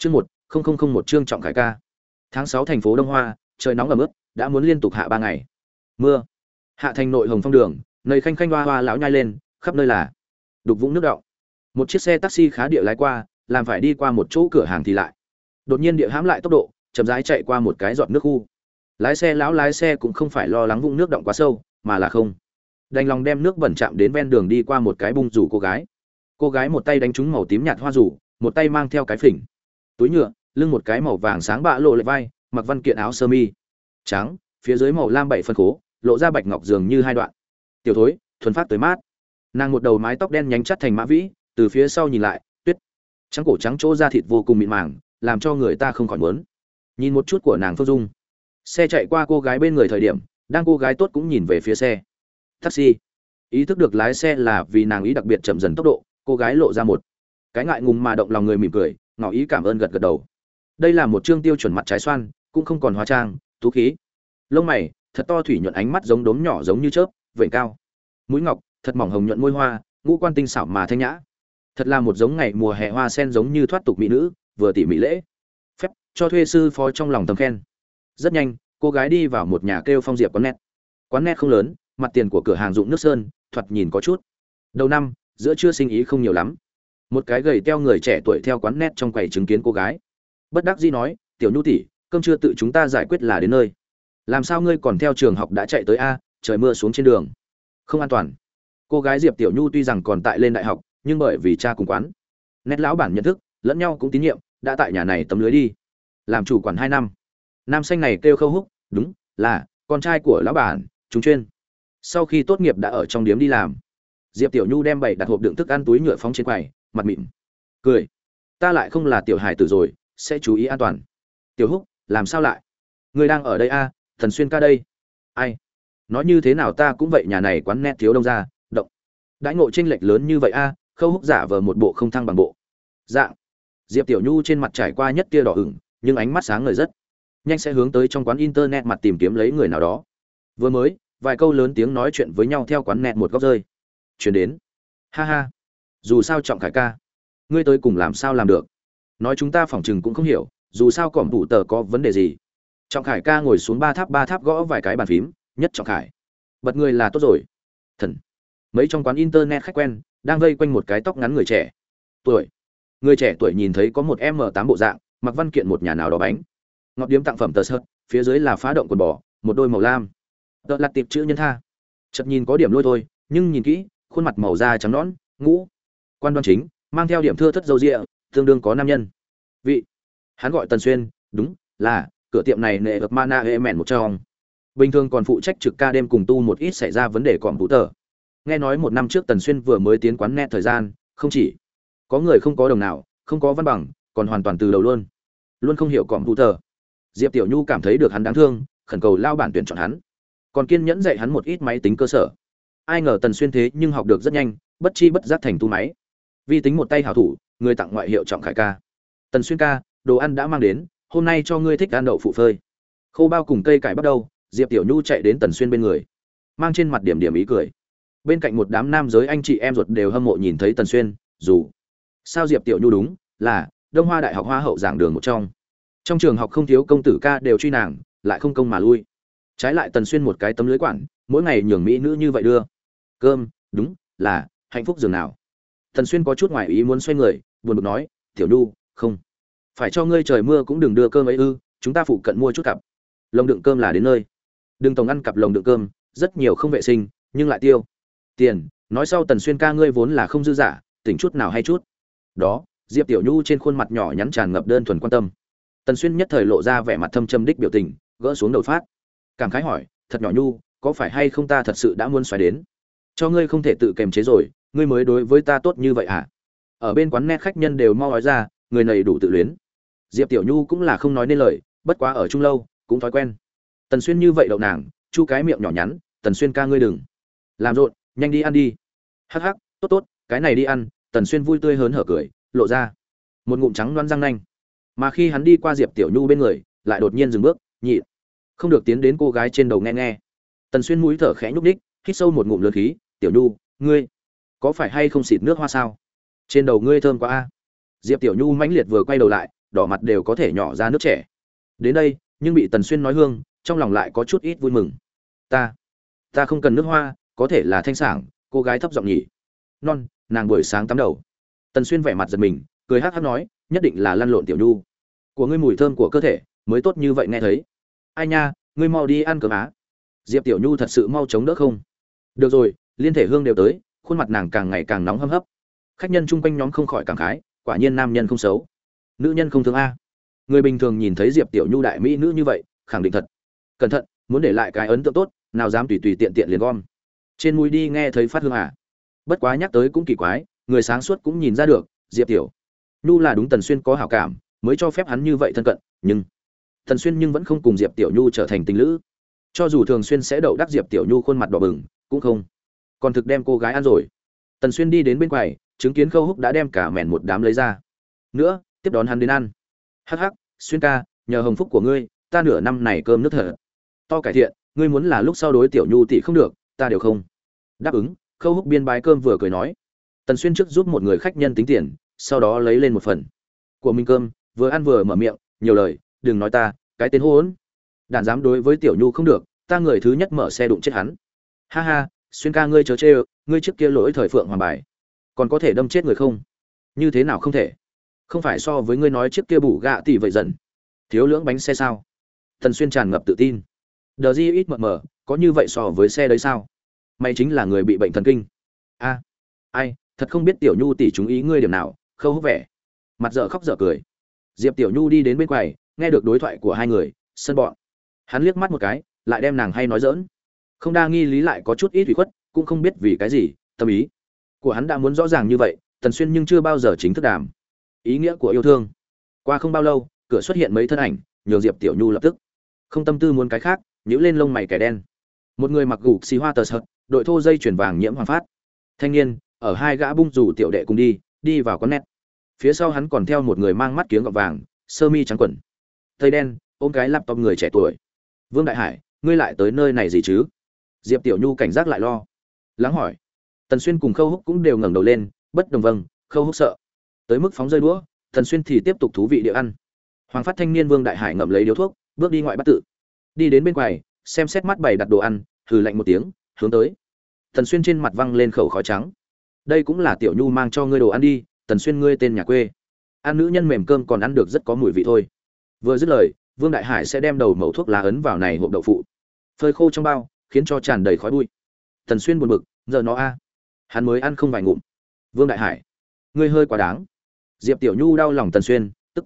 Chương một, không không không một chương trọng khải ca. Tháng sáu thành phố Đông Hoa, trời nóng ẩm ướt, đã muốn liên tục hạ ba ngày. Mưa. Hạ thành nội Hồng Phong đường, nơi khanh khanh hoa hoa lão nhai lên, khắp nơi là đục vũng nước đọng. Một chiếc xe taxi khá địa lái qua, làm phải đi qua một chỗ cửa hàng thì lại. Đột nhiên địa hãm lại tốc độ, chậm rãi chạy qua một cái giọt nước khu. Lái xe lão lái xe cũng không phải lo lắng vũng nước động quá sâu, mà là không. Đành lòng đem nước bẩn chạm đến ven đường đi qua một cái bung rủ cô gái. Cô gái một tay đánh trúng màu tím nhạt hoa rủ, một tay mang theo cái phỉnh túi nhựa, lưng một cái màu vàng sáng bạ lộ lệ vai, mặc văn kiện áo sơ mi. Trắng, phía dưới màu lam bảy phân khố, lộ ra bạch ngọc dường như hai đoạn. Tiểu thối, thuần phát tới mát. Nàng một đầu mái tóc đen nhánh chắt thành mã vĩ, từ phía sau nhìn lại, tuyết. Trắng cổ trắng chỗ da thịt vô cùng mịn màng, làm cho người ta không khỏi muốn. Nhìn một chút của nàng phương dung. Xe chạy qua cô gái bên người thời điểm, đang cô gái tốt cũng nhìn về phía xe. Taxi. Ý thức được lái xe là vì nàng ý đặc biệt chậm dần tốc độ, cô gái lộ ra một cái ngại ngùng mà động lòng người mỉm cười ngỏ ý cảm ơn gật gật đầu. Đây là một chương tiêu chuẩn mặt trái xoan, cũng không còn hóa trang, tú khí. Lông mày, thật to thủy nhuận ánh mắt giống đốm nhỏ giống như chớp vẩy cao. Mũi ngọc, thật mỏng hồng nhuận môi hoa, ngũ quan tinh xảo mà thanh nhã. Thật là một giống ngày mùa hè hoa sen giống như thoát tục mỹ nữ, vừa tỉ mỹ lễ. Phép, cho thuê sư phó trong lòng tầm khen. Rất nhanh, cô gái đi vào một nhà kêu phong diệp quán nét quán nét không lớn, mặt tiền của cửa hàng dụng nước sơn, thoạt nhìn có chút. Đầu năm, giữa trưa sinh ý không nhiều lắm một cái gầy teo người trẻ tuổi theo quán nét trong quầy chứng kiến cô gái. Bất đắc dĩ nói, tiểu nhu tỷ, cơm chưa tự chúng ta giải quyết là đến nơi. Làm sao ngươi còn theo trường học đã chạy tới a, trời mưa xuống trên đường. Không an toàn. Cô gái diệp tiểu nhu tuy rằng còn tại lên đại học, nhưng bởi vì cha cùng quán nét lão bản nhận thức, lẫn nhau cũng tín nhiệm, đã tại nhà này tấm lưới đi. Làm chủ quản hai năm. Nam xanh này kêu khâu húc, đúng, là, con trai của lão bản, chúng chuyên. Sau khi tốt nghiệp đã ở trong điếm đi làm. Diệp tiểu nhu đem bảy đặt hộp đựng thức ăn túi nhựa phóng trên quầy mặt mịn cười. Ta lại không là tiểu hài tử rồi, sẽ chú ý an toàn. Tiểu húc, làm sao lại? Người đang ở đây a, thần xuyên ca đây. Ai? Nói như thế nào ta cũng vậy, nhà này quán nét thiếu đông ra, động. Đãi ngộ tranh lệch lớn như vậy a, khâu húc giả vờ một bộ không thăng bằng bộ. Dạng. Diệp tiểu nhu trên mặt trải qua nhất tia đỏ ửng, nhưng ánh mắt sáng ngời rất. Nhanh sẽ hướng tới trong quán internet mặt tìm kiếm lấy người nào đó. Vừa mới, vài câu lớn tiếng nói chuyện với nhau theo quán nẹt một góc rơi. Chuyển đến. Ha ha dù sao trọng khải ca, ngươi tới cùng làm sao làm được? Nói chúng ta phỏng chừng cũng không hiểu, dù sao cỏm thủ tờ có vấn đề gì? Trọng khải ca ngồi xuống ba tháp ba tháp gõ vài cái bàn phím, nhất trọng khải. Bật người là tốt rồi. Thần. Mấy trong quán internet khách quen, đang vây quanh một cái tóc ngắn người trẻ. Tuổi. Người trẻ tuổi nhìn thấy có một m tám bộ dạng, mặc văn kiện một nhà nào đó bánh. Ngọt điếm tặng phẩm tờ sơ phía dưới là phá động quần bò, một đôi màu lam. Tợ lặt tiệp chữ nhân tha. Chật nhìn có điểm lôi thôi, nhưng nhìn kỹ, khuôn mặt màu da trắng nõn, ngũ quan đoan chính, mang theo điểm thưa thất dâu rịa tương đương có nam nhân. Vị, hắn gọi tần xuyên, đúng, là, cửa tiệm này nệ vật mana hệ mẹn một trong. Bình thường còn phụ trách trực ca đêm cùng tu một ít xảy ra vấn đề cọm vũ tờ. Nghe nói một năm trước tần xuyên vừa mới tiến quán nghe thời gian, không chỉ có người không có đồng nào, không có văn bằng, còn hoàn toàn từ đầu luôn. Luôn không hiểu cọm vũ tờ. Diệp tiểu nhu cảm thấy được hắn đáng thương, khẩn cầu lao bản tuyển chọn hắn. Còn kiên nhẫn dạy hắn một ít máy tính cơ sở. Ai ngờ tần xuyên thế nhưng học được rất nhanh, bất chi bất giác thành tu máy vi tính một tay hảo thủ, người tặng ngoại hiệu trọng khải ca. Tần xuyên ca, đồ ăn đã mang đến, hôm nay cho ngươi thích ăn đậu phụ phơi. Khô bao cùng cây cải bắt đầu, diệp tiểu nhu chạy đến tần xuyên bên người, mang trên mặt điểm điểm ý cười. Bên cạnh một đám nam giới anh chị em ruột đều hâm mộ nhìn thấy tần xuyên, dù sao diệp tiểu nhu đúng, là đông hoa đại học hoa hậu giảng đường một trong. Trong trường học không thiếu công tử ca đều truy nàng, lại không công mà lui. Trái lại tần xuyên một cái tấm lưới quản, mỗi ngày nhường mỹ nữ như vậy đưa. Cơm, đúng, là hạnh phúc dường nào. Thần Xuyên có chút ngoài ý muốn xoay người, buồn bực nói, "Tiểu Nhu, không, phải cho ngươi trời mưa cũng đừng đưa cơm ấy ư, chúng ta phụ cận mua chút cặp. Lồng đựng cơm là đến nơi. Đừng tổng ăn cặp lồng đựng cơm, rất nhiều không vệ sinh, nhưng lại tiêu tiền." Nói sau Tần Xuyên ca ngươi vốn là không dư giả, tỉnh chút nào hay chút. Đó, Diệp Tiểu Nhu trên khuôn mặt nhỏ nhắn tràn ngập đơn thuần quan tâm. Tần Xuyên nhất thời lộ ra vẻ mặt thâm trầm đích biểu tình, gỡ xuống đầu phát. Cảm khái hỏi, "Thật nhỏ Nhu, có phải hay không ta thật sự đã muốn xoáy đến? Cho ngươi không thể tự kềm chế rồi, ngươi mới đối với ta tốt như vậy hả ở bên quán net khách nhân đều mau nói ra, người này đủ tự luyến. Diệp tiểu nhu cũng là không nói nên lời, bất quá ở chung lâu, cũng thói quen. Tần xuyên như vậy đậu nàng, chu cái miệng nhỏ nhắn, tần xuyên ca ngươi đừng. Làm rộn, nhanh đi ăn đi. Hắc hắc, tốt tốt, cái này đi ăn. Tần xuyên vui tươi hớn hở cười, lộ ra một ngụm trắng loan răng nanh. Mà khi hắn đi qua diệp tiểu nhu bên người, lại đột nhiên dừng bước, nhị. Không được tiến đến cô gái trên đầu nghe nghe. Tần xuyên mũi thở khẽ nhúc đích hít sâu một ngụm lớn khí, tiểu nhu, ngươi có phải hay không xịt nước hoa sao? Trên đầu ngươi thơm quá a. Diệp tiểu nhu mãnh liệt vừa quay đầu lại, đỏ mặt đều có thể nhỏ ra nước trẻ đến đây, nhưng bị tần xuyên nói hương, trong lòng lại có chút ít vui mừng. Ta ta không cần nước hoa, có thể là thanh sảng, cô gái thấp giọng nhỉ. Non, nàng buổi sáng tắm đầu. Tần xuyên vẻ mặt giật mình, cười hắc hắc nói, nhất định là lăn lộn tiểu nhu. Của ngươi mùi thơm của cơ thể, mới tốt như vậy nghe thấy. Ai nha, ngươi mau đi ăn cơm á. Diệp tiểu nhu thật sự mau chống đỡ không. Được rồi, liên thể hương đều tới khuôn mặt nàng càng ngày càng nóng hâm hấp. Khách nhân chung quanh nhóm không khỏi cảm khái, quả nhiên nam nhân không xấu. Nữ nhân không thương a. Người bình thường nhìn thấy diệp tiểu nhu đại mỹ nữ như vậy, khẳng định thật. Cẩn thận, muốn để lại cái ấn tượng tốt, nào dám tùy tùy tiện tiện liền gom. Trên mũi đi nghe thấy phát hương à. Bất quá nhắc tới cũng kỳ quái, người sáng suốt cũng nhìn ra được, diệp tiểu nhu là đúng tần xuyên có hảo cảm, mới cho phép hắn như vậy thân cận, nhưng tần xuyên nhưng vẫn không cùng diệp tiểu nhu trở thành tình lữ. Cho dù thường xuyên sẽ đậu đắc diệp tiểu nhu khuôn mặt đỏ bừng, cũng không còn thực đem cô gái ăn rồi. Tần xuyên đi đến bên quầy, chứng kiến khâu húc đã đem cả mẻn một đám lấy ra. Nữa, tiếp đón hắn đến ăn. Hắc hắc, xuyên ca, nhờ hồng phúc của ngươi, ta nửa năm này cơm nước thở. To cải thiện, ngươi muốn là lúc sau đối tiểu nhu tỷ không được, ta đều không. Đáp ứng, khâu húc biên bái cơm vừa cười nói. Tần xuyên trước giúp một người khách nhân tính tiền, sau đó lấy lên một phần. Của mình cơm, vừa ăn vừa mở miệng, nhiều lời, đừng nói ta, cái tên hôn đàn dám đối với tiểu nhu không được, ta người thứ nhất mở xe đụng chết hắn. Ha ha xuyên ca ngươi chớ chê ngươi trước kia lỗi thời phượng hoàng bài. Còn có thể đâm chết người không? Như thế nào không thể? Không phải so với ngươi nói trước kia bủ gạ tỷ vậy dần thiếu lưỡng bánh xe sao? Thần xuyên tràn ngập tự tin. Đờ di ít mờ mờ, có như vậy so với xe đấy sao? Mày chính là người bị bệnh thần kinh. A, ai, thật không biết tiểu nhu tỷ chúng ý ngươi điểm nào, khâu hút vẻ. Mặt dở khóc dở cười. Diệp tiểu nhu đi đến bên quầy, nghe được đối thoại của hai người, sân bọn. Hắn liếc mắt một cái, lại đem nàng hay nói dỡn không đa nghi lý lại có chút ít ủy khuất, cũng không biết vì cái gì, tâm ý của hắn đã muốn rõ ràng như vậy, tần xuyên nhưng chưa bao giờ chính thức đàm. Ý nghĩa của yêu thương. Qua không bao lâu, cửa xuất hiện mấy thân ảnh, nhường diệp tiểu nhu lập tức. Không tâm tư muốn cái khác nhữ lên lông mày kẻ đen. Một người mặc gục xì hoa tờ sợt, đội thô dây chuyển vàng nhiễm hoàng phát. Thanh niên, ở hai gã bung rủ tiểu đệ cùng đi đi vào con nét. Phía sau hắn còn theo một người mang mắt kiếng gọt vàng, sơ mi trắng quần. Tây đen, ôm cái laptop người trẻ tuổi. Vương đại hải, ngươi lại tới nơi này gì chứ? Diệp tiểu nhu cảnh giác lại lo. Lắng hỏi. Tần xuyên cùng khâu húc cũng đều ngẩng đầu lên, bất đồng vâng khâu húc sợ. Tới mức phóng rơi đũa, tần xuyên thì tiếp tục thú vị địa ăn. Hoàng phát thanh niên vương đại hải ngậm lấy điếu thuốc, bước đi ngoại bắt tự. Đi đến bên quầy, xem xét mắt bày đặt đồ ăn, hừ lạnh một tiếng, hướng tới. Tần xuyên trên mặt văng lên khẩu khói trắng. Đây cũng là tiểu nhu mang cho ngươi đồ ăn đi, tần xuyên ngươi tên nhà quê. Ăn nữ nhân mềm cơm còn ăn được rất có mùi vị thôi. Vừa dứt lời, vương đại hải sẽ đem đầu mẩu thuốc lá ấn vào này hộp đậu phụ. Phơi khô trong bao khiến cho tràn đầy khói bụi. Tần xuyên buồn bực, giờ nó a, hắn mới ăn không vài ngụm. Vương đại hải, ngươi hơi quá đáng. Diệp tiểu nhu đau lòng tần xuyên, tức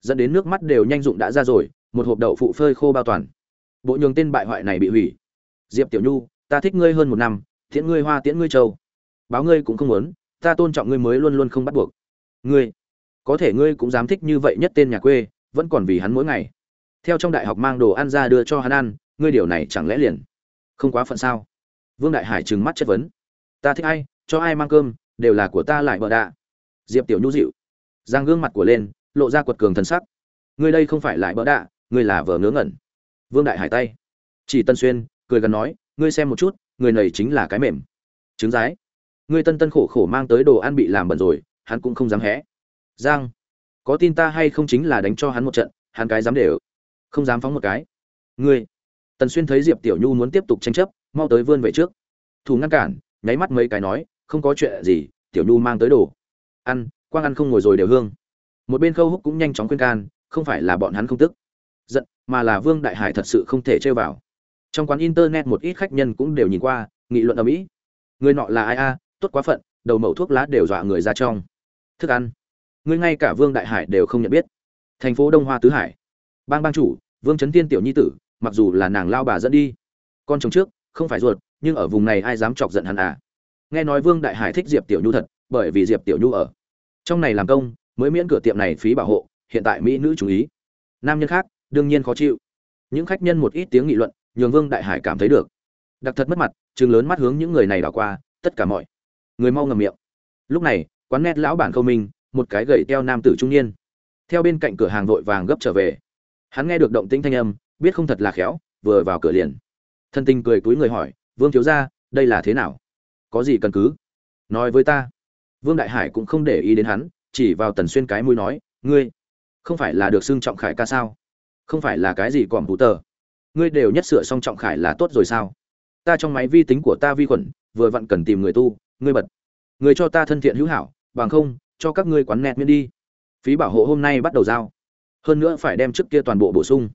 dẫn đến nước mắt đều nhanh dụng đã ra rồi, một hộp đậu phụ phơi khô bao toàn. Bộ nhường tên bại hoại này bị hủy. Diệp tiểu nhu, ta thích ngươi hơn một năm, tiễn ngươi hoa tiễn ngươi châu. Báo ngươi cũng không muốn, ta tôn trọng ngươi mới luôn luôn không bắt buộc. Ngươi, có thể ngươi cũng dám thích như vậy nhất tên nhà quê, vẫn còn vì hắn mỗi ngày. Theo trong đại học mang đồ ăn ra đưa cho hắn ăn, ngươi điều này chẳng lẽ liền không quá phận sao? Vương đại hải trừng mắt chất vấn. Ta thích ai, cho ai mang cơm, đều là của ta lại bợ đạ. Diệp tiểu nhu dịu. Giang gương mặt của lên, lộ ra quật cường thần sắc. Ngươi đây không phải lại bỡ đạ, ngươi là vợ ngớ ngẩn. Vương đại hải tay. Chỉ tân xuyên, cười gần nói, ngươi xem một chút, người này chính là cái mềm. Trứng rái. Ngươi tân tân khổ khổ mang tới đồ ăn bị làm bẩn rồi, hắn cũng không dám hé. Giang. Có tin ta hay không chính là đánh cho hắn một trận, hắn cái dám để ở không dám phóng một cái. Ngươi tần xuyên thấy diệp tiểu nhu muốn tiếp tục tranh chấp, mau tới vươn về trước. Thù ngăn cản, nháy mắt mấy cái nói, không có chuyện gì, tiểu nhu mang tới đồ. Ăn, quang ăn không ngồi rồi đều hương. Một bên khâu húc cũng nhanh chóng khuyên can, không phải là bọn hắn không tức. Giận, mà là vương đại hải thật sự không thể chơi vào. Trong quán internet một ít khách nhân cũng đều nhìn qua, nghị luận ở mỹ người nọ là ai a? Tốt quá phận, đầu mẩu thuốc lá đều dọa người ra trong. Thức ăn. Người ngay cả vương đại hải đều không nhận biết. Thành phố đông hoa tứ hải. Bang bang chủ, vương trấn tiên tiểu nhi tử mặc dù là nàng lao bà dẫn đi. Con chồng trước, không phải ruột, nhưng ở vùng này ai dám chọc giận hắn à? Nghe nói vương đại hải thích diệp tiểu nhu thật, bởi vì diệp tiểu nhu ở. Trong này làm công, mới miễn cửa tiệm này phí bảo hộ, hiện tại mỹ nữ chú ý. Nam nhân khác, đương nhiên khó chịu. Những khách nhân một ít tiếng nghị luận, nhường vương đại hải cảm thấy được. Đặc thật mất mặt chừng lớn mắt hướng những người này đảo qua, tất cả mọi người mau ngầm miệng. Lúc này, quán nét lão bản khâu minh, một cái gậy teo nam tử trung niên, theo bên cạnh cửa hàng vội vàng gấp trở về. Hắn nghe được động tĩnh thanh âm biết không thật là khéo, vừa vào cửa liền. Thân tình cười túi người hỏi, vương thiếu gia, đây là thế nào? Có gì cần cứ? Nói với ta. Vương đại hải cũng không để ý đến hắn, chỉ vào tần xuyên cái mũi nói, ngươi, không phải là được xưng trọng khải ca sao? Không phải là cái gì còn bù tờ? Ngươi đều nhất sửa xong trọng khải là tốt rồi sao? Ta trong máy vi tính của ta vi khuẩn, vừa vặn cần tìm người tu, ngươi bật. Người cho ta thân thiện hữu hảo, bằng không, cho các ngươi quán nẹt miễn đi. Phí bảo hộ hôm nay bắt đầu giao. Hơn nữa phải đem trước kia toàn bộ bổ sung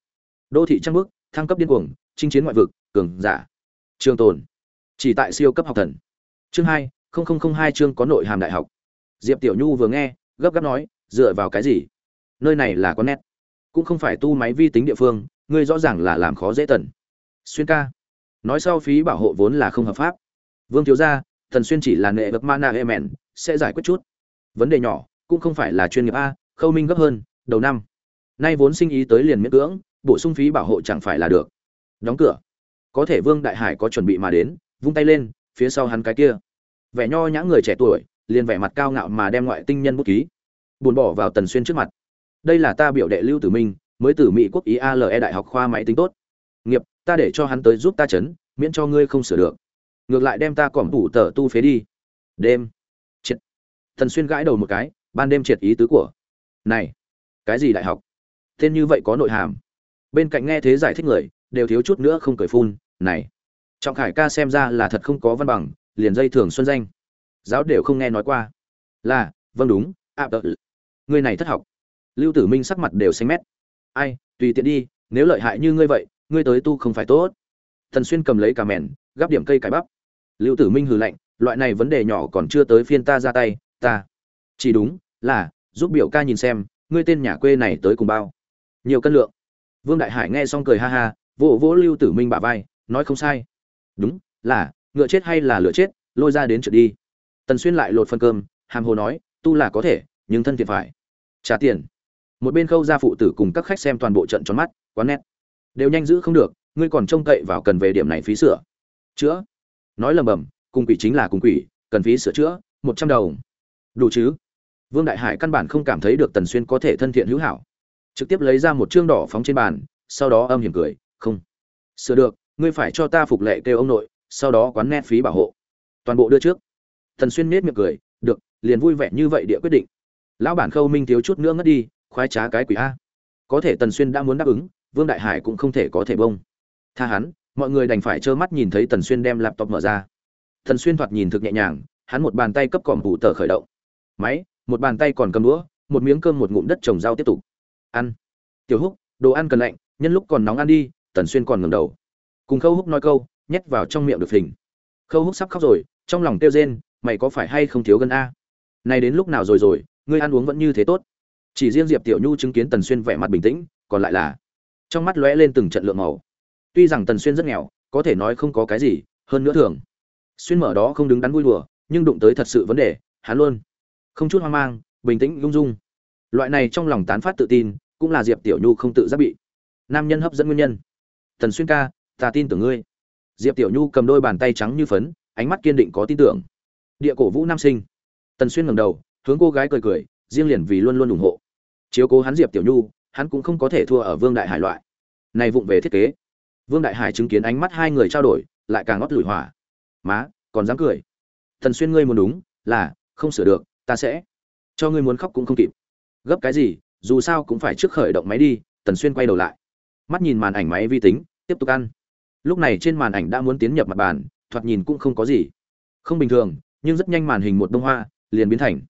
đô thị trăng bước thăng cấp điên cuồng, chinh chiến ngoại vực, cường giả. Trường tồn. Chỉ tại siêu cấp học thần. Chương hai hai chương có nội hàm đại học. Diệp tiểu nhu vừa nghe, gấp gáp nói, dựa vào cái gì? Nơi này là con nét. Cũng không phải tu máy vi tính địa phương, ngươi rõ ràng là làm khó dễ tần. Xuyên ca. Nói sau phí bảo hộ vốn là không hợp pháp. Vương thiếu gia thần xuyên chỉ là nệ vật mana emen sẽ giải quyết chút. Vấn đề nhỏ, cũng không phải là chuyên nghiệp a, khâu minh gấp hơn, đầu năm. Nay vốn sinh ý tới liền miễn cưỡng bổ sung phí bảo hộ chẳng phải là được. Đóng cửa. Có thể vương đại hải có chuẩn bị mà đến, vung tay lên, phía sau hắn cái kia. Vẻ nho nhã người trẻ tuổi, liền vẻ mặt cao ngạo mà đem ngoại tinh nhân bút ký. Buồn bỏ vào tần xuyên trước mặt. Đây là ta biểu đệ lưu tử minh, mới từ mỹ quốc ý ale đại học khoa máy tính tốt. Nghiệp, ta để cho hắn tới giúp ta chấn, miễn cho ngươi không sửa được. Ngược lại đem ta cỏm tủ tờ tu phế đi. Đêm. Triệt. Tần xuyên gãi đầu một cái, ban đêm triệt ý tứ của. Này, cái gì đại học? Tên như vậy có nội hàm bên cạnh nghe thế giải thích người đều thiếu chút nữa không cười phun này trọng khải ca xem ra là thật không có văn bằng liền dây thường xuân danh. Giáo đều không nghe nói qua. Là vâng đúng ạ à, người này thất học. Lưu tử minh sắc mặt đều xanh mét. Ai tùy tiện đi nếu lợi hại như ngươi vậy ngươi tới tu không phải tốt. Thần xuyên cầm lấy cà mèn gắp điểm cây cải bắp. Lưu tử minh hừ lạnh loại này vấn đề nhỏ còn chưa tới phiên ta ra tay ta chỉ đúng là giúp biểu ca nhìn xem ngươi tên nhà quê này tới cùng bao. Nhiều cân lượng vương đại hải nghe xong cười ha ha, vỗ vỗ lưu tử minh bả vai, nói không sai. Đúng, là, ngựa chết hay là lửa chết, lôi ra đến trượt đi. Tần xuyên lại lột phân cơm, hàm hồ nói, tu là có thể, nhưng thân thiện phải. Trả tiền. Một bên khâu gia phụ tử cùng các khách xem toàn bộ trận tròn mắt, quán nét. Đều nhanh giữ không được, ngươi còn trông cậy vào cần về điểm này phí sửa. Chữa. Nói lầm bầm, cùng quỷ chính là cùng quỷ, cần phí sửa chữa, một trăm đồng. Đủ chứ? Vương đại hải căn bản không cảm thấy được tần xuyên có thể thân thiện hữu hảo trực tiếp lấy ra một chương đỏ phóng trên bàn, sau đó âm hiểm cười, không, sửa được, ngươi phải cho ta phục lệ kêu ông nội, sau đó quán nét phí bảo hộ. Toàn bộ đưa trước. Thần xuyên nết miệng cười, được, liền vui vẻ như vậy địa quyết định. Lão bản khâu minh thiếu chút nữa ngất đi, khoái trá cái quỷ a. Có thể tần xuyên đã muốn đáp ứng, vương đại hải cũng không thể có thể bông. Tha hắn, mọi người đành phải trơ mắt nhìn thấy tần xuyên đem laptop mở ra. Tần xuyên thoạt nhìn thực nhẹ nhàng, hắn một bàn tay cấp còm bụ tờ khởi động. Máy, một bàn tay còn cầm đũa, một miếng cơm một ngụm đất trồng rau tiếp tục ăn. Tiểu húc, đồ ăn cần lạnh, nhân lúc còn nóng ăn đi, tần xuyên còn ngầm đầu. Cùng khâu húc nói câu, nhét vào trong miệng được phình. Khâu húc sắp khóc rồi, trong lòng kêu rên, mày có phải hay không thiếu gân a? Này đến lúc nào rồi rồi, ngươi ăn uống vẫn như thế tốt. Chỉ riêng diệp tiểu nhu chứng kiến tần xuyên vẻ mặt bình tĩnh, còn lại là trong mắt lóe lên từng trận lượng màu. Tuy rằng tần xuyên rất nghèo, có thể nói không có cái gì, hơn nữa thường. Xuyên mở đó không đứng đắn vui đùa, nhưng đụng tới thật sự vấn đề, hắn luôn không chút hoang mang, bình tĩnh lung dung. Loại này trong lòng tán phát tự tin cũng là diệp tiểu nhu không tự giác bị nam nhân hấp dẫn nguyên nhân. Tần xuyên ca, ta tin tưởng ngươi. Diệp tiểu nhu cầm đôi bàn tay trắng như phấn, ánh mắt kiên định có tin tưởng. Địa cổ vũ nam sinh. Tần xuyên ngẩng đầu, hướng cô gái cười cười, riêng liền vì luôn luôn ủng hộ. Chiếu cố hắn diệp tiểu nhu, hắn cũng không có thể thua ở vương đại hải loại. Này vụng về thiết kế. Vương đại hải chứng kiến ánh mắt hai người trao đổi, lại càng ngót lủi hỏa má, còn dám cười? Thần xuyên ngươi muốn đúng, là, không sửa được, ta sẽ. Cho ngươi muốn khóc cũng không kịp. Gấp cái gì? Dù sao cũng phải trước khởi động máy đi tần xuyên quay đầu lại mắt nhìn màn ảnh máy vi tính tiếp tục ăn lúc này trên màn ảnh đã muốn tiến nhập mặt bàn thoạt nhìn cũng không có gì không bình thường nhưng rất nhanh màn hình một đông hoa liền biến thành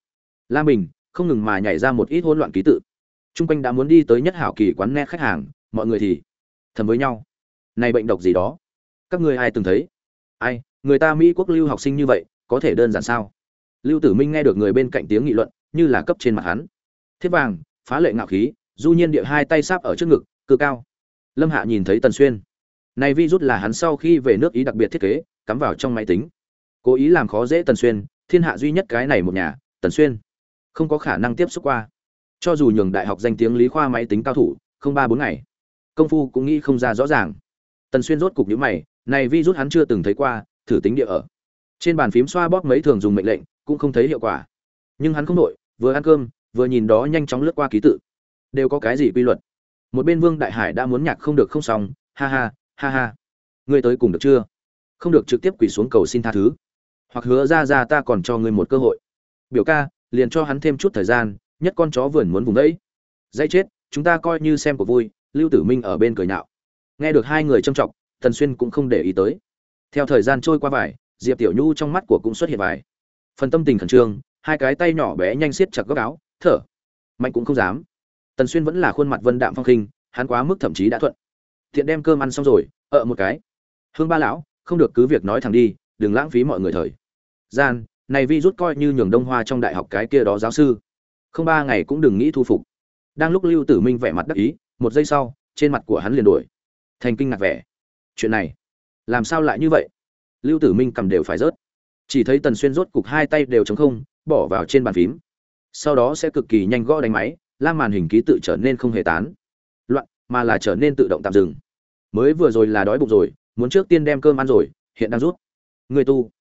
la bình không ngừng mà nhảy ra một ít hỗn loạn ký tự Trung quanh đã muốn đi tới nhất hảo kỳ quán nghe khách hàng, mọi người thì thầm với nhau. Này bệnh độc gì đó, các ngươi ai từng thấy? Ai, người ta Mỹ quốc lưu học sinh như vậy, có thể đơn giản sao? Lưu Tử Minh nghe được người bên cạnh tiếng nghị luận, như là cấp trên mặt hắn. Thiết vàng, phá lệ ngạo khí, du nhiên địa hai tay sáp ở trước ngực, cơ cao. Lâm Hạ nhìn thấy Tần Xuyên. Này virus là hắn sau khi về nước ý đặc biệt thiết kế, cắm vào trong máy tính. Cố ý làm khó dễ Tần Xuyên, thiên hạ duy nhất cái này một nhà, Tần Xuyên không có khả năng tiếp xúc qua cho dù nhường đại học danh tiếng lý khoa máy tính cao thủ không ba bốn ngày công phu cũng nghĩ không ra rõ ràng tần xuyên rốt cục nhữ mày này vi rút hắn chưa từng thấy qua thử tính địa ở trên bàn phím xoa bóp mấy thường dùng mệnh lệnh cũng không thấy hiệu quả nhưng hắn không đội vừa ăn cơm vừa nhìn đó nhanh chóng lướt qua ký tự. Đều có cái gì quy luật? Một bên vương đại hải đã muốn nhạc không được không xong, ha ha ha ha. Ngươi tới cùng được chưa? Không được trực tiếp quỳ xuống cầu xin tha thứ. Hoặc hứa ra ra ta còn cho ngươi một cơ hội. Biểu ca, liền cho hắn thêm chút thời gian, nhất con chó vườn muốn vùng đấy. Dây chết, chúng ta coi như xem của vui, lưu tử minh ở bên cười nhạo. Nghe được hai người trâm trọng tần xuyên cũng không để ý tới. Theo thời gian trôi qua vài, diệp tiểu nhu trong mắt của cũng xuất hiện vài. Phần tâm tình khẩn trương, hai cái tay nhỏ bé nhanh siết chặt góc áo thở. Mạnh cũng không dám. Tần xuyên vẫn là khuôn mặt vân đạm phong khinh, hắn quá mức thậm chí đã thuận. Thiện đem cơm ăn xong rồi, ợ một cái. Hương ba lão, không được cứ việc nói thẳng đi, đừng lãng phí mọi người thời. Gian, này vi rút coi như nhường đông hoa trong đại học cái kia đó giáo sư. Không ba ngày cũng đừng nghĩ thu phục. Đang lúc lưu tử minh vẻ mặt đắc ý, một giây sau, trên mặt của hắn liền đổi. Thành kinh ngạc vẻ. Chuyện này, làm sao lại như vậy? Lưu tử minh cầm đều phải rớt. Chỉ thấy tần xuyên rốt cục hai tay đều chống không, bỏ vào trên bàn phím sau đó sẽ cực kỳ nhanh gõ đánh máy lan màn hình ký tự trở nên không hề tán. Loạn, mà là trở nên tự động tạm dừng. Mới vừa rồi là đói bụng rồi, muốn trước tiên đem cơm ăn rồi, hiện đang rút. Người tu.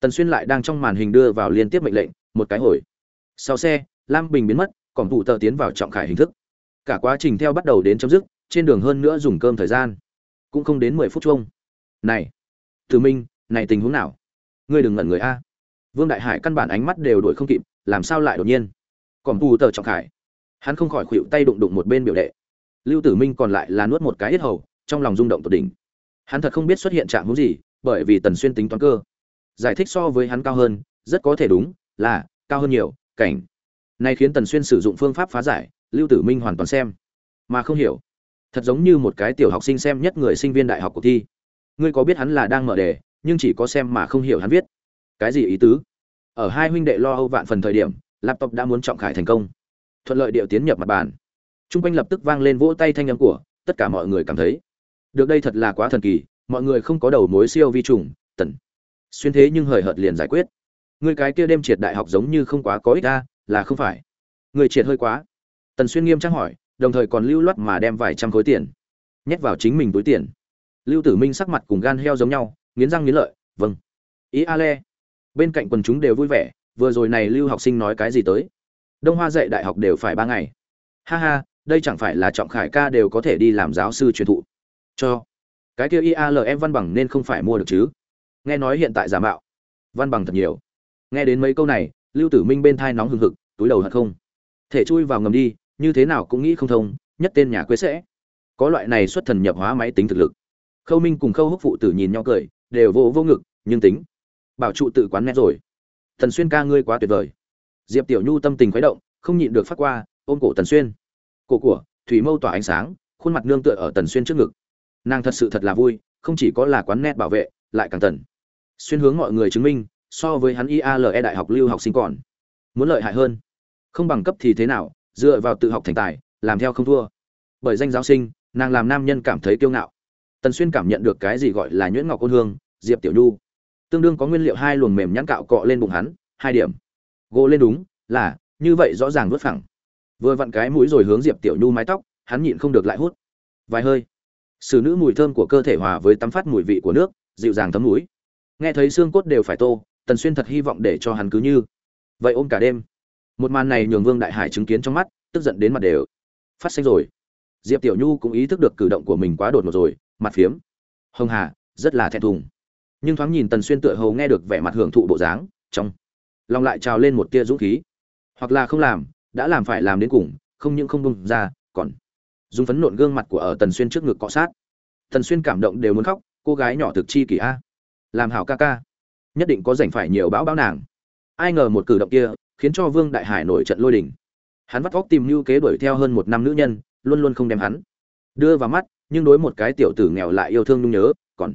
Tần xuyên lại đang trong màn hình đưa vào liên tiếp mệnh lệnh, một cái hồi. Sau xe, lam bình biến mất, còn vụ tờ tiến vào trọng khải hình thức. Cả quá trình theo bắt đầu đến chấm dứt, trên đường hơn nữa dùng cơm thời gian. Cũng không đến mười phút chung. Này từ minh, này tình huống nào? Ngươi đừng ngẩn người a. Vương đại hải căn bản ánh mắt đều đuổi không kịp, làm sao lại đột nhiên? Còn bù tờ trọng khải. Hắn không khỏi khuỵu tay đụng đụng một bên biểu đệ. Lưu tử minh còn lại là nuốt một cái hết hầu, trong lòng rung động tột đỉnh. Hắn thật không biết xuất hiện trạng huống gì, bởi vì tần xuyên tính toán cơ. Giải thích so với hắn cao hơn, rất có thể đúng, là, cao hơn nhiều, cảnh. Này khiến tần xuyên sử dụng phương pháp phá giải, lưu tử minh hoàn toàn xem. Mà không hiểu. Thật giống như một cái tiểu học sinh xem nhất người sinh viên đại học cuộc thi. Ngươi có biết hắn là đang mở đề, nhưng chỉ có xem mà không hiểu hắn viết. Cái gì ý tứ? Ở hai huynh đệ lo âu vạn phần thời điểm laptop đã muốn trọng khải thành công. Thuận lợi điệu tiến nhập mặt bàn. T r u n g quanh lập tức vang lên vỗ tay thanh âm của, tất cả mọi người cảm thấy. Được đây thật là quá thần kỳ, mọi người không có đầu mối siêu vi trùng, tần. Xuyên thế nhưng hời hợt liền giải quyết. Người cái kia đêm triệt đại học giống như không quá có ích ra là không phải. Người triệt hơi quá. Tần xuyên nghiêm trang hỏi, đồng thời còn lưu loát mà đem vài trăm khối tiền nhét vào chính mình túi tiền. Lưu tử minh sắc mặt cùng gan heo giống nhau, nghiến răng nghiến lợi vâng. Ý a le. Bên cạnh quần chúng đều vui vẻ vừa rồi này lưu học sinh nói cái gì tới? Đông hoa dạy đại học đều phải ba ngày. Ha ha, đây chẳng phải là trọng khải ca đều có thể đi làm giáo sư truyền thụ. Cho, cái kia ialm văn bằng nên không phải mua được chứ? Nghe nói hiện tại giả mạo, văn bằng thật nhiều. Nghe đến mấy câu này, lưu tử minh bên thai nóng hừng hực, túi đầu hận không. Thể chui vào ngầm đi, như thế nào cũng nghĩ không thông, nhất tên nhà quê sẽ. Có loại này xuất thần nhập hóa máy tính thực lực. Khâu minh cùng khâu húc phụ tử nhìn nhau cười, đều vô vô ngực, nhưng tính. Bảo trụ tự quán nét rồi thần xuyên ca ngươi quá tuyệt vời. Diệp tiểu nhu tâm tình khuấy động, không nhịn được phát qua, ôm cổ tần xuyên. Cổ của, thủy mâu tỏa ánh sáng, khuôn mặt nương tựa ở tần xuyên trước ngực. Nàng thật sự thật là vui, không chỉ có là quán nét bảo vệ, lại càng tần. Xuyên hướng mọi người chứng minh, so với hắn iale đại học lưu học sinh còn muốn lợi hại hơn. Không bằng cấp thì thế nào, dựa vào tự học thành tài, làm theo không thua. Bởi danh giáo sinh, nàng làm nam nhân cảm thấy kiêu ngạo. Tần xuyên cảm nhận được cái gì gọi là nhuyễn ngọc ôn hương, diệp tiểu nhu tương đương có nguyên liệu hai luồng mềm nhăn cạo cọ lên bụng hắn, hai điểm. Gỗ lên đúng, là, như vậy rõ ràng vớt phẳng. Vừa vặn cái mũi rồi hướng diệp tiểu nhu mái tóc, hắn nhịn không được lại hút. Vài hơi, xử nữ mùi thơm của cơ thể hòa với tắm phát mùi vị của nước, dịu dàng thấm mũi nghe thấy xương cốt đều phải tô, tần xuyên thật hy vọng để cho hắn cứ như vậy ôm cả đêm. Một màn này nhường vương đại hải chứng kiến trong mắt, tức giận đến mặt đều. Phát sinh rồi. Diệp tiểu nhu cũng ý thức được cử động của mình quá đột ngột rồi, mặt phiếm. Hồng hà, rất là thẹn thùng nhưng thoáng nhìn tần xuyên tựa hồ nghe được vẻ mặt hưởng thụ bộ dáng, trong lòng lại trào lên một tia dũng khí. Hoặc là không làm, đã làm phải làm đến cùng, không những không bung ra, còn dùng phấn nộn gương mặt của ở tần xuyên trước ngực cọ sát. Tần xuyên cảm động đều muốn khóc, cô gái nhỏ thực chi kỷ a. Làm hảo ca ca, nhất định có dành phải nhiều bão bão nàng. Ai ngờ một cử động kia, khiến cho vương đại hải nổi trận lôi đình. Hắn vắt óc tìm mưu kế đuổi theo hơn một năm nữ nhân, luôn luôn không đem hắn đưa vào mắt, nhưng đối một cái tiểu tử nghèo lại yêu thương nhung nhớ, còn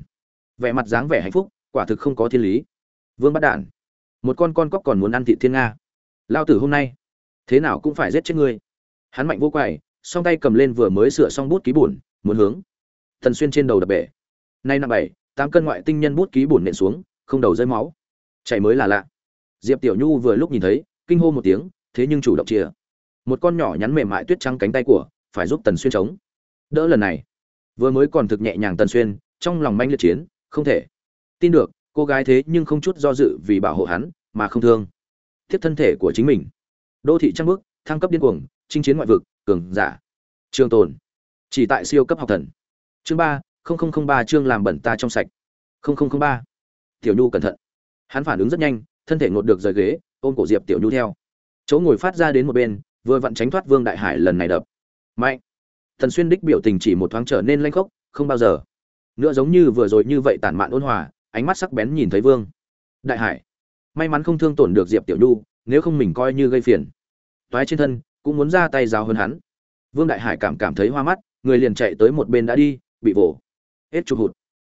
vẻ mặt dáng vẻ hạnh phúc, quả thực không có thiên lý. Vương bắt đản, một con con cóc còn muốn ăn thị thiên nga. Lao tử hôm nay, thế nào cũng phải giết chết ngươi. Hắn mạnh vô quậy song tay cầm lên vừa mới sửa xong bút ký bùn muốn hướng thần xuyên trên đầu đập bể. Nay năm bảy, tám cân ngoại tinh nhân bút ký bùn nện xuống, không đầu rơi máu. Chảy mới là lạ. Diệp tiểu nhu vừa lúc nhìn thấy, kinh hô một tiếng, thế nhưng chủ động chia một con nhỏ nhắn mềm mại tuyết trắng cánh tay của, phải giúp tần xuyên chống. Đỡ lần này. Vừa mới còn thực nhẹ nhàng tần xuyên, trong lòng manh liệt chiến không thể. Tin được cô gái thế nhưng không chút do dự vì bảo hộ hắn mà không thương. Tiếp thân thể của chính mình. Đô thị trăng bước thăng cấp điên cuồng chinh chiến ngoại vực cường giả. Trường tồn. Chỉ tại siêu cấp học thần. Chương ba ba chương làm bẩn ta trong sạch. Ba. Tiểu nhu cẩn thận. Hắn phản ứng rất nhanh thân thể ngột được rời ghế ôm cổ diệp tiểu nhu theo. Chỗ ngồi phát ra đến một bên vừa vặn tránh thoát vương đại hải lần này đập. Mạnh. Thần Xuyên đích biểu tình chỉ một thoáng trở nên lanh khốc, không bao giờ nữa giống như vừa rồi như vậy tản mạn ôn hòa, ánh mắt sắc bén nhìn thấy Vương Đại Hải. May mắn không thương tổn được Diệp Tiểu Nhu, nếu không mình coi như gây phiền. Toái trên thân, cũng muốn ra tay giáo hơn hắn. Vương Đại Hải cảm cảm thấy hoa mắt, người liền chạy tới một bên đã đi, bị vồ. Hết chụp hụt.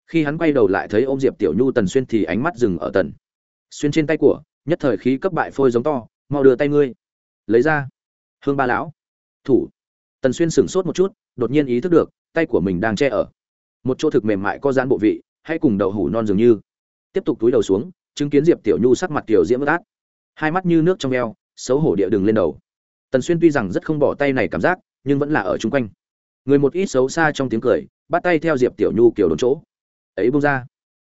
Khi hắn quay đầu lại thấy ôm Diệp Tiểu Nhu Tần Xuyên thì ánh mắt dừng ở Tần. Xuyên trên tay của, nhất thời khí cấp bại phôi giống to, mau đưa tay ngươi. Lấy ra. Hương Ba lão. Thủ. Tần Xuyên sững sốt một chút, đột nhiên ý thức được, tay của mình đang che ở một chỗ thực mềm mại có dán bộ vị, hay cùng đậu hủ non dường như. Tiếp tục túi đầu xuống, chứng kiến Diệp Tiểu Nhu sắc mặt tiểu diễm át, hai mắt như nước trong eo, xấu hổ địa đường lên đầu. Tần Xuyên tuy rằng rất không bỏ tay này cảm giác, nhưng vẫn là ở chung quanh. Người một ít xấu xa trong tiếng cười, bắt tay theo Diệp Tiểu Nhu kiểu đốn chỗ. Ấy buông ra.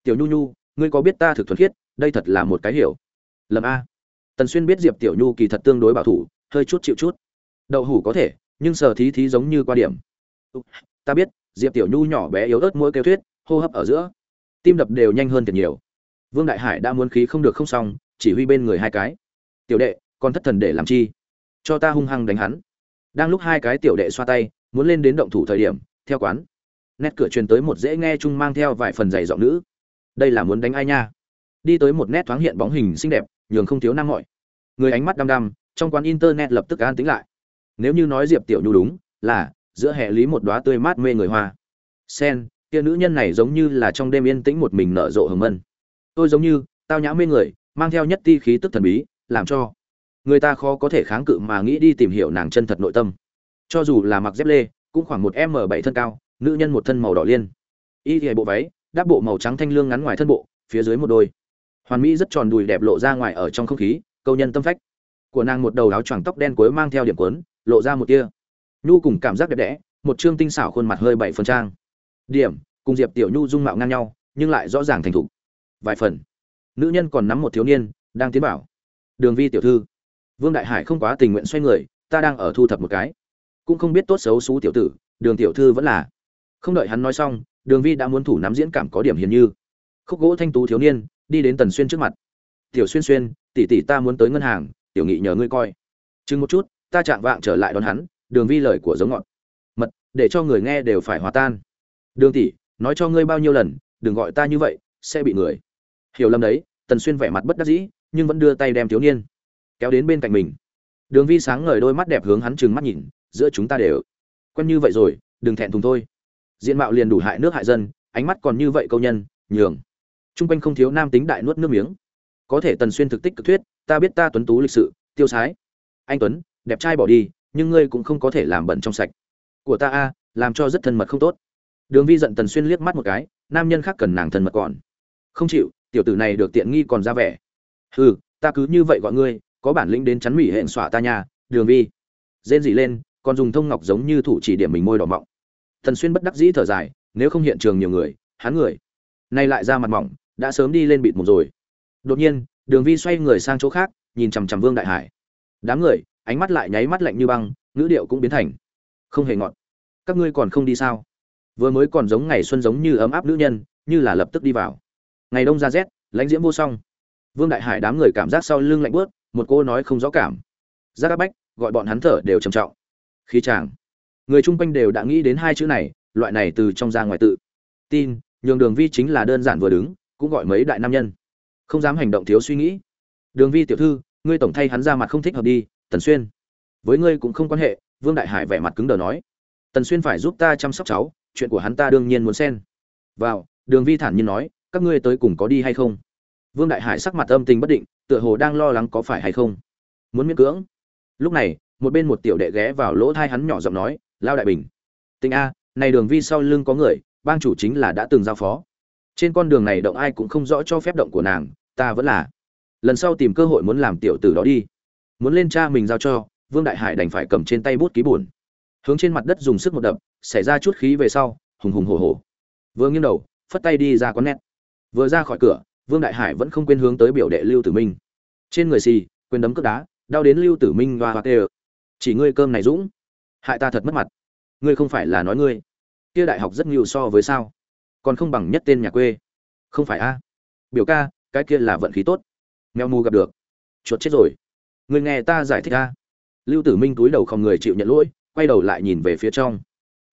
Tiểu Nhu Nhu, ngươi có biết ta thực thuần khiết, đây thật là một cái hiểu. Lầm a. Tần Xuyên biết Diệp Tiểu Nhu kỳ thật tương đối bảo thủ, hơi chút chịu chút. Đậu hủ có thể, nhưng sở thí thí giống như qua điểm. Ta biết, Diệp Tiểu Nhu nhỏ bé yếu ớt mỗi kêu thuyết, hô hấp ở giữa, tim đập đều nhanh hơn thật nhiều. Vương Đại Hải đã muốn khí không được không xong, chỉ huy bên người hai cái. Tiểu đệ, còn thất thần để làm chi? Cho ta hung hăng đánh hắn. Đang lúc hai cái tiểu đệ xoa tay, muốn lên đến động thủ thời điểm, theo quán, nét cửa truyền tới một dễ nghe chung mang theo vài phần giày giọng nữ. Đây là muốn đánh ai nha? Đi tới một nét thoáng hiện bóng hình xinh đẹp, nhường không thiếu nam mọi. Người ánh mắt đăm đăm, trong quán internet lập tức an tĩnh lại. Nếu như nói Diệp Tiểu Nhu đúng, là giữa hệ lý một đóa tươi mát mê người hoa. Sen, kia nữ nhân này giống như là trong đêm yên tĩnh một mình nở rộ hồng mân. Tôi giống như, tao nhã mê người, mang theo nhất ti khí tức thần bí, làm cho người ta khó có thể kháng cự mà nghĩ đi tìm hiểu nàng chân thật nội tâm. Cho dù là mặc dép lê, cũng khoảng một m bảy thân cao, nữ nhân một thân màu đỏ liên. Y liễu bộ váy, đáp bộ màu trắng thanh lương ngắn ngoài thân bộ, phía dưới một đôi hoàn mỹ rất tròn đùi đẹp lộ ra ngoài ở trong không khí, câu nhân tâm phách. Của nàng một đầu áo choàng tóc đen cuối mang theo điểm cuốn, lộ ra một tia nhu cùng cảm giác đẹp đẽ, một chương tinh xảo khuôn mặt hơi bảy phần trang. Điểm, cùng diệp tiểu nhu dung mạo ngang nhau, nhưng lại rõ ràng thành thục. Vài phần. Nữ nhân còn nắm một thiếu niên, đang tiến bảo. Đường vi tiểu thư. Vương đại hải không quá tình nguyện xoay người, ta đang ở thu thập một cái. Cũng không biết tốt xấu xú tiểu tử, đường tiểu thư vẫn là. Không đợi hắn nói xong, đường vi đã muốn thủ nắm diễn cảm có điểm hiền như. Khúc gỗ thanh tú thiếu niên, đi đến tần xuyên trước mặt. Tiểu xuyên xuyên, tỷ tỷ ta muốn tới ngân hàng, tiểu nghị nhờ ngươi coi. Chừng một chút, ta chạm vạng trở lại đón hắn đường vi lời của giống ngọn. Mật, để cho người nghe đều phải hòa tan. Đường tỷ, nói cho ngươi bao nhiêu lần, đừng gọi ta như vậy, sẽ bị người. Hiểu lầm đấy, tần xuyên vẻ mặt bất đắc dĩ, nhưng vẫn đưa tay đem thiếu niên kéo đến bên cạnh mình. Đường vi sáng ngời đôi mắt đẹp hướng hắn trừng mắt nhìn, giữa chúng ta đều. Quen như vậy rồi, đừng thẹn thùng thôi. Diện mạo liền đủ hại nước hại dân, ánh mắt còn như vậy câu nhân, nhường. T r u n g quanh không thiếu nam tính đại nuốt nước miếng. Có thể tần xuyên thực tích cực thuyết, ta biết ta tuấn tú lịch sự, tiêu sái. Anh tuấn, đẹp trai bỏ đi nhưng ngươi cũng không có thể làm bẩn trong sạch. Của ta a, làm cho rất thân mật không tốt. Đường vi giận tần xuyên liếc mắt một cái, nam nhân khác cần nàng thân mật còn. Không chịu, tiểu tử này được tiện nghi còn ra vẻ. Ừ ta cứ như vậy gọi ngươi, có bản lĩnh đến chắn mỹ hẹn xỏa ta nhà đường vi. Rên dị lên, còn dùng thông ngọc giống như thủ chỉ điểm mình môi đỏ mọng. Tần xuyên bất đắc dĩ thở dài, nếu không hiện trường nhiều người, hắn người. Nay lại ra mặt mỏng, đã sớm đi lên bịt một rồi. Đột nhiên, đường vi xoay người sang chỗ khác, nhìn chằm chằm vương đại hải. Đám người ánh mắt lại nháy mắt lạnh như băng, ngữ điệu cũng biến thành, không hề ngọn. các ngươi còn không đi sao? Vừa mới còn giống ngày xuân giống như ấm áp nữ nhân, như là lập tức đi vào. Ngày đông ra rét, lãnh diễm vô song. Vương đại hải đám người cảm giác sau lưng lạnh bớt một cô nói không rõ cảm. Giác áp bách, gọi bọn hắn thở đều trầm trọng. Khí chàng. Người chung quanh đều đã nghĩ đến hai chữ này, loại này từ trong ra ngoài tự. Tin, nhường đường vi chính là đơn giản vừa đứng, cũng gọi mấy đại nam nhân. Không dám hành động thiếu suy nghĩ. Đường vi tiểu thư, ngươi tổng thay hắn ra mặt không thích hợp đi tần xuyên. Với ngươi cũng không quan hệ, vương đại hải vẻ mặt cứng đờ nói. Tần xuyên phải giúp ta chăm sóc cháu, chuyện của hắn ta đương nhiên muốn xen. Vào, đường vi thản nhiên nói, các ngươi tới cùng có đi hay không? Vương đại hải sắc mặt âm tình bất định, tựa hồ đang lo lắng có phải hay không. Muốn miễn cưỡng. Lúc này, một bên một tiểu đệ ghé vào lỗ thai hắn nhỏ giọng nói, lao đại bình. Tình a, này đường vi sau lưng có người, bang chủ chính là đã từng giao phó. Trên con đường này động ai cũng không rõ cho phép động của nàng, ta vẫn là. Lần sau tìm cơ hội muốn làm tiểu tử đó đi muốn lên cha mình giao cho, vương đại hải đành phải cầm trên tay bút ký buồn. Hướng trên mặt đất dùng sức một đập xảy ra chút khí về sau, hùng hùng hổ hổ. Vừa nghiêng đầu, phất tay đi ra quán nét vừa ra khỏi cửa, vương đại hải vẫn không quên hướng tới biểu đệ lưu tử minh. Trên người xì, quên đấm cướp đá, đau đến lưu tử minh và hoa tê chỉ ngươi cơm này dũng. Hại ta thật mất mặt. Ngươi không phải là nói ngươi. Kia đại học rất nhiều so với sao. Còn không bằng nhất tên nhà quê. Không phải a. Biểu ca, cái kia là vận khí tốt. Mèo mù gặp được. Chuột chết rồi người nghe ta giải thích ra, lưu tử minh túi đầu không người chịu nhận lỗi quay đầu lại nhìn về phía trong.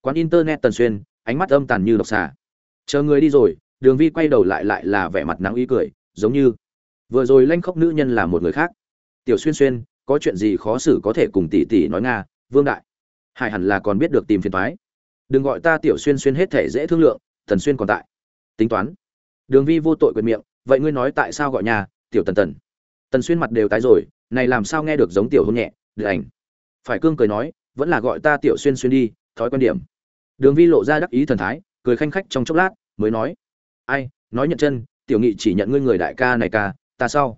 Quán internet tần xuyên ánh mắt âm tàn như độc xà. Chờ người đi rồi đường vi quay đầu lại lại là vẻ mặt nắng ý cười giống như vừa rồi lanh khóc nữ nhân là một người khác. Tiểu xuyên xuyên có chuyện gì khó xử có thể cùng tỷ tỷ nói nga vương đại? Hải hẳn là còn biết được tìm phiền thoái đừng gọi ta tiểu xuyên xuyên hết thể dễ thương lượng thần xuyên còn tại. Tính toán. Đường vi vô tội quyền miệng vậy ngươi nói tại sao gọi nhà tiểu tần tần? Tần xuyên mặt đều tái rồi này làm sao nghe được giống tiểu hôn nhẹ, được ảnh. Phải cương cười nói, vẫn là gọi ta tiểu xuyên xuyên đi, thói quan điểm. Đường vi lộ ra đắc ý thần thái, cười khanh khách trong chốc lát, mới nói, ai, nói nhận chân, tiểu nghị chỉ nhận ngươi người đại ca này ca, ta sau.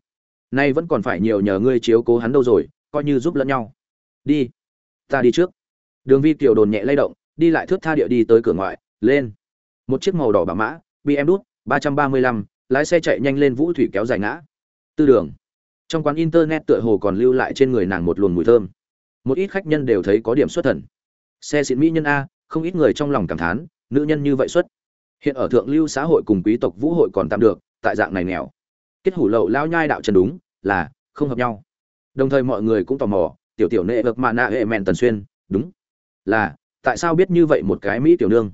Nay vẫn còn phải nhiều nhờ ngươi chiếu cố hắn đâu rồi, coi như giúp lẫn nhau. Đi, ta đi trước. Đường vi tiểu đồn nhẹ lay động, đi lại thước tha địa đi tới cửa ngoại, lên. Một chiếc màu đỏ bả mã bm đút ba trăm ba mươi lăm, lái xe chạy nhanh lên vũ thủy kéo dài ngã. Tư đường trong quán internet tựa hồ còn lưu lại trên người nàng một luồng mùi thơm. Một ít khách nhân đều thấy có điểm xuất thần. Xe xịn mỹ nhân a, không ít người trong lòng cảm thán, nữ nhân như vậy xuất. Hiện ở thượng lưu xã hội cùng quý tộc vũ hội còn tạm được, tại dạng này nghèo. Kết hủ lậu lao nhai đạo trần đúng, là, không hợp nhau. Đồng thời mọi người cũng tò mò, tiểu tiểu nệ vực mạ nạ hệ mẹn tần xuyên, đúng. Là, tại sao biết như vậy một cái mỹ tiểu nương?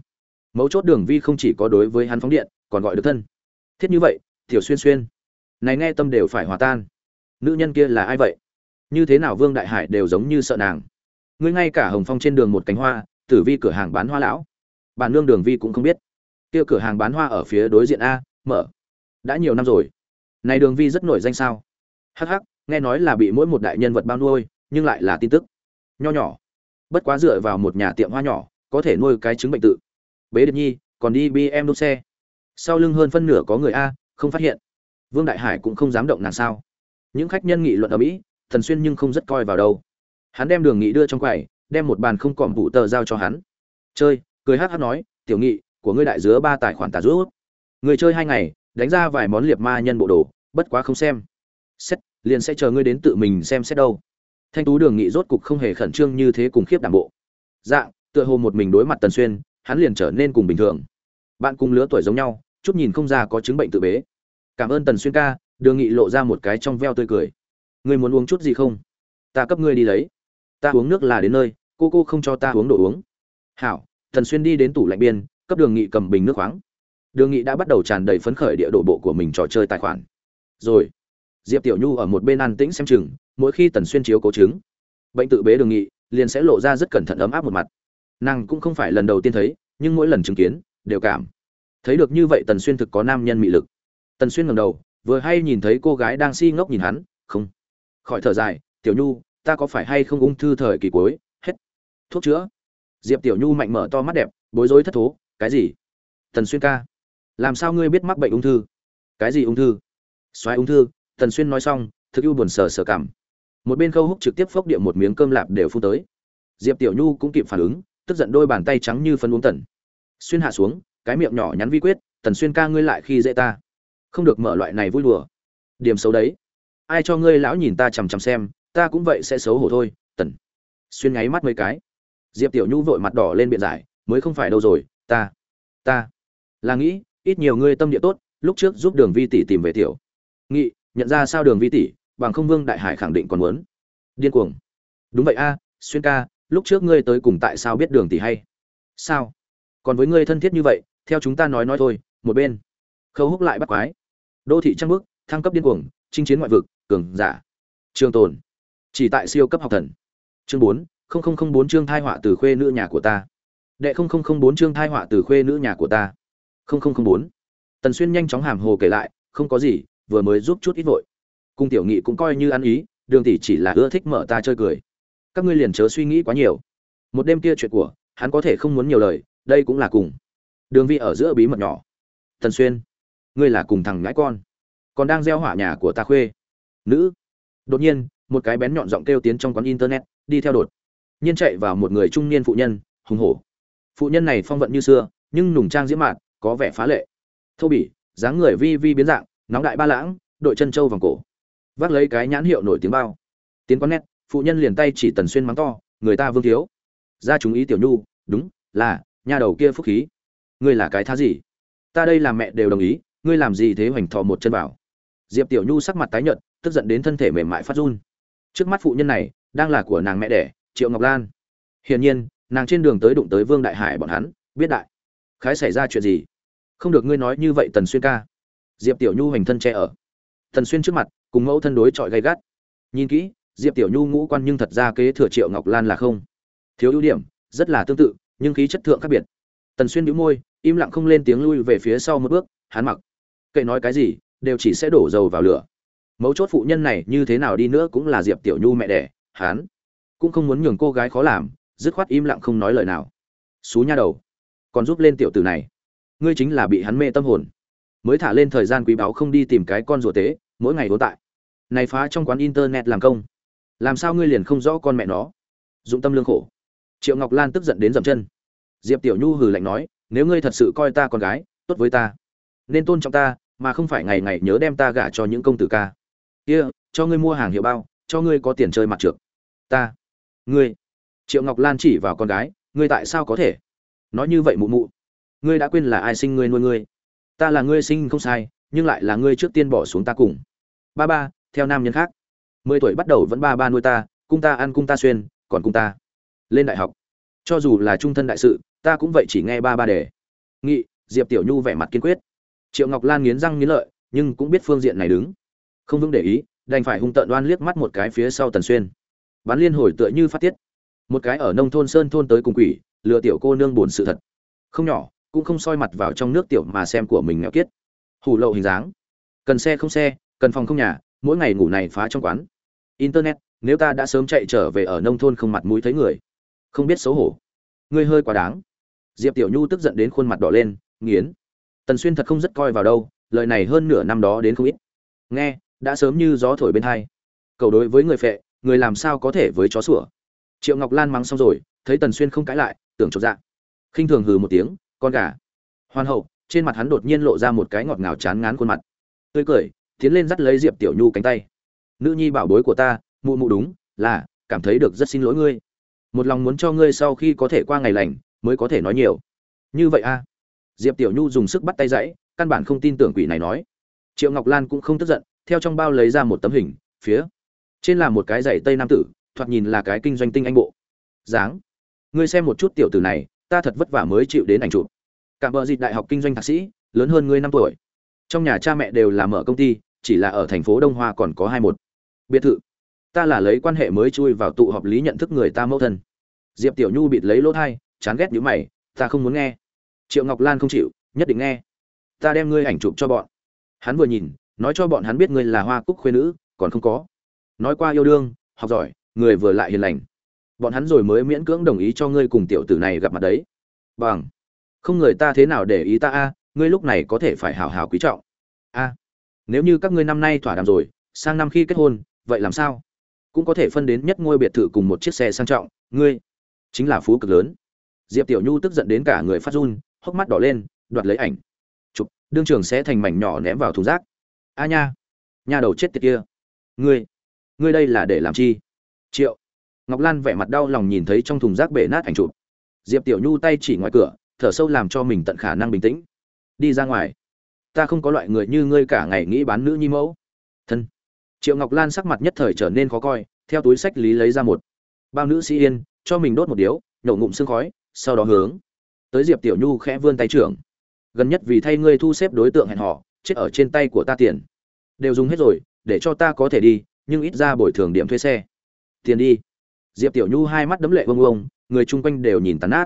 Mấu chốt đường vi không chỉ có đối với hắn phóng điện, còn gọi được thân. Thiết như vậy, tiểu xuyên xuyên. Này nghe tâm đều phải hòa tan nữ nhân kia là ai vậy? Như thế nào vương đại hải đều giống như sợ nàng? Ngươi ngay cả hồng phong trên đường một cánh hoa, tử vi cửa hàng bán hoa lão. Bản nương đường vi cũng không biết. Kia cửa hàng bán hoa ở phía đối diện a, mở. Đã nhiều năm rồi. Này đường vi rất nổi danh sao? Hắc hắc, nghe nói là bị mỗi một đại nhân vật bao nuôi, nhưng lại là tin tức. Nho nhỏ. Bất quá dựa vào một nhà tiệm hoa nhỏ, có thể nuôi cái chứng bệnh tự. Bế điệp nhi, còn đi bm đỗ xe. Sau lưng hơn phân nửa có người a, không phát hiện. Vương đại hải cũng không dám động nàng sao? Những khách nhân nghị luận ở mỹ, thần xuyên nhưng không rất coi vào đâu. Hắn đem đường nghị đưa trong quầy, đem một bàn không còm vụ tờ giao cho hắn. Chơi, cười hát hát nói, tiểu nghị, của ngươi đại dứa ba tài khoản tà rút người chơi hai ngày, đánh ra vài món liệt ma nhân bộ đồ, bất quá không xem. Xét, liền sẽ chờ ngươi đến tự mình xem xét đâu. Thanh tú đường nghị rốt cục không hề khẩn trương như thế cùng khiếp đảm bộ. Dạng tựa hồ một mình đối mặt tần xuyên, hắn liền trở nên cùng bình thường. Bạn cùng lứa tuổi giống nhau, chút nhìn không ra có chứng bệnh tự bế. Cảm ơn tần xuyên ca đường nghị lộ ra một cái trong veo tươi cười. Ngươi muốn uống chút gì không? Ta cấp ngươi đi lấy. Ta uống nước là đến nơi, cô cô không cho ta uống đồ uống. Hảo tần xuyên đi đến tủ lạnh biên, cấp đường nghị cầm bình nước khoáng. Đường nghị đã bắt đầu tràn đầy phấn khởi địa đổ bộ của mình trò chơi tài khoản. Rồi, diệp tiểu nhu ở một bên an tĩnh xem chừng, mỗi khi tần xuyên chiếu cố chứng, bệnh tự bế đường nghị, liền sẽ lộ ra rất cẩn thận ấm áp một mặt. Nàng cũng không phải lần đầu tiên thấy, nhưng mỗi lần chứng kiến, đều cảm thấy được như vậy tần xuyên thực có nam nhân mị lực. Tần xuyên ngầm đầu vừa hay nhìn thấy cô gái đang si ngốc nhìn hắn, không. Khỏi thở dài, tiểu nhu, ta có phải hay không ung thư thời kỳ cuối? Hết. Thuốc chữa. Diệp tiểu nhu mạnh mở to mắt đẹp, bối rối thất thố, cái gì? Tần xuyên ca. Làm sao ngươi biết mắc bệnh ung thư? Cái gì ung thư? Xoáy ung thư. Tần xuyên nói xong, thực ưu buồn sờ sờ cảm. Một bên khâu húc trực tiếp phốc điện một miếng cơm lạp đều phun tới. Diệp tiểu nhu cũng kịp phản ứng, tức giận đôi bàn tay trắng như phân uống tần. Xuyên hạ xuống, cái miệng nhỏ nhắn vi quyết, tần xuyên ca ngươi lại khi dễ ta không được mở loại này vui đùa. Điểm xấu đấy. Ai cho ngươi lão nhìn ta chằm chằm xem, ta cũng vậy sẽ xấu hổ thôi, tần. Xuyên ngáy mắt mấy cái. Diệp tiểu nhu vội mặt đỏ lên biện giải, mới không phải đâu rồi, ta ta. Là nghĩ, ít nhiều ngươi tâm địa tốt, lúc trước giúp đường vi tỷ tìm về tiểu. Nghị, nhận ra sao đường vi tỷ, bằng không vương đại hải khẳng định còn muốn. Điên cuồng. Đúng vậy a, xuyên ca, lúc trước ngươi tới cùng tại sao biết đường tỷ hay? Sao? Còn với ngươi thân thiết như vậy, theo chúng ta nói nói thôi, một bên. Khâu húc lại bắt quái đô thị trăng bước thăng cấp điên cuồng, chinh chiến ngoại vực, cường giả. Trường tồn. Chỉ tại siêu cấp học thần. Chương bốn, không không không bốn chương thai họa từ khuê nữ nhà của ta. Đệ không không không bốn chương thai họa từ khuê nữ nhà của ta. Không không không bốn. Tần xuyên nhanh chóng hàm hồ kể lại, không có gì, vừa mới giúp chút ít vội. Cung tiểu nghị cũng coi như ăn ý, đường tỷ chỉ là ưa thích mở ta chơi cười. Các ngươi liền chớ suy nghĩ quá nhiều. Một đêm kia chuyện của, hắn có thể không muốn nhiều lời, đây cũng là cùng. Đường vi ở giữa bí mật nhỏ. Tần xuyên ngươi là cùng thằng ngãi con, còn đang gieo hỏa nhà của ta khuê. Nữ. Đột nhiên, một cái bén nhọn giọng kêu tiến trong quán internet, đi theo đột nhiên chạy vào một người trung niên phụ nhân, hùng hổ. Phụ nhân này phong vận như xưa, nhưng nùng trang diễm mạn có vẻ phá lệ. Thô bỉ, dáng người vi vi biến dạng, nóng đại ba lãng, đội chân trâu vòng cổ. Vác lấy cái nhãn hiệu nổi tiếng bao. Tiến quán nét phụ nhân liền tay chỉ tần xuyên mắng to, người ta vương thiếu. Ra chúng ý tiểu nhu, đúng, là, nhà đầu kia phúc khí. Ngươi là cái thá gì? Ta đây là mẹ đều đồng ý ngươi làm gì thế hoành thò một chân vào? Diệp tiểu nhu sắc mặt tái nhợt, tức giận đến thân thể mềm mại phát run. Trước mắt phụ nhân này, đang là của nàng mẹ đẻ, triệu ngọc lan. Hiển nhiên, nàng trên đường tới đụng tới vương đại hải bọn hắn, biết đại. Khái xảy ra chuyện gì? Không được ngươi nói như vậy tần xuyên ca. Diệp tiểu nhu hành thân che ở. Tần xuyên trước mặt, cùng mẫu thân đối chọi gay gắt. Nhìn kỹ, diệp tiểu nhu ngũ quan nhưng thật ra kế thừa triệu ngọc lan là không. Thiếu ưu điểm, rất là tương tự, nhưng khí chất thượng khác biệt. Tần xuyên đĩu môi, im lặng không lên tiếng lui về phía sau một bước, hắn mặc kệ nói cái gì, đều chỉ sẽ đổ dầu vào lửa. Mấu chốt phụ nhân này như thế nào đi nữa cũng là diệp tiểu nhu mẹ đẻ, hắn cũng không muốn nhường cô gái khó làm, dứt khoát im lặng không nói lời nào. Xú nha đầu, còn giúp lên tiểu tử này. Ngươi chính là bị hắn mê tâm hồn. Mới thả lên thời gian quý báu không đi tìm cái con ruột tế, mỗi ngày vốn tại. Này phá trong quán internet làm công. Làm sao ngươi liền không rõ con mẹ nó? Dụng tâm lương khổ. Triệu ngọc lan tức giận đến dậm chân. Diệp tiểu nhu hừ lạnh nói, nếu ngươi thật sự coi ta con gái, tốt với ta nên tôn trọng ta mà không phải ngày ngày nhớ đem ta gả cho những công tử ca. Kia、yeah, cho ngươi mua hàng hiệu bao cho ngươi có tiền chơi mặt trượt ta ngươi. Triệu ngọc lan chỉ vào con gái ngươi tại sao có thể? Nói như vậy mụ mụ. Ngươi đã quên là ai sinh ngươi nuôi ngươi. Ta là ngươi sinh không sai nhưng lại là ngươi trước tiên bỏ xuống ta cùng. Ba ba theo nam nhân khác. Mười tuổi bắt đầu vẫn ba ba nuôi ta cung ta ăn cung ta xuyên còn cung ta. Lên đại học. Cho dù là trung thân đại sự ta cũng vậy chỉ nghe ba ba để nghị diệp tiểu nhu vẻ mặt kiên quyết triệu ngọc lan nghiến răng nghiến lợi, nhưng cũng biết phương diện này đứng. Không vững để ý, đành phải hung tợn đoan liếc mắt một cái phía sau tần xuyên. Bắn liên hồi tựa như phát tiết. Một cái ở nông thôn sơn thôn tới cùng quỷ, lừa tiểu cô nương buồn sự thật. Không nhỏ, cũng không soi mặt vào trong nước tiểu mà xem của mình nghèo kiết. Hủ lậu hình dáng. Cần xe không xe, cần phòng không nhà, mỗi ngày ngủ này phá trong quán. Internet, nếu ta đã sớm chạy trở về ở nông thôn không mặt mũi thấy người. Không biết xấu hổ. Ngươi hơi quá đáng. Diệp tiểu nhu tức giận đến khuôn mặt đỏ lên, nghiến tần xuyên thật không rất coi vào đâu, lời này hơn nửa năm đó đến không ít. Nghe, đã sớm như gió thổi bên hai. Cầu đối với người phệ, người làm sao có thể với chó sủa? Triệu ngọc lan mắng xong rồi, thấy tần xuyên không cãi lại, tưởng chột dạ. Khinh thường hừ một tiếng, con gà. Hoàn hậu, trên mặt hắn đột nhiên lộ ra một cái ngọt ngào chán ngán khuôn mặt. Tươi cười, tiến lên dắt lấy diệp tiểu nhu cánh tay. Nữ nhi bảo bối của ta, mụ mụ đúng, là, cảm thấy được rất xin lỗi ngươi. Một lòng muốn cho ngươi sau khi có thể qua ngày lành, mới có thể nói nhiều. Như vậy a diệp tiểu nhu dùng sức bắt tay dãy, căn bản không tin tưởng quỷ này nói. Triệu ngọc lan cũng không tức giận, theo trong bao lấy ra một tấm hình, phía trên là một cái giày tây nam tử, thoạt nhìn là cái kinh doanh tinh anh bộ. Dáng. Ngươi xem một chút tiểu tử này, ta thật vất vả mới chịu đến ảnh chụp. Cảm bờ dịch đại học kinh doanh thạc sĩ, lớn hơn ngươi năm tuổi. Trong nhà cha mẹ đều là mở công ty, chỉ là ở thành phố đông hoa còn có hai một. Biệt thự. Ta là lấy quan hệ mới chui vào tụ họp lý nhận thức người ta mẫu thân. Diệp tiểu nhu bịt lấy lỗ thai, chán ghét nhữ mày, ta không muốn nghe triệu ngọc lan không chịu, nhất định nghe. Ta đem ngươi ảnh chụp cho bọn. Hắn vừa nhìn, nói cho bọn hắn biết ngươi là hoa cúc khuê nữ, còn không có. Nói qua yêu đương, học giỏi, người vừa lại hiền lành. Bọn hắn rồi mới miễn cưỡng đồng ý cho ngươi cùng tiểu tử này gặp mặt đấy. Bằng. Không người ta thế nào để ý ta a, ngươi lúc này có thể phải hào hào quý trọng. A. Nếu như các ngươi năm nay thỏa đàm rồi, sang năm khi kết hôn, vậy làm sao? Cũng có thể phân đến nhất ngôi biệt thự cùng một chiếc xe sang trọng, ngươi. Chính là phú cực lớn. Diệp tiểu nhu tức giận đến cả người phát run hốc mắt đỏ lên, đoạt lấy ảnh. Chụp, đương trường sẽ thành mảnh nhỏ ném vào thùng rác. A nha nha đầu chết tiệt kia. Ngươi ngươi đây là để làm chi? Triệu. Ngọc lan vẻ mặt đau lòng nhìn thấy trong thùng rác bể nát ảnh chụp. Diệp tiểu nhu tay chỉ ngoài cửa, thở sâu làm cho mình tận khả năng bình tĩnh. Đi ra ngoài. Ta không có loại người như ngươi cả ngày nghĩ bán nữ nhi mẫu. Thân. Triệu ngọc lan sắc mặt nhất thời trở nên khó coi, theo túi sách lý lấy ra một bao nữ sĩ yên, cho mình đốt một điếu, nhổ ngụm xương khói, sau đó hướng tới diệp tiểu nhu khẽ vươn tay trưởng. Gần nhất vì thay ngươi thu xếp đối tượng hẹn họ chết ở trên tay của ta tiền. Đều dùng hết rồi, để cho ta có thể đi, nhưng ít ra bồi thường điểm thuê xe. Tiền đi. Diệp tiểu nhu hai mắt đấm lệ vông vông, người chung quanh đều nhìn tàn nát.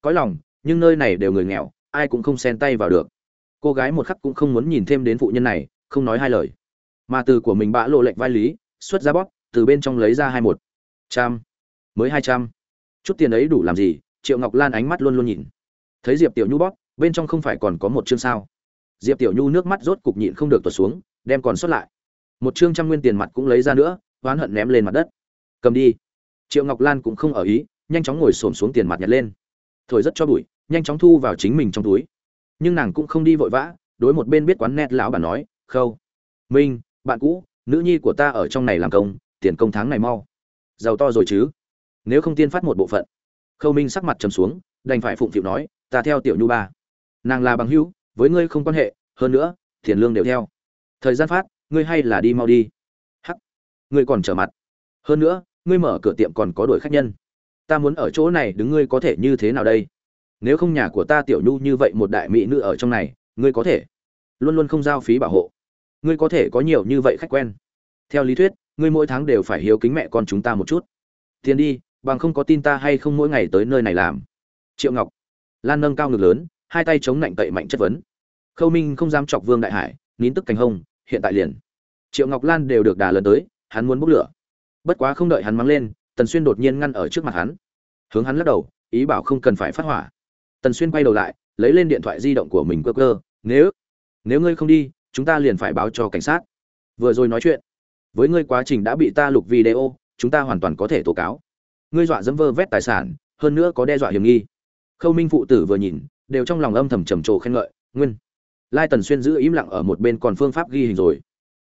Có lòng, nhưng nơi này đều người nghèo, ai cũng không xen tay vào được. Cô gái một khắc cũng không muốn nhìn thêm đến phụ nhân này, không nói hai lời. Mà từ của mình bã lộ lệnh vai lý, xuất ra bóp, từ bên trong lấy ra hai một. Trăm. Mới hai trăm. Chút tiền ấy đủ làm gì, triệu ngọc lan ánh mắt luôn luôn nhìn thấy diệp tiểu nhu bóp, bên trong không phải còn có một chương sao? Diệp tiểu nhu nước mắt rốt cục nhịn không được tuột xuống, đem còn sót lại. Một chương trăm nguyên tiền mặt cũng lấy ra nữa, oán hận ném lên mặt đất. Cầm đi. Triệu ngọc lan cũng không ở ý, nhanh chóng ngồi xổm xuống tiền mặt nhặt lên. Thổi rất cho bụi, nhanh chóng thu vào chính mình trong túi. Nhưng nàng cũng không đi vội vã, đối một bên biết quán nét lão bà nói, khâu, minh, bạn cũ, nữ nhi của ta ở trong này làm công, tiền công tháng này mau. Giàu to rồi chứ? Nếu không tiên phát một bộ phận. Khâu minh sắc mặt trầm xuống đành phải phụng phịu nói, ta theo tiểu nhu ba. Nàng là bằng hữu, với ngươi không quan hệ, hơn nữa, tiền lương đều theo. Thời gian phát, ngươi hay là đi mau đi. Hắc. Ngươi còn trở mặt. Hơn nữa, ngươi mở cửa tiệm còn có đuổi khách nhân. Ta muốn ở chỗ này đứng ngươi có thể như thế nào đây? Nếu không nhà của ta tiểu nhu như vậy một đại mỹ nữ ở trong này, ngươi có thể. Luôn luôn không giao phí bảo hộ. Ngươi có thể có nhiều như vậy khách quen. Theo lý thuyết, ngươi mỗi tháng đều phải hiếu kính mẹ con chúng ta một chút. Tiền đi, bằng không có tin ta hay không mỗi ngày tới nơi này làm triệu ngọc. Lan nâng cao ngực lớn, hai tay chống nạnh cậy mạnh chất vấn. Khâu minh không dám chọc vương đại hải, nín tức cành hông, hiện tại liền. Triệu ngọc lan đều được đà lần tới, hắn muốn bốc lửa. Bất quá không đợi hắn mắng lên, tần xuyên đột nhiên ngăn ở trước mặt hắn. Hướng hắn lắc đầu, ý bảo không cần phải phát hỏa. Tần xuyên quay đầu lại, lấy lên điện thoại di động của mình cơ cơ, nếu nếu ngươi không đi, chúng ta liền phải báo cho cảnh sát. Vừa rồi nói chuyện, với ngươi quá trình đã bị ta lục video, chúng ta hoàn toàn có thể tố cáo. Ngươi dọa dẫm vơ vét tài sản, hơn nữa có đe dọa hiểm nghi khâu minh phụ tử vừa nhìn, đều trong lòng âm thầm trầm trồ khen ngợi, nguyên, lai tần xuyên giữ im lặng ở một bên còn phương pháp ghi hình rồi.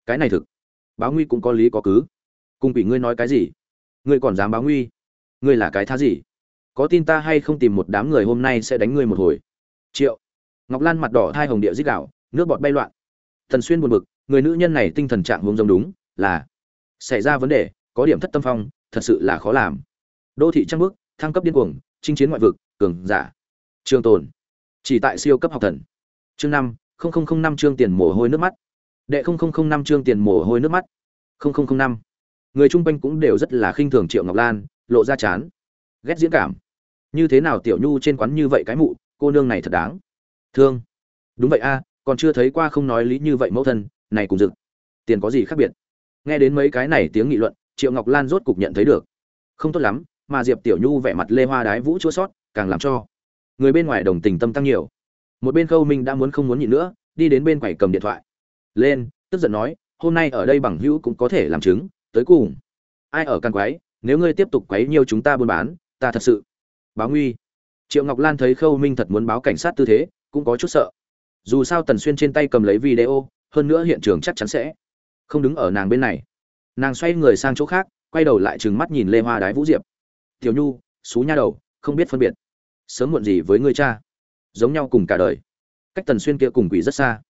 Cái này thực, báo nguy cũng có lý có cứ. Cung quỷ ngươi nói cái gì? Ngươi còn dám báo nguy? Ngươi là cái thá gì? Có tin ta hay không tìm một đám người hôm nay sẽ đánh ngươi một hồi? Triệu. Ngọc lan mặt đỏ hai hồng địa dích đảo nước bọt bay loạn. Thần xuyên buồn bực, người nữ nhân này tinh thần trạng hướng giống đúng, là xảy ra vấn đề, có điểm thất tâm phong, thật sự là khó làm. Đô thị trăng bước, thăng cấp điên cuồng, chinh chiến ngoại vực cường giả. Trường tồn. Chỉ tại siêu cấp học thần. Chương năm năm chương tiền mồ hôi nước mắt. Đệ năm chương tiền mồ hôi nước mắt. Năm. Người chung quanh cũng đều rất là khinh thường triệu ngọc lan, lộ ra chán. Ghét diễn cảm. Như thế nào tiểu nhu trên quán như vậy cái mụ, cô nương này thật đáng. Thương. Đúng vậy a, còn chưa thấy qua không nói lý như vậy mẫu thân, này cùng dực tiền có gì khác biệt? Nghe đến mấy cái này tiếng nghị luận, triệu ngọc lan rốt cục nhận thấy được. Không tốt lắm, mà diệp tiểu nhu vẻ mặt lê hoa đái vũ chua sót càng làm cho người bên ngoài đồng tình tâm tăng nhiều. Một bên khâu minh đã muốn không muốn nhịn nữa, đi đến bên quầy cầm điện thoại. Lên, tức giận nói, hôm nay ở đây bằng hữu cũng có thể làm chứng, tới cùng. Ai ở căn quái nếu ngươi tiếp tục quấy nhiều chúng ta buôn bán, ta thật sự báo nguy. Triệu ngọc lan thấy khâu minh thật muốn báo cảnh sát tư thế, cũng có chút sợ. Dù sao tần xuyên trên tay cầm lấy video, hơn nữa hiện trường chắc chắn sẽ không đứng ở nàng bên này. Nàng xoay người sang chỗ khác, quay đầu lại trừng mắt nhìn lê hoa đái vũ diệp. Tiểu nhu, xú nha đầu, không biết phân biệt sớm muộn gì với ngươi cha. Giống nhau cùng cả đời. Cách tần xuyên kia cùng quỷ rất xa.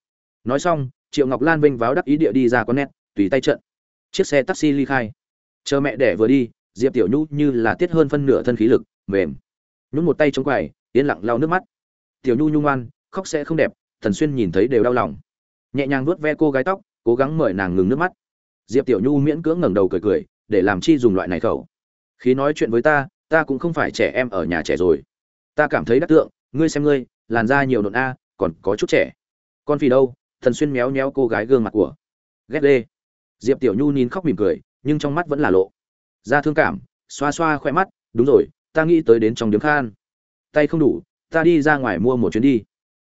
Nói xong, triệu ngọc lan vinh váo đắc ý địa đi ra con nét, tùy tay trận. Chiếc xe taxi ly khai. Chờ mẹ đẻ vừa đi, diệp tiểu nhu như là tiết hơn phân nửa thân khí lực, mềm. Nhún một tay chống quầy yên lặng lau nước mắt. Tiểu nhu nhung ngoan, khóc sẽ không đẹp thần xuyên nhìn thấy đều đau lòng. Nhẹ nhàng vuốt ve cô gái tóc, cố gắng mời nàng ngừng nước mắt. Diệp tiểu nhu miễn cưỡng ngẩng đầu cười cười, để làm chi dùng loại này khẩu. Khi nói chuyện với ta ta cũng không phải trẻ em ở nhà trẻ rồi ta cảm thấy đắc tượng, ngươi xem ngươi, làn da nhiều nộn a, còn có chút trẻ. Con vì đâu, thần xuyên méo méo cô gái gương mặt của. Ghét đê diệp tiểu nhu nín khóc mỉm cười, nhưng trong mắt vẫn là lộ. Ra thương cảm, xoa xoa khoe mắt, đúng rồi, ta nghĩ tới đến trong điếm khan. Tay không đủ, ta đi ra ngoài mua một chuyến đi.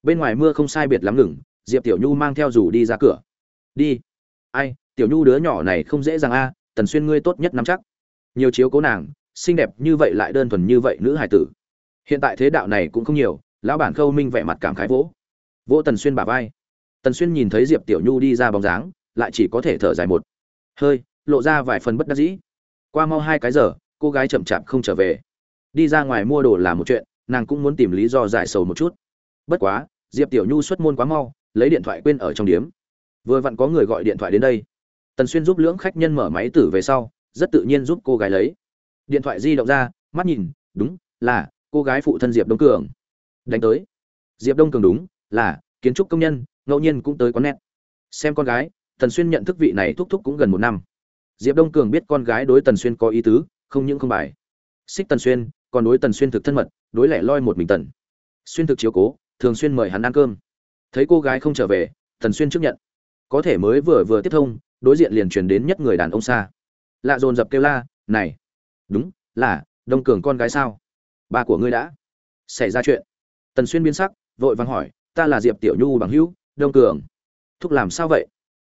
Bên ngoài mưa không sai biệt lắm ngừng, diệp tiểu nhu mang theo dù đi ra cửa. Đi. Ai, tiểu nhu đứa nhỏ này không dễ dàng a tần xuyên ngươi tốt nhất nắm chắc. Nhiều chiếu cố nàng, xinh đẹp như vậy lại đơn thuần như vậy nữ hải tử hiện tại thế đạo này cũng không nhiều, lão bản khâu minh vẻ mặt cảm khái vỗ. Vỗ tần xuyên bả vai. Tần xuyên nhìn thấy diệp tiểu nhu đi ra bóng dáng, lại chỉ có thể thở dài một hơi, lộ ra vài phần bất đắc dĩ. Qua mau hai cái giờ, cô gái chậm chạp không trở về. Đi ra ngoài mua đồ là một chuyện, nàng cũng muốn tìm lý do giải sầu một chút. Bất quá, diệp tiểu nhu xuất môn quá mau, lấy điện thoại quên ở trong điếm. Vừa vặn có người gọi điện thoại đến đây. Tần xuyên giúp lưỡng khách nhân mở máy tử về sau, rất tự nhiên giúp cô gái lấy. Điện thoại di động ra, mắt nhìn, đúng, là cô gái phụ thân diệp đông cường. Đánh tới. Diệp đông cường đúng, là kiến trúc công nhân, ngẫu nhiên cũng tới quán nét xem con gái, tần xuyên nhận thức vị này thúc thúc cũng gần một năm. Diệp đông cường biết con gái đối tần xuyên có ý tứ, không những không bài. Xích tần xuyên, còn đối tần xuyên thực thân mật, đối lẻ loi một mình tần. Xuyên thực chiếu cố, thường xuyên mời hắn ăn cơm. Thấy cô gái không trở về, tần xuyên trước nhận. Có thể mới vừa vừa tiếp thông, đối diện liền truyền đến nhất người đàn ông xa. Lạ dồn dập kêu la, này, đúng, là đông cường con gái sao? Ba của ngươi đã xảy ra chuyện. Tần xuyên biến sắc, vội vàng hỏi, ta là diệp tiểu nhu bằng hữu, đông cường. Thúc làm sao vậy?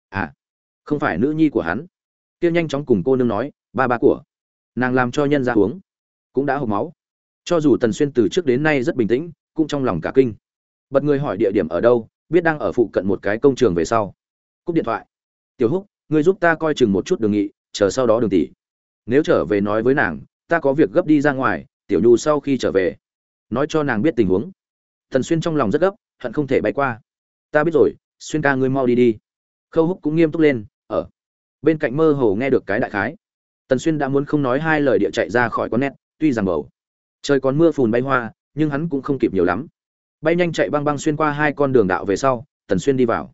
À không phải nữ nhi của hắn. Tiêu nhanh chóng cùng cô nương nói, ba ba của nàng làm cho nhân ra uống, cũng đã hộp máu. Cho dù tần xuyên từ trước đến nay rất bình tĩnh, cũng trong lòng cả kinh. Bật người hỏi địa điểm ở đâu, biết đang ở phụ cận một cái công trường về sau. Cúp điện thoại. Tiểu húc, ngươi giúp ta coi chừng một chút đường nghị, chờ sau đó đường tỷ. Nếu trở về nói với nàng, ta có việc gấp đi ra ngoài tiểu nhu sau khi trở về, nói cho nàng biết tình huống. Thần xuyên trong lòng rất gấp, hận không thể bay qua. Ta biết rồi, xuyên ca ngươi mau đi đi. Khâu húc cũng nghiêm túc lên, ở. Bên cạnh mơ hồ nghe được cái đại khái. Tần xuyên đã muốn không nói hai lời địa chạy ra khỏi con nét, tuy rằng bầu. Trời còn mưa phùn bay hoa, nhưng hắn cũng không kịp nhiều lắm. Bay nhanh chạy băng băng xuyên qua hai con đường đạo về sau tần xuyên đi vào.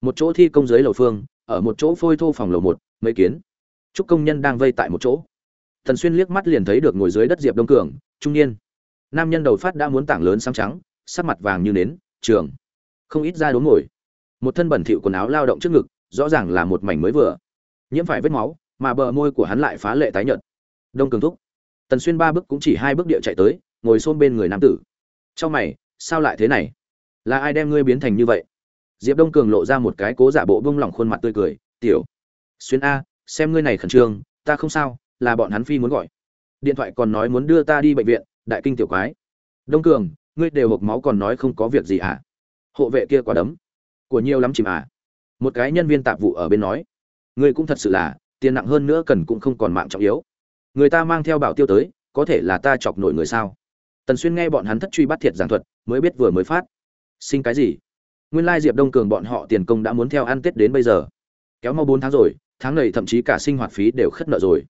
Một chỗ thi công dưới lầu phương, ở một chỗ phôi thô phòng lầu một, mấy kiến. Chúc công nhân đang vây tại một chỗ tần xuyên liếc mắt liền thấy được ngồi dưới đất diệp đông cường, trung niên. Nam nhân đầu phát đã muốn tảng lớn sáng trắng, sắc mặt vàng như nến, trường. Không ít ra đốn ngồi. Một thân bẩn thỉu quần áo lao động trước ngực, rõ ràng là một mảnh mới vừa. Nhiễm phải vết máu, mà bờ môi của hắn lại phá lệ tái nhợt. Đông cường thúc. Tần xuyên ba bước cũng chỉ hai bước địa chạy tới, ngồi xôn bên người nam tử. Trong mày, sao lại thế này? Là ai đem ngươi biến thành như vậy? Diệp đông cường lộ ra một cái cố giả bộ bông lỏng khuôn mặt tươi cười, tiểu xuyên a, xem ngươi này khẩn trương, ta không sao là bọn hắn phi muốn gọi. Điện thoại còn nói muốn đưa ta đi bệnh viện, đại kinh tiểu quái. Đông cường, ngươi đều hộp máu còn nói không có việc gì à? Hộ vệ kia quả đấm. Của nhiều lắm chìm à? Một cái nhân viên tạp vụ ở bên nói. Ngươi cũng thật sự là, tiền nặng hơn nữa cần cũng không còn mạng trọng yếu. Người ta mang theo bảo tiêu tới, có thể là ta chọc nổi người sao? Tần xuyên nghe bọn hắn thất truy bắt thiệt giảng thuật, mới biết vừa mới phát. Sinh cái gì? Nguyên lai diệp đông cường bọn họ tiền công đã muốn theo ăn tết đến bây giờ. Kéo mau bốn tháng rồi, tháng này thậm chí cả sinh hoạt phí đều khất nợ rồi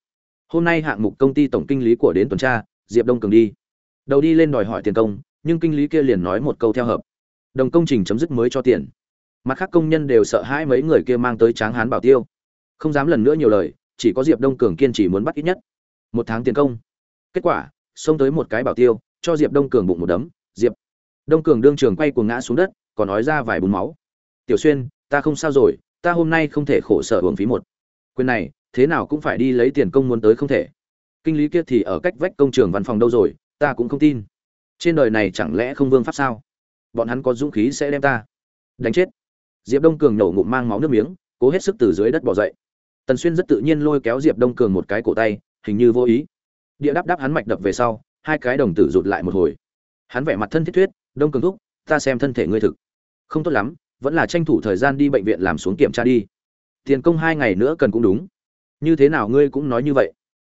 hôm nay hạng mục công ty tổng kinh lý của đến tuần tra, diệp đông cường đi. Đầu đi lên đòi hỏi tiền công, nhưng kinh lý kia liền nói một câu theo hợp. Đồng công trình chấm dứt mới cho tiền. Mặt khác công nhân đều sợ hãi mấy người kia mang tới tráng hán bảo tiêu. Không dám lần nữa nhiều lời, chỉ có diệp đông cường kiên trì muốn bắt ít nhất một tháng tiền công. Kết quả, xông tới một cái bảo tiêu, cho diệp đông cường bụng một đấm, diệp đông cường đương trường quay cuồng ngã xuống đất, còn nói ra vài bùn máu. Tiểu xuyên, ta không sao rồi, ta hôm nay không thể khổ sở hưởng phí một. Quyền này thế nào cũng phải đi lấy tiền công muốn tới không thể. Kinh lý kia thì ở cách vách công trường văn phòng đâu rồi, ta cũng không tin. Trên đời này chẳng lẽ không vương pháp sao? Bọn hắn có dũng khí sẽ đem ta đánh chết. Diệp đông cường nổ ngụm mang máu nước miếng, cố hết sức từ dưới đất bỏ dậy. Tần xuyên rất tự nhiên lôi kéo diệp đông cường một cái cổ tay, hình như vô ý. Địa đáp đáp hắn mạch đập về sau, hai cái đồng tử rụt lại một hồi. Hắn vẻ mặt thân thiết thuyết, đông cường thúc, ta xem thân thể ngươi thực. Không tốt lắm, vẫn là tranh thủ thời gian đi bệnh viện làm xuống kiểm tra đi. Tiền công hai ngày nữa cần cũng đúng như thế nào ngươi cũng nói như vậy.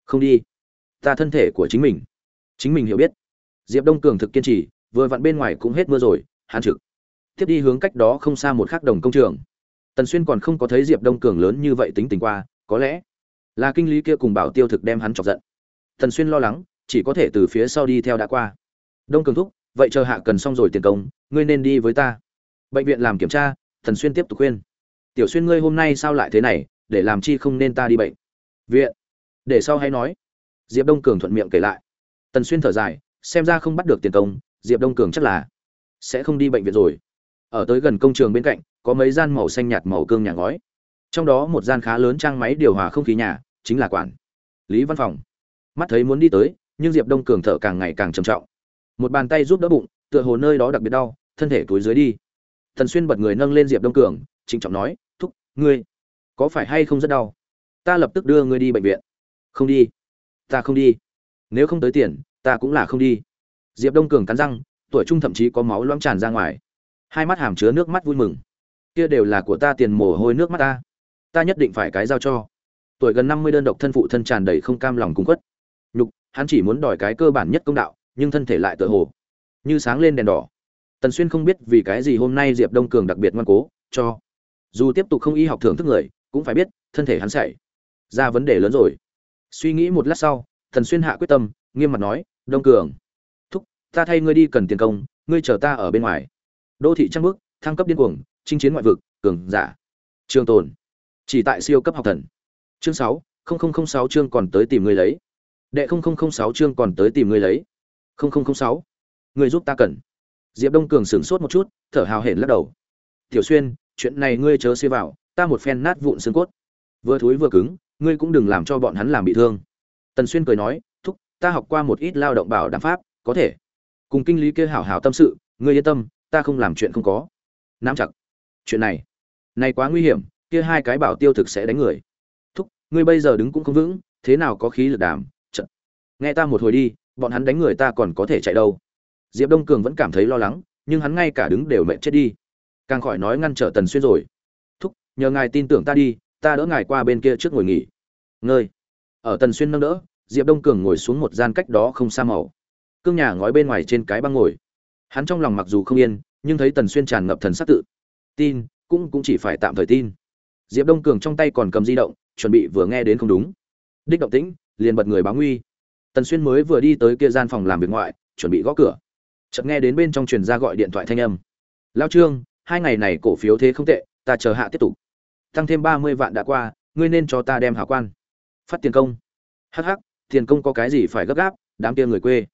Không đi. Ta thân thể của chính mình. Chính mình hiểu biết. Diệp đông cường thực kiên trì, vừa vặn bên ngoài cũng hết mưa rồi hàn trực tiếp đi hướng cách đó không xa một khắc đồng công trường. Tần xuyên còn không có thấy diệp đông cường lớn như vậy tính tình qua, có lẽ là kinh lý kia cùng bảo tiêu thực đem hắn chọc giận. Tần xuyên lo lắng, chỉ có thể từ phía sau đi theo đã qua. Đông cường thúc, vậy chờ hạ cần xong rồi tiền công, ngươi nên đi với ta. Bệnh viện làm kiểm tra, tần xuyên tiếp tục khuyên. Tiểu xuyên ngươi hôm nay sao lại thế này để làm chi không nên ta đi bệnh. Viện. Để sau hay nói. Diệp đông cường thuận miệng kể lại. Tần xuyên thở dài, xem ra không bắt được tiền công, diệp đông cường chắc là sẽ không đi bệnh viện rồi. Ở tới gần công trường bên cạnh, có mấy gian màu xanh nhạt màu cương nhà ngói. Trong đó một gian khá lớn trang máy điều hòa không khí nhà, chính là quản lý văn phòng. Mắt thấy muốn đi tới, nhưng diệp đông cường thở càng ngày càng trầm trọng. Một bàn tay giúp đỡ bụng, tựa hồ nơi đó đặc biệt đau, thân thể túi dưới đi. Thần xuyên bật người nâng lên diệp đông cường, trịnh trọng nói, thúc, ngươi có phải hay không rất đau? Ta lập tức đưa ngươi đi bệnh viện. Không đi. Ta không đi. Nếu không tới tiền, ta cũng là không đi. Diệp đông cường cắn răng, tuổi trung thậm chí có máu loãng tràn ra ngoài. Hai mắt hàm chứa nước mắt vui mừng. Kia đều là của ta tiền mồ hôi nước mắt ta. Ta nhất định phải cái giao cho. Tuổi gần năm mươi đơn độc thân phụ thân tràn đầy không cam lòng cung quất nhục, hắn chỉ muốn đòi cái cơ bản nhất công đạo, nhưng thân thể lại tựa hồ như sáng lên đèn đỏ. Tần xuyên không biết vì cái gì hôm nay diệp đông cường đặc biệt ngoan cố, cho dù tiếp tục không y học thưởng thức người cũng phải biết, thân thể hắn xảy ra vấn đề lớn rồi. Suy nghĩ một lát sau, thần xuyên hạ quyết tâm, nghiêm mặt nói, đông cường, thúc, ta thay ngươi đi cần tiền công, ngươi chờ ta ở bên ngoài. Đô thị trăng bước thăng cấp điên cuồng, chinh chiến ngoại vực, cường giả. Trường tồn, chỉ tại siêu cấp học thần. Chương sáu sáu chương còn tới tìm ngươi lấy. Đệ sáu chương còn tới tìm ngươi lấy. Sáu, ngươi giúp ta cần. Diệp đông cường sửng sốt một chút, thở hào hển lắc đầu. Tiểu xuyên, chuyện này ngươi chớ xê vào ta một phen nát vụn xương cốt. Vừa thối vừa cứng, ngươi cũng đừng làm cho bọn hắn làm bị thương. Tần xuyên cười nói, thúc, ta học qua một ít lao động bảo đảm pháp, có thể. Cùng kinh lý kia hảo hảo tâm sự, ngươi yên tâm, ta không làm chuyện không có. Nắm chặt. Chuyện này này quá nguy hiểm, kia hai cái bảo tiêu thực sẽ đánh người. Thúc, ngươi bây giờ đứng cũng không vững, thế nào có khí lực đảm trận nghe ta một hồi đi, bọn hắn đánh người ta còn có thể chạy đâu. Diệp đông cường vẫn cảm thấy lo lắng, nhưng hắn ngay cả đứng đều mệt chết đi. Càng khỏi nói ngăn trở tần xuyên rồi nhờ ngài tin tưởng ta đi, ta đỡ ngài qua bên kia trước ngồi nghỉ. Ngơi. Ở tần xuyên nâng đỡ, diệp đông cường ngồi xuống một gian cách đó không xa màu. Cương nhà ngói bên ngoài trên cái băng ngồi. Hắn trong lòng mặc dù không yên, nhưng thấy tần xuyên tràn ngập thần sắc tự. Tin, cũng cũng chỉ phải tạm thời tin. Diệp đông cường trong tay còn cầm di động, chuẩn bị vừa nghe đến không đúng. Đích động tĩnh, liền bật người báo nguy. Tần xuyên mới vừa đi tới kia gian phòng làm việc ngoại, chuẩn bị gõ cửa. Chợt nghe đến bên trong truyền ra gọi điện thoại thanh âm. Lao trương, hai ngày này cổ phiếu thế không tệ, ta chờ hạ tiếp tục tăng thêm ba mươi vạn đã qua, ngươi nên cho ta đem hảo quan. Phát tiền công. Hh tiền công có cái gì phải gấp gáp, đám kia người quê.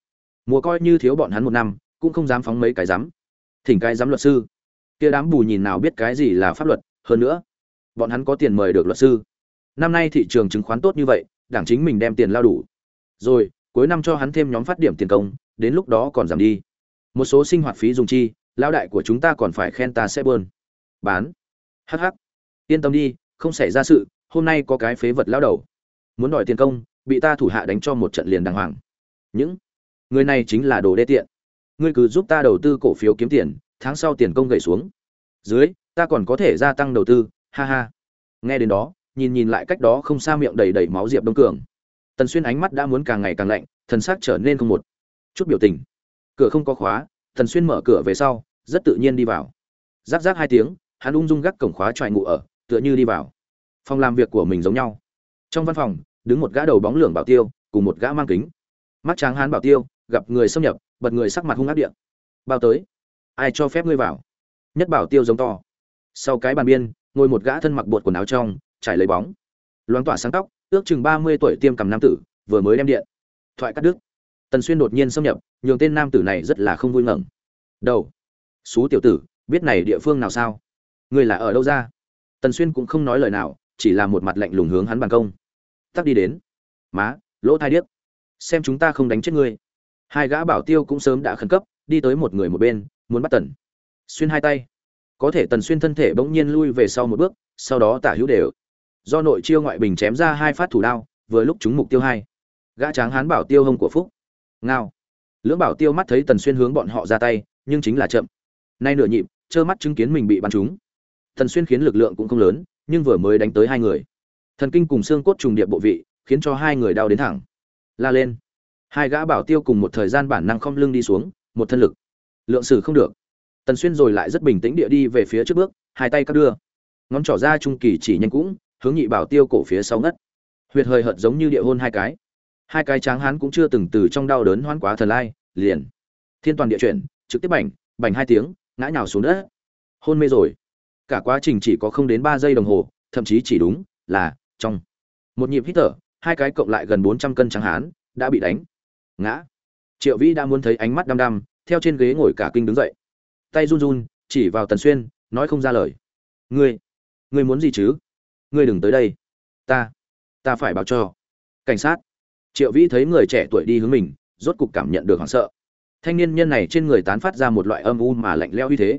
Mùa coi như thiếu bọn hắn một năm, cũng không dám phóng mấy cái dám thỉnh cái dám luật sư. Kia đám bù nhìn nào biết cái gì là pháp luật, hơn nữa, bọn hắn có tiền mời được luật sư. Năm nay thị trường chứng khoán tốt như vậy, đảng chính mình đem tiền lao đủ. Rồi, cuối năm cho hắn thêm nhóm phát điểm tiền công, đến lúc đó còn giảm đi. Một số sinh hoạt phí dùng chi, lão đại của chúng ta còn phải khen ta sẽ bơn. Bán. Hh yên tâm đi, không xảy ra sự, hôm nay có cái phế vật lao đầu. Muốn đòi tiền công, bị ta thủ hạ đánh cho một trận liền đàng hoàng. Những người này chính là đồ đê tiện. Ngươi cứ giúp ta đầu tư cổ phiếu kiếm tiền, tháng sau tiền công gậy xuống. Dưới, ta còn có thể gia tăng đầu tư, ha ha. Nghe đến đó, nhìn nhìn lại cách đó không xa miệng đầy đầy máu diệp đông cường. Tần xuyên ánh mắt đã muốn càng ngày càng lạnh, thần sắc trở nên không một chút biểu tình. Cửa không có khóa, tần xuyên mở cửa về sau, rất tự nhiên đi vào. Giáp giáp hai tiếng, hắn ung dung gác cổng khóa tròi ngủ ở tựa như đi vào. Phòng làm việc của mình giống nhau. Trong văn phòng, đứng một gã đầu bóng lưỡng bảo tiêu, cùng một gã mang kính. Mắt tráng hán bảo tiêu, gặp người xâm nhập, bật người sắc mặt hung ác điện bao tới, ai cho phép ngươi vào? Nhất bảo tiêu giống to. Sau cái bàn biên, ngồi một gã thân mặc bột quần áo trong, trải lấy bóng. Loáng tỏa sáng tóc, ước chừng ba mươi tuổi tiêm cầm nam tử, vừa mới đem điện. Thoại cắt đứt. Tần xuyên đột nhiên xâm nhập, nhường tên nam tử này rất là không vui ngẩng. Đầu, xú tiểu tử, biết này địa phương nào sao? Ngươi là ở đâu ra? Tần xuyên cũng không nói lời nào, chỉ là một mặt lạnh lùng hướng hắn bàn công. Tắt đi đến. Má, lỗ thai điếc. Xem chúng ta không đánh chết ngươi. Hai gã bảo tiêu cũng sớm đã khẩn cấp, đi tới một người một bên, muốn bắt tần. Xuyên hai tay. Có thể tần xuyên thân thể bỗng nhiên lui về sau một bước, sau đó tả hữu đều. Do nội chiêu ngoại bình chém ra hai phát thủ đao, vừa lúc chúng mục tiêu hai. Gã tráng hán bảo tiêu hông của phúc. Ngao. Lưỡng bảo tiêu mắt thấy tần xuyên hướng bọn họ ra tay, nhưng chính là chậm. Nay nửa nhịp, trơ mắt chứng kiến mình bị bắn trúng. Thần xuyên khiến lực lượng cũng không lớn, nhưng vừa mới đánh tới hai người. Thần kinh cùng xương cốt trùng điệp bộ vị, khiến cho hai người đau đến thẳng. La lên. Hai gã bảo tiêu cùng một thời gian bản năng không lưng đi xuống, một thân lực. Lượng xử không được. Tần xuyên rồi lại rất bình tĩnh địa đi về phía trước bước, hai tay cắt đưa. Ngón trỏ ra trung kỳ chỉ nhanh cũng, hướng nhị bảo tiêu cổ phía sau ngất. Huyệt hơi hợt giống như địa hôn hai cái. Hai cái tráng hán cũng chưa từng từ trong đau đớn hoán quá thần lai, liền. Thiên toàn địa chuyển, trực tiếp bảnh bảnh hai tiếng, ngã nhào xuống đất. Hôn mê rồi cả quá trình chỉ có không đến ba giây đồng hồ, thậm chí chỉ đúng là trong một nhịp hít thở, hai cái cộng lại gần bốn trăm cân trắng hán đã bị đánh. Ngã. Triệu vĩ đã muốn thấy ánh mắt đăm đăm, theo trên ghế ngồi cả kinh đứng dậy. Tay run run, chỉ vào tần xuyên, nói không ra lời. Ngươi ngươi muốn gì chứ? Ngươi đừng tới đây. Ta ta phải báo cho cảnh sát. Triệu vĩ thấy người trẻ tuổi đi hướng mình, rốt cục cảm nhận được hoảng sợ. Thanh niên nhân này trên người tán phát ra một loại âm u mà lạnh lẽo uy thế,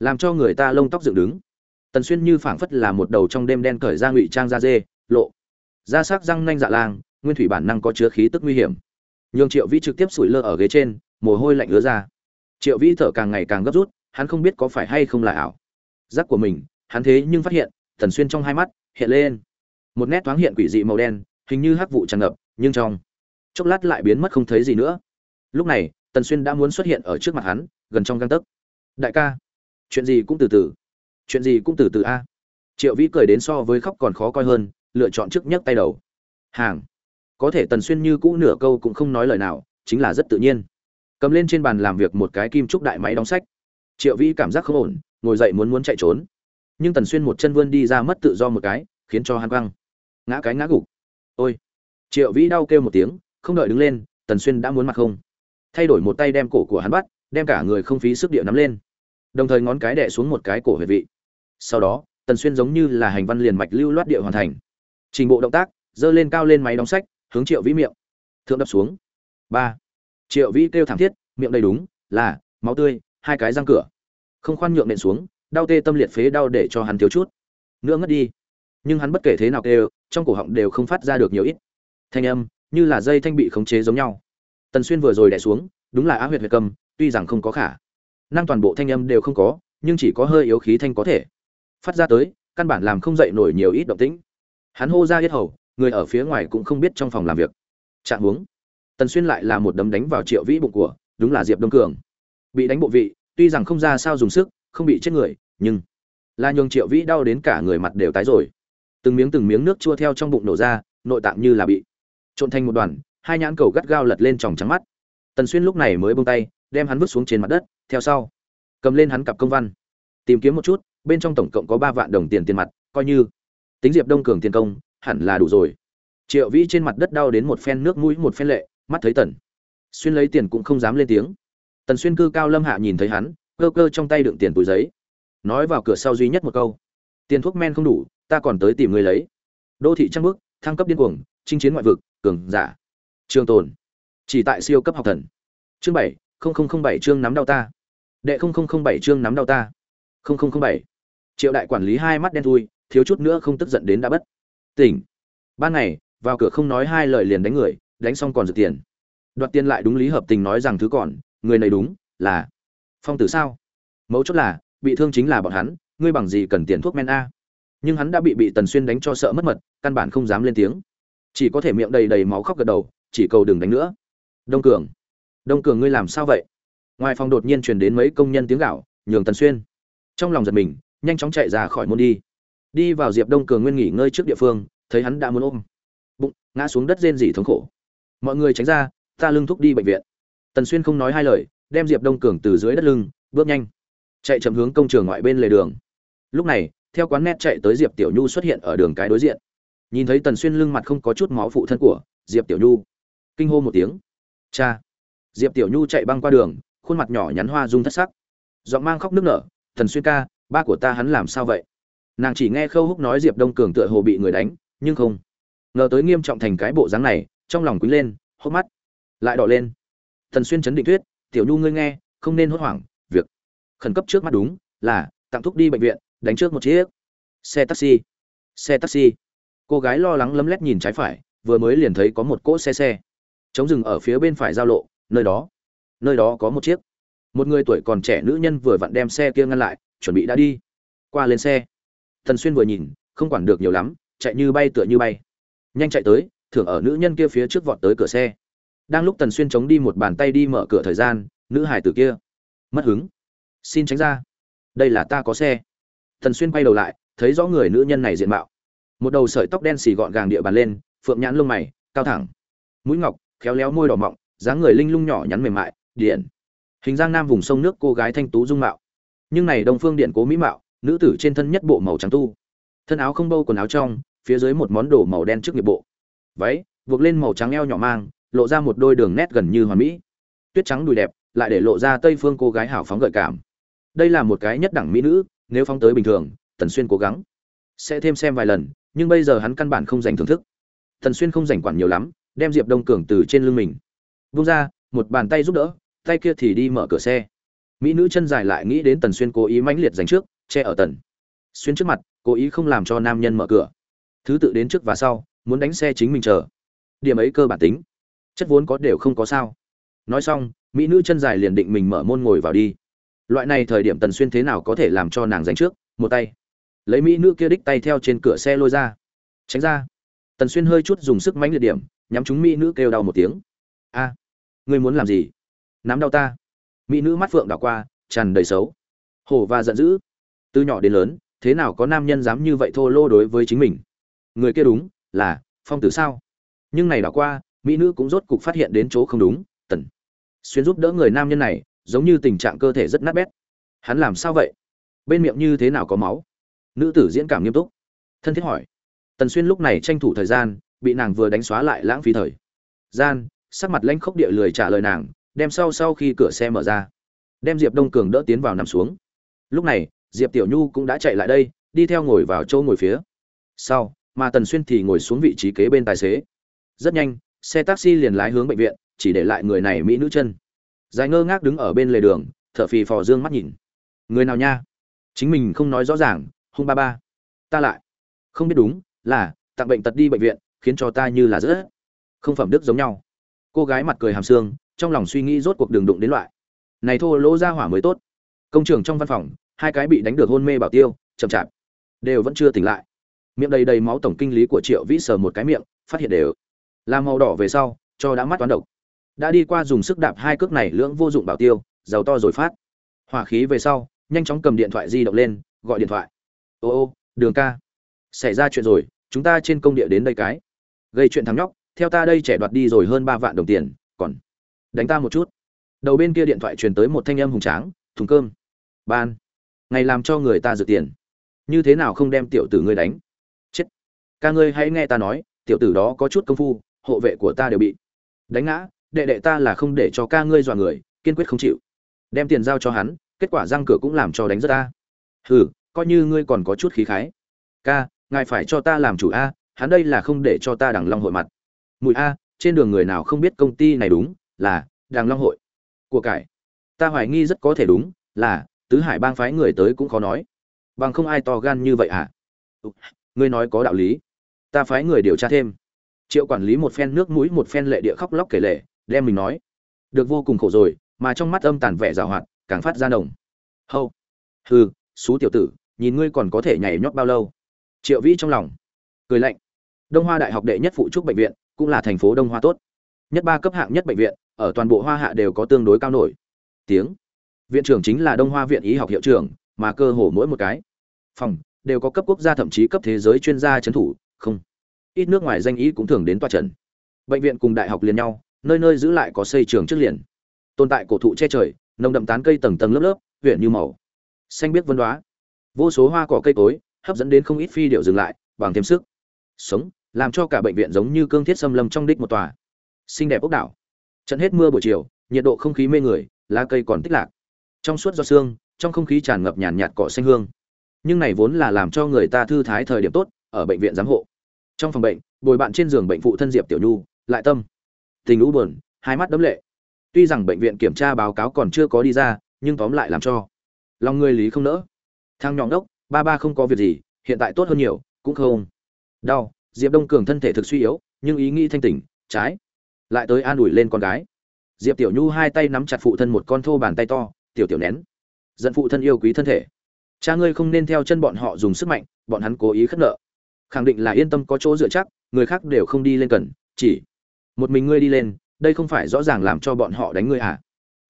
làm cho người ta lông tóc dựng đứng tần xuyên như phảng phất là một đầu trong đêm đen cởi ra ngụy trang da dê, lộ, da sắc răng nanh dạ lang, nguyên thủy bản năng có chứa khí tức nguy hiểm. Nhường triệu vĩ trực tiếp sủi lơ ở ghế trên, mồ hôi lạnh ứa ra. Triệu vĩ thở càng ngày càng gấp rút, hắn không biết có phải hay không là ảo. Giác của mình, hắn thế nhưng phát hiện, tần xuyên trong hai mắt, hiện lên. Một nét thoáng hiện quỷ dị màu đen, hình như hắc vụ tràn ngập, nhưng trong chốc lát lại biến mất không thấy gì nữa. Lúc này, tần xuyên đã muốn xuất hiện ở trước mặt hắn, gần trong găng tấc. Đại ca, chuyện gì cũng từ từ chuyện gì cũng từ từ a. Triệu vĩ cười đến so với khóc còn khó coi hơn, lựa chọn trước nhấc tay đầu. Hàng. Có thể tần xuyên như cũ nửa câu cũng không nói lời nào, chính là rất tự nhiên. Cầm lên trên bàn làm việc một cái kim trúc đại máy đóng sách. Triệu vĩ cảm giác không ổn, ngồi dậy muốn muốn chạy trốn. Nhưng tần xuyên một chân vươn đi ra mất tự do một cái, khiến cho hắn văng ngã cái ngã gục. Ôi. Triệu vĩ đau kêu một tiếng, không đợi đứng lên, tần xuyên đã muốn mặt không. Thay đổi một tay đem cổ của hắn bắt, đem cả người không phí sức địa nắm lên. Đồng thời ngón cái đẻ xuống một cái cổ huyệt vị sau đó, tần xuyên giống như là hành văn liền mạch lưu loát địa hoàn thành. Trình bộ động tác dơ lên cao lên máy đóng sách, hướng triệu vĩ miệng. Thượng đập xuống. Ba. Triệu vĩ kêu thảm thiết, miệng đầy đúng, là, máu tươi, hai cái răng cửa. Không khoan nhượng nện xuống, đau tê tâm liệt phế đau để cho hắn thiếu chút. Nữa ngất đi. Nhưng hắn bất kể thế nào kêu, trong cổ họng đều không phát ra được nhiều ít. Thanh âm, như là dây thanh bị khống chế giống nhau. Tần xuyên vừa rồi đẻ xuống, đúng là á huyệt huyệt cầm, tuy rằng không có khả năng toàn bộ thanh âm đều không có, nhưng chỉ có hơi yếu khí thanh có thể phát ra tới, căn bản làm không dậy nổi nhiều ít động tĩnh. Hắn hô ra yết hầu, người ở phía ngoài cũng không biết trong phòng làm việc. Trạng huống. Tần xuyên lại là một đấm đánh vào triệu vĩ bụng của, đúng là diệp đông cường. Bị đánh bộ vị, tuy rằng không ra sao dùng sức, không bị chết người, nhưng là nhường triệu vĩ đau đến cả người mặt đều tái rồi. Từng miếng từng miếng nước chua theo trong bụng nổ ra, nội tạng như là bị trộn thành một đoàn, hai nhãn cầu gắt gao lật lên tròng trắng mắt. Tần xuyên lúc này mới buông tay, đem hắn vứt xuống trên mặt đất, theo sau, cầm lên hắn cặp công văn tìm kiếm một chút, bên trong tổng cộng có ba vạn đồng tiền tiền mặt, coi như. Tính diệp đông cường tiền công, hẳn là đủ rồi. Triệu vĩ trên mặt đất đau đến một phen nước mũi, một phen lệ, mắt thấy tần xuyên lấy tiền cũng không dám lên tiếng. Tần xuyên cư cao lâm hạ nhìn thấy hắn, cơ cơ trong tay đựng tiền túi giấy. Nói vào cửa sau duy nhất một câu. Tiền thuốc men không đủ, ta còn tới tìm người lấy. Đô thị trăng bước thăng cấp điên cuồng, chinh chiến ngoại vực, cường giả. Trường tồn. Chỉ tại siêu cấp học thần. Chương bảy bảy chương nắm đau ta. Đệ bảy chương nắm đau ta bảy. Triệu đại quản lý hai mắt đen thui, thiếu chút nữa không tức giận đến đã bất. Tỉnh. Ban ngày, vào cửa không nói hai lời liền đánh người, đánh xong còn giật tiền. Đoạt tiền lại đúng lý hợp tình nói rằng thứ còn, người này đúng, là phong tử sao? Mấu chốt là, bị thương chính là bọn hắn, ngươi bằng gì cần tiền thuốc men a? Nhưng hắn đã bị bị tần xuyên đánh cho sợ mất mật, căn bản không dám lên tiếng. Chỉ có thể miệng đầy đầy máu khóc gật đầu, chỉ cầu đừng đánh nữa. Đông cường. Đông cường ngươi làm sao vậy? Ngoài phòng đột nhiên truyền đến mấy công nhân tiếng gạo, nhường tần xuyên trong lòng giật mình, nhanh chóng chạy ra khỏi môn đi. Đi vào diệp đông cường nguyên nghỉ ngơi trước địa phương, thấy hắn đã muốn ôm. Bụng, ngã xuống đất rên rỉ thống khổ. Mọi người tránh ra, ta lưng thúc đi bệnh viện. Tần xuyên không nói hai lời, đem diệp đông cường từ dưới đất lưng, bước nhanh. Chạy chậm hướng công trường ngoại bên lề đường. Lúc này, theo quán net chạy tới diệp tiểu nhu xuất hiện ở đường cái đối diện. Nhìn thấy tần xuyên lưng mặt không có chút máu phụ thân của diệp tiểu nhu, kinh hô một tiếng. Cha! Diệp tiểu nhu chạy băng qua đường, khuôn mặt nhỏ nhắn hoa rung thất sắc. Giọng mang khóc nức nở Thần xuyên ca, ba của ta hắn làm sao vậy? Nàng chỉ nghe khâu húc nói diệp đông cường tựa hồ bị người đánh, nhưng không. Ngờ tới nghiêm trọng thành cái bộ dáng này, trong lòng quý lên, hốc mắt lại đỏ lên. Thần xuyên chấn định thuyết, tiểu nhu ngươi nghe, không nên hốt hoảng, việc khẩn cấp trước mắt đúng là tặng thuốc đi bệnh viện, đánh trước một chiếc xe taxi xe taxi. Cô gái lo lắng lấm lét nhìn trái phải, vừa mới liền thấy có một cỗ xe xe, chống dừng ở phía bên phải giao lộ, nơi đó nơi đó có một chiếc một người tuổi còn trẻ nữ nhân vừa vặn đem xe kia ngăn lại, chuẩn bị đã đi. Qua lên xe thần xuyên vừa nhìn, không quản được nhiều lắm, chạy như bay tựa như bay. Nhanh chạy tới, thưởng ở nữ nhân kia phía trước vọt tới cửa xe. Đang lúc tần xuyên chống đi một bàn tay đi mở cửa thời gian, nữ hải tử kia. Mất hứng. Xin tránh ra. Đây là ta có xe. Tần xuyên quay đầu lại, thấy rõ người nữ nhân này diện mạo. Một đầu sợi tóc đen xì gọn gàng địa bàn lên, phượng nhãn lông mày, cao thẳng. Mũi ngọc, khéo léo môi đỏ mọng, dáng người linh lung nhỏ nhắn mềm mại điện hình giang nam vùng sông nước cô gái thanh tú dung mạo. Nhưng này đông phương điện cố mỹ mạo, nữ tử trên thân nhất bộ màu trắng tu. Thân áo không bâu quần áo trong, phía dưới một món đồ màu đen trước nghiệp bộ. Váy, buộc lên màu trắng eo nhỏ mang, lộ ra một đôi đường nét gần như hoàn mỹ. Tuyết trắng đùi đẹp, lại để lộ ra tây phương cô gái hảo phóng gợi cảm. Đây là một cái nhất đẳng mỹ nữ, nếu phóng tới bình thường, tần xuyên cố gắng sẽ thêm xem vài lần, nhưng bây giờ hắn căn bản không dành thưởng thức. Tần xuyên không dành quản nhiều lắm, đem diệp đông cường từ trên lưng mình. Vung ra, một bàn tay giúp đỡ tay kia thì đi mở cửa xe. Mỹ nữ chân dài lại nghĩ đến tần xuyên cố ý mãnh liệt dành trước, che ở tần xuyên trước mặt, cố ý không làm cho nam nhân mở cửa. Thứ tự đến trước và sau, muốn đánh xe chính mình chờ. Điểm ấy cơ bản tính. Chất vốn có đều không có sao. Nói xong, mỹ nữ chân dài liền định mình mở môn ngồi vào đi. Loại này thời điểm tần xuyên thế nào có thể làm cho nàng giành trước? Một tay. Lấy mỹ nữ kia đích tay theo trên cửa xe lôi ra. Tránh ra. Tần xuyên hơi chút dùng sức mãnh liệt điểm, nhắm chúng mỹ nữ kêu đau một tiếng. A, ngươi muốn làm gì? Nắm đau ta. Mỹ nữ mắt phượng đảo qua, tràn đầy xấu. Hổ và giận dữ. Từ nhỏ đến lớn, thế nào có nam nhân dám như vậy thô lô đối với chính mình? Người kia đúng, là phong tử sao? Nhưng này đảo qua, mỹ nữ cũng rốt cục phát hiện đến chỗ không đúng, tần xuyên giúp đỡ người nam nhân này, giống như tình trạng cơ thể rất nát bét. Hắn làm sao vậy? Bên miệng như thế nào có máu? Nữ tử diễn cảm nghiêm túc. Thân thiết hỏi. Tần xuyên lúc này tranh thủ thời gian, bị nàng vừa đánh xóa lại lãng phí thời. Gian, sắc mặt lanh khốc địa lười trả lời nàng đem sau sau khi cửa xe mở ra, đem diệp đông cường đỡ tiến vào nằm xuống. Lúc này, diệp tiểu nhu cũng đã chạy lại đây, đi theo ngồi vào chỗ ngồi phía sau, mà tần xuyên thì ngồi xuống vị trí kế bên tài xế. Rất nhanh, xe taxi liền lái hướng bệnh viện, chỉ để lại người này mỹ nữ chân. Dài ngơ ngác đứng ở bên lề đường, thở phì phò dương mắt nhìn. Người nào nha? Chính mình không nói rõ ràng, hung ba ba. Ta lại. Không biết đúng, là, tặng bệnh tật đi bệnh viện, khiến cho ta như là rất không phẩm đức giống nhau. Cô gái mặt cười hàm xương trong lòng suy nghĩ rốt cuộc đường đụng đến loại. Này thô lỗ ra hỏa mới tốt. Công trường trong văn phòng, hai cái bị đánh được hôn mê bảo tiêu, chậm chạp. Đều vẫn chưa tỉnh lại. Miệng đầy đầy máu tổng kinh lý của triệu vĩ sờ một cái miệng, phát hiện đều là màu đỏ về sau, cho đã mắt toán độc. Đã đi qua dùng sức đạp hai cước này lưỡng vô dụng bảo tiêu, giàu to rồi phát. Hỏa khí về sau, nhanh chóng cầm điện thoại di động lên, gọi điện thoại. Ô ô, đường ca, xảy ra chuyện rồi, chúng ta trên công địa đến đây cái. Gây chuyện thắng nhóc, theo ta đây trẻ đoạt đi rồi hơn ba vạn đồng tiền, còn đánh ta một chút. Đầu bên kia điện thoại truyền tới một thanh âm hùng tráng, thùng cơm. Ban, ngày làm cho người ta dự tiền. Như thế nào không đem tiểu tử ngươi đánh? Chết. Ca ngươi hãy nghe ta nói, tiểu tử đó có chút công phu, hộ vệ của ta đều bị đánh ngã, đệ đệ ta là không để cho ca ngươi dọa người, kiên quyết không chịu. Đem tiền giao cho hắn, kết quả răng cửa cũng làm cho đánh rất ta. Hừ, coi như ngươi còn có chút khí khái. Ca, ngài phải cho ta làm chủ a, hắn đây là không để cho ta đằng long hội mặt. Mùi a, trên đường người nào không biết công ty này đúng là, đàng long hội. Của cải. Ta hoài nghi rất có thể đúng, là, tứ hải bang phái người tới cũng khó nói. Bằng không ai to gan như vậy à ngươi nói có đạo lý. Ta phái người điều tra thêm. Triệu quản lý một phen nước mũi, một phen lệ địa khóc lóc kể lệ, đem mình nói. Được vô cùng khổ rồi, mà trong mắt âm tàn vẻ rào hoạt, càng phát ra nồng. hâu. Hừ, xú tiểu tử, nhìn ngươi còn có thể nhảy nhót bao lâu. Triệu vĩ trong lòng. Cười lạnh. Đông hoa đại học đệ nhất phụ trúc bệnh viện, cũng là thành phố đông hoa tốt nhất ba cấp hạng nhất bệnh viện, ở toàn bộ hoa hạ đều có tương đối cao nổi. Tiếng. Viện trưởng chính là đông hoa viện y học hiệu trưởng, mà cơ hồ mỗi một cái phòng đều có cấp quốc gia thậm chí cấp thế giới chuyên gia trấn thủ, không. Ít nước ngoài danh y cũng thường đến toa trần. Bệnh viện cùng đại học liền nhau, nơi nơi giữ lại có xây trường trước liền. Tồn tại cổ thụ che trời, nồng đậm tán cây tầng tầng lớp lớp, huyện như màu. Xanh biếc vân đoá. Vô số hoa cỏ cây cối, hấp dẫn đến không ít phi điệu dừng lại, bằng thêm sức. Sống, làm cho cả bệnh viện giống như cương thiết xâm lâm trong đích một tòa xinh đẹp ốc đảo. Trận hết mưa buổi chiều, nhiệt độ không khí mê người, lá cây còn tích lạc. Trong suốt do sương, trong không khí tràn ngập nhàn nhạt cỏ xanh hương. Nhưng này vốn là làm cho người ta thư thái thời điểm tốt, ở bệnh viện giám hộ. Trong phòng bệnh, bồi bạn trên giường bệnh phụ thân diệp tiểu nhu, lại tâm. Tình lũ buồn, hai mắt đấm lệ. Tuy rằng bệnh viện kiểm tra báo cáo còn chưa có đi ra, nhưng tóm lại làm cho. Lòng người lý không nỡ. Thang nhọn đốc, ba ba không có việc gì, hiện tại tốt hơn nhiều, cũng không. Đau, diệp đông cường thân thể thực suy yếu, nhưng ý nghĩ thanh tỉnh, trái lại tới an ủi lên con gái. Diệp tiểu nhu hai tay nắm chặt phụ thân một con thô bàn tay to, tiểu tiểu nén giận phụ thân yêu quý thân thể. Cha ngươi không nên theo chân bọn họ dùng sức mạnh, bọn hắn cố ý khất nợ. Khẳng định là yên tâm có chỗ dựa chắc, người khác đều không đi lên cần, chỉ một mình ngươi đi lên, đây không phải rõ ràng làm cho bọn họ đánh ngươi à?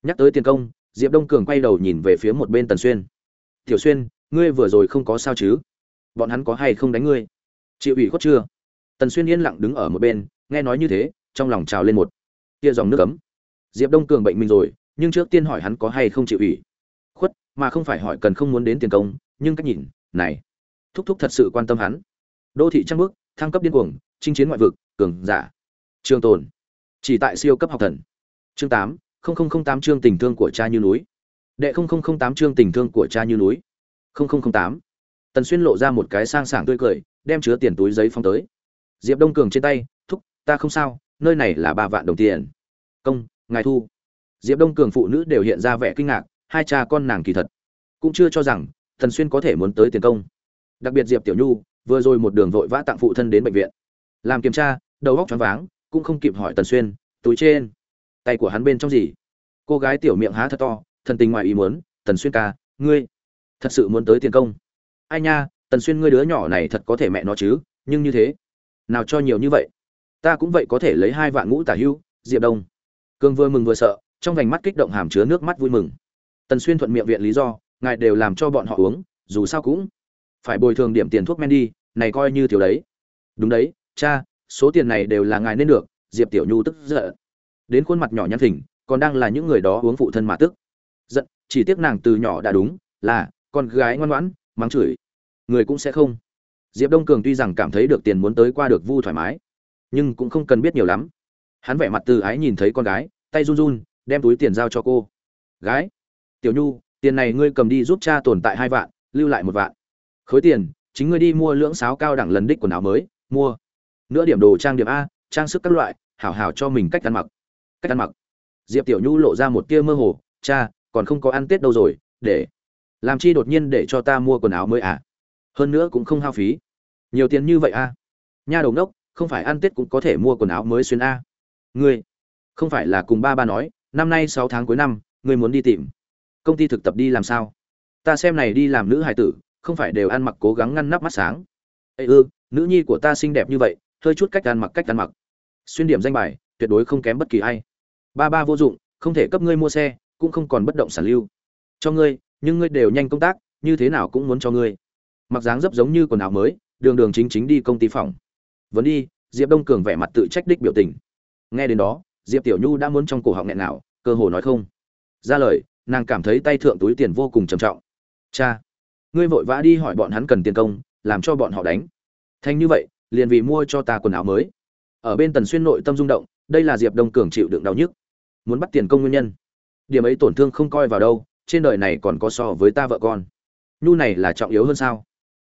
Nhắc tới tiền công, diệp đông cường quay đầu nhìn về phía một bên tần xuyên. Tiểu xuyên, ngươi vừa rồi không có sao chứ? Bọn hắn có hay không đánh ngươi? Chịu ủy khuất chưa? Tần xuyên yên lặng đứng ở một bên, nghe nói như thế trong lòng trào lên một tia dòng nước cấm diệp đông cường bệnh mình rồi, nhưng trước tiên hỏi hắn có hay không chịu ủy. Khuất, mà không phải hỏi cần không muốn đến tiền công, nhưng cách nhìn, này. Thúc thúc thật sự quan tâm hắn. Đô thị trăng bước, thăng cấp điên cuồng, chinh chiến ngoại vực, cường giả. Trường tồn. Chỉ tại siêu cấp học thần. Chương tám tám chương tình thương của cha như núi. Đệ tám chương tình thương của cha như núi. Tám. Tần xuyên lộ ra một cái sang sảng tươi cười, đem chứa tiền túi giấy phong tới. Diệp đông cường trên tay, thúc, ta không sao nơi này là ba vạn đồng tiền. Công, ngài thu. Diệp đông cường phụ nữ đều hiện ra vẻ kinh ngạc, hai cha con nàng kỳ thật cũng chưa cho rằng Thần xuyên có thể muốn tới tiền công. Đặc biệt diệp tiểu nhu vừa rồi một đường vội vã tặng phụ thân đến bệnh viện. Làm kiểm tra, đầu góc choáng váng, cũng không kịp hỏi tần xuyên, túi trên, tay của hắn bên trong gì? Cô gái tiểu miệng há thật to, thần tình ngoài ý muốn, tần xuyên ca, ngươi thật sự muốn tới tiền công? Ai nha, tần xuyên ngươi đứa nhỏ này thật có thể mẹ nó chứ, nhưng như thế, nào cho nhiều như vậy? Ta cũng vậy có thể lấy hai vạn ngũ tả hưu, diệp đông. Cương vừa mừng vừa sợ, trong vành mắt kích động hàm chứa nước mắt vui mừng. Tần xuyên thuận miệng viện lý do, ngài đều làm cho bọn họ uống, dù sao cũng phải bồi thường điểm tiền thuốc men đi, này coi như thiếu đấy. Đúng đấy, cha, số tiền này đều là ngài nên được, diệp tiểu nhu tức giận. Đến khuôn mặt nhỏ nhăn thỉnh, còn đang là những người đó uống phụ thân mà tức. Giận, chỉ tiếc nàng từ nhỏ đã đúng, là con gái ngoan ngoãn, mắng chửi. Người cũng sẽ không. Diệp đông cường tuy rằng cảm thấy được tiền muốn tới qua được vu thoải mái nhưng cũng không cần biết nhiều lắm. Hắn vẻ mặt từ ái nhìn thấy con gái, tay run run, đem túi tiền giao cho cô. Gái, tiểu nhu, tiền này ngươi cầm đi giúp cha tồn tại hai vạn, lưu lại một vạn. Khối tiền, chính ngươi đi mua lưỡng sáo cao đẳng lần đích quần áo mới, mua. Nữa điểm đồ trang điểm a, trang sức các loại, hảo hảo cho mình cách ăn mặc. Cách ăn mặc. Diệp tiểu nhu lộ ra một tia mơ hồ, cha, còn không có ăn tết đâu rồi, để làm chi đột nhiên để cho ta mua quần áo mới à? Hơn nữa cũng không hao phí. Nhiều tiền như vậy a nha đầu đốc không phải ăn tết cũng có thể mua quần áo mới xuyên a. Ngươi, không phải là cùng ba ba nói, năm nay sáu tháng cuối năm, ngươi muốn đi tìm công ty thực tập đi làm sao? Ta xem này đi làm nữ hài tử, không phải đều ăn mặc cố gắng ngăn nắp mắt sáng. Ây ư, nữ nhi của ta xinh đẹp như vậy, hơi chút cách ăn mặc cách ăn mặc. Xuyên điểm danh bài, tuyệt đối không kém bất kỳ ai. Ba ba vô dụng, không thể cấp ngươi mua xe, cũng không còn bất động sản lưu. Cho ngươi, nhưng ngươi đều nhanh công tác, như thế nào cũng muốn cho ngươi. Mặc dáng dấp giống như quần áo mới, đường đường chính chính đi công ty phòng vẫn đi, diệp đông cường vẻ mặt tự trách đích biểu tình. Nghe đến đó, diệp tiểu nhu đã muốn trong cổ họng nghẹn nào, cơ hồ nói không. Ra lời, nàng cảm thấy tay thượng túi tiền vô cùng trầm trọng. Cha, ngươi vội vã đi hỏi bọn hắn cần tiền công, làm cho bọn họ đánh. Thanh như vậy, liền vì mua cho ta quần áo mới. Ở bên tần xuyên nội tâm rung động, đây là diệp đông cường chịu đựng đau nhức. Muốn bắt tiền công nguyên nhân. Điểm ấy tổn thương không coi vào đâu, trên đời này còn có so với ta vợ con. Nhu này là trọng yếu hơn sao?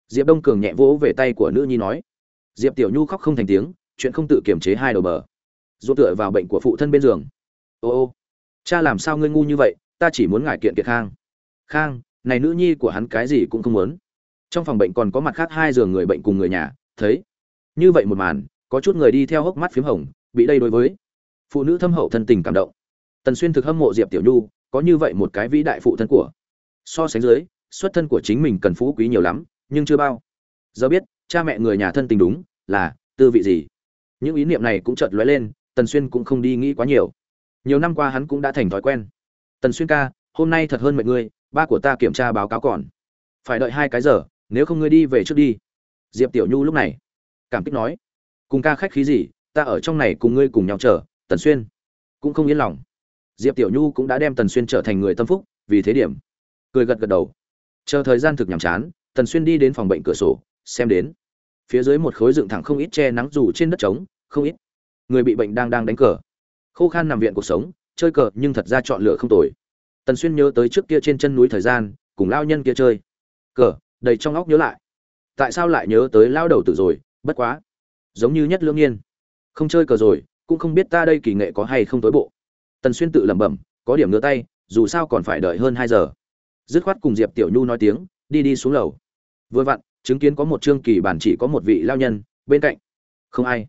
Diệp đông cường nhẹ vỗ về tay của nữ nhi nói diệp tiểu nhu khóc không thành tiếng, chuyện không tự kiềm chế hai đầu bờ. Dỗ tựa vào bệnh của phụ thân bên giường. Ô ô, cha làm sao ngươi ngu như vậy, ta chỉ muốn ngại kiện kiệt khang. Khang, này nữ nhi của hắn cái gì cũng không muốn. Trong phòng bệnh còn có mặt khác hai giường người bệnh cùng người nhà, thấy. Như vậy một màn, có chút người đi theo hốc mắt p h í m hồng, bị đây đối với. Phụ nữ thâm hậu thân tình cảm động. Tần xuyên thực hâm mộ diệp tiểu nhu, có như vậy một cái vĩ đại phụ thân của. So sánh dưới, xuất thân của chính mình cần phú quý nhiều lắm, nhưng chưa bao. Giờ biết cha mẹ người nhà thân tình đúng, là, tư vị gì? Những ý niệm này cũng chợt lóe lên, tần xuyên cũng không đi nghĩ quá nhiều. Nhiều năm qua hắn cũng đã thành thói quen. Tần xuyên ca, hôm nay thật hơn mệt ngươi, ba của ta kiểm tra báo cáo còn. Phải đợi hai cái giờ, nếu không ngươi đi về trước đi. Diệp tiểu nhu lúc này, cảm kích nói. Cùng ca khách khí gì, ta ở trong này cùng ngươi cùng nhau chờ, tần xuyên cũng không yên lòng. Diệp tiểu nhu cũng đã đem tần xuyên trở thành người tâm phúc, vì thế điểm. Cười gật gật đầu. Chờ thời gian thực nhàm chán, tần xuyên đi đến phòng bệnh cửa sổ, xem đến phía dưới một khối dựng thẳng không ít che nắng dù trên đất trống, không ít người bị bệnh đang đang đánh cờ. Khô khan nằm viện cuộc sống, chơi cờ nhưng thật ra chọn lựa không tồi. Tần xuyên nhớ tới trước kia trên chân núi thời gian, cùng lao nhân kia chơi. Cờ, đầy trong óc nhớ lại. Tại sao lại nhớ tới lao đầu tử rồi, bất quá. Giống như nhất lương nhiên. Không chơi cờ rồi, cũng không biết ta đây kỳ nghệ có hay không tối bộ. Tần xuyên tự lẩm bẩm, có điểm ngứa tay, dù sao còn phải đợi hơn hai giờ. Dứt khoát cùng diệp tiểu nhu nói tiếng, đi đi xuống lầu. Vừa vặn chứng kiến có một trương kỳ bản chỉ có một vị lao nhân bên cạnh. Không ai.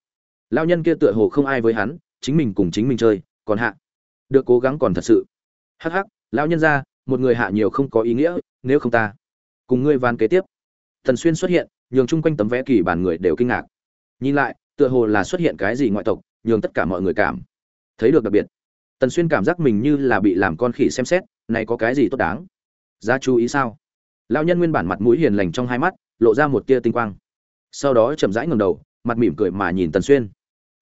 Lao nhân kia tựa hồ không ai với hắn, chính mình cùng chính mình chơi, còn hạ. Được cố gắng còn thật sự. Hắc hắc, lao nhân ra, một người hạ nhiều không có ý nghĩa, nếu không ta cùng ngươi van kế tiếp. Thần xuyên xuất hiện, nhường chung quanh tấm vé kỳ bản người đều kinh ngạc. Nhìn lại, tựa hồ là xuất hiện cái gì ngoại tộc, nhường tất cả mọi người cảm thấy được đặc biệt. Tần xuyên cảm giác mình như là bị làm con khỉ xem xét, này có cái gì tốt đáng? Ra chú ý sao? Lao nhân nguyên bản mặt mũi hiền lành trong hai mắt lộ ra một tia tinh quang. Sau đó chậm rãi ngầm đầu, mặt mỉm cười mà nhìn tần xuyên.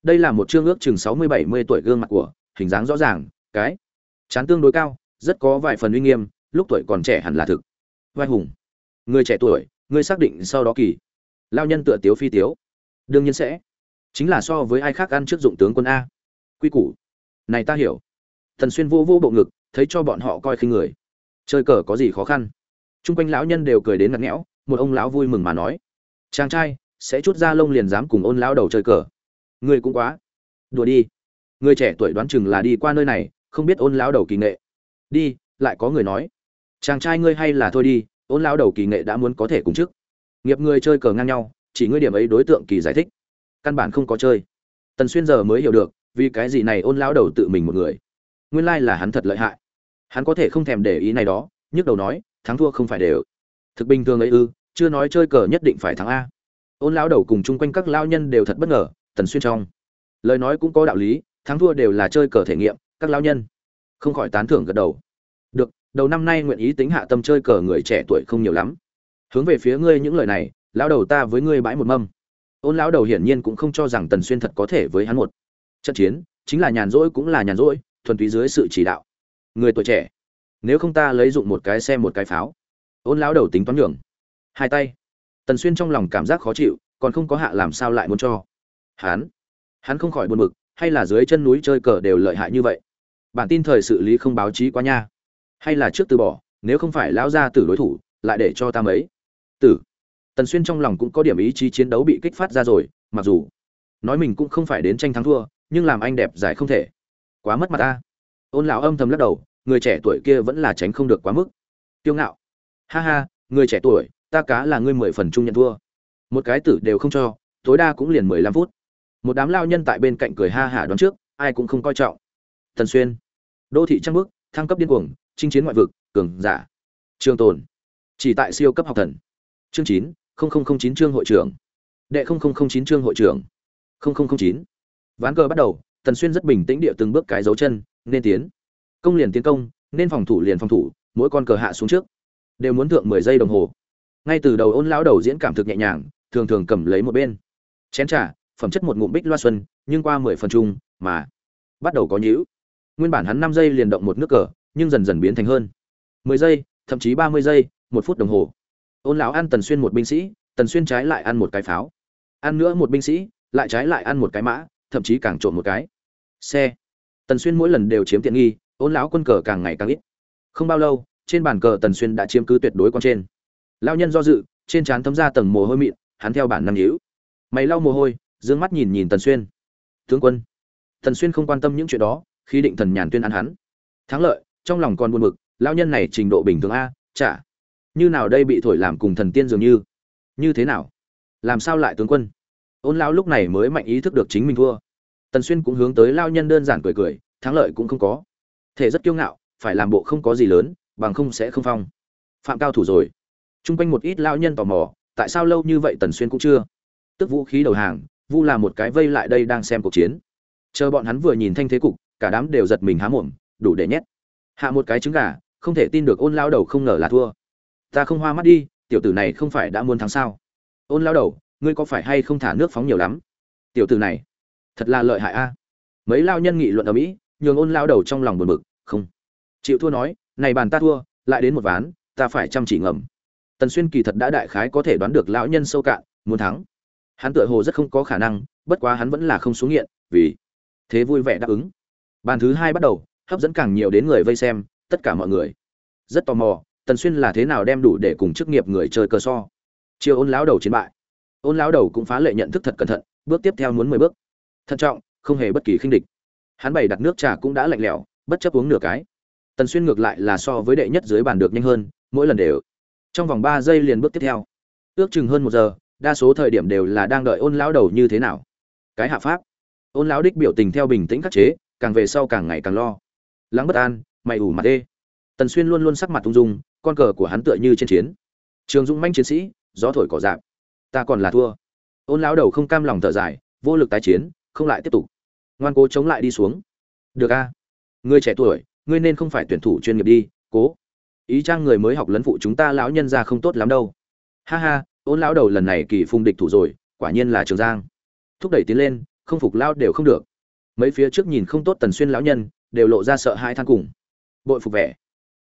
Đây là một chương ước chừng sáu mươi bảy mươi tuổi gương mặt của, hình dáng rõ ràng, cái chán tương đối cao, rất có vài phần uy nghiêm, lúc tuổi còn trẻ hẳn là thực. Vai hùng. Người trẻ tuổi, người xác định sau đó kỳ. Lao nhân tựa tiếu phi tiếu. Đương nhiên sẽ. Chính là so với ai khác ăn trước dụng tướng quân a. Quy củ. Này ta hiểu. Thần xuyên vô vô bộ ngực, thấy cho bọn họ coi khinh người. Chơi cờ có gì khó khăn. Trung quanh lão nhân đều cười đến ngặt nghẽo một ông lão vui mừng mà nói chàng trai sẽ chút ra lông liền dám cùng ôn lão đầu chơi cờ. Ngươi cũng quá đùa đi. Người trẻ tuổi đoán chừng là đi qua nơi này không biết ôn lão đầu kỳ nghệ. Đi lại có người nói chàng trai ngươi hay là thôi đi ôn lão đầu kỳ nghệ đã muốn có thể cùng chức, nghiệp người chơi cờ ngang nhau chỉ ngươi điểm ấy đối tượng kỳ giải thích. Căn bản không có chơi. Tần xuyên giờ mới hiểu được vì cái gì này ôn lão đầu tự mình một người. Nguyên lai là hắn thật lợi hại. Hắn có thể không thèm để ý này đó nhức đầu nói thắng thua không phải đều. Thực bình thường ấy ư chưa nói chơi cờ nhất định phải thắng a. Ôn lão đầu cùng chung quanh các lao nhân đều thật bất ngờ, tần xuyên trong. Lời nói cũng có đạo lý, thắng thua đều là chơi cờ thể nghiệm, các lao nhân. Không khỏi tán thưởng gật đầu. Được, đầu năm nay nguyện ý tính hạ tâm chơi cờ người trẻ tuổi không nhiều lắm. Hướng về phía ngươi những lời này, lão đầu ta với ngươi bãi một mâm. Ôn lão đầu hiển nhiên cũng không cho rằng tần xuyên thật có thể với hắn một. Trận chiến, chính là nhàn rỗi cũng là nhàn rỗi, thuần túy dưới sự chỉ đạo. Người tuổi trẻ, nếu không ta lấy dụng một cái xe một cái pháo. Ôn lão đầu tính toán nhường hai tay. Tần xuyên trong lòng cảm giác khó chịu, còn không có hạ làm sao lại muốn cho. Hắn. Hắn không khỏi buồn bực, hay là dưới chân núi chơi cờ đều lợi hại như vậy? Bản tin thời sự lý không báo chí quá nha. Hay là trước từ bỏ, nếu không phải lão gia tử đối thủ, lại để cho ta mấy? Tử. Tần xuyên trong lòng cũng có điểm ý chí chiến đấu bị kích phát ra rồi, mặc dù nói mình cũng không phải đến tranh thắng thua, nhưng làm anh đẹp giải không thể. Quá mất mặt ta. Ôn lão âm thầm lắc đầu, người trẻ tuổi kia vẫn là tránh không được quá mức. Kiêu ngạo. Ha ha, người trẻ tuổi ta cá là ngươi mười phần chung nhận thua. Một cái tử đều không cho, tối đa cũng liền mười lăm phút. Một đám lao nhân tại bên cạnh cười ha hả đón trước, ai cũng không coi trọng. Tần xuyên, đô thị trăng bước thăng cấp điên cuồng, chinh chiến ngoại vực, cường giả. Trường tồn, chỉ tại siêu cấp học thần. Chương chín chín chương hội trưởng. Đệ chín chương hội trưởng. Chín. Ván cờ bắt đầu tần xuyên rất bình tĩnh địa từng bước cái dấu chân, nên tiến. Công liền tiến công, nên phòng thủ liền phòng thủ, mỗi con cờ hạ xuống trước. Đều muốn thượng mười giây đồng hồ ngay từ đầu ôn lão đầu diễn cảm thực nhẹ nhàng, thường thường cầm lấy một bên. Chén trà, phẩm chất một ngụm bích loa xuân, nhưng qua mười phần chung, mà bắt đầu có nhữ nguyên bản hắn năm giây liền động một nước cờ, nhưng dần dần biến thành hơn. Mười giây, thậm chí ba mươi giây, một phút đồng hồ. Ôn lão ăn tần xuyên một binh sĩ, tần xuyên trái lại ăn một cái pháo. Ăn nữa một binh sĩ, lại trái lại ăn một cái mã, thậm chí càng trộm một cái. Xe. Tần xuyên mỗi lần đều chiếm tiện nghi, ôn lão quân cờ càng ngày càng ít. Không bao lâu, trên bàn cờ tần xuyên đã chiếm cứ tuyệt đối con trên lao nhân do dự, trên trán thấm ra tầng mồ hôi mịn, hắn theo bản năng nhíu. Mày lau mồ hôi d mắt nhìn nhìn tần xuyên. Tướng quân. Tần xuyên không quan tâm những chuyện đó khi định thần nhàn tuyên án hắn. Thắng lợi, trong lòng còn buồn bực lao nhân này trình độ bình thường a, chả, như nào đây bị thổi làm cùng thần tiên dường như. Như thế nào? Làm sao lại tướng quân? Ôn lão lúc này mới mạnh ý thức được chính mình thua. Tần xuyên cũng hướng tới lao nhân đơn giản cười cười, thắng lợi cũng không có. Thể rất kiêu ngạo, phải làm bộ không có gì lớn, bằng không sẽ không phong. Phạm cao thủ rồi chung quanh một ít lao nhân tò mò, tại sao lâu như vậy tần xuyên cũng chưa? Tức vũ khí đầu hàng, vu là một cái vây lại đây đang xem cuộc chiến. Chờ bọn hắn vừa nhìn thanh thế cục, cả đám đều giật mình há mồm, đủ để nhét. Hạ một cái trứng gà, không thể tin được ôn lao đầu không ngờ là thua. Ta không hoa mắt đi, tiểu tử này không phải đã muốn thắng sao? Ôn lao đầu, ngươi có phải hay không thả nước phóng nhiều lắm? Tiểu tử này, thật là lợi hại a. Mấy lao nhân nghị luận ở mỹ, nhường ôn lao đầu trong lòng buồn bực, không. Chịu thua nói, này bàn ta thua, lại đến một ván, ta phải chăm chỉ ngầm tần xuyên kỳ thật đã đại khái có thể đoán được lão nhân sâu cạn, muốn thắng. Hắn tựa hồ rất không có khả năng, bất quá hắn vẫn là không xuống nghiện, vì thế vui vẻ đáp ứng. Bàn thứ hai bắt đầu, hấp dẫn càng nhiều đến người vây xem, tất cả mọi người. Rất tò mò, tần xuyên là thế nào đem đủ để cùng chức nghiệp người chơi cơ so. Chiều ôn lão đầu chiến bại. Ôn lão đầu cũng phá lệ nhận thức thật cẩn thận, bước tiếp theo muốn mười bước. Thận trọng, không hề bất kỳ khinh địch. Hắn bày đặt nước trà cũng đã lạnh lẽo, bất chấp uống nửa cái. Tần xuyên ngược lại là so với đệ nhất dưới bàn được nhanh hơn, mỗi lần đều trong vòng ba giây liền bước tiếp theo. Ước chừng hơn một giờ, đa số thời điểm đều là đang đợi ôn lão đầu như thế nào. Cái hạ pháp. Ôn lão đích biểu tình theo bình tĩnh khắc chế, càng về sau càng ngày càng lo. Lắng bất an, mày ủ mặt đê. Tần xuyên luôn luôn sắc mặt ung dung, con cờ của hắn tựa như trên chiến. Trường dũng manh chiến sĩ, gió thổi cỏ dạp ta còn là thua. Ôn lão đầu không cam lòng thở dài, vô lực tái chiến, không lại tiếp tục. Ngoan cố chống lại đi xuống. Được a. Ngươi trẻ tuổi, ngươi nên không phải tuyển thủ chuyên nghiệp đi, cố ý trang người mới học lấn phụ chúng ta lão nhân ra không tốt lắm đâu. Ha ha, ôn lão đầu lần này kỳ phung địch thủ rồi, quả nhiên là trường giang. Thúc đẩy tiến lên, không phục lao đều không được. Mấy phía trước nhìn không tốt tần xuyên lão nhân, đều lộ ra sợ hai than cùng. Bội phục vẻ.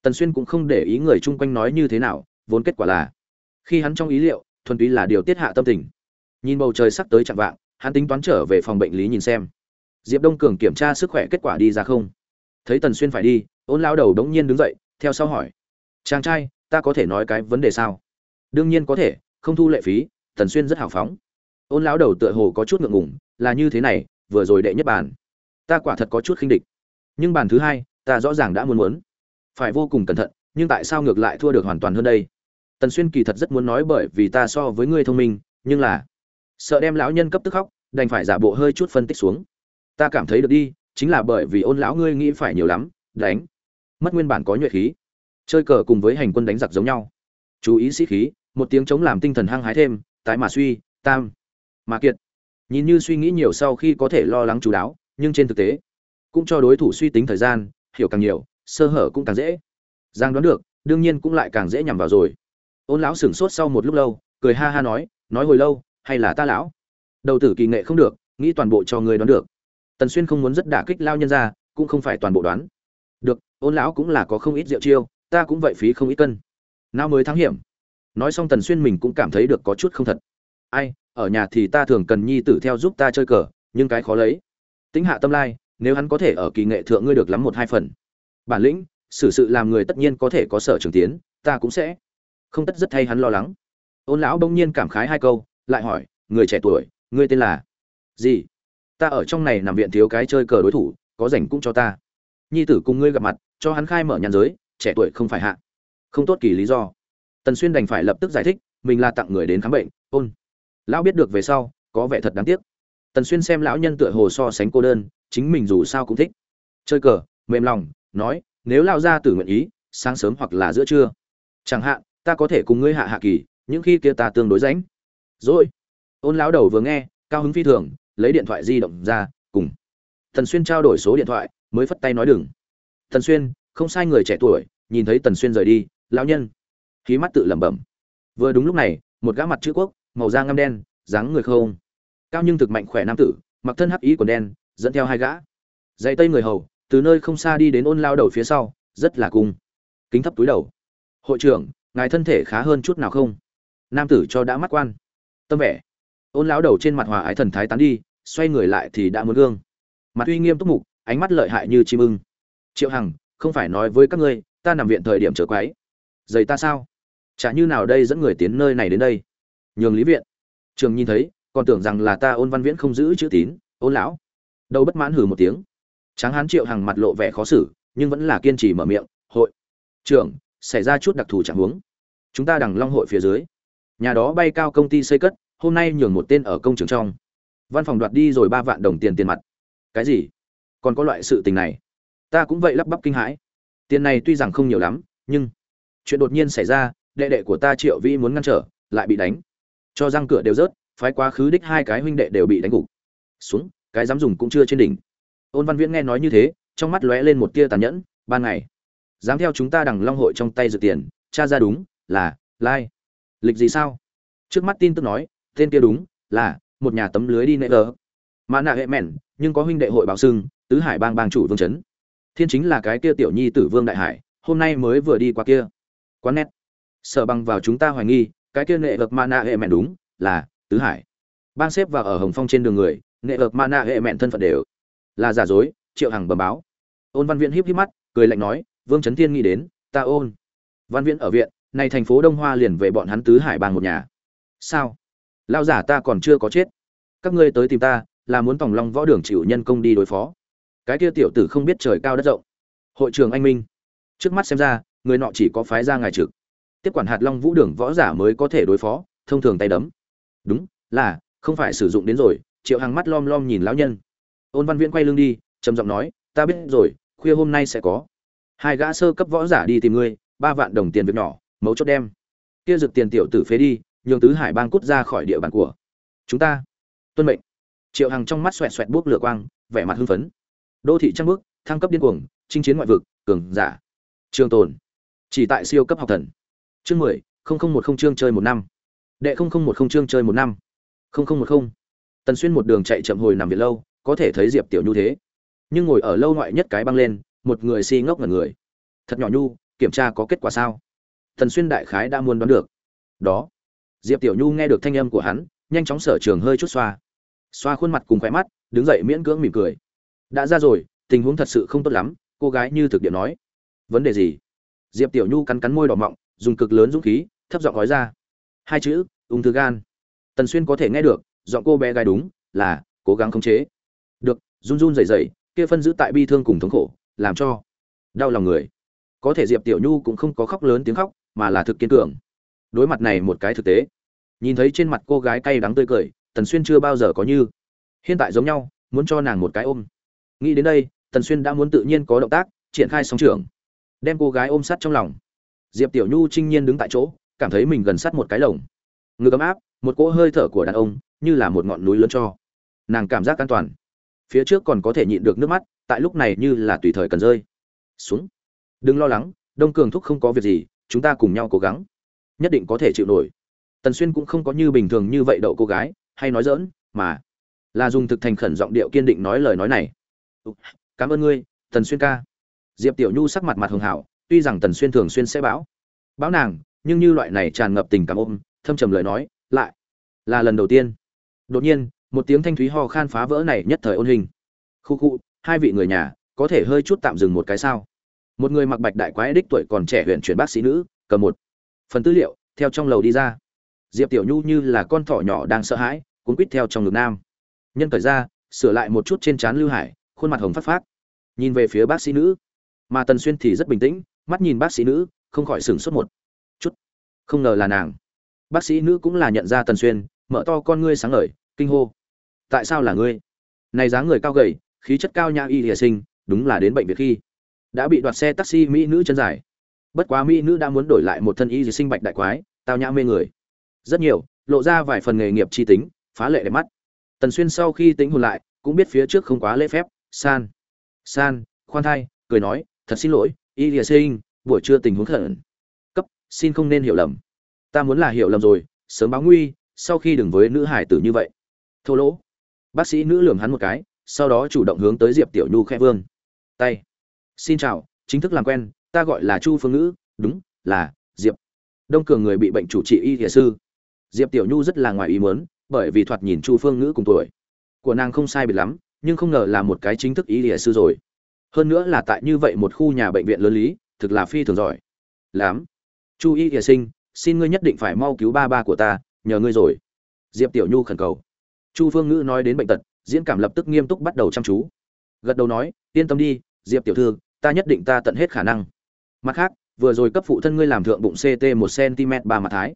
Tần xuyên cũng không để ý người chung quanh nói như thế nào, vốn kết quả là, khi hắn trong ý liệu, thuần túy là điều tiết hạ tâm tình. Nhìn bầu trời sắp tới chặng vạng, hắn tính toán trở về phòng bệnh lý nhìn xem. Diệp đông cường kiểm tra sức khỏe kết quả đi ra không? Thấy tần xuyên phải đi, ôn lao đầu đống nhiên đứng dậy, theo sau hỏi chàng trai, ta có thể nói cái vấn đề sao? Đương nhiên có thể, không thu lệ phí, tần xuyên rất hào phóng. Ôn lão đầu tựa hồ có chút ngượng ngùng, là như thế này, vừa rồi đệ nhất bàn. Ta quả thật có chút khinh địch. Nhưng bàn thứ hai, ta rõ ràng đã muốn muốn. Phải vô cùng cẩn thận, nhưng tại sao ngược lại thua được hoàn toàn hơn đây? Tần xuyên kỳ thật rất muốn nói bởi vì ta so với ngươi thông minh, nhưng là sợ đem lão nhân cấp tức khóc, đành phải giả bộ hơi chút phân tích xuống. Ta cảm thấy được đi, chính là bởi vì ôn lão ngươi nghĩ phải nhiều lắm, đánh. Mất nguyên bản có nhuệ khí chơi cờ cùng với hành quân đánh giặc giống nhau. Chú ý sĩ khí, một tiếng chống làm tinh thần hăng hái thêm, tái mà suy, tam, mà kiệt. Nhìn như suy nghĩ nhiều sau khi có thể lo lắng chú đáo, nhưng trên thực tế, cũng cho đối thủ suy tính thời gian, hiểu càng nhiều, sơ hở cũng càng dễ. Giang đoán được, đương nhiên cũng lại càng dễ nhằm vào rồi. Ôn lão sửng sốt sau một lúc lâu, cười ha ha nói nói hồi lâu, hay là ta lão? Đầu tử kỳ nghệ không được, nghĩ toàn bộ cho người đoán được. Tần xuyên không muốn rất đả kích lao nhân ra, cũng không phải toàn bộ đoán. Được, ôn lão cũng là có không ít rượu chiêu ta cũng vậy phí không ít cân. Nào mới thắng hiểm. Nói xong tần xuyên mình cũng cảm thấy được có chút không thật. Ai, ở nhà thì ta thường cần nhi tử theo giúp ta chơi cờ, nhưng cái khó lấy. Tính hạ tâm lai, nếu hắn có thể ở kỳ nghệ thượng ngươi được lắm một hai phần. Bản lĩnh, xử sự làm người tất nhiên có thể có sở trường tiến, ta cũng sẽ. Không tất rất thay hắn lo lắng. Ôn lão bỗng nhiên cảm khái hai câu, lại hỏi, người trẻ tuổi, ngươi tên là? Gì? Ta ở trong này nằm viện thiếu cái chơi cờ đối thủ, có rảnh cũng cho ta. Nhi tử cùng ngươi gặp mặt, cho hắn khai mở nhàn giới trẻ tuổi không phải hạ. Không tốt kỳ lý do. Tần xuyên đành phải lập tức giải thích, mình là tặng người đến khám bệnh, ôn. Lão biết được về sau, có vẻ thật đáng tiếc. Tần xuyên xem lão nhân tựa hồ so sánh cô đơn, chính mình dù sao cũng thích. Chơi cờ, mềm lòng, nói, nếu lao ra tử nguyện ý, sáng sớm hoặc là giữa trưa. Chẳng hạn, ta có thể cùng ngươi hạ hạ kỳ, những khi kia ta tương đối ránh rồi. Ôn lão đầu vừa nghe, cao hứng phi thường, lấy điện thoại di động ra, cùng. Tần xuyên trao đổi số điện thoại, mới phất tay nói đừng. Tần xuyên không sai người trẻ tuổi, nhìn thấy tần xuyên rời đi, lão nhân. Khí mắt tự lẩm bẩm. Vừa đúng lúc này, một gã mặt chữ quốc, màu da ngăm đen, dáng người không. Cao nhưng thực mạnh khỏe nam tử, mặc thân hắc ý quần đen, dẫn theo hai gã. Dạy tây người hầu, từ nơi không xa đi đến ôn lao đầu phía sau, rất là cung. Kính thấp túi đầu. Hội trưởng, ngài thân thể khá hơn chút nào không? Nam tử cho đã mắt quan. Tâm vẻ. Ôn lão đầu trên mặt hòa ái thần thái tán đi, xoay người lại thì đã muốn gương. Mặt uy nghiêm túc mục, ánh mắt lợi hại như chim ưng. Triệu hằng không phải nói với các ngươi, ta nằm viện thời điểm trở quái. Giày ta sao? Chả như nào đây dẫn người tiến nơi này đến đây. Nhường lý viện. Trường nhìn thấy, còn tưởng rằng là ta ôn văn viễn không giữ chữ tín, ôn lão. Đâu bất mãn hừ một tiếng. Tráng hán triệu hằng mặt lộ vẻ khó xử, nhưng vẫn là kiên trì mở miệng, hội, trưởng, xảy ra chút đặc thù trạng huống. Chúng ta đằng long hội phía dưới. Nhà đó bay cao công ty xây cất, hôm nay nhường một tên ở công trường trong. Văn phòng đoạt đi rồi ba vạn đồng tiền tiền mặt. Cái gì? Còn có loại sự tình này? Ta cũng vậy lắp bắp kinh hãi. Tiền này tuy rằng không nhiều lắm, nhưng chuyện đột nhiên xảy ra, đệ đệ của ta triệu vĩ muốn ngăn trở, lại bị đánh. Cho răng cửa đều rớt, phái quá khứ đích hai cái huynh đệ đều bị đánh gục. Xuống, cái dám dùng cũng chưa trên đỉnh. Ôn văn viễn nghe nói như thế, trong mắt lóe lên một tia tàn nhẫn, ban ngày, dám theo chúng ta đằng long hội trong tay dự tiền, cha ra đúng, là, lai. Lịch gì sao? Trước mắt tin tức nói, tên kia đúng, là, một nhà tấm lưới đi nệ gờ mà nạ hệ mẹn, nhưng có huynh đệ hội bảo xưng, tứ hải bang bang chủ vương chấn thiên chính là cái kia tiểu nhi tử vương đại hải, hôm nay mới vừa đi qua kia. Quán nét. Sở bằng vào chúng ta hoài nghi, cái kia nghệ vật ma nạ hệ mẹn đúng, là, tứ hải. Bang xếp vào ở hồng phong trên đường người, nghệ vật ma nạ hệ mẹn thân phận đều là giả dối, triệu hằng bầm báo. Ôn văn viện híp híp mắt, cười lạnh nói, vương trấn thiên nghĩ đến, ta ôn. Văn viện ở viện này thành phố đông hoa liền về bọn hắn tứ hải bang một nhà. Sao? Lao giả ta còn chưa có chết. Các ngươi tới tìm ta, là muốn tòng long võ đường chịu nhân công đi đối phó cái kia tiểu tử không biết trời cao đất rộng. Hội trường anh minh. Trước mắt xem ra, người nọ chỉ có phái ra ngài trực. Tiếp quản hạt long vũ đường võ giả mới có thể đối phó, thông thường tay đấm. Đúng, là, không phải sử dụng đến rồi, triệu hàng mắt lom lom nhìn lão nhân. Ôn văn viễn quay lưng đi, trầm giọng nói, ta biết rồi, khuya hôm nay sẽ có. Hai gã sơ cấp võ giả đi tìm ngươi, ba vạn đồng tiền việc nhỏ, mấu chốt đem. Kia rực tiền tiểu tử phế đi, nhường tứ hải bang cút ra khỏi địa bàn của chúng ta. Tuân mệnh. Triệu hằng trong mắt xoẹt xoẹt buốc lửa quang, vẻ mặt hưng phấn đô thị trăng bước thăng cấp điên cuồng, chinh chiến ngoại vực, cường giả. Trường tồn. Chỉ tại siêu cấp học thần. Chương mười, không không một không chương chơi một năm. Đệ không không một không chương chơi một năm. Không không một không. Tần xuyên một đường chạy chậm hồi nằm viện lâu, có thể thấy diệp tiểu nhu thế. Nhưng ngồi ở lâu ngoại nhất cái băng lên, một người si ngốc ngẩn người. Thật nhỏ nhu, kiểm tra có kết quả sao? Tần xuyên đại khái đã muốn đoán được. Đó. Diệp tiểu nhu nghe được thanh âm của hắn, nhanh chóng sở trường hơi chút xoa. Xoa khuôn mặt cùng khỏe mắt, đứng dậy miễn cưỡng mỉm cười đã ra rồi, tình huống thật sự không tốt lắm, cô gái như thực địa nói. Vấn đề gì? Diệp tiểu nhu cắn cắn môi đỏ mọng, dùng cực lớn dũng khí, thấp giọng nói ra. Hai chữ, ung thư gan. Tần xuyên có thể nghe được, giọng cô bé gái đúng, là, cố gắng khống chế. Được, run run rẩy rẩy, kia phân giữ tại bi thương cùng thống khổ, làm cho đau lòng người. Có thể diệp tiểu nhu cũng không có khóc lớn tiếng khóc, mà là thực kiên cường. Đối mặt này một cái thực tế. Nhìn thấy trên mặt cô gái cay đắng tươi cười, tần xuyên chưa bao giờ có như. Hiện tại giống nhau, muốn cho nàng một cái ôm nghĩ đến đây, tần xuyên đã muốn tự nhiên có động tác, triển khai sóng trường đem cô gái ôm sát trong lòng. Diệp tiểu nhu trinh nhiên đứng tại chỗ, cảm thấy mình gần sát một cái lồng. Ngực ấm áp, một cỗ hơi thở của đàn ông, như là một ngọn núi lớn cho. Nàng cảm giác an toàn. Phía trước còn có thể nhịn được nước mắt, tại lúc này như là tùy thời cần rơi. Xuống. Đừng lo lắng, đông cường thúc không có việc gì, chúng ta cùng nhau cố gắng. Nhất định có thể chịu nổi. Tần xuyên cũng không có như bình thường như vậy đậu cô gái, hay nói dỡn mà là dùng thực thành khẩn giọng điệu kiên định nói lời nói này cảm ơn ngươi, tần xuyên ca. Diệp tiểu nhu sắc mặt mặt hường hảo, tuy rằng tần xuyên thường xuyên sẽ báo. Báo nàng, nhưng như loại này tràn ngập tình cảm ôm, thâm trầm lời nói, lại là lần đầu tiên. Đột nhiên, một tiếng thanh thúy ho khan phá vỡ này nhất thời ôn hình. Khu khu, hai vị người nhà, có thể hơi chút tạm dừng một cái sao? Một người mặc bạch đại quái đích tuổi còn trẻ huyện chuyển bác sĩ nữ, cầm một phần tư liệu, theo trong lầu đi ra. Diệp tiểu nhu như là con thỏ nhỏ đang sợ hãi, cuốn quýt theo trong ngực nam. Nhân thời ra, sửa lại một chút trên trán lưu hải khuôn mặt hồng phát phát nhìn về phía bác sĩ nữ. Mà tần xuyên thì rất bình tĩnh, mắt nhìn bác sĩ nữ, không khỏi sửng sốt một chút. Không ngờ là nàng. Bác sĩ nữ cũng là nhận ra tần xuyên, mở to con ngươi sáng ngời, kinh hô. Tại sao là ngươi? Này dáng người cao gầy, khí chất cao nhã y lìa sinh, đúng là đến bệnh viện khi đã bị đoạt xe taxi mỹ nữ chân dài. Bất quá mỹ nữ đã muốn đổi lại một thân y sinh bạch đại quái, tao nhã mê người. Rất nhiều, lộ ra vài phần nghề nghiệp chi tính, phá lệ đẹp mắt. Tần xuyên sau khi tính hồn lại, cũng biết phía trước không quá lễ phép san. San, khoan thai, cười nói, thật xin lỗi, y lìa sinh buổi trưa tình huống khẩn. Cấp, xin không nên hiểu lầm. Ta muốn là hiểu lầm rồi, sớm báo nguy, sau khi đừng với nữ hải tử như vậy. Thô lỗ. Bác sĩ nữ lường hắn một cái, sau đó chủ động hướng tới diệp tiểu nhu khẽ vương. Tay. Xin chào, chính thức làm quen, ta gọi là chu phương ngữ, đúng, là diệp. Đông cường người bị bệnh chủ trị y thiền sư. Diệp tiểu nhu rất là ngoài ý muốn, bởi vì thoạt nhìn chu phương ngữ cùng tuổi. Của nàng không sai biệt lắm nhưng không ngờ là một cái chính thức y lìa sư rồi. Hơn nữa là tại như vậy một khu nhà bệnh viện lớn lý, thực là phi thường giỏi. Lắm. Chu y thiền sinh, xin ngươi nhất định phải mau cứu ba ba của ta, nhờ ngươi rồi. Diệp tiểu nhu khẩn cầu. Chu phương ngữ nói đến bệnh tật, diễn cảm lập tức nghiêm túc bắt đầu chăm chú. Gật đầu nói, yên tâm đi, diệp tiểu thư, ta nhất định ta tận hết khả năng. Mặt khác, vừa rồi cấp phụ thân ngươi làm thượng bụng ct một cm ba mặt thái.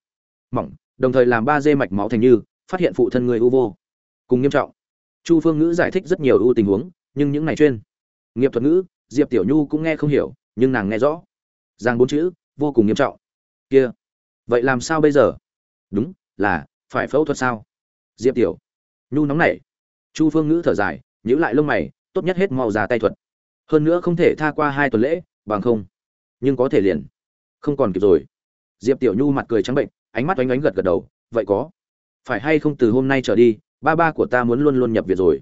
Mỏng, đồng thời làm ba dê mạch máu thành như, phát hiện phụ thân ngươi u vô. Cùng nghiêm trọng chu phương ngữ giải thích rất nhiều ưu tình huống, nhưng những này chuyên. Nghiệp thuật ngữ, diệp tiểu nhu cũng nghe không hiểu, nhưng nàng nghe rõ. Giang bốn chữ, vô cùng nghiêm trọng. Kia, vậy làm sao bây giờ? Đúng, là, phải phẫu thuật sao? Diệp tiểu nhu nóng nảy. Chu phương ngữ thở dài nhữ lại lông mày, tốt nhất hết mau ra tay thuật. Hơn nữa không thể tha qua hai tuần lễ, bằng không. Nhưng có thể liền. Không còn kịp rồi. Diệp tiểu nhu mặt cười trắng bệnh, ánh mắt oánh oánh gật gật đầu, vậy có. Phải hay không từ hôm nay trở đi ba ba của ta muốn luôn luôn nhập viện rồi.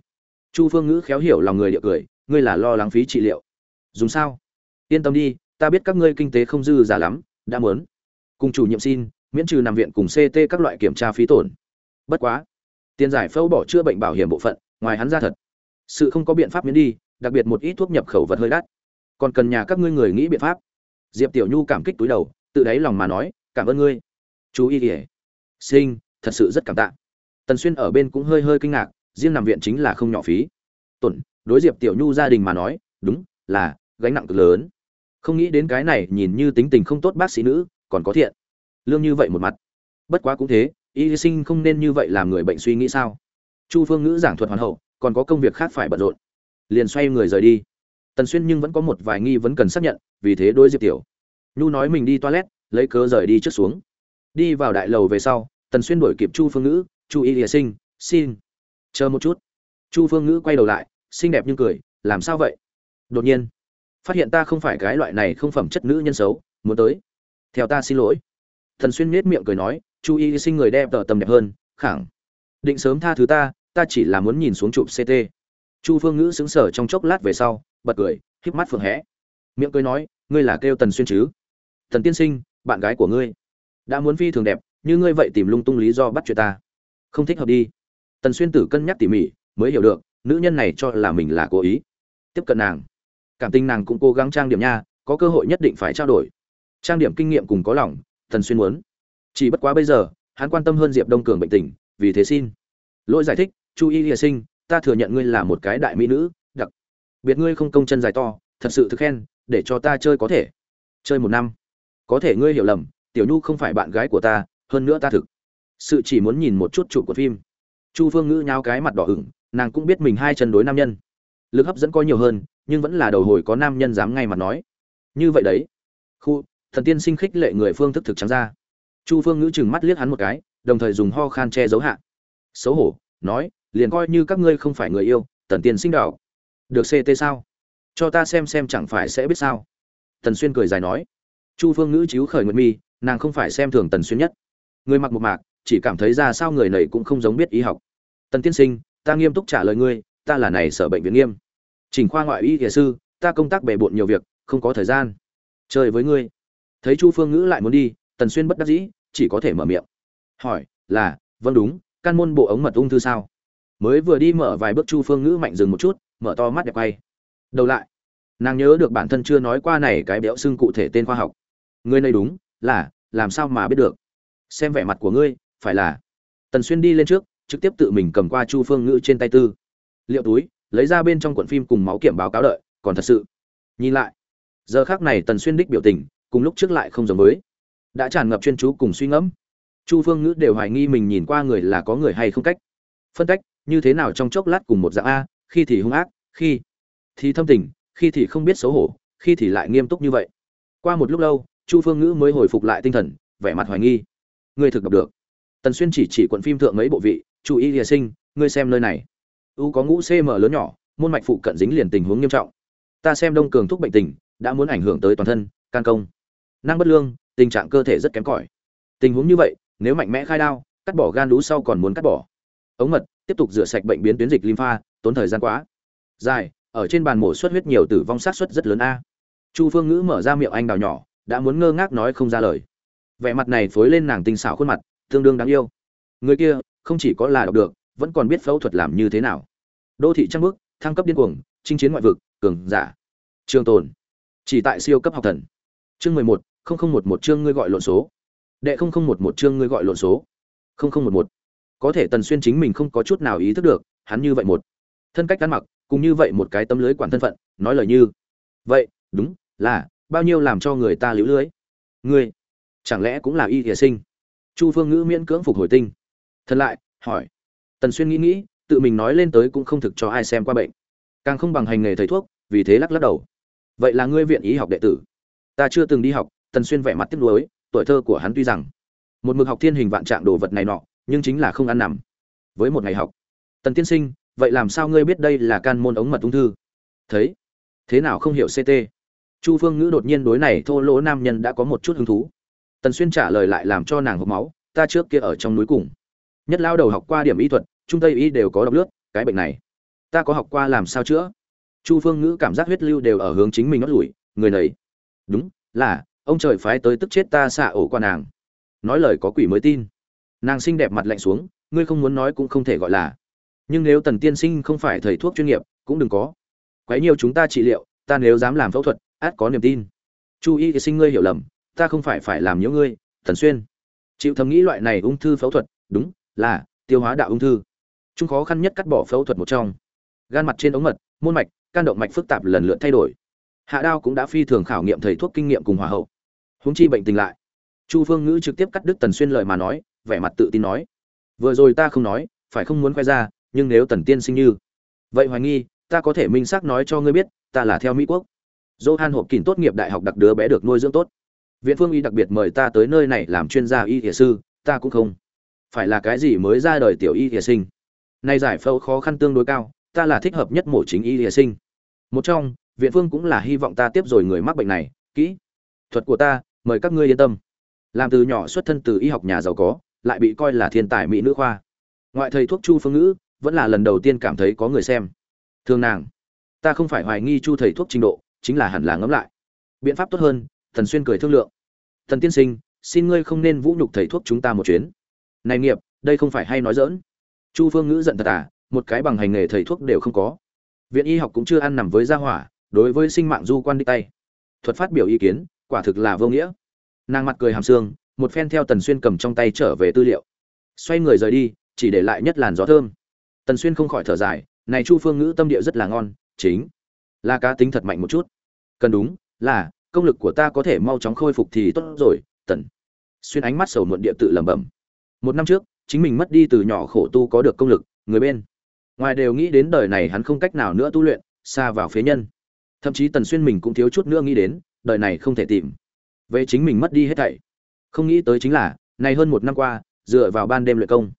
Chu phương ngữ khéo hiểu lòng người địa cười, ngươi là lo lắng phí trị liệu. Dùng sao? Yên tâm đi, ta biết các ngươi kinh tế không dư giả lắm, đã muốn. Cùng chủ nhiệm xin, miễn trừ nằm viện cùng ct các loại kiểm tra phí tổn. Bất quá, tiền giải phẫu bỏ chữa bệnh bảo hiểm bộ phận, ngoài hắn ra thật. Sự không có biện pháp miễn đi, đặc biệt một ít thuốc nhập khẩu vật hơi đắt. Còn cần nhà các ngươi người nghĩ biện pháp. Diệp tiểu nhu cảm kích túi đầu, tự đáy lòng mà nói, cảm ơn ngươi. Chú ý ỉa sinh, thật sự rất cảm tạ tần xuyên ở bên cũng hơi hơi kinh ngạc, riêng nằm viện chính là không nhỏ phí. Tuần đối diệp tiểu nhu gia đình mà nói, đúng, là gánh nặng cực lớn. Không nghĩ đến cái này nhìn như tính tình không tốt bác sĩ nữ, còn có thiện. Lương như vậy một mặt. Bất quá cũng thế, y sinh không nên như vậy làm người bệnh suy nghĩ sao? Chu phương ngữ giảng thuật hoàn hậu, còn có công việc khác phải bận rộn. Liền xoay người rời đi. Tần xuyên nhưng vẫn có một vài nghi vấn cần xác nhận, vì thế đôi diệp tiểu nhu nói mình đi toilet, lấy cớ rời đi trước xuống. Đi vào đại lầu về sau, tần xuyên đuổi kịp chu phương ngữ chu y lìa sinh, xin. Chờ một chút. Chu phương ngữ quay đầu lại, xinh đẹp nhưng cười, làm sao vậy? Đột nhiên, phát hiện ta không phải cái loại này không phẩm chất nữ nhân xấu, muốn tới. Theo ta xin lỗi. Thần xuyên nhếch miệng cười nói, chu y sinh người đẹp tờ tầm đẹp hơn, khẳng. Định sớm tha thứ ta ta chỉ là muốn nhìn xuống chụp ct chu phương ngữ xứng sở trong chốc lát về sau, bật cười, híp mắt phượng hẽ miệng cười nói, ngươi là kêu tần xuyên chứ? Thần tiên sinh, bạn gái của ngươi. Đã muốn phi thường đẹp, như ngươi vậy tìm lung tung lý do bắt chuyện ta không thích hợp đi. Tần xuyên tử cân nhắc tỉ mỉ, mới hiểu được, nữ nhân này cho là mình là cố ý. Tiếp cận nàng. Cảm tình nàng cũng cố gắng trang điểm nha, có cơ hội nhất định phải trao đổi. Trang điểm kinh nghiệm cùng có lòng, tần xuyên muốn. Chỉ bất quá bây giờ, hắn quan tâm hơn diệp đông cường bệnh tình, vì thế xin. Lỗi giải thích, chu y hiệ sinh, ta thừa nhận ngươi là một cái đại mỹ nữ, đặc biệt ngươi không công chân dài to, thật sự thực khen, để cho ta chơi có thể. Chơi một năm. Có thể ngươi hiểu lầm, tiểu nhu không phải bạn gái của ta, hơn nữa ta thực sự chỉ muốn nhìn một chút chủ của phim. Chu phương ngữ nhao cái mặt đỏ ửng, nàng cũng biết mình hai chân đối nam nhân. Lực hấp dẫn có nhiều hơn, nhưng vẫn là đầu hồi có nam nhân dám ngay mặt nói. Như vậy đấy. Khu, thần tiên sinh khích lệ người phương thức thực trắng ra. Chu phương ngữ chừng mắt liếc hắn một cái, đồng thời dùng ho khan che giấu hạ. Xấu hổ, nói, liền coi như các ngươi không phải người yêu tần tiên sinh đạo được ct sao? Cho ta xem xem chẳng phải sẽ biết sao? Tần xuyên cười dài nói. Chu phương ngữ chiếu khởi nguyệt mi, nàng không phải xem thường tần xuyên nhất. Người mặc một mạc chỉ cảm thấy ra sao người này cũng không giống biết y học. Tần tiên sinh, ta nghiêm túc trả lời ngươi, ta là này sở bệnh viện nghiêm. Chỉnh khoa ngoại y y sư, ta công tác bề bộn nhiều việc, không có thời gian. Chơi với ngươi. Thấy chu phương ngữ lại muốn đi, tần xuyên bất đắc dĩ, chỉ có thể mở miệng. Hỏi, là vâng đúng căn môn bộ ống mật ung thư sao? Mới vừa đi mở vài bước chu phương ngữ mạnh dừng một chút, mở to mắt đẹp quay. Đầu lại. Nàng nhớ được bản thân chưa nói qua này cái béo xưng cụ thể tên khoa học. Ngươi này đúng, là, làm sao mà biết được? Xem vẻ mặt của ngươi phải là. Tần xuyên đi lên trước trực tiếp tự mình cầm qua chu phương ngữ trên tay tư. Liệu túi lấy ra bên trong cuộn phim cùng máu kiểm báo cáo đợi còn thật sự. Nhìn lại. Giờ khác này tần xuyên đích biểu tình cùng lúc trước lại không giống mới, đã tràn ngập chuyên chú cùng suy ngẫm. Chu phương ngữ đều hoài nghi mình nhìn qua người là có người hay không cách. Phân cách như thế nào trong chốc lát cùng một dạng a khi thì hung ác khi thì thâm tình khi thì không biết xấu hổ khi thì lại nghiêm túc như vậy. Qua một lúc lâu chu phương ngữ mới hồi phục lại tinh thần vẻ mặt hoài nghi. Ngươi thực đọc được tần xuyên chỉ chỉ quận phim thượng mấy bộ vị chú ý lìa sinh, ngươi xem nơi này. U có ngũ cm lớn nhỏ, môn mạch phụ cận dính liền tình huống nghiêm trọng. Ta xem đông cường thúc bệnh tình, đã muốn ảnh hưởng tới toàn thân, can công. Năng bất lương, tình trạng cơ thể rất kém cỏi. Tình huống như vậy, nếu mạnh mẽ khai đao, cắt bỏ gan lũ sau còn muốn cắt bỏ. Ống mật, tiếp tục rửa sạch bệnh biến tuyến dịch lympha tốn thời gian quá. Dài, ở trên bàn mổ xuất huyết nhiều tử vong sát suất rất lớn a. Chu phương ngữ mở ra miệng anh đào nhỏ, đã muốn ngơ ngác nói không ra lời. Vẻ mặt này phối lên nàng tinh xảo khuôn mặt tương đương đáng yêu. Người kia, không chỉ có là đọc được, vẫn còn biết phẫu thuật làm như thế nào. Đô thị trăng bước thăng cấp điên cuồng, chinh chiến ngoại vực, cường giả. Trường tồn. Chỉ tại siêu cấp học thần. Chương mười một, không không một một chương ngươi gọi lộn số. Đệ không không một một chương ngươi gọi lộn số. Không không một một. Có thể tần xuyên chính mình không có chút nào ý thức được, hắn như vậy một. Thân cách ăn mặc cũng như vậy một cái tấm lưới quản thân phận, nói lời như, vậy, đúng, là, bao nhiêu làm cho người ta liễu lưới? Ngươi, chẳng lẽ cũng là y thiề sinh? Chu phương ngữ miễn cưỡng phục hồi tinh. Thân lại, hỏi. Tần xuyên nghĩ nghĩ, tự mình nói lên tới cũng không thực cho ai xem qua bệnh. Càng không bằng hành nghề thầy thuốc, vì thế lắc lắc đầu. Vậy là ngươi viện y học đệ tử. Ta chưa từng đi học, tần xuyên vẻ mặt tiếc nuối, tuổi thơ của hắn tuy rằng một mực học thiên hình vạn trạng đồ vật này nọ, nhưng chính là không ăn nằm. Với một ngày học. Tần tiên sinh, vậy làm sao ngươi biết đây là can môn ống mật ung thư? Thấy. Thế nào không hiểu ct chu phương ngữ đột nhiên đối này thô lỗ nam nhân đã có một chút hứng thú tần xuyên trả lời lại làm cho nàng hộc máu, ta trước kia ở trong núi cùng. Nhất lao đầu học qua điểm y thuật, trung tây y đều có độc lướt, cái bệnh này. Ta có học qua làm sao chữa. Chu phương ngữ cảm giác huyết lưu đều ở hướng chính mình nót lủi người này. Đúng, là, ông trời phái tới tức chết ta xạ ổ qua nàng. Nói lời có quỷ mới tin. Nàng xinh đẹp mặt lạnh xuống, ngươi không muốn nói cũng không thể gọi là. Nhưng nếu tần tiên sinh không phải thầy thuốc chuyên nghiệp, cũng đừng có. Quấy nhiều chúng ta trị liệu, ta nếu dám làm phẫu thuật, át có niềm tin. Chu y thì sinh ngươi hiểu lầm ta không phải phải làm nhiễu ngươi, thần xuyên. Chịu thầm nghĩ loại này ung thư phẫu thuật, đúng, là, tiêu hóa đạo ung thư. Chúng khó khăn nhất cắt bỏ phẫu thuật một trong. Gan mặt trên ống mật, môn mạch, can động mạch phức tạp lần lượt thay đổi. Hạ đao cũng đã phi thường khảo nghiệm thầy thuốc kinh nghiệm cùng hòa hậu. Huống chi bệnh tình lại. Chu phương ngữ trực tiếp cắt đứt tần xuyên lời mà nói, vẻ mặt tự tin nói. Vừa rồi ta không nói, phải không muốn khoe ra, nhưng nếu tần tiên sinh như vậy hoài nghi, ta có thể minh xác nói cho ngươi biết, ta là theo mỹ quốc. Johan hộp kín tốt nghiệp đại học đặc đứa bé được nuôi dưỡng tốt viện phương y đặc biệt mời ta tới nơi này làm chuyên gia y thể sư, ta cũng không phải là cái gì mới ra đời tiểu y thể sinh. Nay giải phẫu khó khăn tương đối cao, ta là thích hợp nhất mổ chính y thể sinh. Một trong, viện phương cũng là hy vọng ta tiếp rồi người mắc bệnh này, kỹ. Thuật của ta, mời các ngươi yên tâm. Làm từ nhỏ xuất thân từ y học nhà giàu có, lại bị coi là thiên tài mỹ nữ khoa. Ngoại thầy thuốc chu phương ngữ, vẫn là lần đầu tiên cảm thấy có người xem. Thương nàng. Ta không phải hoài nghi chu thầy thuốc trình độ, chính là hẳn là ngẫm lại. Biện pháp tốt hơn thần xuyên cười thương lượng. Thần tiên sinh, xin ngươi không nên vũ nhục thầy thuốc chúng ta một chuyến. Này nghiệp, đây không phải hay nói dỡn chu phương ngữ giận thật à một cái bằng hành nghề thầy thuốc đều không có. Viện y học cũng chưa ăn nằm với gia hỏa, đối với sinh mạng du quan đi tay. Thuật phát biểu ý kiến, quả thực là vô nghĩa. Nàng mặt cười hàm xương một phen theo tần xuyên cầm trong tay trở về tư liệu. Xoay người rời đi, chỉ để lại nhất làn gió thơm. Tần xuyên không khỏi thở dài, này chu phương ngữ tâm địa rất là ngon, chính là cá tính thật mạnh một chút. Cần đúng, là công lực của ta có thể mau chóng khôi phục thì tốt rồi, tần. Xuyên ánh mắt sầu muộn địa tự lẩm bẩm. Một năm trước, chính mình mất đi từ nhỏ khổ tu có được công lực, người bên ngoài đều nghĩ đến đời này hắn không cách nào nữa tu luyện, xa vào phế nhân. Thậm chí tần xuyên mình cũng thiếu chút nữa nghĩ đến, đời này không thể tìm. Về chính mình mất đi hết thảy. Không nghĩ tới chính là, này hơn một năm qua, dựa vào ban đêm luyện công.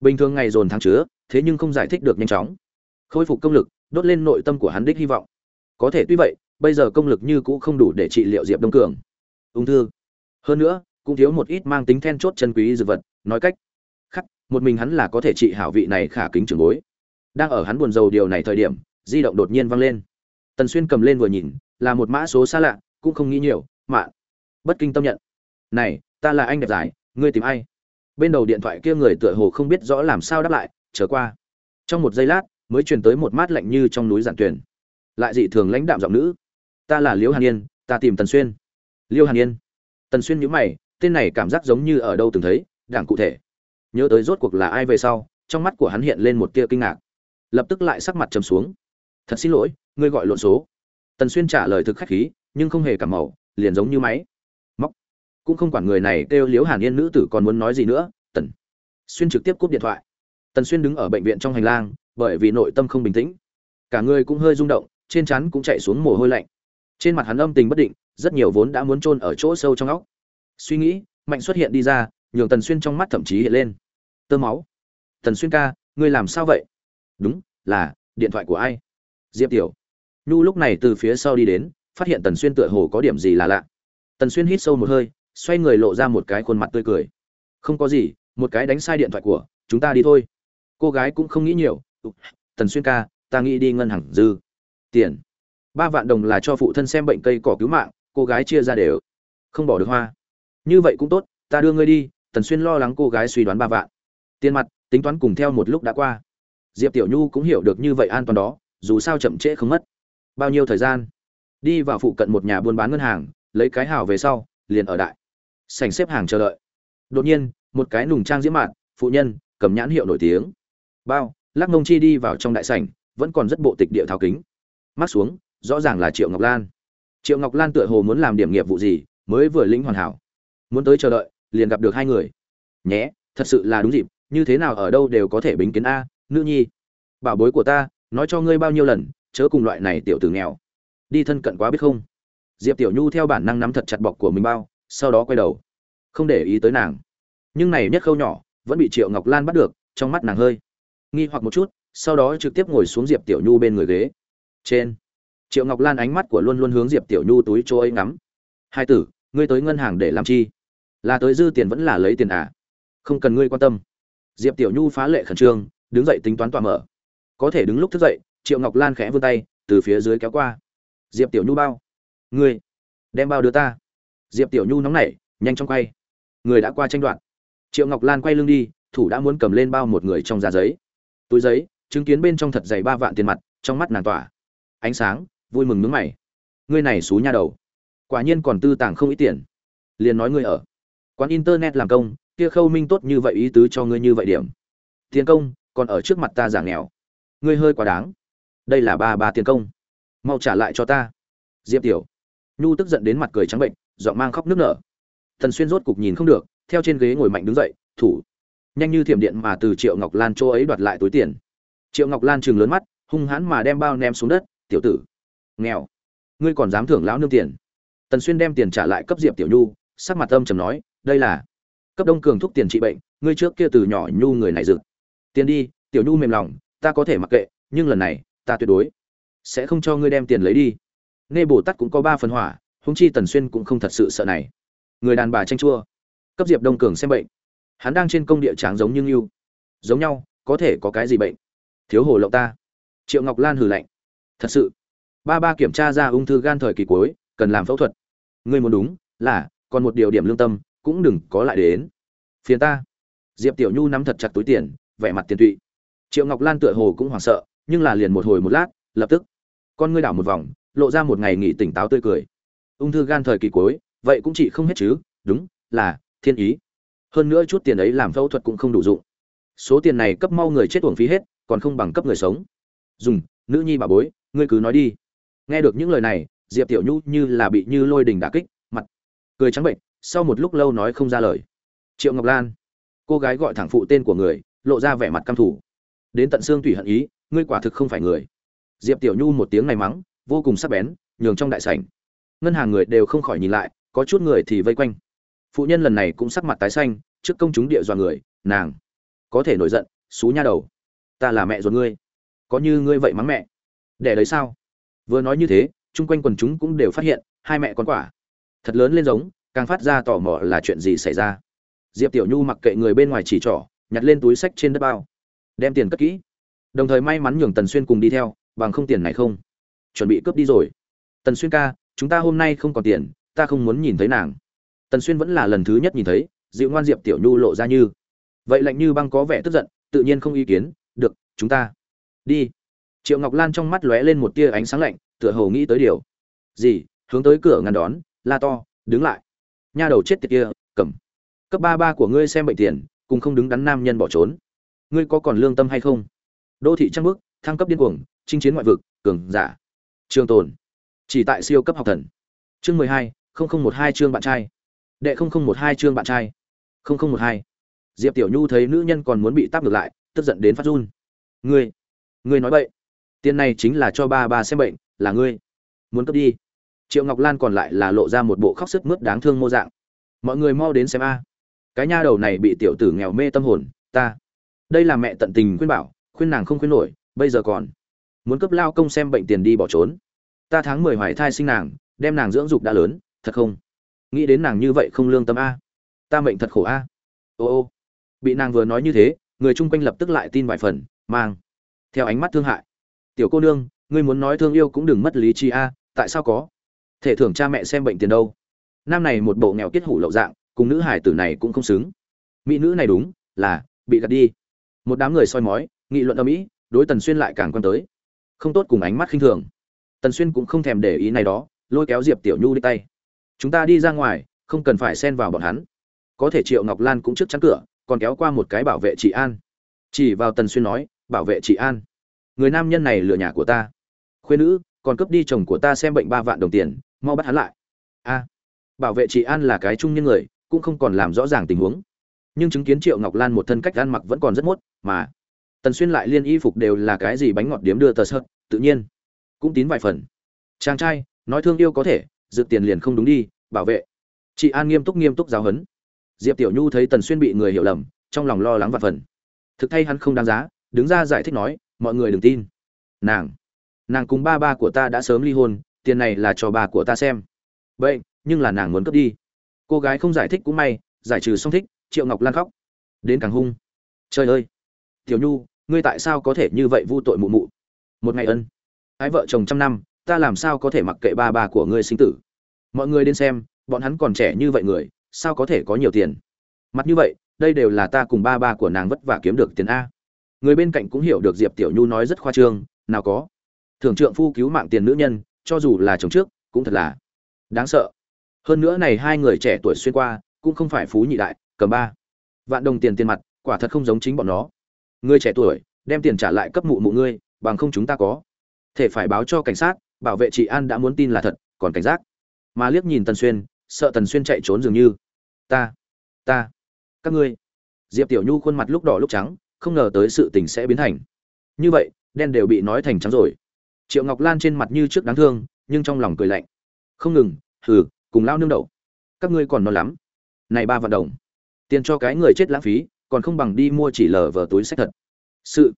Bình thường ngày dồn tháng chứa, thế nhưng không giải thích được nhanh chóng. Khôi phục công lực, đốt lên nội tâm của hắn đích hy vọng. Có thể tuy vậy bây giờ công lực như cũ không đủ để trị liệu diệp đông cường. Ung thư. Hơn nữa, cũng thiếu một ít mang tính then chốt chân quý dược vật, nói cách khắc một mình hắn là có thể trị hảo vị này khả kính trường bối. Đang ở hắn buồn rầu điều này thời điểm, di động đột nhiên vang lên. Tần xuyên cầm lên vừa nhìn, là một mã số xa lạ, cũng không nghĩ nhiều mạ bất kinh tâm nhận. Này, ta là anh đẹp giải ngươi tìm ai? Bên đầu điện thoại kia người tựa hồ không biết rõ làm sao đáp lại trở qua. Trong một giây lát, mới truyền tới một mát lạnh như trong núi giản tuyển. Lại dị thường lãnh đạm giọng nữ ta là liễu hàn yên, ta tìm tần xuyên. Liêu hàn yên. Tần xuyên nhữ mày, tên này cảm giác giống như ở đâu từng thấy, đảng cụ thể. Nhớ tới rốt cuộc là ai về sau, trong mắt của hắn hiện lên một tia kinh ngạc. Lập tức lại sắc mặt trầm xuống. Thật xin lỗi, ngươi gọi lộn số. Tần xuyên trả lời thực khách khí, nhưng không hề cảm màu, liền giống như máy. Móc. Cũng không quản người này kêu liễu hàn yên nữ tử còn muốn nói gì nữa, tần xuyên trực tiếp cúp điện thoại. Tần xuyên đứng ở bệnh viện trong hành lang, bởi vì nội tâm không bình tĩnh. Cả người cũng hơi rung động, trên chắn cũng chạy xuống mồ hôi lạnh trên mặt hắn âm tình bất định, rất nhiều vốn đã muốn chôn ở chỗ sâu trong óc. Suy nghĩ, mạnh xuất hiện đi ra, nhường tần xuyên trong mắt thậm chí hiện lên. Tơ máu. Tần xuyên ca, ngươi làm sao vậy? Đúng, là, điện thoại của ai? Diệp tiểu. Nhu lúc này từ phía sau đi đến, phát hiện tần xuyên tựa hồ có điểm gì là lạ. Tần xuyên hít sâu một hơi, xoay người lộ ra một cái khuôn mặt tươi cười. Không có gì, một cái đánh sai điện thoại của, chúng ta đi thôi. Cô gái cũng không nghĩ nhiều. Tần xuyên ca, ta nghĩ đi ngân hàng dư. Tiền ba vạn đồng là cho phụ thân xem bệnh cây cỏ cứu mạng, cô gái chia ra đều. Không bỏ được hoa. Như vậy cũng tốt, ta đưa ngươi đi, tần xuyên lo lắng cô gái suy đoán ba vạn. Tiền mặt, tính toán cùng theo một lúc đã qua. Diệp tiểu nhu cũng hiểu được như vậy an toàn đó, dù sao chậm trễ không mất. Bao nhiêu thời gian? Đi vào phụ cận một nhà buôn bán ngân hàng, lấy cái hào về sau, liền ở đại. Sảnh xếp hàng chờ đợi. Đột nhiên, một cái nùng trang diễm mạn, phụ nhân, cầm nhãn hiệu nổi tiếng. Bao, lắc mông chi đi vào trong đại sảnh, vẫn còn rất bộ tịch địa tháo kính. Mắt xuống rõ ràng là triệu ngọc lan. Triệu ngọc lan tựa hồ muốn làm điểm nghiệp vụ gì mới vừa lĩnh hoàn hảo. Muốn tới chờ đợi, liền gặp được hai người. Nhé, thật sự là đúng dịp, như thế nào ở đâu đều có thể bính kiến a, nữ nhi. Bảo bối của ta, nói cho ngươi bao nhiêu lần, chớ cùng loại này tiểu tử nghèo. Đi thân cận quá biết không? Diệp tiểu nhu theo bản năng nắm thật chặt bọc của mình bao, sau đó quay đầu. Không để ý tới nàng. Nhưng này nhất khâu nhỏ, vẫn bị triệu ngọc lan bắt được, trong mắt nàng hơi. Nghi hoặc một chút, sau đó trực tiếp ngồi xuống diệp tiểu nhu bên người ghế. Trên triệu ngọc lan ánh mắt của luôn luôn hướng diệp tiểu nhu túi chỗ ấy ngắm. Hai tử, ngươi tới ngân hàng để làm chi? Là tới dư tiền vẫn là lấy tiền à? Không cần ngươi quan tâm. Diệp tiểu nhu phá lệ khẩn trương, đứng dậy tính toán tòa mở. Có thể đứng lúc thức dậy, triệu ngọc lan khẽ vươn tay, từ phía dưới kéo qua. Diệp tiểu nhu bao. Ngươi, đem bao đưa ta. Diệp tiểu nhu nóng nảy, nhanh chóng quay. Người đã qua tranh đoạt. Triệu ngọc lan quay lưng đi, thủ đã muốn cầm lên bao một người trong da giấy. Túi giấy, chứng kiến bên trong thật dày ba vạn tiền mặt, trong mắt nàng tỏa. Ánh sáng vui mừng nướng mày. Ngươi này xú nha đầu. Quả nhiên còn tư tàng không ít tiền. Liền nói ngươi ở. Quán internet làm công, kia khâu minh tốt như vậy ý tứ cho ngươi như vậy điểm. Tiền công, còn ở trước mặt ta giả nghèo. Ngươi hơi quá đáng. Đây là ba ba tiền công. Mau trả lại cho ta. Diệp tiểu. Nhu tức giận đến mặt cười trắng bệnh, giọng mang khóc nước nở. Thần xuyên rốt cục nhìn không được, theo trên ghế ngồi mạnh đứng dậy, thủ. Nhanh như thiểm điện mà từ triệu ngọc lan chỗ ấy đoạt lại túi tiền. Triệu ngọc lan chừng lớn mắt, hung hãn mà đem bao ném xuống đất, tiểu tử nghèo. Ngươi còn dám thưởng lão nương tiền. Tần xuyên đem tiền trả lại cấp diệp tiểu nhu, sắc mặt âm trầm nói, đây là cấp đông cường thúc tiền trị bệnh, ngươi trước kia từ nhỏ nhu người này rực tiền đi, tiểu nhu mềm lòng, ta có thể mặc kệ, nhưng lần này, ta tuyệt đối sẽ không cho ngươi đem tiền lấy đi. Nghe bồ tát cũng có ba phần hỏa húng chi tần xuyên cũng không thật sự sợ này. Người đàn bà tranh chua. Cấp diệp đông cường xem bệnh. Hắn đang trên công địa tráng giống như ngưu. Giống nhau, có thể có cái gì bệnh? Thiếu hồ lộng ta. Triệu ngọc lan hừ lạnh. Thật sự ba ba kiểm tra ra ung thư gan thời kỳ cuối, cần làm phẫu thuật. Ngươi muốn đúng là, còn một điều điểm lương tâm, cũng đừng có lại đến. Phiền ta. Diệp tiểu nhu nắm thật chặt túi tiền, vẻ mặt tiền tụy. Triệu ngọc lan tựa hồ cũng hoảng sợ, nhưng là liền một hồi một lát, lập tức. Con ngươi đảo một vòng, lộ ra một ngày nghỉ tỉnh táo tươi cười. Ung thư gan thời kỳ cuối, vậy cũng chỉ không hết chứ, đúng, là, thiên ý. Hơn nữa chút tiền ấy làm phẫu thuật cũng không đủ dụng. Số tiền này cấp mau người chết uổng phí hết, còn không bằng cấp người sống. Dùng, nữ nhi bà bối, ngươi cứ nói đi nghe được những lời này, diệp tiểu nhu như là bị như lôi đình đả kích, mặt cười trắng bệnh sau một lúc lâu nói không ra lời. Triệu ngọc lan, cô gái gọi thẳng phụ tên của người, lộ ra vẻ mặt căm thủ đến tận xương thủy hận ý, ngươi quả thực không phải người. Diệp tiểu nhu một tiếng này mắng, vô cùng sắc bén, nhường trong đại sảnh. Ngân hàng người đều không khỏi nhìn lại, có chút người thì vây quanh. Phụ nhân lần này cũng sắc mặt tái xanh, trước công chúng địa dọa người, nàng có thể nổi giận, xú nha đầu. Ta là mẹ ruột ngươi. Có như ngươi vậy mắng mẹ. Để đấy sao? Vừa nói như thế, chung quanh quần chúng cũng đều phát hiện, hai mẹ con quả, thật lớn lên giống, càng phát ra tò mò là chuyện gì xảy ra. Diệp tiểu nhu mặc kệ người bên ngoài chỉ trỏ, nhặt lên túi sách trên đất bao, đem tiền cất kỹ. Đồng thời may mắn nhường tần xuyên cùng đi theo, bằng không tiền này không. Chuẩn bị cướp đi rồi. Tần xuyên ca, chúng ta hôm nay không còn tiền, ta không muốn nhìn thấy nàng. Tần xuyên vẫn là lần thứ nhất nhìn thấy, dịu ngoan diệp tiểu nhu lộ ra như. Vậy lạnh như băng có vẻ tức giận, tự nhiên không ý kiến, được, chúng ta đi triệu ngọc lan trong mắt lóe lên một tia ánh sáng lạnh, tựa hồ nghĩ tới điều. Gì? Hướng tới cửa ngăn đón, la to, đứng lại. Nha đầu chết tiệt kia, cầm. Cấp ba ba của ngươi xem bệnh tiền, cùng không đứng đắn nam nhân bỏ trốn. Ngươi có còn lương tâm hay không? Đô thị trăng bước thăng cấp điên cuồng, chinh chiến ngoại vực, cường giả. Trường tồn. Chỉ tại siêu cấp học thần. Chương mười hai, không không một hai chương bạn trai. Đệ không không một hai chương bạn trai. Không không một hai. Diệp tiểu nhu thấy nữ nhân còn muốn bị táp ngược lại, tức giận đến phát run. Ngươi ngươi nói vậy tiền này chính là cho ba ba xem bệnh, là ngươi. Muốn cướp đi. Triệu ngọc lan còn lại là lộ ra một bộ khóc sức mướt đáng thương mô dạng. Mọi người mau đến xem a. Cái nha đầu này bị tiểu tử nghèo mê tâm hồn, ta. Đây là mẹ tận tình khuyên bảo, khuyên nàng không khuyên nổi, bây giờ còn. Muốn cấp lao công xem bệnh tiền đi bỏ trốn. Ta tháng mười hoài thai sinh nàng, đem nàng dưỡng dục đã lớn, thật không? Nghĩ đến nàng như vậy không lương tâm a. Ta mệnh thật khổ a. Ô ô. Bị nàng vừa nói như thế, người chung quanh lập tức lại tin vài phần, mang. Theo ánh mắt thương hại tiểu cô nương, ngươi muốn nói thương yêu cũng đừng mất lý trí a, tại sao có? Thể thưởng cha mẹ xem bệnh tiền đâu? Nam này một bộ nghèo kết hủ lậu dạng, cùng nữ hải tử này cũng không xứng. Mỹ nữ này đúng, là, bị gạt đi. Một đám người soi mói, nghị luận ở mỹ đối tần xuyên lại càng quan tới. Không tốt cùng ánh mắt khinh thường. Tần xuyên cũng không thèm để ý này đó, lôi kéo diệp tiểu nhu đi tay. Chúng ta đi ra ngoài, không cần phải xen vào bọn hắn. Có thể triệu ngọc lan cũng trước chắn cửa, còn kéo qua một cái bảo vệ chị an. Chỉ vào tần xuyên nói, bảo vệ chị an người nam nhân này lừa nhà của ta. Khuyên nữ, còn cướp đi chồng của ta xem bệnh ba vạn đồng tiền, mau bắt hắn lại. A, bảo vệ chị an là cái chung nhân người, cũng không còn làm rõ ràng tình huống. Nhưng chứng kiến triệu ngọc lan một thân cách ăn mặc vẫn còn rất mốt, mà tần xuyên lại liên y phục đều là cái gì bánh ngọt điếm đưa tờ sợt, tự nhiên, cũng tín vài phần. Chàng trai, nói thương yêu có thể, dự tiền liền không đúng đi, bảo vệ. Chị an nghiêm túc nghiêm túc giáo huấn. Diệp tiểu nhu thấy tần xuyên bị người hiểu lầm, trong lòng lo lắng và phần. Thực thay hắn không đáng giá, đứng ra giải thích nói mọi người đừng tin. Nàng nàng cùng ba ba của ta đã sớm ly hôn, tiền này là cho bà của ta xem. Vậy, nhưng là nàng muốn cướp đi. Cô gái không giải thích cũng may, giải trừ xong thích, triệu ngọc lan khóc. Đến càng hung. Trời ơi! Tiểu nhu, ngươi tại sao có thể như vậy vu tội mụ mụ? Một ngày ân. Hai vợ chồng trăm năm, ta làm sao có thể mặc kệ ba ba của ngươi sinh tử? Mọi người đến xem, bọn hắn còn trẻ như vậy người, sao có thể có nhiều tiền? Mặt như vậy, đây đều là ta cùng ba ba của nàng vất vả kiếm được tiền a người bên cạnh cũng hiểu được diệp tiểu nhu nói rất khoa trương, nào có. Thưởng trượng phu cứu mạng tiền nữ nhân, cho dù là chồng trước, cũng thật là đáng sợ. Hơn nữa này hai người trẻ tuổi xuyên qua, cũng không phải phú nhị đại, cầm ba. Vạn đồng tiền tiền mặt, quả thật không giống chính bọn nó. Người trẻ tuổi, đem tiền trả lại cấp mụ mụ ngươi, bằng không chúng ta có. Thể phải báo cho cảnh sát, bảo vệ chị an đã muốn tin là thật, còn cảnh giác. Mà liếc nhìn tần xuyên, sợ tần xuyên chạy trốn dường như. Ta ta, các ngươi. Diệp tiểu nhu khuôn mặt lúc đỏ lúc trắng không ngờ tới sự tình sẽ biến thành. Như vậy, đen đều bị nói thành trắng rồi. Triệu ngọc lan trên mặt như trước đáng thương, nhưng trong lòng cười lạnh. Không ngừng, hừ, cùng lao nương đậu các ngươi còn non lắm. Này ba vạn đồng. Tiền cho cái người chết lãng phí, còn không bằng đi mua chỉ lờ vờ túi sách thật. Sự.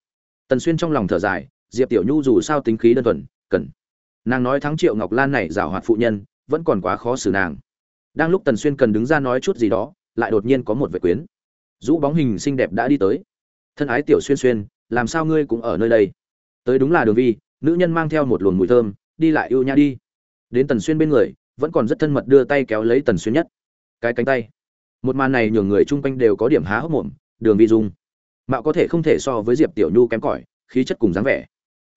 Tần xuyên trong lòng thở dài, diệp tiểu nhu dù sao tính khí đơn thuần, cần. Nàng nói thắng triệu ngọc lan này giảo hoạt phụ nhân, vẫn còn quá khó xử nàng. Đang lúc tần xuyên cần đứng ra nói chút gì đó, lại đột nhiên có một vệ quyến. Rũ bóng hình xinh đẹp đã đi tới thân ái tiểu xuyên xuyên, làm sao ngươi cũng ở nơi đây? Tới đúng là đường vi, nữ nhân mang theo một luồng mùi thơm, đi lại yêu nhã đi. Đến tần xuyên bên người, vẫn còn rất thân mật đưa tay kéo lấy tần xuyên nhất. Cái cánh tay. Một màn này nhường người chung quanh đều có điểm há hốc mồm, đường vi dung mạo có thể không thể so với diệp tiểu nhu kém cỏi, khí chất cùng dáng vẻ.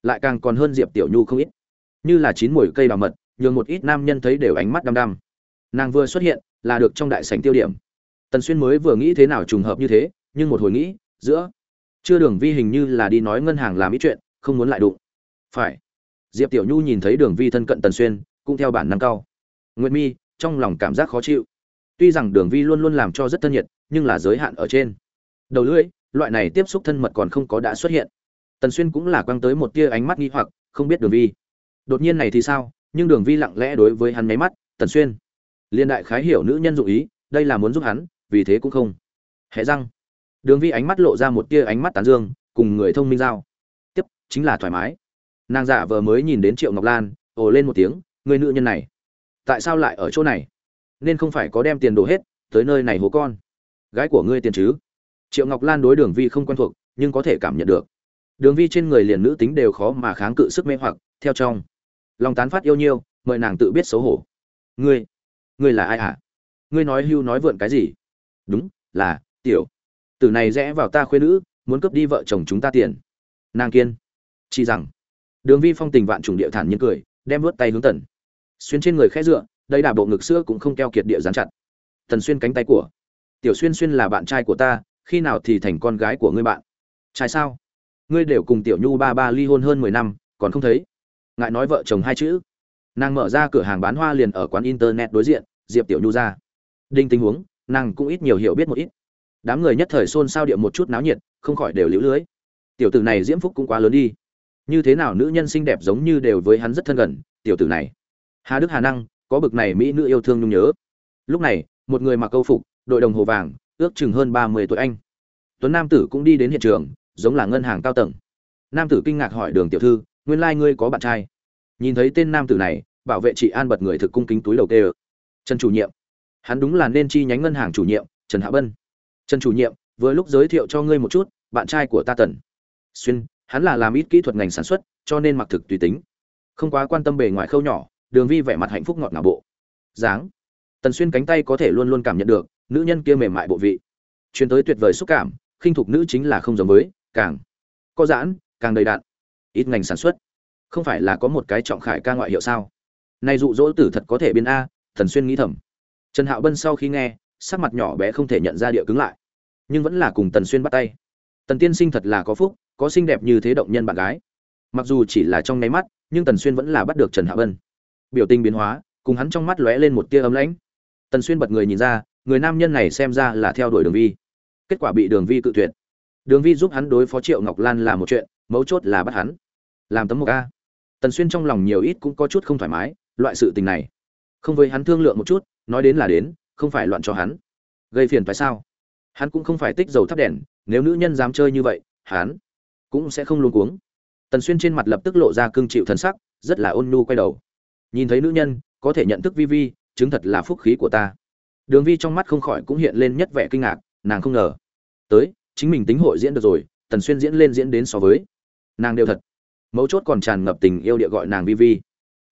Lại càng còn hơn diệp tiểu nhu không ít. Như là chín mùi cây đào mật, nhường một ít nam nhân thấy đều ánh mắt đăm đăm. Nàng vừa xuất hiện, là được trong đại sảnh tiêu điểm. Tần xuyên mới vừa nghĩ thế nào trùng hợp như thế, nhưng một hồi nghĩ, giữa chưa đường vi hình như là đi nói ngân hàng làm ít chuyện, không muốn lại đụng. Phải. Diệp tiểu nhu nhìn thấy đường vi thân cận tần xuyên, cũng theo bản năng cao nguyệt mi, trong lòng cảm giác khó chịu. Tuy rằng đường vi luôn luôn làm cho rất thân nhiệt, nhưng là giới hạn ở trên. Đầu lưỡi, loại này tiếp xúc thân mật còn không có đã xuất hiện. Tần xuyên cũng là quăng tới một tia ánh mắt nghi hoặc, không biết đường vi. Đột nhiên này thì sao? Nhưng đường vi lặng lẽ đối với hắn máy mắt, tần xuyên. Liên đại khái hiểu nữ nhân dụng ý, đây là muốn giúp hắn, vì thế cũng không. Hẹ răng đường vi ánh mắt lộ ra một tia ánh mắt tán dương, cùng người thông minh giao. Tiếp, chính là thoải mái. Nàng giả vờ mới nhìn đến triệu ngọc lan, ồ lên một tiếng, người nữ nhân này, tại sao lại ở chỗ này? Nên không phải có đem tiền đồ hết, tới nơi này hố con. Gái của ngươi tiền chứ? Triệu ngọc lan đối đường vi không quen thuộc, nhưng có thể cảm nhận được. Đường vi trên người liền nữ tính đều khó mà kháng cự sức mê hoặc, theo trong. Lòng tán phát yêu nhiêu, mời nàng tự biết xấu hổ. Ngươi ngươi là ai hả? À? ngươi nói hưu nói vượn cái gì? Đúng, là, tiểu tử này rẽ vào ta khuyên nữ, muốn cướp đi vợ chồng chúng ta tiền. Nàng kiên chỉ rằng. Đường vi phong tình vạn trùng địa thản nhiên cười, đem vớt tay hướng tần. Xuyên trên người khẽ dựa, đây đà bộ ngực xưa cũng không keo kiệt địa dán chặt. Tần xuyên cánh tay của. Tiểu xuyên xuyên là bạn trai của ta, khi nào thì thành con gái của ngươi bạn? Trai sao? Ngươi đều cùng tiểu nhu ba ba ly hôn hơn mười năm, còn không thấy. Ngại nói vợ chồng hai chữ. Nàng mở ra cửa hàng bán hoa liền ở quán internet đối diện, diệp tiểu nhu ra. Đinh tình huống, nàng cũng ít nhiều hiểu biết một ít đám người nhất thời xôn xao địa một chút náo nhiệt, không khỏi đều liễu lưới. Tiểu tử này diễm phúc cũng quá lớn đi. Như thế nào nữ nhân xinh đẹp giống như đều với hắn rất thân gần, tiểu tử này. Hà đức hà năng, có bực này mỹ nữ yêu thương nhung nhớ. Lúc này, một người mặc câu phục, đội đồng hồ vàng, ước chừng hơn ba mươi tuổi anh. Tuấn nam tử cũng đi đến hiện trường, giống là ngân hàng cao tầng. Nam tử kinh ngạc hỏi đường tiểu thư, nguyên lai ngươi có bạn trai? Nhìn thấy tên nam tử này, bảo vệ chị an bật người thực cung kính túi đầu tê ơ trần chủ nhiệm. Hắn đúng là nên chi nhánh ngân hàng chủ nhiệm, trần hạ bân trần chủ nhiệm, vừa lúc giới thiệu cho ngươi một chút, bạn trai của ta tần. Xuyên, hắn là làm ít kỹ thuật ngành sản xuất, cho nên mặc thực tùy tính. Không quá quan tâm bề ngoài khâu nhỏ, đường vi vẻ mặt hạnh phúc ngọt ngào bộ. Dáng. Tần xuyên cánh tay có thể luôn luôn cảm nhận được, nữ nhân kia mềm mại bộ vị. Chuyến tới tuyệt vời xúc cảm, khinh thục nữ chính là không giống với, càng có giãn, càng đầy đạn ít ngành sản xuất. Không phải là có một cái trọng khải ca ngoại hiệu sao? Nay dụ dỗ tử thật có thể biến a thần xuyên nghĩ thầm. Trần hạo bân sau khi nghe sắc mặt nhỏ bé không thể nhận ra địa cứng lại. Nhưng vẫn là cùng tần xuyên bắt tay. Tần tiên sinh thật là có phúc, có xinh đẹp như thế động nhân bạn gái. Mặc dù chỉ là trong nháy mắt, nhưng tần xuyên vẫn là bắt được trần Hạ bân biểu tình biến hóa, cùng hắn trong mắt lóe lên một tia ấm lãnh. Tần xuyên bật người nhìn ra, người nam nhân này xem ra là theo đuổi đường vi. Kết quả bị đường vi cự tuyệt. Đường vi giúp hắn đối phó triệu ngọc lan là một chuyện, mấu chốt là bắt hắn. Làm tấm một a. Tần xuyên trong lòng nhiều ít cũng có chút không thoải mái, loại sự tình này. Không với hắn thương lượng một chút, nói đến là đến không phải loạn cho hắn. Gây phiền phải sao? Hắn cũng không phải tích dầu thắp đèn, nếu nữ nhân dám chơi như vậy, hắn cũng sẽ không luôn cuống. Tần xuyên trên mặt lập tức lộ ra cương chịu thần sắc, rất là ôn nhu quay đầu. Nhìn thấy nữ nhân, có thể nhận thức vi vi, chứng thật là phúc khí của ta. Đường vi trong mắt không khỏi cũng hiện lên nhất vẻ kinh ngạc, nàng không ngờ. Tới, chính mình tính hội diễn được rồi, tần xuyên diễn lên diễn đến so với. Nàng đều thật. Mấu chốt còn tràn ngập tình yêu địa gọi nàng vi vi.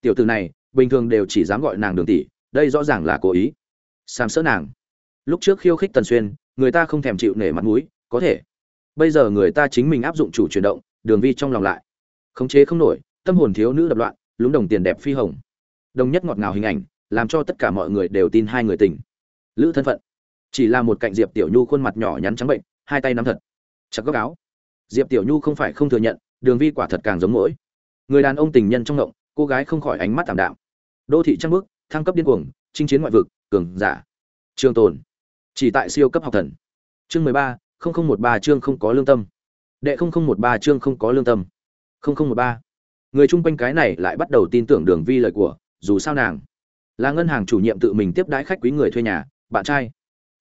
Tiểu từ này, bình thường đều chỉ dám gọi nàng đường tỷ, đây rõ ràng là cố ý sàm sỡ nàng. Lúc trước khiêu khích tần xuyên, người ta không thèm chịu nể mặt mũi, có thể. Bây giờ người ta chính mình áp dụng chủ chuyển động, đường vi trong lòng lại. Khống chế không nổi, tâm hồn thiếu nữ đập loạn, lúng đồng tiền đẹp phi hồng. Đồng nhất ngọt ngào hình ảnh, làm cho tất cả mọi người đều tin hai người tình. Lữ thân phận. Chỉ là một cạnh diệp tiểu nhu khuôn mặt nhỏ nhắn trắng bệnh, hai tay nắm thật. Chặt góc áo. Diệp tiểu nhu không phải không thừa nhận, đường vi quả thật càng giống mỗi. Người đàn ông tình nhân trong ngộng, cô gái không khỏi ánh mắt tảm đạm. Đô thị trăng bước thăng cấp điên cuồng chinh chiến ngoại vực, cường giả. Trường tồn. Chỉ tại siêu cấp học thần. Chương mười ba, không không một ba chương không có lương tâm. Đệ không không một ba chương không có lương tâm. Không không một ba. Người chung quanh cái này lại bắt đầu tin tưởng đường vi lời của, dù sao nàng là ngân hàng chủ nhiệm tự mình tiếp đãi khách quý người thuê nhà, bạn trai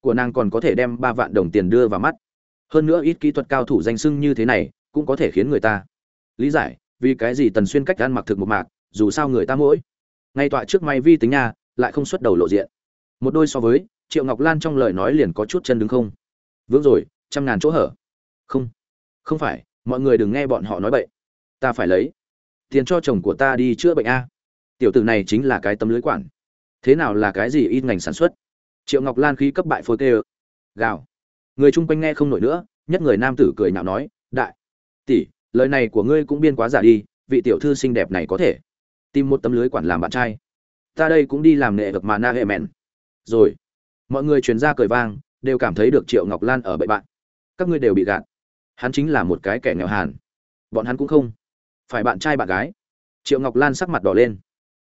của nàng còn có thể đem ba vạn đồng tiền đưa vào mắt. Hơn nữa ít kỹ thuật cao thủ danh sưng như thế này, cũng có thể khiến người ta lý giải vì cái gì tần xuyên cách ăn mặc thực một mạc, dù sao người ta mỗi ngay tọa trước may vi tính nha lại không xuất đầu lộ diện. Một đôi so với, triệu ngọc lan trong lời nói liền có chút chân đứng không. Vướng rồi, trăm ngàn chỗ hở. Không không phải, mọi người đừng nghe bọn họ nói bậy. Ta phải lấy tiền cho chồng của ta đi chữa bệnh a. Tiểu tử này chính là cái tấm lưới quản. Thế nào là cái gì ít ngành sản xuất? Triệu ngọc lan khí cấp bại phôi tê gào. Người chung quanh nghe không nổi nữa, nhất người nam tử cười nhạo nói, đại tỷ, lời này của ngươi cũng biên quá giả đi, vị tiểu thư xinh đẹp này có thể tìm một tấm lưới quản làm bạn trai ta đây cũng đi làm nghệ vật mà na hệ mẹn. Rồi, mọi người truyền ra cười vang, đều cảm thấy được triệu ngọc lan ở bậy bạn. Các ngươi đều bị gạt. Hắn chính là một cái kẻ nghèo hàn. Bọn hắn cũng không phải bạn trai bạn gái. Triệu ngọc lan sắc mặt đỏ lên.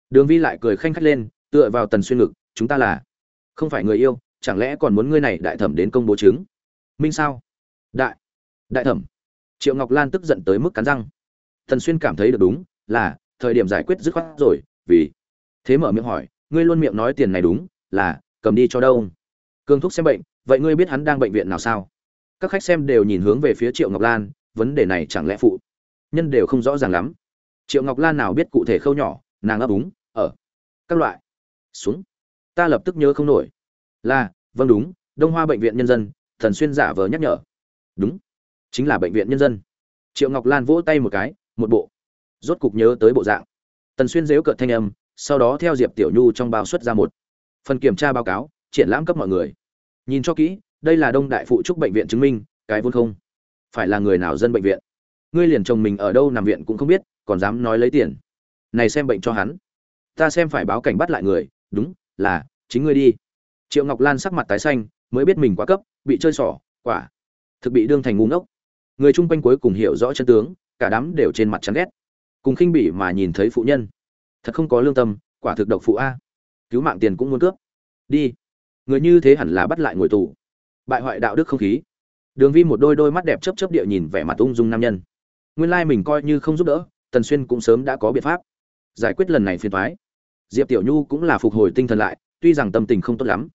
Đường vi lại cười khanh khách lên, tựa vào tần xuyên ngực, chúng ta là không phải người yêu, chẳng lẽ còn muốn ngươi này đại thẩm đến công bố chứng? Minh sao? Đại đại thẩm. Triệu ngọc lan tức giận tới mức cắn răng. Tần xuyên cảm thấy được đúng, là thời điểm giải quyết dứt khoát rồi, vì thế mở miệng hỏi, ngươi luôn miệng nói tiền này đúng, là, cầm đi cho đâu? Cương thúc xem bệnh, vậy ngươi biết hắn đang bệnh viện nào sao? Các khách xem đều nhìn hướng về phía triệu ngọc lan, vấn đề này chẳng lẽ phụ nhân đều không rõ ràng lắm. Triệu ngọc lan nào biết cụ thể khâu nhỏ, nàng ấp úng ở các loại. Xuống. Ta lập tức nhớ không nổi. Là vâng đúng, đông hoa bệnh viện nhân dân, thần xuyên giả vờ nhắc nhở. Đúng, chính là bệnh viện nhân dân. Triệu ngọc lan vỗ tay một cái, một bộ. Rốt cục nhớ tới bộ dạng. Tần xuyên dếu cợt thanh âm sau đó theo diệp tiểu nhu trong bao xuất ra một phần kiểm tra báo cáo, triển lãm cấp mọi người. Nhìn cho kỹ, đây là đông đại phụ trúc bệnh viện chứng minh, cái vốn không phải là người nào dân bệnh viện. Ngươi liền chồng mình ở đâu nằm viện cũng không biết, còn dám nói lấy tiền. Này xem bệnh cho hắn. Ta xem phải báo cảnh bắt lại người, đúng, là, chính ngươi đi. Triệu ngọc lan sắc mặt tái xanh, mới biết mình quá cấp, bị chơi xỏ, quả. Thực bị đương thành ngu ngốc. Người chung quanh cuối cùng hiểu rõ chân tướng, cả đám đều trên mặt chán ghét. Cùng khinh bỉ mà nhìn thấy phụ nhân thật không có lương tâm, quả thực độc phụ a. Cứu mạng tiền cũng muốn cướp. Đi. Người như thế hẳn là bắt lại ngồi tù. Bại hoại đạo đức không khí. Đường vi một đôi đôi mắt đẹp chấp chấp địa nhìn vẻ mặt ung dung nam nhân. Nguyên lai mình coi như không giúp đỡ, tần xuyên cũng sớm đã có biện pháp. Giải quyết lần này phiền thoái diệp tiểu nhu cũng là phục hồi tinh thần lại, tuy rằng tâm tình không tốt lắm,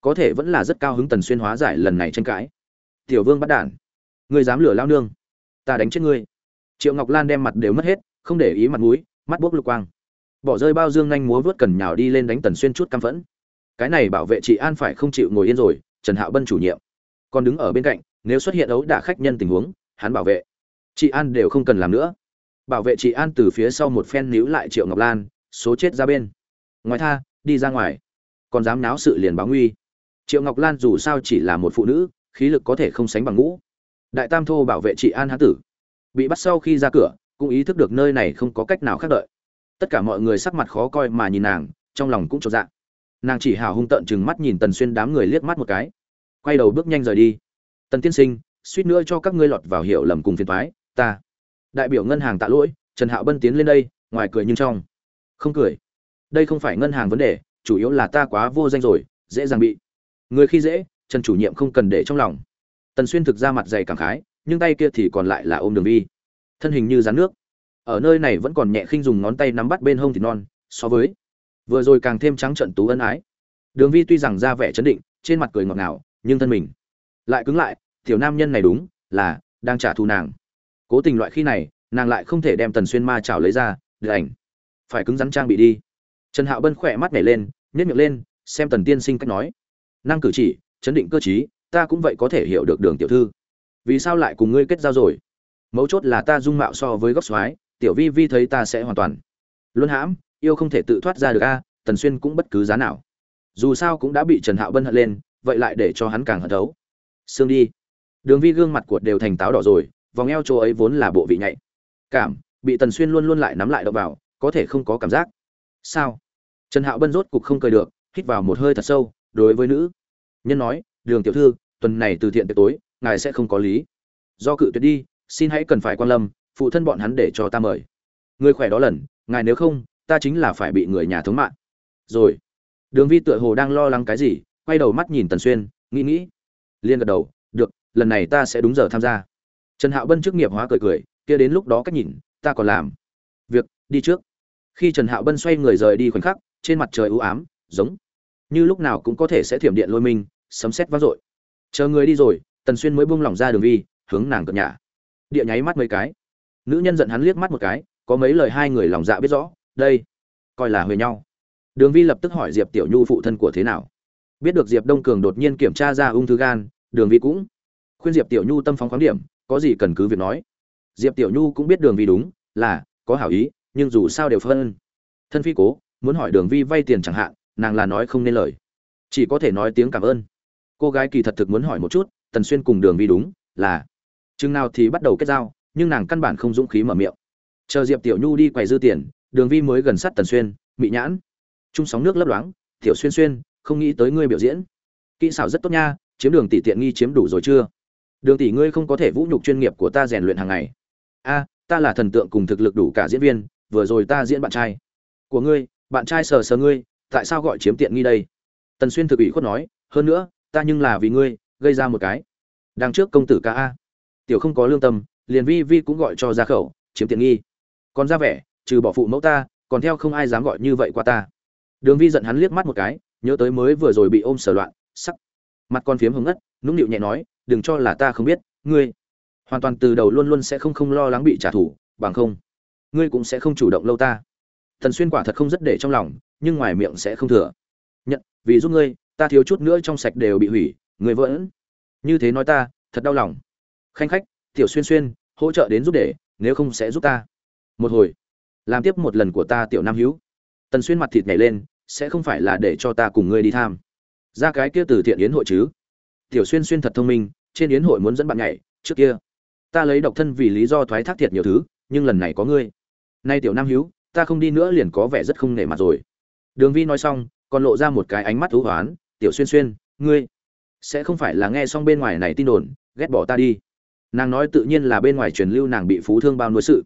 có thể vẫn là rất cao hứng tần xuyên hóa giải lần này tranh cãi. Tiểu vương bắt đản. Người dám lửa lao nương. Ta đánh chết ngươi. Triệu ngọc lan đem mặt đều mất hết, không để ý mặt mũi, mắt bốc lục quang bỏ rơi bao dương nhanh múa vớt cần nhào đi lên đánh tần xuyên chút căm phẫn. Cái này bảo vệ chị an phải không chịu ngồi yên rồi, trần hạo bân chủ nhiệm. Còn đứng ở bên cạnh, nếu xuất hiện ấu đả khách nhân tình huống, hắn bảo vệ. Chị an đều không cần làm nữa. Bảo vệ chị an từ phía sau một phen níu lại triệu ngọc lan, số chết ra bên. Ngoài tha, đi ra ngoài. Còn dám náo sự liền báo nguy. Triệu ngọc lan dù sao chỉ là một phụ nữ, khí lực có thể không sánh bằng ngũ. Đại tam thô bảo vệ chị an hán tử. Bị bắt sau khi ra cửa, cũng ý thức được nơi này không có cách nào khác đợi tất cả mọi người sắc mặt khó coi mà nhìn nàng, trong lòng cũng chột dạng nàng chỉ hào hung tợn chừng mắt nhìn tần xuyên đám người liếc mắt một cái. Quay đầu bước nhanh rời đi. Tần tiên sinh, suýt nữa cho các ngươi lọt vào hiểu lầm cùng phiền thoái ta. Đại biểu ngân hàng tạ lỗi, trần hạo bân tiến lên đây, ngoài cười nhưng trong. Không cười. Đây không phải ngân hàng vấn đề, chủ yếu là ta quá vô danh rồi, dễ dàng bị. Người khi dễ, trần chủ nhiệm không cần để trong lòng. Tần xuyên thực ra mặt dày cảm khái, nhưng tay kia thì còn lại là ôm đường vi. Thân hình như rán nước ở nơi này vẫn còn nhẹ khinh dùng ngón tay nắm bắt bên hông thì non, so với. Vừa rồi càng thêm trắng trận tú ân ái. Đường vi tuy rằng ra vẻ chấn định, trên mặt cười ngọt ngào, nhưng thân mình lại cứng lại, tiểu nam nhân này đúng là đang trả thù nàng. Cố tình loại khi này, nàng lại không thể đem tần xuyên ma chảo lấy ra, để ảnh. Phải cứng rắn trang bị đi. Trần hạo bân khỏe mắt nhảy lên nhét miệng lên, xem tần tiên sinh cách nói. Năng cử chỉ, chấn định cơ chí ta cũng vậy có thể hiểu được đường tiểu thư. Vì sao lại cùng ngươi kết giao rồi? Mấu chốt là ta dung mạo so với góc xoái tiểu vi vi thấy ta sẽ hoàn toàn. Luân hãm, yêu không thể tự thoát ra được a, tần xuyên cũng bất cứ giá nào. Dù sao cũng đã bị trần hạo bân hận lên, vậy lại để cho hắn càng hận thấu. Xương đi. Đường vi gương mặt của đều thành táo đỏ rồi, vòng eo chỗ ấy vốn là bộ vị nhạy. Cảm, bị tần xuyên luôn luôn lại nắm lại đậu vào, có thể không có cảm giác. Sao? Trần hạo bân rốt cục không cười được, hít vào một hơi thật sâu, đối với nữ. Nhân nói, đường tiểu thư, tuần này từ thiện tới tối, ngài sẽ không có lý. Do cự tuyệt đi, xin hãy cần phải quan lâm phụ thân bọn hắn để cho ta mời. Người khỏe đó lần, ngài nếu không, ta chính là phải bị người nhà thống mạng. Rồi, đường vi tựa hồ đang lo lắng cái gì, quay đầu mắt nhìn tần xuyên, nghĩ nghĩ. Liên gật đầu, được, lần này ta sẽ đúng giờ tham gia. Trần hạo bân trước nghiệp hóa cười cười, kia đến lúc đó cách nhìn, ta còn làm việc, đi trước. Khi trần hạo bân xoay người rời đi khoảnh khắc, trên mặt trời ưu ám, giống như lúc nào cũng có thể sẽ thiểm điện lôi mình, sấm sét vang dội. Chờ người đi rồi, tần xuyên mới buông lỏng ra đường vi, hướng nàng cợt nhà địa nháy mắt mấy cái nữ nhân giận hắn liếc mắt một cái, có mấy lời hai người lòng dạ biết rõ, đây, coi là huề nhau. Đường vi lập tức hỏi diệp tiểu nhu phụ thân của thế nào. Biết được diệp đông cường đột nhiên kiểm tra ra ung thư gan, đường vi cũng khuyên diệp tiểu nhu tâm phóng khoáng điểm, có gì cần cứ việc nói. Diệp tiểu nhu cũng biết đường vi đúng, là, có hảo ý, nhưng dù sao đều phân. Thân phi cố, muốn hỏi đường vi vay tiền chẳng hạn, nàng là nói không nên lời. Chỉ có thể nói tiếng cảm ơn. Cô gái kỳ thật thực muốn hỏi một chút, tần xuyên cùng đường vi đúng, là, chừng nào thì bắt đầu kết giao nhưng nàng căn bản không dũng khí mở miệng. Chờ diệp tiểu nhu đi quầy dư tiền, đường vi mới gần sát tần xuyên, mị nhãn, chung sóng nước lấp loáng, tiểu xuyên xuyên, không nghĩ tới ngươi biểu diễn. Kỹ xảo rất tốt nha, chiếm đường tỷ tiện nghi chiếm đủ rồi chưa? Đường tỷ ngươi không có thể vũ nhục chuyên nghiệp của ta rèn luyện hàng ngày. A, ta là thần tượng cùng thực lực đủ cả diễn viên, vừa rồi ta diễn bạn trai của ngươi, bạn trai sờ sờ ngươi, tại sao gọi chiếm tiện nghi đây? Tần xuyên thực ủy khuất nói, hơn nữa, ta nhưng là vì ngươi, gây ra một cái. Đằng trước công tử ca a, tiểu không có lương tâm liền vi vi cũng gọi cho ra khẩu, chiếm tiện nghi. Còn ra vẻ, trừ bỏ phụ mẫu ta, còn theo không ai dám gọi như vậy qua ta. Đường vi giận hắn liếc mắt một cái, nhớ tới mới vừa rồi bị ôm sở loạn, sắc. Mặt con phiếm hứng ngất, nũng nịu nhẹ nói, đừng cho là ta không biết, ngươi hoàn toàn từ đầu luôn luôn sẽ không không lo lắng bị trả thù, bằng không, ngươi cũng sẽ không chủ động lâu ta. Thần xuyên quả thật không rất để trong lòng, nhưng ngoài miệng sẽ không thừa. Nhận, vì giúp ngươi, ta thiếu chút nữa trong sạch đều bị hủy, ngươi vẫn như thế nói ta, thật đau lòng. Khanh khách tiểu xuyên xuyên, hỗ trợ đến giúp để, nếu không sẽ giúp ta. Một hồi. Làm tiếp một lần của ta tiểu nam hữu tần xuyên mặt thịt nhảy lên, sẽ không phải là để cho ta cùng ngươi đi tham. Ra cái kia từ thiện yến hội chứ. Tiểu xuyên xuyên thật thông minh, trên yến hội muốn dẫn bạn nhảy, trước kia. Ta lấy độc thân vì lý do thoái thác thiệt nhiều thứ, nhưng lần này có ngươi. Nay tiểu nam hữu ta không đi nữa liền có vẻ rất không nể mặt rồi. Đường vi nói xong, còn lộ ra một cái ánh mắt thú hoán. Tiểu xuyên xuyên, ngươi sẽ không phải là nghe xong bên ngoài này tin đồn, ghét bỏ ta đi nàng nói tự nhiên là bên ngoài truyền lưu nàng bị phú thương bao nuôi sự.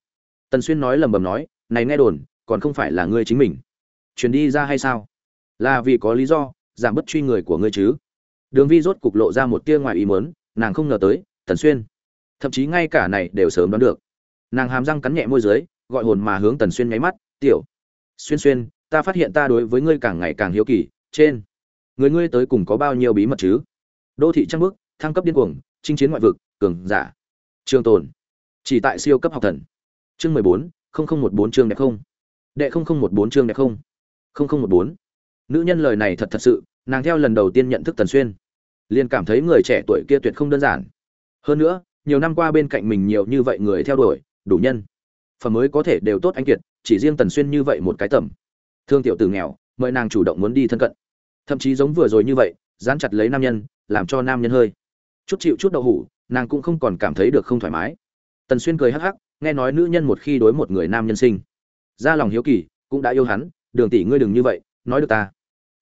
Tần xuyên nói lầm bầm nói, này nghe đồn, còn không phải là ngươi chính mình. Truyền đi ra hay sao? Là vì có lý do, giảm bất truy người của ngươi chứ. Đường vi rốt cục lộ ra một tia ngoài ý mớn nàng không ngờ tới, tần xuyên, thậm chí ngay cả này đều sớm đoán được. Nàng hàm răng cắn nhẹ môi dưới, gọi hồn mà hướng tần xuyên nháy mắt, tiểu xuyên xuyên, ta phát hiện ta đối với ngươi càng ngày càng hiếu kỳ, trên người ngươi tới cùng có bao nhiêu bí mật chứ? Đô thị trăng bước, thăng cấp điên cuồng, chinh chiến ngoại vực cường giả. Trường tồn. Chỉ tại siêu cấp học thần. Chương mười bốn, không không một bốn chương đẹp không. Đệ không không một bốn chương đẹp không. Không không một bốn. Nữ nhân lời này thật thật sự, nàng theo lần đầu tiên nhận thức tần xuyên. Liền cảm thấy người trẻ tuổi kia tuyệt không đơn giản. Hơn nữa, nhiều năm qua bên cạnh mình nhiều như vậy người theo đuổi, đủ nhân. Phần mới có thể đều tốt anh kiệt, chỉ riêng tần xuyên như vậy một cái tầm. Thương tiểu tử nghèo, mời nàng chủ động muốn đi thân cận. Thậm chí giống vừa rồi như vậy, dán chặt lấy nam nhân, làm cho nam nhân hơi. Chút chịu chút đậu hủ nàng cũng không còn cảm thấy được không thoải mái. Tần xuyên cười hắc hắc, nghe nói nữ nhân một khi đối một người nam nhân sinh, ra lòng hiếu kỳ, cũng đã yêu hắn, đường tỷ ngươi đừng như vậy, nói được ta.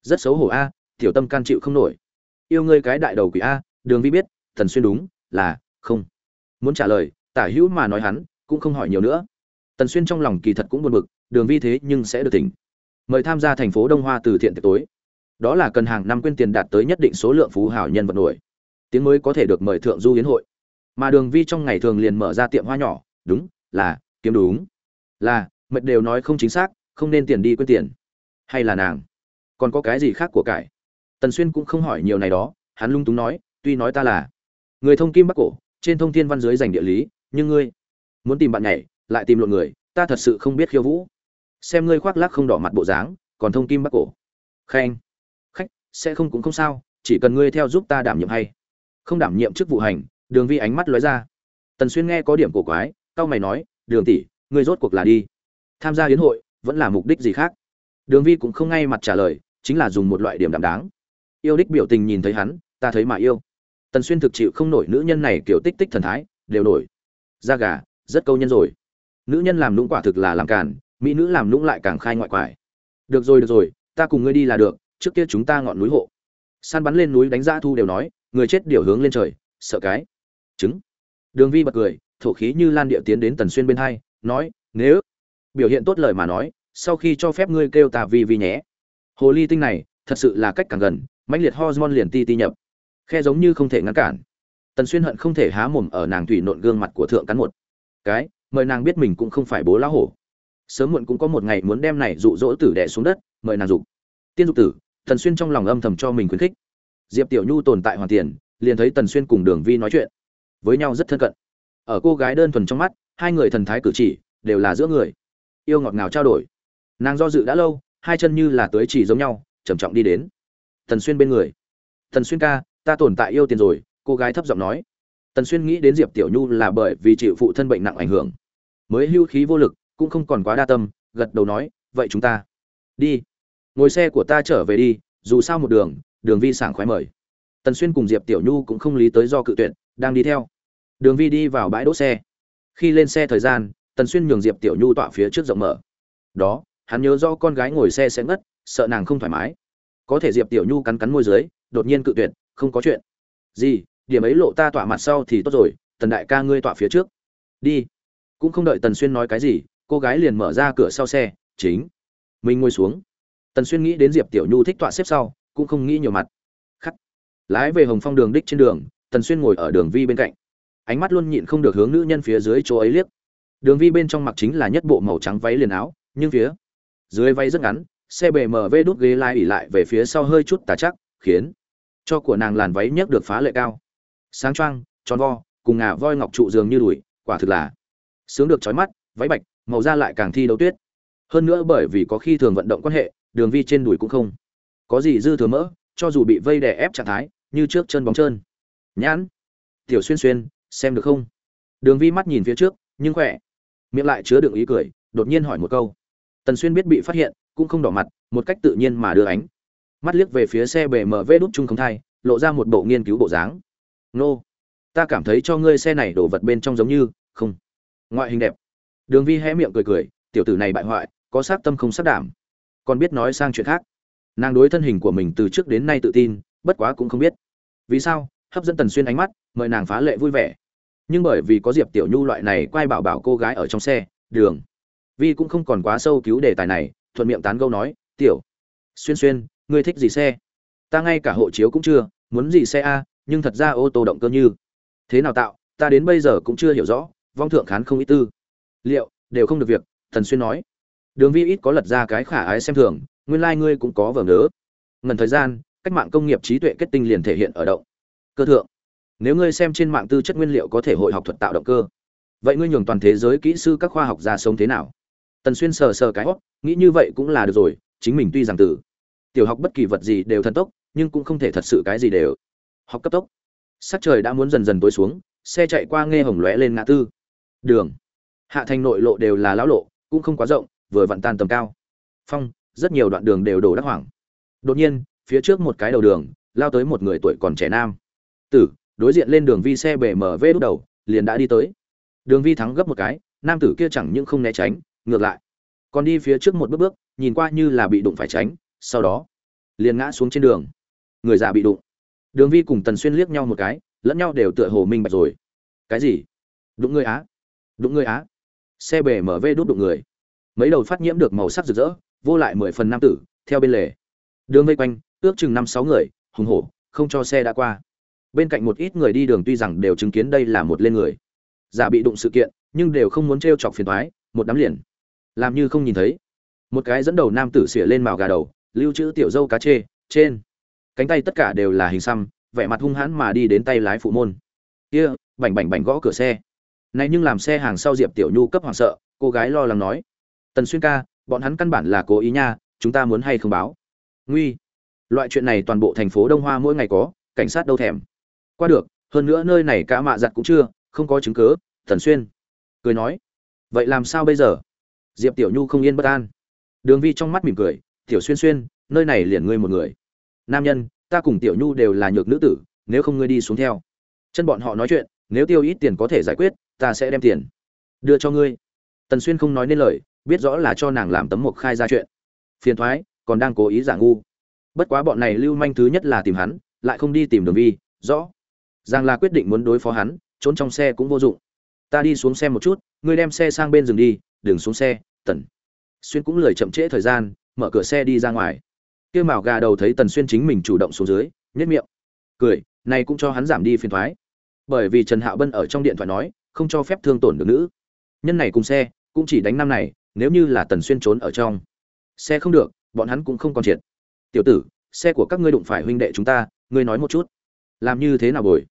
Rất xấu hổ a, tiểu tâm can chịu không nổi. Yêu ngươi cái đại đầu quỷ a, đường vi biết, tần xuyên đúng, là, không. Muốn trả lời, tả hữu mà nói hắn, cũng không hỏi nhiều nữa. Tần xuyên trong lòng kỳ thật cũng buồn bực, đường vi thế nhưng sẽ được tỉnh. Mời tham gia thành phố đông hoa từ thiện tiệc tối. Đó là cần hàng năm quyên tiền đạt tới nhất định số lượng phú hảo nhân vật nổi tiếng mới có thể được mời thượng du hiến hội. Mà đường vi trong ngày thường liền mở ra tiệm hoa nhỏ, đúng, là, kiếm đúng. Là, mệt đều nói không chính xác, không nên tiền đi quên tiền. Hay là nàng? Còn có cái gì khác của cải? Tần xuyên cũng không hỏi nhiều này đó, hắn lung túng nói, tuy nói ta là người thông kim bắc cổ, trên thông thiên văn dưới dành địa lý, nhưng ngươi muốn tìm bạn nhảy, lại tìm lộn người, ta thật sự không biết khiêu vũ. Xem ngươi khoác lác không đỏ mặt bộ dáng, còn thông kim bắc cổ. Khen. Khách, sẽ không cũng không sao, chỉ cần ngươi theo giúp ta đảm nhiệm hay không đảm nhiệm chức vụ hành, đường vi ánh mắt lóe ra. Tần xuyên nghe có điểm cổ quái tao mày nói, đường tỷ, ngươi rốt cuộc là đi. Tham gia hiến hội vẫn là mục đích gì khác? Đường vi cũng không ngay mặt trả lời, chính là dùng một loại điểm đảm đáng. Yêu đích biểu tình nhìn thấy hắn, ta thấy mà yêu. Tần xuyên thực chịu không nổi nữ nhân này kiểu tích tích thần thái, đều nổi. Da gà, rất câu nhân rồi. Nữ nhân làm lũng quả thực là làm càn, mỹ nữ làm lũng lại càng khai ngoại quải. Được rồi được rồi, ta cùng ngươi đi là được, trước kia chúng ta ngọn núi hộ. San bắn lên núi đánh ra thu đều nói người chết điều hướng lên trời, sợ cái. Chứng đường vi bật cười, thổ khí như lan địa tiến đến tần xuyên bên hai, nói, nếu biểu hiện tốt lời mà nói, sau khi cho phép ngươi kêu ta vi vi nhé. Hồ ly tinh này, thật sự là cách càng gần, mãnh liệt hormone liền ti ti nhập. Khe giống như không thể ngăn cản. Tần xuyên hận không thể há mồm ở nàng thủy nộn gương mặt của thượng cắn một cái, mời nàng biết mình cũng không phải bố lão hổ. Sớm muộn cũng có một ngày muốn đem này dụ dỗ tử đẻ xuống đất, mời nàng dục. Tiên dục tử, tần xuyên trong lòng âm thầm cho mình khuyến khích diệp tiểu nhu tồn tại hoàn tiền, liền thấy tần xuyên cùng đường vi nói chuyện. Với nhau rất thân cận. Ở cô gái đơn thuần trong mắt, hai người thần thái cử chỉ đều là giữa người. Yêu ngọt ngào trao đổi. Nàng do dự đã lâu, hai chân như là tới chỉ giống nhau, trầm trọng đi đến. Tần xuyên bên người. Tần xuyên ca, ta tồn tại yêu tiền rồi, cô gái thấp giọng nói. Tần xuyên nghĩ đến diệp tiểu nhu là bởi vì chịu phụ thân bệnh nặng ảnh hưởng. Mới hưu khí vô lực, cũng không còn quá đa tâm, gật đầu nói, vậy chúng ta đi. Ngồi xe của ta trở về đi, dù sao một đường đường vi sảng khoái mời. Tần xuyên cùng diệp tiểu nhu cũng không lý tới do cự tuyệt, đang đi theo. Đường vi đi vào bãi đỗ xe. Khi lên xe thời gian, tần xuyên nhường diệp tiểu nhu tọa phía trước rộng mở. Đó, hắn nhớ do con gái ngồi xe sẽ ngất, sợ nàng không thoải mái. Có thể diệp tiểu nhu cắn cắn môi dưới, đột nhiên cự tuyệt, không có chuyện. Gì, điểm ấy lộ ta tọa mặt sau thì tốt rồi, tần đại ca ngươi tọa phía trước. Đi. Cũng không đợi tần xuyên nói cái gì, cô gái liền mở ra cửa sau xe, chính. Mình ngồi xuống. Tần xuyên nghĩ đến diệp tiểu nhu thích tọa xếp sau cũng không nghĩ nhiều mặt. Khắc. Lái về hồng phong đường đích trên đường, tần xuyên ngồi ở đường vi bên cạnh. Ánh mắt luôn nhịn không được hướng nữ nhân phía dưới chỗ ấy liếc. Đường vi bên trong mặc chính là nhất bộ màu trắng váy liền áo, nhưng phía dưới váy rất ngắn, xe bề mv đút ghế lai ỉ lại về phía sau hơi chút tà chắc, khiến cho của nàng làn váy nhấc được phá lệ cao. Sáng choang, tròn vo, cùng ngà voi ngọc trụ dường như đùi, quả thực là sướng được trói mắt, váy bạch, màu da lại càng thi đấu tuyết. Hơn nữa bởi vì có khi thường vận động quan hệ, đường vi trên đùi cũng không có gì dư thừa mỡ, cho dù bị vây đè ép trạng thái, như trước chân bóng trơn. Nhãn. Tiểu xuyên xuyên, xem được không? Đường vi mắt nhìn phía trước, nhưng khỏe. Miệng lại chứa đựng ý cười, đột nhiên hỏi một câu. Tần xuyên biết bị phát hiện, cũng không đỏ mặt, một cách tự nhiên mà đưa ánh. Mắt liếc về phía xe bmw đút chung không thai, lộ ra một bộ nghiên cứu bộ dáng. Nô. Ta cảm thấy cho ngươi xe này đổ vật bên trong giống như, không. Ngoại hình đẹp. Đường vi hé miệng cười cười, tiểu tử này bại hoại, có sát tâm không sát đảm. Còn biết nói sang chuyện khác nàng đối thân hình của mình từ trước đến nay tự tin, bất quá cũng không biết. Vì sao? Hấp dẫn tần xuyên ánh mắt, mời nàng phá lệ vui vẻ. Nhưng bởi vì có diệp tiểu nhu loại này quay bảo bảo cô gái ở trong xe, đường. Vi cũng không còn quá sâu cứu đề tài này, thuận miệng tán gâu nói, tiểu xuyên xuyên, ngươi thích gì xe? Ta ngay cả hộ chiếu cũng chưa, muốn gì xe a, nhưng thật ra ô tô động cơ như thế nào tạo, ta đến bây giờ cũng chưa hiểu rõ, vong thượng khán không ít tư. Liệu, đều không được việc thần xuyên nói. Đường vi ít có lật ra cái khả ái xem thường nguyên lai ngươi cũng có vở ngớ. Ngần thời gian, cách mạng công nghiệp trí tuệ kết tinh liền thể hiện ở động. Cơ thượng, nếu ngươi xem trên mạng tư chất nguyên liệu có thể hội học thuật tạo động cơ, vậy ngươi nhường toàn thế giới kỹ sư các khoa học gia sống thế nào? Tần xuyên sờ sờ cái hót nghĩ như vậy cũng là được rồi, chính mình tuy rằng từ tiểu học bất kỳ vật gì đều thần tốc, nhưng cũng không thể thật sự cái gì đều. Học cấp tốc. Sắc trời đã muốn dần dần tối xuống, xe chạy qua nghe hồng lóe lên ngã tư. Đường. Hạ thành nội lộ đều là lão lộ, cũng không quá rộng, vừa vặn tan tầm cao. Phong rất nhiều đoạn đường đều đổ đắc hoảng. Đột nhiên, phía trước một cái đầu đường, lao tới một người tuổi còn trẻ nam. Tử, đối diện lên đường vi xe bể mở vê đầu, liền đã đi tới. Đường vi thắng gấp một cái, nam tử kia chẳng những không né tránh, ngược lại. Còn đi phía trước một bước bước, nhìn qua như là bị đụng phải tránh, sau đó, liền ngã xuống trên đường. Người già bị đụng. Đường vi cùng tần xuyên liếc nhau một cái, lẫn nhau đều tựa hồ minh bạch rồi. Cái gì? Đụng người á? Đụng người á? Xe bể mở vê đốt đụng người. Mấy đầu phát nhiễm được màu sắc rực rỡ vô lại mười phần nam tử, theo bên lề. Đường vây quanh, ước chừng năm sáu người, hùng hổ, không cho xe đã qua. Bên cạnh một ít người đi đường tuy rằng đều chứng kiến đây là một lên người. Giả bị đụng sự kiện, nhưng đều không muốn t r e o chọc phiền thoái một đám liền. Làm như không nhìn thấy. Một cái dẫn đầu nam tử xỉa lên màu gà đầu, lưu trữ tiểu dâu cá chê, trên. Cánh tay tất cả đều là hình xăm, vẻ mặt hung hãn mà đi đến tay lái phụ môn. Kia, bảnh bảnh bảnh gõ cửa xe. Này nhưng làm xe hàng sau diệp tiểu nhu cấp hoảng sợ, cô gái lo lắng nói. Tần xuyên ca bọn hắn căn bản là cố ý nha, chúng ta muốn hay không báo? Nguy. Loại chuyện này toàn bộ thành phố đông hoa mỗi ngày có, cảnh sát đâu thèm. Qua được, hơn nữa nơi này cả mạ giặt cũng chưa, không có chứng cớ Thần xuyên. Cười nói. Vậy làm sao bây giờ? Diệp tiểu nhu không yên bất an. Đường vi trong mắt mỉm cười, tiểu xuyên xuyên, nơi này liền ngươi một người. Nam nhân, ta cùng tiểu nhu đều là nhược nữ tử, nếu không ngươi đi xuống theo. Chân bọn họ nói chuyện, nếu tiêu ít tiền có thể giải quyết, ta sẽ đem tiền đưa cho ngươi. Tần xuyên không nói nên lời biết rõ là cho nàng làm tấm mộc khai ra chuyện. Phiền thoái, còn đang cố ý giả ngu. Bất quá bọn này lưu manh thứ nhất là tìm hắn, lại không đi tìm đường vi, rõ. Giang La quyết định muốn đối phó hắn, trốn trong xe cũng vô dụng. Ta đi xuống xe một chút, ngươi đem xe sang bên rừng đi, đừng xuống xe, tần. Xuyên cũng lười chậm trễ thời gian, mở cửa xe đi ra ngoài. Kia mào gà đầu thấy tần xuyên chính mình chủ động xuống dưới nhất miệng. Cười, này cũng cho hắn giảm đi phiền thoái. Bởi vì trần hạo bân ở trong điện thoại nói, không cho phép thương tổn được nữ. Nhân này cùng xe, cũng chỉ đánh năm này nếu như là tần xuyên trốn ở trong, xe không được, bọn hắn cũng không còn triệt. Tiểu tử, xe của các ngươi đụng phải huynh đệ chúng ta, ngươi nói một chút. Làm như thế nào bồi?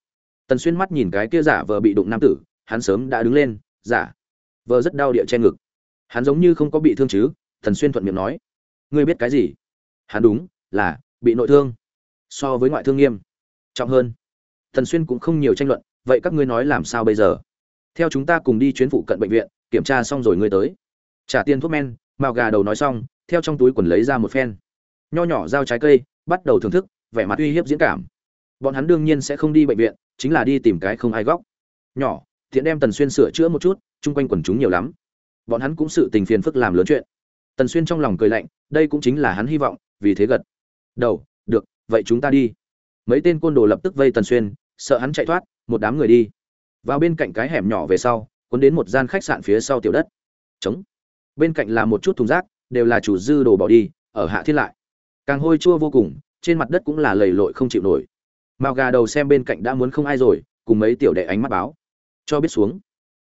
Tần xuyên mắt nhìn cái kia giả vờ bị đụng nam tử, hắn sớm đã đứng lên, giả vờ rất đau địa che ngực. Hắn giống như không có bị thương chứ, tần xuyên thuận miệng nói. Ngươi biết cái gì? Hắn đúng, là, bị nội thương. So với ngoại thương nghiêm, trọng hơn. Tần xuyên cũng không nhiều tranh luận, vậy các ngươi nói làm sao bây giờ? Theo chúng ta cùng đi chuyến phụ cận bệnh viện, kiểm tra xong rồi ngươi tới trả tiền thuốc men, mao gà đầu nói xong, theo trong túi quần lấy ra một phen. Nho nhỏ dao trái cây, bắt đầu thưởng thức, vẻ mặt uy hiếp diễn cảm. Bọn hắn đương nhiên sẽ không đi bệnh viện, chính là đi tìm cái không ai góc. Nhỏ thiện đem tần xuyên sửa chữa một chút, chung quanh quần chúng nhiều lắm. Bọn hắn cũng sự tình phiền phức làm lớn chuyện. Tần xuyên trong lòng cười lạnh, đây cũng chính là hắn hy vọng, vì thế gật đầu, được, vậy chúng ta đi. Mấy tên côn đồ lập tức vây tần xuyên, sợ hắn chạy thoát, một đám người đi. Vào bên cạnh cái hẻm nhỏ về sau, cuốn đến một gian khách sạn phía sau tiểu đất. Trống bên cạnh là một chút thùng rác, đều là chủ dư đồ bỏ đi, ở hạ thiết lại. Càng hôi chua vô cùng, trên mặt đất cũng là lầy lội không chịu nổi. Mao gà đầu xem bên cạnh đã muốn không ai rồi, cùng mấy tiểu đệ ánh mắt báo. Cho biết xuống.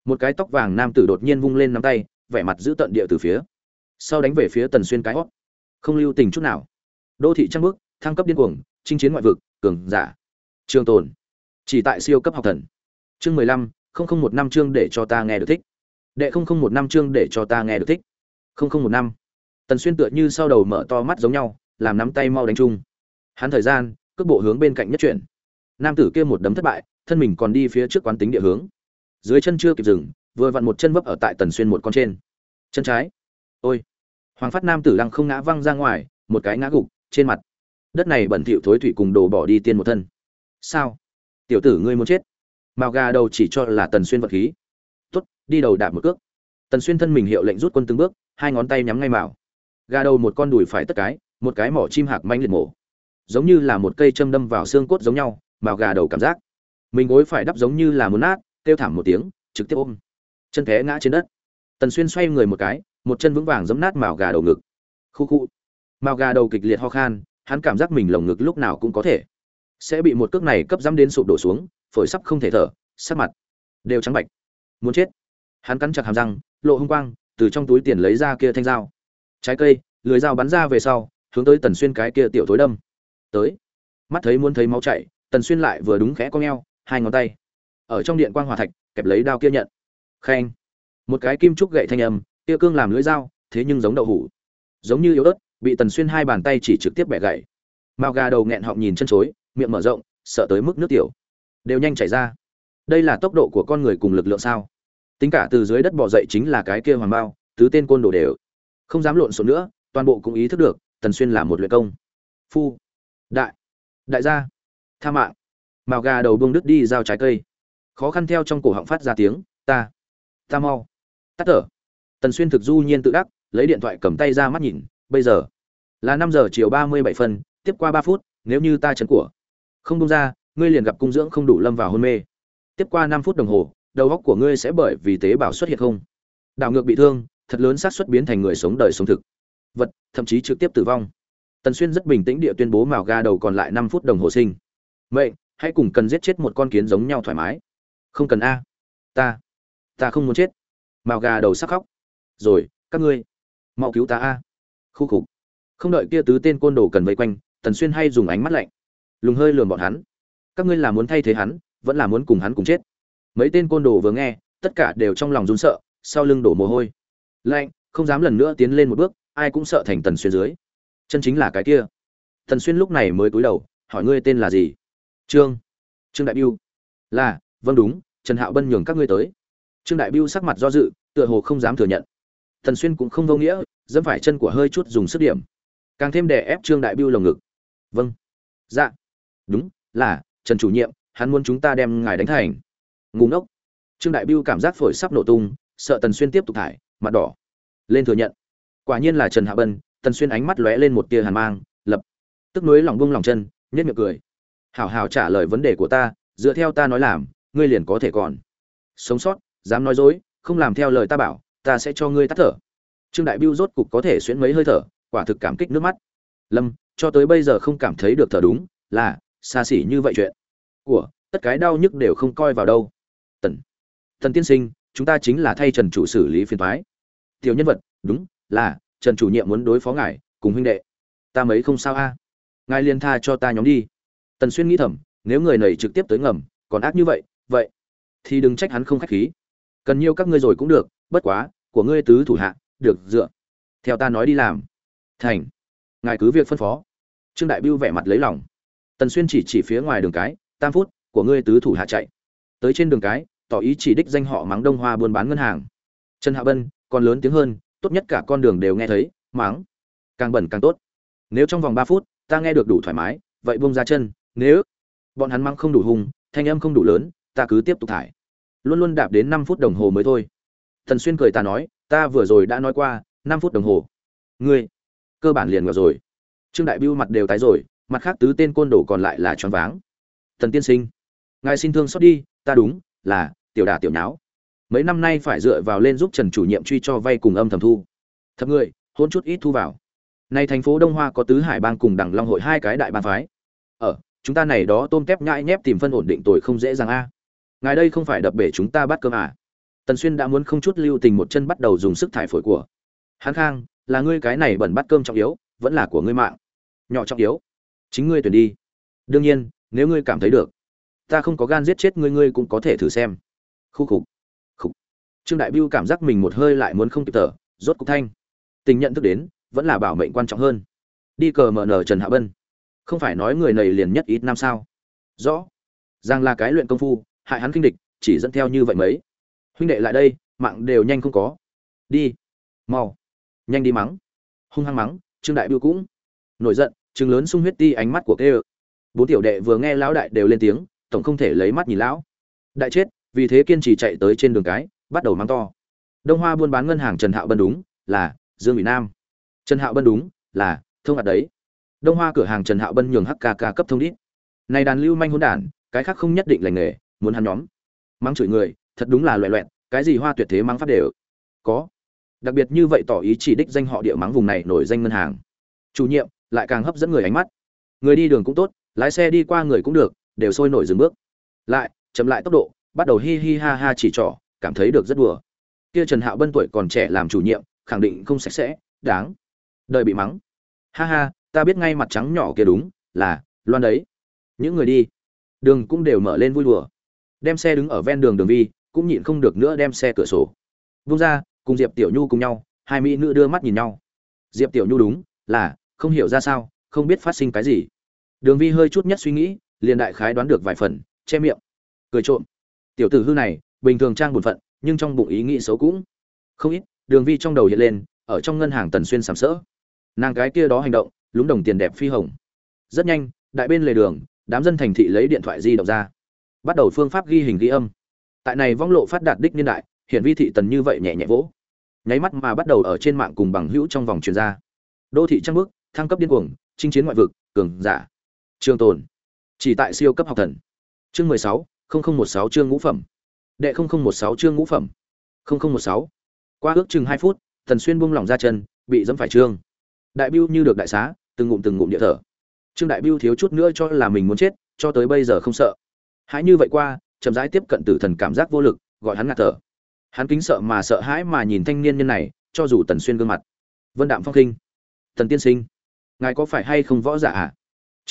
Một cái tóc vàng nam tử đột nhiên vung lên nắm tay, vẻ mặt giữ tận địa từ phía. Sau đánh về phía tần xuyên cái hót không lưu tình chút nào. Đô thị trăng bước, thăng cấp điên cuồng, chinh chiến ngoại vực, cường giả. Trường tồn. Chỉ tại siêu cấp học thần. Chương mười lăm, không không một năm chương để cho ta nghe được thích đệ không không một năm chương để cho ta nghe được thích. Không không một năm. Tần xuyên tựa như sau đầu mở to mắt giống nhau, làm nắm tay mau đánh chung. Hắn thời gian, cước bộ hướng bên cạnh nhất chuyển. Nam tử kia một đấm thất bại, thân mình còn đi phía trước quán tính địa hướng. Dưới chân chưa kịp dừng, vừa vặn một chân vấp ở tại tần xuyên một con trên. Chân trái. Ôi. Hoàng phát nam tử lăng không ngã văng ra ngoài, một cái ngã gục, trên mặt. Đất này bẩn thỉu thối thủy cùng đổ bỏ đi tiên một thân. Sao? Tiểu tử ngươi muốn chết. Mao gà đầu chỉ cho là tần xuyên vật khí tốt, đi đầu đạp một cước. Tần xuyên thân mình hiệu lệnh rút quân từng bước, hai ngón tay nhắm ngay mạo. Gà đầu một con đùi phải tất cái, một cái mỏ chim hạc manh liệt mổ. Giống như là một cây châm đâm vào xương cốt giống nhau, mạo gà đầu cảm giác. Mình gối phải đắp giống như là muốn nát, kêu thảm một tiếng, trực tiếp ôm. Chân té ngã trên đất. Tần xuyên xoay người một cái, một chân vững vàng giấm nát mạo gà đầu ngực. Khu khu. Mạo gà đầu kịch liệt ho khan, hắn cảm giác mình lồng ngực lúc nào cũng có thể. Sẽ bị một cước này cấp dám đến sụp đổ xuống, phổi sắp không thể thở, sắc mặt đều trắng bạch muốn chết. Hắn cắn chặt hàm răng, lộ hung quang, từ trong túi tiền lấy ra kia thanh dao. Trái cây, lưới dao bắn ra về sau, hướng tới tần xuyên cái kia tiểu thối đâm. Tới. Mắt thấy muốn thấy máu chảy, tần xuyên lại vừa đúng khẽ con eo hai ngón tay. Ở trong điện quang hòa thạch, kẹp lấy đao kia nhận. Khen. Một cái kim trúc gậy thanh âm, kia cương làm lưỡi dao, thế nhưng giống đậu hủ. Giống như yếu ớt, bị tần xuyên hai bàn tay chỉ trực tiếp bẻ gậy. Mao gà đầu nghẹn họng nhìn chân chối, miệng mở rộng, sợ tới mức nước tiểu. Đều nhanh chảy ra đây là tốc độ của con người cùng lực lượng sao? Tính cả từ dưới đất bỏ dậy chính là cái kia hoàng bao, tứ tên côn đồ đều. Không dám lộn xộn nữa, toàn bộ cũng ý thức được, tần xuyên là một luyện công. Phu, đại đại gia, tha mạng. Màu gà đầu bông đứt đi giao trái cây. Khó khăn theo trong cổ họng phát ra tiếng, ta ta mau. Tắt thở. Tần xuyên thực du nhiên tự đắc, lấy điện thoại cầm tay ra mắt nhìn, bây giờ là năm giờ chiều ba mươi bảy phân, tiếp qua ba phút, nếu như ta chấn của không bông ra, ngươi liền gặp cung dưỡng không đủ lâm vào hôn mê tiếp qua năm phút đồng hồ, đầu óc của ngươi sẽ bởi vì tế bào xuất hiện không? Đảo ngược bị thương, thật lớn xác suất biến thành người sống đời sống thực. Vật, thậm chí trực tiếp tử vong. Tần xuyên rất bình tĩnh địa tuyên bố mào ga đầu còn lại năm phút đồng hồ sinh. Mệnh, hãy cùng cần giết chết một con kiến giống nhau thoải mái. Không cần a. Ta. Ta không muốn chết. Mào gà đầu sắc khóc. Rồi, các ngươi. Mau cứu ta a. Khu khục. Không đợi kia tứ tên côn đồ cần vây quanh, tần xuyên hay dùng ánh mắt lạnh. Lùng hơi lườm bọn hắn. Các ngươi là muốn thay thế hắn vẫn là muốn cùng hắn cùng chết. Mấy tên côn đồ vừa nghe, tất cả đều trong lòng run sợ, sau lưng đổ mồ hôi. Lạnh, không dám lần nữa tiến lên một bước, ai cũng sợ thành tần xuyên dưới. Chân chính là cái kia. Tần xuyên lúc này mới cúi đầu, hỏi ngươi tên là gì? Trương. Trương đại biêu. Là vâng đúng, trần hạo bân nhường các ngươi tới. Trương đại biêu sắc mặt do dự, tựa hồ không dám thừa nhận. Tần xuyên cũng không vô nghĩa, dẫm phải chân của hơi chút dùng sức điểm. Càng thêm đè ép trương đại biêu lồng ngực. Vâng. Dạ. Đúng, là, trần chủ nhiệm hắn muốn chúng ta đem ngài đánh thành. Ngủ ngốc. Trương đại biêu cảm giác phổi sắp nổ tung, sợ tần xuyên tiếp tục thải, mặt đỏ. Lên thừa nhận. Quả nhiên là trần hạ bân, tần xuyên ánh mắt lóe lên một tia hàn mang, lập tức nối lòng bông lòng chân nhất miệng cười. Hảo hảo trả lời vấn đề của ta, dựa theo ta nói làm, ngươi liền có thể còn. Sống sót, dám nói dối, không làm theo lời ta bảo, ta sẽ cho ngươi tắt thở. Trương đại biêu rốt cục có thể xuyễn mấy hơi thở, quả thực cảm kích nước mắt. Lâm, cho tới bây giờ không cảm thấy được thở đúng, là, xa xỉ như vậy chuyện của, tất cái đau nhức đều không coi vào đâu. Tần tần tiên sinh, chúng ta chính là thay trần chủ xử lý phiền thoái tiểu nhân vật, đúng, là, trần chủ nhiệm muốn đối phó ngài, cùng huynh đệ. Ta mấy không sao a? Ngài liên tha cho ta nhóm đi. Tần xuyên nghĩ thầm, nếu người này trực tiếp tới ngầm, còn ác như vậy vậy, thì đừng trách hắn không khách khí. Cần nhiều các ngươi rồi cũng được, bất quá, của ngươi tứ thủ hạ, được, dựa. Theo ta nói đi làm. Thành, ngài cứ việc phân phó. Trương đại biêu vẻ mặt lấy lòng. Tần xuyên chỉ chỉ phía ngoài đường cái tam phút, của ngươi tứ thủ hạ chạy. Tới trên đường cái, tỏ ý chỉ đích danh họ mắng đông hoa buôn bán ngân hàng. Trần hạ bân, còn lớn tiếng hơn, tốt nhất cả con đường đều nghe thấy mắng càng bẩn càng tốt. Nếu trong vòng ba phút, ta nghe được đủ thoải mái, vậy buông ra chân, nếu bọn hắn mắng không đủ hùng, thanh âm không đủ lớn, ta cứ tiếp tục thải. Luôn luôn đạp đến năm phút đồng hồ mới thôi. Thần xuyên cười ta nói, ta vừa rồi đã nói qua, năm phút đồng hồ. Ngươi, cơ bản liền ngờ rồi. Trương đại biêu mặt đều tái rồi, mặt khác tứ tên côn đồ còn lại là choáng váng thần tiên sinh. Ngài xin thương xót đi, ta đúng, là, tiểu đà tiểu nháo. Mấy năm nay phải dựa vào lên giúp trần chủ nhiệm truy cho vay cùng âm thầm thu. Thật người, hôn chút ít thu vào. Nay thành phố đông hoa có tứ hải bang cùng đằng long hội hai cái đại bang phái. Ở chúng ta này đó tôm tép nhãi nhép tìm phân ổn định tội không dễ dàng a. Ngài đây không phải đập bể chúng ta bắt cơm à? Tần xuyên đã muốn không chút lưu tình một chân bắt đầu dùng sức thải phổi của. Hắn khang, là ngươi cái này bẩn bắt cơm trọng yếu, vẫn là của ngươi mạng. Nhỏ trọng yếu. Chính ngươi tuyển đi. Đương nhiên nếu ngươi cảm thấy được, ta không có gan giết chết ngươi ngươi cũng có thể thử xem. Khu khục khục. Trương đại biêu cảm giác mình một hơi lại muốn không kịp thở, rốt cục thanh. Tình nhận thức đến, vẫn là bảo mệnh quan trọng hơn. Đi cờ mở nở trần hạ bân. Không phải nói người này liền nhất ít năm sao? Rõ. Giang là cái luyện công phu, hại hắn kinh địch, chỉ dẫn theo như vậy mấy. Huynh đệ lại đây, mạng đều nhanh không có. Đi. Mau. Nhanh đi mắng. Hung hăng mắng, trương đại biêu cũng nổi giận, trừng lớn sung huyết ti ánh mắt của kê bốn tiểu đệ vừa nghe lão đại đều lên tiếng, tổng không thể lấy mắt nhìn lão. Đại chết, vì thế kiên trì chạy tới trên đường cái, bắt đầu mang to. Đông hoa buôn bán ngân hàng trần hạo bân đúng, là dương mỹ nam. Trần hạo bân đúng, là thông hạt đấy. Đông hoa cửa hàng trần hạo bân nhường hkk cấp thông đít. Này đàn lưu manh hỗn đản, cái khác không nhất định lành nghề, muốn hắn nhóm. Mắng chửi người, thật đúng là loẹ loẹn cái gì hoa tuyệt thế mắng phát đều. Có. Đặc biệt như vậy tỏ ý chỉ đích danh họ địa mắng vùng này nổi danh ngân hàng. Chủ nhiệm, lại càng hấp dẫn người ánh mắt. Người đi đường cũng tốt lái xe đi qua người cũng được, đều sôi nổi dừng bước. Lại, chậm lại tốc độ, bắt đầu hi hi ha ha chỉ trỏ, cảm thấy được rất đùa. Kia trần hạo bân tuổi còn trẻ làm chủ nhiệm, khẳng định không sạch sẽ, đáng. Đời bị mắng. Ha ha, ta biết ngay mặt trắng nhỏ kia đúng, là, loan đấy. Những người đi. Đường cũng đều mở lên vui đùa. Đem xe đứng ở ven đường đường vi, cũng nhịn không được nữa đem xe cửa sổ. Vung ra cùng diệp tiểu nhu cùng nhau, hai mỹ nữ đưa mắt nhìn nhau. Diệp tiểu nhu đúng, là, không hiểu ra sao, không biết phát sinh cái gì đường vi hơi chút nhất suy nghĩ, liền đại khái đoán được vài phần, che miệng. Cười trộm. Tiểu tử hư này, bình thường trang buồn phận, nhưng trong bụng ý nghĩ xấu cũng không ít. Đường vi trong đầu hiện lên, ở trong ngân hàng tần xuyên sầm sỡ. Nàng cái kia đó hành động, lúng đồng tiền đẹp phi hồng. Rất nhanh, đại bên lề đường, đám dân thành thị lấy điện thoại di động ra. Bắt đầu phương pháp ghi hình ghi âm. Tại này vong lộ phát đạt đích niên đại hiện vi thị tần như vậy nhẹ nhẹ vỗ. Nháy mắt mà bắt đầu ở trên mạng cùng bằng hữu trong vòng truyền ra. Đô thị trăng bước thăng cấp điên cuồng, chinh chiến ngoại vực, cường giả trường tồn. Chỉ tại siêu cấp học thần. Chương mười sáu, không không một sáu chương ngũ phẩm. Đệ không không một sáu chương ngũ phẩm. Không không một sáu. Qua ước chừng hai phút, thần xuyên buông lỏng ra chân, bị dẫm phải trương. Đại biêu như được đại xá, từng ngụm từng ngụm địa thở. Trương đại biêu thiếu chút nữa cho là mình muốn chết, cho tới bây giờ không sợ. Hãy như vậy qua, chậm rãi tiếp cận tử thần cảm giác vô lực, gọi hắn ngạt thở. Hắn kính sợ mà sợ hãi mà nhìn thanh niên nhân này, cho dù tần xuyên gương mặt. Vân đạm phong khinh thần tiên sinh, ngài có phải hay không võ giả à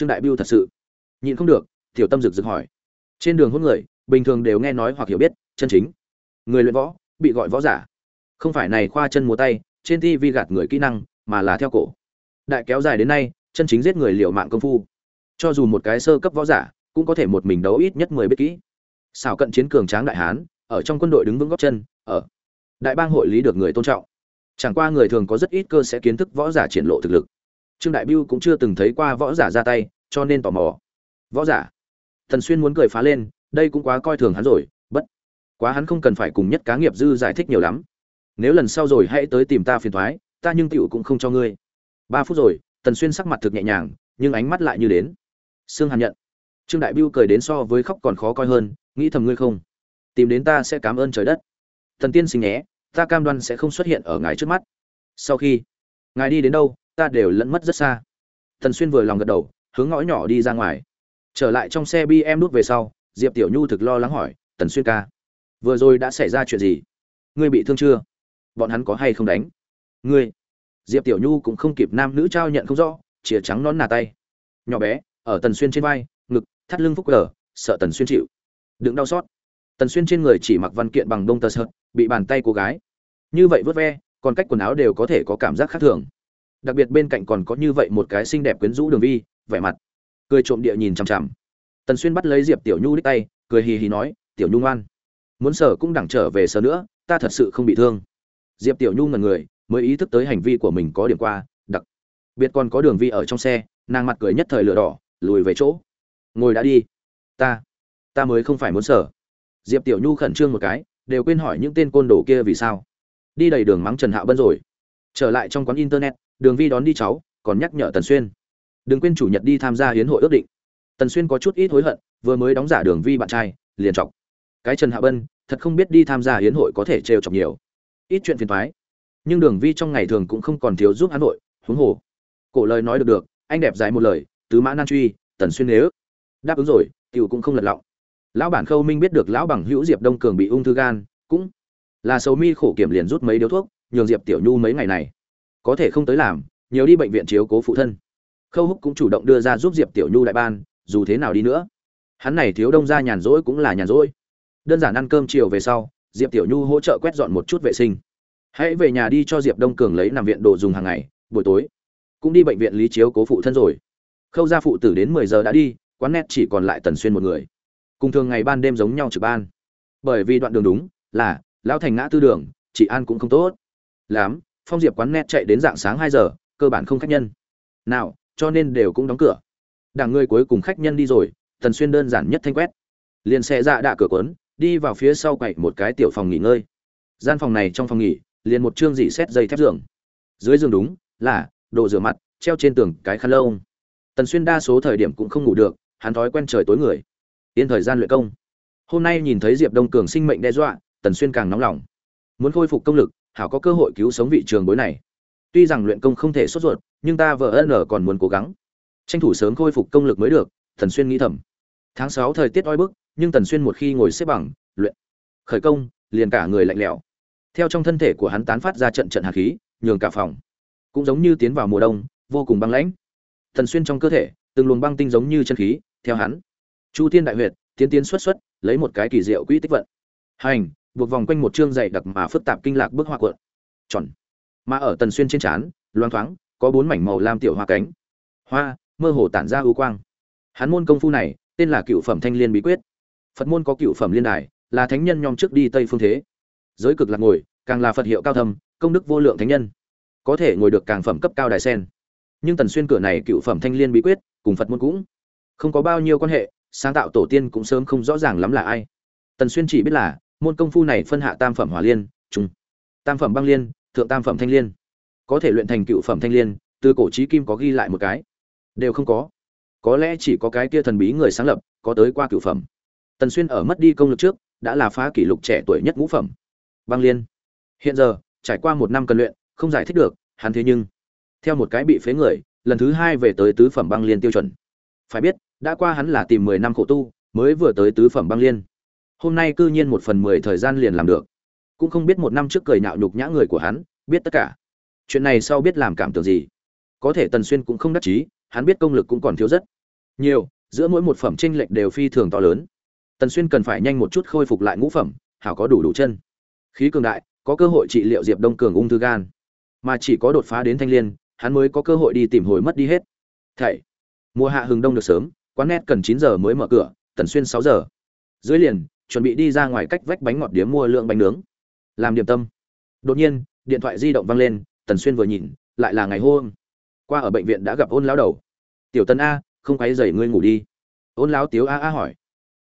trương đại biêu thật sự. Nhịn không được, tiểu tâm rực rực hỏi. Trên đường hôn người, bình thường đều nghe nói hoặc hiểu biết, chân chính. Người luyện võ, bị gọi võ giả. Không phải này khoa chân múa tay, trên ti vi gạt người kỹ năng, mà là theo cổ. Đại kéo dài đến nay, chân chính giết người liều mạng công phu. Cho dù một cái sơ cấp võ giả, cũng có thể một mình đấu ít nhất mười biết kỹ. Xảo cận chiến cường tráng đại hán, ở trong quân đội đứng vững góc chân, ở. Đại bang hội lý được người tôn trọng. Chẳng qua người thường có rất ít cơ sẽ kiến thức võ giả triển lộ thực lực trương đại biêu cũng chưa từng thấy qua võ giả ra tay, cho nên tò mò. Võ giả? Thần xuyên muốn cười phá lên, đây cũng quá coi thường hắn rồi, bất quá hắn không cần phải cùng nhất cá nghiệp dư giải thích nhiều lắm. Nếu lần sau rồi hãy tới tìm ta phiền thoái, ta nhưng tựu cũng không cho ngươi. Ba phút rồi, tần xuyên sắc mặt thực nhẹ nhàng, nhưng ánh mắt lại như đến. Sương hàn nhận. Trương đại biêu cười đến so với khóc còn khó coi hơn, nghĩ thầm ngươi không? Tìm đến ta sẽ cảm ơn trời đất. Thần tiên sinh nhé, ta cam đoan sẽ không xuất hiện ở ngài trước mắt. Sau khi ngài đi đến đâu ta đều lẫn mất rất xa. Thần xuyên vừa lòng gật đầu, hướng ngõ nhỏ đi ra ngoài. Trở lại trong xe bm nút về sau, diệp tiểu nhu thực lo lắng hỏi, tần xuyên ca, vừa rồi đã xảy ra chuyện gì? Ngươi bị thương chưa? Bọn hắn có hay không đánh? Ngươi? Diệp tiểu nhu cũng không kịp nam nữ trao nhận không rõ, chìa trắng nón nà tay. Nhỏ bé, ở tần xuyên trên vai, ngực, thắt lưng phúc cờ sợ tần xuyên chịu. Đừng đau xót. Tần xuyên trên người chỉ mặc văn kiện bằng đông tơ sợt, bị bàn tay cô gái. Như vậy vớt ve, còn cách quần áo đều có thể có cảm giác khác thường đặc biệt bên cạnh còn có như vậy một cái xinh đẹp quyến rũ đường vi, vẻ mặt. Cười trộm địa nhìn chằm chằm. Tần xuyên bắt lấy diệp tiểu nhu đích tay, cười hì hì nói, tiểu nhu ngoan. Muốn sở cũng đẳng trở về sở nữa, ta thật sự không bị thương. Diệp tiểu nhu ngần người, mới ý thức tới hành vi của mình có điểm qua đặc biệt còn có đường vi ở trong xe, nàng mặt cười nhất thời lửa đỏ, lùi về chỗ. Ngồi đã đi. Ta ta mới không phải muốn sở. Diệp tiểu nhu khẩn trương một cái, đều quên hỏi những tên côn đồ kia vì sao. Đi đầy đường mắng trần hạo bân rồi. Trở lại trong quán internet đường vi đón đi cháu, còn nhắc nhở tần xuyên. Đừng quên chủ nhật đi tham gia hiến hội ước định. Tần xuyên có chút ít hối hận, vừa mới đóng giả đường vi bạn trai, liền chọc. Cái trần hạ bân, thật không biết đi tham gia hiến hội có thể trêu chọc nhiều. Ít chuyện phiền thoái nhưng đường vi trong ngày thường cũng không còn thiếu giúp hắn hội, huống hồ. Cổ lời nói được được, anh đẹp dài một lời, tứ mã nan truy, tần xuyên nếu. Đáp ứng rồi, tiểu cũng không lật lọng. Lão bản khâu minh biết được lão bằng hữu diệp đông cường bị ung thư gan, cũng là sầu mi khổ kiểm liền rút mấy điếu thuốc, nhường diệp tiểu nhu mấy ngày này có thể không tới làm, nhiều đi bệnh viện chiếu cố phụ thân. Khâu húc cũng chủ động đưa ra giúp diệp tiểu nhu đại ban, dù thế nào đi nữa. Hắn này thiếu đông ra nhàn rỗi cũng là nhàn rỗi. Đơn giản ăn cơm chiều về sau, diệp tiểu nhu hỗ trợ quét dọn một chút vệ sinh. Hãy về nhà đi cho diệp đông cường lấy nằm viện đồ dùng hàng ngày, buổi tối cũng đi bệnh viện lý chiếu cố phụ thân rồi. Khâu gia phụ tử đến mười giờ đã đi, quán net chỉ còn lại tần xuyên một người. Cùng thường ngày ban đêm giống nhau trực ban. Bởi vì đoạn đường đúng là lão thành ngã tư đường, chị an cũng không tốt. Lắm phong diệp quán net chạy đến dạng sáng hai giờ, cơ bản không khách nhân. Nào, cho nên đều cũng đóng cửa. Đảng người cuối cùng khách nhân đi rồi tần xuyên đơn giản nhất thanh quét. Liền xe ra đạ cửa quấn đi vào phía sau quậy một cái tiểu phòng nghỉ ngơi. Gian phòng này trong phòng nghỉ, liền một chương dị xét dây thép giường. Dưới giường đúng, là, đồ rửa mặt, treo trên tường cái khăn lông. Tần xuyên đa số thời điểm cũng không ngủ được, hắn thói quen trời tối người. Yên thời gian luyện công. Hôm nay nhìn thấy diệp đông cường sinh mệnh đe dọa, tần xuyên càng nóng lòng. Muốn khôi phục công lực hảo có cơ hội cứu sống vị trường bối này. Tuy rằng luyện công không thể sốt ruột, nhưng ta vợ ân còn muốn cố gắng. Tranh thủ sớm khôi phục công lực mới được, Thần xuyên nghĩ thầm. Tháng sáu thời tiết oi bức, nhưng tần xuyên một khi ngồi xếp bằng, luyện, khởi công, liền cả người lạnh lẽo. Theo trong thân thể của hắn tán phát ra trận trận hạt khí, nhường cả phòng cũng giống như tiến vào mùa đông, vô cùng băng lãnh. Thần xuyên trong cơ thể, từng luồng băng tinh giống như chân khí, theo hắn. Chu thiên đại huyệt, tiến tiến xuất xuất, lấy một cái kỳ diệu quỹ tích vận. Hành buộc vòng quanh một chương dày đặc mà phức tạp kinh lạc bức hoa cuộn. Tròn. Mà ở tần xuyên trên trán, loang thoáng, có bốn mảnh màu lam tiểu hoa cánh. Hoa, mơ hồ tản ra ưu quang. Hắn môn công phu này, tên là cựu phẩm thanh liên bí quyết. Phật môn có cựu phẩm liên đài, là thánh nhân nhom trước đi tây phương thế. Giới cực lạc ngồi, càng là phật hiệu cao thâm, công đức vô lượng thánh nhân. Có thể ngồi được càng phẩm cấp cao đài sen. Nhưng tần xuyên cửa này cựu phẩm thanh liên bí quyết, cùng phật môn cũng không có bao nhiêu quan hệ, sáng tạo tổ tiên cũng sớm không rõ ràng lắm là ai. Tần xuyên chỉ biết là môn công phu này phân hạ tam phẩm hỏa liên trung tam phẩm băng liên, thượng tam phẩm thanh liên. Có thể luyện thành cựu phẩm thanh liên, từ cổ trí kim có ghi lại một cái. Đều không có. Có lẽ chỉ có cái kia thần bí người sáng lập, có tới qua cựu phẩm. Tần xuyên ở mất đi công lực trước, đã là phá kỷ lục trẻ tuổi nhất ngũ phẩm. Băng liên. Hiện giờ, trải qua một năm cần luyện, không giải thích được, hắn thế nhưng, theo một cái bị phế người, lần thứ hai về tới tứ phẩm băng liên tiêu chuẩn. Phải biết, đã qua hắn là tìm mười năm khổ tu, mới vừa tới tứ phẩm băng liên hôm nay cư nhiên một phần mười thời gian liền làm được. Cũng không biết một năm trước cười nhạo nhục nhã người của hắn, biết tất cả. Chuyện này sau biết làm cảm tưởng gì? Có thể tần xuyên cũng không đắc chí, hắn biết công lực cũng còn thiếu rất nhiều, giữa mỗi một phẩm tranh lệch đều phi thường to lớn. Tần xuyên cần phải nhanh một chút khôi phục lại ngũ phẩm, hảo có đủ đủ chân. Khí cường đại, có cơ hội trị liệu diệp đông cường ung thư gan. Mà chỉ có đột phá đến thanh liên, hắn mới có cơ hội đi tìm hồi mất đi hết. Thảy mùa hạ hừng đông được sớm, quán net cần chín giờ mới mở cửa, tần xuyên sáu giờ. Dưới liền chuẩn bị đi ra ngoài cách vách bánh ngọt điếm mua lượng bánh nướng. Làm điểm tâm. Đột nhiên, điện thoại di động vang lên, tần xuyên vừa nhìn, lại là ngày hôm. Qua ở bệnh viện đã gặp ôn lão đầu. Tiểu tần a, không quấy dậy ngươi ngủ đi. Ôn lão tiếu a a hỏi.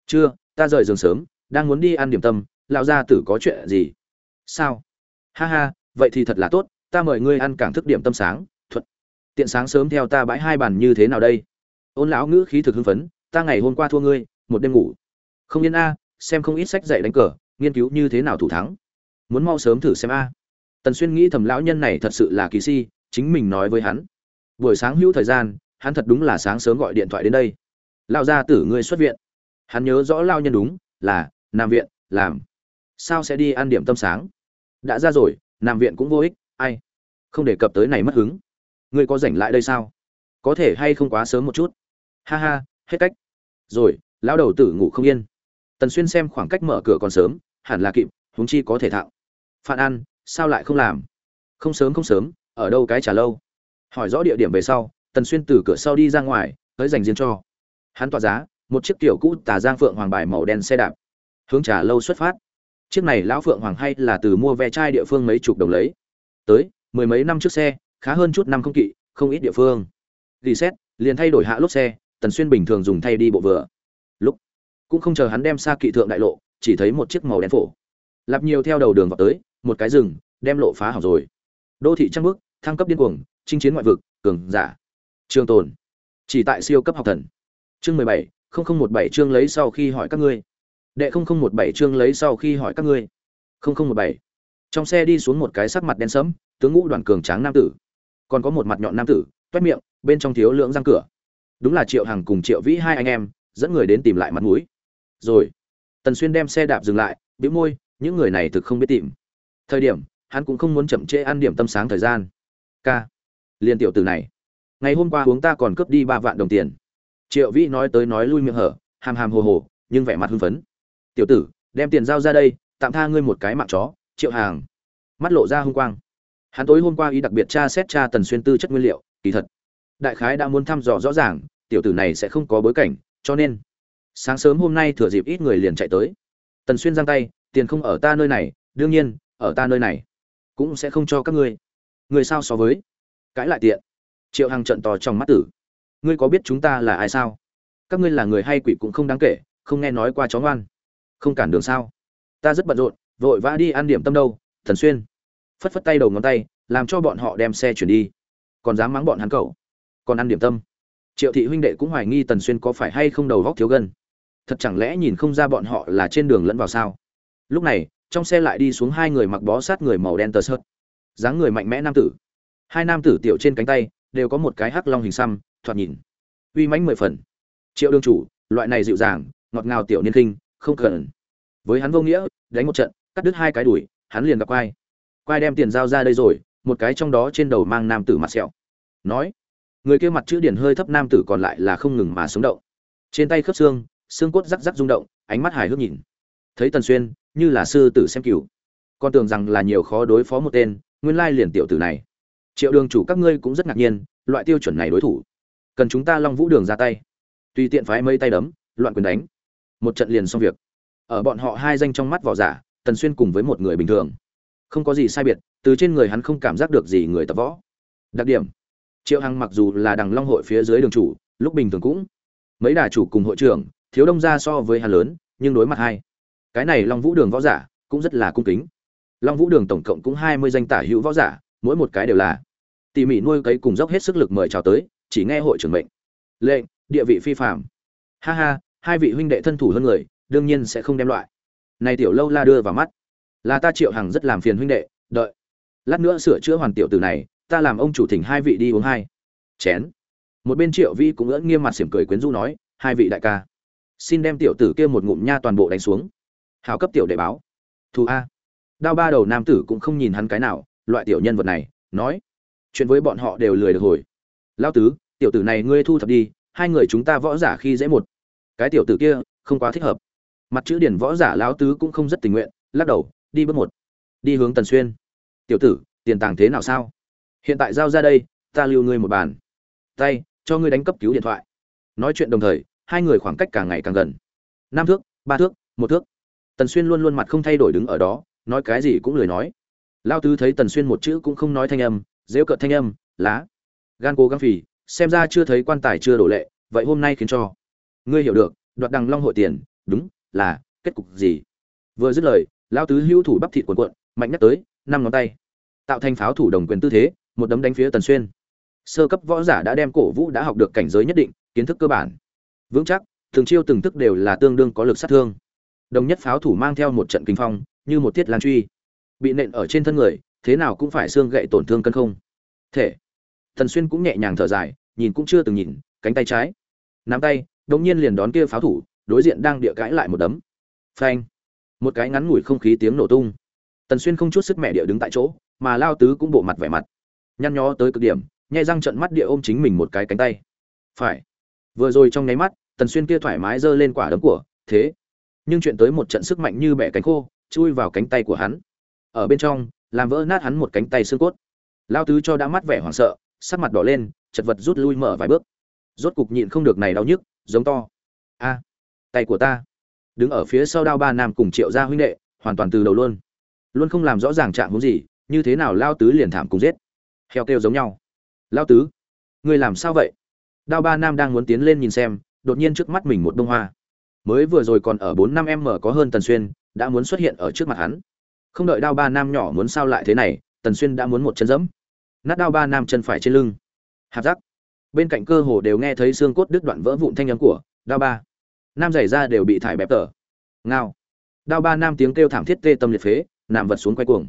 Chưa, ta rời giường sớm, đang muốn đi ăn điểm tâm, lão gia tử có chuyện gì? Sao? Ha ha, vậy thì thật là tốt, ta mời ngươi ăn cảng thức điểm tâm sáng, thuận. Tiện sáng sớm theo ta bãi hai bàn như thế nào đây? Ôn lão ngữ khí thực hưng phấn, ta ngày hôm qua thua ngươi, một đêm ngủ. Không yên a xem không ít sách dạy đánh cờ, nghiên cứu như thế nào thủ thắng. Muốn mau sớm thử xem a. Tần xuyên nghĩ thầm lão nhân này thật sự là kỳ si, chính mình nói với hắn. Buổi sáng hữu thời gian, hắn thật đúng là sáng sớm gọi điện thoại đến đây. Lao ra tử ngươi xuất viện. Hắn nhớ rõ lao nhân đúng, là nằm viện, làm. Sao sẽ đi ăn điểm tâm sáng? Đã ra rồi nằm viện cũng vô ích, ai? Không đề cập tới này mất hứng. Ngươi có rảnh lại đây sao? Có thể hay không quá sớm một chút? Ha ha, hết cách. Rồi, lão đầu tử ngủ không yên tần xuyên xem khoảng cách mở cửa còn sớm, hẳn là kịp, huống chi có thể thạo. Phản ăn sao lại không làm? Không sớm không sớm, ở đâu cái trả lâu? Hỏi rõ địa điểm về sau, tần xuyên từ cửa sau đi ra ngoài, tới dành riêng cho. Hắn tỏa giá, một chiếc kiểu cũ tà giang phượng hoàng bài màu đen xe đạp. Hướng trà lâu xuất phát. Chiếc này lão phượng hoàng hay là từ mua ve chai địa phương mấy chục đồng lấy. Tới, mười mấy năm trước xe, khá hơn chút năm không kỵ, không ít địa phương. Ghi xét, liền thay đổi hạ lốp xe, tần xuyên bình thường dùng thay đi bộ vừa cũng không chờ hắn đem xa kỵ thượng đại lộ, chỉ thấy một chiếc màu đen phổ. Lặp nhiều theo đầu đường vào tới, một cái rừng, đem lộ phá hỏng rồi. Đô thị trăng bước, thăng cấp điên cuồng, chinh chiến ngoại vực, cường giả. Trường tồn. Chỉ tại siêu cấp học thần. Chương mười bảy, không không một bảy chương lấy sau khi hỏi các ngươi. Đệ không không một bảy chương lấy sau khi hỏi các ngươi. Không không một bảy. Trong xe đi xuống một cái sắc mặt đen sẫm, tướng ngũ đoàn cường tráng nam tử. Còn có một mặt nhọn nam tử, toét miệng, bên trong thiếu lưỡng răng cửa. Đúng là triệu hằng cùng triệu vĩ hai anh em, dẫn người đến tìm lại mặt mũi rồi. Tần xuyên đem xe đạp dừng lại, bĩu môi, những người này thực không biết tìm. Thời điểm, hắn cũng không muốn chậm trễ ăn điểm tâm sáng thời gian. K liên tiểu tử này. Ngày hôm qua uống ta còn cướp đi ba vạn đồng tiền. Triệu vĩ nói tới nói lui miệng hở, hàm hàm hồ hồ, nhưng vẻ mặt hưng phấn. Tiểu tử, đem tiền giao ra đây, tạm tha ngươi một cái mạng chó, triệu hàng. Mắt lộ ra hung quang. Hắn tối hôm qua ý đặc biệt tra xét tra tần xuyên tư chất nguyên liệu, kỳ thật. Đại khái đã muốn thăm dò rõ ràng, tiểu tử này sẽ không có bối cảnh, cho nên sáng sớm hôm nay thừa dịp ít người liền chạy tới. Tần xuyên giang tay, tiền không ở ta nơi này, đương nhiên, ở ta nơi này, cũng sẽ không cho các ngươi. Người sao so với? Cãi lại tiện. Triệu hằng trận to trong mắt tử. Ngươi có biết chúng ta là ai sao? Các ngươi là người hay quỷ cũng không đáng kể, không nghe nói qua chó ngoan. Không cản đường sao? Ta rất bận rộn, vội vã đi ăn điểm tâm đâu. Thần xuyên phất phất tay đầu ngón tay, làm cho bọn họ đem xe chuyển đi. Còn dám mắng bọn hắn cậu? Còn ăn điểm tâm? Triệu thị huynh đệ cũng hoài nghi tần xuyên có phải hay không đầu vóc thiếu gân thật chẳng lẽ nhìn không ra bọn họ là trên đường lẫn vào sao? Lúc này, trong xe lại đi xuống hai người mặc bó sát người màu đen tờ sợt. Dáng người mạnh mẽ nam tử. Hai nam tử tiểu trên cánh tay, đều có một cái hắc long hình xăm, thoạt nhìn, uy mãnh mười phần. Triệu đương chủ, loại này dịu dàng, ngọt ngào tiểu niên kinh không cần. Với hắn vô nghĩa, đánh một trận, cắt đứt hai cái đùi, hắn liền gặp quai. Quai đem tiền giao ra đây rồi, một cái trong đó trên đầu mang nam tử mặt sẹo. Nói, người kia mặt chữ điển hơi thấp nam tử còn lại là không ngừng mà sống động. Trên tay khớp xương xương cốt rắc rắc rung động, ánh mắt hài hước nhìn. Thấy tần xuyên, như là sư tử xem cửu con tưởng rằng là nhiều khó đối phó một tên, nguyên lai liền tiểu tử này. Triệu đường chủ các ngươi cũng rất ngạc nhiên, loại tiêu chuẩn này đối thủ. Cần chúng ta long vũ đường ra tay. Tùy tiện phái mấy tay đấm, loạn quyền đánh. Một trận liền xong việc. Ở bọn họ hai danh trong mắt võ giả, tần xuyên cùng với một người bình thường. Không có gì sai biệt, từ trên người hắn không cảm giác được gì người tập võ. Đặc điểm. Triệu hằng mặc dù là đằng long hội phía dưới đường chủ, lúc bình thường cũng. Mấy đà chủ cùng hội trưởng thiếu đông ra so với hắn lớn, nhưng đối mặt hai. Cái này long vũ đường võ giả cũng rất là cung kính. Long vũ đường tổng cộng cũng hai mươi danh tả hữu võ giả, mỗi một cái đều là. Tỉ mỉ nuôi cấy cùng dốc hết sức lực mời chào tới, chỉ nghe hội trưởng mệnh. Lệnh, địa vị phi phạm ha ha, hai vị huynh đệ thân thủ hơn người, đương nhiên sẽ không đem loại. Này tiểu lâu la đưa vào mắt. Là ta triệu hằng rất làm phiền huynh đệ, đợi. Lát nữa sửa chữa hoàn tiểu từ này, ta làm ông chủ thỉnh hai vị đi uống hai. Chén. Một bên triệu vi cũng ưỡn nghiêm mặt xỉm cười quyến rũ nói, hai vị đại ca xin đem tiểu tử kia một ngụm nha toàn bộ đánh xuống. Hào cấp tiểu đệ báo. Thù a. Đao ba đầu nam tử cũng không nhìn hắn cái nào, loại tiểu nhân vật này, nói. Chuyện với bọn họ đều lười được hồi. Lao tứ, tiểu tử này ngươi thu thập đi, hai người chúng ta võ giả khi dễ một. Cái tiểu tử kia, không quá thích hợp. Mặt chữ điển võ giả lão tứ cũng không rất tình nguyện, lắc đầu, đi bước một. Đi hướng tần xuyên. Tiểu tử, tiền tàng thế nào sao? Hiện tại giao ra đây, ta lưu ngươi một bàn. Tay, cho ngươi đánh cấp cứu điện thoại. Nói chuyện đồng thời hai người khoảng cách càng ngày càng gần. Năm thước, ba thước, một thước. Tần xuyên luôn luôn mặt không thay đổi đứng ở đó, nói cái gì cũng lười nói. Lao tứ thấy tần xuyên một chữ cũng không nói thanh âm dễu cợt thanh âm, lá. Gan cố gắng phì, xem ra chưa thấy quan tài chưa đổ lệ, vậy hôm nay khiến cho. Ngươi hiểu được, đoạt đằng long hội tiền, đúng, là, kết cục gì? Vừa dứt lời, lao tứ hữu thủ bắp thịt cuộn cuộn, mạnh nhất tới, năm ngón tay. Tạo thành pháo thủ đồng quyền tư thế, một đấm đánh phía tần xuyên. Sơ cấp võ giả đã đem cổ vũ đã học được cảnh giới nhất định, kiến thức cơ bản vững chắc, từng chiêu từng thức đều là tương đương có lực sát thương. Đồng nhất pháo thủ mang theo một trận kinh phong, như một tiết lan truy. Bị nện ở trên thân người, thế nào cũng phải xương gậy tổn thương cân không. Thể. Tần xuyên cũng nhẹ nhàng thở dài, nhìn cũng chưa từng nhìn, cánh tay trái. Nắm tay, đống nhiên liền đón kia pháo thủ, đối diện đang địa cãi lại một đấm. Phanh. Một cái ngắn ngủi không khí tiếng nổ tung. Tần xuyên không chút sức mẹ địa đứng tại chỗ, mà lao tứ cũng bộ mặt vẻ mặt. Nhăn nhó tới cực điểm, nhai răng trận mắt địa ôm chính mình một cái cánh tay. Phải. Vừa rồi trong nháy mắt tần xuyên kia thoải mái giơ lên quả đấm của, thế. Nhưng chuyện tới một trận sức mạnh như bẻ cánh khô, chui vào cánh tay của hắn. Ở bên trong, làm vỡ nát hắn một cánh tay xương cốt. Lao tứ cho đã mắt vẻ hoảng sợ, sắc mặt đỏ lên, chật vật rút lui mở vài bước. Rốt cục nhịn không được này đau nhức, giống to. A, tay của ta. Đứng ở phía sau đao ba nam cùng triệu gia huynh đệ, hoàn toàn từ đầu luôn. Luôn không làm rõ ràng trạng huống gì, như thế nào lao tứ liền thảm cùng giết. Heo kêu giống nhau. Lao tứ, ngươi làm sao vậy? Đao ba nam đang muốn tiến lên nhìn xem đột nhiên trước mắt mình một bông hoa. Mới vừa rồi còn ở bốn năm em mở có hơn tần xuyên, đã muốn xuất hiện ở trước mặt hắn. Không đợi đao ba nam nhỏ muốn sao lại thế này, tần xuyên đã muốn một chân dẫm nát đao ba nam chân phải trên lưng. Hạp giác bên cạnh cơ hồ đều nghe thấy xương cốt đứt đoạn vỡ vụn thanh âm của đao ba. Nam giày ra đều bị thải bẹp tở. Ngao. Đao ba nam tiếng kêu thảm thiết tê tâm liệt phế nằm vật xuống quay cuồng.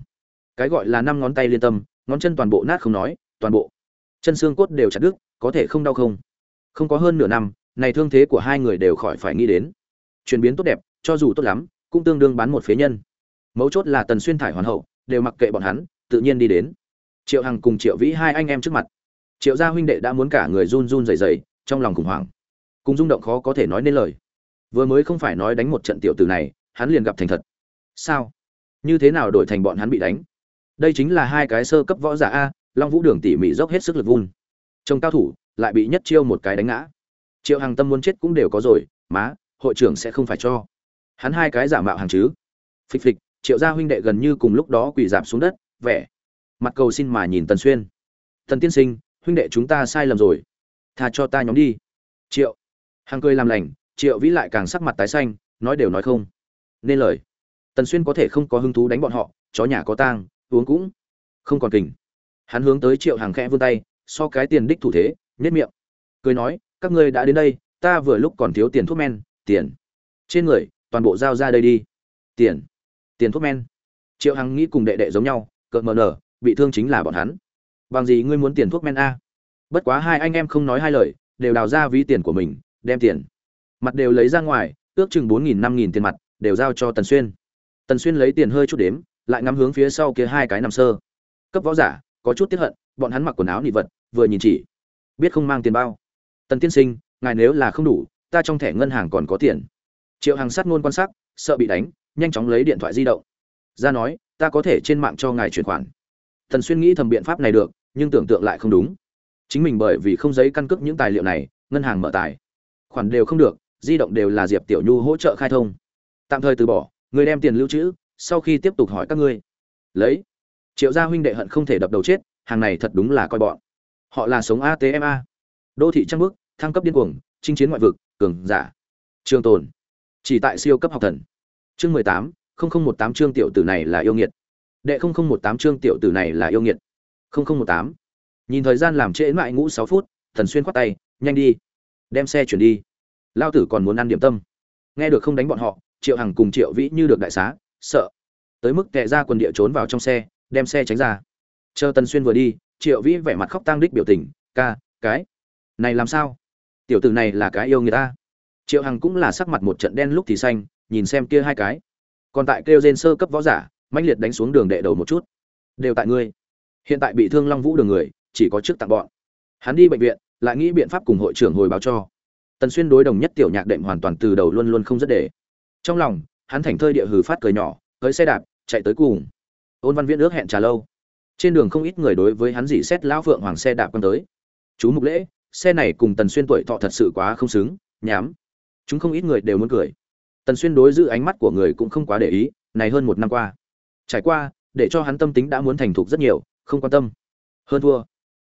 Cái gọi là năm ngón tay liên tâm, ngón chân toàn bộ nát không nói, toàn bộ chân xương cốt đều chặt đứt, có thể không đau không? Không có hơn nửa năm này thương thế của hai người đều khỏi phải nghĩ đến. Chuyển biến tốt đẹp, cho dù tốt lắm, cũng tương đương bán một phế nhân. Mấu chốt là tần xuyên thải hoàn hậu, đều mặc kệ bọn hắn, tự nhiên đi đến. Triệu hằng cùng triệu vĩ hai anh em trước mặt. Triệu gia huynh đệ đã muốn cả người run run rẩy rẩy, trong lòng khủng hoảng. Cùng rung động khó có thể nói nên lời. Vừa mới không phải nói đánh một trận tiểu tử này, hắn liền gặp thành thật. Sao? Như thế nào đổi thành bọn hắn bị đánh? Đây chính là hai cái sơ cấp võ giả a, long vũ đường tỉ mỉ dốc hết sức lực vun. Trông cao thủ, lại bị nhất chiêu một cái đánh ngã triệu hàng tâm muốn chết cũng đều có rồi, má, hội trưởng sẽ không phải cho. Hắn hai cái giả mạo hàng chứ. Phịch phịch, triệu gia huynh đệ gần như cùng lúc đó quỳ giảm xuống đất, vẻ. Mặt cầu xin mà nhìn tần xuyên. Tần tiên sinh, huynh đệ chúng ta sai lầm rồi. Tha cho ta nhóm đi. Triệu. Hàng cười làm lành, triệu vĩ lại càng sắc mặt tái xanh, nói đều nói không. Nên lời. Tần xuyên có thể không có hứng thú đánh bọn họ, chó nhà có tang, uống cũng không còn kình. Hắn hướng tới triệu hàng khẽ vươn tay, so cái tiền đích thủ thế nhất miệng. Cười nói các ngươi đã đến đây, ta vừa lúc còn thiếu tiền thuốc men, tiền. Trên người, toàn bộ giao ra đây đi. Tiền. Tiền thuốc men. Triệu hằng nghĩ cùng đệ đệ giống nhau, cợt mờ nở, bị thương chính là bọn hắn. Bằng gì ngươi muốn tiền thuốc men a? Bất quá hai anh em không nói hai lời, đều đào ra ví tiền của mình, đem tiền. Mặt đều lấy ra ngoài, ước chừng bốn nghìn, năm nghìn tiền mặt, đều giao cho tần xuyên. Tần xuyên lấy tiền hơi chút đếm, lại ngắm hướng phía sau kia hai cái nằm sơ. Cấp võ giả, có chút tiếp hận, bọn hắn mặc quần áo nị vật, vừa nhìn chỉ. Biết không mang tiền bao tần tiên sinh, ngài nếu là không đủ, ta trong thẻ ngân hàng còn có tiền. Triệu hàng sát ngôn quan sát, sợ bị đánh, nhanh chóng lấy điện thoại di động. Ra nói, ta có thể trên mạng cho ngài chuyển khoản. Tần xuyên nghĩ thầm biện pháp này được, nhưng tưởng tượng lại không đúng. Chính mình bởi vì không giấy căn cước những tài liệu này, ngân hàng mở tài. Khoản đều không được, di động đều là diệp tiểu nhu hỗ trợ khai thông. Tạm thời từ bỏ, người đem tiền lưu trữ, sau khi tiếp tục hỏi các ngươi. Lấy. Triệu gia huynh đệ hận không thể đập đầu chết, hàng này thật đúng là coi bọn. Họ là sống atma đô thị trăng bước thăng cấp điên cuồng, chinh chiến ngoại vực, cường giả. Trường tồn. Chỉ tại siêu cấp học thần. Chương mười tám, không không một tám chương tiểu tử này là yêu nghiệt. Đệ không không một tám chương tiểu tử này là yêu nghiệt. không không một tám. Nhìn thời gian làm trễ mãi ngũ sáu phút, thần xuyên khoát tay, nhanh đi. Đem xe chuyển đi. Lao tử còn muốn ăn điểm tâm. Nghe được không đánh bọn họ, triệu hằng cùng triệu vĩ như được đại xá, sợ. Tới mức tệ ra quần địa trốn vào trong xe, đem xe tránh ra. Chờ tần xuyên vừa đi, triệu vĩ vẻ mặt khóc tang đích biểu tình, ca, cái này làm sao? Tiểu tử này là cái yêu người ta. Triệu hằng cũng là sắc mặt một trận đen lúc thì xanh, nhìn xem kia hai cái. Còn tại kêu gen sơ cấp võ giả, mãnh liệt đánh xuống đường đệ đầu một chút. Đều tại ngươi. Hiện tại bị thương long vũ đường người, chỉ có trước tặng bọn. Hắn đi bệnh viện, lại nghĩ biện pháp cùng hội trưởng hồi báo cho. Tần xuyên đối đồng nhất tiểu nhạc đệm hoàn toàn từ đầu luôn luôn không rất để. Trong lòng, hắn thành thơi địa hừ phát cười nhỏ tới xe đạp, chạy tới cùng. Ôn văn viễn ước hẹn trà lâu. Trên đường không ít người đối với hắn dỉ xét lão phượng hoàng xe đạp quan tới. Chú mục lễ xe này cùng tần xuyên tuổi thọ thật sự quá không xứng, nhám. Chúng không ít người đều muốn cười. Tần xuyên đối giữ ánh mắt của người cũng không quá để ý, này hơn một năm qua. Trải qua, để cho hắn tâm tính đã muốn thành thục rất nhiều, không quan tâm. Hơn thua.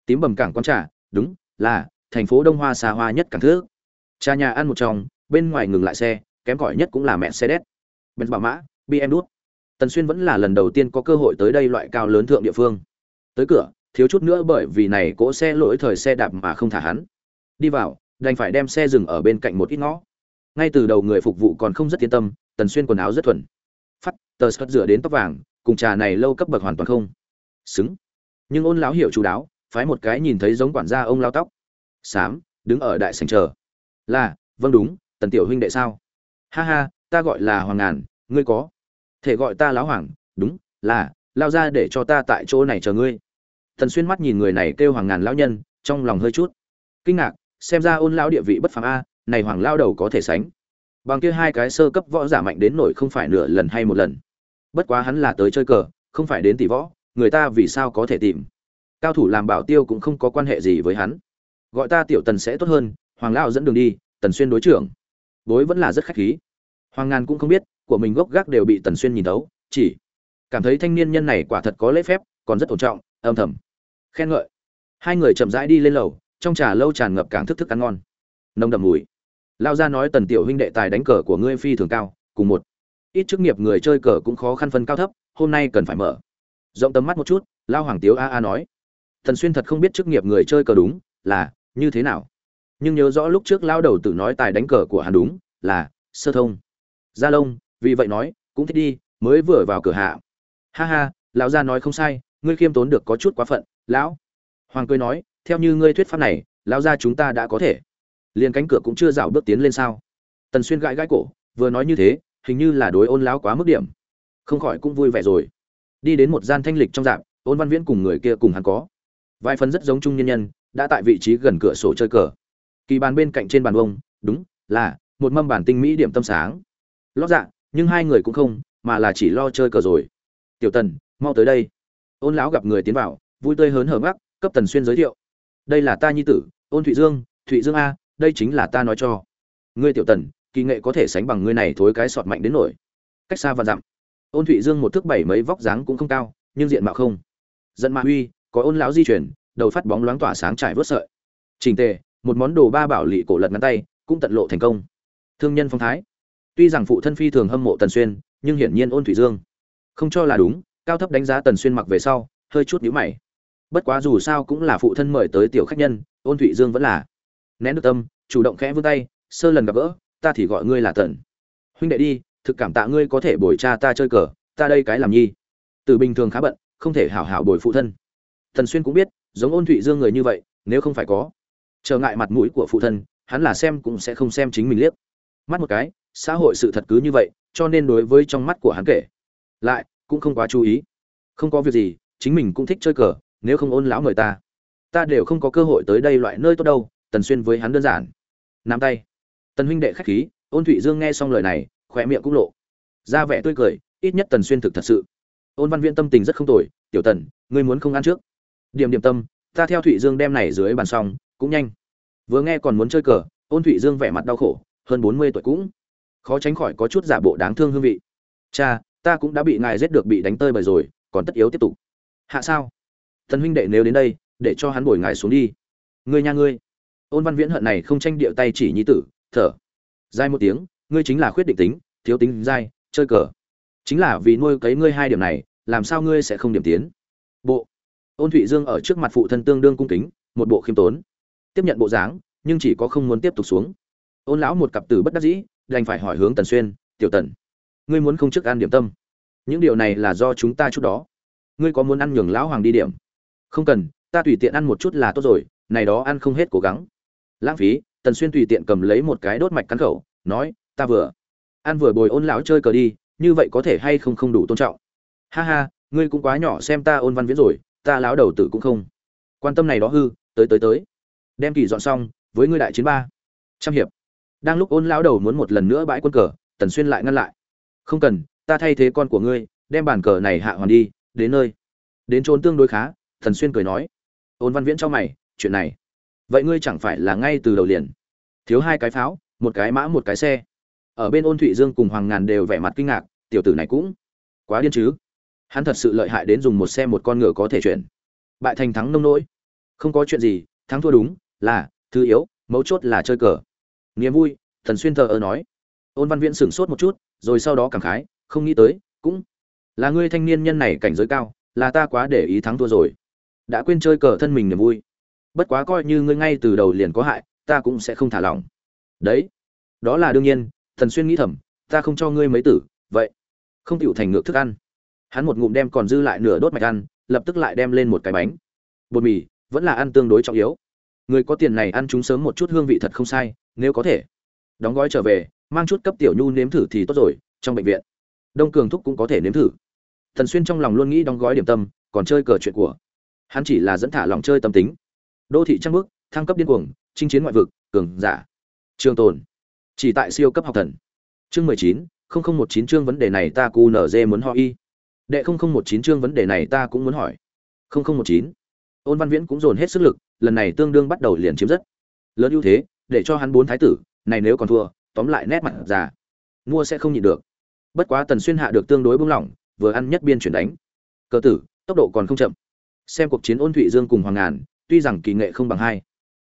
Tím bầm cảng quán trà, đúng, là, thành phố đông hoa xa hoa nhất cảng thước. Cha nhà ăn một trong bên ngoài ngừng lại xe, kém cỏi nhất cũng là mẹ xe đét Bên bảo mã bm đút tần xuyên vẫn là lần đầu tiên có cơ hội tới đây loại cao lớn thượng địa phương. Tới cửa thiếu chút nữa bởi vì này cỗ xe lỗi thời xe đạp mà không thả hắn. Đi vào, đành phải đem xe dừng ở bên cạnh một ít ngõ. Ngay từ đầu người phục vụ còn không rất yên tâm, tần xuyên quần áo rất thuần. Phát, tờ sắt rửa đến tóc vàng, cùng trà này lâu cấp bậc hoàn toàn không. Xứng. Nhưng ôn lão hiểu chú đáo, phái một cái nhìn thấy giống quản gia ông lao tóc. Xám, đứng ở đại sành chờ. Là vâng đúng, tần tiểu huynh đệ sao? Ha ha, ta gọi là hoàng ngàn, ngươi có. Thể gọi ta lão hoàng, đúng, là, lao ra để cho ta tại chỗ này chờ ngươi thần xuyên mắt nhìn người này kêu hoàng ngàn lão nhân, trong lòng hơi chút kinh ngạc, xem ra ôn lão địa vị bất phàm a, này hoàng lao đầu có thể sánh. Bằng kia hai cái sơ cấp võ giả mạnh đến nổi không phải nửa lần hay một lần. Bất quá hắn là tới chơi cờ, không phải đến tỷ võ, người ta vì sao có thể tìm? Cao thủ làm bảo tiêu cũng không có quan hệ gì với hắn. Gọi ta tiểu tần sẽ tốt hơn, hoàng lao dẫn đường đi, tần xuyên đối trưởng. Bối vẫn là rất khách khí. Hoàng ngàn cũng không biết, của mình gốc gác đều bị tần xuyên nhìn thấu, chỉ cảm thấy thanh niên nhân này quả thật có lễ phép, còn rất ổn trọng, âm thầm khen ngợi. Hai người chậm rãi đi lên lầu, trong trà lâu tràn ngập càng thức thức ăn ngon. Nồng đậm mùi. Lao ra nói tần tiểu huynh đệ tài đánh cờ của ngươi phi thường cao, cùng một. Ít chức nghiệp người chơi cờ cũng khó khăn phân cao thấp, hôm nay cần phải mở. Rộng tầm mắt một chút, lao hoàng tiếu a a nói. Thần xuyên thật không biết chức nghiệp người chơi cờ đúng, là, như thế nào. Nhưng nhớ rõ lúc trước lao đầu tự nói tài đánh cờ của hắn đúng, là, sơ thông. Gia lông vì vậy nói, cũng thích đi, mới vừa vào cửa hạ. Ha ha, lão gia nói không sai, ngươi khiêm tốn được có chút quá phận lão. Hoàng cười nói, theo như ngươi thuyết pháp này, lão gia chúng ta đã có thể. Liền cánh cửa cũng chưa dạo bước tiến lên sao. Tần xuyên gãi gãi cổ, vừa nói như thế, hình như là đối ôn lão quá mức điểm. Không khỏi cũng vui vẻ rồi. Đi đến một gian thanh lịch trong dạp, ôn văn viễn cùng người kia cùng hắn có. Vài phần rất giống trung nhân nhân, đã tại vị trí gần cửa sổ chơi cờ. Kỳ bàn bên cạnh trên bàn bông đúng, là, một mâm bản tinh mỹ điểm tâm sáng. Lót dạ nhưng hai người cũng không, mà là chỉ lo chơi cờ rồi. Tiểu tần, mau tới đây. Ôn lão gặp người tiến vào vui tươi hớn hở ngắc, cấp tần xuyên giới thiệu. Đây là ta nhi tử, ôn thụy dương thụy dương a, đây chính là ta nói cho. Ngươi tiểu tần, kỳ nghệ có thể sánh bằng ngươi này thối cái sọt mạnh đến nổi. Cách xa và dặm. Ôn thụy dương một thước bảy mấy vóc dáng cũng không cao, nhưng diện mạo không. Dẫn mạ huy, có ôn lão di chuyển đầu phát bóng loáng tỏa sáng trải vớt sợi. Trình tề, một món đồ ba bảo lị cổ lật ngắn tay, cũng tận lộ thành công. Thương nhân phong thái. Tuy rằng phụ thân phi thường hâm mộ tần xuyên, nhưng hiển nhiên ôn thủy dương không cho là đúng, cao thấp đánh giá tần xuyên mặc về sau, hơi chút nhíu mày bất quá dù sao cũng là phụ thân mời tới tiểu khách nhân, ôn thụy dương vẫn là nén được tâm, chủ động khẽ vươn tay, sơ lần gặp gỡ, ta thì gọi ngươi là tần. Huynh đệ đi, thực cảm tạ ngươi có thể bồi cha ta chơi cờ, ta đây cái làm nhi. Từ bình thường khá bận, không thể hảo hảo bồi phụ thân. Thần xuyên cũng biết, giống ôn thụy dương người như vậy, nếu không phải có trở ngại mặt mũi của phụ thân, hắn là xem cũng sẽ không xem chính mình liếc. Mắt một cái, xã hội sự thật cứ như vậy, cho nên đối với trong mắt của hắn kể lại, cũng không quá chú ý. Không có việc gì, chính mình cũng thích chơi cờ nếu không ôn lão mời ta. Ta đều không có cơ hội tới đây loại nơi tốt đâu, tần xuyên với hắn đơn giản. Nắm tay. Tần huynh đệ khách khí, ôn thụy dương nghe xong lời này khỏe miệng cũng lộ ra vẻ tươi cười, ít nhất tần xuyên thực thật sự. Ôn văn viện tâm tình rất không tồi, tiểu tần, ngươi muốn không ăn trước? Điểm điểm tâm, ta theo thụy dương đem này dưới bàn xong, cũng nhanh. Vừa nghe còn muốn chơi cờ, ôn thụy dương vẻ mặt đau khổ, hơn bốn mươi tuổi cũng khó tránh khỏi có chút giả bộ đáng thương hương vị. Cha, ta cũng đã bị ngài giết được bị đánh tơi bời rồi, còn tất yếu tiếp tục. Hạ sao? Thần huynh đệ nếu đến đây, để cho hắn bồi ngài xuống đi. Ngươi nha ngươi. Ôn văn viễn hận này không tranh điệu tay chỉ nhi tử, thở. Dai một tiếng, ngươi chính là khuyết định tính, thiếu tính dai, chơi cờ. Chính là vì nuôi cấy ngươi hai điểm này, làm sao ngươi sẽ không điểm tiến. Bộ. Ôn thụy dương ở trước mặt phụ thân tương đương cung kính, một bộ khiêm tốn. Tiếp nhận bộ dáng, nhưng chỉ có không muốn tiếp tục xuống. Ôn lão một cặp từ bất đắc dĩ, đành phải hỏi hướng tần xuyên, tiểu tần, ngươi muốn không trước ăn điểm tâm. Những điều này là do chúng ta chút đó. Ngươi có muốn ăn nhường lão hoàng đi điểm? Không cần, ta tùy tiện ăn một chút là tốt rồi, này đó ăn không hết cố gắng. Lãng phí, tần xuyên tùy tiện cầm lấy một cái đốt mạch cắn khẩu, nói, ta vừa ăn vừa bồi ôn lão chơi cờ đi, như vậy có thể hay không không đủ tôn trọng. Ha ha, ngươi cũng quá nhỏ xem ta ôn văn viễn rồi, ta lão đầu tử cũng không. Quan tâm này đó hư, tới tới tới. Đem kỳ dọn xong, với ngươi đại chiến ba. Trăm hiệp. Đang lúc ôn lão đầu muốn một lần nữa bãi quân cờ, tần xuyên lại ngăn lại. Không cần, ta thay thế con của ngươi, đem bàn cờ này hạ hoàn đi, đến nơi. Đến trốn tương đối khá thần xuyên cười nói. Ôn văn viễn cho mày, chuyện này. Vậy ngươi chẳng phải là ngay từ đầu liền. Thiếu hai cái pháo, một cái mã, một cái xe. Ở bên ôn thụy dương cùng hoàng ngàn đều vẻ mặt kinh ngạc, tiểu tử này cũng quá điên chứ. Hắn thật sự lợi hại đến dùng một xe một con ngựa có thể chuyển. Bại thành thắng nông nỗi. Không có chuyện gì, thắng thua đúng, là, thứ yếu, mấu chốt là chơi cờ. Niềm vui, thần xuyên thờ ơ nói. Ôn văn viễn sửng sốt một chút, rồi sau đó cảm khái, không nghĩ tới, cũng là ngươi thanh niên nhân này cảnh giới cao, là ta quá để ý thắng thua rồi đã quên chơi cờ thân mình niềm vui. Bất quá coi như ngươi ngay từ đầu liền có hại, ta cũng sẽ không thả lỏng. Đấy, đó là đương nhiên, thần xuyên nghĩ thầm, ta không cho ngươi mấy tử, vậy, không chịu thành ngược thức ăn. Hắn một ngụm đem còn dư lại nửa đốt mạch ăn, lập tức lại đem lên một cái bánh. Bột mì, vẫn là ăn tương đối trọng yếu. Người có tiền này ăn chúng sớm một chút hương vị thật không sai, nếu có thể. Đóng gói trở về, mang chút cấp tiểu nhu nếm thử thì tốt rồi, trong bệnh viện. Đông cường thúc cũng có thể nếm thử. Thần xuyên trong lòng luôn nghĩ đóng gói điểm tâm, còn chơi cờ chuyện của hắn chỉ là dẫn thả lòng chơi tâm tính. Đô thị trăng bước thăng cấp điên cuồng, chinh chiến ngoại vực, cường giả. Trường tồn. Chỉ tại siêu cấp học thần. Chương mười chín, không không một chín chương vấn đề này ta cu nở dê muốn hỏi y. Đệ không không một chín chương vấn đề này ta cũng muốn hỏi. Không không một chín. Ôn văn viễn cũng dồn hết sức lực, lần này tương đương bắt đầu liền chiếm rất lớn ưu thế, để cho hắn bốn thái tử, này nếu còn thua, tóm lại nét mặt già. Mua sẽ không nhịn được. Bất quá tần xuyên hạ được tương đối bung lỏng, vừa ăn nhất biên chuyển đánh. Cờ tử, tốc độ còn không chậm xem cuộc chiến ôn thụy dương cùng hoàng ngàn, tuy rằng kỳ nghệ không bằng hai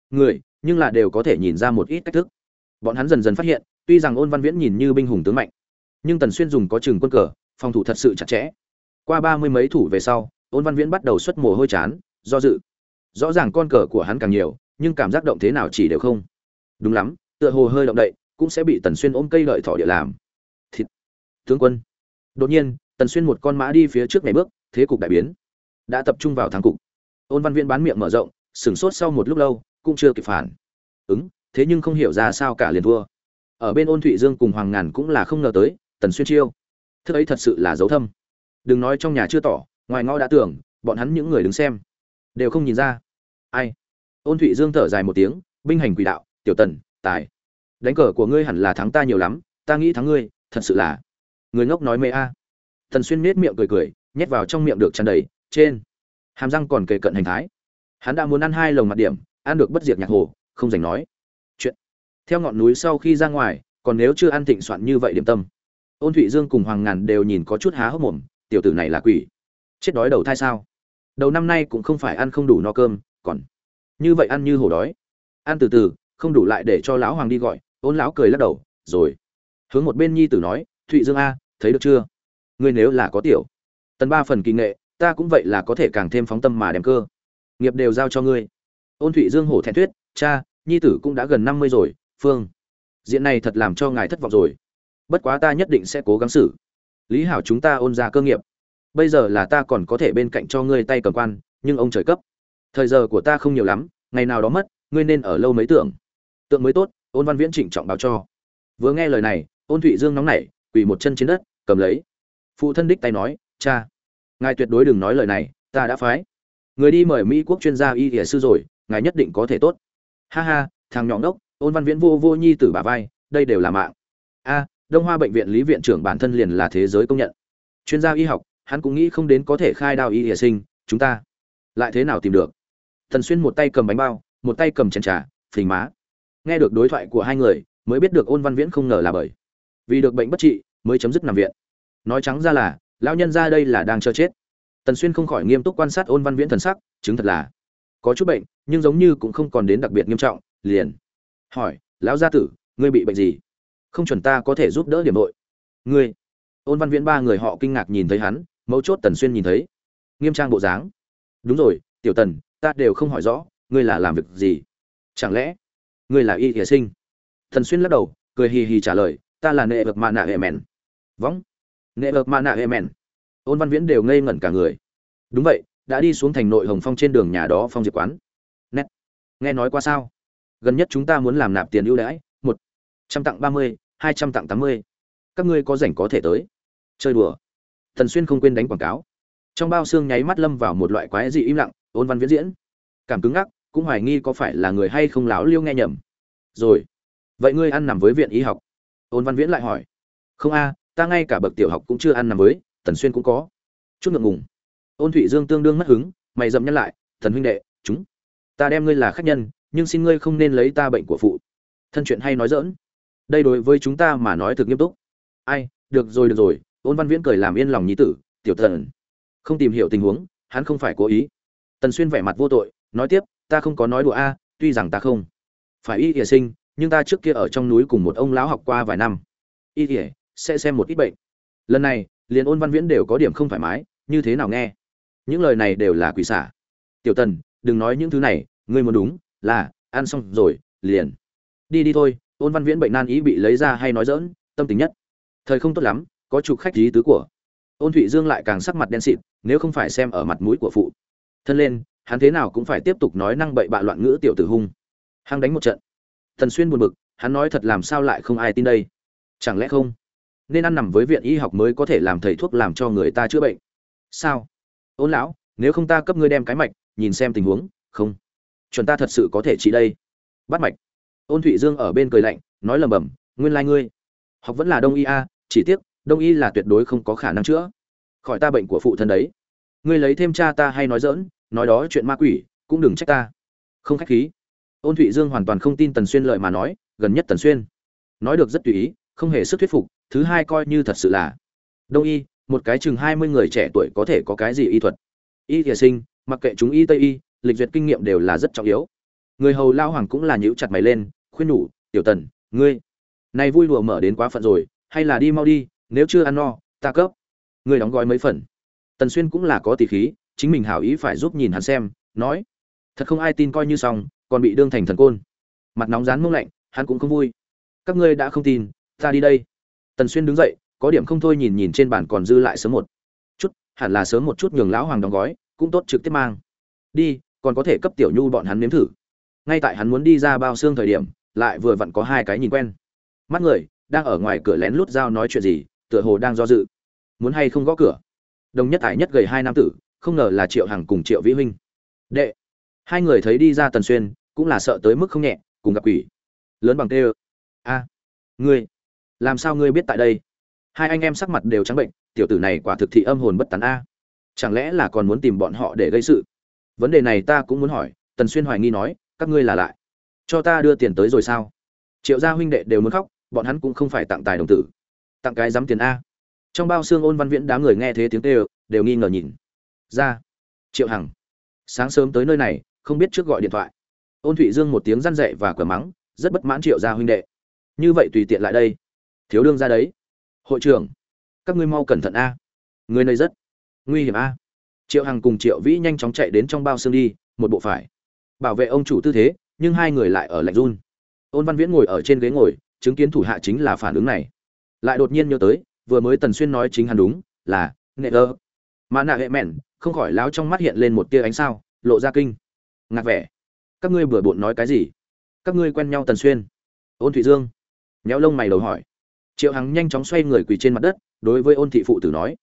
người, nhưng là đều có thể nhìn ra một ít cách thức. Bọn hắn dần dần phát hiện, tuy rằng ôn văn viễn nhìn như binh hùng tướng mạnh, nhưng tần xuyên dùng có chừng quân cờ, phòng thủ thật sự chặt chẽ. Qua ba mươi mấy thủ về sau, ôn văn viễn bắt đầu xuất mồ hôi chán, do dự. Rõ ràng con cờ của hắn càng nhiều, nhưng cảm giác động thế nào chỉ đều không. Đúng lắm, tựa hồ hơi động đậy, cũng sẽ bị tần xuyên ôm cây lợi thỏ địa làm. Thịt. Tướng quân. Đột nhiên, tần xuyên một con mã đi phía trước ngày bước, thế cục đại biến đã tập trung vào thắng cục. Ôn văn viễn bán miệng mở rộng, sửng sốt sau một lúc lâu, cũng chưa kịp phản. Ứng, thế nhưng không hiểu ra sao cả liền thua. Ở bên ôn thụy dương cùng hoàng ngàn cũng là không ngờ tới, tần xuyên chiêu. Thức ấy thật sự là dấu thâm. Đừng nói trong nhà chưa tỏ, ngoài ngõ đã tưởng, bọn hắn những người đứng xem, đều không nhìn ra. Ai? Ôn thụy dương thở dài một tiếng, binh hành quỷ đạo, tiểu tần, tài. Đánh cờ của ngươi hẳn là thắng ta nhiều lắm, ta nghĩ thắng ngươi, thật sự là. Người ngốc nói mê a. Tần xuyên nết miệng cười cười, nhét vào trong miệng được tràn đầy trên. Hàm răng còn kề cận hành thái. Hắn đã muốn ăn hai lồng mặt điểm, ăn được bất diệt nhạc hồ, không dành nói. Chuyện. Theo ngọn núi sau khi ra ngoài, còn nếu chưa ăn thịnh soạn như vậy điểm tâm. Ôn thụy dương cùng hoàng ngàn đều nhìn có chút há hốc mồm, tiểu tử này là quỷ. Chết đói đầu thai sao? Đầu năm nay cũng không phải ăn không đủ no cơm, còn như vậy ăn như hổ đói. Ăn từ từ, không đủ lại để cho lão hoàng đi gọi, ôn lão cười lắc đầu, rồi. Hướng một bên nhi tử nói, thụy dương a, thấy được chưa? Ngươi nếu là có tiểu. Tần ba phần kỳ nghệ ta cũng vậy là có thể càng thêm phóng tâm mà đem cơ. Nghiệp đều giao cho ngươi. Ôn thụy dương hổ thẹn thuyết, cha, nhi tử cũng đã gần năm mươi rồi, phương. Diện này thật làm cho ngài thất vọng rồi. Bất quá ta nhất định sẽ cố gắng xử. Lý hảo chúng ta ôn ra cơ nghiệp. Bây giờ là ta còn có thể bên cạnh cho ngươi tay cầm quan, nhưng ông trời cấp. Thời giờ của ta không nhiều lắm, ngày nào đó mất, ngươi nên ở lâu mấy tưởng. Tượng mới tốt, ôn văn viễn trịnh trọng báo cho. Vừa nghe lời này, ôn thụy dương nóng nảy, quỳ một chân trên đất, cầm lấy. Phụ thân đích tay nói, cha ngài tuyệt đối đừng nói lời này, ta đã phái. Người đi mời mỹ quốc chuyên gia y y sư rồi, ngài nhất định có thể tốt. Ha ha, thằng nhọn đốc, ôn văn viễn vô vô nhi tử bà vai, đây đều là mạng. A, đông hoa bệnh viện lý viện trưởng bản thân liền là thế giới công nhận. Chuyên gia y học, hắn cũng nghĩ không đến có thể khai đao y y sinh, chúng ta lại thế nào tìm được? Thần xuyên một tay cầm bánh bao, một tay cầm chén trà, phình má. Nghe được đối thoại của hai người, mới biết được ôn văn viễn không ngờ là bởi. Vì được bệnh bất trị, mới chấm dứt nằm viện. Nói trắng ra là lão nhân ra đây là đang chờ chết. Tần xuyên không khỏi nghiêm túc quan sát ôn văn viễn thần sắc, chứng thật là có chút bệnh, nhưng giống như cũng không còn đến đặc biệt nghiêm trọng, liền hỏi, lão gia tử, ngươi bị bệnh gì? Không chuẩn ta có thể giúp đỡ điểm nội. Ngươi? Ôn văn viễn ba người họ kinh ngạc nhìn thấy hắn, mấu chốt tần xuyên nhìn thấy. Nghiêm trang bộ dáng. Đúng rồi, tiểu tần, ta đều không hỏi rõ, ngươi là làm việc gì? Chẳng lẽ ngươi là y hiệ sinh? Tần xuyên lắc đầu, cười hì hì trả lời, ta là nệ vực mạ nạ hệ mèn võng nệ vực mạ nạ hệ mẹn. Ôn văn viễn đều ngây ngẩn cả người. Đúng vậy, đã đi xuống thành nội hồng phong trên đường nhà đó phong diệp quán. Nét. Nghe nói qua sao? Gần nhất chúng ta muốn làm nạp tiền ưu đãi, một trăm tặng ba mươi, hai trăm tặng tám mươi. Các ngươi có rảnh có thể tới. Chơi đùa. Thần xuyên không quên đánh quảng cáo. Trong bao xương nháy mắt lâm vào một loại quái dị im lặng, ôn văn viễn diễn. Cảm cứng ngắc, cũng hoài nghi có phải là người hay không láo liêu nghe nhầm. Rồi. Vậy ngươi ăn nằm với viện y học? Ôn văn viễn lại hỏi. Không a ta ngay cả bậc tiểu học cũng chưa ăn nằm với, tần xuyên cũng có. Chút ngượng ngùng. Ôn thụy dương tương đương mất hứng, mày dậm nhắc lại thần huynh đệ, chúng, ta đem ngươi là khách nhân, nhưng xin ngươi không nên lấy ta bệnh của phụ. Thân chuyện hay nói dỡn đây đối với chúng ta mà nói thực nghiêm túc. Ai, được rồi được rồi. Ôn văn viễn cười làm yên lòng nhí tử, tiểu thần không tìm hiểu tình huống, hắn không phải cố ý. Tần xuyên vẻ mặt vô tội, nói tiếp, ta không có nói đùa a, tuy rằng ta không phải y hiệ sinh, nhưng ta trước kia ở trong núi cùng một ông lão học qua vài năm. Y hiệ sẽ xem một ít bệnh. Lần này, liền ôn văn viễn đều có điểm không thoải mái, như thế nào nghe? Những lời này đều là quỷ xả. Tiểu tần, đừng nói những thứ này, ngươi muốn đúng, là, ăn xong rồi, liền. Đi đi thôi, ôn văn viễn bệnh nan ý bị lấy ra hay nói dỡn tâm tình nhất. Thời không tốt lắm, có chục khách lý tứ của. Ôn thụy dương lại càng sắc mặt đen xịt, nếu không phải xem ở mặt mũi của phụ. Thân lên, hắn thế nào cũng phải tiếp tục nói năng bậy bạ loạn ngữ tiểu tử hung. Hăng đánh một trận. Thần xuyên buồn bực, hắn nói thật làm sao lại không ai tin đây? Chẳng lẽ không? Nên ăn nằm với viện y học mới có thể làm thầy thuốc làm cho người ta chữa bệnh. Sao? Ôn lão, nếu không ta cấp ngươi đem cái mạch, nhìn xem tình huống, không? Chuẩn ta thật sự có thể trị đây. Bắt mạch. Ôn thụy dương ở bên cười lạnh, nói lầm bầm, nguyên lai、like、ngươi học vẫn là đông y a, chỉ tiếc, đông y là tuyệt đối không có khả năng chữa. Khỏi ta bệnh của phụ thân đấy. Ngươi lấy thêm cha ta hay nói dỡn nói đó chuyện ma quỷ, cũng đừng trách ta. Không khách khí. Ôn thụy dương hoàn toàn không tin tần xuyên lợi mà nói, gần nhất tần xuyên. Nói được rất tùy ý, không hề sức thuyết phục thứ hai coi như thật sự là. Đông y, một cái chừng hai mươi người trẻ tuổi có thể có cái gì y thuật? Y thiề sinh, mặc kệ chúng y tây y, lịch duyệt kinh nghiệm đều là rất trọng yếu. Người hầu lao hoàng cũng là nhíu chặt mày lên, khuyên nhủ, tiểu tần, ngươi này vui đùa mở đến quá phận rồi, hay là đi mau đi, nếu chưa ăn no, ta cấp. Ngươi đóng gói mấy phần. Tần xuyên cũng là có tỷ khí, chính mình hảo ý phải giúp nhìn hắn xem, nói, thật không ai tin coi như xong, còn bị đương thành thần côn. Mặt nóng rán mông lạnh, hắn cũng không vui. Các ngươi đã không tin, ta đi đây tần xuyên đứng dậy, có điểm không thôi nhìn nhìn trên bàn còn dư lại sớm một chút, hẳn là sớm một chút nhường lão hoàng đóng gói, cũng tốt trực tiếp mang. Đi, còn có thể cấp tiểu nhu bọn hắn nếm thử. Ngay tại hắn muốn đi ra bao xương thời điểm, lại vừa vặn có hai cái nhìn quen. Mắt người, đang ở ngoài cửa lén lút dao nói chuyện gì, tựa hồ đang do dự. Muốn hay không gõ cửa? Đồng nhất hải nhất gầy hai nam tử, không ngờ là triệu hằng cùng triệu vĩ huynh. Đệ. Hai người thấy đi ra tần xuyên, cũng là sợ tới mức không nhẹ, cùng gặp quỷ. Lớn bằng tê ơ. A. Ngươi làm sao ngươi biết tại đây? Hai anh em sắc mặt đều trắng bệnh, tiểu tử này quả thực thị âm hồn bất tán a. Chẳng lẽ là còn muốn tìm bọn họ để gây sự? Vấn đề này ta cũng muốn hỏi, tần xuyên hoài nghi nói, các ngươi là lại. Cho ta đưa tiền tới rồi sao? Triệu gia huynh đệ đều muốn khóc, bọn hắn cũng không phải tặng tài đồng tử. Tặng cái dám tiền a. Trong bao xương ôn văn viễn đám người nghe thế tiếng tê đều nghi ngờ nhìn. Ra. Triệu hằng. Sáng sớm tới nơi này, không biết trước gọi điện thoại. Ôn thụy dương một tiếng răn dậy và cửa mắng, rất bất mãn triệu gia huynh đệ. Như vậy tùy tiện lại đây thiếu đương ra đấy. Hội trưởng, các ngươi mau cẩn thận a. Người này rất nguy hiểm a. Triệu hằng cùng triệu vĩ nhanh chóng chạy đến trong bao xương đi, một bộ phải. Bảo vệ ông chủ tư thế, nhưng hai người lại ở lạnh run. Ôn văn viễn ngồi ở trên ghế ngồi, chứng kiến thủ hạ chính là phản ứng này. Lại đột nhiên nhớ tới, vừa mới tần xuyên nói chính hắn đúng, là nệ ơ. Mà nạ hệ mẹn, không khỏi láo trong mắt hiện lên một tia ánh sao, lộ ra kinh. Ngạc vẻ. Các ngươi bừa bộn nói cái gì? Các ngươi quen nhau tần xuyên. Ôn thụy dương. Nhéo lông mày đầu hỏi triệu hằng nhanh chóng xoay người quỳ trên mặt đất, đối với ôn thị phụ tử nói,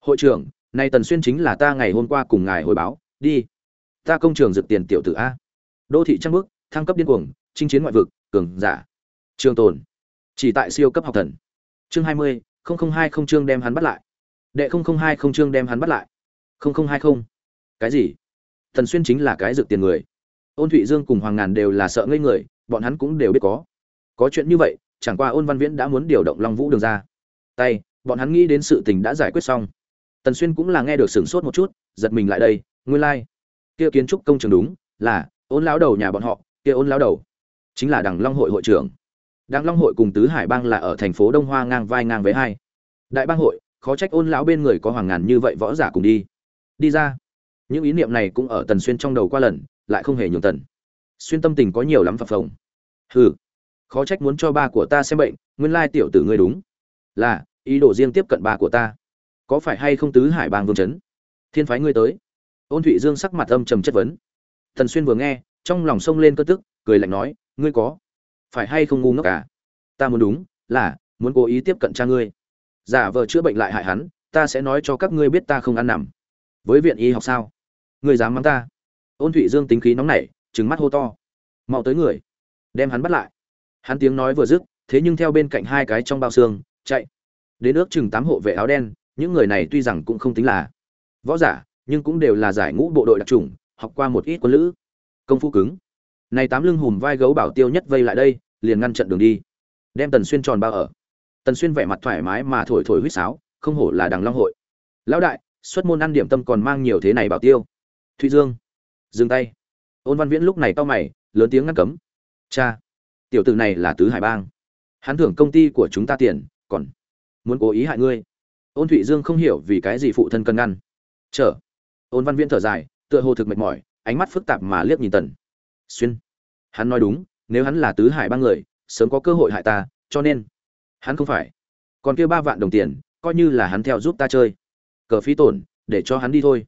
hội trưởng, nay tần xuyên chính là ta ngày hôm qua cùng ngài hồi báo, đi. Ta công trường dực tiền tiểu tử a. Đô thị trăng bước, thăng cấp điên cuồng, chinh chiến ngoại vực, cường giả. Trường tồn. Chỉ tại siêu cấp học thần. Chương hai mươi hai không chương đem hắn bắt lại. Đệ không không hai không chương đem hắn bắt lại. Không không hai không. Cái gì? Thần xuyên chính là cái dược tiền người. Ôn thụy dương cùng hoàng ngàn đều là sợ ngây người, bọn hắn cũng đều biết có. Có chuyện như vậy chẳng qua ôn văn viễn đã muốn điều động long vũ đường ra. Tay, bọn hắn nghĩ đến sự tình đã giải quyết xong. Tần xuyên cũng là nghe được sửng sốt một chút, giật mình lại đây, nguyên lai、like. kia kiến trúc công trường đúng, là, ôn lão đầu nhà bọn họ, kia ôn lão đầu, chính là đằng long hội hội trưởng. Đằng long hội cùng tứ hải bang là ở thành phố đông hoa ngang vai ngang với hai. Đại bang hội, khó trách ôn lão bên người có hoàng ngàn như vậy võ giả cùng đi. Đi ra. Những ý niệm này cũng ở tần xuyên trong đầu qua lần, lại không hề nhường tần. Xuyên tâm tình có nhiều lắm phập phồng. Hừ khó trách muốn cho ba của ta xem bệnh, nguyên lai tiểu tử ngươi đúng. Là, ý đồ riêng tiếp cận ba của ta. Có phải hay không tứ hải bang vương chấn? Thiên phái ngươi tới. Ôn thụy dương sắc mặt âm trầm chất vấn. Thần xuyên vừa nghe, trong lòng sông lên cơn tức, cười lạnh nói, ngươi có phải hay không ngu ngốc cả ta muốn đúng, là, muốn cố ý tiếp cận cha ngươi. Giả vờ chữa bệnh lại hại hắn, ta sẽ nói cho các ngươi biết ta không ăn nằm. Với viện y học sao? Ngươi dám mắng ta? Ôn thụy dương tính khí nóng nảy, trừng mắt hô to. Mau tới người, đem hắn bắt lại hắn tiếng nói vừa dứt, thế nhưng theo bên cạnh hai cái trong bao xương, chạy. Đến ước chừng tám hộ vệ áo đen, những người này tuy rằng cũng không tính là võ giả, nhưng cũng đều là giải ngũ bộ đội đặc trùng học qua một ít quân lữ. Công phu cứng. Này tám lưng hùm vai gấu bảo tiêu nhất vây lại đây, liền ngăn trận đường đi. Đem tần xuyên tròn bao ở. Tần xuyên vẻ mặt thoải mái mà thổi thổi huýt sáo, không hổ là đằng long hội. Lão đại, xuất môn ăn điểm tâm còn mang nhiều thế này bảo tiêu. Thụy dương, dừng tay. Ôn văn viễn lúc này to mày, lớn tiếng ngăn cấm. Cha tiểu tử này là tứ hải bang. Hắn thưởng công ty của chúng ta tiền, còn muốn cố ý hại ngươi. Ôn thụy dương không hiểu vì cái gì phụ thân cần ngăn. Chờ. Ôn văn viễn thở dài, tựa hồ thực mệt mỏi, ánh mắt phức tạp mà liếc nhìn tần. Xuyên. Hắn nói đúng, nếu hắn là tứ hải bang người, sớm có cơ hội hại ta, cho nên hắn không phải. Còn kia ba vạn đồng tiền, coi như là hắn theo giúp ta chơi. Cờ phí tổn, để cho hắn đi thôi.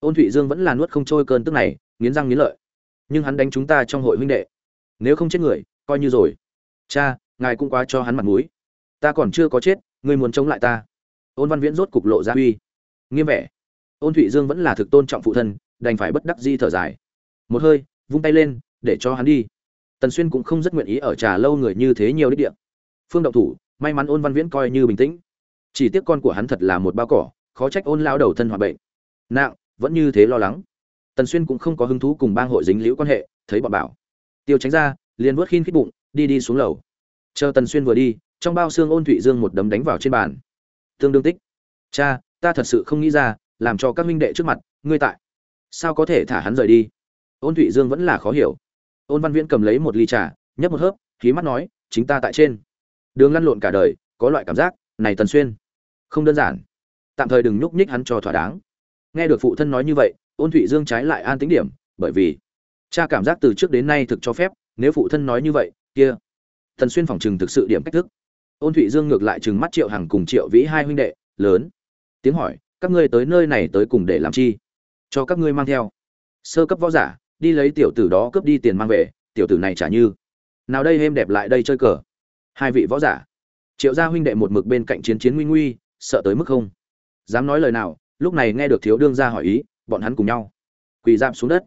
Ôn thụy dương vẫn là nuốt không trôi cơn tức này, nghiến răng nghiến lợi. Nhưng hắn đánh chúng ta trong hội huynh đệ. Nếu không chết người coi như rồi. Cha, ngài cũng quá cho hắn mặt mũi. Ta còn chưa có chết, ngươi muốn chống lại ta. Ôn văn viễn rốt cục lộ ra uy. Nghiêm vẻ. Ôn thụy dương vẫn là thực tôn trọng phụ thân, đành phải bất đắc di thở dài. Một hơi, vung tay lên, để cho hắn đi. Tần xuyên cũng không rất nguyện ý ở trà lâu người như thế nhiều đích địa. Phương động thủ, may mắn ôn văn viễn coi như bình tĩnh. Chỉ tiếc con của hắn thật là một bao cỏ, khó trách ôn lao đầu thân hoạt bệnh. Nặng, vẫn như thế lo lắng. Tần xuyên cũng không có hứng thú cùng bang hội dính liễu quan hệ, thấy bọn bảo. Tiêu tránh ra liền vớt khinh khít bụng, đi đi xuống lầu. Chờ tần xuyên vừa đi, trong bao xương ôn thụy dương một đấm đánh vào trên bàn. Tương đương tích. Cha, ta thật sự không nghĩ ra, làm cho các minh đệ trước mặt, ngươi tại. Sao có thể thả hắn rời đi? Ôn thụy dương vẫn là khó hiểu. Ôn văn viễn cầm lấy một ly trà, nhấp một hớp khí mắt nói, chính ta tại trên. Đường lăn lộn cả đời, có loại cảm giác, này tần xuyên, không đơn giản. Tạm thời đừng nhúc nhích hắn cho thỏa đáng. Nghe được phụ thân nói như vậy, ôn thụy dương trái lại an tính điểm, bởi vì cha cảm giác từ trước đến nay thực cho phép nếu phụ thân nói như vậy, kia, thần xuyên phòng chừng thực sự điểm cách thức. Ôn thụy dương ngược lại chừng mắt triệu hằng cùng triệu vĩ hai huynh đệ, lớn, tiếng hỏi, các ngươi tới nơi này tới cùng để làm chi? Cho các ngươi mang theo. Sơ cấp võ giả, đi lấy tiểu tử đó cướp đi tiền mang về, tiểu tử này trả như. Nào đây êm đẹp lại đây chơi cờ. Hai vị võ giả. Triệu gia huynh đệ một mực bên cạnh chiến chiến nguy nguy, sợ tới mức không. Dám nói lời nào, lúc này nghe được thiếu đương gia hỏi ý, bọn hắn cùng nhau. Quỳ giam xuống đất.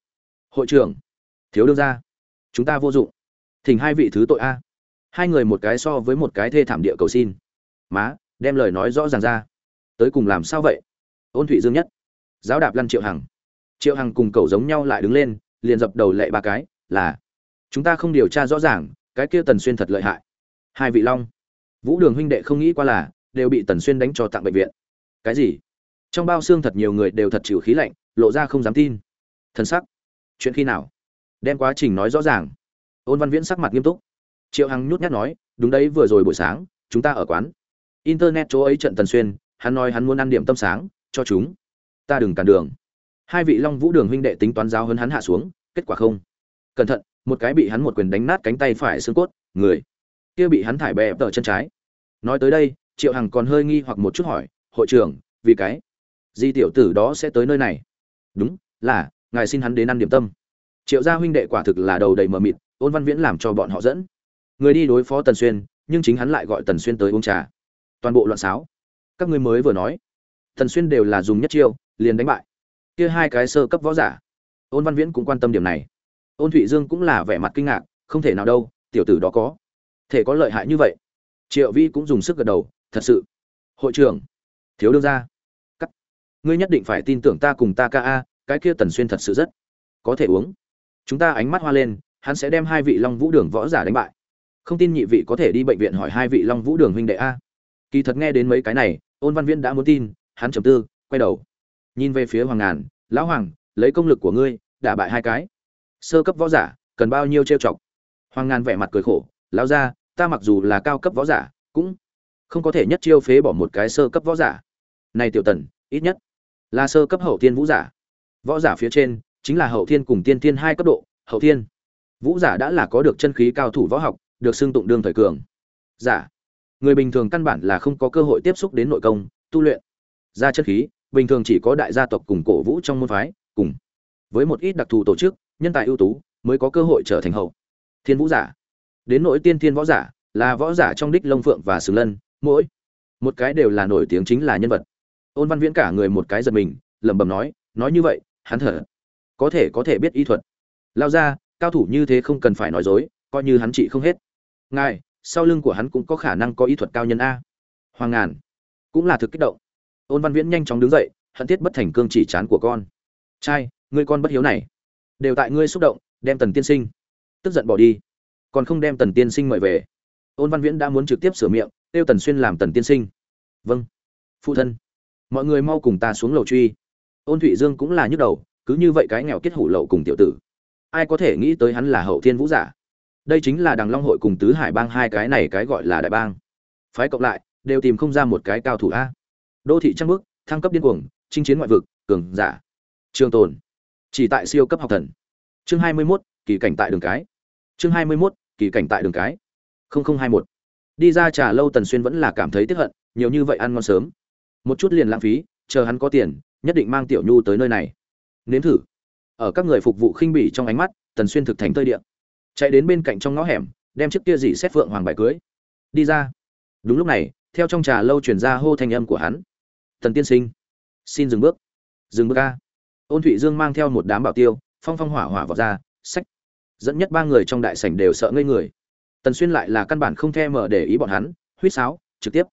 Hội trưởng. Thiếu đương gia chúng ta vô dụng. Thỉnh hai vị thứ tội a. Hai người một cái so với một cái thê thảm địa cầu xin. Má, đem lời nói rõ ràng ra. Tới cùng làm sao vậy? Ôn thụy dương nhất. Giáo đạp lăn triệu hằng. Triệu hằng cùng cầu giống nhau lại đứng lên, liền dập đầu lệ ba cái, là, chúng ta không điều tra rõ ràng, cái kia tần xuyên thật lợi hại. Hai vị long. Vũ đường huynh đệ không nghĩ qua là, đều bị tần xuyên đánh cho tặng bệnh viện. Cái gì? Trong bao xương thật nhiều người đều thật chịu khí lạnh, lộ ra không dám tin. Thân sắc? Chuyện khi nào? Đem quá trình nói rõ ràng. Ôn văn viễn sắc mặt nghiêm túc. Triệu hằng nhút nhát nói, đúng đấy, vừa rồi buổi sáng, chúng ta ở quán. Internet chỗ ấy trận tần xuyên, hắn nói hắn muốn ăn điểm tâm sáng, cho chúng. Ta đừng cản đường. Hai vị long vũ đường huynh đệ tính toán giáo hơn hắn hạ xuống, kết quả không. Cẩn thận, một cái bị hắn một quyền đánh nát cánh tay phải xương cốt, người. Kia bị hắn thải bè tờ chân trái. Nói tới đây, triệu hằng còn hơi nghi hoặc một chút hỏi, hội trưởng, vì cái di tiểu tử đó sẽ tới nơi này? Đúng, là, ngài xin hắn đến ăn điểm tâm triệu gia huynh đệ quả thực là đầu đầy mờ mịt ôn văn viễn làm cho bọn họ dẫn. Người đi đối phó tần xuyên nhưng chính hắn lại gọi tần xuyên tới uống trà. Toàn bộ loạn xáo. Các ngươi mới vừa nói tần xuyên đều là dùng nhất chiêu liền đánh bại. Kia hai cái sơ cấp võ giả. Ôn văn viễn cũng quan tâm điểm này. Ôn thụy dương cũng là vẻ mặt kinh ngạc không thể nào đâu tiểu tử đó có thể có lợi hại như vậy. Triệu vi cũng dùng sức gật đầu thật sự. Hội trưởng thiếu đương gia, cắt ngươi nhất định phải tin tưởng ta cùng ta ca a cái kia tần xuyên thật sự rất có thể uống chúng ta ánh mắt hoa lên, hắn sẽ đem hai vị long vũ đường võ giả đánh bại. Không tin nhị vị có thể đi bệnh viện hỏi hai vị long vũ đường huynh đệ a. Kỳ thật nghe đến mấy cái này, ôn văn viễn đã muốn tin, hắn trầm tư, quay đầu. Nhìn về phía hoàng ngàn, lão hoàng, lấy công lực của ngươi, đả bại hai cái. Sơ cấp võ giả, cần bao nhiêu trêu chọc? Hoàng ngàn vẻ mặt cười khổ, lão ra ta mặc dù là cao cấp võ giả, cũng không có thể nhất chiêu phế bỏ một cái sơ cấp võ giả. Này tiểu tần, ít nhất là sơ cấp hậu thiên vũ giả. Võ giả phía trên chính là hậu thiên cùng tiên thiên hai cấp độ, hậu thiên. Vũ giả đã là có được chân khí cao thủ võ học, được xưng tụng đương thời cường. Giả. Người bình thường căn bản là không có cơ hội tiếp xúc đến nội công, tu luyện. Ra chân khí, bình thường chỉ có đại gia tộc cùng cổ vũ trong môn phái, cùng. Với một ít đặc thù tổ chức, nhân tài ưu tú, mới có cơ hội trở thành hậu. Thiên vũ giả. Đến nội tiên thiên võ giả, là võ giả trong đích lông phượng và sừng lân, mỗi. Một cái đều là nổi tiếng chính là nhân vật. Ôn văn viễn cả người một cái giật mình, lẩm bẩm nói nói như vậy, hắn thở có thể có thể biết y thuật. Lao ra, cao thủ như thế không cần phải nói dối, coi như hắn trị không hết. Ngài, sau lưng của hắn cũng có khả năng có y thuật cao nhân a. Hoàng ngàn, cũng là thực kích động. Ôn văn viễn nhanh chóng đứng dậy, hận thiết bất thành cương chỉ chán của con. Trai ngươi con bất hiếu này, đều tại ngươi xúc động, đem tần tiên sinh. Tức giận bỏ đi. Còn không đem tần tiên sinh mời về. Ôn văn viễn đã muốn trực tiếp sửa miệng, kêu tần xuyên làm tần tiên sinh. Vâng. Phụ thân, mọi người mau cùng ta xuống lầu truy. Ôn thụy dương cũng là nhức đầu cứ như vậy cái nghèo kết hủ lậu cùng tiểu tử. Ai có thể nghĩ tới hắn là hậu thiên vũ giả? Đây chính là đằng long hội cùng tứ hải bang hai cái này cái gọi là đại bang. Phái cộng lại đều tìm không ra một cái cao thủ a. Đô thị trăng bước thăng cấp điên cuồng chinh chiến ngoại vực cường giả. Trường tồn. Chỉ tại siêu cấp học thần. Chương hai mươi 21, kỳ cảnh tại đường cái. Chương hai mươi 21, kỳ cảnh tại đường cái. Không không hai một. Đi ra trà lâu tần xuyên vẫn là cảm thấy tiếc hận nhiều như vậy ăn ngon sớm. Một chút liền lãng phí chờ hắn có tiền nhất định mang tiểu nhu tới nơi này nếm thử. Ở các người phục vụ khinh bỉ trong ánh mắt, tần xuyên thực thành tơi điện chạy đến bên cạnh trong ngõ hẻm, đem chiếc kia dì xét phượng hoàng bài cưới. Đi ra. Đúng lúc này, theo trong trà lâu truyền ra hô thanh âm của hắn. Tần tiên sinh, xin dừng bước. Dừng bước ca ôn thụy dương mang theo một đám bảo tiêu, phong phong hỏa hỏa vào ra, sách. Dẫn nhất ba người trong đại sảnh đều sợ ngây người. Tần xuyên lại là căn bản không thèm mở để ý bọn hắn, huýt sáo, trực tiếp.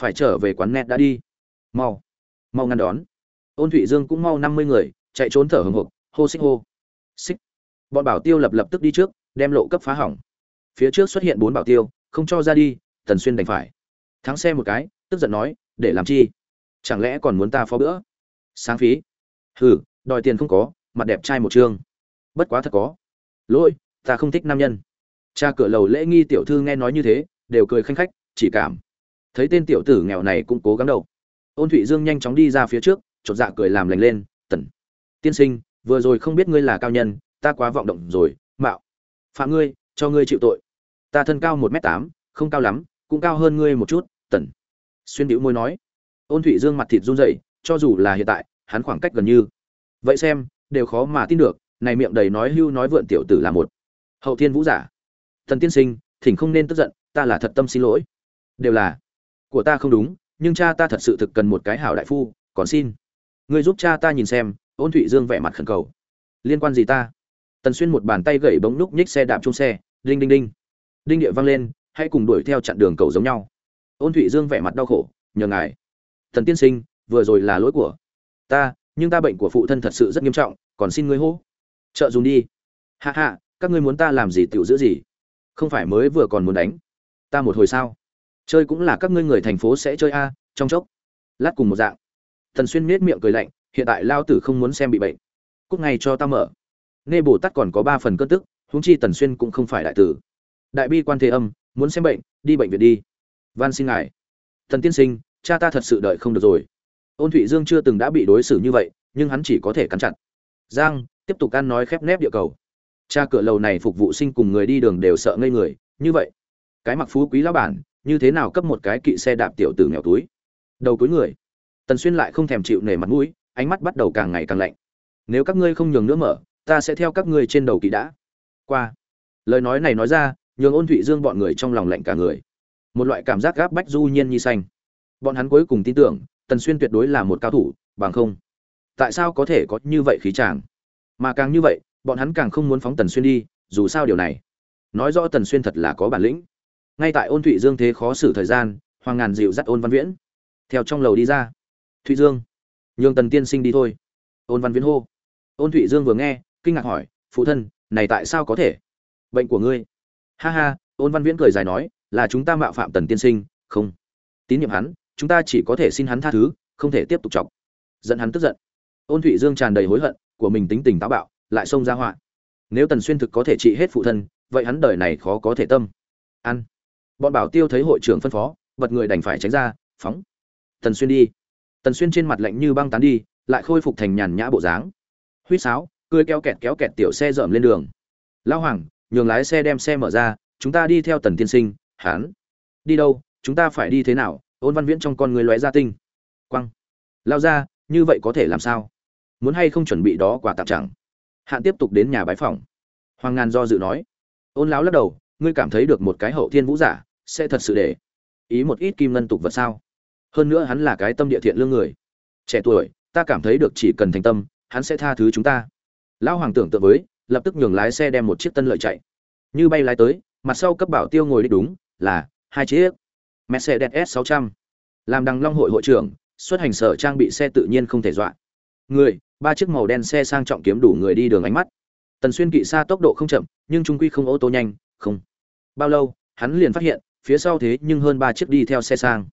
Phải trở về quán net đã đi. Mau. Mau ngăn đón. Ôn thụy dương cũng mau năm mươi người chạy trốn thở hừng hực, hô xích hô. Xích. Bọn bảo tiêu lập lập tức đi trước, đem lộ cấp phá hỏng. Phía trước xuất hiện bốn bảo tiêu, không cho ra đi, tần xuyên đành phải. Thắng xe một cái, tức giận nói, để làm chi? Chẳng lẽ còn muốn ta phó bữa? Sáng phí. Hừ, đòi tiền không có, mặt đẹp trai một chương. Bất quá thật có. Lỗi, ta không thích nam nhân. Cha cửa lầu lễ nghi tiểu thư nghe nói như thế, đều cười khanh khách, chỉ cảm. Thấy tên tiểu tử nghèo này cũng cố gắng đầu. Ôn thụy dương nhanh chóng đi ra phía trước, chột dạ cười làm lành lên tiên sinh, vừa rồi không biết ngươi là cao nhân, ta quá vọng động rồi, mạo. Phạm ngươi, cho ngươi chịu tội. Ta thân cao một m tám, không cao lắm, cũng cao hơn ngươi một chút, tần. Xuyên đĩu môi nói. Ôn thủy dương mặt thịt run rẩy, cho dù là hiện tại, hắn khoảng cách gần như. Vậy xem, đều khó mà tin được, này miệng đầy nói hưu nói vượn tiểu tử là một. Hậu thiên vũ giả. Thần tiên sinh, thỉnh không nên tức giận, ta là thật tâm xin lỗi. Đều là, của ta không đúng, nhưng cha ta thật sự thực cần một cái hảo đại phu, còn xin. Ngươi giúp cha ta nhìn xem ôn thụy dương vẻ mặt khẩn cầu. Liên quan gì ta? Tần xuyên một bàn tay gậy bóng núc nhích xe đạp chung xe, đinh đinh đinh. Đinh địa văng lên, hãy cùng đuổi theo chặn đường cầu giống nhau. Ôn thụy dương vẻ mặt đau khổ, nhờ ngài. Thần tiên sinh, vừa rồi là lỗi của ta, nhưng ta bệnh của phụ thân thật sự rất nghiêm trọng, còn xin ngươi hô trợ dùng đi. Hạ hạ các ngươi muốn ta làm gì tiểu giữ gì? Không phải mới vừa còn muốn đánh ta một hồi sao? Chơi cũng là các ngươi người thành phố sẽ chơi a, trong chốc. Lát cùng một dạng. Thần xuyên nết miệng cười lạnh hiện tại lao tử không muốn xem bị bệnh. Cúc ngay cho ta mở. Nghe bồ tát còn có ba phần cơn tức, huống chi tần xuyên cũng không phải đại tử. Đại bi quan thế âm, muốn xem bệnh, đi bệnh viện đi. Van xin ngài. Thần tiên sinh, cha ta thật sự đợi không được rồi. Ôn thụy dương chưa từng đã bị đối xử như vậy, nhưng hắn chỉ có thể cắn chặt. Giang, tiếp tục ăn nói khép nép địa cầu. Cha cửa lầu này phục vụ sinh cùng người đi đường đều sợ ngây người, như vậy. Cái mặc phú quý lão bản, như thế nào cấp một cái kỵ xe đạp tiểu tử nghèo túi? Đầu túi người. Tần xuyên lại không thèm chịu nể mặt mũi ánh mắt bắt đầu càng ngày càng lạnh. Nếu các ngươi không nhường nữa mở, ta sẽ theo các ngươi trên đầu kỵ đã. Qua. Lời nói này nói ra, nhường ôn thụy dương bọn người trong lòng lạnh cả người. Một loại cảm giác gáp bách du nhiên như xanh. Bọn hắn cuối cùng tin tưởng, tần xuyên tuyệt đối là một cao thủ, bằng không, tại sao có thể có như vậy khí chàng? Mà càng như vậy, bọn hắn càng không muốn phóng tần xuyên đi, dù sao điều này nói rõ tần xuyên thật là có bản lĩnh. Ngay tại ôn thụy dương thế khó xử thời gian, hoàng ngàn dịu dắt ôn văn viễn theo trong lầu đi ra. Thụy dương nhường tần tiên sinh đi thôi. Ôn văn viễn hô. Ôn thụy dương vừa nghe, kinh ngạc hỏi, phụ thân, này tại sao có thể? Bệnh của ngươi. Ha ha, ôn văn viễn cười dài nói, là chúng ta mạo phạm tần tiên sinh, không. Tín nhiệm hắn, chúng ta chỉ có thể xin hắn tha thứ, không thể tiếp tục chọc. Dẫn hắn tức giận. Ôn thụy dương tràn đầy hối hận, của mình tính tình táo bạo, lại xông ra họa. Nếu tần xuyên thực có thể trị hết phụ thân, vậy hắn đời này khó có thể tâm. Ăn. Bọn bảo tiêu thấy hội trưởng phân phó, bật người đành phải tránh ra, phóng. Tần xuyên đi tần xuyên trên mặt lạnh như băng tán đi, lại khôi phục thành nhàn nhã bộ dáng. Huýt sáo, cười kéo kẹt kéo kẹt tiểu xe dởm lên đường. Lão hoàng, nhường lái xe đem xe mở ra, chúng ta đi theo tần tiên sinh hán đi đâu, chúng ta phải đi thế nào, ôn văn viễn trong con người lóe ra tinh. Quăng. Lao ra như vậy có thể làm sao? Muốn hay không chuẩn bị đó quà tặng chẳng? Hạn tiếp tục đến nhà bái phòng hoàng ngàn do dự nói. Ôn láo lắc đầu, ngươi cảm thấy được một cái hậu thiên vũ giả, sẽ thật sự để ý một ít kim ngân tục vật sao? Hơn nữa hắn là cái tâm địa thiện lương người. Trẻ tuổi, ta cảm thấy được chỉ cần thành tâm, hắn sẽ tha thứ chúng ta. Lão hoàng tưởng tượng với, lập tức nhường lái xe đem một chiếc tân lợi chạy. Như bay lái tới, mặt sau cấp bảo tiêu ngồi đi đúng, là, hai chiếc. Mercedes s 600 làm đằng long hội hội trưởng, xuất hành sở trang bị xe tự nhiên không thể dọa. Người, ba chiếc màu đen xe sang trọng kiếm đủ người đi đường ánh mắt. Tần xuyên kỵ xa tốc độ không chậm, nhưng trung quy không ô tô nhanh, không. Bao lâu, hắn liền phát hiện, phía sau thế nhưng hơn ba chiếc đi theo xe sang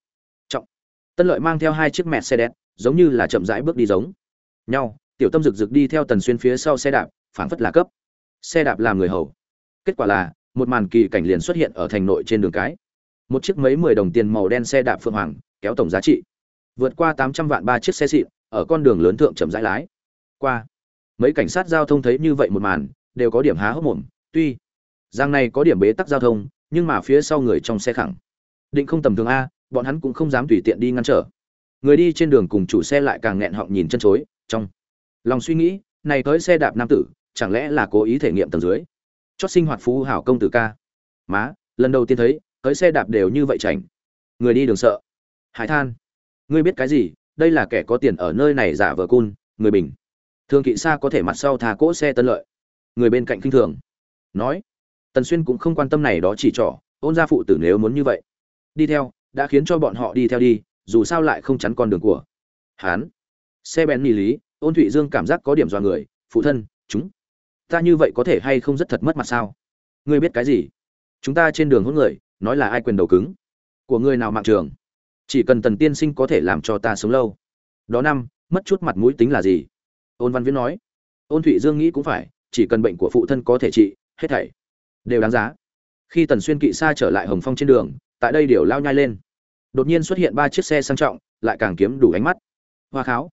tân lợi mang theo hai chiếc mẹ xe đẹp giống như là chậm rãi bước đi giống nhau. Tiểu tâm rực rực đi theo tần xuyên phía sau xe đạp, phảng phất là cấp. Xe đạp làm người hầu. Kết quả là, một màn kỳ cảnh liền xuất hiện ở thành nội trên đường cái. Một chiếc mấy mười đồng tiền màu đen xe đạp phượng hoàng, kéo tổng giá trị. Vượt qua tám trăm vạn ba chiếc xe xịn, ở con đường lớn thượng chậm rãi lái. Qua. Mấy cảnh sát giao thông thấy như vậy một màn, đều có điểm há hốc mồm. Tuy, giang này có điểm bế tắc giao thông, nhưng mà phía sau người trong xe khẳng định không tầm thường a bọn hắn cũng không dám tùy tiện đi ngăn trở. Người đi trên đường cùng chủ xe lại càng nghẹn họng nhìn chân chối, trong lòng suy nghĩ, này tới xe đạp nam tử, chẳng lẽ là cố ý thể nghiệm tầng dưới? Chót sinh hoạt phú hảo công tử ca. Má, lần đầu tiên thấy, tới xe đạp đều như vậy chảnh. Người đi đường sợ. Hải than. Ngươi biết cái gì, đây là kẻ có tiền ở nơi này giả vờ cun, người bình. Thường kỵ xa có thể mặt sau thà cỗ xe tân lợi. Người bên cạnh khinh thường. Nói. Tần xuyên cũng không quan tâm này đó chỉ trỏ, ôn gia phụ tử nếu muốn như vậy. Đi theo đã khiến cho bọn họ đi theo đi, dù sao lại không chắn con đường của hán xe bén nghỉ lý, ôn thụy dương cảm giác có điểm dọa người, phụ thân, chúng ta như vậy có thể hay không rất thật mất mặt sao? Ngươi biết cái gì? Chúng ta trên đường hỗn người, nói là ai quyền đầu cứng? Của ngươi nào mạng trường? Chỉ cần tần tiên sinh có thể làm cho ta sống lâu. Đó năm, mất chút mặt mũi tính là gì? Ôn văn viễn nói. Ôn thụy dương nghĩ cũng phải, chỉ cần bệnh của phụ thân có thể trị, hết thảy đều đáng giá. Khi tần xuyên kỵ xa trở lại hồng phong trên đường, tại đây điều lao nhai lên đột nhiên xuất hiện ba chiếc xe sang trọng, lại càng kiếm đủ ánh mắt. Hoa kháo,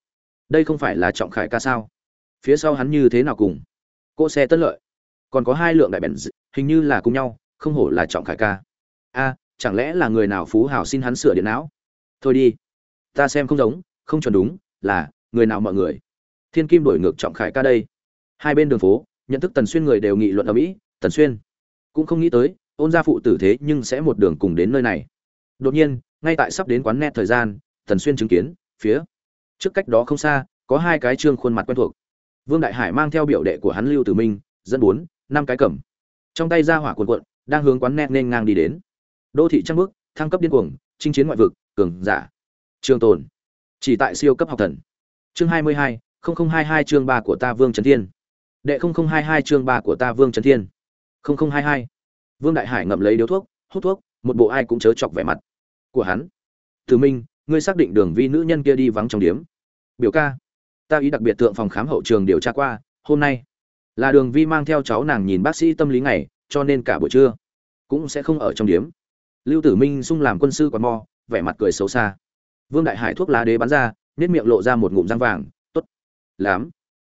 đây không phải là trọng khải ca sao? Phía sau hắn như thế nào cùng? Cỗ xe tân lợi. Còn có hai lượng đại bèn hình như là cùng nhau, không hổ là trọng khải ca. A, chẳng lẽ là người nào phú hào xin hắn sửa điện não? Thôi đi, ta xem không giống, không chuẩn đúng, là, người nào mọi người? Thiên kim đổi ngược trọng khải ca đây. Hai bên đường phố, nhận thức tần xuyên người đều nghị luận ở mỹ, tần xuyên cũng không nghĩ tới, ôn gia phụ tử thế nhưng sẽ một đường cùng đến nơi này. Đột nhiên ngay tại sắp đến quán net thời gian, tần xuyên chứng kiến, phía trước cách đó không xa, có hai cái trương khuôn mặt quen thuộc. Vương đại hải mang theo biểu đệ của hắn lưu tử minh, dẫn bốn, năm cái cầm. Trong tay ra hỏa cuộn cuộn, đang hướng quán net nên ngang đi đến. Đô thị trăng bước thăng cấp điên cuồng, chinh chiến ngoại vực, cường giả. Trường tồn. Chỉ tại siêu cấp học thần. Chương hai mươi hai, không không hai hai chương ba của ta vương trấn thiên. Đệ không không hai hai chương ba của ta vương trấn thiên. Không hai hai. Vương đại hải ngậm lấy điếu thuốc, hút thuốc, một bộ ai cũng chớ chọc vẻ mặt của hắn. Từ minh, ngươi xác định đường vi nữ nhân kia đi vắng trong điếm. Biểu ca, ta ý đặc biệt thượng phòng khám hậu trường điều tra qua, hôm nay là đường vi mang theo cháu nàng nhìn bác sĩ tâm lý ngày, cho nên cả buổi trưa cũng sẽ không ở trong điếm. Lưu tử minh sung làm quân sư quạt mò, vẻ mặt cười xấu xa. Vương đại hải thuốc lá đế bắn ra nết miệng lộ ra một ngụm răng vàng t ố t lắm.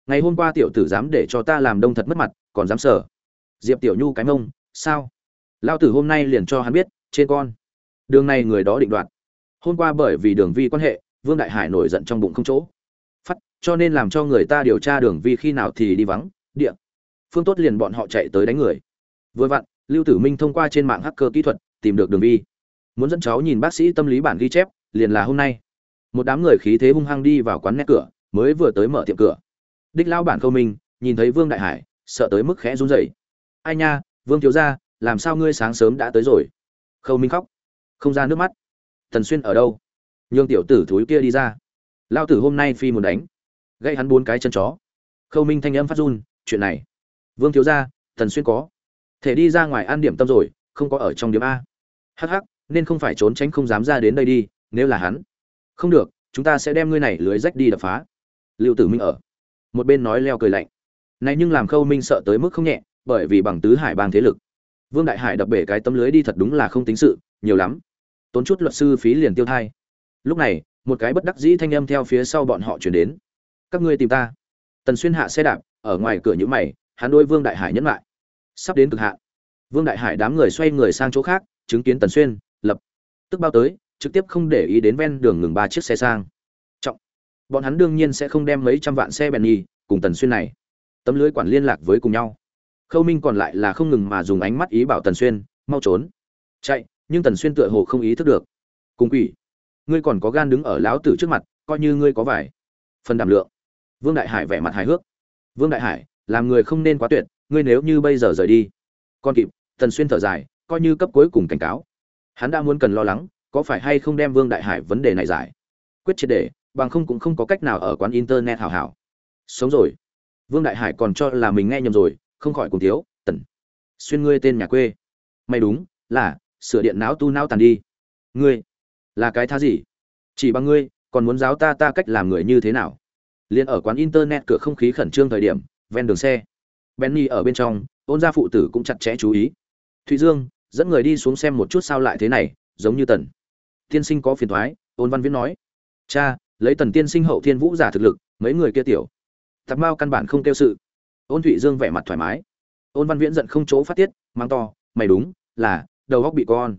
Ngày hôm qua tiểu tử dám để cho ta làm đông thật mất mặt, còn dám sở diệp tiểu nhu cái mông, sao? Lao tử hôm nay liền cho hắn biết, trên con đường này người đó định đoạt. Hôm qua bởi vì đường vi quan hệ, vương đại hải nổi giận trong bụng không chỗ. Phát, cho nên làm cho người ta điều tra đường vi khi nào thì đi vắng, địa. Phương tốt liền bọn họ chạy tới đánh người. Vừa vặn, lưu tử minh thông qua trên mạng hacker kỹ thuật, tìm được đường vi. Muốn dẫn cháu nhìn bác sĩ tâm lý bản ghi chép, liền là hôm nay. Một đám người khí thế hung hăng đi vào quán nét cửa, mới vừa tới mở tiệm cửa. Đích lao bản khâu minh, nhìn thấy vương đại hải, sợ tới mức khẽ run rẩy. Ai nha, vương thiếu gia, làm sao ngươi sáng sớm đã tới rồi? Khâu minh khóc không ra nước mắt. Thần xuyên ở đâu? Nhường tiểu tử thúi kia đi ra. Lao tử hôm nay phi muốn đánh. Gây hắn bốn cái chân chó. Khâu minh thanh âm phát run, chuyện này. Vương thiếu gia thần xuyên có. Thể đi ra ngoài ăn điểm tâm rồi, không có ở trong điểm a. Hh nên không phải trốn tránh không dám ra đến đây đi, nếu là hắn. Không được, chúng ta sẽ đem ngươi này lưới rách đi đập phá. Lưu tử minh ở. Một bên nói leo cười lạnh. Này nhưng làm khâu minh sợ tới mức không nhẹ, bởi vì bằng tứ hải bang thế lực. Vương đại hải đập bể cái tấm lưới đi thật đúng là không tính sự, nhiều lắm tốn chút luật sư phí liền tiêu thai. Lúc này, một cái bất đắc dĩ thanh âm theo phía sau bọn họ chuyển đến. Các ngươi tìm ta. Tần xuyên hạ xe đạp, ở ngoài cửa nhữ mày, hắn đôi vương đại hải nhấn lại. Sắp đến cực hạ. vương đại hải đám người xoay người sang chỗ khác, chứng kiến tần xuyên, lập tức bao tới, trực tiếp không để ý đến ven đường ngừng ba chiếc xe sang. Trọng. Bọn hắn đương nhiên sẽ không đem mấy trăm vạn xe bèn nhì cùng tần xuyên này tấm lưới quản liên lạc với cùng nhau. Khâu minh còn lại là không ngừng mà dùng ánh mắt ý bảo tần xuyên, mau trốn. Chạy nhưng tần xuyên tựa hồ không ý thức được. Cùng quỷ. Ngươi còn có gan đứng ở lão tử trước mặt, coi như ngươi có vải. Phần đảm lượng. Vương đại hải vẻ mặt hài hước. Vương đại hải, làm người không nên quá tuyệt, ngươi nếu như bây giờ rời đi. Con kịp, tần xuyên thở dài, coi như cấp cuối cùng cảnh cáo. Hắn đã muốn cần lo lắng, có phải hay không đem vương đại hải vấn đề này giải? Quyết triệt để, bằng không cũng không có cách nào ở quán internet hào hảo. Sống rồi. Vương đại hải còn cho là mình nghe nhầm rồi, không khỏi cùng thiếu, tần, xuyên ngươi tên nhà quê. May đúng, là sửa điện não tu não tàn đi. Ngươi, là cái tha gì? Chỉ bằng ngươi, còn muốn giáo ta ta cách làm người như thế nào? Liền ở quán internet cửa không khí khẩn trương thời điểm, ven đường xe. Benny ở bên trong, ôn gia phụ tử cũng chặt chẽ chú ý. Thụy dương, dẫn người đi xuống xem một chút sao lại thế này, giống như tần. Tiên sinh có phiền thoái, ôn văn viễn nói. Cha, lấy tần tiên sinh hậu thiên vũ giả thực lực, mấy người kia tiểu. Tạp mao căn bản không kêu sự. Ôn thụy dương vẻ mặt thoải mái. Ôn văn viễn giận không chỗ phát tiết, mang to, mày đúng, là đầu góc bị con.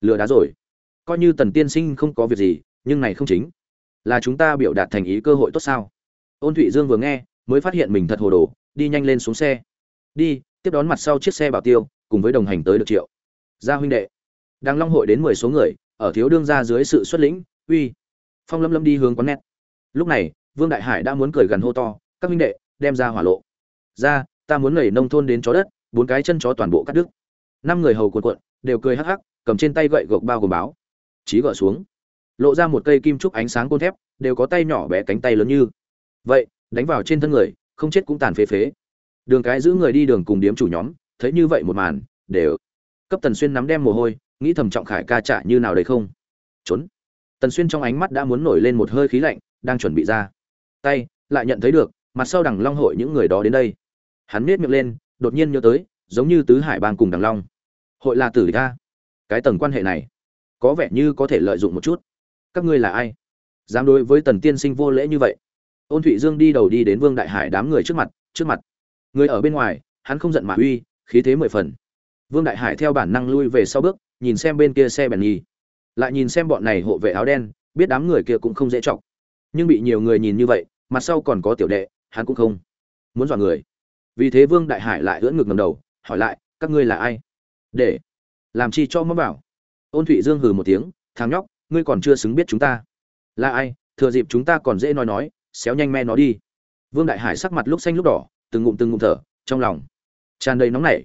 Lừa đá rồi. Coi như tần tiên sinh không có việc gì, nhưng này không chính. Là chúng ta biểu đạt thành ý cơ hội tốt sao? Ôn thụy dương vừa nghe, mới phát hiện mình thật hồ đồ, đi nhanh lên xuống xe. Đi, tiếp đón mặt sau chiếc xe bảo tiêu, cùng với đồng hành tới được triệu. Gia huynh đệ. Đang long hội đến mười số người, ở thiếu đương gia dưới sự xuất lĩnh, uy. Phong lâm lâm đi hướng quán nét lúc này, vương đại hải đã muốn cười gần hô to, các huynh đệ, đem ra hỏa lộ. Ra, ta muốn nảy nông thôn đến chó đất, bốn cái chân chó toàn bộ cắt đứt. Năm người hầu cuộn cuộn đều cười hắc hắc, cầm trên tay gậy gộc bao gồm báo. Trí gỡ xuống. Lộ ra một cây kim trúc ánh sáng côn thép, đều có tay nhỏ bé cánh tay lớn như. Vậy, đánh vào trên thân người, không chết cũng tàn phế phế. Đường cái giữ người đi đường cùng điếm chủ nhóm, thấy như vậy một màn, đều. Cấp tần xuyên nắm đem mồ hôi, nghĩ thầm trọng khải ca trả như nào đấy không? Trốn. Tần xuyên trong ánh mắt đã muốn nổi lên một hơi khí lạnh, đang chuẩn bị ra. Tay, lại nhận thấy được, mặt sau đằng long hội những người đó đến đây. Hắn nết miệng lên, đột nhiên nhớ tới, giống như tứ hải bang cùng đằng long hội là tử ta. Cái tầng quan hệ này, có vẻ như có thể lợi dụng một chút. Các ngươi là ai? Dám đối với tần tiên sinh vô lễ như vậy? Ôn thụy dương đi đầu đi đến vương đại hải đám người trước mặt trước mặt. Người ở bên ngoài, hắn không giận mà uy, khí thế mười phần. Vương đại hải theo bản năng lui về sau bước, nhìn xem bên kia xe bèn nhi lại nhìn xem bọn này hộ vệ áo đen, biết đám người kia cũng không dễ chọc. Nhưng bị nhiều người nhìn như vậy, mặt sau còn có tiểu đệ, hắn cũng không muốn dọa người. Vì thế vương đại hải lại ưỡn ngực ngầm đầu, hỏi lại, các ngươi là ai? Để làm chi cho mắm bảo. Ôn thụy dương hừ một tiếng, thằng nhóc, ngươi còn chưa xứng biết chúng ta. Là ai, thừa dịp chúng ta còn dễ nói nói, xéo nhanh me nó đi. Vương đại hải sắc mặt lúc xanh lúc đỏ, từng ngụm từng ngụm thở, trong lòng tràn đầy nóng nảy.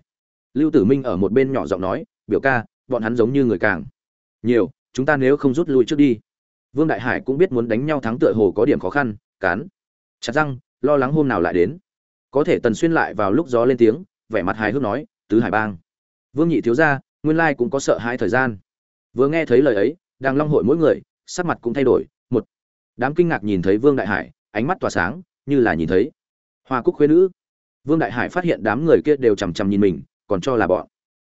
Lưu tử minh ở một bên nhỏ giọng nói, biểu ca, bọn hắn giống như người càng. Nhiều, chúng ta nếu không rút lui trước đi. Vương đại hải cũng biết muốn đánh nhau thắng tựa hồ có điểm khó khăn cán chặt răng, lo lắng hôm nào lại đến. Có thể tần xuyên lại vào lúc gió lên tiếng, vẻ mặt hài hước nói, tứ hải bang vương nhị thiếu gia, nguyên lai cũng có sợ hãi thời gian. Vừa nghe thấy lời ấy đang long hội mỗi người, sắc mặt cũng thay đổi. Một, đám kinh ngạc nhìn thấy vương đại hải, ánh mắt tỏa sáng, như là nhìn thấy hoa cúc khuê nữ. Vương đại hải phát hiện đám người kia đều chằm chằm nhìn mình, còn cho là bọn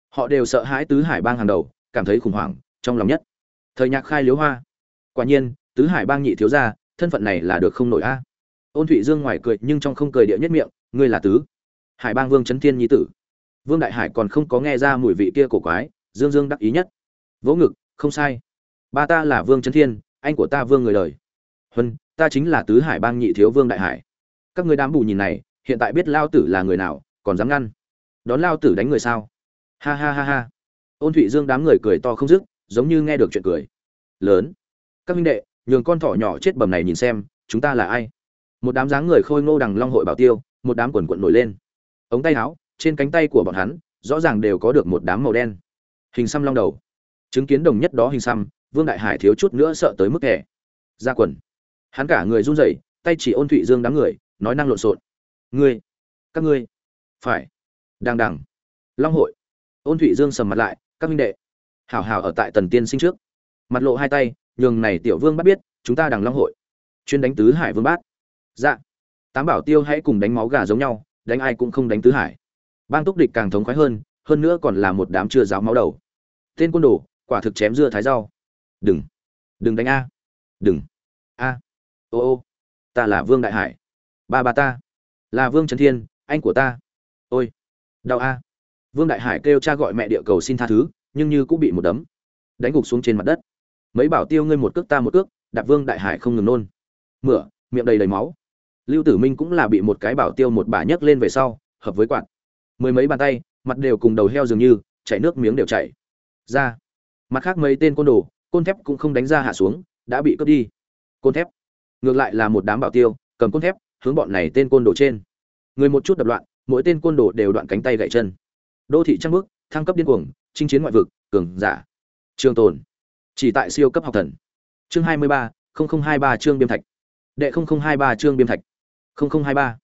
họ đều sợ hãi tứ hải bang hàng đầu, cảm thấy khủng hoảng, trong lòng nhất. Thời nhạc khai liếu hoa. Quả nhiên, tứ hải bang nhị thiếu gia, thân phận này là được không nổi a. Ôn thụy dương ngoài cười nhưng trong không cười địa nhất miệng, ngươi là tứ hải bang vương trấn thiên nhi tử vương đại hải còn không có nghe ra mùi vị kia cổ quái, dương dương đắc ý nhất. Vỗ ngực, không sai. Ba ta là vương trấn thiên, anh của ta vương người đời. Huân, ta chính là tứ hải bang nhị thiếu vương đại hải. Các người đám bù nhìn này, hiện tại biết lao tử là người nào, còn dám ngăn. Đón lao tử đánh người sao? Ha ha ha ha. Ôn thụy dương đám người cười to không dứt, giống như nghe được chuyện cười. Lớn. Các minh đệ, nhường con thỏ nhỏ chết bầm này nhìn xem, chúng ta là ai? Một đám dáng người khôi ngô đằng long hội bảo tiêu, một đám quần quận nổi lên. Ống tay áo trên cánh tay của bọn hắn, rõ ràng đều có được một đám màu đen. Hình xăm long đầu. Chứng kiến đồng nhất đó hình xăm, vương đại hải thiếu chút nữa sợ tới mức kẻ ra quần. Hắn cả người run rẩy, tay chỉ ôn thụy dương đám người, nói năng lộn xộn. Ngươi, các ngươi, phải. Đằng đằng. Long hội. Ôn thụy dương sầm mặt lại, các minh đệ. Hảo hảo ở tại tần tiên sinh trước. Mặt lộ hai tay, nhường này tiểu vương bắt biết, chúng ta đằng long hội. Chuyên đánh tứ hải vương bát. Dạ. Tám bảo tiêu hãy cùng đánh máu gà giống nhau, đánh ai cũng không đánh tứ hải bang túc địch càng thống khoái hơn hơn nữa còn là một đám chưa giáo máu đầu. Tên quân đồ, quả thực chém dưa thái rau. Đừng đừng đánh a. Đừng. A. Ô ô. Ta là vương đại hải. Ba bà ta. Là vương trấn thiên, anh của ta. Ôi. Đau a. Vương đại hải kêu cha gọi mẹ địa cầu xin tha thứ, nhưng như cũng bị một đấm. Đánh gục xuống trên mặt đất. Mấy bảo tiêu ngươi một cước ta một cước, đạp vương đại hải không ngừng nôn. Mửa, miệng đầy đầy máu. Lưu tử minh cũng là bị một cái bảo tiêu một bà nhấc lên về sau, hợp với quạt mười mấy bàn tay, mặt đều cùng đầu heo dường như, chảy nước miếng đều chảy. Ra. Mặt khác mấy tên côn đồ, côn thép cũng không đánh ra hạ xuống, đã bị cướp đi. Côn thép. Ngược lại là một đám bảo tiêu, cầm côn thép, hướng bọn này tên côn đồ trên. Người một chút đập loạn, mỗi tên côn đồ đều đoạn cánh tay gãy chân. Đô thị trăng bước, thăng cấp điên cuồng, chinh chiến ngoại vực, cường giả. Trường tồn. Chỉ tại siêu cấp học thần. Chương hai mươi ba hai ba chương biêm thạch. Đệ hai ba chương biêm thạch. Hai ba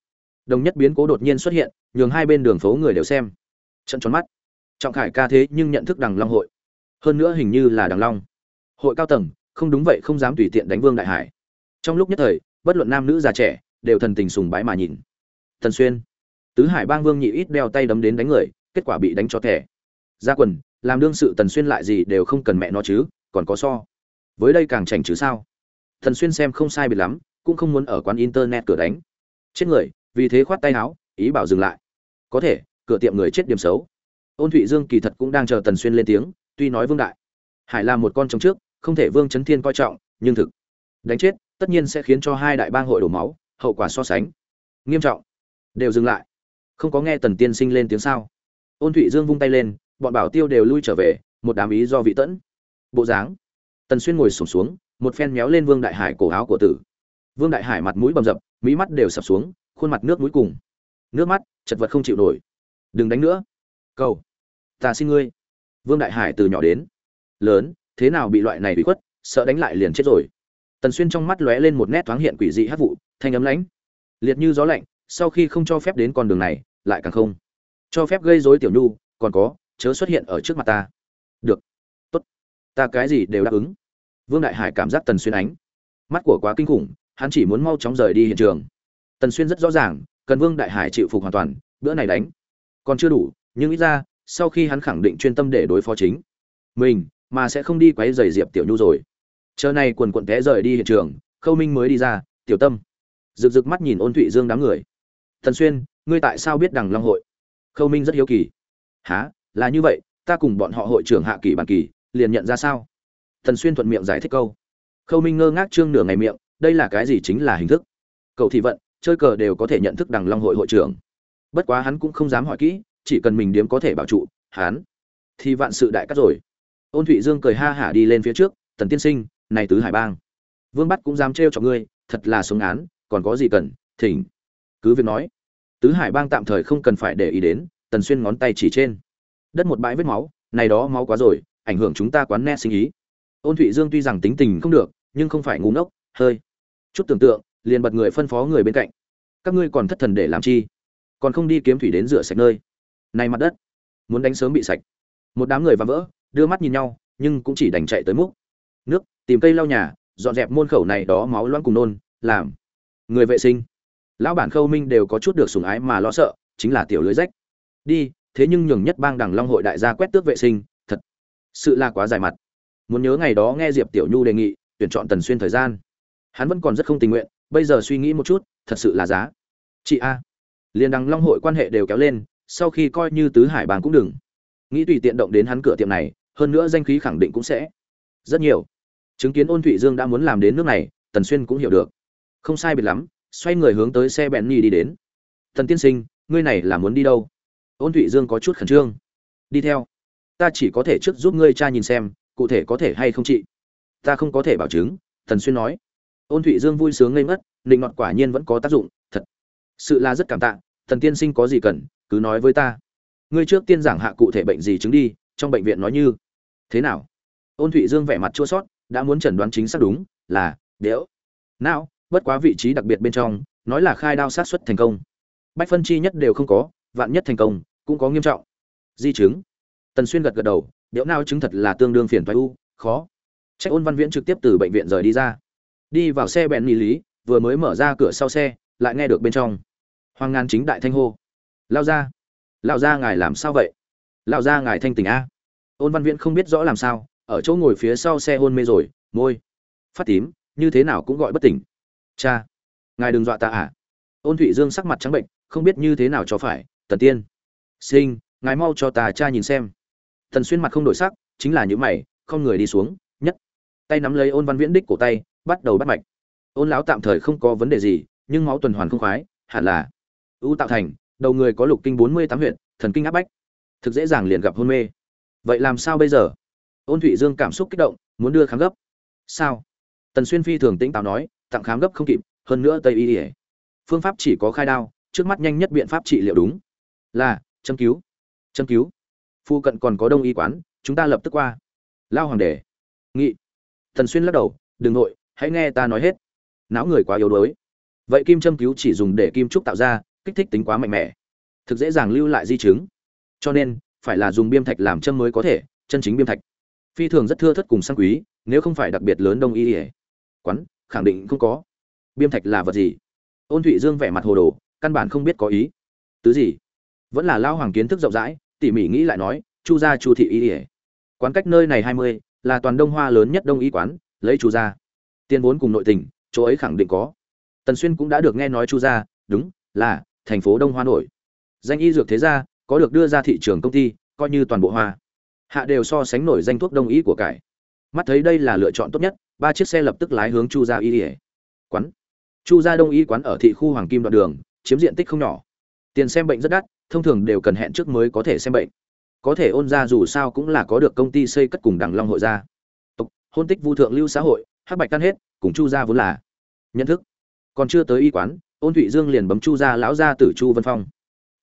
đồng nhất biến cố đột nhiên xuất hiện, nhường hai bên đường phố người đều xem. Trận tròn mắt. Trọng khải ca thế nhưng nhận thức đằng long hội. Hơn nữa hình như là đằng long. Hội cao tầng, không đúng vậy không dám tùy tiện đánh vương đại hải. Trong lúc nhất thời, bất luận nam nữ già trẻ, đều thần tình sùng bái mà nhìn. Thần xuyên. Tứ hải bang vương nhị ít đeo tay đấm đến đánh người, kết quả bị đánh cho thẻ. Ra quần, làm đương sự tần xuyên lại gì đều không cần mẹ nó chứ, còn có so. Với đây càng chảnh chứ sao? Thần xuyên xem không sai biệt lắm, cũng không muốn ở quán internet cửa đánh. Chết người vì thế khoát tay áo ý bảo dừng lại. Có thể cửa tiệm người chết điểm xấu. Ôn thụy dương kỳ thật cũng đang chờ tần xuyên lên tiếng tuy nói vương đại. Hải là một con trống trước không thể vương chấn thiên coi trọng nhưng thực. Đánh chết tất nhiên sẽ khiến cho hai đại bang hội đổ máu hậu quả so sánh. Nghiêm trọng. Đều dừng lại. Không có nghe tần tiên sinh lên tiếng sao? Ôn thụy dương vung tay lên bọn bảo tiêu đều lui trở về một đám ý do vị tẫn. Bộ dáng. Tần xuyên ngồi sụp xuống, xuống một phen méo lên vương đại hải cổ áo của tử. Vương đại hải mặt mũi bầm dập mỹ mắt đều sập xuống khuôn mặt nước mũi cùng. Nước mắt, chật vật không chịu nổi. Đừng đánh nữa. Cầu, ta xin ngươi. Vương đại hải từ nhỏ đến lớn, thế nào bị loại này bị khuất, sợ đánh lại liền chết rồi. Tần xuyên trong mắt lóe lên một nét thoáng hiện quỷ dị hát vụ, thanh ấm lãnh. Liệt như gió lạnh, sau khi không cho phép đến con đường này, lại càng không cho phép gây rối tiểu nhu, còn có, chớ xuất hiện ở trước mặt ta. Được. Tốt. Ta cái gì đều đáp ứng. Vương đại hải cảm giác tần xuyên ánh mắt của quá kinh khủng, hắn chỉ muốn mau chóng rời đi hiện trường tần xuyên rất rõ ràng, cần vương đại hải chịu phục hoàn toàn, bữa này đánh. Còn chưa đủ, nhưng ít ra, sau khi hắn khẳng định chuyên tâm để đối phó chính. Mình, mà sẽ không đi quấy rầy diệp tiểu nhu rồi. Chờ này quần quần té rời đi hiện trường, khâu minh mới đi ra, tiểu tâm. Rực rực mắt nhìn ôn thụy dương đám người. Thần xuyên, ngươi tại sao biết đằng long hội? Khâu minh rất hiếu kỳ. Há là như vậy, ta cùng bọn họ hội trưởng hạ kỳ bản kỳ liền nhận ra sao? Thần xuyên thuận miệng giải thích câu. Khâu minh ngơ ngác trương nửa ngày miệng, đây là cái gì chính là hình thức? Cậu thị vận chơi cờ đều có thể nhận thức đằng long hội hội trưởng. Bất quá hắn cũng không dám hỏi kỹ, chỉ cần mình điếm có thể bảo trụ, hắn thì vạn sự đại cắt rồi. Ôn thụy dương cười ha hả đi lên phía trước, tần tiên sinh, này tứ hải bang, vương bắt cũng dám trêu cho ngươi, thật là sống án, còn có gì cần, thỉnh cứ việc nói. Tứ hải bang tạm thời không cần phải để ý đến, tần xuyên ngón tay chỉ trên. Đất một bãi vết máu, này đó máu quá rồi, ảnh hưởng chúng ta quán net sinh ý. Ôn thụy dương tuy rằng tính tình không được, nhưng không phải ngu ngốc, hơi chút tưởng tượng, liền bật người phân phó người bên cạnh các ngươi còn thất thần để làm chi? Còn không đi kiếm thủy đến rửa sạch nơi. Này mặt đất, muốn đánh sớm bị sạch. Một đám người và vỡ, đưa mắt nhìn nhau, nhưng cũng chỉ đành chạy tới múc. Nước, tìm cây lau nhà, dọn dẹp môn khẩu này đó máu loãng cùng nôn, làm. Người vệ sinh. Lão bản khâu minh đều có chút được sủng ái mà lo sợ, chính là tiểu lưới rách. Đi, thế nhưng nhường nhất bang đằng long hội đại gia quét tước vệ sinh, thật sự là quá dài mặt. Muốn nhớ ngày đó nghe diệp tiểu nhu đề nghị, tuyển chọn tần xuyên thời gian. Hắn vẫn còn rất không tình nguyện, bây giờ suy nghĩ một chút, thật sự là giá chị a. Liền đằng long hội quan hệ đều kéo lên, sau khi coi như tứ hải bang cũng đừng. Nghĩ tùy tiện động đến hắn cửa tiệm này, hơn nữa danh khí khẳng định cũng sẽ rất nhiều. Chứng kiến ôn thụy dương đã muốn làm đến nước này, tần xuyên cũng hiểu được. Không sai biệt lắm, xoay người hướng tới xe bẹn nhi đi đến. Thần tiên sinh, ngươi này là muốn đi đâu? Ôn thụy dương có chút khẩn trương. Đi theo. Ta chỉ có thể trước giúp ngươi cha nhìn xem, cụ thể có thể hay không chị? Ta không có thể bảo chứng, tần xuyên nói. Ôn thụy dương vui sướng ngây ngất định ngọt quả nhiên vẫn có tác dụng sự là rất cảm tạ, thần tiên sinh có gì cần, cứ nói với ta. Ngươi trước tiên giảng hạ cụ thể bệnh gì chứng đi, trong bệnh viện nói như thế nào? Ôn thụy dương vẻ mặt chua sót đã muốn chẩn đoán chính xác đúng, là đẽo não, bất quá vị trí đặc biệt bên trong, nói là khai đao sát xuất thành công. Bách phân chi nhất đều không có, vạn nhất thành công, cũng có nghiêm trọng. Di chứng. Tần xuyên gật gật đầu điệu não chứng thật là tương đương phiền toái u, khó. Trách ôn văn viễn trực tiếp từ bệnh viện rời đi ra. Đi vào xe bèn nghỉ lý, vừa mới mở ra cửa sau xe, lại nghe được bên trong hoàng ngàn chính đại thanh hô. Lao ra. Lao ra ngài làm sao vậy? Lao ra ngài thanh tỉnh a. Ôn văn viễn không biết rõ làm sao, ở chỗ ngồi phía sau xe hôn mê rồi, môi. Phát tím, như thế nào cũng gọi bất tỉnh. Cha. Ngài đừng dọa ta à. Ôn thụy dương sắc mặt trắng bệnh, không biết như thế nào cho phải. Tần tiên. Sinh, ngài mau cho ta cha nhìn xem. Thần xuyên mặt không đổi sắc, chính là những mày, không người đi xuống, nhất. Tay nắm lấy ôn văn viễn đích cổ tay, bắt đầu bắt mạch. Ôn lão tạm thời không có vấn đề gì, nhưng máu tuần hoàn không khoái, hẳn là ưu tạo thành, đầu người có lục kinh bốn mươi tám huyện thần kinh áp bách. Thực dễ dàng liền gặp hôn mê. Vậy làm sao bây giờ? Ôn thụy dương cảm xúc kích động, muốn đưa khám gấp. Sao? Tần xuyên phi thường tĩnh táo nói, tặng khám gấp không kịp, hơn nữa tây y ỉa phương pháp chỉ có khai đao, trước mắt nhanh nhất biện pháp trị liệu đúng. Là, châm cứu. Châm cứu. Phu cận còn có đông y quán, chúng ta lập tức qua. Lao hoàng đề nghị. Tần xuyên lắc đầu, đừng nội, hãy nghe ta nói hết. Não người quá yếu đuối. Vậy kim châm cứu chỉ dùng để kim trúc tạo ra kích thích tính quá mạnh mẽ. Thực dễ dàng lưu lại di chứng. Cho nên, phải là dùng biêm thạch làm châm mới có thể, chân chính biêm thạch. Phi thường rất thưa thất cùng sang quý, nếu không phải đặc biệt lớn đông y ỉa quán, khẳng định không có. Biêm thạch là vật gì? Ôn thụy dương vẻ mặt hồ đồ, căn bản không biết có ý. Tứ gì? Vẫn là lao hoàng kiến thức rộng rãi, tỉ mỉ nghĩ lại nói, chu gia chu thị y ỉa quán cách nơi này hai mươi, là toàn đông hoa lớn nhất đông y quán, lấy chu gia. Tiền vốn cùng nội tình, chỗ ấy khẳng định có. Tần xuyên cũng đã được nghe nói chu gia, đúng, là thành phố đông hoa nổi. Danh y dược thế gia có được đưa ra thị trường công ty coi như toàn bộ hoa. Hạ đều so sánh nổi danh thuốc đông y của cải. Mắt thấy đây là lựa chọn tốt nhất ba chiếc xe lập tức lái hướng chu gia y ỉa quán. Chu gia đông y quán ở thị khu hoàng kim đoạn đường chiếm diện tích không nhỏ. Tiền xem bệnh rất đắt thông thường đều cần hẹn trước mới có thể xem bệnh. Có thể ôn ra dù sao cũng là có được công ty xây cất cùng đằng long hội gia Tộc, hôn tích vu thượng lưu xã hội hắc bạch tan hết cùng chu gia vốn là. Nhận thức. Còn chưa tới y quán ôn thụy dương liền bấm chu ra lão gia tử chu vân phong.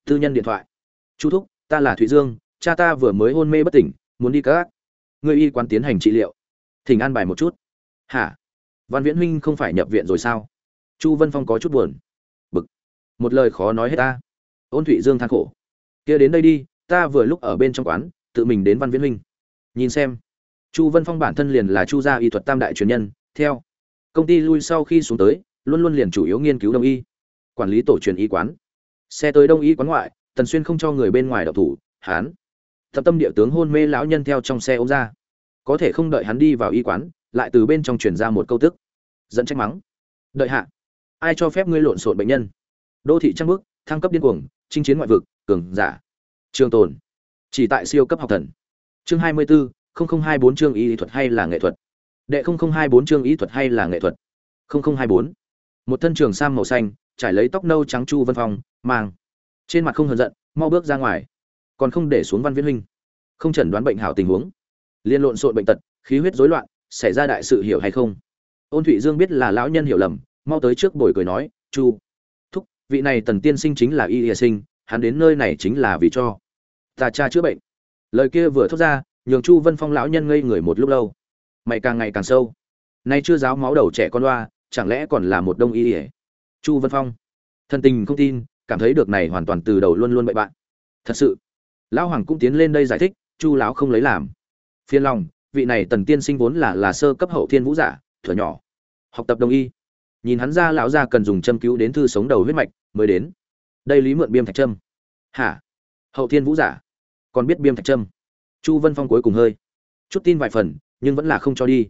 Tư nhân điện thoại. Chu thúc, ta là thụy dương, cha ta vừa mới hôn mê bất tỉnh, muốn đi các người y quán tiến hành trị liệu. Thỉnh an bài một chút. Hả? Văn viễn huynh không phải nhập viện rồi sao? Chu vân phong có chút buồn. Bực. Một lời khó nói hết ta. Ôn thụy dương than khổ. Kia đến đây đi, ta vừa lúc ở bên trong quán, tự mình đến văn viễn huynh. Nhìn xem. Chu vân phong bản thân liền là chu gia y thuật tam đại truyền nhân, theo. Công ty lui sau khi xuống tới luôn luôn liền chủ yếu nghiên cứu đông y, quản lý tổ truyền y quán. Xe tới đông y quán ngoại, tần xuyên không cho người bên ngoài đậu thủ, hán. Thập tâm địa tướng hôn mê lão nhân theo trong xe ôm ra. Có thể không đợi hắn đi vào y quán, lại từ bên trong truyền ra một câu tức. Dẫn trách mắng. Đợi hạ. Ai cho phép ngươi lộn xộn bệnh nhân? Đô thị trăng bước thăng cấp điên cuồng, chinh chiến ngoại vực, cường giả. Trường tồn. Chỉ tại siêu cấp học thần. Chương hai mươi bốn hai bốn chương y thuật hay là nghệ thuật. Đệ hai bốn chương y thuật hay là nghệ thuật. Hai bốn một thân trường sam màu xanh, trải lấy tóc nâu trắng chu vân phong, mang trên mặt không hờn giận, mau bước ra ngoài. Còn không để xuống văn viễn huynh. Không chẩn đoán bệnh hảo tình huống. Liên lộn xộn bệnh tật, khí huyết rối loạn, xảy ra đại sự hiểu hay không? Ôn thụy dương biết là lão nhân hiểu lầm, mau tới trước bồi cười nói, chu, thúc, vị này tần tiên sinh chính là y y sinh, hắn đến nơi này chính là vì cho ta cha chữa bệnh. Lời kia vừa thốt ra, nhường chu vân phong lão nhân ngây người một lúc lâu. Mày càng ngày càng sâu. Nay chưa giáo máu đầu trẻ con loa chẳng lẽ còn là một đông y ỉa? Chu vân phong. Thân tình không tin, cảm thấy được này hoàn toàn từ đầu luôn luôn bậy bạn. Thật sự, lão hoàng cũng tiến lên đây giải thích, chu lão không lấy làm. Phiên lòng, vị này tần tiên sinh vốn là là sơ cấp hậu thiên vũ giả thừa nhỏ. Học tập đông y. Nhìn hắn ra, lão gia cần dùng châm cứu đến thư sống đầu huyết mạch mới đến. Đây lý mượn biêm thạch trâm hả? Hậu thiên vũ giả? Còn biết biêm thạch trâm chu vân phong cuối cùng hơi. Chút tin vài phần, nhưng vẫn là không cho đi.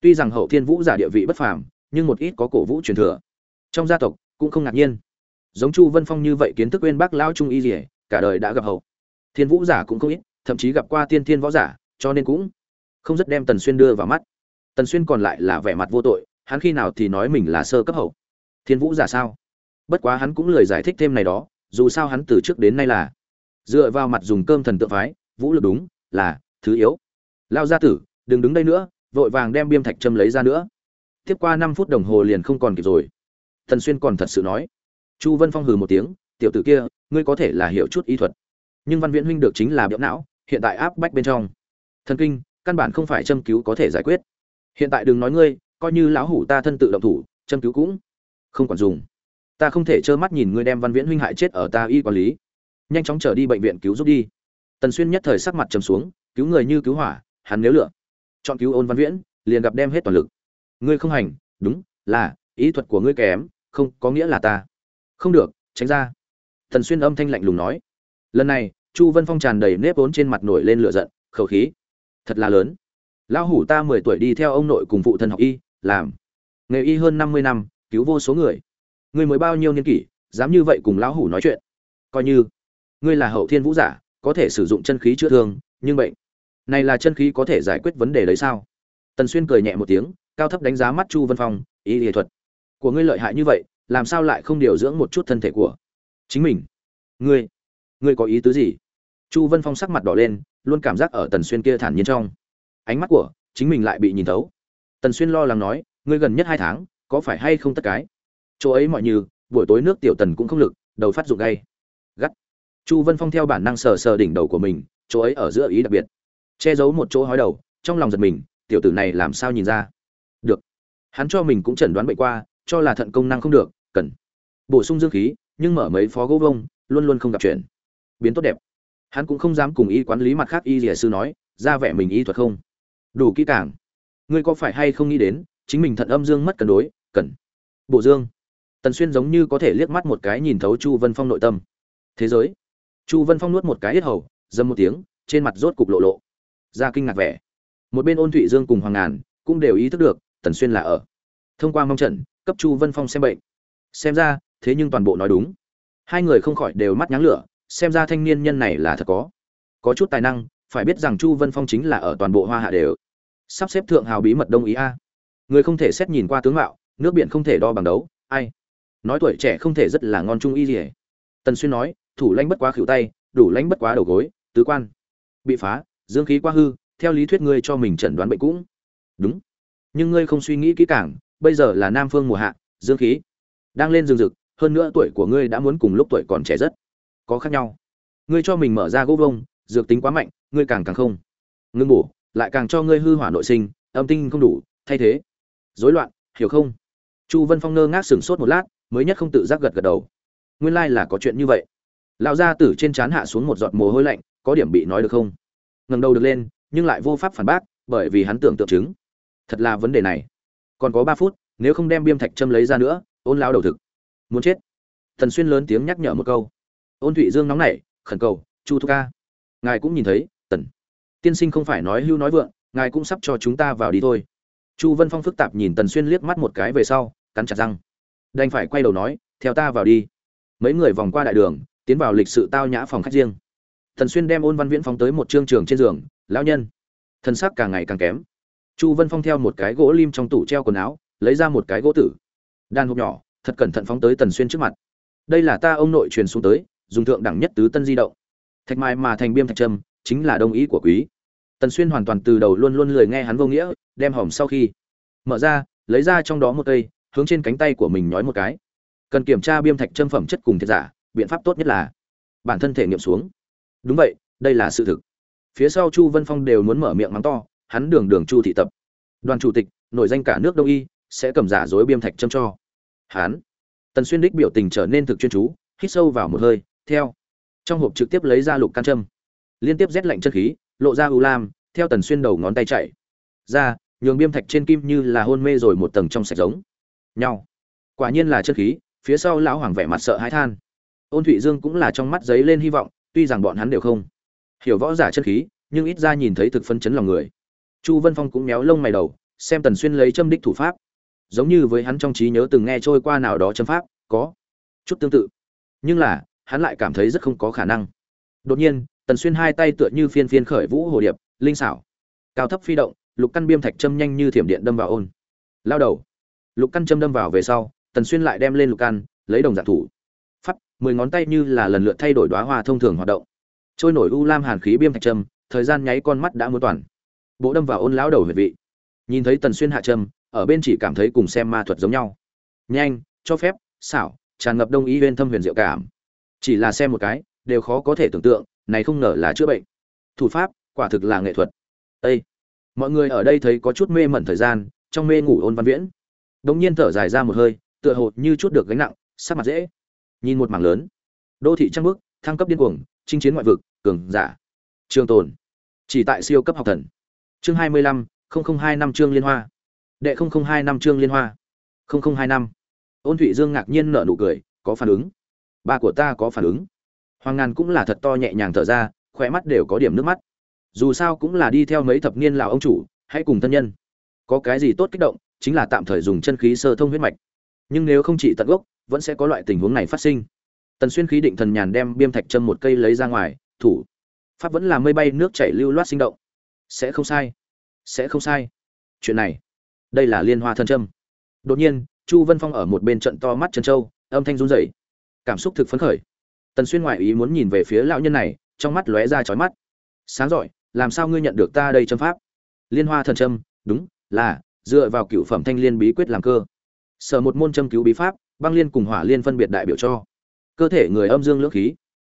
Tuy rằng hậu thiên vũ giả địa vị bất phàm nhưng một ít có cổ vũ truyền thừa. Trong gia tộc, cũng không ngạc nhiên. Giống chu vân phong như vậy kiến thức quên bác lão trung y rỉa cả đời đã gặp hậu thiên vũ giả cũng không ít, thậm chí gặp qua tiên thiên võ giả, cho nên cũng không rất đem tần xuyên đưa vào mắt. Tần xuyên còn lại là vẻ mặt vô tội, hắn khi nào thì nói mình là sơ cấp hậu thiên vũ giả sao? Bất quá hắn cũng lời giải thích thêm này đó, dù sao hắn từ trước đến nay là dựa vào mặt dùng cơm thần tượng phái, vũ lực đúng, là thứ yếu. Lao gia tử, đừng đứng đây nữa, vội vàng đem biêm thạch châm lấy ra nữa tiếp qua năm phút đồng hồ liền không còn kịp rồi. Thần xuyên còn thật sự nói. Chu vân phong hừ một tiếng, tiểu tử kia, ngươi có thể là hiểu chút y thuật. Nhưng văn viễn huynh được chính là biểu não, hiện tại áp bách bên trong. Thần kinh, căn bản không phải châm cứu có thể giải quyết. Hiện tại đừng nói ngươi, coi như lão hủ ta thân tự động thủ, châm cứu cũng không còn dùng. Ta không thể trơ mắt nhìn ngươi đem văn viễn huynh hại chết ở ta y quản lý. Nhanh chóng trở đi bệnh viện cứu giúp đi. Tần xuyên nhất thời sắc mặt trầm xuống, cứu người như cứu hỏa, hắn nếu lựa chọn cứu ôn văn viễn, liền gặp đem hết toàn lực ngươi không hành, đúng, là, ý thuật của ngươi kém, không, có nghĩa là ta. Không được, tránh ra. Thần xuyên âm thanh lạnh lùng nói. Lần này, chu vân phong tràn đầy nếp vốn trên mặt nổi lên lửa giận, khẩu khí. Thật là lớn. Lão hủ ta mười tuổi đi theo ông nội cùng phụ thân học y, làm. Nghề y hơn năm mươi năm, cứu vô số người. Ngươi mới bao nhiêu niên kỷ, dám như vậy cùng lão hủ nói chuyện? Coi như. Ngươi là hậu thiên vũ giả, có thể sử dụng chân khí chữa thương, nhưng bệnh. Này là chân khí có thể giải quyết vấn đề đấy sao? Tần xuyên cười nhẹ một tiếng cao thấp đánh giá mắt chu vân phong y lý thuật của ngươi lợi hại như vậy, làm sao lại không điều dưỡng một chút thân thể của chính mình? Ngươi ngươi có ý tứ gì? Chu vân phong sắc mặt đỏ lên, luôn cảm giác ở tần xuyên kia thản nhiên trong. Ánh mắt của chính mình lại bị nhìn thấu. Tần xuyên lo lắng nói, ngươi gần nhất hai tháng, có phải hay không tất cái? Chỗ ấy mọi như, buổi tối nước tiểu tần cũng không lực, đầu phát dụng gay. Gắt. Chu vân phong theo bản năng sờ sờ đỉnh đầu của mình, chỗ ấy ở giữa ý đặc biệt. Che giấu một chỗ hói đầu, trong lòng giật mình, tiểu tử này làm sao nhìn ra? Hắn cho mình cũng chẩn đoán bệnh qua, cho là thận công năng không được, cần bổ sung dương khí, nhưng mở mấy phó gỗ vông, luôn luôn không gặp chuyện. Biến tốt đẹp. Hắn cũng không dám cùng y quản lý mặt khác y dìa sư nói, ra vẻ mình y thuật không? Đủ kỹ càng. Ngươi có phải hay không nghĩ đến, chính mình thận âm dương mất cân đối, cần bộ dương. Tần xuyên giống như có thể liếc mắt một cái nhìn thấu chu vân phong nội tâm. Thế giới. Chu vân phong nuốt một cái hết hầu dâm một tiếng, trên mặt rốt cục lộ lộ. Ra kinh ngạc vẻ. Một bên ôn thụy dương cùng hoàng ngàn cũng đều ý thức được tần xuyên là ở. Thông qua mong trận, cấp chu vân phong xem bệnh. Xem ra, thế nhưng toàn bộ nói đúng. Hai người không khỏi đều mắt nháng lửa, xem ra thanh niên nhân này là thật có. Có chút tài năng, phải biết rằng chu vân phong chính là ở toàn bộ hoa hạ đều. Sắp xếp thượng hào bí mật đông ý a. Người không thể xét nhìn qua tướng mạo, nước biển không thể đo bằng đấu, ai? Nói tuổi trẻ không thể rất là ngon trung y gì tần xuyên nói, thủ lãnh bất quá khỉu tay, đủ lãnh bất quá đầu gối, tứ quan. Bị phá, dương khí quá hư, theo lý thuyết ngươi cho mình chẩn đoán bệnh cũng. Đúng nhưng ngươi không suy nghĩ kỹ càng, bây giờ là nam phương mùa hạ, dương khí đang lên rừng rực, hơn nữa tuổi của ngươi đã muốn cùng lúc tuổi còn trẻ rất có khác nhau. Ngươi cho mình mở ra gỗ vông, dược tính quá mạnh, ngươi càng càng không ngưng bổ, lại càng cho ngươi hư hỏa nội sinh, âm tinh không đủ, thay thế. Rối loạn, hiểu không? Chu vân phong ngơ ngác sửng sốt một lát, mới nhất không tự giác gật gật đầu. Nguyên lai là có chuyện như vậy. Lão gia tử trên trán hạ xuống một giọt mồ hôi lạnh, có điểm bị nói được không? Ngẩng đầu được lên, nhưng lại vô pháp phản bác, bởi vì hắn tưởng tượng chứng thật là vấn đề này. Còn có ba phút, nếu không đem biêm thạch châm lấy ra nữa, ôn lao đầu thực. Muốn chết. Thần xuyên lớn tiếng nhắc nhở một câu. Ôn thụy dương nóng nảy, khẩn cầu, chu thu ca. Ngài cũng nhìn thấy, tần, tiên sinh không phải nói hưu nói vượng, ngài cũng sắp cho chúng ta vào đi thôi. Chu vân phong phức tạp nhìn tần xuyên liếc mắt một cái về sau, cắn chặt răng. Đành phải quay đầu nói, theo ta vào đi. Mấy người vòng qua đại đường, tiến vào lịch sự tao nhã phòng khách riêng. Thần xuyên đem ôn văn viễn phóng tới một trương trường trên giường, lão nhân. Thân xác càng ngày càng kém chu vân phong theo một cái gỗ lim trong tủ treo quần áo, lấy ra một cái gỗ tử. Đan hộp nhỏ, thật cẩn thận phóng tới tần xuyên trước mặt. Đây là ta ông nội truyền xuống tới, dùng thượng đẳng nhất tứ tân di động. Thạch mai mà thành biêm thạch trâm, chính là đồng ý của quý. Tần xuyên hoàn toàn từ đầu luôn luôn lười nghe hắn vô nghĩa, đem hòm sau khi. Mở ra, lấy ra trong đó một cây, hướng trên cánh tay của mình nói một cái. Cần kiểm tra biêm thạch trâm phẩm chất cùng thiệt giả, biện pháp tốt nhất là bản thân thể nghiệm xuống. Đúng vậy, đây là sự thực. Phía sau chu vân phong đều muốn mở miệng mắng to hắn đường đường chu thị tập. Đoàn chủ tịch, nổi danh cả nước đông y, sẽ cầm giả dối biêm thạch châm cho. Hắn tần xuyên đích biểu tình trở nên thực chuyên chú, hít sâu vào một hơi, theo. Trong hộp trực tiếp lấy ra lục can châm. Liên tiếp rét lạnh chân khí, lộ ra u lam, theo tần xuyên đầu ngón tay chạy. Ra, nhường biêm thạch trên kim như là hôn mê rồi một tầng trong sạch giống. Nhau. Quả nhiên là chân khí, phía sau lão hoàng vẻ mặt sợ hãi than. Ôn thụy dương cũng là trong mắt giấy lên hy vọng, tuy rằng bọn hắn đều không hiểu võ giả chân khí, nhưng ít ra nhìn thấy thực phân chấn lòng người chu vân phong cũng méo lông mày đầu, xem tần xuyên lấy châm đích thủ pháp. Giống như với hắn trong trí nhớ từng nghe trôi qua nào đó châm pháp, có chút tương tự. Nhưng là, hắn lại cảm thấy rất không có khả năng. Đột nhiên, tần xuyên hai tay tựa như phiên phiên khởi vũ hồ điệp, linh xảo. Cao thấp phi động, lục căn biêm thạch châm nhanh như thiểm điện đâm vào ôn. Lao đầu. Lục căn châm đâm vào về sau, tần xuyên lại đem lên lục căn, lấy đồng dạng thủ. Phát mười ngón tay như là lần lượt thay đổi đoá hoa thông thường hoạt động. Trôi nổi u lam hàn khí biêm thạch châm, thời gian nháy con mắt đã muốn toàn bộ đâm vào ôn lão đầu huyệt vị. Nhìn thấy tần xuyên hạ trâm ở bên chỉ cảm thấy cùng xem ma thuật giống nhau. Nhanh, cho phép, xảo, tràn ngập đông ý bên thâm huyền diệu cảm. Chỉ là xem một cái, đều khó có thể tưởng tượng, này không ngờ là chữa bệnh. Thủ pháp, quả thực là nghệ thuật. Ê! mọi người ở đây thấy có chút mê mẩn thời gian, trong mê ngủ ôn văn viễn. Đống nhiên thở dài ra một hơi, tựa hồ như chút được gánh nặng, sắc mặt dễ. Nhìn một mảng lớn. Đô thị trăng bước, thăng cấp điên cuồng, chinh chiến ngoại vực, cường giả. Trường tồn. Chỉ tại siêu cấp học thần chương hai mươi lăm hai năm chương liên hoa. Đệ hai năm chương liên hoa. Hai năm. Ôn thụy dương ngạc nhiên nở nụ cười, có phản ứng. Ba của ta có phản ứng. Hoàng ngàn cũng là thật to nhẹ nhàng thở ra khỏe mắt đều có điểm nước mắt. Dù sao cũng là đi theo mấy thập niên lào ông chủ, hãy cùng thân nhân. Có cái gì tốt kích động, chính là tạm thời dùng chân khí sơ thông huyết mạch. Nhưng nếu không chỉ tận gốc, vẫn sẽ có loại tình huống này phát sinh. Tần xuyên khí định thần nhàn đem biêm thạch châm một cây lấy ra ngoài, thủ. Pháp vẫn là mây bay, nước chảy lưu loát sinh động sẽ không sai, sẽ không sai. Chuyện này, đây là liên hoa thân trâm. đột nhiên, chu vân phong ở một bên trận to mắt chân trâu âm thanh run rẩy. Cảm xúc thực phấn khởi. Tần xuyên ngoại ý muốn nhìn về phía lão nhân này, trong mắt lóe ra chói mắt. Sáng giỏi, làm sao ngươi nhận được ta đây châm pháp? Liên hoa thần châm, đúng, là, dựa vào cựu phẩm thanh liên bí quyết làm cơ. Sở một môn châm cứu bí pháp, băng liên cùng hỏa liên phân biệt đại biểu cho. Cơ thể người âm dương lưỡng khí.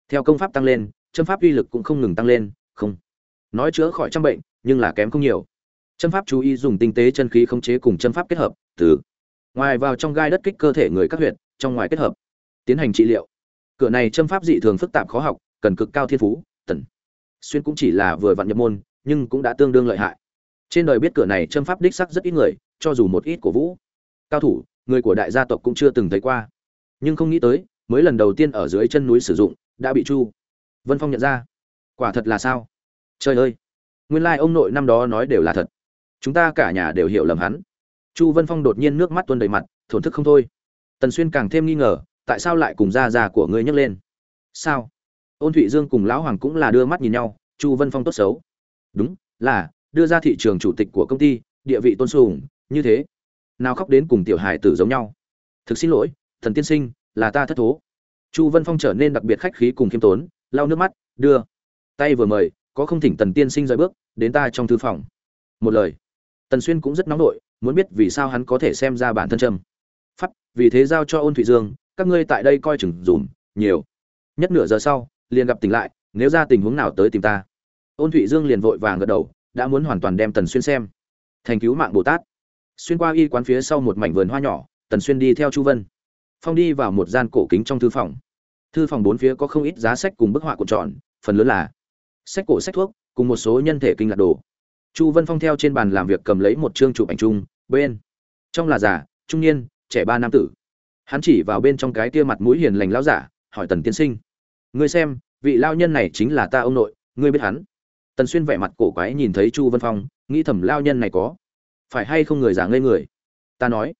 Theo công pháp tăng lên, châm pháp uy lực cũng không ngừng tăng lên, không nói chữa khỏi trăm bệnh, nhưng là kém không nhiều. Châm pháp chú ý dùng tinh tế chân khí khống chế cùng châm pháp kết hợp, từ ngoài vào trong gai đất kích cơ thể người các huyện trong ngoài kết hợp. Tiến hành trị liệu. Cửa này châm pháp dị thường phức tạp khó học, cần cực cao thiên phú, tần. Xuyên cũng chỉ là vừa vặn nhập môn, nhưng cũng đã tương đương lợi hại. Trên đời biết cửa này châm pháp đích sắc rất ít người, cho dù một ít cổ vũ. Cao thủ, người của đại gia tộc cũng chưa từng thấy qua. Nhưng không nghĩ tới, mới lần đầu tiên ở dưới chân núi sử dụng, đã bị chu vân phong nhận ra. Quả thật là sao? Trời ơi! Nguyên lai ông nội năm đó nói đều là thật. Chúng ta cả nhà đều hiểu lầm hắn. Chu vân phong đột nhiên nước mắt tuôn đầy mặt, thổn thức không thôi. Tần xuyên càng thêm nghi ngờ, tại sao lại cùng gia già của ngươi nhấc lên? Sao? Ôn thụy dương cùng lão hoàng cũng là đưa mắt nhìn nhau, chu vân phong tốt xấu. Đúng, là, đưa ra thị trường chủ tịch của công ty, địa vị tôn sùng, như thế. Nào khóc đến cùng tiểu hải tử giống nhau. Thực xin lỗi, thần tiên sinh, là ta thất thố. Chu vân phong trở nên đặc biệt khách khí cùng khiêm tốn, lau nước mắt, đưa. Tay vừa mời có không thỉnh tần tiên sinh rời bước, đến ta trong thư phòng. Một lời. Tần xuyên cũng rất nóng nổi muốn biết vì sao hắn có thể xem ra bản thân trâm pháp, vì thế giao cho ôn thụy dương, các ngươi tại đây coi chừng dùm, nhiều. Nhất nửa giờ sau, liền gặp tỉnh lại, nếu ra tình huống nào tới tìm ta. Ôn thụy dương liền vội vàng gật đầu, đã muốn hoàn toàn đem tần xuyên xem. Thành cứu mạng bồ tát. Xuyên qua y quán phía sau một mảnh vườn hoa nhỏ, tần xuyên đi theo chu vân. Phong đi vào một gian cổ kính trong thư phòng. Thư phòng bốn phía có không ít giá sách cùng bức họa cuộn tròn, phần lớn là sách cổ sách thuốc, cùng một số nhân thể kinh lạc đồ. Chu vân phong theo trên bàn làm việc cầm lấy một chương chụp ảnh chung, bên trong là giả trung niên, trẻ ba nam tử. Hắn chỉ vào bên trong cái tia mặt mũi hiền lành lao giả, hỏi tần tiên sinh, ngươi xem, vị lao nhân này chính là ta ông nội, ngươi biết hắn? Tần xuyên vẻ mặt cổ quái nhìn thấy chu vân phong, nghĩ thầm lao nhân này có phải hay không người giả ngây người? Ta nói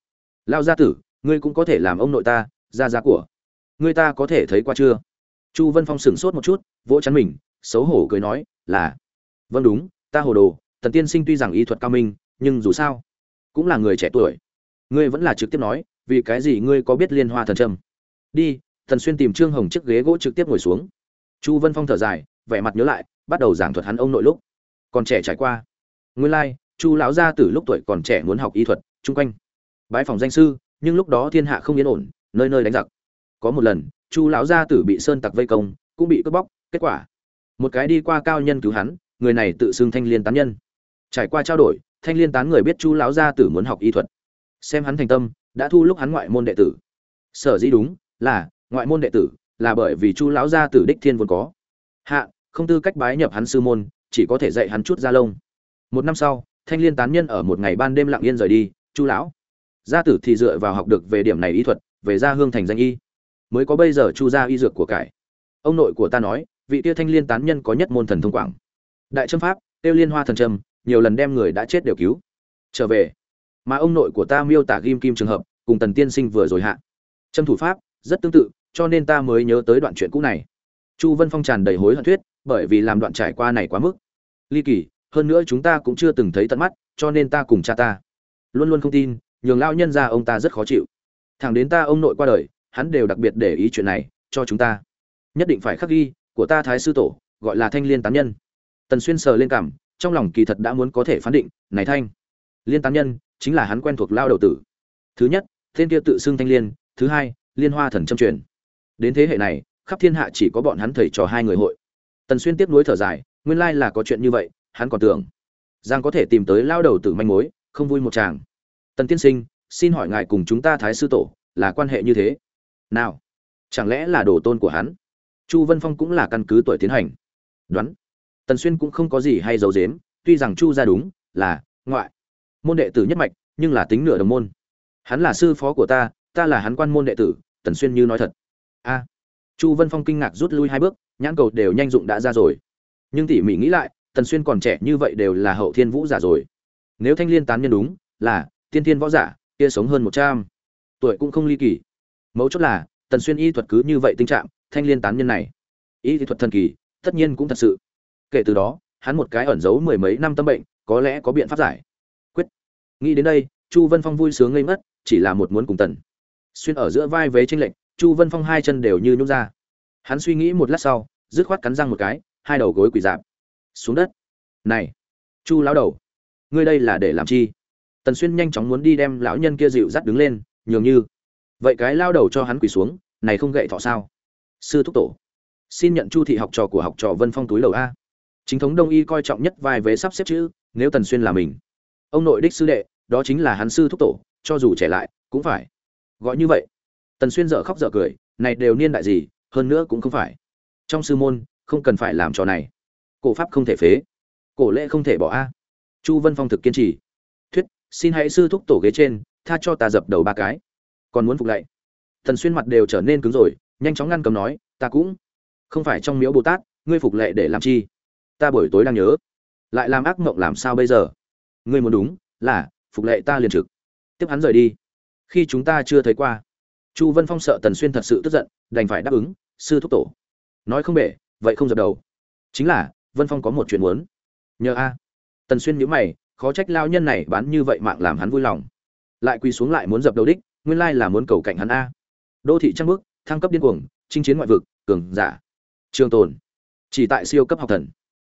lao gia tử, ngươi cũng có thể làm ông nội ta ra giá của ngươi ta có thể thấy qua chưa? Chu vân phong sửng sốt một chút, vỗ chắn mình xấu hổ cười nói, là. Vâng đúng, ta hồ đồ, tần tiên sinh tuy rằng y thuật cao minh, nhưng dù sao cũng là người trẻ tuổi. Ngươi vẫn là trực tiếp nói, vì cái gì ngươi có biết liên hoa thần trâm? Đi thần xuyên tìm trương hồng chiếc ghế gỗ trực tiếp ngồi xuống. Chu vân phong thở dài, vẻ mặt nhớ lại, bắt đầu giảng thuật hắn ông nội lúc còn trẻ trải qua. Nguyên lai, chu lão gia từ lúc tuổi còn trẻ muốn học y thuật, chung quanh bãi phòng danh sư, nhưng lúc đó thiên hạ không yên ổn, nơi nơi đánh giặc. Có một lần, chu lão gia tử bị sơn tặc vây công, cũng bị cướp bóc, kết quả một cái đi qua cao nhân cứu hắn, người này tự xưng thanh liên tán nhân. Trải qua trao đổi, thanh liên tán người biết chu lão gia tử muốn học y thuật. Xem hắn thành tâm, đã thu lúc hắn ngoại môn đệ tử. Sở dĩ đúng, là, ngoại môn đệ tử, là bởi vì chu lão gia tử đích thiên vốn có. Hạ, không tư cách bái nhập hắn sư môn, chỉ có thể dạy hắn chút gia lông. Một năm sau, thanh liên tán nhân ở một ngày ban đêm lặng yên rời đi, chu lão. Gia tử thì dựa vào học được về điểm này y thuật, về gia hương thành danh y. Mới có bây giờ chu gia y dược của cải. Ông nội của ta nói vị tia thanh liên tán nhân có nhất môn thần thông quảng. Đại trâm pháp, tiêu liên hoa thần trâm nhiều lần đem người đã chết đều cứu. Trở về. Mà ông nội của ta miêu tả ghim kim trường hợp, cùng tần tiên sinh vừa rồi hạ. Trâm thủ pháp, rất tương tự, cho nên ta mới nhớ tới đoạn chuyện cũ này. Chu vân phong tràn đầy hối hận thuyết, bởi vì làm đoạn trải qua này quá mức. Ly kỳ, hơn nữa chúng ta cũng chưa từng thấy tận mắt, cho nên ta cùng cha ta. Luôn luôn không tin, nhường lao nhân ra ông ta rất khó chịu. Thẳng đến ta ông nội qua đời, hắn đều đặc biệt để ý chuyện này, cho chúng ta. Nhất định phải khắc ghi của ta thái sư tổ, gọi là thanh liên tán nhân. Tần xuyên sờ lên cảm, trong lòng kỳ thật đã muốn có thể phán định, này thanh liên tán nhân chính là hắn quen thuộc lao đầu tử. Thứ nhất, tên kia tự xưng thanh liên, thứ hai, liên hoa thần châm truyền. Đến thế hệ này, khắp thiên hạ chỉ có bọn hắn thầy trò hai người hội. Tần xuyên tiếp nối thở dài, nguyên lai là có chuyện như vậy, hắn còn tưởng giang có thể tìm tới lao đầu tử manh mối, không vui một chàng. Tần tiên sinh, xin hỏi ngài cùng chúng ta thái sư tổ, là quan hệ như thế? Nào? Chẳng lẽ là đồ tôn của hắn? Chu vân phong cũng là căn cứ tuổi tiến hành. Đoán. Tần xuyên cũng không có gì hay giấu giếm, tuy rằng chu ra đúng, là, ngoại. Môn đệ tử nhất mạch, nhưng là tính nửa đồng môn. Hắn là sư phó của ta ta là hắn quan môn đệ tử, tần xuyên như nói thật. A. Chu vân phong kinh ngạc rút lui hai bước, nhãn cầu đều nhanh dụng đã ra rồi. Nhưng tỉ mỉ nghĩ lại, tần xuyên còn trẻ như vậy đều là hậu thiên vũ giả rồi. Nếu thanh liên tán nhân đúng, là, tiên thiên võ giả, kia sống hơn một trăm. Tuổi cũng không ly kỳ. Mấu chốt là, tần xuyên y thuật cứ như vậy tình trạng thanh liên tán nhân này. Y thuật thần kỳ, tất nhiên cũng thật sự. Kể từ đó, hắn một cái ẩn giấu mười mấy năm tâm bệnh, có lẽ có biện pháp giải. Quyết. Nghĩ đến đây, chu vân phong vui sướng ngây mất chỉ là một muốn cùng tần. Xuyên ở giữa vai vế tranh lệnh chu vân phong hai chân đều như nhung ra. Hắn suy nghĩ một lát sau, dứt khoát cắn răng một cái, hai đầu gối quỳ dạp. Xuống đất. Này. Chu lão đầu. Ngươi đây là để làm chi? Tần xuyên nhanh chóng muốn đi đem lão nhân kia dịu dắt đứng lên, nhường như. Vậy cái lao đầu cho hắn quỳ xuống, này không gậy thọ sao? Sư thúc tổ. Xin nhận chu thị học trò của học trò vân phong túi lầu a. Chính thống đông y coi trọng nhất vài vế sắp xếp chữ, nếu tần xuyên là mình. Ông nội đích sư đệ, đó chính là hắn sư thúc tổ, cho dù trẻ lại, cũng phải. Gọi như vậy. Tần xuyên dở khóc dở cười, này đều niên đại gì, hơn nữa cũng không phải. Trong sư môn, không cần phải làm trò này. Cổ pháp không thể phế. Cổ lễ không thể bỏ a. Chu vân phong thực kiên trì. Thuyết, xin hãy sư thúc tổ ghế trên, tha cho ta dập đầu ba cái. Còn muốn phục lạy. Thần xuyên mặt đều trở nên cứng rồi nhanh chóng ngăn cầm nói, ta cũng không phải trong miếu bồ tát, ngươi phục lệ để làm chi? Ta buổi tối đang nhớ, lại làm ác mộng làm sao bây giờ? Ngươi muốn đúng là phục lệ ta liền trực. Tiếp hắn rời đi. Khi chúng ta chưa thấy qua, chu vân phong sợ tần xuyên thật sự tức giận, đành phải đáp ứng, sư thúc tổ. Nói không bể, vậy không dập đầu. Chính là, vân phong có một chuyện muốn. Nhờ a. Tần xuyên nhíu mày, khó trách lao nhân này bán như vậy mạng làm hắn vui lòng. Lại quỳ xuống lại muốn dập đầu đích, nguyên lai là muốn cầu cạnh hắn a. Đô thị trăng bước thăng cấp điên cuồng, chinh chiến ngoại vực, cường giả. Trường tồn. Chỉ tại siêu cấp học thần.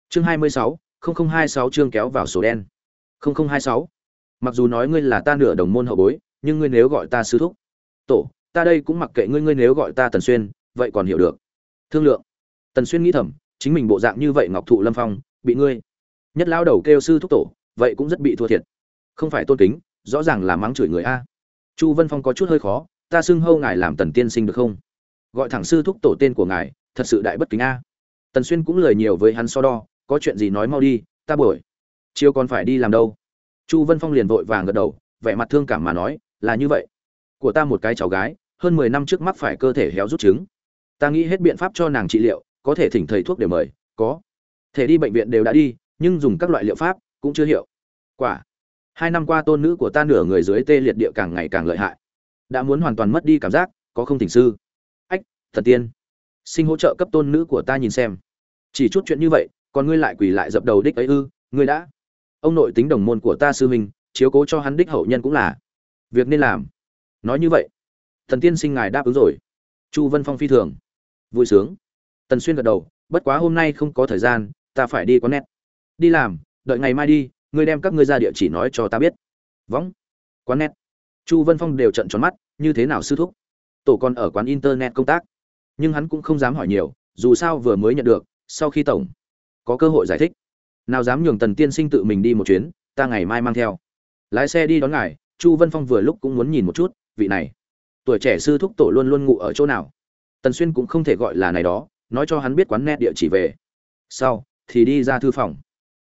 Chương hai mươi sáu hai sáu chương kéo vào sổ đen. Hai sáu. Mặc dù nói ngươi là ta nửa đồng môn hậu bối, nhưng ngươi nếu gọi ta sư thúc. Tổ, ta đây cũng mặc kệ ngươi ngươi nếu gọi ta tần xuyên, vậy còn hiểu được. Thương lượng. Tần xuyên nghĩ thầm, chính mình bộ dạng như vậy ngọc thụ lâm phong, bị ngươi. Nhất lao đầu kêu sư thúc tổ, vậy cũng rất bị thua thiệt. Không phải tôn kính, rõ ràng là mắng chửi người a. Chu vân phong có chút hơi khó ta xưng hâu ngài làm tần tiên sinh được không? Gọi thẳng sư thúc tổ tên của ngài, thật sự đại bất kính a. Tần xuyên cũng lời nhiều với hắn so đo, có chuyện gì nói mau đi, ta buổi chiều còn phải đi làm đâu. Chu vân phong liền vội vàng gật đầu, vẻ mặt thương cảm mà nói, là như vậy. Của ta một cái cháu gái, hơn mười năm trước mắc phải cơ thể héo rút trứng. Ta nghĩ hết biện pháp cho nàng trị liệu, có thể thỉnh thầy thuốc để mời, có. Thể đi bệnh viện đều đã đi, nhưng dùng các loại liệu pháp cũng chưa hiệu quả. Hai năm qua tôn nữ của ta nửa người dưới tê liệt địa càng ngày càng lợi hại đã muốn hoàn toàn mất đi cảm giác, có không thỉnh sư? Ách thần tiên. Sinh hỗ trợ cấp tôn nữ của ta nhìn xem. Chỉ chút chuyện như vậy, còn ngươi lại quỳ lại dập đầu đích ấy ư, ngươi đã. Ông nội tính đồng môn của ta sư huynh, chiếu cố cho hắn đích hậu nhân cũng là. Việc nên làm. Nói như vậy. Thần tiên sinh ngài đáp ứng rồi. Chu vân phong phi thường. Vui sướng. Tần xuyên gật đầu, bất quá hôm nay không có thời gian, ta phải đi quán nét đi làm, đợi ngày mai đi, ngươi đem các ngươi ra địa chỉ nói cho ta biết. Võng quán nét chu vân phong đều trận tròn mắt, như thế nào sư thúc? Tổ còn ở quán internet công tác. Nhưng hắn cũng không dám hỏi nhiều, dù sao vừa mới nhận được, sau khi tổng có cơ hội giải thích. Nào dám nhường tần tiên sinh tự mình đi một chuyến, ta ngày mai mang theo. Lái xe đi đón ngài. Chu vân phong vừa lúc cũng muốn nhìn một chút, vị này, tuổi trẻ sư thúc tổ luôn luôn ngủ ở chỗ nào? Tần xuyên cũng không thể gọi là này đó, nói cho hắn biết quán net địa chỉ về. Sau, thì đi ra thư phòng.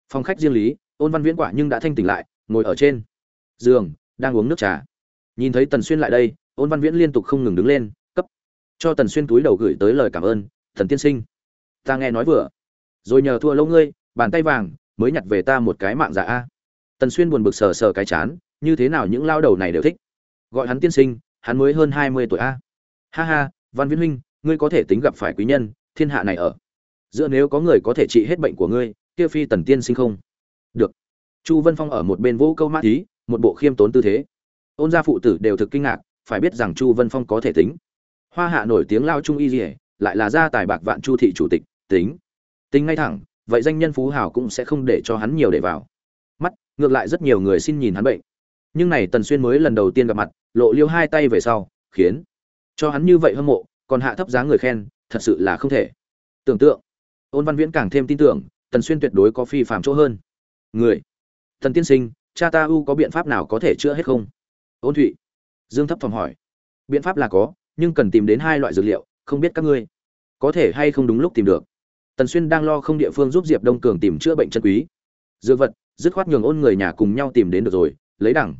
Phòng khách riêng lý, ôn văn viễn quả nhưng đã thanh tỉnh lại, ngồi ở trên giường, đang uống nước trà nhìn thấy tần xuyên lại đây ôn văn viễn liên tục không ngừng đứng lên cấp. Cho tần xuyên túi đầu gửi tới lời cảm ơn thần tiên sinh ta nghe nói vừa. Rồi nhờ thua lâu ngươi bàn tay vàng mới nhặt về ta một cái mạng giả a. Tần xuyên buồn bực sờ sờ cái chán như thế nào những lao đầu này đều thích? Gọi hắn tiên sinh hắn mới hơn hai mươi tuổi a. Ha ha văn viễn huynh ngươi có thể tính gặp phải quý nhân thiên hạ này ở. Giữa nếu có người có thể trị hết bệnh của ngươi kia phi tần tiên sinh không? Được. Chu vân phong ở một bên vũ câu mát ý, một bộ khiêm tốn tư thế ôn gia phụ tử đều thực kinh ngạc, phải biết rằng chu vân phong có thể tính. Hoa hạ nổi tiếng lao trung y dỉa lại là gia tài bạc vạn chu thị chủ tịch, tính. Tính ngay thẳng, vậy danh nhân phú hào cũng sẽ không để cho hắn nhiều để vào. Mắt, ngược lại rất nhiều người xin nhìn hắn bệnh. Nhưng này tần xuyên mới lần đầu tiên gặp mặt, lộ liêu hai tay về sau, khiến cho hắn như vậy hâm mộ, còn hạ thấp giá người khen, thật sự là không thể. Tưởng tượng, ôn văn viễn càng thêm tin tưởng, tần xuyên tuyệt đối có phi phạm chỗ hơn. Người thần tiên sinh, cha ta u có biện pháp nào có thể chữa hết không? Ôn thụy. Dương thấp phòng hỏi. Biện pháp là có, nhưng cần tìm đến hai loại dược liệu, không biết các ngươi có thể hay không đúng lúc tìm được. Tần xuyên đang lo không địa phương giúp diệp đông cường tìm chữa bệnh chân quý. Dược vật, dứt khoát nhường ôn người nhà cùng nhau tìm đến được rồi, lấy đẳng.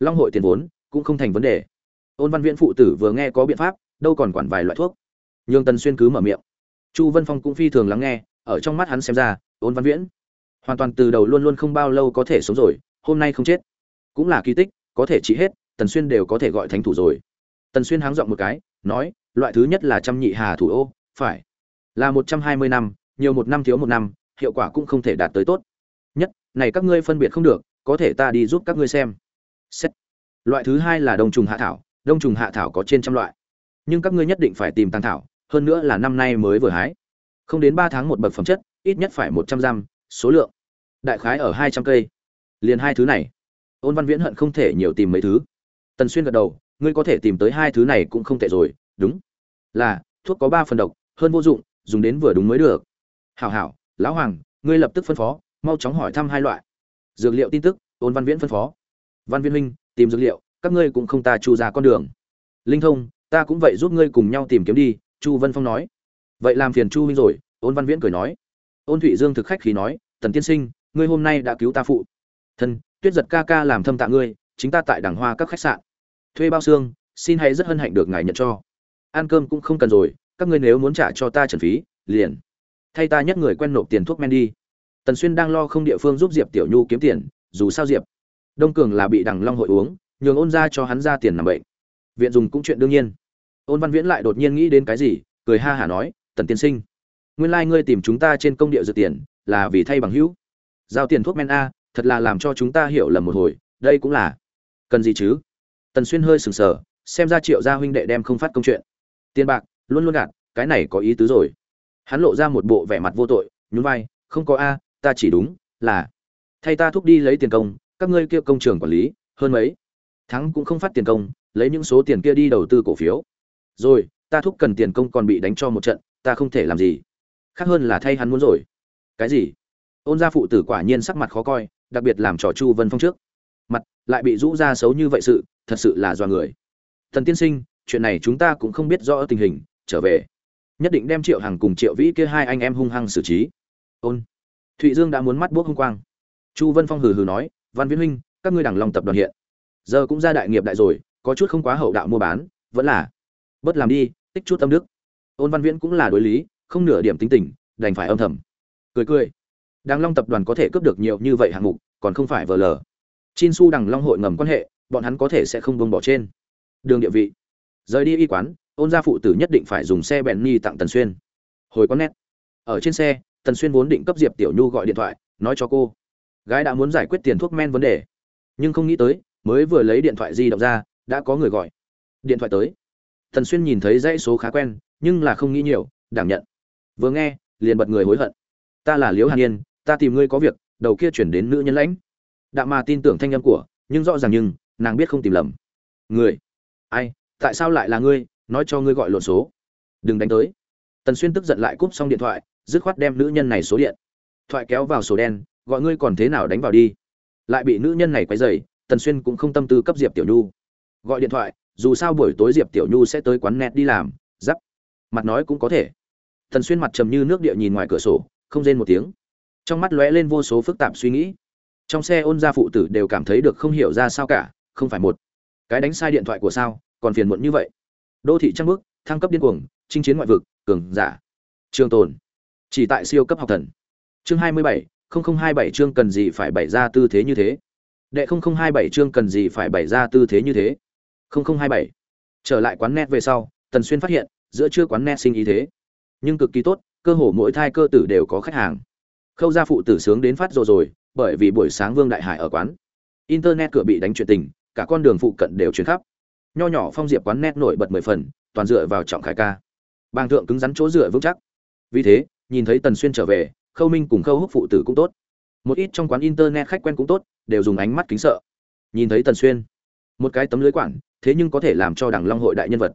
Long hội tiền vốn, cũng không thành vấn đề. Ôn văn viễn phụ tử vừa nghe có biện pháp, đâu còn quản vài loại thuốc. Nhường tần xuyên cứ mở miệng. Chu vân phong cũng phi thường lắng nghe, ở trong mắt hắn xem ra, ôn văn viễn hoàn toàn từ đầu luôn luôn không bao lâu có thể sống rồi, hôm nay không chết. Cũng là kỳ tích, có thể trị hết tần xuyên đều có thể gọi thánh thủ rồi. Tần xuyên háng dọn một cái, nói, loại thứ nhất là trăm nhị hà thủ ô, phải. Là một trăm hai mươi năm, nhiều một năm thiếu một năm, hiệu quả cũng không thể đạt tới tốt. Nhất, này các ngươi phân biệt không được, có thể ta đi giúp các ngươi xem. Xét. Loại thứ hai là đông trùng hạ thảo, đông trùng hạ thảo có trên trăm loại. Nhưng các ngươi nhất định phải tìm tăng thảo, hơn nữa là năm nay mới vừa hái. Không đến ba tháng một bậc phẩm chất, ít nhất phải một trăm giam, số lượng. Đại khái ở hai trăm cây. Liền hai thứ này. Ôn văn viễn hận không thể nhiều tìm mấy thứ tần xuyên gật đầu, ngươi có thể tìm tới hai thứ này cũng không tệ rồi, đúng. Là, thuốc có ba phần độc, hơn vô dụng, dùng đến vừa đúng mới được. Hảo hảo, lão hoàng, ngươi lập tức phân phó, mau chóng hỏi thăm hai loại. Dược liệu tin tức ôn văn viễn phân phó. Văn viễn huynh, tìm dược liệu, các ngươi cũng không ta chu ra con đường. Linh thông, ta cũng vậy giúp ngươi cùng nhau tìm kiếm đi, chu vân phong nói. Vậy làm phiền chu huynh rồi ôn văn viễn cười nói. Ôn thụy dương thực khách khí nói, tần tiên sinh, ngươi hôm nay đã cứu ta phụ. Thân, tuyết giật ca ca làm thâm tạ ngươi, chính ta tại đảng hoa các khách sạn thuê bao xương, xin hãy rất hân hạnh được ngài nhận cho. Ăn cơm cũng không cần rồi, các ngươi nếu muốn trả cho ta trần phí, liền. Thay ta nhất người quen nộp tiền thuốc men đi. Tần xuyên đang lo không địa phương giúp diệp tiểu nhu kiếm tiền, dù sao diệp đông cường là bị đằng long hội uống, nhường ôn ra cho hắn ra tiền nằm bệnh. Viện dùng cũng chuyện đương nhiên. Ôn văn viễn lại đột nhiên nghĩ đến cái gì, cười ha hả nói, tần tiên sinh, nguyên lai、like、ngươi tìm chúng ta trên công địa dự tiền, là vì thay bằng hữu. Giao tiền thuốc men a, thật là làm cho chúng ta hiểu lầm một hồi, đây cũng là cần gì chứ? Tần xuyên hơi sừng sờ, xem ra triệu gia huynh đệ đem không phát công chuyện. Tiền bạc, luôn luôn gạt, cái này có ý tứ rồi. Hắn lộ ra một bộ vẻ mặt vô tội, nhún vai, không có a, ta chỉ đúng là thay ta thúc đi lấy tiền công, các ngươi kia công trường quản lý, hơn mấy. Thắng cũng không phát tiền công, lấy những số tiền kia đi đầu tư cổ phiếu. Rồi, ta thúc cần tiền công còn bị đánh cho một trận, ta không thể làm gì. Khác hơn là thay hắn muốn rồi. Cái gì? Ôn gia phụ tử quả nhiên sắc mặt khó coi, đặc biệt làm trò chu vân phong trước mặt, lại bị rũ ra xấu như vậy sự, thật sự là do người. Thần tiên sinh, chuyện này chúng ta cũng không biết rõ tình hình, trở về. Nhất định đem triệu hằng cùng triệu vĩ kia hai anh em hung hăng xử trí. Ôn. Thụy dương đã muốn mắt buốc hung quang. Chu vân phong hừ hừ nói, văn viễn huynh, các ngươi đảng lòng tập đoàn hiện. Giờ cũng ra đại nghiệp đại rồi, có chút không quá hậu đạo mua bán, vẫn là bớt làm đi, tích chút tâm đức. Ôn văn viễn cũng là đối lý, không nửa điểm tính tình, đành phải âm thầm. Cười cười. Đằng long tập đoàn có thể cướp được nhiều như vậy hạng mục, còn không phải vờ lờ chin su đằng long hội ngầm quan hệ bọn hắn có thể sẽ không buông bỏ trên. Đường địa vị. Rời đi y quán ôn gia phụ tử nhất định phải dùng xe bèn ni tặng tần xuyên. Hồi có nét. Ở trên xe tần xuyên vốn định cấp diệp tiểu nhu gọi điện thoại nói cho cô. Gái đã muốn giải quyết tiền thuốc men vấn đề. Nhưng không nghĩ tới mới vừa lấy điện thoại di động ra đã có người gọi. Điện thoại tới. Tần xuyên nhìn thấy dãy số khá quen nhưng là không nghĩ nhiều đảm nhận. Vừa nghe liền bật người hối hận. Ta là liễu hàn Nhiên, ta tìm ngươi có việc đầu kia chuyển đến nữ nhân lãnh đạm mà tin tưởng thanh âm của, nhưng rõ ràng nhưng, nàng biết không tìm lầm. Người? Ai? Tại sao lại là ngươi? Nói cho ngươi gọi lộn số. Đừng đánh tới. Tần xuyên tức giận lại cúp xong điện thoại, dứt khoát đem nữ nhân này số điện. Thoại kéo vào sổ đen, gọi ngươi còn thế nào đánh vào đi. Lại bị nữ nhân này quấy rầy, tần xuyên cũng không tâm tư cấp diệp tiểu nhu. Gọi điện thoại, dù sao buổi tối diệp tiểu nhu sẽ tới quán net đi làm, giáp. Mặt nói cũng có thể. Tần xuyên mặt trầm như nước địa nhìn ngoài cửa sổ, không rên một tiếng. Trong mắt lóe lên vô số phức tạp suy nghĩ trong xe ôn gia phụ tử đều cảm thấy được không hiểu ra sao cả, không phải một. Cái đánh sai điện thoại của sao, còn phiền muộn như vậy. Đô thị trăng bước thăng cấp điên cuồng, chinh chiến ngoại vực, cường giả. Trường tồn. Chỉ tại siêu cấp học thần. Chương hai mươi bảy, không hai bảy chương cần gì phải bày ra tư thế như thế. Đệ không hai bảy chương cần gì phải bày ra tư thế như thế. Không hai bảy. Trở lại quán net về sau, tần xuyên phát hiện, giữa chưa quán net sinh ý thế. Nhưng cực kỳ tốt, cơ hồ mỗi thai cơ tử đều có khách hàng. Khâu gia phụ tử sướng đến phát rồi rồi bởi vì buổi sáng vương đại hải ở quán. Internet cửa bị đánh chuyện tình, cả con đường phụ cận đều chuyển khắp. Nho nhỏ phong diệp quán net nổi bật mười phần, toàn dựa vào trọng khải ca. Bàng thượng cứng rắn chỗ dựa vững chắc. Vì thế, nhìn thấy tần xuyên trở về, khâu minh cùng khâu húc phụ tử cũng tốt. Một ít trong quán internet khách quen cũng tốt, đều dùng ánh mắt kính sợ. Nhìn thấy tần xuyên, một cái tấm lưới quản thế nhưng có thể làm cho đảng long hội đại nhân vật.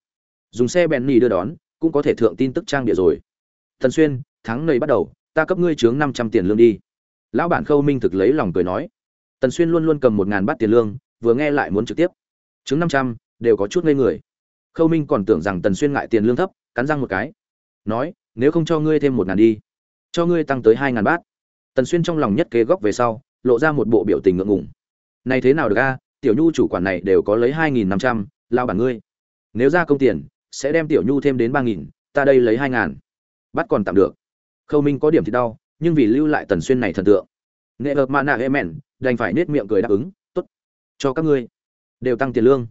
Dùng xe Bentley đưa đón, cũng có thể thượng tin tức trang địa rồi. Tần xuyên, tháng này bắt đầu, ta cấp ngươi chướng năm trăm tiền lương đi lão bản khâu minh thực lấy lòng cười nói. Tần xuyên luôn luôn cầm một ngàn bát tiền lương, vừa nghe lại muốn trực tiếp. Chứng năm trăm, đều có chút ngây người. Khâu minh còn tưởng rằng tần xuyên ngại tiền lương thấp, cắn răng một cái. Nói, nếu không cho ngươi thêm một ngàn đi, cho ngươi tăng tới hai ngàn bát. Tần xuyên trong lòng nhất kế góc về sau, lộ ra một bộ biểu tình ngượng ngùng. Này thế nào được a? Tiểu nhu chủ quản này đều có lấy hai nghìn năm trăm lao bản ngươi, nếu ra công tiền, sẽ đem tiểu nhu thêm đến ba nghìn, ta đây lấy hai ngàn. Bắt còn tạm được. Khâu minh có điểm thì đau nhưng vì lưu lại tần xuyên này thần tượng. Nghệ ợp mạ nạ hệ mẹn, đành phải nết miệng cười đáp ứng t ố t cho các ngươi đều tăng tiền lương.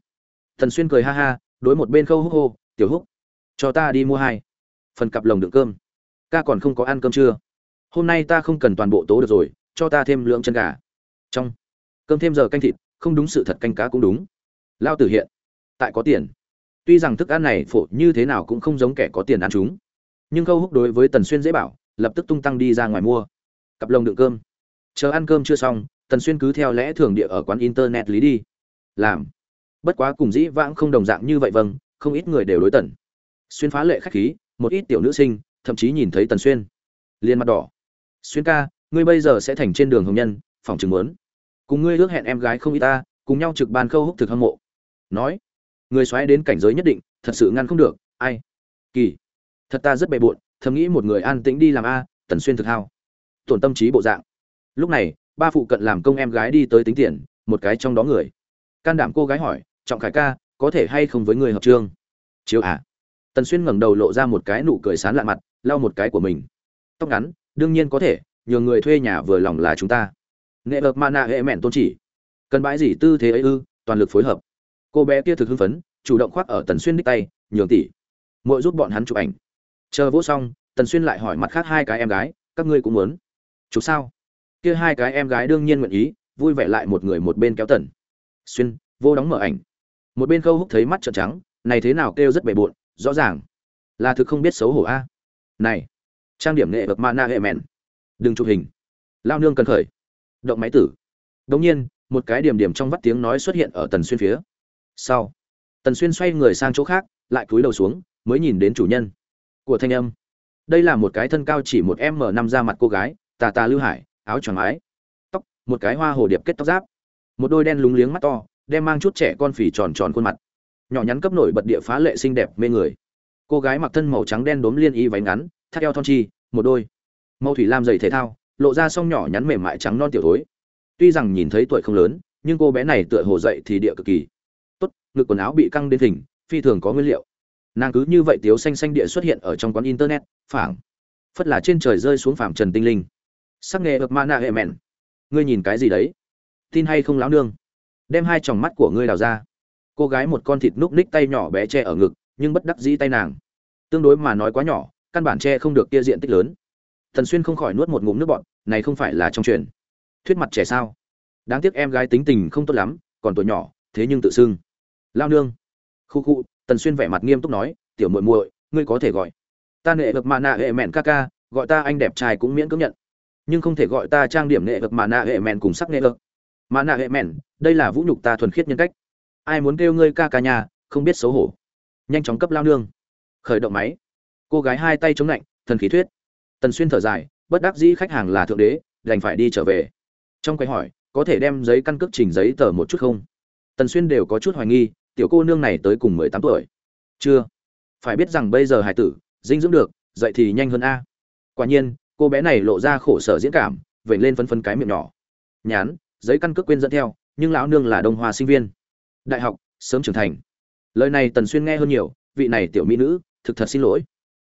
Tần xuyên cười ha ha, đối một bên khâu húc hô, tiểu húc, cho ta đi mua hai phần cặp lồng đựng cơm. Ca còn không có ăn cơm chưa? Hôm nay ta không cần toàn bộ tố được rồi, cho ta thêm lượng chân gà. Trong cơm thêm giờ canh thịt, không đúng sự thật canh cá cũng đúng. Lao tử hiện tại có tiền. Tuy rằng thức ăn này phổ như thế nào cũng không giống kẻ có tiền ăn chúng. Nhưng khâu húc đối với tần xuyên dễ bảo lập tức tung tăng đi ra ngoài mua. Cặp lồng đựng cơm. Chờ ăn cơm chưa xong, tần xuyên cứ theo lẽ thường địa ở quán internet lý đi. Làm. Bất quá cùng dĩ vãng không đồng dạng như vậy vâng không ít người đều đối tần. Xuyên phá lệ khách khí, một ít tiểu nữ sinh, thậm chí nhìn thấy tần xuyên. Liền mặt đỏ. Xuyên ca, ngươi bây giờ sẽ thành trên đường hồng nhân, phòng chừng muốn. Cùng ngươi ước hẹn em gái không ít ta, cùng nhau trực ban khâu húc thực hâm mộ. Nói. Người xoáy đến cảnh giới nhất định, thật sự ngăn không được, ai? Kỳ. Thật ta rất bề bộn thầm nghĩ một người an tĩnh đi làm a, tần xuyên thực hao. Tổn tâm trí bộ dạng. Lúc này, ba phụ cận làm công em gái đi tới tính tiền, một cái trong đó người. Can đảm cô gái hỏi, trọng khải ca, có thể hay không với người hợp trương? Chiếu à. Tần xuyên ngẩng đầu lộ ra một cái nụ cười sán lạ mặt, lau một cái của mình. Tóc ngắn, đương nhiên có thể, nhờ người thuê nhà vừa lòng là chúng ta. Nghệ ợp mana hệ mẹn tôn chỉ. Cần bãi gì tư thế ấy ư, toàn lực phối hợp. Cô bé kia thực hưng phấn, chủ động khoác ở tần xuyên đích tay, nhường tỷ mỗi giúp bọn hắn chụp ảnh chờ vỗ xong, tần xuyên lại hỏi mặt khác hai cái em gái, các ngươi cũng muốn? Chú sao? Kia hai cái em gái đương nhiên nguyện ý, vui vẻ lại một người một bên kéo tần. Xuyên, vô đóng mở ảnh. Một bên khâu húc thấy mắt trợn trắng, này thế nào kêu rất bề bộn, rõ ràng. Là thực không biết xấu hổ a. Này, trang điểm nghệ vật mana hệ mẹn. Đừng chụp hình. Lao nương cần khởi. Động máy tử. Đống nhiên, một cái điểm điểm trong vắt tiếng nói xuất hiện ở tần xuyên phía. Sau, tần xuyên xoay người sang chỗ khác, lại cúi đầu xuống, mới nhìn đến chủ nhân của thanh âm. Đây là một cái thân cao chỉ một m năm ra mặt cô gái, tà tà lưu hải, áo choàng mái, tóc, một cái hoa hồ điệp kết tóc giáp. Một đôi đen lúng liếng mắt to, đem mang chút trẻ con phì tròn tròn khuôn mặt. Nhỏ nhắn cấp nổi bật địa phá lệ xinh đẹp, mê người. Cô gái mặc thân màu trắng đen đốm liên y váy ngắn, thắt eo thon chi, một đôi màu thủy lam giày thể thao, lộ ra song nhỏ nhắn mềm mại trắng non tiểu thối. Tuy rằng nhìn thấy tuổi không lớn, nhưng cô bé này tựa hồ dậy thì địa cực kỳ. Tốt, ngực quần áo bị căng đến thỉnh, phi thường có nguyên liệu nàng cứ như vậy tiếu xanh xanh địa xuất hiện ở trong quán internet phảng phất là trên trời rơi xuống phảng trần tinh linh. Sắc nghề ập mana hệ mẹn. Ngươi nhìn cái gì đấy? Tin hay không láo nương? Đem hai tròng mắt của ngươi đào ra. Cô gái một con thịt núc ních tay nhỏ bé che ở ngực nhưng bất đắc dĩ tay nàng. Tương đối mà nói quá nhỏ căn bản che không được kia diện tích lớn. Thần xuyên không khỏi nuốt một ngụm nước bọn này không phải là trong chuyện, thuyết mặt trẻ sao? Đáng tiếc em gái tính tình không tốt lắm còn tuổi nhỏ thế nhưng tự xưng. Lao nương. Khu khu tần xuyên vẻ mặt nghiêm túc nói, tiểu muội muội, ngươi có thể gọi ta nệ vực mạ nạ hệ mẹn ca ca, gọi ta anh đẹp trai cũng miễn cưỡng nhận. Nhưng không thể gọi ta trang điểm nệ vực mạ nạ hệ mẹn cùng sắc nệ vực. Mạ nạ hệ mẹn, đây là vũ nhục ta thuần khiết nhân cách. Ai muốn kêu ngươi ca ca nhà không biết xấu hổ. Nhanh chóng cấp lao nương. Khởi động máy. Cô gái hai tay chống lạnh, thần khí thuyết. Tần xuyên thở dài, bất đắc dĩ khách hàng là thượng đế, đành phải đi trở về. Trong quầy hỏi, có thể đem giấy căn cước trình giấy tờ một chút không? Tần xuyên đều có chút hoài nghi tiểu cô nương này tới cùng mười tám tuổi. Chưa. Phải biết rằng bây giờ hải tử, dinh dưỡng được, dậy thì nhanh hơn a. Quả nhiên, cô bé này lộ ra khổ sở diễn cảm vẩy lên phân phân cái miệng nhỏ. Nhán, giấy căn cước quên dẫn theo, nhưng lão nương là đông hoa sinh viên. Đại học, sớm trưởng thành. Lời này tần xuyên nghe hơn nhiều, vị này tiểu mỹ nữ, thực thật xin lỗi.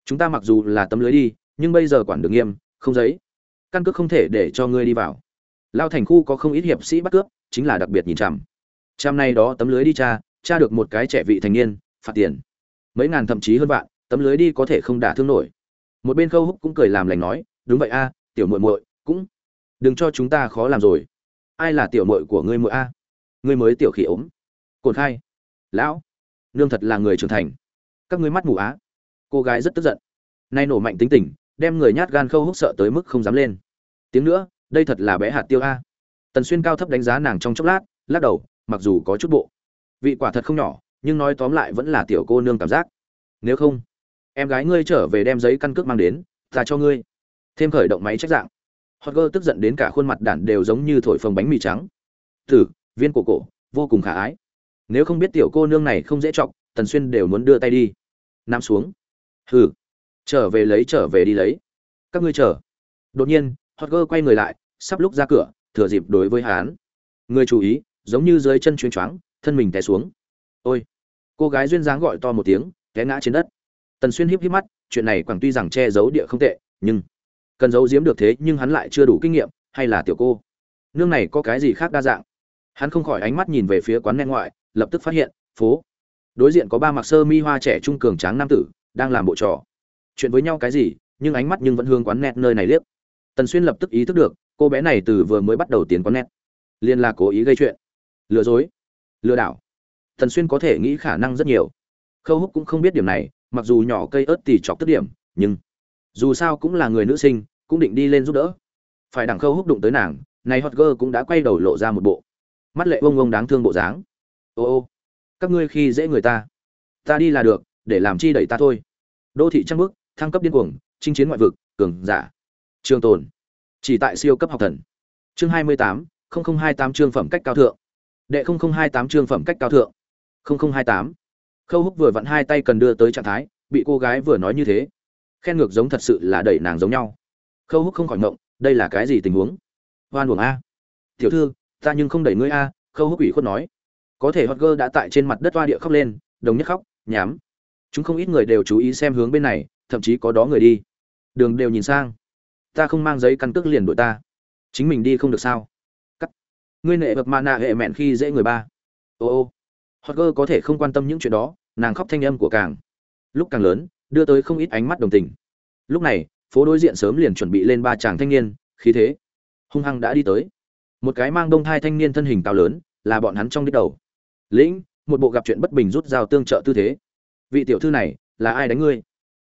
Chúng ta mặc dù là tấm lưới đi, nhưng bây giờ quản được nghiêm, không giấy. Căn cước không thể để cho ngươi đi vào. Lao thành khu có không ít hiệp sĩ bắt cướp, chính là đặc biệt nhìn chằm. Trăm này đó tấm lưới đi cha tra được một cái trẻ vị thành niên, phạt tiền. Mấy ngàn thậm chí hơn vạn, tấm lưới đi có thể không đả thương nổi. Một bên khâu húc cũng cười làm lành nói, đúng vậy a, tiểu muội muội, cũng đừng cho chúng ta khó làm rồi. Ai là tiểu muội của ngươi muội a? Ngươi mới tiểu khỉ ốm. Cồn khai. Lão, nương thật là người trưởng thành. Các ngươi mắt mù á. Cô gái rất tức giận. Nay nổ mạnh tính tình, đem người nhát gan khâu húc sợ tới mức không dám lên. Tiếng nữa, đây thật là bé hạt tiêu a. Tần xuyên cao thấp đánh giá nàng trong chốc lát, lắc đầu, mặc dù có chút bộ vị quả thật không nhỏ, nhưng nói tóm lại vẫn là tiểu cô nương cảm giác. Nếu không, em gái ngươi trở về đem giấy căn cước mang đến, ta cho ngươi. Thêm khởi động máy trách dạng. Hot girl tức giận đến cả khuôn mặt đản đều giống như thổi phồng bánh mì trắng. Tử viên cổ cổ, vô cùng khả ái. Nếu không biết tiểu cô nương này không dễ chọc, tần xuyên đều muốn đưa tay đi. Nằm xuống. Hừ. Trở về lấy, trở về đi lấy. Các ngươi chờ. Đột nhiên hot girl quay người lại, sắp lúc ra cửa, thừa dịp đối với hắn. Người chú ý, giống như dưới chân chuyến choáng thân mình té xuống. Ôi, cô gái duyên dáng gọi to một tiếng, té ngã trên đất. Tần xuyên híp híp mắt, chuyện này quảng tuy rằng che giấu địa không tệ, nhưng cần giấu giếm được thế nhưng hắn lại chưa đủ kinh nghiệm, hay là tiểu cô? Nương này có cái gì khác đa dạng? Hắn không khỏi ánh mắt nhìn về phía quán nen ngoại, lập tức phát hiện, phố. Đối diện có ba mặc sơ mi hoa trẻ trung cường tráng nam tử, đang làm bộ trò. Chuyện với nhau cái gì, nhưng ánh mắt nhưng vẫn hướng quán nét nơi này liếc. Tần xuyên lập tức ý thức được, cô bé này từ vừa mới bắt đầu tiến quán nét liền là cố ý gây chuyện. Lừa dối lừa đảo. Thần xuyên có thể nghĩ khả năng rất nhiều. Khâu húc cũng không biết điểm này, mặc dù nhỏ cây ớt tỉ chọc tức điểm, nhưng dù sao cũng là người nữ sinh, cũng định đi lên giúp đỡ. Phải đẳng khâu húc đụng tới nàng, này hot girl cũng đã quay đầu lộ ra một bộ. Mắt lệ bông bông đáng thương bộ dáng. Ô ô, các ngươi khi dễ người ta ta đi là được, để làm chi đẩy ta thôi. Đô thị trăng bước thăng cấp điên cuồng, chinh chiến ngoại vực, cường giả. Trường tồn, chỉ tại siêu cấp học thần. Chương hai mươi tám hai tám chương phẩm cách cao thượng đệ hai tám chương phẩm cách cao thượng. Hai tám. Khâu húc vừa vặn hai tay cần đưa tới trạng thái, bị cô gái vừa nói như thế. Khen ngược giống thật sự là đẩy nàng giống nhau. Khâu húc không khỏi ngộng, đây là cái gì tình huống? Hoan uổng a. Tiểu thư, ta nhưng không đẩy ngươi a, khâu húc ủy khuất nói. Có thể hot girl đã tại trên mặt đất toa địa khóc lên, đồng nhất khóc, nhám. Chúng không ít người đều chú ý xem hướng bên này, thậm chí có đó người đi. Đường đều nhìn sang. Ta không mang giấy căn cước liền đội ta. Chính mình đi không được sao? Ngươi nệ bậc mà nạ hệ mẹn khi dễ người ba. Ô ô. Hot girl có thể không quan tâm những chuyện đó, nàng khóc thanh âm của càng lúc càng lớn, đưa tới không ít ánh mắt đồng tình. Lúc này, phố đối diện sớm liền chuẩn bị lên ba chàng thanh niên, khí thế hung hăng đã đi tới. Một cái mang đông thai thanh niên thân hình cao lớn, là bọn hắn trong đích đầu. Lĩnh, một bộ gặp chuyện bất bình rút dao tương trợ tư thế. Vị tiểu thư này, là ai đánh ngươi?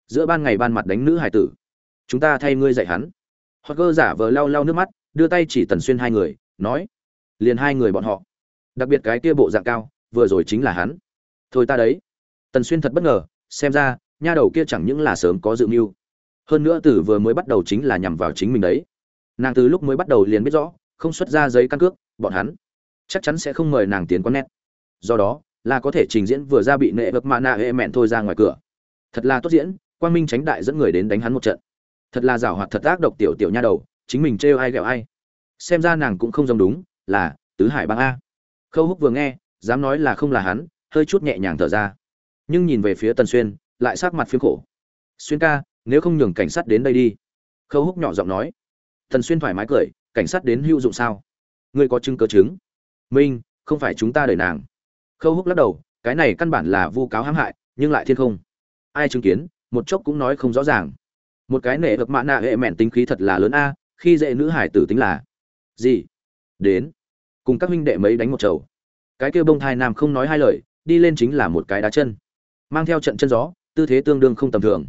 Giữa ban ngày ban mặt đánh nữ hải tử. Chúng ta thay ngươi dạy hắn. Hoặc cơ giả vờ lau lau nước mắt, đưa tay chỉ tần xuyên hai người, nói liền hai người bọn họ. Đặc biệt cái kia bộ dạng cao, vừa rồi chính là hắn. Thôi ta đấy. Tần xuyên thật bất ngờ, xem ra, nha đầu kia chẳng những là sớm có dự mưu. Hơn nữa từ vừa mới bắt đầu chính là nhằm vào chính mình đấy. Nàng từ lúc mới bắt đầu liền biết rõ, không xuất ra giấy căn cước, bọn hắn chắc chắn sẽ không mời nàng tiến quán nét do đó, là có thể trình diễn vừa ra bị nệ vật mạ nạ hệ mẹn thôi ra ngoài cửa. Thật là tốt diễn, quang minh tránh đại dẫn người đến đánh hắn một trận. Thật là giảo hoạt thật ác độc tiểu tiểu nha đầu, chính mình trêu ai ghẹo ai. Xem ra nàng cũng không giống đúng là tứ hải bang a. Khâu húc vừa nghe, dám nói là không là hắn, hơi chút nhẹ nhàng thở ra. Nhưng nhìn về phía tần xuyên, lại sát mặt phiếm khổ. Xuyên ca, nếu không nhường cảnh sát đến đây đi. Khâu húc nhỏ giọng nói. Tần xuyên thoải mái cười, cảnh sát đến hữu dụng sao? Ngươi có chứng cớ chứng? Minh, không phải chúng ta đợi nàng. Khâu húc lắc đầu, cái này căn bản là vu cáo hãm hại, nhưng lại thiên không. Ai chứng kiến, một chốc cũng nói không rõ ràng. Một cái nệ vật mạ nạ hệ mẹn tính khí thật là lớn a, khi dễ nữ hải tử tính là gì? Đến cùng các huynh đệ mấy đánh một chầu. Cái kêu bông thai nam không nói hai lời, đi lên chính là một cái đá chân. Mang theo trận chân gió, tư thế tương đương không tầm thường.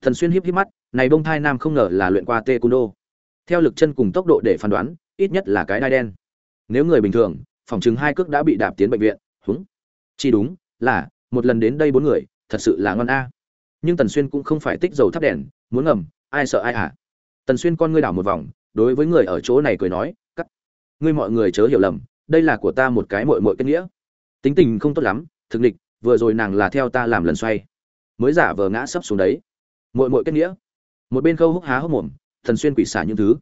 Thần xuyên híp híp mắt, này bông thai nam không ngờ là luyện qua tê cung đô theo lực chân cùng tốc độ để phán đoán, ít nhất là cái đai đen. Nếu người bình thường, phòng chứng hai cước đã bị đạp tiến bệnh viện, húng. Chỉ đúng, là, một lần đến đây bốn người, thật sự là ngon a. Nhưng tần xuyên cũng không phải tích dầu thắp đèn, muốn ngầm, ai sợ ai à tần xuyên con ngươi đảo một vòng, đối với người ở chỗ này cười nói ngươi mọi người chớ hiểu lầm, đây là của ta một cái mội mội kết nghĩa. Tính tình không tốt lắm, thực địch vừa rồi nàng là theo ta làm lần xoay. Mới giả vờ ngã sấp xuống đấy. Mội mội kết nghĩa. Một bên khâu húc há hốc mồm, thần xuyên quỷ xả những thứ.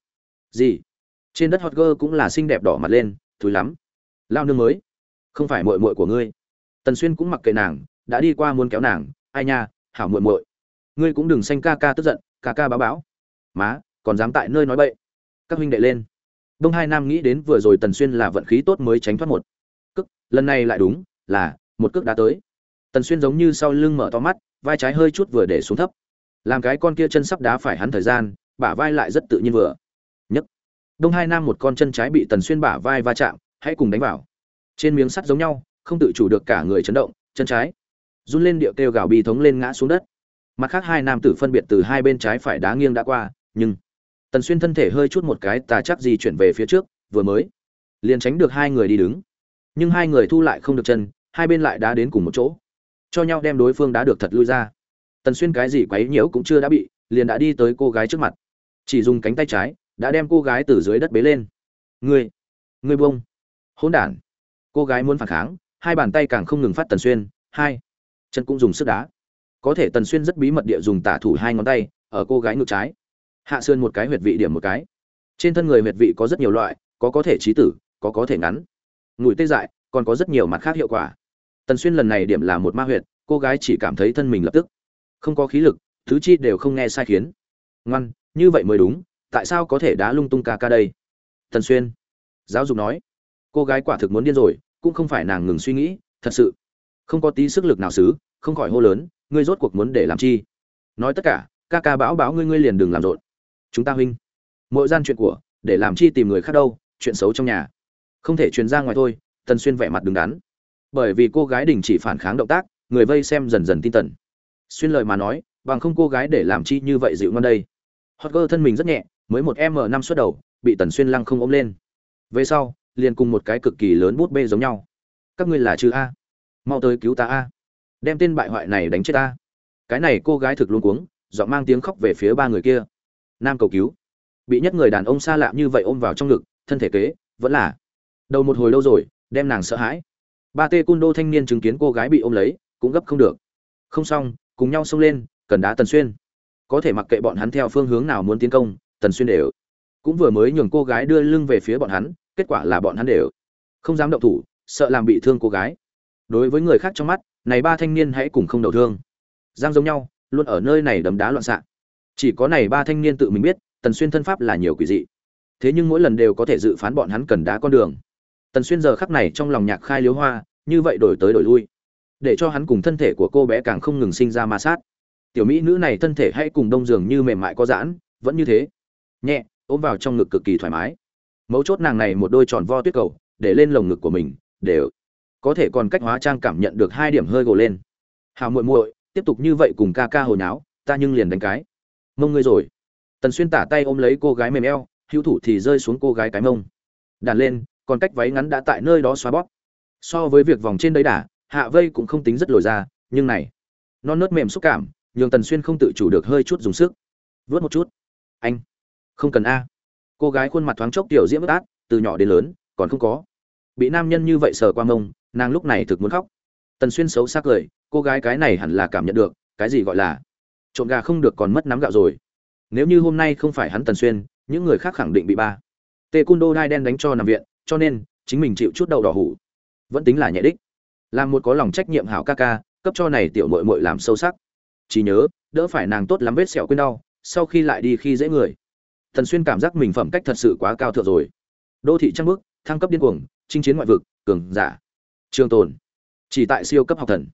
Gì? Trên đất hot girl cũng là xinh đẹp đỏ mặt lên, thúi lắm. Lao nương mới. Không phải mội mội của ngươi. Tần xuyên cũng mặc kệ nàng, đã đi qua muốn kéo nàng. Ai nha, hảo muội muội. Ngươi cũng đừng xanh ca ca tức giận, ca ca báo báo má, còn dám tại nơi nói bậy. Các huynh đệ lên đông hai nam nghĩ đến vừa rồi tần xuyên là vận khí tốt mới tránh thoát một cước, lần này lại đúng, là một cước đã tới. Tần xuyên giống như sau lưng mở to mắt, vai trái hơi chút vừa để xuống thấp. Làm cái con kia chân sắp đá phải hắn thời gian, bả vai lại rất tự nhiên vừa. Nhấc. Đông hai nam một con chân trái bị tần xuyên bả vai va chạm, hãy cùng đánh vào. Trên miếng sắt giống nhau, không tự chủ được cả người chấn động, chân trái. Run lên điệu kêu gào bi thống lên ngã xuống đất. Mặt khác hai nam tử phân biệt từ hai bên trái phải đá nghiêng đã qua, nhưng tần xuyên thân thể hơi chút một cái tà chắc gì chuyển về phía trước, vừa mới, liền tránh được hai người đi đứng. Nhưng hai người thu lại không được chân, hai bên lại đá đến cùng một chỗ. Cho nhau đem đối phương đá được thật lui ra. Tần xuyên cái gì quấy nhiễu cũng chưa đã bị, liền đã đi tới cô gái trước mặt. Chỉ dùng cánh tay trái, đã đem cô gái từ dưới đất bế lên. Ngươi ngươi bông hỗn đản. Cô gái muốn phản kháng, hai bàn tay càng không ngừng phát tần xuyên, hai chân cũng dùng sức đá. Có thể tần xuyên rất bí mật địa dùng tả thủ hai ngón tay, ở cô gái ngược trái hạ sườn một cái huyệt vị điểm một cái. Trên thân người huyệt vị có rất nhiều loại, có có thể trí tử, có có thể ngắn. Ngủi tê dại, còn có rất nhiều mặt khác hiệu quả. Tần xuyên lần này điểm là một ma huyệt, cô gái chỉ cảm thấy thân mình lập tức. Không có khí lực, thứ chi đều không nghe sai khiến. Ngoan, như vậy mới đúng, tại sao có thể đá lung tung ca ca đây? Tần xuyên, giáo dục nói. Cô gái quả thực muốn điên rồi, cũng không phải nàng ngừng suy nghĩ, thật sự. Không có tí sức lực nào xứ, không khỏi hô lớn, ngươi rốt cuộc muốn để làm chi? Nói tất cả, ca ca bão bão ngươi ngươi liền đừng làm rộn chúng ta huynh. Mỗi gian chuyện của, để làm chi tìm người khác đâu, chuyện xấu trong nhà. Không thể truyền ra ngoài thôi, tần xuyên vẻ mặt đứng đắn. Bởi vì cô gái đình chỉ phản kháng động tác, người vây xem dần dần tin tần. Xuyên lời mà nói, bằng không cô gái để làm chi như vậy dịu ngon đây. Hot girl thân mình rất nhẹ, mới một m năm suốt đầu, bị tần xuyên lăng không ôm lên. Về sau, liền cùng một cái cực kỳ lớn bút bê giống nhau. Các ngươi là chữ a. Mau tới cứu ta a. Đem tên bại hoại này đánh chết ta cái này cô gái thực luôn cuống dọn mang tiếng khóc về phía ba người kia nam cầu cứu. Bị nhất người đàn ông xa lạ như vậy ôm vào trong ngực, thân thể kế, vẫn là đầu một hồi lâu rồi, đem nàng sợ hãi. Ba tê cun đô thanh niên chứng kiến cô gái bị ôm lấy, cũng gấp không được. Không xong, cùng nhau xông lên, cần đá tần xuyên. Có thể mặc kệ bọn hắn theo phương hướng nào muốn tiến công, tần xuyên đều. Cũng vừa mới nhường cô gái đưa lưng về phía bọn hắn, kết quả là bọn hắn đều. Không dám động thủ, sợ làm bị thương cô gái. Đối với người khác trong mắt, này ba thanh niên hãy cùng không đầu thương. Giang giống nhau, luôn ở nơi này đấm đá loạn xạ chỉ có này ba thanh niên tự mình biết, tần xuyên thân pháp là nhiều quỷ dị. Thế nhưng mỗi lần đều có thể dự phán bọn hắn cần đá con đường. Tần xuyên giờ khắc này trong lòng nhạc khai liếu hoa, như vậy đổi tới đổi lui. Để cho hắn cùng thân thể của cô bé càng không ngừng sinh ra ma sát. Tiểu mỹ nữ này thân thể hay cùng đông giường như mềm mại có giãn, vẫn như thế. Nhẹ, ôm vào trong ngực cực kỳ thoải mái. Mấu chốt nàng này một đôi tròn vo tuyết cầu, để lên lồng ngực của mình đều có thể còn cách hóa trang cảm nhận được hai điểm hơi gồ lên. Hào muội muội, tiếp tục như vậy cùng ca ca hồi náo ta nhưng liền đánh cái mông ngươi rồi. Tần xuyên tả tay ôm lấy cô gái mềm eo, hữu thủ thì rơi xuống cô gái cái mông. Đàn lên, còn cách váy ngắn đã tại nơi đó xóa bóp. So với việc vòng trên đấy đả, hạ vây cũng không tính rất lồi ra, nhưng này, non nớt mềm xúc cảm, nhường tần xuyên không tự chủ được hơi chút dùng sức. Vớt một chút. Anh, không cần a. Cô gái khuôn mặt thoáng chốc tiểu diễm bất át, từ nhỏ đến lớn, còn không có. Bị nam nhân như vậy sờ qua mông, nàng lúc này thực muốn khóc. Tần xuyên xấu xác cười, cô gái cái này hẳn là cảm nhận được, cái gì gọi là trộm gà không được còn mất nắm gạo rồi. Nếu như hôm nay không phải hắn tần xuyên, những người khác khẳng định bị ba. Tê cung đô đai đen đánh cho nằm viện, cho nên, chính mình chịu chút đầu đỏ hủ. Vẫn tính là nhẹ đích. Làm một có lòng trách nhiệm hảo ca ca, cấp cho này tiểu mội mội làm sâu sắc. Chỉ nhớ, đỡ phải nàng tốt lắm vết sẹo quên đau, sau khi lại đi khi dễ người. Thần xuyên cảm giác mình phẩm cách thật sự quá cao thượng rồi. Đô thị trăng bước thăng cấp điên cuồng, chinh chiến ngoại vực, cường giả. Trường tồn. Chỉ tại siêu cấp học thần.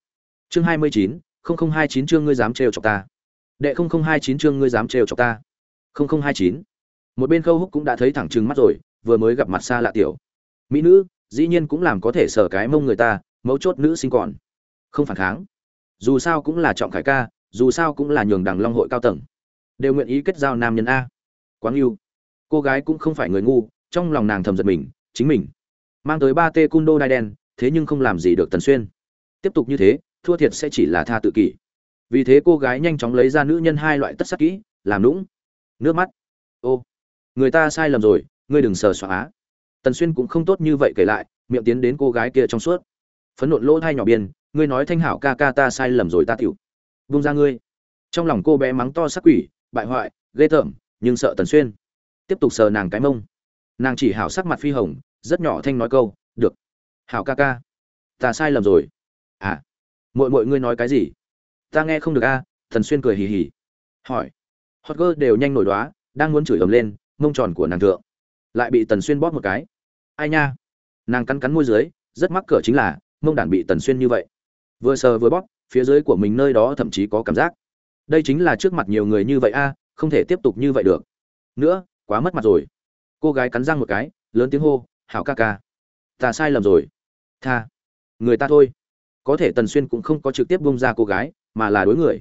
Chương hai mươi chín không hai chín chương ngươi dám trêu chọc ta đệ không không hai chín chương ngươi dám trêu chọc ta. Không hai chín. Một bên khâu húc cũng đã thấy thẳng trừng mắt rồi, vừa mới gặp mặt xa lạ tiểu. Mỹ nữ, dĩ nhiên cũng làm có thể sở cái mông người ta, mấu chốt nữ sinh còn. Không phản kháng. Dù sao cũng là trọng khải ca, dù sao cũng là nhường đằng long hội cao tầng. Đều nguyện ý kết giao nam nhân a. Quáng yêu. Cô gái cũng không phải người ngu, trong lòng nàng thầm giật mình, chính mình. Mang tới ba tê cung đô đai đen, thế nhưng không làm gì được tần xuyên. Tiếp tục như thế, thua thiệt sẽ chỉ là tha tự kỷ vì thế cô gái nhanh chóng lấy ra nữ nhân hai loại tất sắc kỹ, làm lũng nước mắt. Ô, người ta sai lầm rồi, ngươi đừng sờ xóa á. Tần xuyên cũng không tốt như vậy kể lại, miệng tiến đến cô gái kia trong suốt. Phấn nộn lỗ thai nhỏ biên, ngươi nói thanh hảo ca ca ta sai lầm rồi ta tiểu. Vung ra ngươi. Trong lòng cô bé mắng to sắc quỷ, bại hoại, ghê tởm, nhưng sợ tần xuyên. Tiếp tục sờ nàng cái mông. Nàng chỉ hảo sắc mặt phi hồng, rất nhỏ thanh nói câu, được. Hảo ca ca, ta sai lầm rồi. À mọi mọi ngươi nói cái gì? Ta nghe không được a, thần xuyên cười hì hì. Hỏi. Hot girl đều nhanh nổi đoá đang muốn chửi ầm lên, mông tròn của nàng thượng. Lại bị tần xuyên bóp một cái. Ai nha? Nàng cắn cắn môi dưới, rất mắc cỡ chính là, mông đản bị tần xuyên như vậy. Vừa sờ vừa bóp, phía dưới của mình nơi đó thậm chí có cảm giác. Đây chính là trước mặt nhiều người như vậy a, không thể tiếp tục như vậy được. Nữa, quá mất mặt rồi. Cô gái cắn răng một cái, lớn tiếng hô, hảo ca ca, ta sai lầm rồi. Tha, người ta thôi. Có thể tần xuyên cũng không có trực tiếp bung ra cô gái mà là đối người.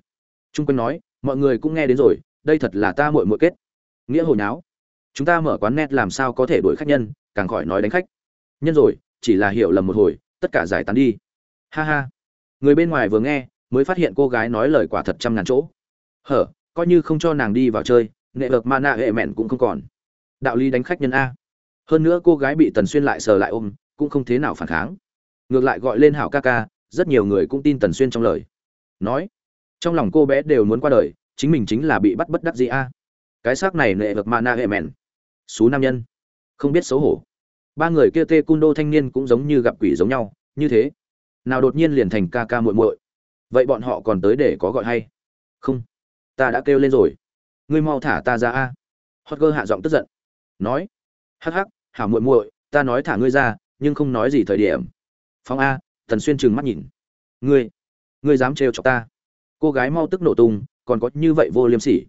Trung quân nói, mọi người cũng nghe đến rồi, đây thật là ta muội muội kết. Nghĩa hồi nháo. Chúng ta mở quán net làm sao có thể đuổi khách nhân, càng khỏi nói đánh khách. Nhân rồi, chỉ là hiểu lầm một hồi, tất cả giải tán đi. Ha ha. Người bên ngoài vừa nghe, mới phát hiện cô gái nói lời quả thật trăm ngàn chỗ. Hở, coi như không cho nàng đi vào chơi nghệ vực mana hệ mẹn cũng không còn. Đạo lý đánh khách nhân a. Hơn nữa cô gái bị tần xuyên lại sờ lại ôm, cũng không thế nào phản kháng. Ngược lại gọi lên hảo ca ca, rất nhiều người cũng tin tần xuyên trong lời nói, trong lòng cô bé đều muốn qua đời, chính mình chính là bị bắt bất đắc gì a. Cái xác này nệ vật mana na hệ mẹn. Xú nam nhân. Không biết xấu hổ. Ba người kia tê cun đô thanh niên cũng giống như gặp quỷ giống nhau, như thế. Nào đột nhiên liền thành ca ca muội muội. Vậy bọn họ còn tới để có gọi hay? Không. Ta đã kêu lên rồi. Ngươi mau thả ta ra a. Hot girl hạ giọng tức giận. Nói. Hắc hắc hảo muội muội, ta nói thả ngươi ra, nhưng không nói gì thời điểm. Phong a, tần xuyên trừng mắt nhìn. Ngươi ngươi dám trêu chọc ta. Cô gái mau tức nổ tung, còn có như vậy vô liêm sỉ.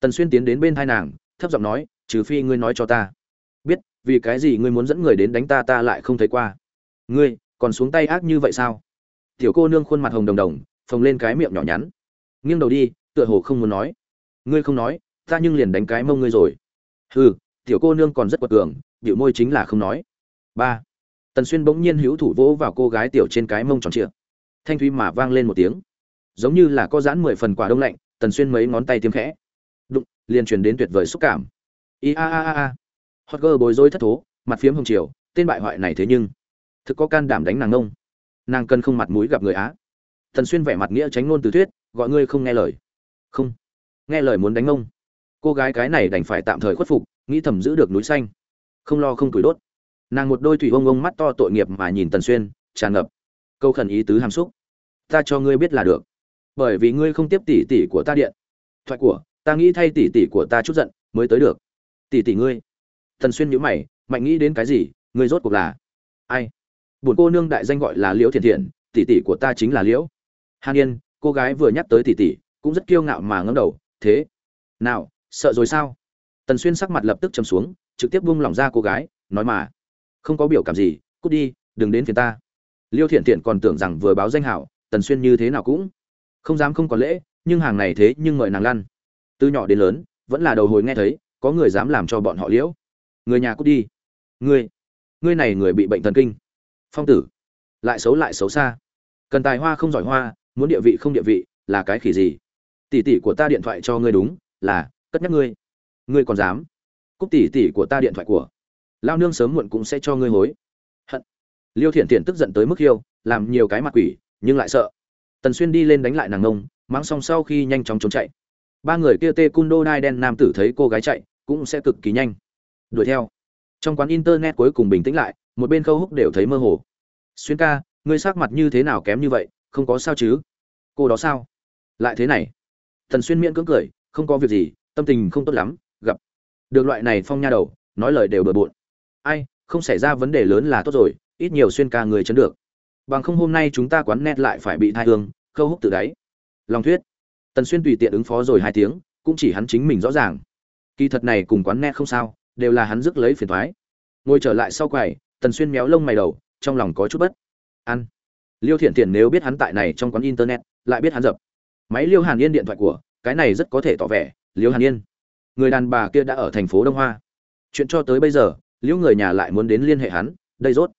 Tần xuyên tiến đến bên hai nàng, thấp giọng nói, trừ phi ngươi nói cho ta. Biết, vì cái gì ngươi muốn dẫn người đến đánh ta ta lại không thấy qua. Ngươi, còn xuống tay ác như vậy sao? Tiểu cô nương khuôn mặt hồng đồng đồng, phồng lên cái miệng nhỏ nhắn. Nghiêng đầu đi, tựa hồ không muốn nói. Ngươi không nói, ta nhưng liền đánh cái mông ngươi rồi. Hừ, tiểu cô nương còn rất quật cường, biểu môi chính là không nói. Ba. Tần xuyên bỗng nhiên hữu thủ vỗ vào cô gái tiểu trên cái mông tròn trịa thanh thúy mà vang lên một tiếng. Giống như là có giãn mười phần quả đông lạnh, tần xuyên mấy ngón tay tiêm khẽ. Đụng, liền truyền đến tuyệt vời xúc cảm. I a a a a. Hot girl bối rối thất thố, mặt phiếm hồng chiều tên bại hoại này thế nhưng, thực có can đảm đánh nàng ngông. Nàng cần không mặt mũi gặp người á. Tần xuyên vẻ mặt nghĩa tránh ngôn từ thuyết, gọi ngươi không nghe lời. Không. Nghe lời muốn đánh ngông. Cô gái cái này đành phải tạm thời khuất phục, nghĩ thầm giữ được núi xanh. Không lo không tuổi đốt. Nàng một đôi thủy ông ông mắt to tội nghiệp mà nhìn tần xuyên, tràn ngập câu khẩn ý tứ hàm xúc. Ta cho ngươi biết là được. Bởi vì ngươi không tiếp tỷ tỷ của ta điện. Thoại của, ta nghĩ thay tỷ tỷ của ta chút giận mới tới được. Tỷ tỷ ngươi. Tần xuyên nhíu mày, mạnh nghĩ đến cái gì, ngươi rốt cuộc là ai? Buồn cô nương đại danh gọi là liễu thiện thiện tỷ tỷ của ta chính là liễu. Hàn yên, cô gái vừa nhắc tới tỷ tỷ, cũng rất kiêu ngạo mà ngẩng đầu, thế, nào, sợ rồi sao? Tần xuyên sắc mặt lập tức chầm xuống, trực tiếp buông lỏng ra cô gái, nói mà, không có biểu cảm gì, cút đi, đừng đến phiền ta liêu thiện thiện còn tưởng rằng vừa báo danh hảo, tần xuyên như thế nào cũng không dám không có lễ, nhưng hàng này thế nhưng ngợi nàng lăn. Từ nhỏ đến lớn, vẫn là đầu hồi nghe thấy, có người dám làm cho bọn họ liễu. Người nhà cút đi. Ngươi ngươi này người bị bệnh thần kinh. Phong tử, lại xấu lại xấu xa. Cần tài hoa không giỏi hoa, muốn địa vị không địa vị, là cái khỉ gì? Tỷ tỷ của ta điện thoại cho ngươi đúng, là, cất nhắc ngươi. Ngươi còn dám. Cúp tỷ tỷ của ta điện thoại của. Lao nương sớm muộn cũng sẽ cho ngươi hối liêu thiện thiện tức giận tới mức yêu làm nhiều cái mặt quỷ, nhưng lại sợ. Tần xuyên đi lên đánh lại nàng ngông, mắng xong sau khi nhanh chóng trốn chạy. Ba người kia tê cun đô đai đen nam tử thấy cô gái chạy, cũng sẽ cực kỳ nhanh. Đuổi theo. Trong quán internet cuối cùng bình tĩnh lại, một bên khâu húc đều thấy mơ hồ. Xuyên ca, ngươi sắc mặt như thế nào kém như vậy, không có sao chứ? Cô đó sao? Lại thế này. Thần xuyên miễn cưỡng cười, không có việc gì, tâm tình không tốt lắm, gặp. Được loại này phong nha đầu, nói lời đều bừa bộn. Ai, không xảy ra vấn đề lớn là tốt rồi ít nhiều xuyên ca người chấn được. Bằng không hôm nay chúng ta quán net lại phải bị thai hương, khâu húc từ đáy. Lòng thuyết. Tần xuyên tùy tiện ứng phó rồi hai tiếng, cũng chỉ hắn chính mình rõ ràng. Kỳ thật này cùng quán net không sao, đều là hắn rước lấy phiền thoái. Ngồi trở lại sau quầy, tần xuyên méo lông mày đầu, trong lòng có chút bất ăn liêu thiện thiện nếu biết hắn tại này trong quán internet, lại biết hắn dập. Máy liêu hàn yên điện thoại của, cái này rất có thể tỏ vẻ, liêu hàn yên. Người đàn bà kia đã ở thành phố đông hoa. Chuyện cho tới bây giờ liễu người nhà lại muốn đến liên hệ hắn, đây rốt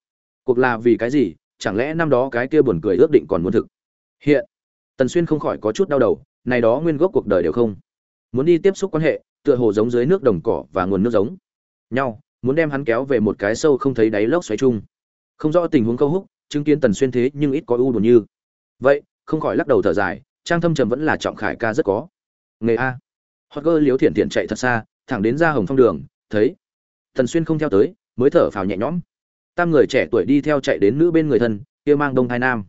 cuộc là vì cái gì? Chẳng lẽ năm đó cái kia buồn cười ước định còn muốn thực? Hiện, tần xuyên không khỏi có chút đau đầu, này đó nguyên gốc cuộc đời đều không. Muốn đi tiếp xúc quan hệ, tựa hồ giống dưới nước đồng cỏ và nguồn nước giống. Nhau, muốn đem hắn kéo về một cái sâu không thấy đáy lốc xoáy chung. Không rõ tình huống câu húc, chứng kiến tần xuyên thế nhưng ít có ưu buồn như. Vậy, không khỏi lắc đầu thở dài, trang thâm trầm vẫn là trọng khải ca rất có. Nghề a. Hot girl liếu thiện thiện chạy thật xa, thẳng đến ra hồng phong đường, thấy. Tần xuyên không theo tới, mới thở phào nhẹ nhõm tam người trẻ tuổi đi theo chạy đến nữ bên người thân, kia mang đông hai nam.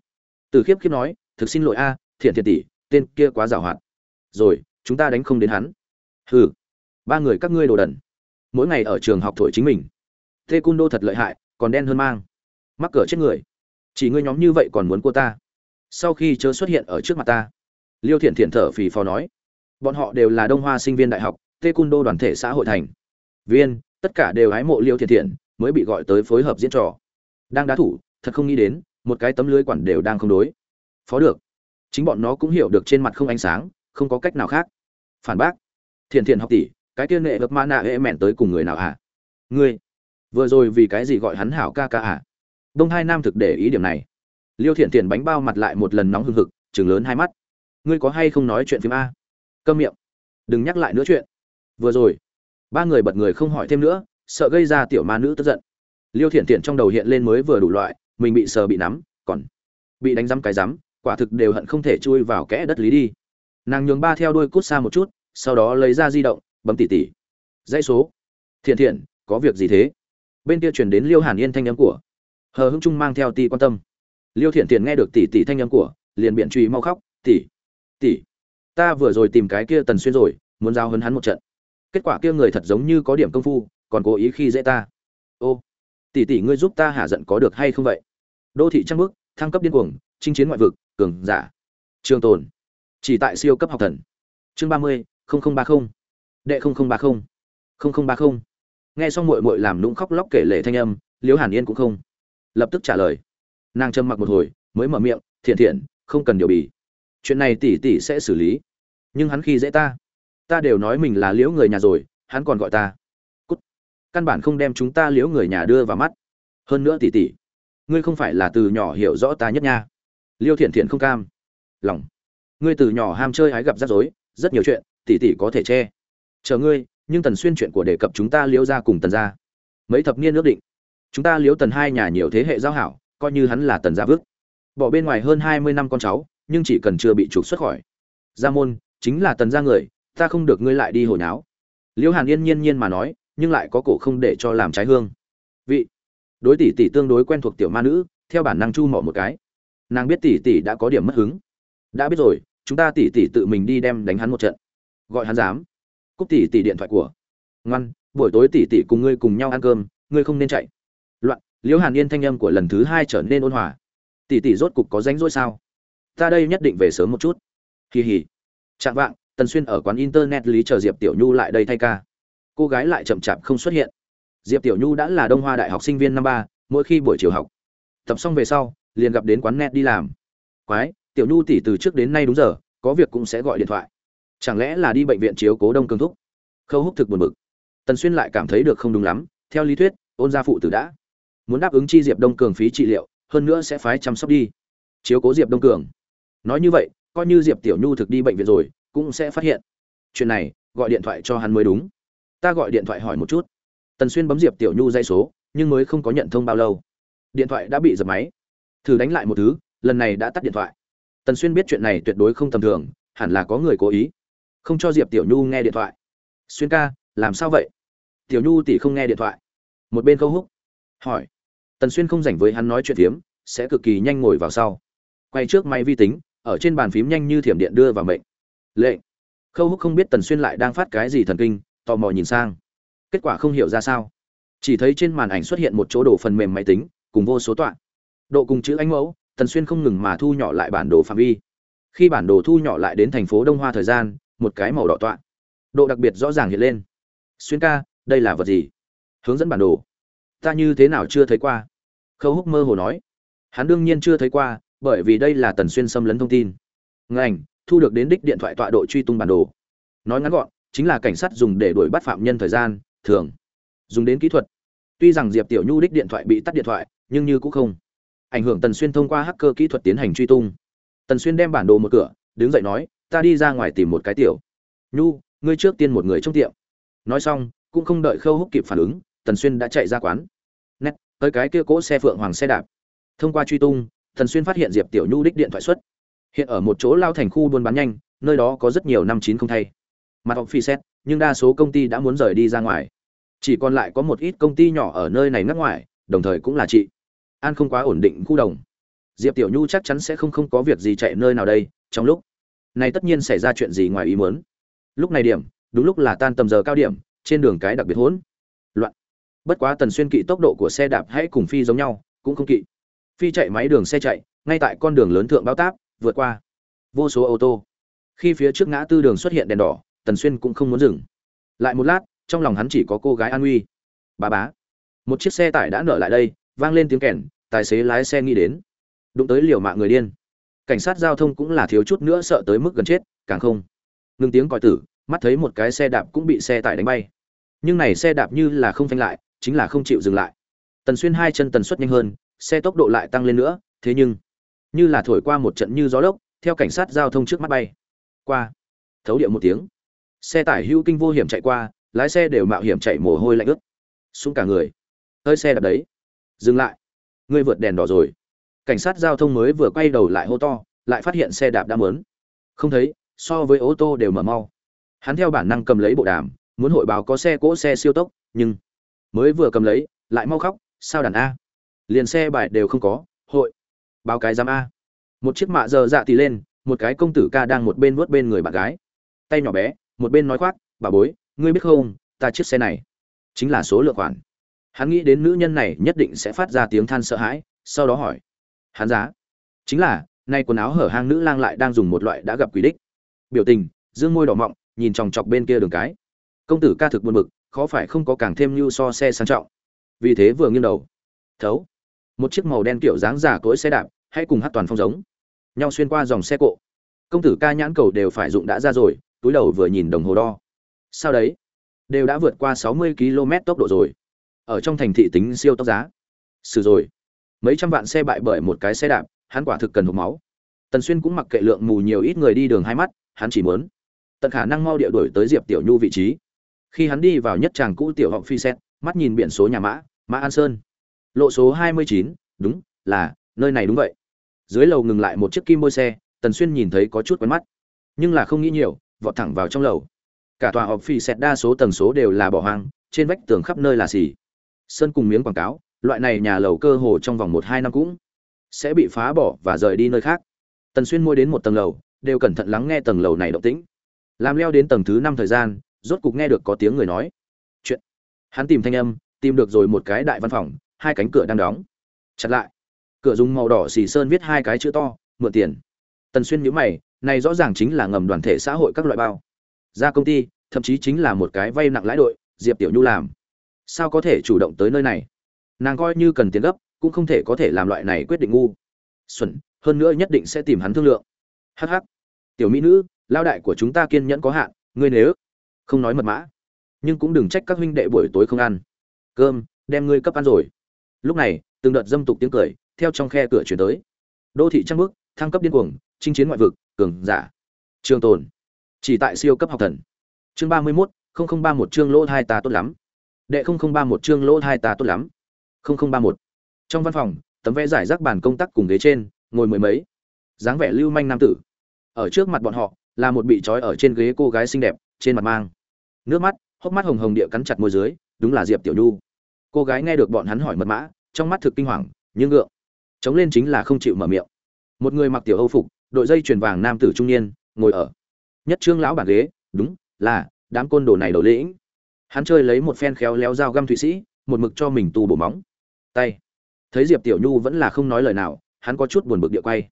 Từ khiếp khiếp nói, thực xin lỗi a, thiện thiện tỷ, tên kia quá giảo hoạt. Rồi, chúng ta đánh không đến hắn. Hừ, ba người các ngươi đồ đần. Mỗi ngày ở trường học thổi chính mình. Tê cung đô thật lợi hại, còn đen hơn mang. Mắc cỡ chết người. Chỉ ngươi nhóm như vậy còn muốn cô ta. Sau khi chớ xuất hiện ở trước mặt ta. Liêu thiện thiện thở phì phò nói, bọn họ đều là đông hoa sinh viên đại học tê cung đô đoàn thể xã hội thành. Viên, tất cả đều hái mộ liêu thiện thiện mới bị gọi tới phối hợp diễn trò. Đang đá thủ, thật không nghĩ đến, một cái tấm lưới quản đều đang không đối. Phó được. Chính bọn nó cũng hiểu được trên mặt không ánh sáng, không có cách nào khác. Phản bác. Thiện thiện học tỷ, cái tiên nghệ vật ma nạ hễ mẹn tới cùng người nào à ngươi. Vừa rồi vì cái gì gọi hắn hảo ca ca à đông hai nam thực để ý điểm này. Liêu thiện thiện bánh bao mặt lại một lần nóng hừng hực chừng lớn hai mắt. Ngươi có hay không nói chuyện phim a? Câm miệng. Đừng nhắc lại nữa chuyện. Vừa rồi. Ba người bật người không hỏi thêm nữa sợ gây ra tiểu ma nữ tức giận. Liêu thiện thiện trong đầu hiện lên mới vừa đủ loại, mình bị sờ bị nắm, còn bị đánh rắm cái rắm quả thực đều hận không thể chui vào kẽ đất lý đi. Nàng nhường ba theo đuôi cút xa một chút, sau đó lấy ra di động, bấm tỉ tỉ. Dãy số. Thiện thiện có việc gì thế? Bên kia chuyển đến liêu hàn yên thanh âm của. Hờ hưng trung mang theo tỷ quan tâm. Liêu thiện thiện nghe được tỷ tỷ thanh âm của, liền biện truy mau khóc tỷ tỷ ta vừa rồi tìm cái kia tần xuyên rồi, muốn giao hấn hắn một trận. Kết quả kia người thật giống như có điểm công phu còn cố ý khi dễ ta. Ô, tỷ tỷ ngươi giúp ta hạ giận có được hay không vậy? Đô thị trăng bước, thăng cấp điên cuồng, chinh chiến ngoại vực, cường giả. Trường tồn. Chỉ tại siêu cấp học thần. Chương ba mươi ba mươi đệ ba mươi ba mươi nghe xong mội mội làm nũng khóc lóc kể lể thanh âm, liễu hàn yên cũng không. Lập tức trả lời. Nàng trầm mặc một hồi, mới mở miệng, thiện thiện, không cần điều bì. Chuyện này tỷ tỷ sẽ xử lý. Nhưng hắn khi dễ ta ta đều nói mình là liễu người nhà rồi, hắn còn gọi ta căn bản không đem chúng ta liễu người nhà đưa vào mắt. Hơn nữa tỷ tỷ, ngươi không phải là từ nhỏ hiểu rõ ta nhất nha. Liêu thiện thiện không cam. Lòng. Ngươi từ nhỏ ham chơi hái gặp rắc rối, rất nhiều chuyện, tỷ tỷ có thể che. Chờ ngươi, nhưng tần xuyên chuyện của đề cập chúng ta liễu ra cùng tần ra mấy thập niên ước định, chúng ta liễu tần hai nhà nhiều thế hệ giao hảo, coi như hắn là tần gia vước. Bỏ bên ngoài hơn hai mươi năm con cháu, nhưng chỉ cần chưa bị trục xuất khỏi. Gia môn, chính là tần gia người, ta không được ngươi lại đi hồi nháo liễu hàn yên nhiên nhiên mà nói nhưng lại có cổ không để cho làm trái hương. Vị, đối tỷ tỷ tương đối quen thuộc tiểu ma nữ, theo bản năng chu mỏ một cái. Nàng biết tỷ tỷ đã có điểm mất hứng. Đã biết rồi, chúng ta tỷ tỷ tự mình đi đem đánh hắn một trận. Gọi hắn dám. Cúp tỷ tỷ điện thoại của. Ngoan, buổi tối tỷ tỷ cùng ngươi cùng nhau ăn cơm, ngươi không nên chạy. Loạn, liễu hàn yên thanh âm của lần thứ hai trở nên ôn hòa. Tỷ tỷ rốt cục có ránh rỗi sao? Ta đây nhất định về sớm một chút. Kỳ hỉ chạm vạng, tần xuyên ở quán internet lý chờ diệp tiểu nhu lại đây thay ca cô gái lại chậm chạp không xuất hiện. Diệp tiểu nhu đã là đông hoa đại học sinh viên năm ba, mỗi khi buổi chiều học, tập xong về sau, liền gặp đến quán net đi làm. Quái, tiểu nhu tỷ từ trước đến nay đúng giờ, có việc cũng sẽ gọi điện thoại. Chẳng lẽ là đi bệnh viện chiếu cố đông Cường thúc? Khâu húc thực buồn bực. Tần xuyên lại cảm thấy được không đúng lắm, theo lý thuyết, ôn gia phụ tử đã muốn đáp ứng chi diệp đông cường phí trị liệu, hơn nữa sẽ phái chăm sóc đi. Chiếu cố diệp đông cường. Nói như vậy, coi như diệp tiểu nhu thực đi bệnh viện rồi, cũng sẽ phát hiện. Chuyện này, gọi điện thoại cho hắn mới đúng ta gọi điện thoại hỏi một chút. Tần xuyên bấm diệp tiểu nhu dây số, nhưng mới không có nhận thông bao lâu. Điện thoại đã bị dập máy. Thử đánh lại một thứ, lần này đã tắt điện thoại. Tần xuyên biết chuyện này tuyệt đối không tầm thường, hẳn là có người cố ý. Không cho diệp tiểu nhu nghe điện thoại. Xuyên ca, làm sao vậy? Tiểu nhu tỷ không nghe điện thoại. Một bên câu húc hỏi. Tần xuyên không rảnh với hắn nói chuyện phiếm, sẽ cực kỳ nhanh ngồi vào sau. Quay trước máy vi tính, ở trên bàn phím nhanh như thiểm điện đưa vào mệnh. Lệnh. Khâu húc không biết tần xuyên lại đang phát cái gì thần kinh tò mò nhìn sang. Kết quả không hiểu ra sao. Chỉ thấy trên màn ảnh xuất hiện một chỗ đồ phần mềm máy tính, cùng vô số tọa. Độ cùng chữ anh mẫu, tần xuyên không ngừng mà thu nhỏ lại bản đồ phạm vi. Khi bản đồ thu nhỏ lại đến thành phố đông hoa thời gian, một cái màu đỏ tọa. Độ đặc biệt rõ ràng hiện lên. Xuyên ca, đây là vật gì? Hướng dẫn bản đồ. Ta như thế nào chưa thấy qua? Khâu húc mơ hồ nói. Hắn đương nhiên chưa thấy qua, bởi vì đây là tần xuyên xâm lấn thông tin. Ngành, thu được đến đích điện thoại tọa độ truy tung bản đồ. Nói ngắn gọn chính là cảnh sát dùng để đuổi bắt phạm nhân thời gian, thường. Dùng đến kỹ thuật. Tuy rằng diệp tiểu nhu đích điện thoại bị tắt điện thoại, nhưng như cũng không. Ảnh hưởng tần xuyên thông qua hacker kỹ thuật tiến hành truy tung. Tần xuyên đem bản đồ một cửa, đứng dậy nói, ta đi ra ngoài tìm một cái tiểu. Nhu, ngươi trước tiên một người trong tiệm. Nói xong, cũng không đợi khâu húc kịp phản ứng, tần xuyên đã chạy ra quán. Nét, tới cái kia cỗ xe phượng hoàng xe đạp. Thông qua truy tung, tần xuyên phát hiện diệp tiểu nhu đích điện thoại xuất. Hiện ở một chỗ lao thành khu buôn bán nhanh, nơi đó có rất nhiều năm chín không thay mặt họ phi xét, nhưng đa số công ty đã muốn rời đi ra ngoài. Chỉ còn lại có một ít công ty nhỏ ở nơi này ngắt ngoài, đồng thời cũng là chị. An không quá ổn định khu đồng. Diệp tiểu nhu chắc chắn sẽ không không có việc gì chạy nơi nào đây, trong lúc này tất nhiên xảy ra chuyện gì ngoài ý muốn. Lúc này điểm, đúng lúc là tan tầm giờ cao điểm, trên đường cái đặc biệt hỗn loạn. Bất quá tần xuyên kỵ tốc độ của xe đạp hãy cùng phi giống nhau, cũng không kỵ. Phi chạy máy đường xe chạy, ngay tại con đường lớn thượng bao táp, vượt qua vô số ô tô. Khi phía trước ngã tư đường xuất hiện đèn đỏ tần xuyên cũng không muốn dừng. Lại một lát, trong lòng hắn chỉ có cô gái an uy bà bá. Một chiếc xe tải đã nở lại đây, vang lên tiếng kèn, tài xế lái xe nghĩ đến. Đụng tới liều mạng người điên. Cảnh sát giao thông cũng là thiếu chút nữa sợ tới mức gần chết, càng không. Ngừng tiếng còi tử, mắt thấy một cái xe đạp cũng bị xe tải đánh bay. Nhưng này xe đạp như là không phanh lại, chính là không chịu dừng lại. Tần xuyên hai chân tần suất nhanh hơn, xe tốc độ lại tăng lên nữa, thế nhưng, như là thổi qua một trận như gió lốc, theo cảnh sát giao thông trước mắt bay. Qua, thấu điệu một tiếng xe tải hữu kinh vô hiểm chạy qua, lái xe đều mạo hiểm chạy mồ hôi lạnh ướt. Xuống cả người. Hơi xe đạp đấy. Dừng lại. Ngươi vượt đèn đỏ rồi. Cảnh sát giao thông mới vừa quay đầu lại hô to, lại phát hiện xe đạp đã mớn. Không thấy, so với ô tô đều mở mau. Hắn theo bản năng cầm lấy bộ đàm, muốn hội báo có xe cỗ xe siêu tốc, nhưng mới vừa cầm lấy, lại mau khóc, sao đàn a? Liền xe bài đều không có, hội. Báo cái giám a. Một chiếc mạ giờ dạ tì lên, một cái công tử ca đang một bên vuốt bên người bạn gái. Tay nhỏ bé một bên nói khoác, bà bối, ngươi biết không, ta chiếc xe này chính là số lượng khoản. Hắn nghĩ đến nữ nhân này nhất định sẽ phát ra tiếng than sợ hãi, sau đó hỏi, hắn giá? Chính là, nay quần áo hở hang nữ lang lại đang dùng một loại đã gặp quỷ đích. Biểu tình, dương môi đỏ mọng, nhìn chòng chọc bên kia đường cái. Công tử ca thực buồn bực, khó phải không có càng thêm như so xe sang trọng. Vì thế vừa nghiêng đầu, thấu, một chiếc màu đen kiểu dáng giả cỗi xe đạp, hay cùng hát toàn phong giống, nhau xuyên qua dòng xe cộ. Công tử ca nhãn cầu đều phải dụng đã ra rồi túi đầu vừa nhìn đồng hồ đo. Sao đấy, đều đã vượt qua sáu mươi km tốc độ rồi. Ở trong thành thị tính siêu tốc giá. Xử rồi. Mấy trăm vạn xe bại bởi một cái xe đạp, hắn quả thực cần hộp máu. Tần xuyên cũng mặc kệ lượng mù nhiều ít người đi đường hai mắt, hắn chỉ muốn tận khả năng mau địa đuổi tới diệp tiểu nhu vị trí. Khi hắn đi vào nhất tràng cũ tiểu họng phi xét, mắt nhìn biển số nhà mã mã an sơn. Lộ số hai mươi chín, đúng, là, nơi này đúng vậy. Dưới lầu ngừng lại một chiếc kim môi xe, tần xuyên nhìn thấy có chút quen mắt. Nhưng là không nghĩ nhiều vọt thẳng vào trong lầu. Cả tòa họp phi xét đa số tầng số đều là bỏ hoang, trên vách tường khắp nơi là xỉ sơn cùng miếng quảng cáo, loại này nhà lầu cơ hồ trong vòng một hai năm cũng sẽ bị phá bỏ và rời đi nơi khác. Tần xuyên mua đến một tầng lầu, đều cẩn thận lắng nghe tầng lầu này động tĩnh. Làm leo đến tầng thứ năm thời gian, rốt cục nghe được có tiếng người nói. Chuyện. Hắn tìm thanh âm, tìm được rồi một cái đại văn phòng, hai cánh cửa đang đóng. Chặt lại. Cửa dùng màu đỏ xì sơn viết hai cái chữ to, mượn tiền. Tần xuyên nhíu mày này rõ ràng chính là ngầm đoàn thể xã hội các loại bao. Ra công ty, thậm chí chính là một cái vay nặng lãi đội, diệp tiểu nhu làm. Sao có thể chủ động tới nơi này? Nàng coi như cần tiền gấp, cũng không thể có thể làm loại này quyết định ngu. Xuẩn, hơn nữa nhất định sẽ tìm hắn thương lượng. Hh tiểu mỹ nữ, lao đại của chúng ta kiên nhẫn có hạn, ngươi nếu không nói mật mã, nhưng cũng đừng trách các huynh đệ buổi tối không ăn. Cơm, đem ngươi cấp ăn rồi. Lúc này, từng đợt dâm tục tiếng cười, theo trong khe cửa chuyển tới. Đô thị trăng bước, thăng cấp điên cuồng chinh chiến ngoại vực, cường giả. Trường tồn. Chỉ tại siêu cấp học thần. Chương ba mươi mốt, không không ba một chương lỗ hai ta tốt lắm. Đệ không không ba một chương lỗ hai ta tốt lắm. Không không ba một. Trong văn phòng, tấm vẽ giải rác bàn công tác cùng ghế trên, ngồi mười mấy. Dáng vẻ lưu manh nam tử. Ở trước mặt bọn họ, là một bị trói ở trên ghế cô gái xinh đẹp, trên mặt mang. Nước mắt, hốc mắt hồng hồng địa cắn chặt môi dưới, đúng là diệp tiểu nhu. Cô gái nghe được bọn hắn hỏi mật mã, trong mắt thực kinh hoàng, nhưng ngượng. Chống lên chính là không chịu mở miệng. Một người mặc tiểu âu phục đội dây chuyền vàng nam tử trung niên, ngồi ở nhất trương lão bản ghế, đúng, là, đám côn đồ này đầu lĩnh. Hắn chơi lấy một phen khéo léo dao găm thụy sĩ, một mực cho mình tu bổ móng. Tay. Thấy diệp tiểu nhu vẫn là không nói lời nào, hắn có chút buồn bực địa quay.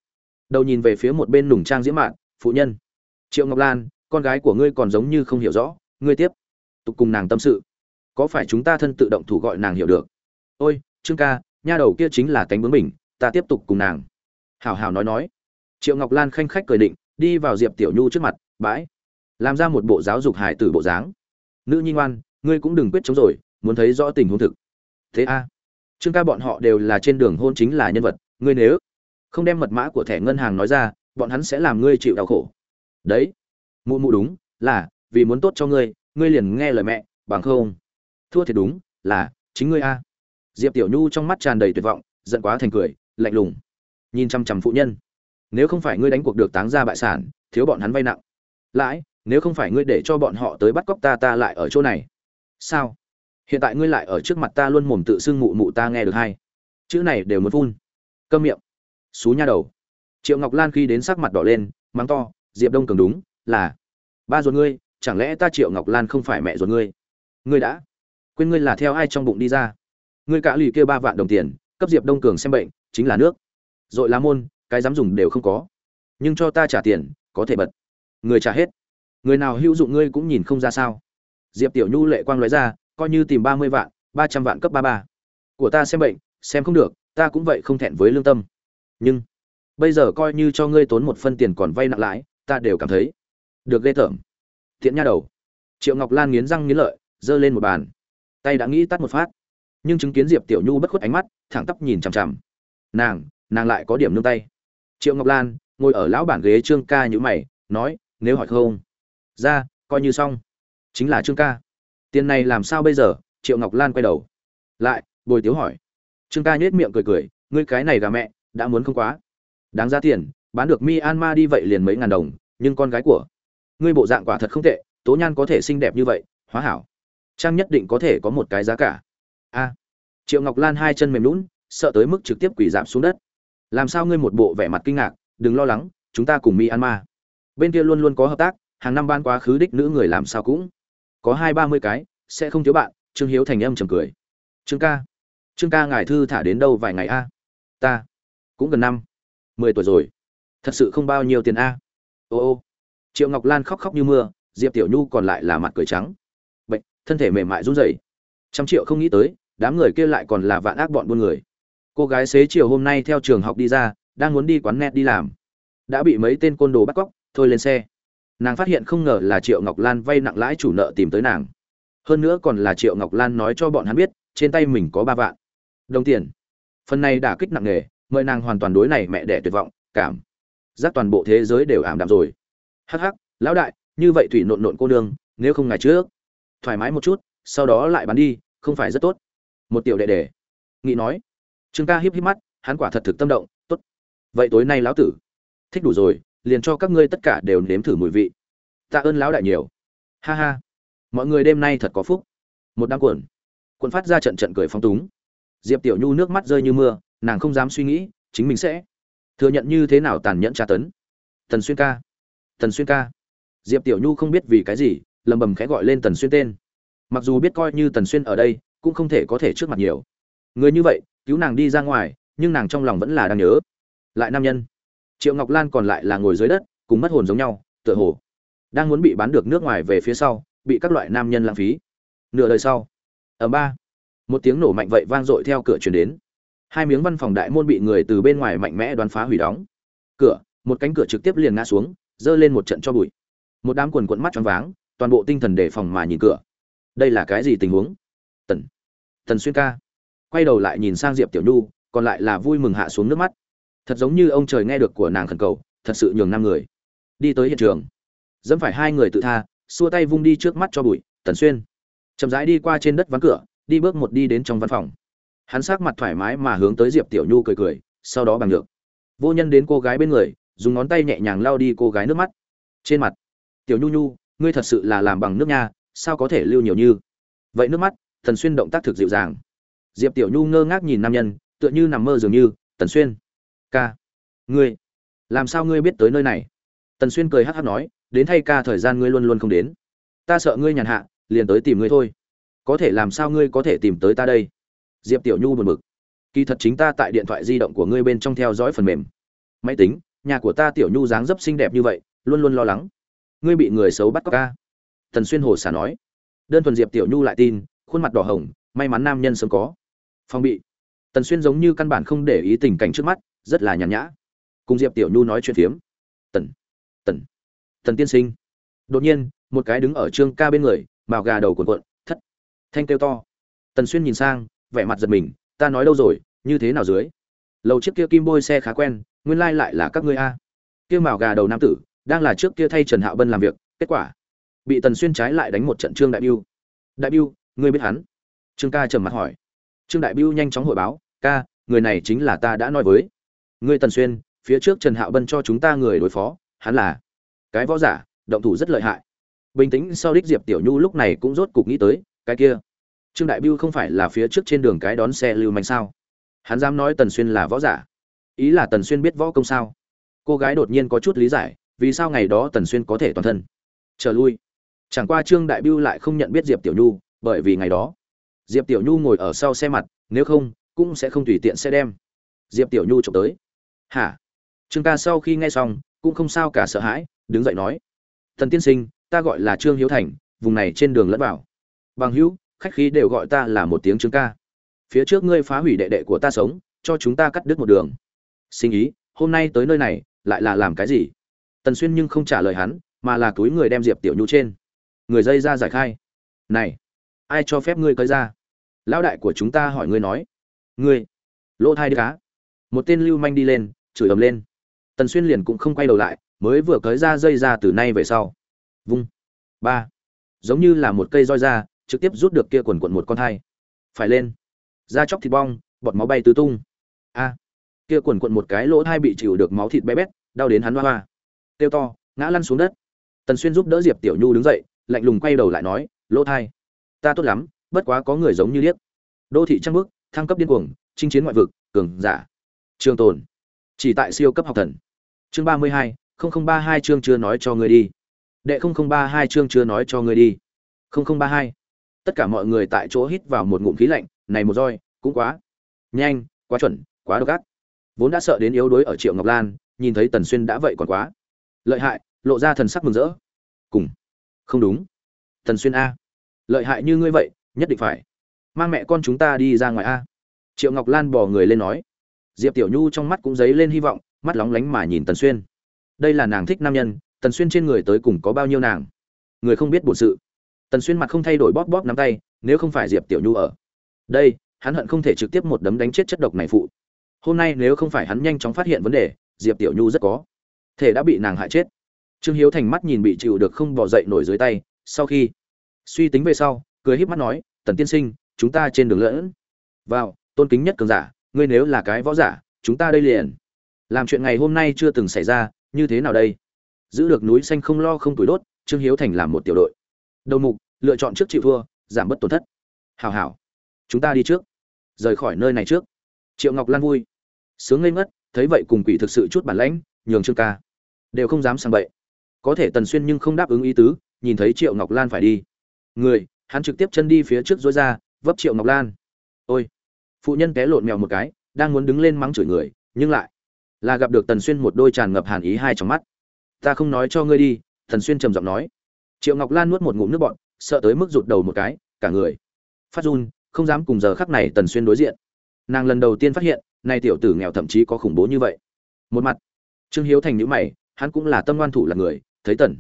Đầu nhìn về phía một bên nùng trang diễm mạn, phụ nhân, triệu ngọc lan, con gái của ngươi còn giống như không hiểu rõ, ngươi tiếp tục cùng nàng tâm sự. Có phải chúng ta thân tự động thủ gọi nàng hiểu được? Ôi, trương ca, nha đầu kia chính là cánh bướng mình, ta tiếp tục cùng nàng. Hảo hảo nói nói triệu ngọc lan khanh khách cười định, đi vào diệp tiểu nhu trước mặt, bãi, làm ra một bộ giáo dục hải tử bộ dáng. Nữ nhi ngoan, ngươi cũng đừng quyết chống rồi, muốn thấy rõ tình huống thực. Thế a, trương ca bọn họ đều là trên đường hôn chính là nhân vật, ngươi nếu không đem mật mã của thẻ ngân hàng nói ra, bọn hắn sẽ làm ngươi chịu đau khổ. Đấy, mụ mụ đúng, là, vì muốn tốt cho ngươi ngươi liền nghe lời mẹ, bằng không, thua thiệt đúng, là, chính ngươi a. Diệp tiểu nhu trong mắt tràn đầy tuyệt vọng, giận quá thành cười, lạnh lùng, nhìn chăm chăm phụ nhân nếu không phải ngươi đánh cuộc được táng ra bại sản, thiếu bọn hắn vay nặng. Lãi, nếu không phải ngươi để cho bọn họ tới bắt cóc ta ta lại ở chỗ này. Sao? Hiện tại ngươi lại ở trước mặt ta luôn mồm tự xưng mụ mụ ta nghe được hay? Chữ này đều muốn phun. Câm miệng. Xú nha đầu. Triệu ngọc lan khi đến sắc mặt đỏ lên, mắng to, diệp đông cường đúng, là ba ruột ngươi, chẳng lẽ ta triệu ngọc lan không phải mẹ ruột ngươi? Ngươi đã quên ngươi là theo ai trong bụng đi ra? Ngươi cả lì kêu ba vạn đồng tiền, cấp diệp đông cường xem bệnh, chính là nước. Dội lá môn cái dám dùng đều không có. Nhưng cho ta trả tiền, có thể bật. Người trả hết. Người nào hữu dụng ngươi cũng nhìn không ra sao. Diệp tiểu nhu lệ quang nói ra, coi như tìm ba mươi vạn, ba trăm vạn cấp ba ba. Của ta xem bệnh, xem không được, ta cũng vậy không thẹn với lương tâm. Nhưng, bây giờ coi như cho ngươi tốn một phân tiền còn vay nặng lãi, ta đều cảm thấy được ghê tởm. Thiện nha đầu. Triệu ngọc lan nghiến răng nghiến lợi, giơ lên một bàn. Tay đã nghĩ tắt một phát. Nhưng chứng kiến diệp tiểu nhu bất khuất ánh mắt, thẳng tắp nhìn chằm chằm. Nàng nàng lại có điểm nương tay triệu ngọc lan ngồi ở lão bản ghế trương ca như mày, nói, nếu hỏi không? Ra, coi như xong. Chính là trương ca. Tiền này làm sao bây giờ? Triệu ngọc lan quay đầu. Lại, bồi tiếu hỏi. Trương ca nhếch miệng cười cười, ngươi cái này gà mẹ, đã muốn không quá. Đáng giá tiền, bán được myanmar đi vậy liền mấy ngàn đồng, nhưng con gái của ngươi bộ dạng quả thật không tệ, tố nhan có thể xinh đẹp như vậy, hóa hảo. Trang nhất định có thể có một cái giá cả. A. Triệu ngọc lan hai chân mềm lún sợ tới mức trực tiếp quỳ giảm xuống đất làm sao ngươi một bộ vẻ mặt kinh ngạc, đừng lo lắng, chúng ta cùng myanmar. Bên kia luôn luôn có hợp tác, hàng năm ban quá khứ đích nữ người làm sao cũng có hai ba mươi cái, sẽ không thiếu bạn, trương hiếu thành âm trầm cười. Trương ca trương ca ngài thư thả đến đâu vài ngày a? Ta cũng gần năm, mười tuổi rồi. Thật sự không bao nhiêu tiền a. Ô ô. Triệu ngọc lan khóc khóc như mưa, diệp tiểu nhu còn lại là mặt cười trắng. Bệnh, thân thể mềm mại run rẩy. Trăm triệu không nghĩ tới, đám người kia lại còn là vạn ác bọn buôn người cô gái xế chiều hôm nay theo trường học đi ra, đang muốn đi quán net đi làm. Đã bị mấy tên côn đồ bắt cóc, thôi lên xe. Nàng phát hiện không ngờ là triệu ngọc lan vay nặng lãi chủ nợ tìm tới nàng. Hơn nữa còn là triệu ngọc lan nói cho bọn hắn biết, trên tay mình có ba vạn. Đồng tiền. Phần này đả kích nặng nề, mời nàng hoàn toàn đối này mẹ đẻ tuyệt vọng, cảm giác toàn bộ thế giới đều ảm đạm rồi. Hắc hắc, lão đại, như vậy thủy nộn nộn cô nương, nếu không ngày trước. Thoải mái một chút, sau đó lại bán đi, không phải rất tốt. Một tiểu đệ đệ. Nghị nói trương ca híp híp mắt, hắn quả thật thực tâm động, tốt, vậy tối nay lão tử, thích đủ rồi, liền cho các ngươi tất cả đều nếm thử mùi vị. Tạ ơn lão đại nhiều. Ha ha. Mọi người đêm nay thật có phúc. Một đám cuộn. Cuộn phát ra trận trận cười phong túng. Diệp tiểu nhu nước mắt rơi như mưa, nàng không dám suy nghĩ, chính mình sẽ thừa nhận như thế nào tàn nhẫn tra tấn. Tần xuyên ca, tần xuyên ca. Diệp tiểu nhu không biết vì cái gì, lầm bầm khẽ gọi lên tần xuyên tên. Mặc dù biết coi như tần xuyên ở đây, cũng không thể có thể trước mặt nhiều người như vậy, cứu nàng đi ra ngoài, nhưng nàng trong lòng vẫn là đang nhớ. Lại nam nhân. Triệu ngọc lan còn lại là ngồi dưới đất, cùng mất hồn giống nhau, tựa hồ đang muốn bị bán được nước ngoài về phía sau, bị các loại nam nhân lãng phí. Nửa đời sau ở ba, một tiếng nổ mạnh vậy vang dội theo cửa chuyển đến. Hai miếng văn phòng đại môn bị người từ bên ngoài mạnh mẽ đoán phá hủy đóng. Cửa, một cánh cửa trực tiếp liền ngã xuống giơ lên một trận cho bụi. Một đám quần quận mắt choáng váng, toàn bộ tinh thần đề phòng mà nhìn cửa. Đây là cái gì tình huống? Tần tần xuyên ca quay đầu lại nhìn sang diệp tiểu nhu, còn lại là vui mừng hạ xuống nước mắt. Thật giống như ông trời nghe được của nàng khẩn cầu, thật sự nhường năm người. Đi tới hiện trường. Dẫm phải hai người tự tha, xua tay vung đi trước mắt cho bụi, tần xuyên. Chậm rãi đi qua trên đất ván cửa, đi bước một đi đến trong văn phòng. Hắn sát mặt thoải mái mà hướng tới diệp tiểu nhu cười cười, sau đó bằng được. Vô nhân đến cô gái bên người, dùng ngón tay nhẹ nhàng lau đi cô gái nước mắt. Trên mặt, tiểu nhu nhu, ngươi thật sự là làm bằng nước nha, sao có thể lưu nhiều như? Vậy nước mắt Thần xuyên động tác thực dịu dàng diệp tiểu nhu ngơ ngác nhìn nam nhân, tựa như nằm mơ dường như, tần xuyên, ca, ngươi, làm sao ngươi biết tới nơi này? Tần xuyên cười hắc hắc nói, đến thay ca thời gian ngươi luôn luôn không đến. Ta sợ ngươi nhàn hạ, liền tới tìm ngươi thôi. Có thể làm sao ngươi có thể tìm tới ta đây? Diệp tiểu nhu buồn bực. Kỳ thật chính ta tại điện thoại di động của ngươi bên trong theo dõi phần mềm. Máy tính, nhà của ta tiểu nhu dáng dấp xinh đẹp như vậy, luôn luôn lo lắng. Ngươi bị người xấu bắt cóc ca. Tần xuyên hồ xả nói. Đơn thuần diệp tiểu nhu lại tin, khuôn mặt đỏ hồng, may mắn nam nhân sớm có phong bị. Tần xuyên giống như căn bản không để ý tình cảnh trước mắt, rất là nhàn nhã. Cùng diệp tiểu nhu nói chuyện phiếm. Tần tần tần tiên sinh. Đột nhiên, một cái đứng ở trương ca bên người, màu gà đầu cuộn cuộn, thất, thanh kêu to. Tần xuyên nhìn sang, vẻ mặt giật mình, ta nói đâu rồi, như thế nào dưới? Lầu chiếc kia kim bôi xe khá quen, nguyên lai lại là các ngươi a. Kia màu gà đầu nam tử, đang là trước kia thay trần hạo bân làm việc, kết quả, bị tần xuyên trái lại đánh một trận trương đại biêu. Đại biêu, ngươi biết hắn? Trương ca trầm mặt hỏi trương đại biêu nhanh chóng hội báo, ca, người này chính là ta đã nói với. Ngươi tần xuyên, phía trước trần hạo bân cho chúng ta người đối phó, hắn là cái võ giả, động thủ rất lợi hại. Bình tĩnh sau đích diệp tiểu nhu lúc này cũng rốt cục nghĩ tới, cái kia, trương đại biêu không phải là phía trước trên đường cái đón xe lưu manh sao? Hắn dám nói tần xuyên là võ giả, ý là tần xuyên biết võ công sao? Cô gái đột nhiên có chút lý giải, vì sao ngày đó tần xuyên có thể toàn thân? Trở lui. Chẳng qua trương đại biêu lại không nhận biết diệp tiểu nhu, bởi vì ngày đó diệp tiểu nhu ngồi ở sau xe mặt, nếu không, cũng sẽ không tùy tiện xe đem. Diệp tiểu nhu trộm tới. Hả? Trương ca sau khi nghe xong, cũng không sao cả sợ hãi, đứng dậy nói. Thần tiên sinh, ta gọi là trương hiếu thành, vùng này trên đường lẫn vào. Bằng hữu, khách khí đều gọi ta là một tiếng trương ca. Phía trước ngươi phá hủy đệ đệ của ta sống, cho chúng ta cắt đứt một đường. Sinh ý, hôm nay tới nơi này, lại là làm cái gì? Tần xuyên nhưng không trả lời hắn, mà là túi người đem diệp tiểu nhu trên. Người dây ra giải khai. Này, ai cho phép ngươi cởi ra? Lão đại của chúng ta hỏi ngươi nói. Ngươi. Lỗ thai đi cá. Một tên lưu manh đi lên, chửi ầm lên. Tần xuyên liền cũng không quay đầu lại, mới vừa cởi ra dây ra từ nay về sau. Vung. Ba. Giống như là một cây roi ra, trực tiếp rút được kia quần quần một con thai. Phải lên. Da chóc thịt bong, bọt máu bay tứ tung. A. Kia quần quần một cái lỗ thai bị chịu được máu thịt bé bét, đau đến hắn hoa hoa. Tiêu to, ngã lăn xuống đất. Tần xuyên giúp đỡ diệp tiểu nhu đứng dậy, lạnh lùng quay đầu lại nói, lỗ thai, ta tốt lắm bất quá có người giống như liếc. Đô thị trăng bước thăng cấp điên cuồng, chinh chiến ngoại vực, cường giả. Trường tồn. Chỉ tại siêu cấp học thần. Chương ba mươi hai, không ba hai chương chưa nói cho ngươi đi. Đệ không ba hai chương chưa nói cho ngươi đi. không ba hai. Tất cả mọi người tại chỗ hít vào một ngụm khí lạnh, này một roi, cũng quá nhanh, quá chuẩn, quá độc ác. Vốn đã sợ đến yếu đuối ở triệu ngọc lan, nhìn thấy tần xuyên đã vậy còn quá lợi hại, lộ ra thần sắc mừng rỡ. Cùng. Không đúng. Tần xuyên a. Lợi hại như ngươi vậy nhất định phải. Mang mẹ con chúng ta đi ra ngoài a. Triệu ngọc lan bò người lên nói. Diệp tiểu nhu trong mắt cũng dấy lên hy vọng, mắt lóng lánh mà nhìn tần xuyên. Đây là nàng thích nam nhân, tần xuyên trên người tới cùng có bao nhiêu nàng? Người không biết bổn sự. Tần xuyên mặt không thay đổi bóp bóp nắm tay, nếu không phải diệp tiểu nhu ở. Đây, hắn hận không thể trực tiếp một đấm đánh chết chất độc này phụ. Hôm nay nếu không phải hắn nhanh chóng phát hiện vấn đề, diệp tiểu nhu rất có thể đã bị nàng hại chết. Trương hiếu thành mắt nhìn bị chịu được không bỏ dậy nổi dưới tay, sau khi suy tính về sau cười híp mắt nói, tần tiên sinh, chúng ta trên đường lẫn. Vào, tôn kính nhất cường giả, ngươi nếu là cái võ giả, chúng ta đây liền. Làm chuyện ngày hôm nay chưa từng xảy ra, như thế nào đây? Giữ được núi xanh không lo không tuổi đốt, trương hiếu thành làm một tiểu đội. Đầu mục, lựa chọn trước chịu thua, giảm bớt tổn thất. Hảo hảo, chúng ta đi trước, rời khỏi nơi này trước. Triệu ngọc lan vui. Sướng ngây ngất, thấy vậy cùng quỷ thực sự chút bản lãnh, nhường trương ca đều không dám sang bậy. Có thể tần xuyên nhưng không đáp ứng ý tứ, nhìn thấy triệu ngọc lan phải đi. Người hắn trực tiếp chân đi phía trước dối ra, vấp triệu ngọc lan. Ôi! Phụ nhân té lộn mèo một cái, đang muốn đứng lên mắng chửi người, nhưng lại là gặp được tần xuyên một đôi tràn ngập hàn ý hai trong mắt. Ta không nói cho ngươi đi, tần xuyên trầm giọng nói. Triệu ngọc lan nuốt một ngụm nước bọn sợ tới mức rụt đầu một cái, cả người phát run, không dám cùng giờ khắc này tần xuyên đối diện. Nàng lần đầu tiên phát hiện, nay tiểu tử nghèo thậm chí có khủng bố như vậy. Một mặt, trương hiếu thành nhữ mày, hắn cũng là tâm ngoan thủ là người, thấy tần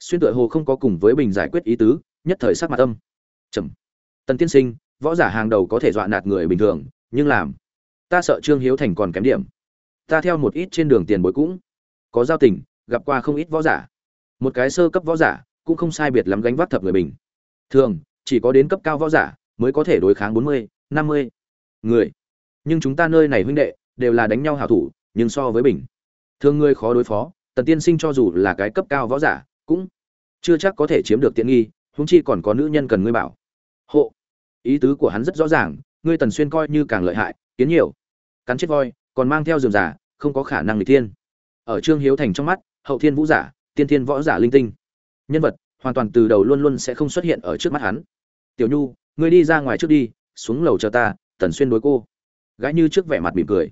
xuyên tựa hồ không có cùng với bình giải quyết ý tứ nhất thời sắc mặt âm. Trầm tần tiên sinh, võ giả hàng đầu có thể dọa nạt người bình thường, nhưng làm. Ta sợ trương hiếu thành còn kém điểm. Ta theo một ít trên đường tiền bối cũng có giao tình, gặp qua không ít võ giả. Một cái sơ cấp võ giả cũng không sai biệt lắm gánh vác thập người bình. Thường, chỉ có đến cấp cao võ giả mới có thể đối kháng bốn mươi, năm mươi người. Nhưng chúng ta nơi này huynh đệ đều là đánh nhau hảo thủ, nhưng so với bình. Thường người khó đối phó, tần tiên sinh cho dù là cái cấp cao võ giả cũng chưa chắc có thể chiếm được tiện nghi huống chi còn có nữ nhân cần ngươi bảo. Hộ. Ý tứ của hắn rất rõ ràng, ngươi tần xuyên coi như càng lợi hại, kiến nhiều. Cắn chết voi, còn mang theo giường giả không có khả năng lịch thiên. Ở trương hiếu thành trong mắt, hậu thiên vũ giả, tiên thiên võ giả linh tinh. Nhân vật, hoàn toàn từ đầu luôn luôn sẽ không xuất hiện ở trước mắt hắn. Tiểu nhu, ngươi đi ra ngoài trước đi, xuống lầu chờ ta, tần xuyên đối cô. Gái như trước vẻ mặt mỉm cười.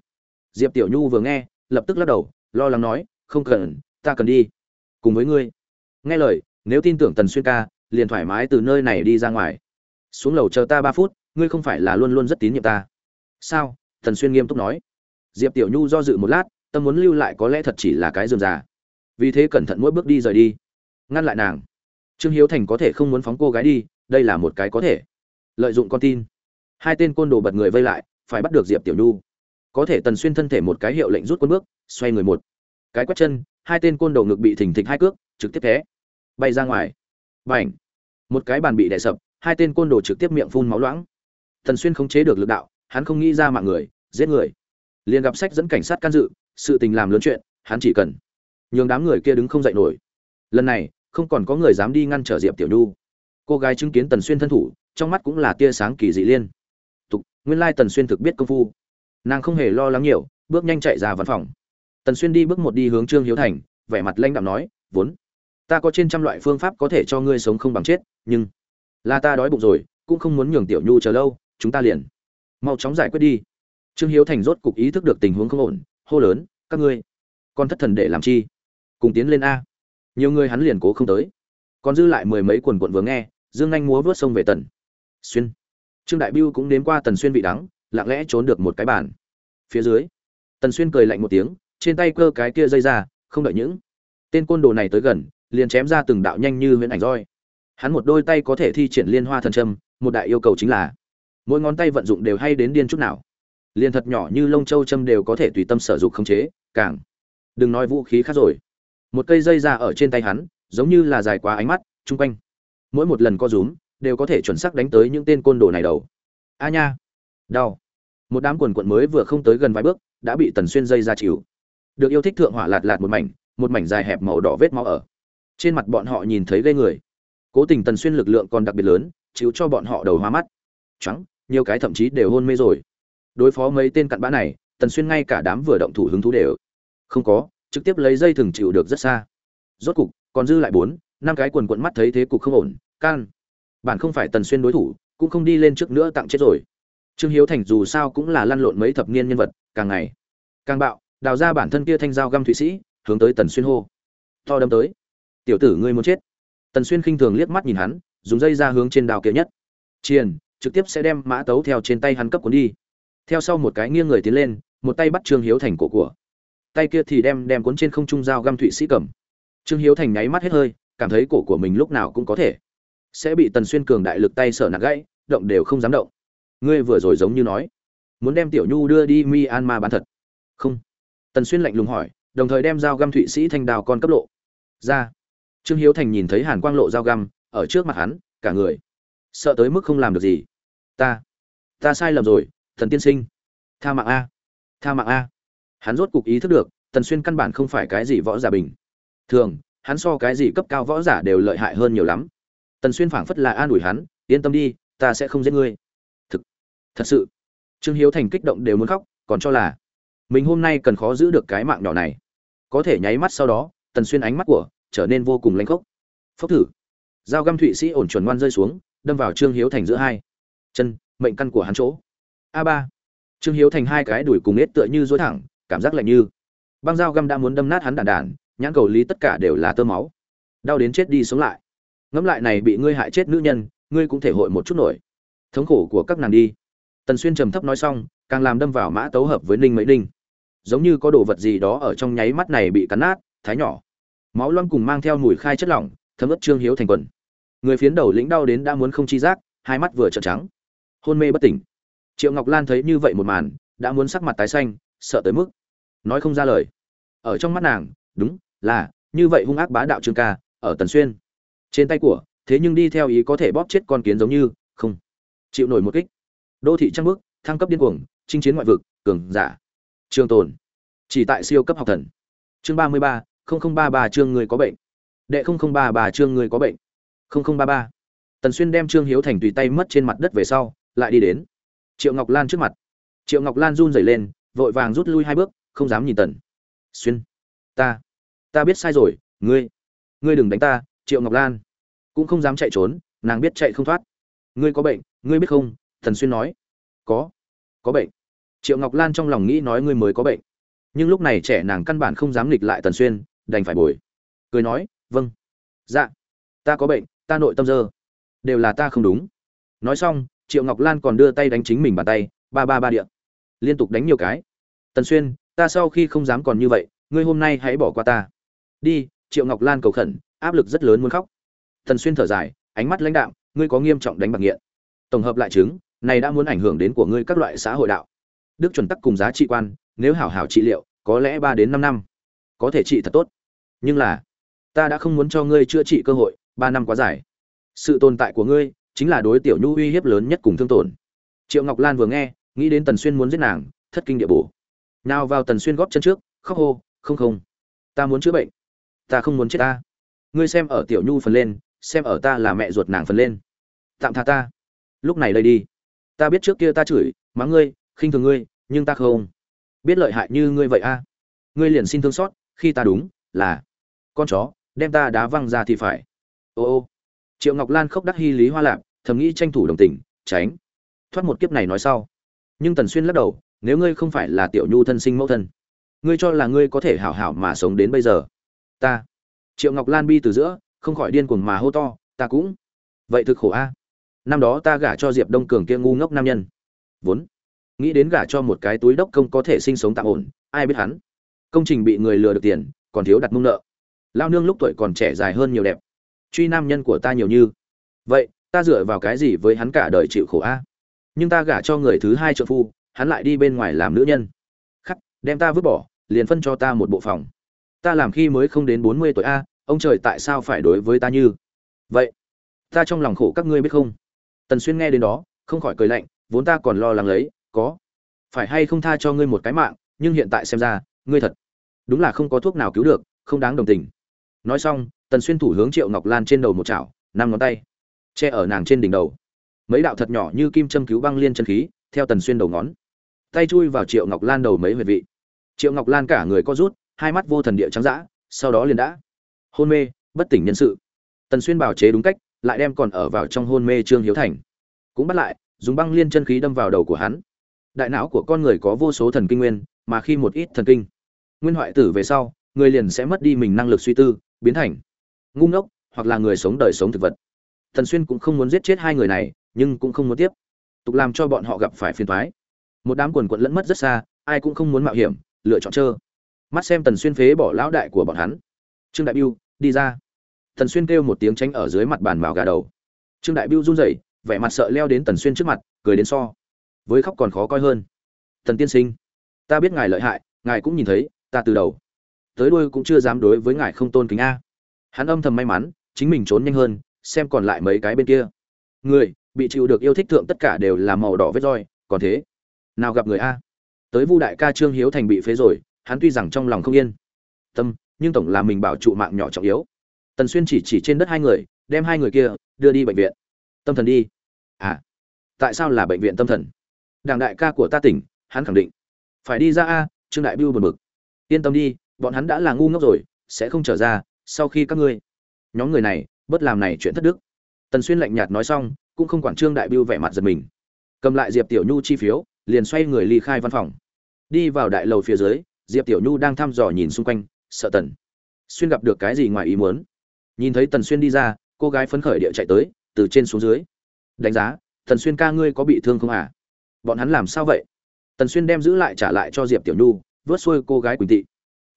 Diệp tiểu nhu vừa nghe, lập tức lắc đầu, lo lắng nói, không cần, ta cần đi. Cùng với ngươi. Nghe lời, nếu tin tưởng tần xuyên ca liền thoải mái từ nơi này đi ra ngoài. Xuống lầu chờ ta ba phút, ngươi không phải là luôn luôn rất tín nhiệm ta. Sao? Tần xuyên nghiêm túc nói. Diệp tiểu nhu do dự một lát, tâm muốn lưu lại có lẽ thật chỉ là cái dườm già. Vì thế cẩn thận mỗi bước đi rời đi. Ngăn lại nàng. Trương hiếu thành có thể không muốn phóng cô gái đi, đây là một cái có thể. Lợi dụng con tin. Hai tên côn đồ bật người vây lại, phải bắt được diệp tiểu nhu. Có thể tần xuyên thân thể một cái hiệu lệnh rút quân bước, xoay người một. Cái quét chân, hai tên côn đồ ngực bị thình thịch hai cước, trực tiếp thế bay ra ngoài. Bành! một cái bàn bị đè sập, hai tên côn đồ trực tiếp miệng phun máu loãng. Tần xuyên không chế được lực đạo, hắn không nghĩ ra mạng người, giết người. Liền gặp sách dẫn cảnh sát can dự, sự tình làm lớn chuyện, hắn chỉ cần nhường đám người kia đứng không dậy nổi. Lần này, không còn có người dám đi ngăn trở diệp tiểu nhu. Cô gái chứng kiến tần xuyên thân thủ, trong mắt cũng là tia sáng kỳ dị liên. Tục, nguyên lai tần xuyên thực biết công phu. Nàng không hề lo lắng nhiều, bước nhanh chạy ra văn phòng. Tần xuyên đi bước một đi hướng trương hiếu thành, vẻ mặt lanh đạm nói, vốn ta có trên trăm loại phương pháp có thể cho ngươi sống không bằng chết, nhưng là ta đói bụng rồi, cũng không muốn nhường tiểu nhu chờ lâu, chúng ta liền mau chóng giải quyết đi. Trương hiếu thành rốt cục ý thức được tình huống không ổn, hô lớn, các ngươi, con thất thần để làm chi? Cùng tiến lên a. Nhiều người hắn liền cố không tới. Còn dư lại mười mấy quần quận vừa nghe, dương anh múa vớt sông về tần. Xuyên. Trương đại biêu cũng đến qua tần xuyên bị đắng, lặng lẽ trốn được một cái bàn. Phía dưới, tần xuyên cười lạnh một tiếng, trên tay cơ cái kia dây ra, không đợi những tên côn đồ này tới gần liền chém ra từng đạo nhanh như huyễn ảnh roi. Hắn một đôi tay có thể thi triển liên hoa thần châm, một đại yêu cầu chính là, mỗi ngón tay vận dụng đều hay đến điên chút nào. Liền thật nhỏ như lông châu châm đều có thể tùy tâm sở dụng khống chế, càng đừng nói vũ khí khác rồi. Một cây dây ra ở trên tay hắn, giống như là dài quá ánh mắt trung quanh. Mỗi một lần co rúm, đều có thể chuẩn xác đánh tới những tên côn đồ này đầu. A nha! Đau! Một đám quần quần mới vừa không tới gần vài bước, đã bị tần xuyên dây ra chịu. Được yêu thích thượng hỏa lạt lạt một mảnh một mảnh dài hẹp màu đỏ vết máu ở trên mặt bọn họ nhìn thấy ghê người. Cố tình tần xuyên lực lượng còn đặc biệt lớn, chịu cho bọn họ đầu hoa mắt. Trắng, nhiều cái thậm chí đều hôn mê rồi. Đối phó mấy tên cặn bã này, tần xuyên ngay cả đám vừa động thủ hứng thú đều không có, trực tiếp lấy dây thừng chịu được rất xa. Rốt cục, còn dư lại bốn, năm cái quần quận mắt thấy thế cục không ổn, can. Bản không phải tần xuyên đối thủ, cũng không đi lên trước nữa tặng chết rồi. Trương hiếu thành dù sao cũng là lăn lộn mấy thập niên nhân vật, càng ngày càng bạo, đào ra bản thân kia thanh dao găm thụy sĩ, hướng tới tần xuyên hô. To đâm tới tiểu tử ngươi muốn chết. Tần xuyên khinh thường liếc mắt nhìn hắn, dùng dây ra hướng trên đào kia nhất. Chiền, trực tiếp sẽ đem mã tấu theo trên tay hắn cấp cuốn đi. Theo sau một cái nghiêng người tiến lên, một tay bắt trương hiếu thành cổ của. Tay kia thì đem đem cuốn trên không trung dao găm thụy sĩ cầm. Trương hiếu thành nháy mắt hết hơi, cảm thấy cổ của mình lúc nào cũng có thể. Sẽ bị tần xuyên cường đại lực tay sở nặng gãy, động đều không dám động. Ngươi vừa rồi giống như nói, muốn đem tiểu nhu đưa đi myanmar bán thật. Không. Tần xuyên lạnh lùng hỏi, đồng thời đem dao găm thụy sĩ thành đào con cấp lộ. Ra trương hiếu thành nhìn thấy hàn quang lộ dao găm, ở trước mặt hắn, cả người. Sợ tới mức không làm được gì. Ta ta sai lầm rồi, thần tiên sinh. Tha mạng a, tha mạng a. Hắn rốt cục ý thức được, tần xuyên căn bản không phải cái gì võ giả bình. Thường, hắn so cái gì cấp cao võ giả đều lợi hại hơn nhiều lắm. Tần xuyên phảng phất là an ủi hắn, yên tâm đi, ta sẽ không giết ngươi. Thực, thật sự. Trương hiếu thành kích động đều muốn khóc, còn cho là, mình hôm nay cần khó giữ được cái mạng nhỏ này. Có thể nháy mắt sau đó, tần xuyên ánh mắt của trở nên vô cùng lanh khốc. Phốc thử. Dao găm thụy sĩ ổn chuẩn ngoan rơi xuống, đâm vào trương hiếu thành giữa hai. Chân, mệnh căn của hắn chỗ. A ba. Trương hiếu thành hai cái đuổi cùng nết tựa như dối thẳng, cảm giác lạnh như. Băng dao găm đã muốn đâm nát hắn đàn đàn, nhãn cầu lý tất cả đều là tơ máu. Đau đến chết đi sống lại. Ngẫm lại này bị ngươi hại chết nữ nhân, ngươi cũng thể hội một chút nổi. Thống khổ của các nàng đi. Tần xuyên trầm thấp nói xong, càng làm đâm vào mã tấu hợp với ninh mấy đinh giống như có đồ vật gì đó ở trong nháy mắt này bị cắn nát, thái nhỏ máu loang cùng mang theo mùi khai chất lỏng, thấm ướt trương hiếu thành quần. Người phiến đầu lĩnh đau đến đã muốn không chi giác, hai mắt vừa trợn trắng. Hôn mê bất tỉnh. Triệu ngọc lan thấy như vậy một màn, đã muốn sắc mặt tái xanh, sợ tới mức nói không ra lời. Ở trong mắt nàng, đúng, là, như vậy hung ác bá đạo trương ca, ở tần xuyên. Trên tay của, thế nhưng đi theo ý có thể bóp chết con kiến giống như, không chịu nổi một kích. Đô thị trăng bước thăng cấp điên cuồng, chinh chiến ngoại vực, cường giả. Trường tồn, chỉ tại siêu cấp học thần. Chương ba mươi ba ba chương người có bệnh. Đệ ba chương người có bệnh. ba ba. Tần xuyên đem trương hiếu thành tùy tay mất trên mặt đất về sau, lại đi đến triệu ngọc lan trước mặt. Triệu ngọc lan run rẩy lên, vội vàng rút lui hai bước, không dám nhìn tần. Xuyên, ta ta biết sai rồi, ngươi ngươi đừng đánh ta, triệu ngọc lan. Cũng không dám chạy trốn, nàng biết chạy không thoát. Ngươi có bệnh, ngươi biết không? Tần xuyên nói. Có có bệnh. Triệu ngọc lan trong lòng nghĩ nói ngươi mới có bệnh. Nhưng lúc này trẻ nàng căn bản không dám nghịch lại tần xuyên đành phải bồi. Cười nói vâng. Dạ ta có bệnh, ta nội tâm dơ. Đều là ta không đúng. Nói xong, triệu ngọc lan còn đưa tay đánh chính mình bàn tay, ba ba ba điện liên tục đánh nhiều cái. Tần xuyên, ta sau khi không dám còn như vậy, ngươi hôm nay hãy bỏ qua ta. Đi, triệu ngọc lan cầu khẩn, áp lực rất lớn muốn khóc. Tần xuyên thở dài, ánh mắt lãnh đạm, ngươi có nghiêm trọng đánh bạc nghiện. Tổng hợp lại chứng, này đã muốn ảnh hưởng đến của ngươi các loại xã hội đạo. Đức chuẩn tắc cùng giá trị quan, nếu hảo hảo trị liệu, có lẽ ba đến năm năm, có thể trị thật tốt nhưng là, ta đã không muốn cho ngươi chữa trị cơ hội, ba năm quá dài. Sự tồn tại của ngươi chính là đối tiểu nhu uy hiếp lớn nhất cùng thương tổn. Triệu ngọc lan vừa nghe, nghĩ đến tần xuyên muốn giết nàng, thất kinh địa bổ. Nào vào tần xuyên góp chân trước, khóc hô, không không, ta muốn chữa bệnh. Ta không muốn chết ta. Ngươi xem ở tiểu nhu phần lên, xem ở ta là mẹ ruột nàng phần lên. Tạm tha ta. Lúc này đây đi. Ta biết trước kia ta chửi, mắng ngươi, khinh thường ngươi, nhưng ta không. Biết lợi hại như ngươi vậy a. Ngươi liền xin thương xót, khi ta đúng, là con chó, đem ta đá văng ra thì phải. Ô ô. Triệu ngọc lan khóc đắc hy lý hoa lạp, thầm nghĩ tranh thủ đồng tình, tránh. Thoát một kiếp này nói sau. Nhưng tần xuyên lắc đầu, nếu ngươi không phải là tiểu nhu thân sinh mẫu thân, ngươi cho là ngươi có thể hảo hảo mà sống đến bây giờ. Ta. Triệu ngọc lan bi từ giữa, không khỏi điên cuồng mà hô to, ta cũng. Vậy thực khổ a. Năm đó ta gả cho diệp đông cường kia ngu ngốc nam nhân. Vốn, nghĩ đến gả cho một cái túi đốc công có thể sinh sống tạm ổn, ai biết hắn. Công trình bị người lừa được tiền, còn thiếu đặt mông nợ lao nương lúc tuổi còn trẻ dài hơn nhiều đẹp. Truy nam nhân của ta nhiều như. Vậy, ta dựa vào cái gì với hắn cả đời chịu khổ a? Nhưng ta gả cho người thứ hai trợ phu, hắn lại đi bên ngoài làm nữ nhân. Khắc, đem ta vứt bỏ, liền phân cho ta một bộ phòng. Ta làm khi mới không đến bốn mươi tuổi a, ông trời tại sao phải đối với ta như? Vậy, ta trong lòng khổ các ngươi biết không? Tần xuyên nghe đến đó, không khỏi cười lạnh, vốn ta còn lo lắng lấy, có phải hay không tha cho ngươi một cái mạng, nhưng hiện tại xem ra, ngươi thật đúng là không có thuốc nào cứu được, không đáng đồng tình nói xong, tần xuyên thủ hướng triệu ngọc lan trên đầu một chảo, năm ngón tay, che ở nàng trên đỉnh đầu. Mấy đạo thật nhỏ như kim châm cứu băng liên chân khí, theo tần xuyên đầu ngón. Tay chui vào triệu ngọc lan đầu mấy huyệt vị. Triệu ngọc lan cả người co rút, hai mắt vô thần địa trắng dã, sau đó liền đã hôn mê, bất tỉnh nhân sự. Tần xuyên bảo chế đúng cách, lại đem còn ở vào trong hôn mê trương hiếu thành. Cũng bắt lại, dùng băng liên chân khí đâm vào đầu của hắn. Đại não của con người có vô số thần kinh nguyên, mà khi một ít thần kinh nguyên hoại tử về sau, người liền sẽ mất đi mình năng lực suy tư biến thành. Ngu ngốc, hoặc là người sống đời sống thực vật. Thần xuyên cũng không muốn giết chết hai người này, nhưng cũng không muốn tiếp. Tục làm cho bọn họ gặp phải phiền toái. Một đám quần quận lẫn mất rất xa, ai cũng không muốn mạo hiểm, lựa chọn chơi mắt xem tần xuyên phế bỏ lão đại của bọn hắn. Trương đại biêu đi ra. Tần xuyên kêu một tiếng tránh ở dưới mặt bàn màu gà đầu. Trương đại biêu run rẩy, vẻ mặt sợ leo đến tần xuyên trước mặt, cười đến so. Với khóc còn khó coi hơn. Tần tiên sinh, ta biết ngài lợi hại, ngài cũng nhìn thấy, ta từ đầu tới đuôi cũng chưa dám đối với ngài không tôn kính a. Hắn âm thầm may mắn, chính mình trốn nhanh hơn, xem còn lại mấy cái bên kia. Người, bị chịu được yêu thích thượng tất cả đều là màu đỏ vết roi, còn thế? Nào gặp người a? Tới vu đại ca trương hiếu thành bị phế rồi, hắn tuy rằng trong lòng không yên. Tâm, nhưng tổng là mình bảo trụ mạng nhỏ trọng yếu. Tần xuyên chỉ chỉ trên đất hai người, đem hai người kia đưa đi bệnh viện. Tâm thần đi. À tại sao là bệnh viện tâm thần? Đảng đại ca của ta tỉnh, hắn khẳng định. Phải đi ra a, trương đại biêu buồn bực. Yên tâm đi bọn hắn đã là ngu ngốc rồi, sẽ không trở ra sau khi các ngươi. Nhóm người này bớt làm này chuyện thất đức. Tần xuyên lạnh nhạt nói xong, cũng không quản trương đại biêu vẻ mặt giật mình. Cầm lại diệp tiểu nhu chi phiếu, liền xoay người ly khai văn phòng. Đi vào đại lầu phía dưới, diệp tiểu nhu đang thăm dò nhìn xung quanh, sợ tần xuyên gặp được cái gì ngoài ý muốn. Nhìn thấy tần xuyên đi ra, cô gái phấn khởi địa chạy tới, từ trên xuống dưới. Đánh giá, tần xuyên ca ngươi có bị thương không à? Bọn hắn làm sao vậy? Tần xuyên đem giữ lại trả lại cho diệp tiểu nhu, vớt xuôi cô gái quỳnh tị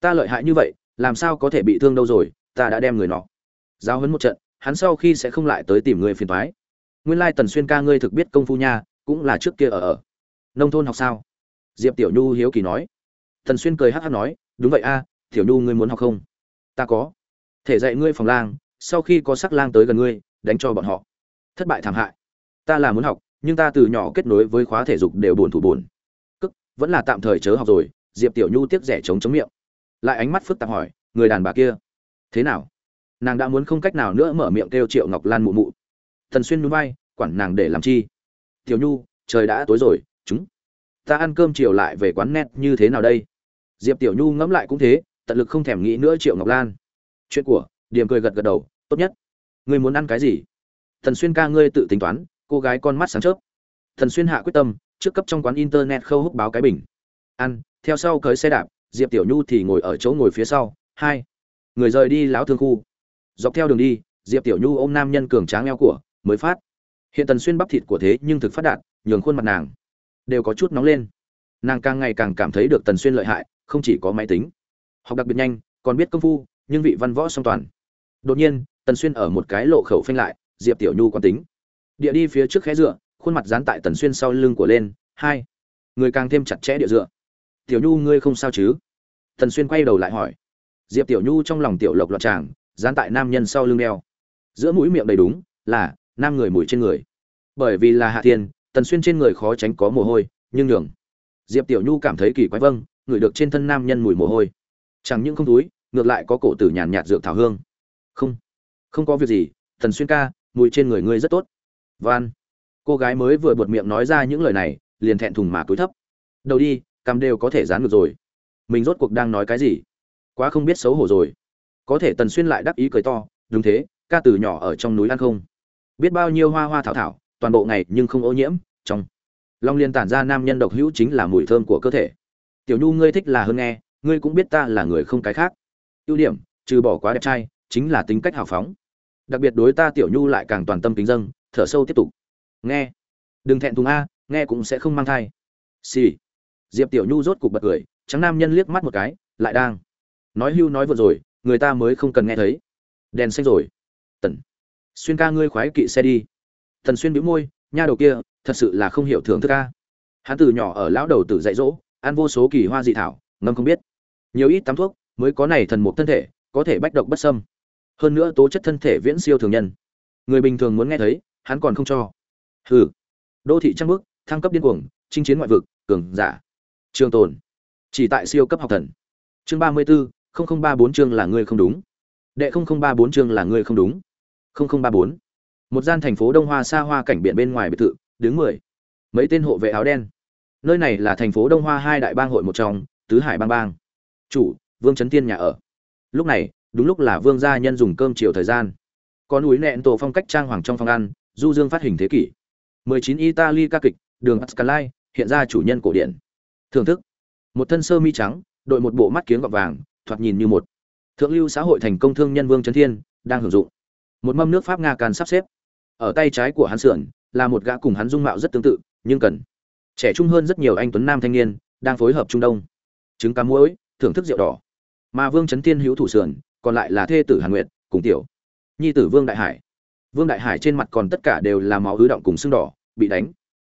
ta lợi hại như vậy, làm sao có thể bị thương đâu rồi, ta đã đem người nọ giao hấn một trận, hắn sau khi sẽ không lại tới tìm người phiền thoái nguyên lai tần xuyên ca ngươi thực biết công phu nha, cũng là trước kia ở ở nông thôn học sao? Diệp tiểu nhu hiếu kỳ nói. Tần xuyên cười hát hát nói, đúng vậy a, tiểu nhu ngươi muốn học không? Ta có. Thể dạy ngươi phòng lang, sau khi có sắc lang tới gần ngươi, đánh cho bọn họ. Thất bại thảm hại. Ta là muốn học, nhưng ta từ nhỏ kết nối với khóa thể dục đều buồn thủ buồn. Cức, vẫn là tạm thời chớ học rồi, diệp tiểu nhu tiếp rẻ chống chống miệng lại ánh mắt phức tạp hỏi, người đàn bà kia, thế nào? Nàng đã muốn không cách nào nữa mở miệng kêu triệu ngọc lan mụ mụ. Thần xuyên núi bay quản nàng để làm chi? Tiểu nhu, trời đã tối rồi, chúng, ta ăn cơm chiều lại về quán net như thế nào đây? Diệp tiểu nhu ngẫm lại cũng thế, tận lực không thèm nghĩ nữa triệu ngọc lan. Chuyện của, điểm cười gật gật đầu, tốt nhất. Ngươi muốn ăn cái gì? Thần xuyên ca ngươi tự tính toán, cô gái con mắt sáng chớp. Thần xuyên hạ quyết tâm, trước cấp trong quán internet khâu hút báo cái bình ăn, theo sau cưới xe đạp, diệp tiểu nhu thì ngồi ở chỗ ngồi phía sau, hai, người rời đi lão thương khu. Dọc theo đường đi, diệp tiểu nhu ôm nam nhân cường tráng eo của, mới phát. Hiện tần xuyên bắp thịt của thế nhưng thực phát đạt, nhường khuôn mặt nàng đều có chút nóng lên. Nàng càng ngày càng cảm thấy được tần xuyên lợi hại, không chỉ có máy tính. Học đặc biệt nhanh, còn biết công phu, nhưng vị văn võ song toàn. Đột nhiên, tần xuyên ở một cái lộ khẩu phanh lại, diệp tiểu nhu quan tính. Địa đi phía trước khẽ dựa, khuôn mặt dán tại tần xuyên sau lưng của lên, hai, người càng thêm chặt chẽ địa dựa tiểu nhu ngươi không sao chứ? Thần xuyên quay đầu lại hỏi. Diệp tiểu nhu trong lòng tiểu lộc loạt tràng, dán tại nam nhân sau lưng đeo. Giữa mũi miệng đầy đúng là nam người mũi trên người. Bởi vì là hạ thiên, tần xuyên trên người khó tránh có mồ hôi, nhưng nhường. Diệp tiểu nhu cảm thấy kỳ quái vâng ngửi được trên thân nam nhân mùi mồ hôi. Chẳng những không túi, ngược lại có cổ tử nhàn nhạt dược thảo hương. Không không có việc gì, tần xuyên ca, mùi trên người ngươi rất tốt. Van. Cô gái mới vừa buột miệng nói ra những lời này, liền thẹn thùng mà cúi thấp. Đầu đi cằm đều có thể dán ngược rồi. Mình rốt cuộc đang nói cái gì? Quá không biết xấu hổ rồi. Có thể tần xuyên lại đắc ý cười to, đúng thế, ca từ nhỏ ở trong núi ăn không. Biết bao nhiêu hoa hoa thảo thảo, toàn bộ ngày nhưng không ô nhiễm, trong long liên tản ra nam nhân độc hữu chính là mùi thơm của cơ thể. Tiểu nhu ngươi thích là hơn nghe, ngươi cũng biết ta là người không cái khác. Ưu điểm, trừ bỏ quá đẹp trai, chính là tính cách hào phóng. Đặc biệt đối ta tiểu nhu lại càng toàn tâm kính dâng, thở sâu tiếp tục. Nghe. Đừng thẹn thùng a, nghe cũng sẽ không mang thai. Xì、sì diệp tiểu nhu rốt cục bật cười, trắng nam nhân liếc mắt một cái, lại đang. Nói hưu nói vừa rồi, người ta mới không cần nghe thấy. Đèn xanh rồi. Tần. Xuyên ca ngươi khoái kỵ xe đi. Tần xuyên bĩu môi, nha đầu kia, thật sự là không hiểu thưởng thức ca. Hắn từ nhỏ ở lão đầu tử dạy dỗ, ăn vô số kỳ hoa dị thảo, ngâm không biết. Nhiều ít tắm thuốc, mới có này thần một thân thể, có thể bách độc bất sâm hơn nữa tố chất thân thể viễn siêu thường nhân. Người bình thường muốn nghe thấy, hắn còn không cho. Hừ. Đô thị trăng bước, thăng cấp điên cuồng, chinh chiến ngoại vực, cường giả trường tồn. Chỉ tại siêu cấp học thần. Chương ba mươi bốn ba bốn chương là ngươi không đúng. Đệ ba bốn chương là ngươi không đúng. ba bốn. Một gian thành phố đông hoa xa hoa cảnh biển bên ngoài biệt thự, đứng mười. Mấy tên hộ vệ áo đen. Nơi này là thành phố đông hoa hai đại bang hội một trong, tứ hải bang bang. Chủ, vương trấn tiên nhà ở. Lúc này, đúng lúc là vương gia nhân dùng cơm chiều thời gian. Có núi nẹn tổ phong cách trang hoàng trong phòng ăn, du dương phát hình thế kỷ. 19 italy ca kịch, đường ascalai hiện ra chủ nhân cổ điển thưởng thức. Một thân sơ mi trắng, đội một bộ mắt kiếng gọt vàng, thoạt nhìn như một. Thượng lưu xã hội thành công thương nhân vương trấn thiên, đang hưởng dụng. Một mâm nước pháp nga càn sắp xếp. Ở tay trái của hắn sườn, là một gã cùng hắn dung mạo rất tương tự, nhưng cần trẻ trung hơn rất nhiều anh tuấn nam thanh niên, đang phối hợp trung đông. Trứng cá muối, thưởng thức rượu đỏ. Mà vương trấn thiên hữu thủ sườn, còn lại là thê tử hàn nguyệt, cùng tiểu nhi tử vương đại hải. Vương đại hải trên mặt còn tất cả đều là máu ứ động cùng sưng đỏ, bị đánh.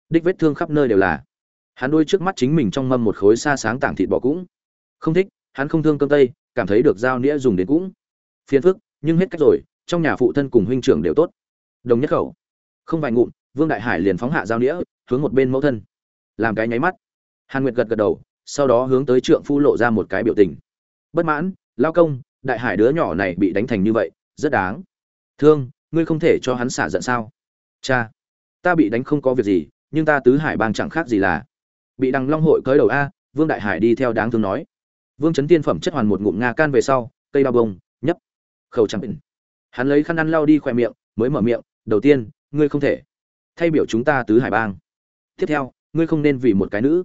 Đích vết thương khắp nơi đều là hắn đôi trước mắt chính mình trong mâm một khối xa sáng tảng thịt bò cũng không thích, hắn không thương cơm tây, cảm thấy được dao nĩa dùng đến cũng phiền phức, nhưng hết cách rồi, trong nhà phụ thân cùng huynh trưởng đều tốt. Đồng nhất khẩu. Không vài ngụm, vương đại hải liền phóng hạ dao nĩa, hướng một bên mẫu thân. Làm cái nháy mắt. Hàn nguyệt gật gật đầu, sau đó hướng tới trượng phu lộ ra một cái biểu tình. Bất mãn, lao công, đại hải đứa nhỏ này bị đánh thành như vậy, rất đáng. Thương, ngươi không thể cho hắn xả giận sao? Cha, ta bị đánh không có việc gì, nhưng ta tứ hải bang chẳng khác gì là bị đằng long hội cới đầu a, vương đại hải đi theo đáng thương nói. Vương Chấn tiên phẩm chất hoàn một ngụm nga can về sau, cây bao bông, nhấp. Khẩu chẳng bình. Hắn lấy khăn ăn lau đi khỏe miệng, mới mở miệng, đầu tiên, ngươi không thể. Thay biểu chúng ta tứ hải bang. Tiếp theo, ngươi không nên vì một cái nữ.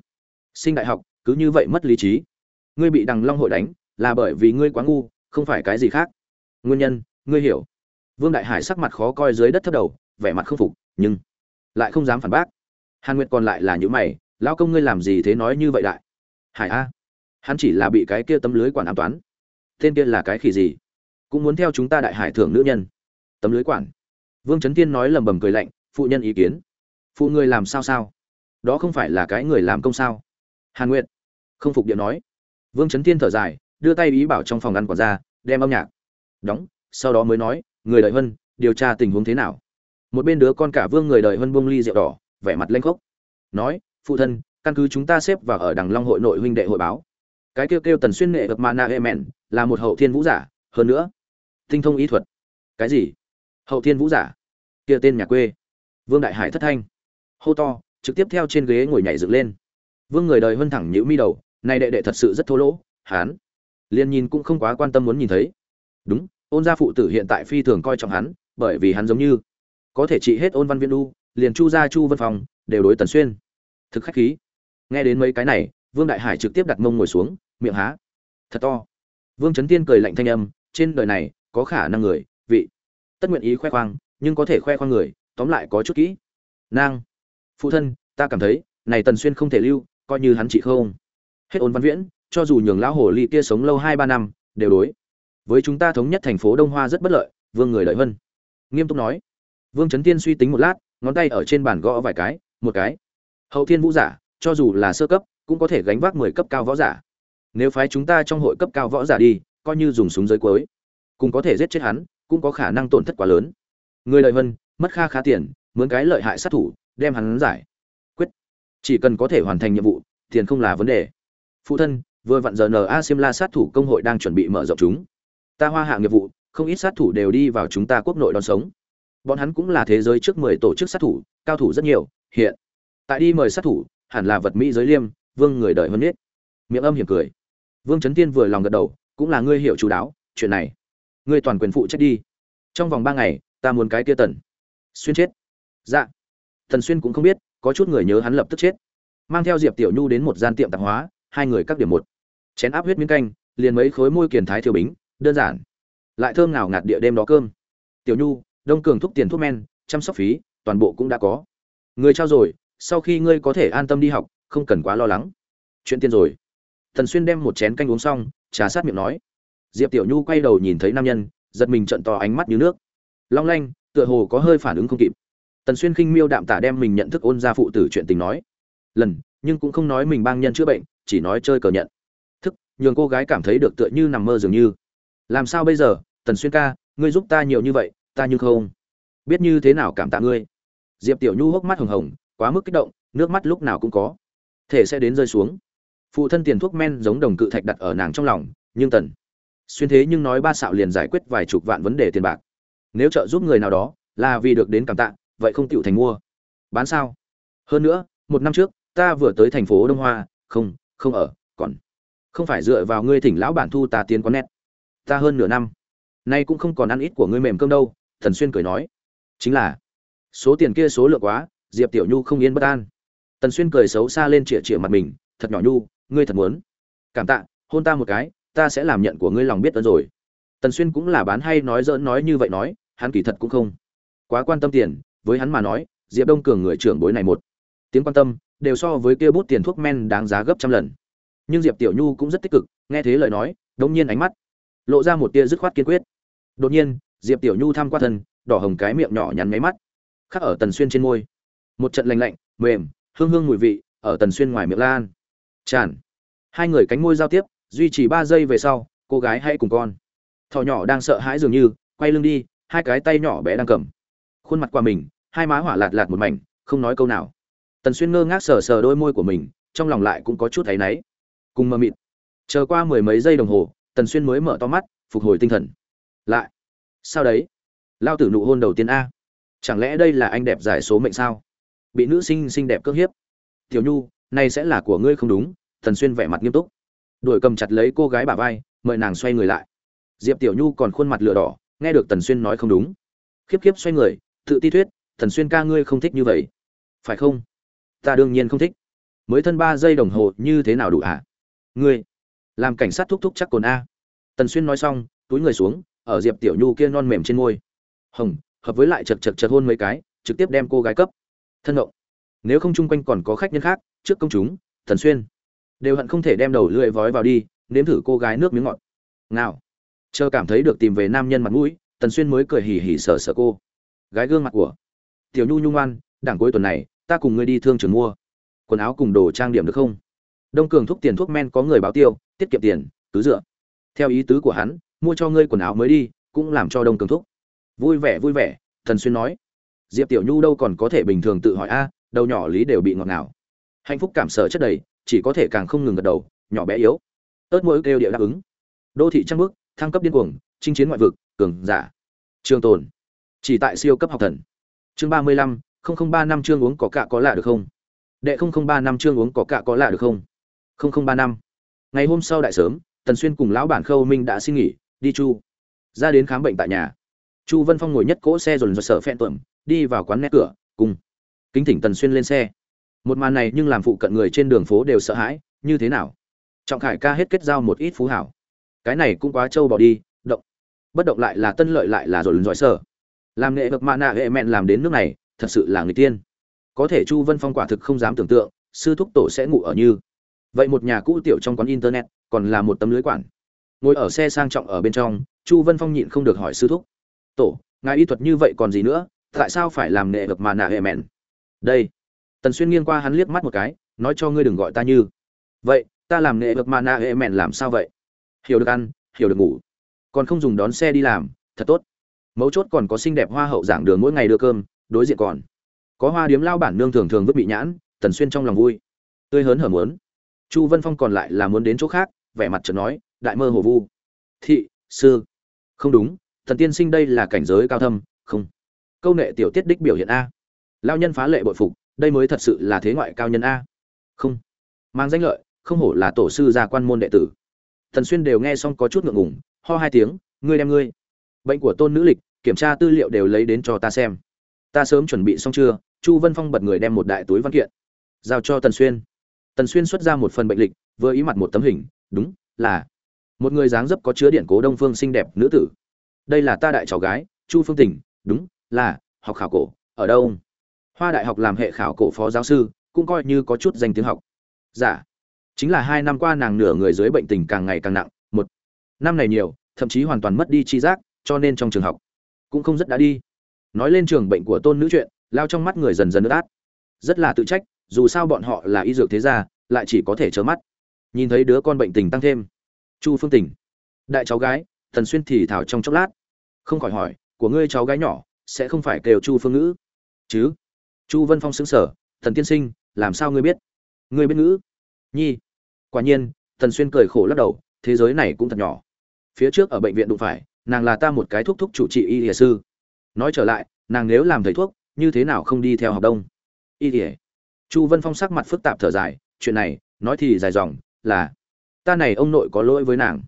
Sinh đại học, cứ như vậy mất lý trí. Ngươi bị đằng long hội đánh, là bởi vì ngươi quá ngu, không phải cái gì khác. Nguyên nhân, ngươi hiểu. Vương đại hải sắc mặt khó coi dưới đất thấp đầu, vẻ mặt không phục, nhưng lại không dám phản bác. Hàn nguyệt còn lại là những mày lão công ngươi làm gì thế nói như vậy đại? Hải a. Hắn chỉ là bị cái kia tấm lưới quản an toán. Tên kia là cái khỉ gì? Cũng muốn theo chúng ta đại hải thưởng nữ nhân. Tấm lưới quản. Vương trấn tiên nói lầm bầm cười lạnh, phụ nhân ý kiến. Phụ người làm sao sao? Đó không phải là cái người làm công sao? Hàn nguyệt. Không phục điện nói. Vương trấn tiên thở dài, đưa tay ý bảo trong phòng ăn quản ra đem âm nhạc. Đóng, sau đó mới nói, người đợi hân điều tra tình huống thế nào? Một bên đứa con cả vương người đợi hân buông ly rượu đỏ, vẻ mặt lanh khốc. Nói phụ thân, căn cứ chúng ta xếp vào ở đằng long hội nội huynh đệ hội báo. Cái kêu kêu tần xuyên nghệ vật mana emen là một hậu thiên vũ giả, hơn nữa, tinh thông ý thuật. Cái gì? Hậu thiên vũ giả? Kia tên nhà quê. Vương đại hải thất thanh. Hô to, trực tiếp theo trên ghế ngồi nhảy dựng lên. Vương người đời hơn thẳng nhữ mi đầu, này đệ đệ thật sự rất thô lỗ, hán. Liền nhìn cũng không quá quan tâm muốn nhìn thấy. Đúng, ôn gia phụ tử hiện tại phi thường coi trọng hắn, bởi vì hắn giống như có thể trị hết ôn văn viên đu, liền chu gia chu văn phòng đều đối tần xuyên thực khách khí. Nghe đến mấy cái này, vương đại hải trực tiếp đặt mông ngồi xuống, miệng há. Thật to. Vương trấn tiên cười lạnh thanh âm, trên đời này có khả năng người, vị. Tất nguyện ý khoe khoang, nhưng có thể khoe khoang người, tóm lại có chút kỹ. Nang phụ thân, ta cảm thấy, này tần xuyên không thể lưu, coi như hắn trị không. Hết ôn văn viễn, cho dù nhường lão hồ ly kia sống lâu hai ba năm, đều đối. Với chúng ta thống nhất thành phố đông hoa rất bất lợi, vương người lợi hơn. nghiêm túc nói. Vương trấn tiên suy tính một lát, ngón tay ở trên bàn gõ vài cái, một cái hậu thiên vũ giả, cho dù là sơ cấp, cũng có thể gánh vác mười cấp cao võ giả. Nếu phái chúng ta trong hội cấp cao võ giả đi, coi như dùng súng giới cuối cùng có thể giết chết hắn, cũng có khả năng tổn thất quá lớn. Người lợi vân mất kha khá tiền, mướn cái lợi hại sát thủ, đem hắn giải. Quyết. Chỉ cần có thể hoàn thành nhiệm vụ, tiền không là vấn đề. Phụ thân, vừa vặn giờ na simla sát thủ công hội đang chuẩn bị mở rộng chúng. Ta hoa hạ nghiệp vụ, không ít sát thủ đều đi vào chúng ta quốc nội đón sống. Bọn hắn cũng là thế giới trước mười tổ chức sát thủ, cao thủ rất nhiều, hiện tại đi mời sát thủ, hẳn là vật mỹ giới liêm, vương người đợi hơn biết. Miệng âm hiểm cười. Vương trấn tiên vừa lòng gật đầu, cũng là ngươi hiểu chú đáo, chuyện này, ngươi toàn quyền phụ trách đi. Trong vòng ba ngày, ta muốn cái kia tần. Xuyên chết. Dạ. Thần xuyên cũng không biết, có chút người nhớ hắn lập tức chết. Mang theo diệp tiểu nhu đến một gian tiệm tạp hóa, hai người các điểm một. Chén áp huyết miếng canh, liền mấy khối môi kiền thái thiêu bính, đơn giản. Lại thơm nào ngạt địa đêm đó cơm. Tiểu nhu, đông cường thúc tiền thuốc men, chăm sóc phí, toàn bộ cũng đã có. Người trao rồi sau khi ngươi có thể an tâm đi học, không cần quá lo lắng. Chuyện tiền rồi. Thần xuyên đem một chén canh uống xong, trà sát miệng nói. Diệp tiểu nhu quay đầu nhìn thấy nam nhân, giật mình trận to ánh mắt như nước. Long lanh, tựa hồ có hơi phản ứng không kịp. Tần xuyên khinh miêu đạm tả đem mình nhận thức ôn ra phụ tử chuyện tình nói. Lần, nhưng cũng không nói mình bang nhân chữa bệnh, chỉ nói chơi cờ nhận. Thức, nhường cô gái cảm thấy được tựa như nằm mơ dường như. Làm sao bây giờ, tần xuyên ca, ngươi giúp ta nhiều như vậy, ta nhưng không. Biết như thế nào cảm tạ ngươi. Diệp tiểu nhu hốc mắt hồng hồng quá mức kích động, nước mắt lúc nào cũng có. Thể sẽ đến rơi xuống. Phụ thân tiền thuốc men giống đồng cự thạch đặt ở nàng trong lòng, nhưng tần, xuyên thế nhưng nói ba xạo liền giải quyết vài chục vạn vấn đề tiền bạc. Nếu trợ giúp người nào đó, là vì được đến cảm tạ, vậy không tựu thành mua. Bán sao? Hơn nữa, một năm trước, ta vừa tới thành phố đông hoa, không không ở, còn không phải dựa vào ngươi thỉnh lão bản thu ta tiến quán nét. Ta hơn nửa năm, nay cũng không còn ăn ít của ngươi mềm cơm đâu thần xuyên cười nói. Chính là, số tiền kia số lượng quá diệp tiểu nhu không yên bất an. Tần xuyên cười xấu xa lên chĩa chĩa mặt mình, thật nhỏ nhu, ngươi thật muốn. Cảm tạ, hôn ta một cái, ta sẽ làm nhận của ngươi lòng biết ơn rồi. Tần xuyên cũng là bán hay nói dỡn nói như vậy nói, hắn kỳ thật cũng không quá quan tâm tiền, với hắn mà nói, diệp đông cường người trưởng bối này một tiếng quan tâm, đều so với kia bút tiền thuốc men đáng giá gấp trăm lần. Nhưng diệp tiểu nhu cũng rất tích cực, nghe thế lời nói, đống nhiên ánh mắt lộ ra một tia dứt khoát kiên quyết. Đột nhiên, diệp tiểu nhu tham qua thân, đỏ hồng cái miệng nhỏ nhắn nháy mắt, khắc ở tần xuyên trên môi một trận lành lạnh, mềm, hương hương mùi vị, ở tần xuyên ngoài miệng lan. Tràn. Hai người cánh môi giao tiếp, duy trì ba giây về sau, cô gái hãy cùng con. Thỏ nhỏ đang sợ hãi dường như, quay lưng đi, hai cái tay nhỏ bé đang cầm. Khuôn mặt qua mình, hai má hỏa lạt lạt một mảnh, không nói câu nào. Tần xuyên ngơ ngác sờ sờ đôi môi của mình, trong lòng lại cũng có chút thấy náy. Cùng mơ mịt. Chờ qua mười mấy giây đồng hồ, tần xuyên mới mở to mắt, phục hồi tinh thần. Lại. Sao đấy? Lao tử nụ hôn đầu tiên a. Chẳng lẽ đây là anh đẹp giải số mệnh sao? Bị nữ sinh xinh đẹp cưỡng hiếp. Tiểu nhu, này sẽ là của ngươi không đúng, thần xuyên vẻ mặt nghiêm túc. Đuổi cầm chặt lấy cô gái bà vai, mời nàng xoay người lại. Diệp tiểu nhu còn khuôn mặt lửa đỏ, nghe được tần xuyên nói không đúng. Khiếp khiếp xoay người, tự ti thuyết, thần xuyên ca ngươi không thích như vậy. Phải không? Ta đương nhiên không thích. Mới thân ba giây đồng hồ, như thế nào đủ ạ à? ngươi, làm cảnh sát thúc thúc chắc cồn a. Tần xuyên nói xong, túi người xuống, ở diệp tiểu nhu kia non mềm trên môi. Hồng, hợp với lại chật chật chật hôn mấy cái, trực tiếp đem cô gái cấp thân động nếu không chung quanh còn có khách nhân khác, trước công chúng, thần xuyên, đều hận không thể đem đầu lưỡi vói vào đi, nếm thử cô gái nước miếng ngọt. Nào chờ cảm thấy được tìm về nam nhân mặt mũi tần xuyên mới cười hì hì sờ sờ cô. Gái gương mặt của tiểu nhu nhung ngoan, đảng cuối tuần này, ta cùng ngươi đi thương trường mua. Quần áo cùng đồ trang điểm được không? Đông cường thúc tiền thuốc men có người báo tiêu, tiết kiệm tiền cứ dựa. Theo ý tứ của hắn, mua cho ngươi quần áo mới đi, cũng làm cho đông cường thúc. Vui vẻ vui vẻ, thần xuyên nói diệp tiểu nhu đâu còn có thể bình thường tự hỏi, a, đầu nhỏ lý đều bị ngọt ngào. Hạnh phúc cảm sở chất đầy, chỉ có thể càng không ngừng gật đầu, nhỏ bé yếu. Ớt mỗi kêu địa đáp ứng. Đô thị trăng bước thăng cấp điên cuồng, chinh chiến ngoại vực, cường giả. Trường tồn. Chỉ tại siêu cấp học thần. Chương ba mươi lăm, không không ba năm chương uống có cạ có lạ được không? Đệ không không ba năm chương uống có cạ có lạ được không? không không ba năm. Ngày hôm sau đại sớm, tần xuyên cùng lão bản khâu minh đã xin nghỉ, đi chu. Ra đến khám bệnh tại nhà. Chu vân phong ngồi nhất cỗ xe dồn dồn sợ phen tuẩm đi vào quán nét cửa, cùng kính thỉnh tần xuyên lên xe. Một màn này nhưng làm phụ cận người trên đường phố đều sợ hãi, như thế nào? Trọng khải ca hết kết giao một ít phú hảo. Cái này cũng quá trâu bỏ đi, động. Bất động lại là tân lợi lại là rồi giỏi sở làm nghệ vực mạ nạ hệ mẹn làm đến nước này, thật sự là người tiên. Có thể chu vân phong quả thực không dám tưởng tượng, sư thúc tổ sẽ ngủ ở như. Vậy một nhà cũ tiểu trong quán internet, còn là một tấm lưới quản. Ngồi ở xe sang trọng ở bên trong, chu vân phong nhịn không được hỏi sư thúc. Tổ, ngài y thuật như vậy còn gì nữa? Tại sao phải làm nghệ vực mà nạ hệ mẹn? Đây. Tần xuyên nghiêng qua hắn liếc mắt một cái, nói cho ngươi đừng gọi ta như. Vậy, ta làm nghệ vực mà nạ hệ mẹn làm sao vậy? Hiểu được ăn, hiểu được ngủ. Còn không dùng đón xe đi làm, thật tốt. Mấu chốt còn có xinh đẹp hoa hậu giảng đường mỗi ngày đưa cơm, đối diện còn. Có hoa điếm lao bản nương thường thường vứt bị nhãn, tần xuyên trong lòng vui. Tươi hớn hở muốn. Chu vân phong còn lại là muốn đến chỗ khác, vẻ mặt chợt nói, đại mơ hồ vu. Thị, sư. Không đúng thần tiên sinh đây là cảnh giới cao thâm. Không câu nệ tiểu tiết đích biểu hiện a. Lao nhân phá lệ bội phục, đây mới thật sự là thế ngoại cao nhân a. Không. Mang danh lợi, không hổ là tổ sư gia quan môn đệ tử. Thần xuyên đều nghe xong có chút ngượng ngùng, ho hai tiếng, ngươi đem ngươi. Bệnh của tôn nữ lịch, kiểm tra tư liệu đều lấy đến cho ta xem. Ta sớm chuẩn bị xong chưa? Chu vân phong bật người đem một đại túi văn kiện, giao cho tần xuyên. Tần xuyên xuất ra một phần bệnh lịch, vừa ý mặt một tấm hình, đúng, là một người dáng dấp có chứa điện cố đông phương xinh đẹp nữ tử. Đây là ta đại cháu gái, chu phương tình, đúng là, học khảo cổ, ở đâu? Hoa đại học làm hệ khảo cổ phó giáo sư, cũng coi như có chút danh tiếng học. Giả dạ. chính là hai năm qua nàng nửa người dưới bệnh tình càng ngày càng nặng, một. Năm này nhiều, thậm chí hoàn toàn mất đi tri giác, cho nên trong trường học cũng không rất đã đi. Nói lên trường bệnh của tôn nữ chuyện, lao trong mắt người dần dần ướt át. Rất là tự trách, dù sao bọn họ là y dược thế gia, lại chỉ có thể trơ mắt. Nhìn thấy đứa con bệnh tình tăng thêm, chu phương tình. Đại cháu gái, thần xuyên thì thảo trong chốc lát. Không khỏi hỏi, của ngươi cháu gái nhỏ sẽ không phải kêu chu phương ngữ. Chứ? Chu vân phong xứng sở thần tiên sinh, làm sao ngươi biết? Ngươi biết ngữ? Nhi. Quả nhiên thần xuyên cười khổ lắc đầu, thế giới này cũng thật nhỏ. Phía trước ở bệnh viện đụng phải, nàng là ta một cái thúc thúc chủ trị y hiệp sư. Nói trở lại, nàng nếu làm thầy thuốc, như thế nào không đi theo học đông? Y ỉa chu vân phong sắc mặt phức tạp thở dài, chuyện này, nói thì dài dòng, là ta này ông nội có lỗi với nàng.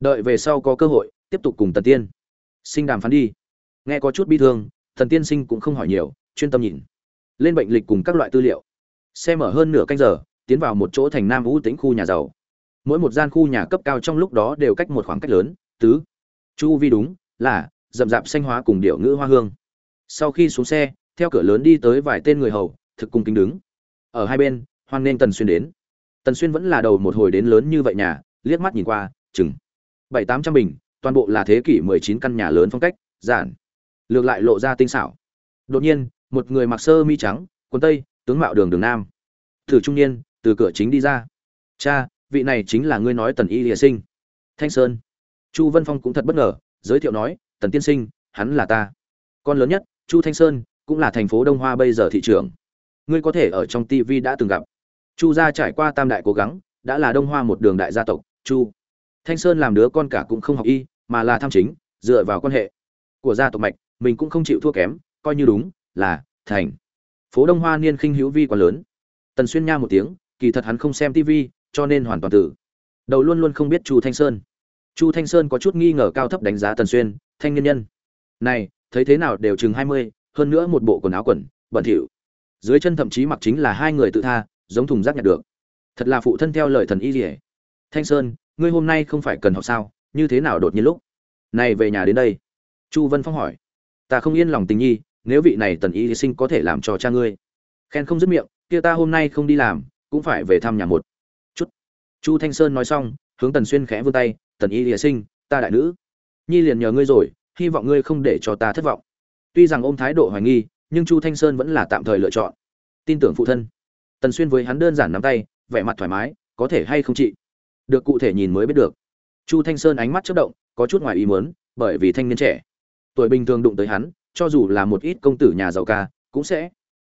Đợi về sau có cơ hội, tiếp tục cùng tần tiên. Sinh đàm phán đi nghe có chút bi thương, thần tiên sinh cũng không hỏi nhiều, chuyên tâm nhìn. Lên bệnh lịch cùng các loại tư liệu. Xe mở hơn nửa canh giờ, tiến vào một chỗ thành nam vũ tính khu nhà giàu. Mỗi một gian khu nhà cấp cao trong lúc đó đều cách một khoảng cách lớn, tứ. Chu vi đúng, là, rậm rạp xanh hóa cùng điệu ngữ hoa hương. Sau khi xuống xe, theo cửa lớn đi tới vài tên người hầu, thực cung kính đứng. Ở hai bên, hoan nên tần xuyên đến. Tần xuyên vẫn là đầu một hồi đến lớn như vậy nhà, liếc mắt nhìn qua, chừng bảy tám trăm bình, toàn bộ là thế kỷ mười chín căn nhà lớn phong cách, giản lược lại lộ ra tinh xảo. Đột nhiên, một người mặc sơ mi trắng, quần tây, tướng mạo đường đường nam. Thử trung niên, từ cửa chính đi ra. Cha, vị này chính là ngươi nói tần y lìa sinh. Thanh sơn. Chu vân phong cũng thật bất ngờ, giới thiệu nói, tần tiên sinh, hắn là ta. Con lớn nhất, chu thanh sơn, cũng là thành phố đông hoa bây giờ thị trường ngươi có thể ở trong tv đã từng gặp. Chu gia trải qua tam đại cố gắng, đã là đông hoa một đường đại gia tộc, chu. Thanh sơn làm đứa con cả cũng không học y, mà là tham chính, dựa vào quan hệ của gia tộc mạch mình cũng không chịu thua kém, coi như đúng, là, thành. Phố đông hoa niên khinh hữu vi quá lớn. Tần xuyên nha một tiếng, kỳ thật hắn không xem tv cho nên hoàn toàn tử đầu luôn luôn không biết chu thanh sơn. Chu thanh sơn có chút nghi ngờ cao thấp đánh giá tần xuyên, thanh niên nhân, này, thấy thế nào đều chừng hai mươi, hơn nữa một bộ quần áo quần, bẩn thỉu. Dưới chân thậm chí mặc chính là hai người tự tha, giống thùng rác nhặt được. Thật là phụ thân theo lời thần y rỉa thanh sơn, ngươi hôm nay không phải cần học sao, như thế nào đột nhiên lúc? Này, về nhà đến đây. Chu vân phong hỏi ta không yên lòng tình nhi, nếu vị này tần y sinh có thể làm cho cha ngươi. Khen không dứt miệng, kia ta hôm nay không đi làm, cũng phải về thăm nhà một. Chút. Chu thanh sơn nói xong, hướng tần xuyên khẽ vươn tay, tần y lìa sinh, ta đại nữ. Nhi liền nhờ ngươi rồi, hy vọng ngươi không để cho ta thất vọng. Tuy rằng ôm thái độ hoài nghi, nhưng chu thanh sơn vẫn là tạm thời lựa chọn. Tin tưởng phụ thân. Tần xuyên với hắn đơn giản nắm tay, vẻ mặt thoải mái, có thể hay không chị? Được cụ thể nhìn mới biết được. Chu thanh sơn ánh mắt chất động, có chút ngoài ý muốn, bởi vì thanh niên trẻ tuổi bình thường đụng tới hắn, cho dù là một ít công tử nhà giàu ca, cũng sẽ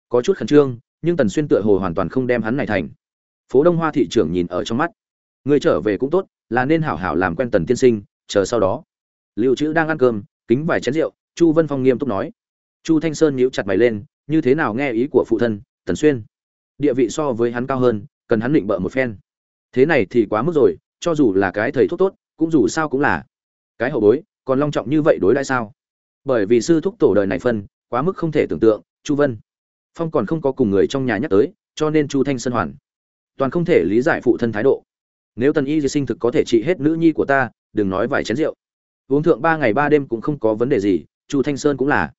có chút khẩn trương, nhưng tần xuyên tựa hồ hoàn toàn không đem hắn này thành. Phố đông hoa thị trưởng nhìn ở trong mắt. Người trở về cũng tốt, là nên hảo hảo làm quen tần tiên sinh, chờ sau đó. Lưu trữ đang ăn cơm, kính vài chén rượu, chu vân phong nghiêm túc nói. Chu thanh sơn nhíu chặt mày lên, như thế nào nghe ý của phụ thân, tần xuyên? Địa vị so với hắn cao hơn, cần hắn định bợ một phen. Thế này thì quá mức rồi, cho dù là cái thầy thuốc tốt, cũng dù sao cũng là cái hậu bối, còn long trọng như vậy đối đãi sao? Bởi vì sư thúc tổ đời này phân, quá mức không thể tưởng tượng, chu vân. Phong còn không có cùng người trong nhà nhắc tới, cho nên chu thanh sơn hoàn. Toàn không thể lý giải phụ thân thái độ. Nếu tần y di sinh thực có thể trị hết nữ nhi của ta, đừng nói vài chén rượu. Uống thượng ba ngày ba đêm cũng không có vấn đề gì, chu thanh sơn cũng là.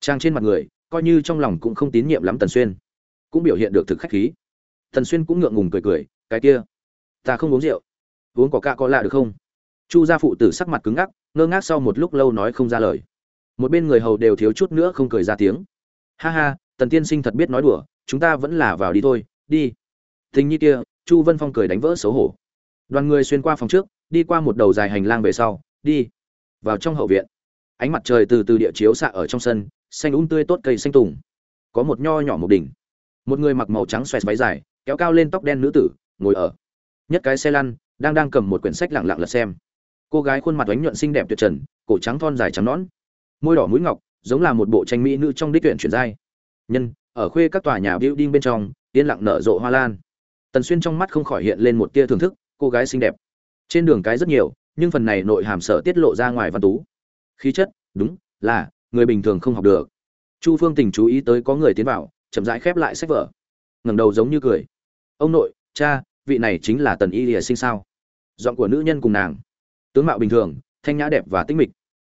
Trang trên mặt người, coi như trong lòng cũng không tín nhiệm lắm tần xuyên. Cũng biểu hiện được thực khách khí. Tần xuyên cũng ngượng ngùng cười cười, cái kia, ta không uống rượu. Uống có ca có lạ được không? Chu gia phụ tử sắc mặt cứng ngắc, ngơ ngác sau một lúc lâu nói không ra lời một bên người hầu đều thiếu chút nữa không cười ra tiếng. Ha ha, tần tiên sinh thật biết nói đùa, chúng ta vẫn là vào đi thôi, đi. Tình như kia, chu vân phong cười đánh vỡ xấu hổ. Đoàn người xuyên qua phòng trước, đi qua một đầu dài hành lang về sau, đi vào trong hậu viện. Ánh mặt trời từ từ địa chiếu xạ ở trong sân, xanh úng tươi tốt cây xanh tùng. Có một nho nhỏ một đỉnh. Một người mặc màu trắng xoẹt váy dài, kéo cao lên tóc đen nữ tử, ngồi ở nhất cái xe lăn, đang đang cầm một quyển sách lặng lặng lật xem. Cô gái khuôn mặt ánh nhuận xinh đẹp tuyệt trần, cổ trắng thon dài trắng nõn môi đỏ mũi ngọc, giống là một bộ tranh mỹ nữ trong đích tuyển chuyển giai. Nhân, ở khuê các tòa nhà building bên trong, yên lặng nở rộ hoa lan. Tần xuyên trong mắt không khỏi hiện lên một tia thưởng thức, cô gái xinh đẹp. Trên đường cái rất nhiều, nhưng phần này nội hàm sở tiết lộ ra ngoài văn tú. Khí chất, đúng, là, người bình thường không học được. Chu phương tình chú ý tới có người tiến vào, chậm rãi khép lại sách vở. Ngẩng đầu giống như cười. Ông nội, cha, vị này chính là tần y lìa sinh sao? Giọng của nữ nhân cùng nàng. Tướng mạo bình thường, thanh nhã đẹp và tinh mịch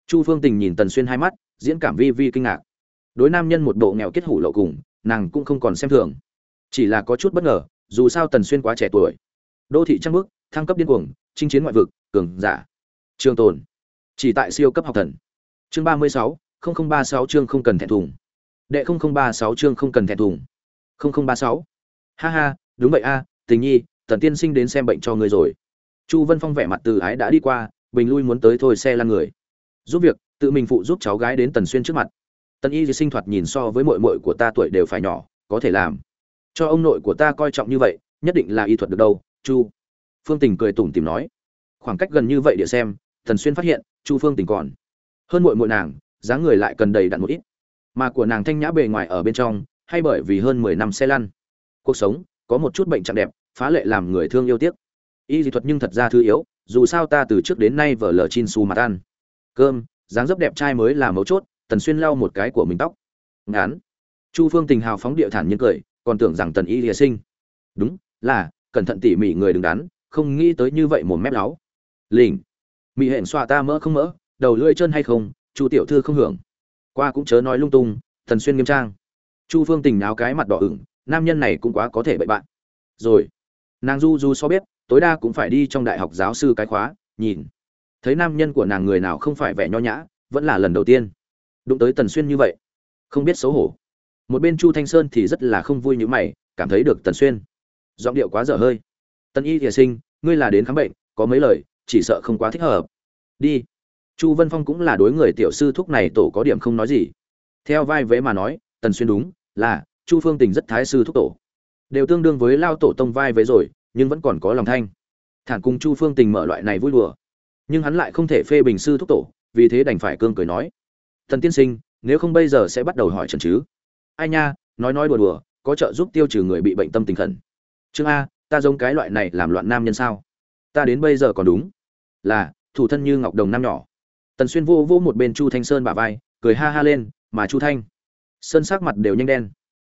chu phương tình nhìn tần xuyên hai mắt, diễn cảm vi vi kinh ngạc. Đối nam nhân một bộ nghèo kết hủ lậu cùng, nàng cũng không còn xem thường. Chỉ là có chút bất ngờ, dù sao tần xuyên quá trẻ tuổi. Đô thị trăng bước thăng cấp điên cuồng, chinh chiến ngoại vực, cường giả. Trường tồn. Chỉ tại siêu cấp học thần. Chương ba mươi sáu, không ba sáu chương không cần thẹn thùng. Đệ không ba sáu chương không cần thẹn thùng. Không ba sáu. Ha ha, đúng vậy a, tình nhi, tần tiên sinh đến xem bệnh cho người rồi. Chu vân phong vẻ mặt từ ái đã đi qua, bình lui muốn tới thôi xe lăn người giúp việc, tự mình phụ giúp cháu gái đến tần xuyên trước mặt. Tần y sinh thoạt nhìn so với mội mội của ta tuổi đều phải nhỏ, có thể làm. Cho ông nội của ta coi trọng như vậy, nhất định là y thuật được đâu, chu. Phương tình cười tủm tìm nói. Khoảng cách gần như vậy địa xem, tần xuyên phát hiện, chu phương tình còn. Hơn mội mội nàng, dáng người lại cần đầy đặn một ít. Mà của nàng thanh nhã bề ngoài ở bên trong, hay bởi vì hơn mười năm xe lăn. Cuộc sống, có một chút bệnh trạng đẹp, phá lệ làm người thương yêu tiếc. Y dị thuật nhưng thật ra thứ yếu, dù sao ta từ trước đến nay vở lờ chin su mặt ăn cơm, dáng dấp đẹp trai mới là mấu chốt, tần xuyên lau một cái của mình tóc. Ngán. Chu phương tình hào phóng địa thản nhiên cười, còn tưởng rằng tần y lìa sinh. Đúng, là, cẩn thận tỉ mỉ người đứng đắn, không nghĩ tới như vậy một mép láo. Lỉnh. Mỹ hẹn xoa ta mỡ không mỡ, đầu lưỡi chân hay không, chu tiểu thư không hưởng. Qua cũng chớ nói lung tung thần xuyên nghiêm trang. Chu phương tình náo cái mặt đỏ ửng, nam nhân này cũng quá có thể bậy bạn. Rồi. Nàng du du so biết tối đa cũng phải đi trong đại học giáo sư cái khóa, nhìn thấy nam nhân của nàng người nào không phải vẻ nho nhã, vẫn là lần đầu tiên. Đụng tới tần xuyên như vậy, không biết xấu hổ. Một bên chu thanh sơn thì rất là không vui như mày, cảm thấy được tần xuyên. Giọng điệu quá dở hơi. Tân y thìa sinh, ngươi là đến khám bệnh, có mấy lời, chỉ sợ không quá thích hợp. Đi. Chu vân phong cũng là đối người tiểu sư thúc này tổ có điểm không nói gì. Theo vai vế mà nói, tần xuyên đúng, là, chu phương tình rất thái sư thúc tổ. Đều tương đương với lao tổ tông vai vế rồi, nhưng vẫn còn có lòng thanh. Thản cùng chu phương tình mở loại này vui đùa nhưng hắn lại không thể phê bình sư thúc tổ, vì thế đành phải cương cười nói, thần tiên sinh, nếu không bây giờ sẽ bắt đầu hỏi trần chứ? Ai nha, nói nói đùa đùa, có trợ giúp tiêu trừ người bị bệnh tâm tình khẩn. Chương a, ta giống cái loại này làm loạn nam nhân sao? Ta đến bây giờ còn đúng. Là, thủ thân như ngọc đồng nam nhỏ. Tần xuyên vô vô một bên chu thanh sơn bả vai, cười ha ha lên, mà chu thanh? Sơn sắc mặt đều nhanh đen.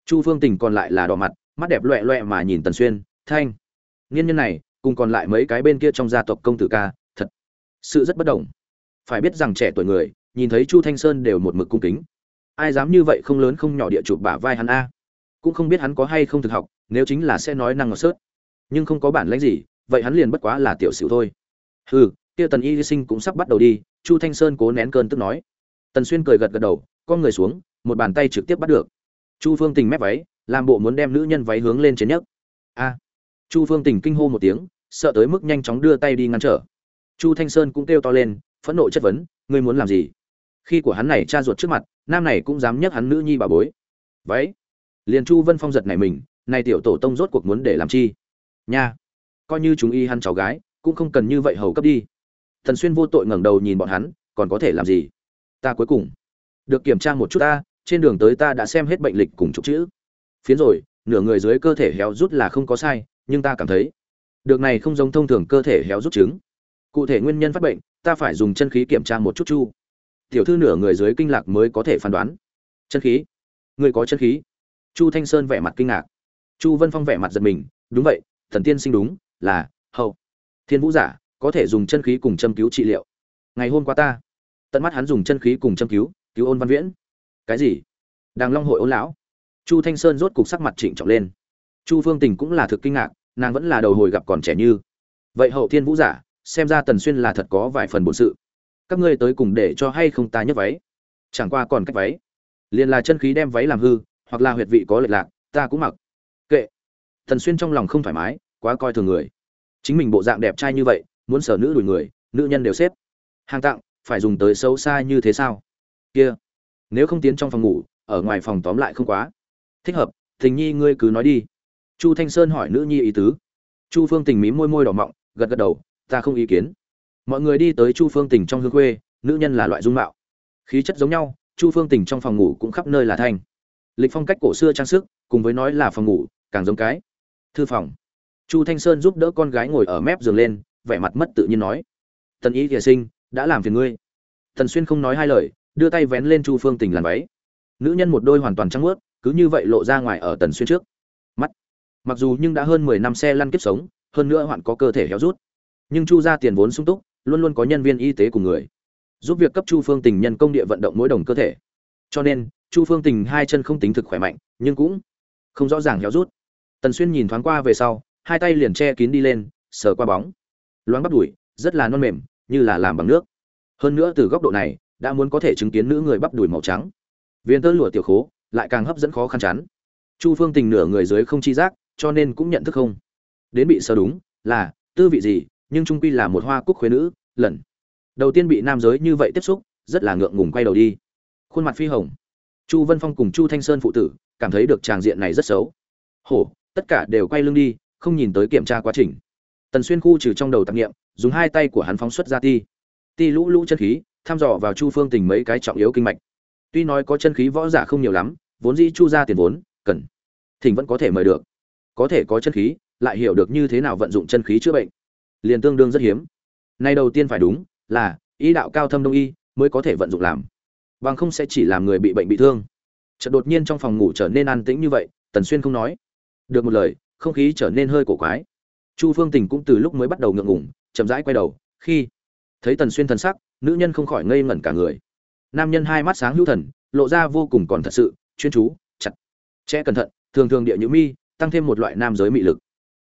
Chu phương tình còn lại là đỏ mặt, mắt đẹp loẹ loẹ mà nhìn tần xuyên, thanh nghiên nhân này, cùng còn lại mấy cái bên kia trong gia tộc công tử ca sự rất bất đồng. Phải biết rằng trẻ tuổi người, nhìn thấy chu thanh sơn đều một mực cung kính. Ai dám như vậy không lớn không nhỏ địa chụp bả vai hắn a. Cũng không biết hắn có hay không thực học, nếu chính là sẽ nói năng ngọt sớt. Nhưng không có bản lãnh gì, vậy hắn liền bất quá là tiểu sử thôi. Hừ, kia tần y sinh cũng sắp bắt đầu đi, chu thanh sơn cố nén cơn tức nói. Tần xuyên cười gật gật đầu con người xuống, một bàn tay trực tiếp bắt được. Chu phương tình mép váy, làm bộ muốn đem nữ nhân váy hướng lên trên nhất. a. Chu phương tình kinh hô một tiếng, sợ tới mức nhanh chóng đưa tay đi ngăn trở chu thanh sơn cũng kêu to lên, phẫn nộ chất vấn, ngươi muốn làm gì? Khi của hắn này cha ruột trước mặt, nam này cũng dám nhấc hắn nữ nhi bà bối. Vậy? Liền chu vân phong giật này mình, này tiểu tổ tông rốt cuộc muốn để làm chi? Nha, coi như chúng y hắn cháu gái, cũng không cần như vậy hầu cấp đi. Thần xuyên vô tội ngẩng đầu nhìn bọn hắn, còn có thể làm gì? Ta cuối cùng được kiểm tra một chút ta, trên đường tới ta đã xem hết bệnh lịch cùng chục chữ. Phiến rồi, nửa người dưới cơ thể héo rút là không có sai, nhưng ta cảm thấy được này không giống thông thường cơ thể héo rút chứng cụ thể nguyên nhân phát bệnh, ta phải dùng chân khí kiểm tra một chút chu. Tiểu thư nửa người dưới kinh lạc mới có thể phán đoán. Chân khí? Người có chân khí? Chu thanh sơn vẻ mặt kinh ngạc. Chu vân phong vẻ mặt giật mình, đúng vậy, thần tiên sinh đúng, là, hậu. Thiên vũ giả, có thể dùng chân khí cùng châm cứu trị liệu. Ngày hôm qua ta, tận mắt hắn dùng chân khí cùng châm cứu cứu ôn văn viễn. Cái gì? Đàng long hội ôn lão. Chu thanh sơn rốt cục sắc mặt trịnh trọng lên. Chu phương tình cũng là thực kinh ngạc, nàng vẫn là đầu hồi gặp còn trẻ như. Vậy hậu thiên vũ giả xem ra tần xuyên là thật có vài phần bổn sự. Các ngươi tới cùng để cho hay không ta nhấc váy? Chẳng qua còn cách váy. Liền là chân khí đem váy làm hư, hoặc là huyệt vị có lệch lạc, ta cũng mặc. Kệ. Tần xuyên trong lòng không thoải mái, quá coi thường người. Chính mình bộ dạng đẹp trai như vậy, muốn sở nữ đuổi người, nữ nhân đều xếp. Hàng tặng, phải dùng tới xấu xa như thế sao? Kia. Nếu không tiến trong phòng ngủ, ở ngoài phòng tóm lại không quá. Thích hợp tình nhi ngươi cứ nói đi. Chu thanh sơn hỏi nữ nhi ý tứ. Chu phương tình mí môi môi đỏ mọng, gật gật đầu ta không ý kiến. Mọi người đi tới chu phương tình trong hương khuê, nữ nhân là loại dung mạo. Khí chất giống nhau, chu phương tình trong phòng ngủ cũng khắp nơi là thanh. Lịch phong cách cổ xưa trang sức, cùng với nói là phòng ngủ, càng giống cái. Thư phòng. Chu thanh sơn giúp đỡ con gái ngồi ở mép giường lên, vẻ mặt mất tự nhiên nói. Tần ý thiệ sinh, đã làm phiền ngươi. Tần xuyên không nói hai lời, đưa tay vén lên chu phương tình làn váy. Nữ nhân một đôi hoàn toàn trắng ướt cứ như vậy lộ ra ngoài ở tần xuyên trước. Mắt. Mặc dù nhưng đã hơn mười năm xe lăn kiếp sống, hơn nữa hoạn có cơ thể héo rút nhưng chu ra tiền vốn sung túc, luôn luôn có nhân viên y tế cùng người. Giúp việc cấp chu phương tình nhân công địa vận động mỗi đồng cơ thể. Cho nên, chu phương tình hai chân không tính thực khỏe mạnh, nhưng cũng không rõ ràng héo rút. Tần xuyên nhìn thoáng qua về sau, hai tay liền che kín đi lên, sờ qua bóng. Loáng bắp đùi, rất là non mềm, như là làm bằng nước. Hơn nữa từ góc độ này, đã muốn có thể chứng kiến nữ người bắp đùi màu trắng. Viên tơ lụa tiểu khố, lại càng hấp dẫn khó khăn chắn chu phương tình nửa người dưới không chi giác, cho nên cũng nhận thức không. Đến bị sờ đúng, là, tư vị gì nhưng trung quy là một hoa cúc khuê nữ, lần đầu tiên bị nam giới như vậy tiếp xúc, rất là ngượng ngùng quay đầu đi. Khuôn mặt phi hồng. Chu vân phong cùng chu thanh sơn phụ tử, cảm thấy được tràng diện này rất xấu. Hổ, tất cả đều quay lưng đi, không nhìn tới kiểm tra quá trình. Tần xuyên khu trừ trong đầu tạp nghiệm dùng hai tay của hắn phóng xuất ra ti. Ti lũ lũ chân khí thăm dò vào chu phương tình mấy cái trọng yếu kinh mạch. Tuy nói có chân khí võ giả không nhiều lắm, vốn dĩ chu ra tiền vốn, cần, thỉnh vẫn có thể mời được. Có thể có chân khí, lại hiểu được như thế nào vận dụng chân khí chữa bệnh liền tương đương rất hiếm. Nay đầu tiên phải đúng là ý đạo cao thâm đông y mới có thể vận dụng làm. Bằng không sẽ chỉ làm người bị bệnh bị thương. Chợt đột nhiên trong phòng ngủ trở nên an tĩnh như vậy, tần xuyên không nói. Được một lời, không khí trở nên hơi cổ quái. Chu phương tình cũng từ lúc mới bắt đầu ngượng ngủng chậm rãi quay đầu, khi thấy tần xuyên thần sắc, nữ nhân không khỏi ngây ngẩn cả người. Nam nhân hai mắt sáng hữu thần, lộ ra vô cùng còn thật sự, chuyên chú, chặt, che cẩn thận, thường thường địa nhữ mi, tăng thêm một loại nam giới mị lực.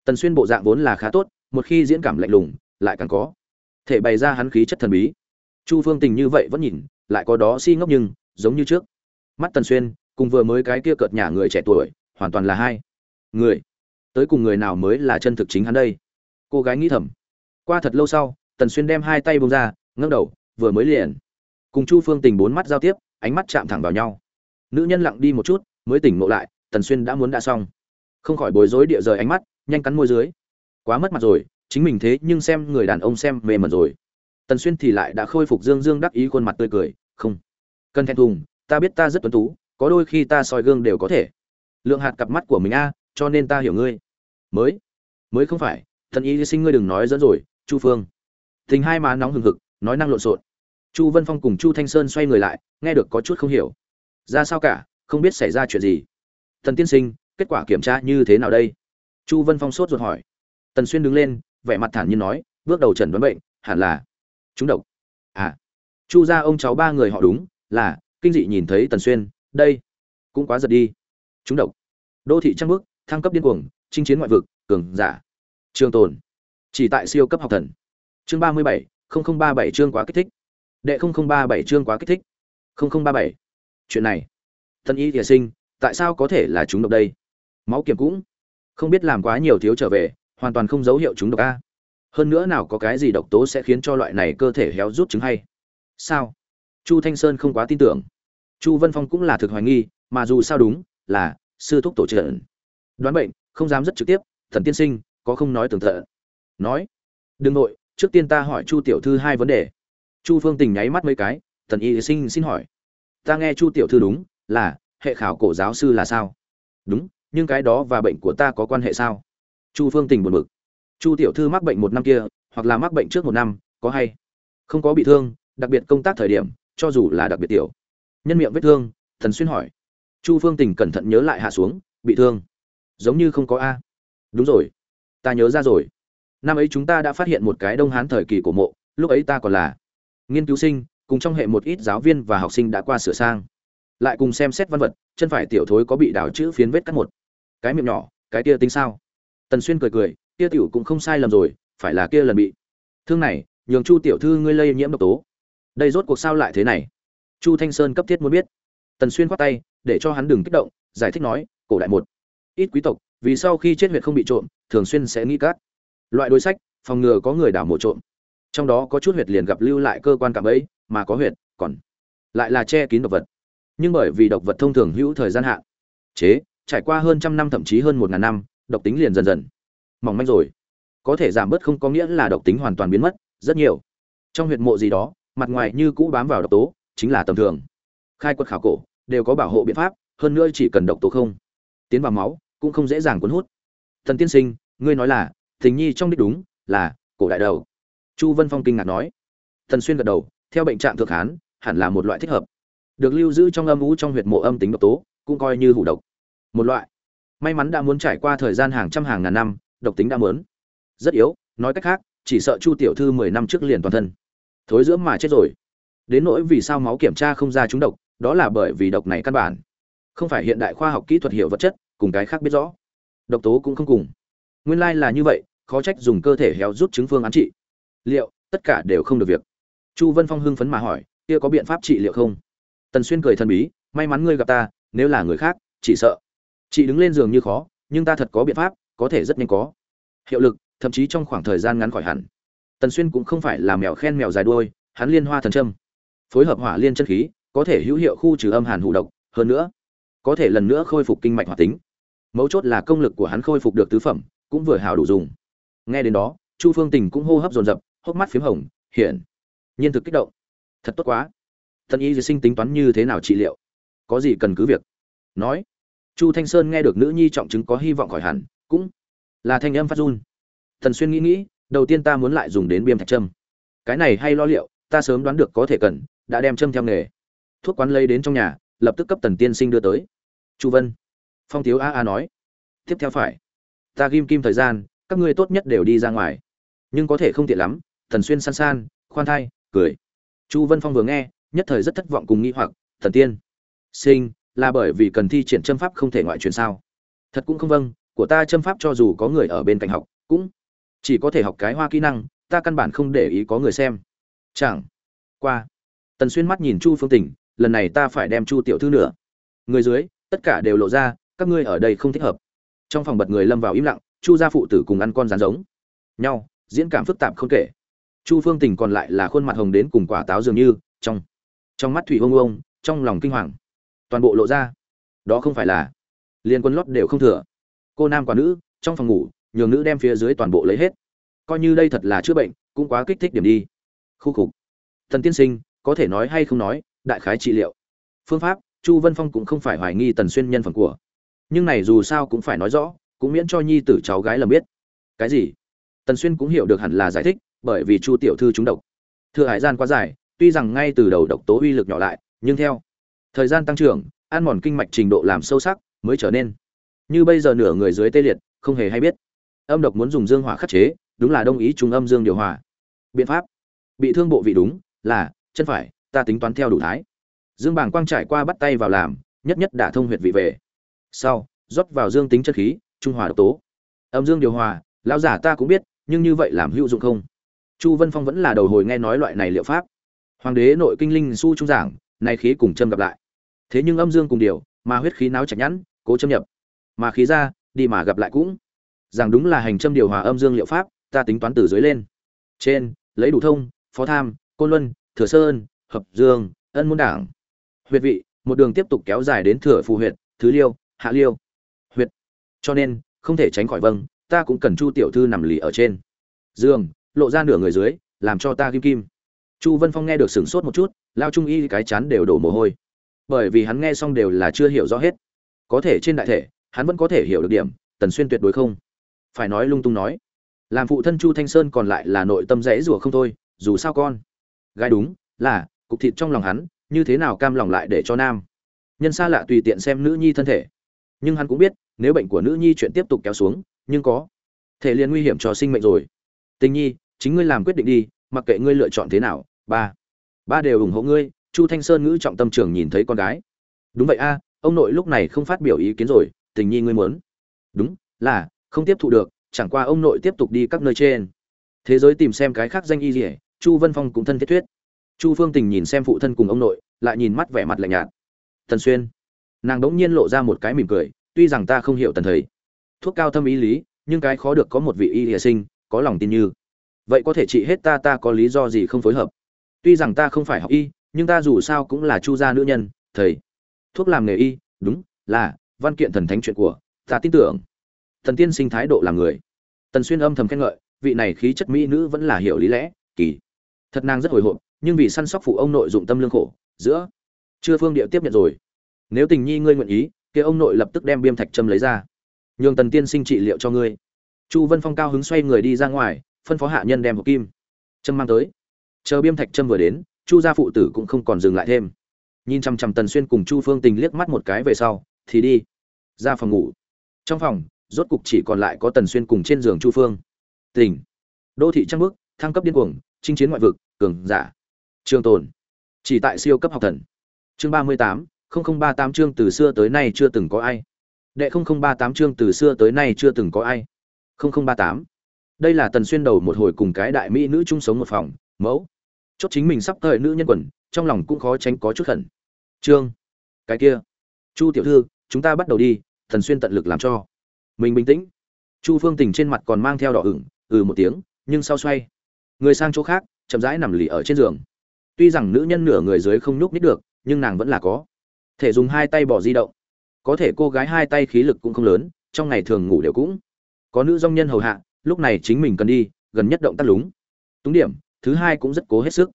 Tần xuyên bộ dạng vốn là khá tốt một khi diễn cảm lạnh lùng, lại càng có thể bày ra hắn khí chất thần bí. Chu phương tình như vậy vẫn nhìn, lại có đó si ngốc nhưng, giống như trước. Mắt tần xuyên, cùng vừa mới cái kia cợt nhà người trẻ tuổi, hoàn toàn là hai người. Tới cùng người nào mới là chân thực chính hắn đây? Cô gái nghĩ thầm. Qua thật lâu sau, tần xuyên đem hai tay bông ra, ngẩng đầu, vừa mới liền. Cùng chu phương tình bốn mắt giao tiếp, ánh mắt chạm thẳng vào nhau. Nữ nhân lặng đi một chút, mới tỉnh ngộ lại, tần xuyên đã muốn đã xong. Không khỏi bối rối địa rời ánh mắt, nhanh cắn môi dưới quá mất mặt rồi, chính mình thế nhưng xem người đàn ông xem mê mẩn rồi. Tần xuyên thì lại đã khôi phục dương dương đắc ý khuôn mặt tươi cười, không, cần thẹn thùng, ta biết ta rất tuấn tú, có đôi khi ta soi gương đều có thể. Lượng hạt cặp mắt của mình a, cho nên ta hiểu ngươi. Mới mới không phải, thần y sinh ngươi đừng nói dẫn rồi, chu phương. Tình hai má nóng hừng hực, nói năng lộn xộn. Chu vân phong cùng chu thanh sơn xoay người lại, nghe được có chút không hiểu. Ra sao cả, không biết xảy ra chuyện gì? Thần tiên sinh, kết quả kiểm tra như thế nào đây? Chu vân phong sốt ruột hỏi tần xuyên đứng lên, vẻ mặt thản nhiên nói, bước đầu trần đoán bệnh, hẳn là chúng độc. À chu ra ông cháu ba người họ đúng, là, kinh dị nhìn thấy tần xuyên, đây, cũng quá giật đi. Chúng độc. Đô thị trăng bước thăng cấp điên cuồng, chinh chiến ngoại vực, cường giả. Trường tồn, chỉ tại siêu cấp học thần. Chương ba mươi bảy ba bảy chương quá kích thích. Đệ ba bảy chương quá kích thích. Ba bảy. Chuyện này thân y thiệt sinh, tại sao có thể là chúng độc đây? Máu kiểm cũng không biết làm quá nhiều thiếu trở về hoàn toàn không dấu hiệu chúng độc a. Hơn nữa nào có cái gì độc tố sẽ khiến cho loại này cơ thể héo rút chứng hay? Sao? Chu thanh sơn không quá tin tưởng. Chu vân phong cũng là thực hoài nghi, mà dù sao đúng là sư thúc tổ trợ đoán bệnh, không dám rất trực tiếp, thần tiên sinh, có không nói tường thợ? nói. Đừng nội, trước tiên ta hỏi chu tiểu thư hai vấn đề. Chu phương tình nháy mắt mấy cái, thần y sinh xin hỏi. Ta nghe chu tiểu thư đúng là, hệ khảo cổ giáo sư là sao? Đúng, nhưng cái đó và bệnh của ta có quan hệ sao? Chu phương tình buồn bực. Chu tiểu thư mắc bệnh một năm kia, hoặc là mắc bệnh trước một năm, có hay? Không có bị thương, đặc biệt công tác thời điểm, cho dù là đặc biệt tiểu. Nhân miệng vết thương, thần xuyên hỏi. Chu phương tình cẩn thận nhớ lại hạ xuống, bị thương. Giống như không có a. Đúng rồi. Ta nhớ ra rồi. Năm ấy chúng ta đã phát hiện một cái đông hán thời kỳ của mộ, lúc ấy ta còn là nghiên cứu sinh, cùng trong hệ một ít giáo viên và học sinh đã qua sửa sang. Lại cùng xem xét văn vật, chân phải tiểu thối có bị đảo chữ phiến vết cắt một. Cái miệng nhỏ, cái kia tính sao? Tần xuyên cười cười, kia tiểu cũng không sai lầm rồi, phải là kia lần bị. Thương này, nhường chu tiểu thư ngươi lây nhiễm độc tố. Đây rốt cuộc sao lại thế này? Chu thanh sơn cấp thiết muốn biết. Tần xuyên khoát tay, để cho hắn đừng kích động, giải thích nói, cổ đại một, ít quý tộc, vì sau khi chết huyệt không bị trộm, thường xuyên sẽ nghĩ cát. Loại đối sách, phòng ngừa có người đảo mộ trộm. Trong đó có chút huyệt liền gặp lưu lại cơ quan cảm ấy, mà có huyệt, còn lại là che kín độc vật. Nhưng bởi vì độc vật thông thường hữu thời gian hạn. Chế, trải qua hơn trăm năm, thậm chí hơn một ngàn năm độc tính liền dần dần mỏng manh rồi. Có thể giảm bớt không có nghĩa là độc tính hoàn toàn biến mất, rất nhiều. Trong huyệt mộ gì đó, mặt ngoài như cũ bám vào độc tố, chính là tầm thường. Khai quật khảo cổ, đều có bảo hộ biện pháp, hơn nữa chỉ cần độc tố không tiến vào máu, cũng không dễ dàng cuốn hút. Thần tiên sinh, ngươi nói là tình nhi trong đích đúng, là, cổ đại đầu. Chu vân phong kinh ngạc nói. Thần xuyên gật đầu, theo bệnh trạng thượng hán, hẳn là một loại thích hợp. Được lưu giữ trong âm ú trong huyệt mộ âm tính độc tố, cũng coi như hủ độc. Một loại may mắn đã muốn trải qua thời gian hàng trăm hàng ngàn năm, độc tính đã mớn rất yếu, nói cách khác, chỉ sợ chu tiểu thư mười năm trước liền toàn thân. Thối dưỡng mà chết rồi. Đến nỗi vì sao máu kiểm tra không ra chúng độc, đó là bởi vì độc này căn bản. Không phải hiện đại khoa học kỹ thuật hiểu vật chất, cùng cái khác biết rõ. Độc tố cũng không cùng. Nguyên lai là như vậy, khó trách dùng cơ thể héo rút chứng phương án trị. Liệu, tất cả đều không được việc. Chu vân phong hưng phấn mà hỏi, kia có biện pháp trị liệu không? Tần xuyên cười thần bí, may mắn ngươi gặp ta, nếu là người khác, chỉ sợ chị đứng lên giường như khó, nhưng ta thật có biện pháp, có thể rất nhanh có. Hiệu lực, thậm chí trong khoảng thời gian ngắn khỏi hẳn. Tần xuyên cũng không phải là mèo khen mèo dài đuôi, hắn liên hoa thần trâm phối hợp hỏa liên chân khí, có thể hữu hiệu khu trừ âm hàn hủ độc, hơn nữa, có thể lần nữa khôi phục kinh mạch hoạt tính. Mấu chốt là công lực của hắn khôi phục được tứ phẩm, cũng vừa hào đủ dùng. Nghe đến đó, chu phương tình cũng hô hấp dồn dập, hốc mắt p h í m hồng, hiển nhiên thực kích động. Thật tốt quá. Thần y sinh tính toán như thế nào trị liệu? Có gì cần cứ việc? Nói chu thanh sơn nghe được nữ nhi trọng chứng có hy vọng khỏi hẳn, cũng là thanh âm phát run. Thần xuyên nghĩ nghĩ, đầu tiên ta muốn lại dùng đến biêm thạch trâm cái này hay lo liệu, ta sớm đoán được có thể cần, đã đem châm theo nghề. Thuốc quán lấy đến trong nhà, lập tức cấp tần tiên sinh đưa tới. Chu vân, phong thiếu a a nói, tiếp theo phải. Ta ghim kim thời gian, các ngươi tốt nhất đều đi ra ngoài. Nhưng có thể không tiện lắm. Thần xuyên san san, khoan thai, cười. Chu vân phong vừa nghe, nhất thời rất thất vọng cùng nghĩ hoặc, thần tiên sinh là bởi vì cần thi triển châm pháp không thể ngoại truyền sao? Thật cũng không vâng của ta châm pháp cho dù có người ở bên cạnh học, cũng chỉ có thể học cái hoa kỹ năng, ta căn bản không để ý có người xem. Chẳng qua, tần xuyên mắt nhìn chu phương tình lần này ta phải đem chu tiểu thư nữa người dưới, tất cả đều lộ ra, các ngươi ở đây không thích hợp. Trong phòng bật người lâm vào im lặng, chu gia phụ tử cùng ăn con rán giống. Nhau, diễn cảm phức tạp không kể. Chu phương tình còn lại là khuôn mặt hồng đến cùng quả táo dường như, trong trong mắt thủy ông ông trong lòng kinh hoàng toàn bộ lộ ra. Đó không phải là liên quân lót đều không thừa. Cô nam quả nữ, trong phòng ngủ, nhường nữ đem phía dưới toàn bộ lấy hết. Coi như đây thật là chữa bệnh, cũng quá kích thích điểm đi. Khu khục. Thần tiên sinh, có thể nói hay không nói, đại khái trị liệu. Phương pháp, chu vân phong cũng không phải hoài nghi tần xuyên nhân phẩm của. Nhưng này dù sao cũng phải nói rõ, cũng miễn cho nhi tử cháu gái lầm biết. Cái gì? Tần xuyên cũng hiểu được hẳn là giải thích, bởi vì chu tiểu thư trúng độc. Thừa hải gian quá dài, tuy rằng ngay từ đầu độc tố uy lực nhỏ lại, nhưng theo thời gian tăng trưởng, ăn mòn kinh mạch trình độ làm sâu sắc, mới trở nên. Như bây giờ nửa người dưới tê liệt, không hề hay biết. Âm độc muốn dùng dương hỏa khắc chế, đúng là đồng ý trung âm dương điều hòa. Biện pháp. Bị thương bộ vị đúng, là, chân phải, ta tính toán theo đủ thái. Dương bảng quang trải qua bắt tay vào làm, nhất nhất đả thông huyệt vị về. Sau, rót vào dương tính chất khí, trung hòa độc tố. Âm dương điều hòa, lão giả ta cũng biết, nhưng như vậy làm hữu dụng không? Chu vân phong vẫn là đầu hồi nghe nói loại này liệu pháp. Hoàng đế nội kinh linh su trung giảng, nay khí cùng châm gặp lại thế nhưng âm dương cùng điều, mà huyết khí náo chạch nhẵn, cố châm nhập. Mà khí ra, đi mà gặp lại cũng. Rằng đúng là hành châm điều hòa âm dương liệu pháp, ta tính toán từ dưới lên. Trên, lấy đủ thông, phó tham, côn luân, thừa sơn hợp dương, ân môn đảng. Huyệt vị, một đường tiếp tục kéo dài đến thừa phù huyệt, thứ liêu, hạ liêu. Huyệt. Cho nên, không thể tránh khỏi vâng ta cũng cần chu tiểu thư nằm lì ở trên. Giường lộ ra nửa người dưới, làm cho ta kim kim. Chu vân phong nghe được sửng sốt một chút, lao trung y cái chán đều đổ mồ hôi bởi vì hắn nghe xong đều là chưa hiểu rõ hết. Có thể trên đại thể, hắn vẫn có thể hiểu được điểm, tần xuyên tuyệt đối không. Phải nói lung tung nói, làm phụ thân chu thanh sơn còn lại là nội tâm rẽ rủa không thôi, dù sao con. Gái đúng, là, cục thịt trong lòng hắn, như thế nào cam lòng lại để cho nam. Nhân xa lạ tùy tiện xem nữ nhi thân thể. Nhưng hắn cũng biết, nếu bệnh của nữ nhi chuyện tiếp tục kéo xuống, nhưng có thể liền nguy hiểm cho sinh mệnh rồi. Tình nhi, chính ngươi làm quyết định đi, mặc kệ ngươi lựa chọn thế nào, ba. Ba đều ủng hộ ngươi chu thanh sơn ngữ trọng tâm trường nhìn thấy con gái. Đúng vậy a, ông nội lúc này không phát biểu ý kiến rồi, tình nhi ngươi muốn. Đúng, là, không tiếp thụ được, chẳng qua ông nội tiếp tục đi các nơi trên. Thế giới tìm xem cái khác danh y dỉa chu vân phong cũng thân thiết thuyết. Chu phương tình nhìn xem phụ thân cùng ông nội, lại nhìn mắt vẻ mặt lạnh nhạt. Tần xuyên. Nàng đống nhiên lộ ra một cái mỉm cười, tuy rằng ta không hiểu tần thầy. Thuốc cao thâm ý lý, nhưng cái khó được có một vị y địa sinh, có lòng tin như. Vậy có thể trị hết ta ta có lý do gì không phối hợp? Tuy rằng ta không phải học y nhưng ta dù sao cũng là chu gia nữ nhân, thầy. Thuốc làm nghề y, đúng, là, văn kiện thần thánh chuyện của, ta tin tưởng. Thần tiên sinh thái độ làm người. Tần xuyên âm thầm khen ngợi, vị này khí chất mỹ nữ vẫn là hiểu lý lẽ, kỳ. Thật nàng rất hồi hộp, nhưng vì săn sóc phụ ông nội dụng tâm lương khổ, giữa, chưa phương địa tiếp nhận rồi. Nếu tình nhi ngươi nguyện ý, kia ông nội lập tức đem biêm thạch châm lấy ra. Nhường tần tiên sinh trị liệu cho ngươi. Chu vân phong cao hứng xoay người đi ra ngoài, phân phó hạ nhân đem hộp kim. Châm mang tới. Chờ biêm thạch châm vừa đến chu gia phụ tử cũng không còn dừng lại thêm. Nhìn chằm chằm tần xuyên cùng chu phương tình liếc mắt một cái về sau, thì đi ra phòng ngủ. Trong phòng, rốt cục chỉ còn lại có tần xuyên cùng trên giường chu phương. Tỉnh đô thị trăng bước, thăng cấp điên cuồng, chinh chiến ngoại vực, cường giả. Trường tồn. Chỉ tại siêu cấp học thần. Chương ba mươi tám ba tám chương từ xưa tới nay chưa từng có ai. Đệ ba tám chương từ xưa tới nay chưa từng có ai. Ba tám. Đây là tần xuyên đầu một hồi cùng cái đại mỹ nữ chung sống một phòng, mẫu chốt chính mình sắp thời nữ nhân quần, trong lòng cũng khó tránh có chút khẩn trương, cái kia. Chu tiểu thư, chúng ta bắt đầu đi, thần xuyên tận lực làm cho. Mình bình tĩnh. Chu phương tình trên mặt còn mang theo đỏ ửng ừ một tiếng, nhưng sau xoay. Người sang chỗ khác, chậm rãi nằm lì ở trên giường. Tuy rằng nữ nhân nửa người dưới không nhúc nít được, nhưng nàng vẫn là có. Thể dùng hai tay bỏ di động. Có thể cô gái hai tay khí lực cũng không lớn, trong ngày thường ngủ đều cũng. Có nữ dong nhân hầu hạ, lúc này chính mình cần đi, gần nhất động tác lúng. Túng điểm thứ hai cũng rất cố hết sức.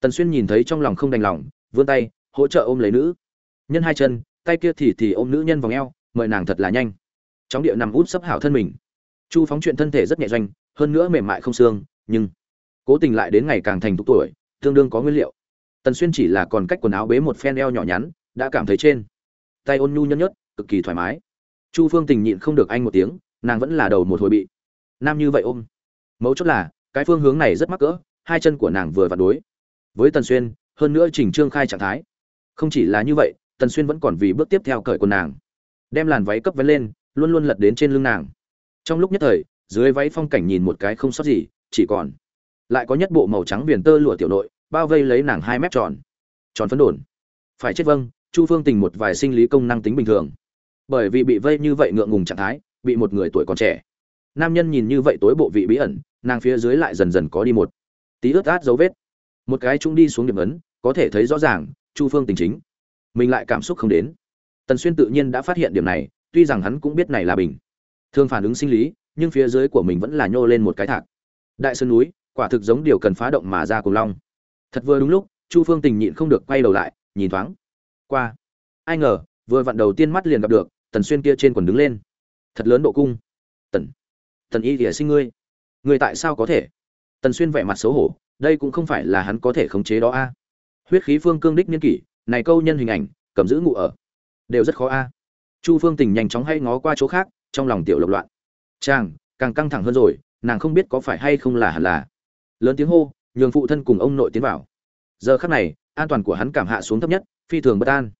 Tần xuyên nhìn thấy trong lòng không đành lòng, vươn tay, hỗ trợ ôm lấy nữ. Nhân hai chân, tay kia thì thì ôm nữ nhân vòng eo, mời nàng thật là nhanh. Chóng địa nằm út sấp hảo thân mình. Chu phóng chuyện thân thể rất nhẹ doanh, hơn nữa mềm mại không xương, nhưng cố tình lại đến ngày càng thành thục tuổi, tương đương có nguyên liệu. Tần xuyên chỉ là còn cách quần áo bế một phen eo nhỏ nhắn, đã cảm thấy trên tay ôn nhu nhân nhất cực kỳ thoải mái. Chu phương tình nhịn không được anh một tiếng, nàng vẫn là đầu một hồi bị nam như vậy ôm. Mấu chốt là, cái phương hướng này rất mắc cỡ hai chân của nàng vừa vặn đối. Với tần xuyên, hơn nữa chỉnh trương khai trạng thái. Không chỉ là như vậy, tần xuyên vẫn còn vì bước tiếp theo cởi quần nàng. Đem làn váy cấp váy lên, luôn luôn lật đến trên lưng nàng. Trong lúc nhất thời, dưới váy phong cảnh nhìn một cái không sót gì, chỉ còn lại có nhất bộ màu trắng viền tơ lụa tiểu nội, bao vây lấy nàng hai mép tròn. Tròn phấn đồn. Phải chết vâng chu phương tình một vài sinh lý công năng tính bình thường. Bởi vì bị vây như vậy ngượng ngùng trạng thái, bị một người tuổi còn trẻ. Nam nhân nhìn như vậy tối bộ vị bí ẩn, nàng phía dưới lại dần dần có đi một tí ướt át dấu vết. Một cái trung đi xuống điểm ấn, có thể thấy rõ ràng, chu phương tình chính. Mình lại cảm xúc không đến. Tần xuyên tự nhiên đã phát hiện điểm này, tuy rằng hắn cũng biết này là bình thường phản ứng sinh lý, nhưng phía dưới của mình vẫn là nhô lên một cái thạc. Đại sơn núi, quả thực giống điều cần phá động mà ra cùng long. Thật vừa đúng lúc, chu phương tình nhịn không được quay đầu lại, nhìn thoáng qua. Ai ngờ, vừa vặn đầu tiên mắt liền gặp được, tần xuyên kia trên quần đứng lên. Thật lớn độ cung. Tần tần y địa sinh ngươi. Ngươi tại sao có thể? Tần xuyên vẻ mặt xấu hổ, đây cũng không phải là hắn có thể khống chế đó a. Huyết khí phương cương đích niên kỷ, này câu nhân hình ảnh, cầm giữ ngụ ở, đều rất khó a. Chu phương tình nhanh chóng hay ngó qua chỗ khác, trong lòng tiểu lục loạn. Chàng, càng căng thẳng hơn rồi, nàng không biết có phải hay không là hẳn là. Lớn tiếng hô, nhường phụ thân cùng ông nội tiến vào. Giờ khắc này, an toàn của hắn cảm hạ xuống thấp nhất, phi thường bất an.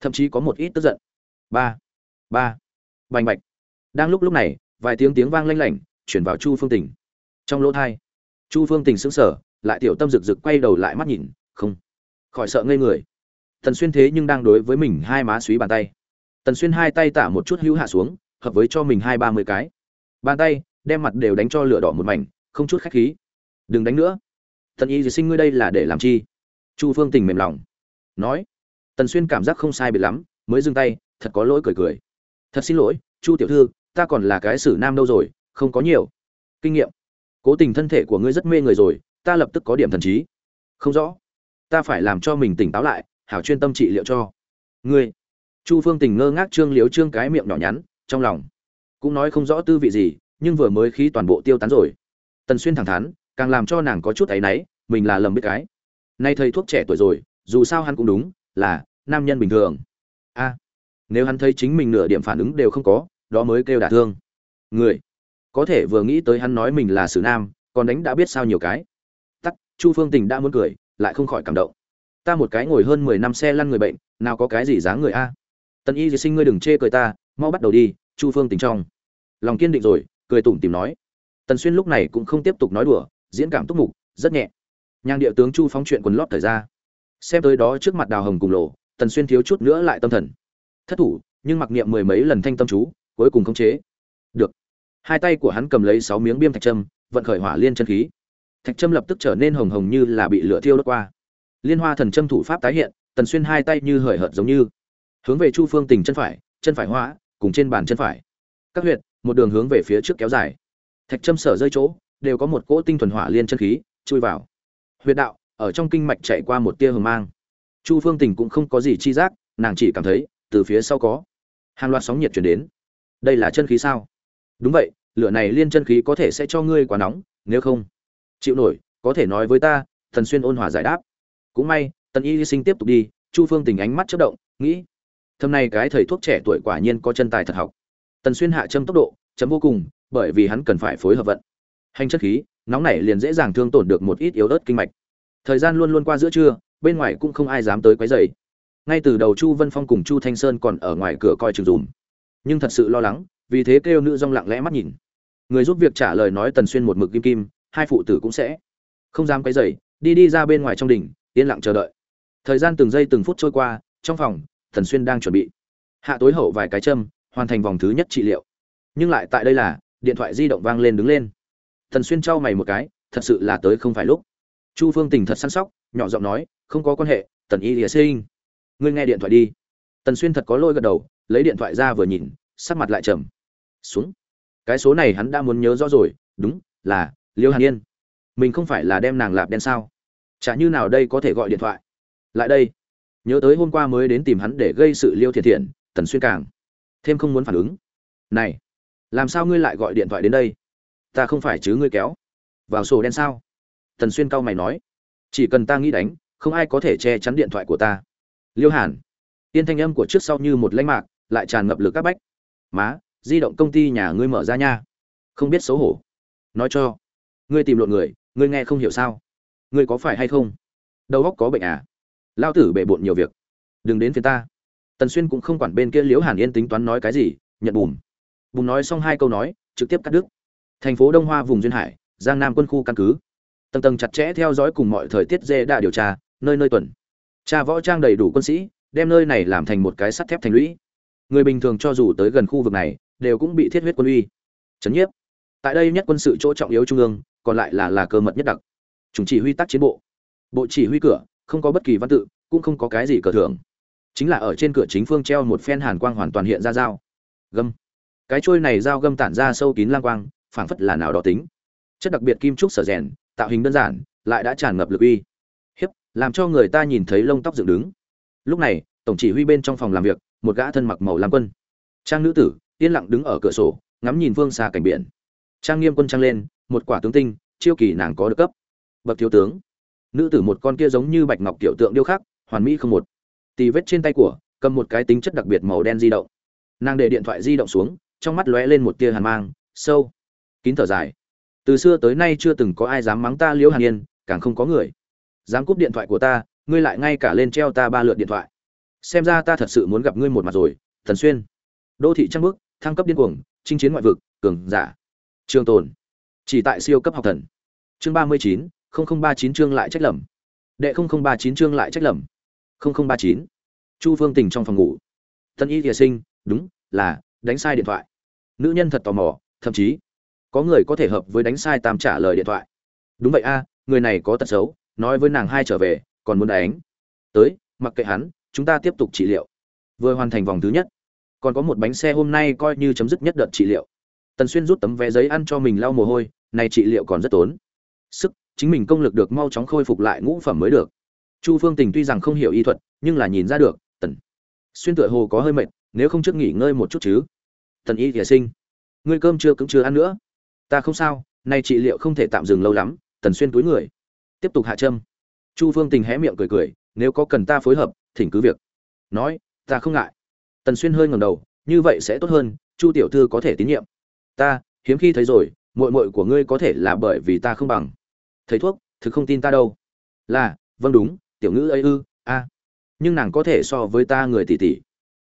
Thậm chí có một ít tức giận. Ba ba, bành bạch. Đang lúc lúc này, vài tiếng tiếng vang lanh lảnh, chuyển vào chu phương tình. Trong lỗ thai chu phương tình sững sờ, lại tiểu tâm rực rực quay đầu lại mắt nhìn, không, khỏi sợ ngây người. Tần xuyên thế nhưng đang đối với mình hai má suý bàn tay. Tần xuyên hai tay tả một chút hữu hạ xuống, hợp với cho mình hai ba mươi cái. Bàn tay, đem mặt đều đánh cho lửa đỏ một mảnh, không chút khách khí. Đừng đánh nữa. Tần y sinh ngươi đây là để làm chi? Chu phương tình mềm lòng. Nói. Tần xuyên cảm giác không sai biệt lắm, mới dừng tay, thật có lỗi cười cười. Thật xin lỗi, chu tiểu thư, ta còn là cái xử nam đâu rồi, không có nhiều. Kinh nghiệm cố tình thân thể của ngươi rất mê người rồi, ta lập tức có điểm thần trí. Không rõ. Ta phải làm cho mình tỉnh táo lại, hảo chuyên tâm trị liệu cho. Ngươi. Chu phương tình ngơ ngác trương liếu trương cái miệng nhỏ nhắn, trong lòng. Cũng nói không rõ tư vị gì, nhưng vừa mới khí toàn bộ tiêu tán rồi. Tần xuyên thẳng thắn, càng làm cho nàng có chút áy náy, mình là lầm biết cái. Nay thầy thuốc trẻ tuổi rồi, dù sao hắn cũng đúng, là nam nhân bình thường. A. Nếu hắn thấy chính mình nửa điểm phản ứng đều không có, đó mới kêu đả thương. Người có thể vừa nghĩ tới hắn nói mình là sử nam, còn đánh đã biết sao nhiều cái. Tắt chu phương tình đã muốn cười, lại không khỏi cảm động. Ta một cái ngồi hơn mười năm xe lăn người bệnh, nào có cái gì dáng người a? Tần y di sinh ngươi đừng chê cười ta, mau bắt đầu đi, chu phương tình trong. Lòng kiên định rồi, cười tủm tìm nói. Tần xuyên lúc này cũng không tiếp tục nói đùa, diễn cảm túc mục, rất nhẹ. Nhang địa tướng chu phóng chuyện quần lót thời ra. Xem tới đó trước mặt đào hồng cùng lộ, tần xuyên thiếu chút nữa lại tâm thần. Thất thủ, nhưng mặc niệm mười mấy lần thanh tâm chú, cuối cùng khống chế. Được hai tay của hắn cầm lấy sáu miếng biêm thạch trâm vận khởi hỏa liên chân khí. Thạch trâm lập tức trở nên hồng hồng như là bị lửa thiêu đốt qua. Liên hoa thần trâm thủ pháp tái hiện, tần xuyên hai tay như hời hợt giống như. Hướng về chu phương tình chân phải chân phải hóa, cùng trên bàn chân phải. Các huyệt, một đường hướng về phía trước kéo dài. Thạch trâm sở rơi chỗ, đều có một cỗ tinh thuần hỏa liên chân khí, chui vào. Huyệt đạo, ở trong kinh mạch chạy qua một tia hừng mang. Chu phương tình cũng không có gì chi giác, nàng chỉ cảm thấy, từ phía sau có. Hàng loạt sóng nhiệt chuyển đến. Đây là chân khí sao? Đúng vậy, lửa này liên chân khí có thể sẽ cho ngươi quá nóng, nếu không, chịu nổi, có thể nói với ta, thần xuyên ôn hòa giải đáp. Cũng may, tần y sinh tiếp tục đi, chu phương tình ánh mắt chất động, nghĩ thâm này cái thầy thuốc trẻ tuổi quả nhiên có chân tài thật học. Tần xuyên hạ châm tốc độ, chấm vô cùng, bởi vì hắn cần phải phối hợp vận. Hành chất khí, nóng này liền dễ dàng thương tổn được một ít yếu ớt kinh mạch. Thời gian luôn luôn qua giữa trưa, bên ngoài cũng không ai dám tới quấy rầy. Ngay từ đầu chu vân phong cùng chu thanh sơn còn ở ngoài cửa coi chừng dùm. Nhưng thật sự lo lắng vì thế kêu nữ rong lặng lẽ mắt nhìn. Người giúp việc trả lời nói tần xuyên một mực kim kim, hai phụ tử cũng sẽ không dám cái rầy, đi đi ra bên ngoài trong đỉnh, yên lặng chờ đợi. Thời gian từng giây từng phút trôi qua, trong phòng, tần xuyên đang chuẩn bị. Hạ tối hậu vài cái châm, hoàn thành vòng thứ nhất trị liệu. Nhưng lại tại đây là, điện thoại di động vang lên đứng lên. Tần xuyên trao mày một cái, thật sự là tới không phải lúc. Chu phương tình thật săn sóc, nhỏ giọng nói, không có quan hệ, tần y lìa sinh. Ngươi nghe điện thoại đi. Tần xuyên thật có lôi gật đầu, lấy điện thoại ra vừa nhìn, sắc mặt lại trầm xuống. Cái số này hắn đã muốn nhớ rõ rồi, đúng, là, liêu hàn yên. Mình không phải là đem nàng lạp đen sao? Chả như nào đây có thể gọi điện thoại? Lại đây. Nhớ tới hôm qua mới đến tìm hắn để gây sự liêu thiệt thiện tần xuyên càng. Thêm không muốn phản ứng. Này, làm sao ngươi lại gọi điện thoại đến đây? Ta không phải chứ ngươi kéo. Vào sổ đen sao? Tần xuyên cau mày nói. Chỉ cần ta nghĩ đánh, không ai có thể che chắn điện thoại của ta. Liêu hàn. Tiên thanh âm của trước sau như một lãnh mạc, lại tràn ngập lực các bách. Má di động công ty nhà ngươi mở ra nha. Không biết xấu hổ. Nói cho. Ngươi tìm lộn người, ngươi nghe không hiểu sao? Ngươi có phải hay không? Đầu óc có bệnh à? Lao tử bể bộn nhiều việc. Đừng đến phía ta. Tần xuyên cũng không quản bên kia liễu hàn yên tính toán nói cái gì, nhận bùm. Bùm nói xong hai câu nói, trực tiếp cắt đứt. Thành phố đông hoa, vùng duyên hải, giang nam quân khu căn cứ. Tầng tầng chặt chẽ theo dõi cùng mọi thời tiết dê đã điều tra, nơi nơi tuần. Cha võ trang đầy đủ quân sĩ, đem nơi này làm thành một cái sắt thép thành lũy. Người bình thường cho dù tới gần khu vực này đều cũng bị thiết huyết quân uy. Chấn nhiếp. Tại đây nhất quân sự chỗ trọng yếu trung ương, còn lại là là cơ mật nhất đặc. Chủng chỉ huy tác chiến bộ. Bộ chỉ huy cửa, không có bất kỳ văn tự, cũng không có cái gì cờ thưởng. Chính là ở trên cửa chính phương treo một phen hàn quang hoàn toàn hiện ra dao. Gâm. Cái trôi này dao gâm tản ra sâu kín lang quang, phảng phất là nào đó tính. Chất đặc biệt kim trúc sở rèn, tạo hình đơn giản, lại đã tràn ngập lực uy. Hiếp, làm cho người ta nhìn thấy lông tóc dựng đứng. Lúc này, tổng chỉ huy bên trong phòng làm việc, một gã thân mặc màu lam quân. Trang nữ tử yên lặng đứng ở cửa sổ, ngắm nhìn vương xa cảnh biển. Trang nghiêm quân trang lên, một quả tướng tinh, chiêu kỳ nàng có được cấp. Bậc thiếu tướng. Nữ tử một con kia giống như bạch ngọc tiểu tượng điêu khắc, hoàn mỹ không một. Tì vết trên tay của, cầm một cái tính chất đặc biệt màu đen di động. Nàng để điện thoại di động xuống, trong mắt lóe lên một tia hàn mang, sâu. Kín thở dài. Từ xưa tới nay chưa từng có ai dám mắng ta liễu hàn yên, càng không có người. Dám cúp điện thoại của ta, ngươi lại ngay cả lên treo ta ba lượt điện thoại. Xem ra ta thật sự muốn gặp ngươi một mặt rồi, thần xuyên. Đô thị trăng bước thăng cấp điên cuồng, chinh chiến ngoại vực, cường giả. Trường tồn. Chỉ tại siêu cấp học thần. Chương ba mươi chín ba chín chương lại trách lầm. Đệ ba chín chương lại trách lầm. Ba chín. Chu phương tình trong phòng ngủ. Tân y thìa sinh, đúng, là, đánh sai điện thoại. Nữ nhân thật tò mò, thậm chí, có người có thể hợp với đánh sai tam trả lời điện thoại. Đúng vậy a, người này có tật xấu, nói với nàng hai trở về, còn muốn đánh. Tới, mặc kệ hắn, chúng ta tiếp tục trị liệu. Vừa hoàn thành vòng thứ nhất còn có một bánh xe hôm nay coi như chấm dứt nhất đợt trị liệu. Tần xuyên rút tấm vé giấy ăn cho mình lau mồ hôi, này trị liệu còn rất tốn. Sức, chính mình công lực được mau chóng khôi phục lại ngũ phẩm mới được. Chu phương tình tuy rằng không hiểu y thuật, nhưng là nhìn ra được, tần xuyên tựa hồ có hơi mệt, nếu không trước nghỉ ngơi một chút chứ? Tần y thìa sinh, ngươi cơm chưa cũng chưa ăn nữa. Ta không sao nay trị liệu không thể tạm dừng lâu lắm, tần xuyên túi người. Tiếp tục hạ châm. Chu phương tình hé miệng cười cười, nếu có cần ta phối hợp, thỉnh cứ việc. Nói, ta không ngại tần xuyên hơi ngẩng đầu như vậy sẽ tốt hơn chu tiểu thư có thể tín nhiệm. Ta hiếm khi thấy rồi muội muội của ngươi có thể là bởi vì ta không bằng. Thầy thuốc thực không tin ta đâu. Là vâng đúng tiểu ngữ ấy ư a. Nhưng nàng có thể so với ta người tỷ tỷ.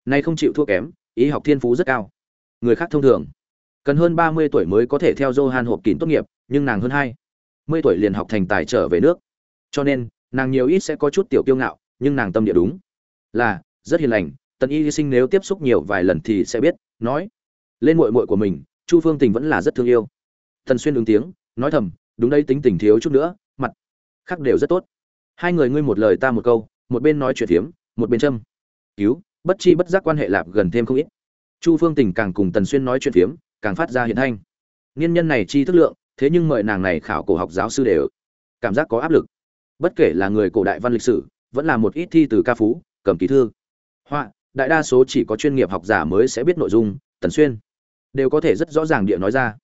Nay không chịu thua kém ý học thiên phú rất cao. Người khác thông thường. Cần hơn ba mươi tuổi mới có thể theo Johan hộp kín tốt nghiệp, nhưng nàng hơn hai. Mươi tuổi liền học thành tài trở về nước. Cho nên, nàng nhiều ít sẽ có chút tiểu kiêu ngạo, nhưng nàng tâm địa đúng. Là rất hiền lành. Tần Y sinh nếu tiếp xúc nhiều vài lần thì sẽ biết, nói lên mội mội của mình, Chu Phương Tình vẫn là rất thương yêu. Tần Xuyên ứng tiếng, nói thầm, đúng đây tính tình thiếu chút nữa, mặt khác đều rất tốt. Hai người ngươi một lời ta một câu, một bên nói chuyện hiếm, một bên châm. Cứu, bất chi bất giác quan hệ lạp gần thêm không ít. Chu Phương Tình càng cùng Tần Xuyên nói chuyện phiếm, càng phát ra hiện thanh niên nhân này chi thức lượng thế nhưng mời nàng này khảo cổ học giáo sư đều cảm giác có áp lực bất kể là người cổ đại văn lịch sử vẫn là một ít thi từ ca phú cầm ký thư họa đại đa số chỉ có chuyên nghiệp học giả mới sẽ biết nội dung, tần xuyên. Đều có thể rất rõ ràng địa nói ra.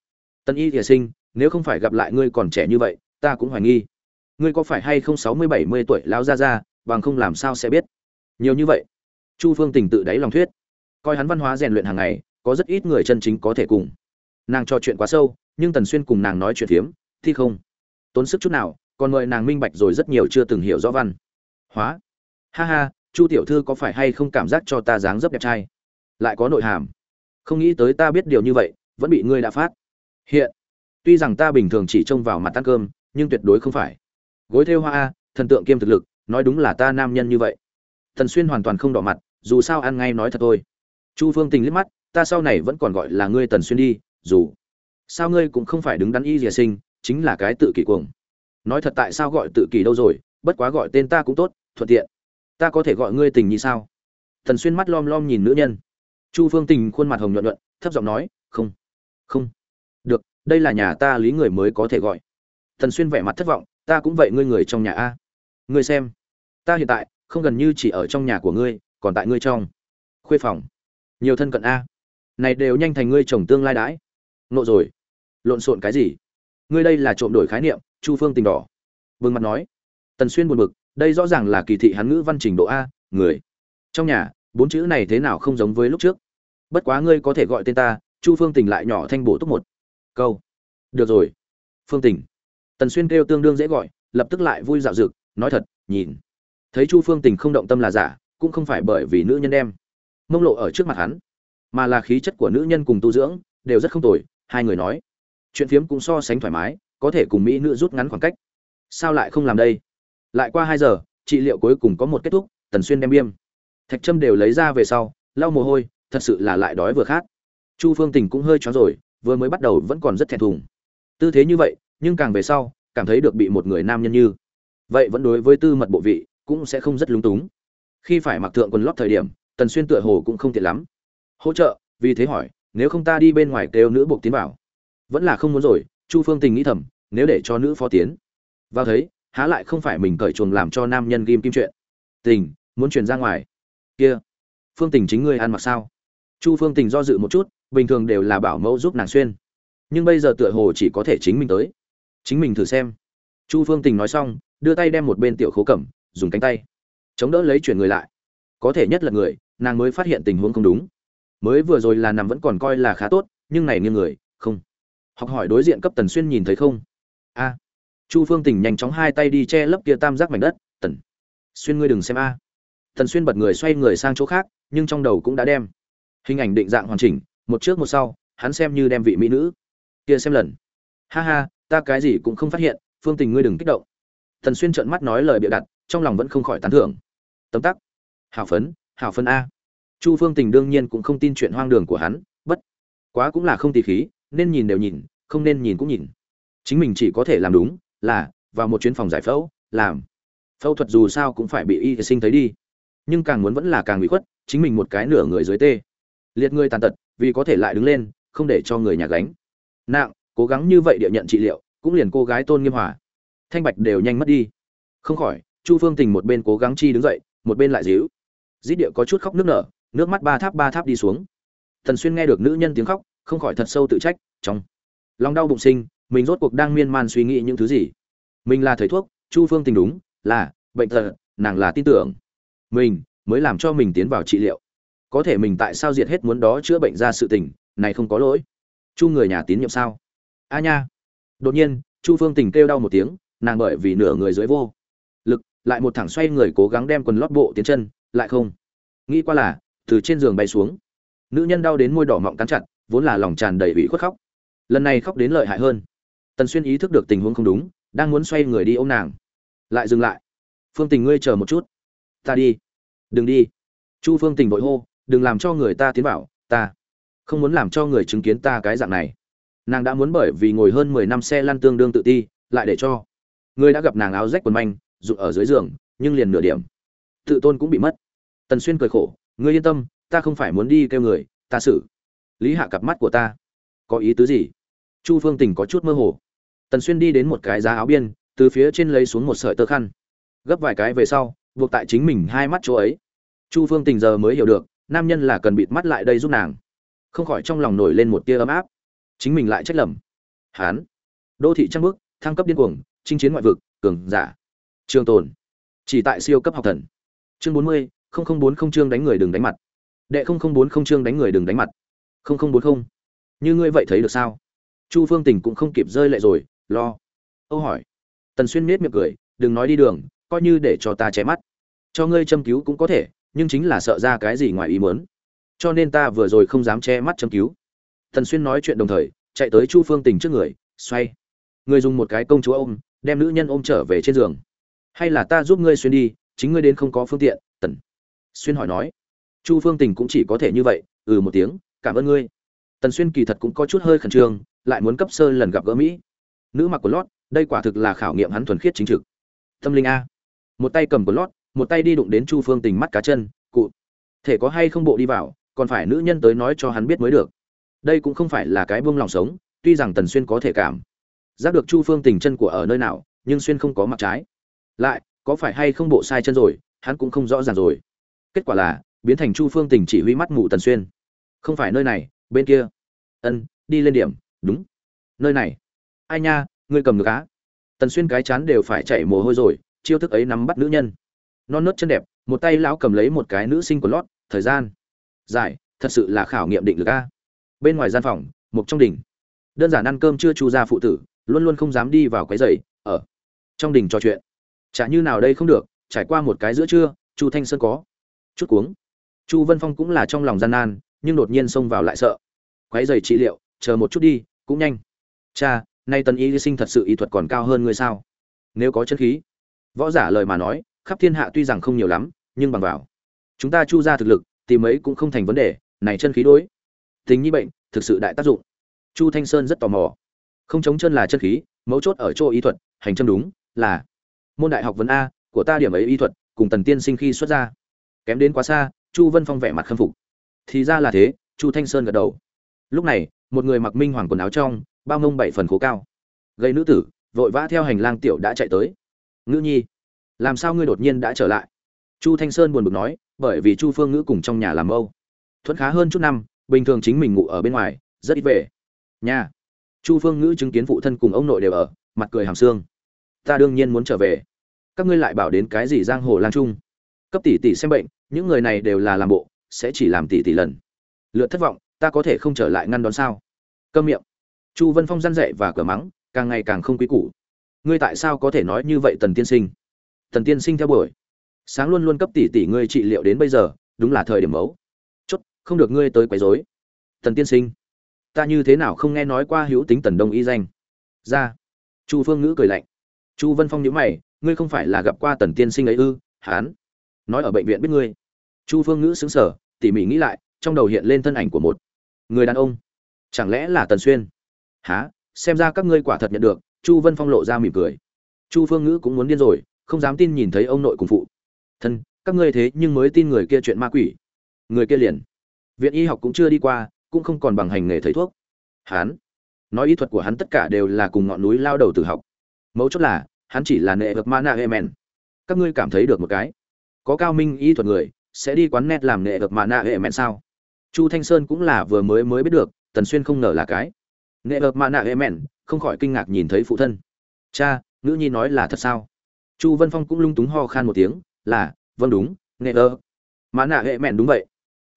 Tần y thiề sinh, nếu không phải gặp lại ngươi còn trẻ như vậy, ta cũng hoài nghi. Ngươi có phải hay không sáu mươi bảy mươi tuổi lão ra ra bằng không làm sao sẽ biết? Nhiều như vậy. Chu phương tình tự đáy lòng thuyết. Coi hắn văn hóa rèn luyện hàng ngày, có rất ít người chân chính có thể cùng. Nàng trò chuyện quá sâu, nhưng tần xuyên cùng nàng nói chuyện phiếm thì không. Tốn sức chút nào, còn mời nàng minh bạch rồi rất nhiều chưa từng hiểu rõ văn hóa. Ha ha chu tiểu thư có phải hay không cảm giác cho ta dáng dấp đẹp trai? Lại có nội hàm. Không nghĩ tới ta biết điều như vậy, vẫn bị ngươi đã phát. Hiện, tuy rằng ta bình thường chỉ trông vào mặt ăn cơm, nhưng tuyệt đối không phải. Gối theo hoa a, thần tượng kiêm thực lực, nói đúng là ta nam nhân như vậy. Thần xuyên hoàn toàn không đỏ mặt, dù sao ăn ngay nói thật thôi. Chu phương tình liếc mắt, ta sau này vẫn còn gọi là ngươi tần xuyên đi, dù sao ngươi cũng không phải đứng đắn y dìa sinh, chính là cái tự kỷ cuồng. Nói thật tại sao gọi tự kỷ đâu rồi, bất quá gọi tên ta cũng tốt, thuận tiện ta có thể gọi ngươi tình như sao? Tần xuyên mắt lom lom nhìn nữ nhân. Chu phương tình khuôn mặt hồng nhuận nhuận, thấp giọng nói, không không. Được, đây là nhà ta lý người mới có thể gọi. Tần xuyên vẻ mặt thất vọng, ta cũng vậy, ngươi người trong nhà a. Ngươi xem, ta hiện tại không gần như chỉ ở trong nhà của ngươi, còn tại ngươi trong khuê phòng. Nhiều thân cận a. Này đều nhanh thành ngươi chồng tương lai đãi. Nộ rồi. Lộn xộn cái gì? Ngươi đây là trộm đổi khái niệm, chu phương tình đỏ. Vương mặt nói. Tần xuyên buồn bực đây rõ ràng là kỳ thị hắn ngữ văn trình độ a, người. Trong nhà, bốn chữ này thế nào không giống với lúc trước. Bất quá ngươi có thể gọi tên ta, chu phương tình lại nhỏ thanh bổ túc một câu. Được rồi. Phương tình. Tần xuyên kêu tương đương dễ gọi, lập tức lại vui dạo dực, nói thật, nhìn. Thấy chu phương tình không động tâm là giả, cũng không phải bởi vì nữ nhân đem mông lộ ở trước mặt hắn, mà là khí chất của nữ nhân cùng tu dưỡng, đều rất không tồi, hai người nói. Chuyện phiếm cũng so sánh thoải mái, có thể cùng mỹ nữ rút ngắn khoảng cách. Sao lại không làm đây? Lại qua hai giờ, trị liệu cuối cùng có một kết thúc, tần xuyên đem biêm. Thạch trâm đều lấy ra về sau, lau mồ hôi, thật sự là lại đói vừa khát. Chu phương tình cũng hơi chó rồi, vừa mới bắt đầu vẫn còn rất thẹn thùng. Tư thế như vậy, nhưng càng về sau, cảm thấy được bị một người nam nhân như. Vậy vẫn đối với tư mật bộ vị, cũng sẽ không rất lúng túng. Khi phải mặc thượng quần lót thời điểm, tần xuyên tựa hồ cũng không tiện lắm. Hỗ trợ, vì thế hỏi, nếu không ta đi bên ngoài kêu nữ buộc tiến vào. Vẫn là không muốn rồi, chu phương tình nghĩ thầm, nếu để cho nữ phó tiến. Vào thấy há lại không phải mình cởi chuồng làm cho nam nhân ghim kim chuyện. Tình, muốn chuyển ra ngoài. Kia, phương tình chính ngươi ăn mặc sao? Chu phương tình do dự một chút, bình thường đều là bảo mẫu giúp nàng xuyên. Nhưng bây giờ tựa hồ chỉ có thể chính mình tới. Chính mình thử xem. Chu phương tình nói xong, đưa tay đem một bên tiểu khố cẩm dùng cánh tay. Chống đỡ lấy chuyển người lại. Có thể nhất là người, nàng mới phát hiện tình huống không đúng. Mới vừa rồi là nằm vẫn còn coi là khá tốt, nhưng này nghiêng người, không. Học hỏi đối diện cấp tần xuyên nhìn thấy không? A chu phương tình nhanh chóng hai tay đi che lấp kia tam giác mảnh đất, tần, xuyên ngươi đừng xem a. Tần xuyên bật người xoay người sang chỗ khác, nhưng trong đầu cũng đã đem hình ảnh định dạng hoàn chỉnh, một trước một sau, hắn xem như đem vị mỹ nữ kia xem lần. Ha ha, ta cái gì cũng không phát hiện, phương tình ngươi đừng kích động. Tần xuyên trợn mắt nói lời bịa đặt, trong lòng vẫn không khỏi tán thưởng. Tấm tắc. Hào phấn hào phấn a. Chu phương tình đương nhiên cũng không tin chuyện hoang đường của hắn, bất quá cũng là không tì khí, nên nhìn đều nhìn, không nên nhìn cũng nhìn. Chính mình chỉ có thể làm đúng là, vào một chuyến phòng giải phẫu, làm. Phẫu thuật dù sao cũng phải bị y sinh thấy đi. Nhưng càng muốn vẫn là càng bị khuất, chính mình một cái nửa người dưới tê. Liệt người tàn tật, vì có thể lại đứng lên, không để cho người nhà gánh. Nặng, cố gắng như vậy địa nhận trị liệu, cũng liền cô gái tôn nghiêm hòa. Thanh bạch đều nhanh mất đi. Không khỏi, chu phương tình một bên cố gắng chi đứng dậy, một bên lại díu. Dĩ địa có chút khóc nước nở, nước mắt ba tháp ba tháp đi xuống. Thần xuyên nghe được nữ nhân tiếng khóc, không khỏi thật sâu tự trách, trong lòng đau bụng sinh mình rốt cuộc đang miên man suy nghĩ những thứ gì? Mình là thầy thuốc, chu phương tình đúng, là, bệnh thật nàng là tin tưởng. Mình mới làm cho mình tiến vào trị liệu. Có thể mình tại sao diệt hết muốn đó chữa bệnh ra sự tình, này không có lỗi. Chu người nhà tín nhiệm sao? A nha. Đột nhiên, chu phương tình kêu đau một tiếng, nàng bởi vì nửa người dưới vô. Lực, lại một thẳng xoay người cố gắng đem quần lót bộ tiến chân, lại không. Nghĩ qua là, từ trên giường bay xuống. Nữ nhân đau đến môi đỏ mọng cắn chặt, vốn là lòng tràn đầy ủy khuất khóc. Lần này khóc đến lợi hại hơn tần xuyên ý thức được tình huống không đúng, đang muốn xoay người đi ôm nàng. Lại dừng lại. Phương tình ngươi chờ một chút. Ta đi. Đừng đi. Chu phương tình vội hô, đừng làm cho người ta tiến vào, ta không muốn làm cho người chứng kiến ta cái dạng này. Nàng đã muốn bởi vì ngồi hơn mười năm xe lăn tương đương tự ti, lại để cho người đã gặp nàng áo rách quần manh rụt ở dưới giường, nhưng liền nửa điểm. Tự tôn cũng bị mất. Tần xuyên cười khổ, ngươi yên tâm, ta không phải muốn đi kêu người, ta xử. Lý hạ cặp mắt của ta có ý tứ gì? Chu phương tình có chút mơ hồ tần xuyên đi đến một cái giá áo biên, từ phía trên lấy xuống một sợi tơ khăn. Gấp vài cái về sau, buộc tại chính mình hai mắt chỗ ấy. Chu phương tình giờ mới hiểu được, nam nhân là cần bịt mắt lại đây giúp nàng. Không khỏi trong lòng nổi lên một tia ấm áp. Chính mình lại trách lầm. Hán. Đô thị trăng bước thăng cấp điên cuồng, chinh chiến ngoại vực, cường giả. Trường tồn. Chỉ tại siêu cấp học thần. Chương bốn mươi, không không bốn không chương đánh người đừng đánh mặt. Đệ không không bốn không chương đánh người đừng đánh mặt. Không không bốn không. Như ngươi vậy thấy được sao? Chu phương tình cũng không kịp rơi lệ rồi lo. Âu hỏi. Tần xuyên nết miệng cười, đừng nói đi đường, coi như để cho ta che mắt. Cho ngươi châm cứu cũng có thể, nhưng chính là sợ ra cái gì ngoài ý muốn. Cho nên ta vừa rồi không dám che mắt châm cứu. Tần xuyên nói chuyện đồng thời, chạy tới chu phương tình trước người, xoay. Người dùng một cái công chúa ôm, đem nữ nhân ôm trở về trên giường. Hay là ta giúp ngươi xuyên đi, chính ngươi đến không có phương tiện, tần. Xuyên hỏi nói. Chu phương tình cũng chỉ có thể như vậy ừ một tiếng, cảm ơn ngươi. Tần xuyên kỳ thật cũng có chút hơi khẩn trương, lại muốn cấp sơ lần gặp gỡ mỹ nữ mặc quần lót, đây quả thực là khảo nghiệm hắn thuần khiết chính trực. Tâm linh a. Một tay cầm quần lót, một tay đi đụng đến chu phương tình mắt cá chân, cụ, thể có hay không bộ đi vào, còn phải nữ nhân tới nói cho hắn biết mới được. Đây cũng không phải là cái buông lòng sống, tuy rằng tần xuyên có thể cảm giác được chu phương tình chân của ở nơi nào, nhưng xuyên không có mặt trái. Lại, có phải hay không bộ sai chân rồi, hắn cũng không rõ ràng rồi. Kết quả là, biến thành chu phương tình chỉ huy mắt mù tần xuyên. Không phải nơi này, bên kia. Ân, đi lên điểm. Đúng. Nơi này ai nha, ngươi cầm được á. Tần xuyên cái chán đều phải chảy mồ hôi rồi, chiêu thức ấy nắm bắt nữ nhân. Non nớt chân đẹp, một tay lão cầm lấy một cái nữ sinh của lót, thời gian. Dài, thật sự là khảo nghiệm định lực a. Bên ngoài gian phòng, một trong đỉnh. Đơn giản ăn cơm chưa chu ra phụ tử, luôn luôn không dám đi vào quấy giày ở. Trong đình trò chuyện. Chả như nào đây không được, trải qua một cái giữa trưa, chu thanh sơn có. Chút cuống. Chu vân phong cũng là trong lòng gian nan, nhưng đột nhiên xông vào lại sợ. Quấy giày trị liệu, chờ một chút đi, cũng nhanh. Cha nay tần y sinh thật sự y thuật còn cao hơn ngươi sao? Nếu có chân khí, võ giả lời mà nói, khắp thiên hạ tuy rằng không nhiều lắm, nhưng bằng vào chúng ta chu ra thực lực, tìm ấy cũng không thành vấn đề, này chân khí đối tính như bệnh thực sự đại tác dụng. Chu thanh sơn rất tò mò. Không chống chân là chân khí, mấu chốt ở chỗ y thuật, hành châm đúng là môn đại học vấn a, của ta điểm ấy y thuật cùng tần tiên sinh khi xuất ra. Kém đến quá xa, chu vân phong vẻ mặt khâm phục. Thì ra là thế, chu thanh sơn gật đầu. Lúc này, một người mặc minh hoàng quần áo trong bao mông bảy phần khố cao. Gây nữ tử, vội vã theo hành lang tiểu đã chạy tới. Ngữ nhi, làm sao ngươi đột nhiên đã trở lại? Chu thanh sơn buồn bực nói, bởi vì chu phương ngữ cùng trong nhà làm âu. Thuận khá hơn chút năm, bình thường chính mình ngủ ở bên ngoài, rất ít về. Nhà. Chu phương ngữ chứng kiến phụ thân cùng ông nội đều ở, mặt cười hàm xương. Ta đương nhiên muốn trở về. Các ngươi lại bảo đến cái gì giang hồ lang trung? Cấp tỷ tỷ xem bệnh, những người này đều là làm bộ, sẽ chỉ làm tỷ tỷ lần. Lượt thất vọng, ta có thể không trở lại ngăn đón sao? Câm miệng chu vân phong răn dậy và cửa mắng, càng ngày càng không quý củ. Ngươi tại sao có thể nói như vậy tần tiên sinh? Tần tiên sinh theo buổi sáng luôn luôn cấp tỷ tỷ ngươi trị liệu đến bây giờ, đúng là thời điểm mấu. Chốt, không được ngươi tới quấy rối. Tần tiên sinh, ta như thế nào không nghe nói qua hữu tính tần đông y danh? Ra. Chu phương ngữ cười lạnh. Chu vân phong nhíu mày, ngươi không phải là gặp qua tần tiên sinh ấy ư? Hán. Nói ở bệnh viện biết ngươi. Chu phương ngữ xứng sở tỉ mỉ nghĩ lại, trong đầu hiện lên thân ảnh của một người đàn ông. Chẳng lẽ là tần xuyên? Há xem ra các ngươi quả thật nhận được. Chu vân phong lộ ra mỉm cười. Chu phương ngữ cũng muốn điên rồi, không dám tin nhìn thấy ông nội cùng phụ. Thân, các ngươi thế nhưng mới tin người kia chuyện ma quỷ. Người kia liền. Viện y học cũng chưa đi qua, cũng không còn bằng hành nghề thầy thuốc. Hán nói y thuật của hắn tất cả đều là cùng ngọn núi lao đầu từ học. Mấu chốt là, hắn chỉ là nệ vực mana emen. Các ngươi cảm thấy được một cái. Có cao minh y thuật người, sẽ đi quán net làm nệ vực mana emen sao? Chu thanh sơn cũng là vừa mới mới biết được, tần xuyên không ngờ là cái nghệ ợp mạ nạ hệ mẹn, không khỏi kinh ngạc nhìn thấy phụ thân. Cha nữ nhi nói là thật sao? Chu vân phong cũng lung túng ho khan một tiếng, là vâng đúng, nghệ ơ mã nạ hệ mẹn đúng vậy.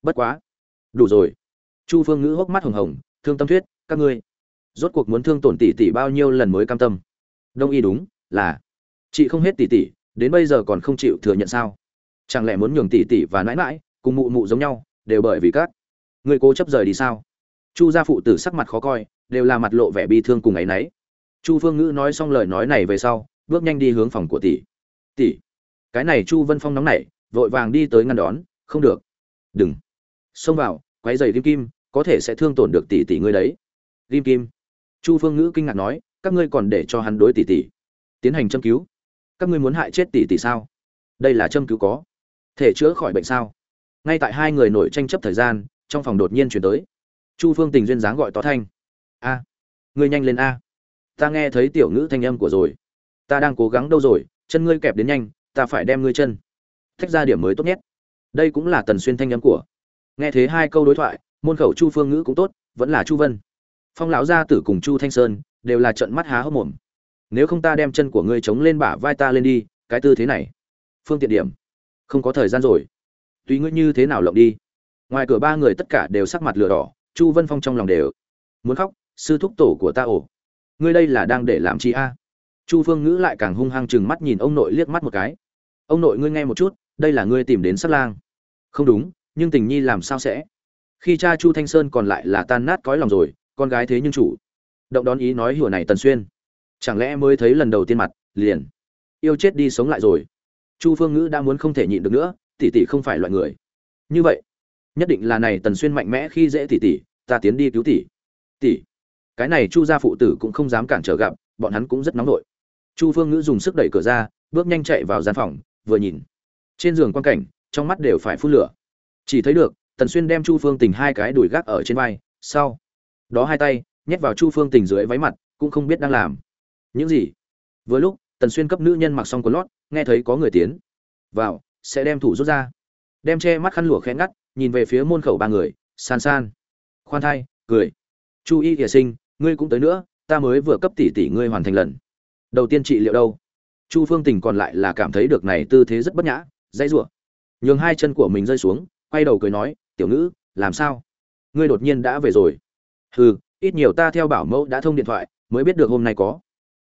Bất quá. Đủ rồi. Chu phương ngữ hốc mắt hồng hồng, thương tâm thuyết, các ngươi, rốt cuộc muốn thương tổn tỷ tỷ bao nhiêu lần mới cam tâm? Đông y đúng, là. Chị không hết tỷ tỷ, đến bây giờ còn không chịu thừa nhận sao? Chẳng lẽ muốn nhường tỷ tỷ và nãi nãi cùng mụ mụ giống nhau, đều bởi vì các người cố chấp rời đi sao? Chu gia phụ tử sắc mặt khó coi đều là mặt lộ vẻ bi thương cùng ấy nấy. Chu phương ngữ nói xong lời nói này về sau, bước nhanh đi hướng phòng của tỷ. Tỷ, cái này chu vân phong nóng nảy, vội vàng đi tới ngăn đón, không được. Đừng. Xông vào, quấy giày kim kim, có thể sẽ thương tổn được tỷ tỷ ngươi đấy. Kim kim. Chu phương ngữ kinh ngạc nói, các ngươi còn để cho hắn đối tỷ tỷ tiến hành châm cứu? Các ngươi muốn hại chết tỷ tỷ sao? Đây là châm cứu có thể chữa khỏi bệnh sao? Ngay tại hai người nổi tranh chấp thời gian, trong phòng đột nhiên chuyển tới. Chu phương tình duyên dáng gọi to thanh a. Ngươi nhanh lên a. Ta nghe thấy tiểu ngữ thanh âm của rồi. Ta đang cố gắng đâu rồi, chân ngươi kẹp đến nhanh, ta phải đem ngươi chân. Thách ra điểm mới tốt nhất. Đây cũng là tần xuyên thanh âm của. Nghe thế hai câu đối thoại, môn khẩu chu phương ngữ cũng tốt, vẫn là chu vân. Phong lão gia tử cùng chu thanh sơn đều là trận mắt há hốc mồm. Nếu không ta đem chân của ngươi chống lên bả vai ta lên đi, cái tư thế này. Phương tiện điểm. Không có thời gian rồi. Tùy ngươi như thế nào lộng đi. Ngoài cửa ba người tất cả đều sắc mặt lửa đỏ, chu vân phong trong lòng đều muốn khóc sư thúc tổ của ta ổ. Ngươi đây là đang để làm chi a? Chu phương ngữ lại càng hung hăng chừng mắt nhìn ông nội liếc mắt một cái. Ông nội ngươi nghe một chút, đây là ngươi tìm đến sát lang. Không đúng, nhưng tình nhi làm sao sẽ? Khi cha chu thanh sơn còn lại là tan nát cõi lòng rồi, con gái thế nhưng chủ. Động đón ý nói hùa này tần xuyên. Chẳng lẽ mới thấy lần đầu tiên mặt, liền yêu chết đi sống lại rồi? Chu phương ngữ đã muốn không thể nhịn được nữa, tỷ tỷ không phải loại người. Như vậy, nhất định là này tần xuyên mạnh mẽ khi dễ tỷ tỷ, ta tiến đi cứu tỷ. Tỷ cái này chu gia phụ tử cũng không dám cản trở gặp, bọn hắn cũng rất nóng nổi chu phương ngữ dùng sức đẩy cửa ra, bước nhanh chạy vào gian phòng, vừa nhìn. Trên giường quan cảnh, trong mắt đều phải phun lửa. Chỉ thấy được, tần xuyên đem chu phương tình hai cái đùi gác ở trên vai, sau. Đó hai tay, nhét vào chu phương tình dưới váy mặt, cũng không biết đang làm. Những gì? Vừa lúc, tần xuyên cấp nữ nhân mặc xong quần lót, nghe thấy có người tiến. Vào, sẽ đem thủ rút ra. Đem che mắt khăn lụa khẽ ngắt, nhìn về phía môn khẩu ba người, san san. Khoan thai, cười. Chu y kìa sinh ngươi cũng tới nữa, ta mới vừa cấp tỷ tỷ ngươi hoàn thành lần. Đầu tiên trị liệu đâu? Chu phương tình còn lại là cảm thấy được này tư thế rất bất nhã, dãy rủa. Nhường hai chân của mình rơi xuống, quay đầu cười nói, tiểu ngữ, làm sao? Ngươi đột nhiên đã về rồi. Hừ, ít nhiều ta theo bảo mẫu đã thông điện thoại, mới biết được hôm nay có.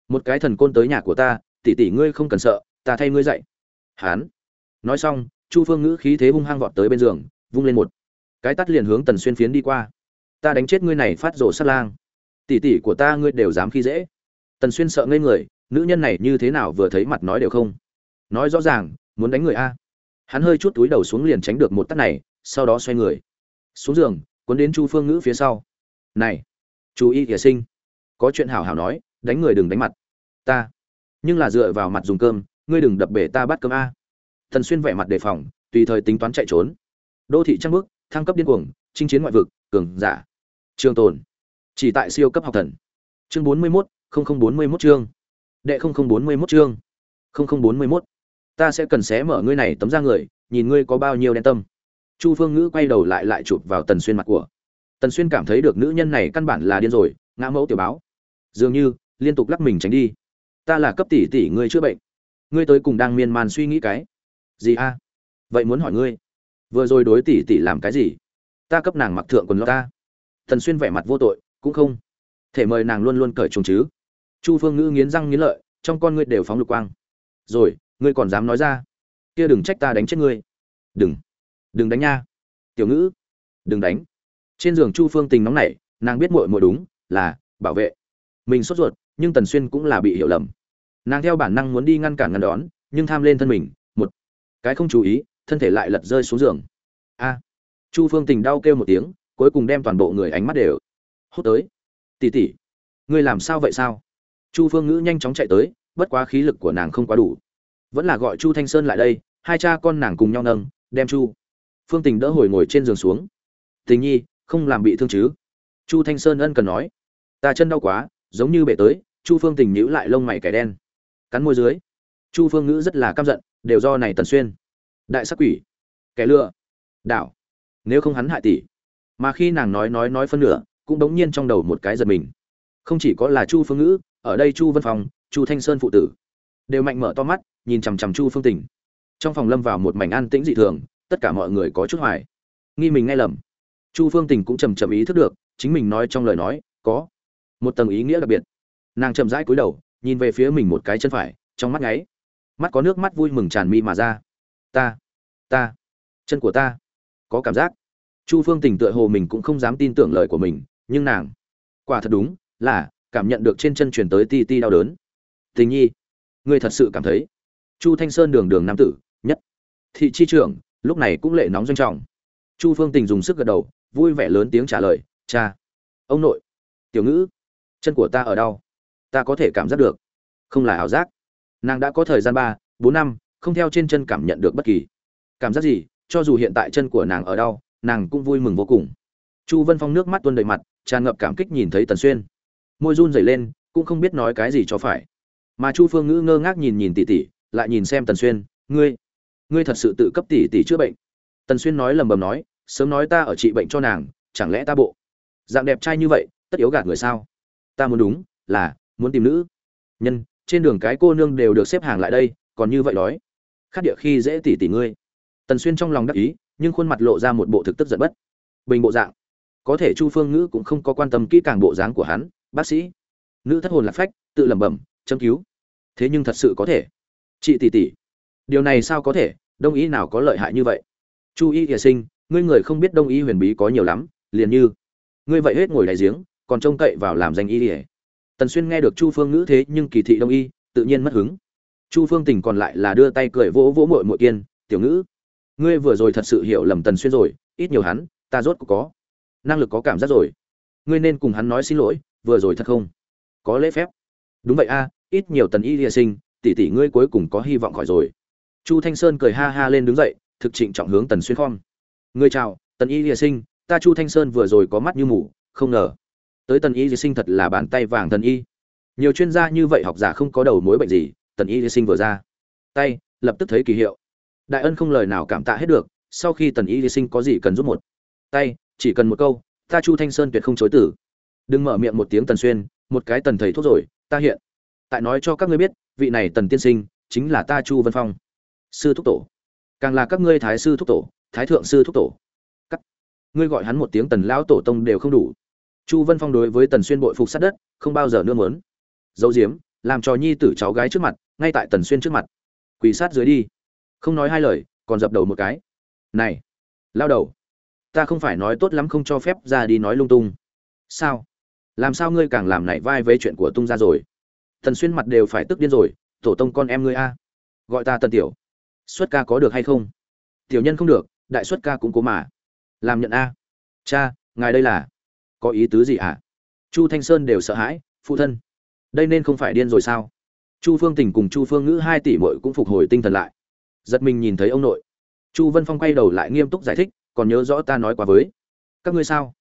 Một cái thần côn tới nhà của ta, tỷ tỷ ngươi không cần sợ, ta thay ngươi dậy hán. Nói xong, chu phương ngữ khí thế hung hăng vọt tới bên giường, vung lên một cái tắt liền hướng tần xuyên phiến đi qua. Ta đánh chết ngươi này phát rổ sát lang tỷ tỷ của ta ngươi đều dám khi dễ. Tần xuyên sợ ngây người, nữ nhân này như thế nào vừa thấy mặt nói đều không. Nói rõ ràng, muốn đánh người a. Hắn hơi chút túi đầu xuống liền tránh được một tắt này, sau đó xoay người. Xuống giường, cuốn đến chu phương ngữ phía sau. Này, chú Y hiển sinh, có chuyện hảo hảo nói, đánh người đừng đánh mặt. Ta, nhưng là dựa vào mặt dùng cơm, ngươi đừng đập bể ta bắt cơm a. Thần xuyên vẻ mặt đề phòng, tùy thời tính toán chạy trốn. Đô thị trăng bước, thăng cấp điên cuồng, chinh chiến ngoại vực, cường giả. Trường tồn chỉ tại siêu cấp học thần. Chương bốn mươi 41, bốn mươi 0041 chương. Đệ bốn mươi 0041 chương. Bốn mươi 0041 ta sẽ cần xé mở ngươi này tấm da người nhìn ngươi có bao nhiêu đen tâm. Chu phương ngữ quay đầu lại lại chụp vào tần xuyên mặt của. Tần xuyên cảm thấy được nữ nhân này căn bản là điên rồi ngã mẫu tiểu báo. Dường như liên tục lắc mình tránh đi. Ta là cấp tỷ tỷ ngươi chữa bệnh. Ngươi tới cùng đang miên man suy nghĩ cái. Gì a? Vậy muốn hỏi ngươi. Vừa rồi đối tỷ tỷ làm cái gì? Ta cấp nàng mặc thượng quần lót ta. Tần xuyên vẻ mặt vô tội cũng không. Thể mời nàng luôn luôn cởi trùng chứ. Chu phương ngữ nghiến răng nghiến lợi, trong con ngươi đều phóng lục quang. Rồi, ngươi còn dám nói ra? Kia đừng trách ta đánh chết ngươi. Đừng. Đừng đánh nha. Tiểu ngữ. Đừng đánh. Trên giường chu phương tình nóng nảy, nàng biết muội muội đúng, là bảo vệ. Mình sốt ruột, nhưng tần xuyên cũng là bị hiểu lầm. Nàng theo bản năng muốn đi ngăn cản ngăn đón, nhưng tham lên thân mình, một. Cái không chú ý, thân thể lại lật rơi xuống giường. A. Chu phương tình đau kêu một tiếng, cuối cùng đem toàn bộ người ánh mắt đều hút tới. Tỉ tỉ, ngươi làm sao vậy sao? Chu phương ngữ nhanh chóng chạy tới, bất quá khí lực của nàng không quá đủ. Vẫn là gọi chu thanh sơn lại đây, hai cha con nàng cùng nhau nâng, đem chu phương tình đỡ hồi ngồi trên giường xuống. Tình nhi, không làm bị thương chứ? Chu thanh sơn ân cần nói. Ta chân đau quá, giống như bể tới, chu phương tình nhíu lại lông mày kẻ đen. Cắn môi dưới, chu phương ngữ rất là căm giận, đều do này tần xuyên. Đại sắc quỷ, kẻ lừa đạo nếu không hắn hại tỷ. Mà khi nàng nói nói nói phân nửa cũng đống nhiên trong đầu một cái giật mình. Không chỉ có là chu phương ngữ, ở đây chu Văn phòng chu thanh sơn phụ tử, đều mạnh mở to mắt, nhìn chằm chằm chu phương tình. Trong phòng lâm vào một mảnh an tĩnh dị thường, tất cả mọi người có chút hoài. Nghi mình nghe lầm. Chu phương tình cũng chầm chậm ý thức được, chính mình nói trong lời nói, có một tầng ý nghĩa đặc biệt. Nàng chậm rãi cúi đầu, nhìn về phía mình một cái chân phải, trong mắt ngáy mắt có nước mắt vui mừng tràn mi mà ra. Ta ta, chân của ta, có cảm giác. Chu phương tình tựa hồ mình cũng không dám tin tưởng lời của mình nhưng nàng, quả thật đúng, là, cảm nhận được trên chân truyền tới ti ti đau đớn. Tình nhi, ngươi thật sự cảm thấy, chu thanh sơn đường đường nam tử, nhất thị chi trưởng, lúc này cũng lệ nóng doanh trọng. Chu phương tình dùng sức gật đầu, vui vẻ lớn tiếng trả lời, cha, ông nội, tiểu ngữ, chân của ta ở đau, ta có thể cảm giác được, không là ảo giác. Nàng đã có thời gian ba, bốn năm, không theo trên chân cảm nhận được bất kỳ cảm giác gì, cho dù hiện tại chân của nàng ở đau, nàng cũng vui mừng vô cùng. Chu vân phong nước mắt tuôn đầy mặt tràn ngập cảm kích nhìn thấy tần xuyên. Môi run rẩy lên, cũng không biết nói cái gì cho phải. Mà chu phương ngữ ngơ ngác nhìn nhìn tỷ tỷ, lại nhìn xem tần xuyên, ngươi ngươi thật sự tự cấp tỷ tỷ chữa bệnh. Tần xuyên nói lầm bầm nói, sớm nói ta ở trị bệnh cho nàng, chẳng lẽ ta bộ dạng đẹp trai như vậy, tất yếu gạt người sao? Ta muốn đúng, là, muốn tìm nữ. Nhân, trên đường cái cô nương đều được xếp hàng lại đây, còn như vậy đói. Khát địa khi dễ tỉ tỉ ngươi. Tần xuyên trong lòng đắc ý, nhưng khuôn mặt lộ ra một bộ thực tức giận bất bình bộ dạng có thể chu phương ngữ cũng không có quan tâm kỹ càng bộ dáng của hắn, bác sĩ, nữ thất hồn lạc phách, tự lẩm bẩm, châm cứu. Thế nhưng thật sự có thể. Chị tỷ tỷ, điều này sao có thể? Đông ý nào có lợi hại như vậy? Chu y hiệ sinh, ngươi người không biết đông y huyền bí có nhiều lắm, liền như ngươi vậy hết ngồi đại giếng, còn trông cậy vào làm danh y ỉa tần xuyên nghe được chu phương ngữ thế nhưng kỳ thị đông y, tự nhiên mất hứng. Chu phương tình còn lại là đưa tay cười vỗ vỗ mội mội kiên, tiểu ngữ, ngươi vừa rồi thật sự hiểu lầm tần xuyên rồi, ít nhiều hắn, ta rốt cũng có năng lực có cảm giác rồi. Ngươi nên cùng hắn nói xin lỗi, vừa rồi thật không? Có lễ phép. Đúng vậy a, ít nhiều tần y hy sinh, tỷ tỷ ngươi cuối cùng có hy vọng khỏi rồi. Chu thanh sơn cười ha ha lên đứng dậy, thực trịnh trọng hướng tần xuyên khom. Ngươi chào, tần y hy sinh, ta chu thanh sơn vừa rồi có mắt như mù, không ngờ. Tới tần y sinh thật là bàn tay vàng tần y. Nhiều chuyên gia như vậy học giả không có đầu mối bệnh gì, tần y sinh vừa ra. Tay, lập tức thấy kỳ hiệu. Đại ân không lời nào cảm tạ hết được, sau khi tần y sinh có gì cần giúp một. Tay chỉ cần một câu, ta chu thanh sơn tuyệt không chối tử đừng mở miệng một tiếng tần xuyên, một cái tần thầy thuốc rồi, ta hiện. Tại nói cho các ngươi biết, vị này tần tiên sinh, chính là ta chu vân phong. Sư thúc tổ. Càng là các ngươi thái sư thúc tổ, thái thượng sư thúc tổ. Cắt ngươi gọi hắn một tiếng tần lão tổ tông đều không đủ. Chu vân phong đối với tần xuyên bội phục sát đất, không bao giờ nương mớn dấu diếm, làm cho nhi tử cháu gái trước mặt, ngay tại tần xuyên trước mặt. Quỳ sát dưới đi. Không nói hai lời, còn dập đầu một cái. Này, lao đầu ta không phải nói tốt lắm không cho phép ra đi nói lung tung. Sao? Làm sao ngươi càng làm nảy vai với chuyện của tung ra rồi? Tần xuyên mặt đều phải tức điên rồi, tổ tông con em ngươi a, gọi ta tần tiểu, xuất ca có được hay không? Tiểu nhân không được, đại xuất ca cũng cố mà. Làm nhận a. Cha, ngài đây là, có ý tứ gì ạ? À? chu thanh sơn đều sợ hãi, phụ thân, đây nên không phải điên rồi sao? Chu phương tình cùng chu phương ngữ hai tỷ mội cũng phục hồi tinh thần lại. Giật mình nhìn thấy ông nội. Chu vân phong quay đầu lại nghiêm túc giải thích còn nhớ rõ ta nói quá với. Các ngươi sao?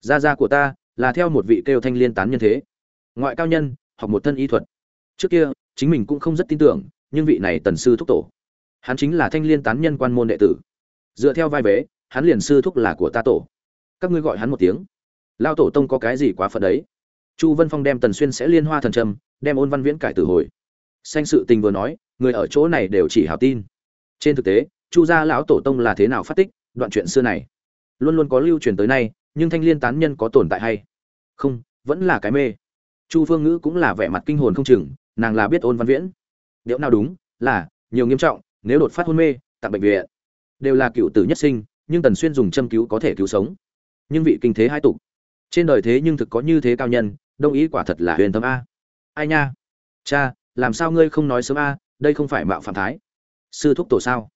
Gia gia của ta là theo một vị kêu thanh liên tán nhân thế. Ngoại cao nhân, học một thân y thuật. Trước kia, chính mình cũng không rất tin tưởng, nhưng vị này tần sư thúc tổ. Hắn chính là thanh liên tán nhân quan môn đệ tử. Dựa theo vai vế, hắn liền sư thúc là của ta tổ. Các ngươi gọi hắn một tiếng. Lao tổ tông có cái gì quá phận đấy? Chu vân phong đem tần xuyên sẽ liên hoa thần trầm đem ôn văn viễn cải tử hồi. Sanh sự tình vừa nói, người ở chỗ này đều chỉ hào tin. Trên thực tế, chu gia lão tổ tông là thế nào phát tích đoạn chuyện xưa này. Luôn luôn có lưu truyền tới nay, nhưng thanh liên tán nhân có tồn tại hay? Không, vẫn là cái mê. Chu phương ngữ cũng là vẻ mặt kinh hồn không chừng, nàng là biết ôn văn viễn. Điệu nào đúng, là, nhiều nghiêm trọng, nếu đột phát hôn mê, tặng bệnh viện. Đều là cựu tử nhất sinh, nhưng tần xuyên dùng châm cứu có thể cứu sống. Nhưng vị kinh thế hai tục. Trên đời thế nhưng thực có như thế cao nhân đông ý quả thật là huyền tâm a. Ai nha? Cha, làm sao ngươi không nói sớm a, đây không phải mạo phạm thái. Sư thúc tổ sao?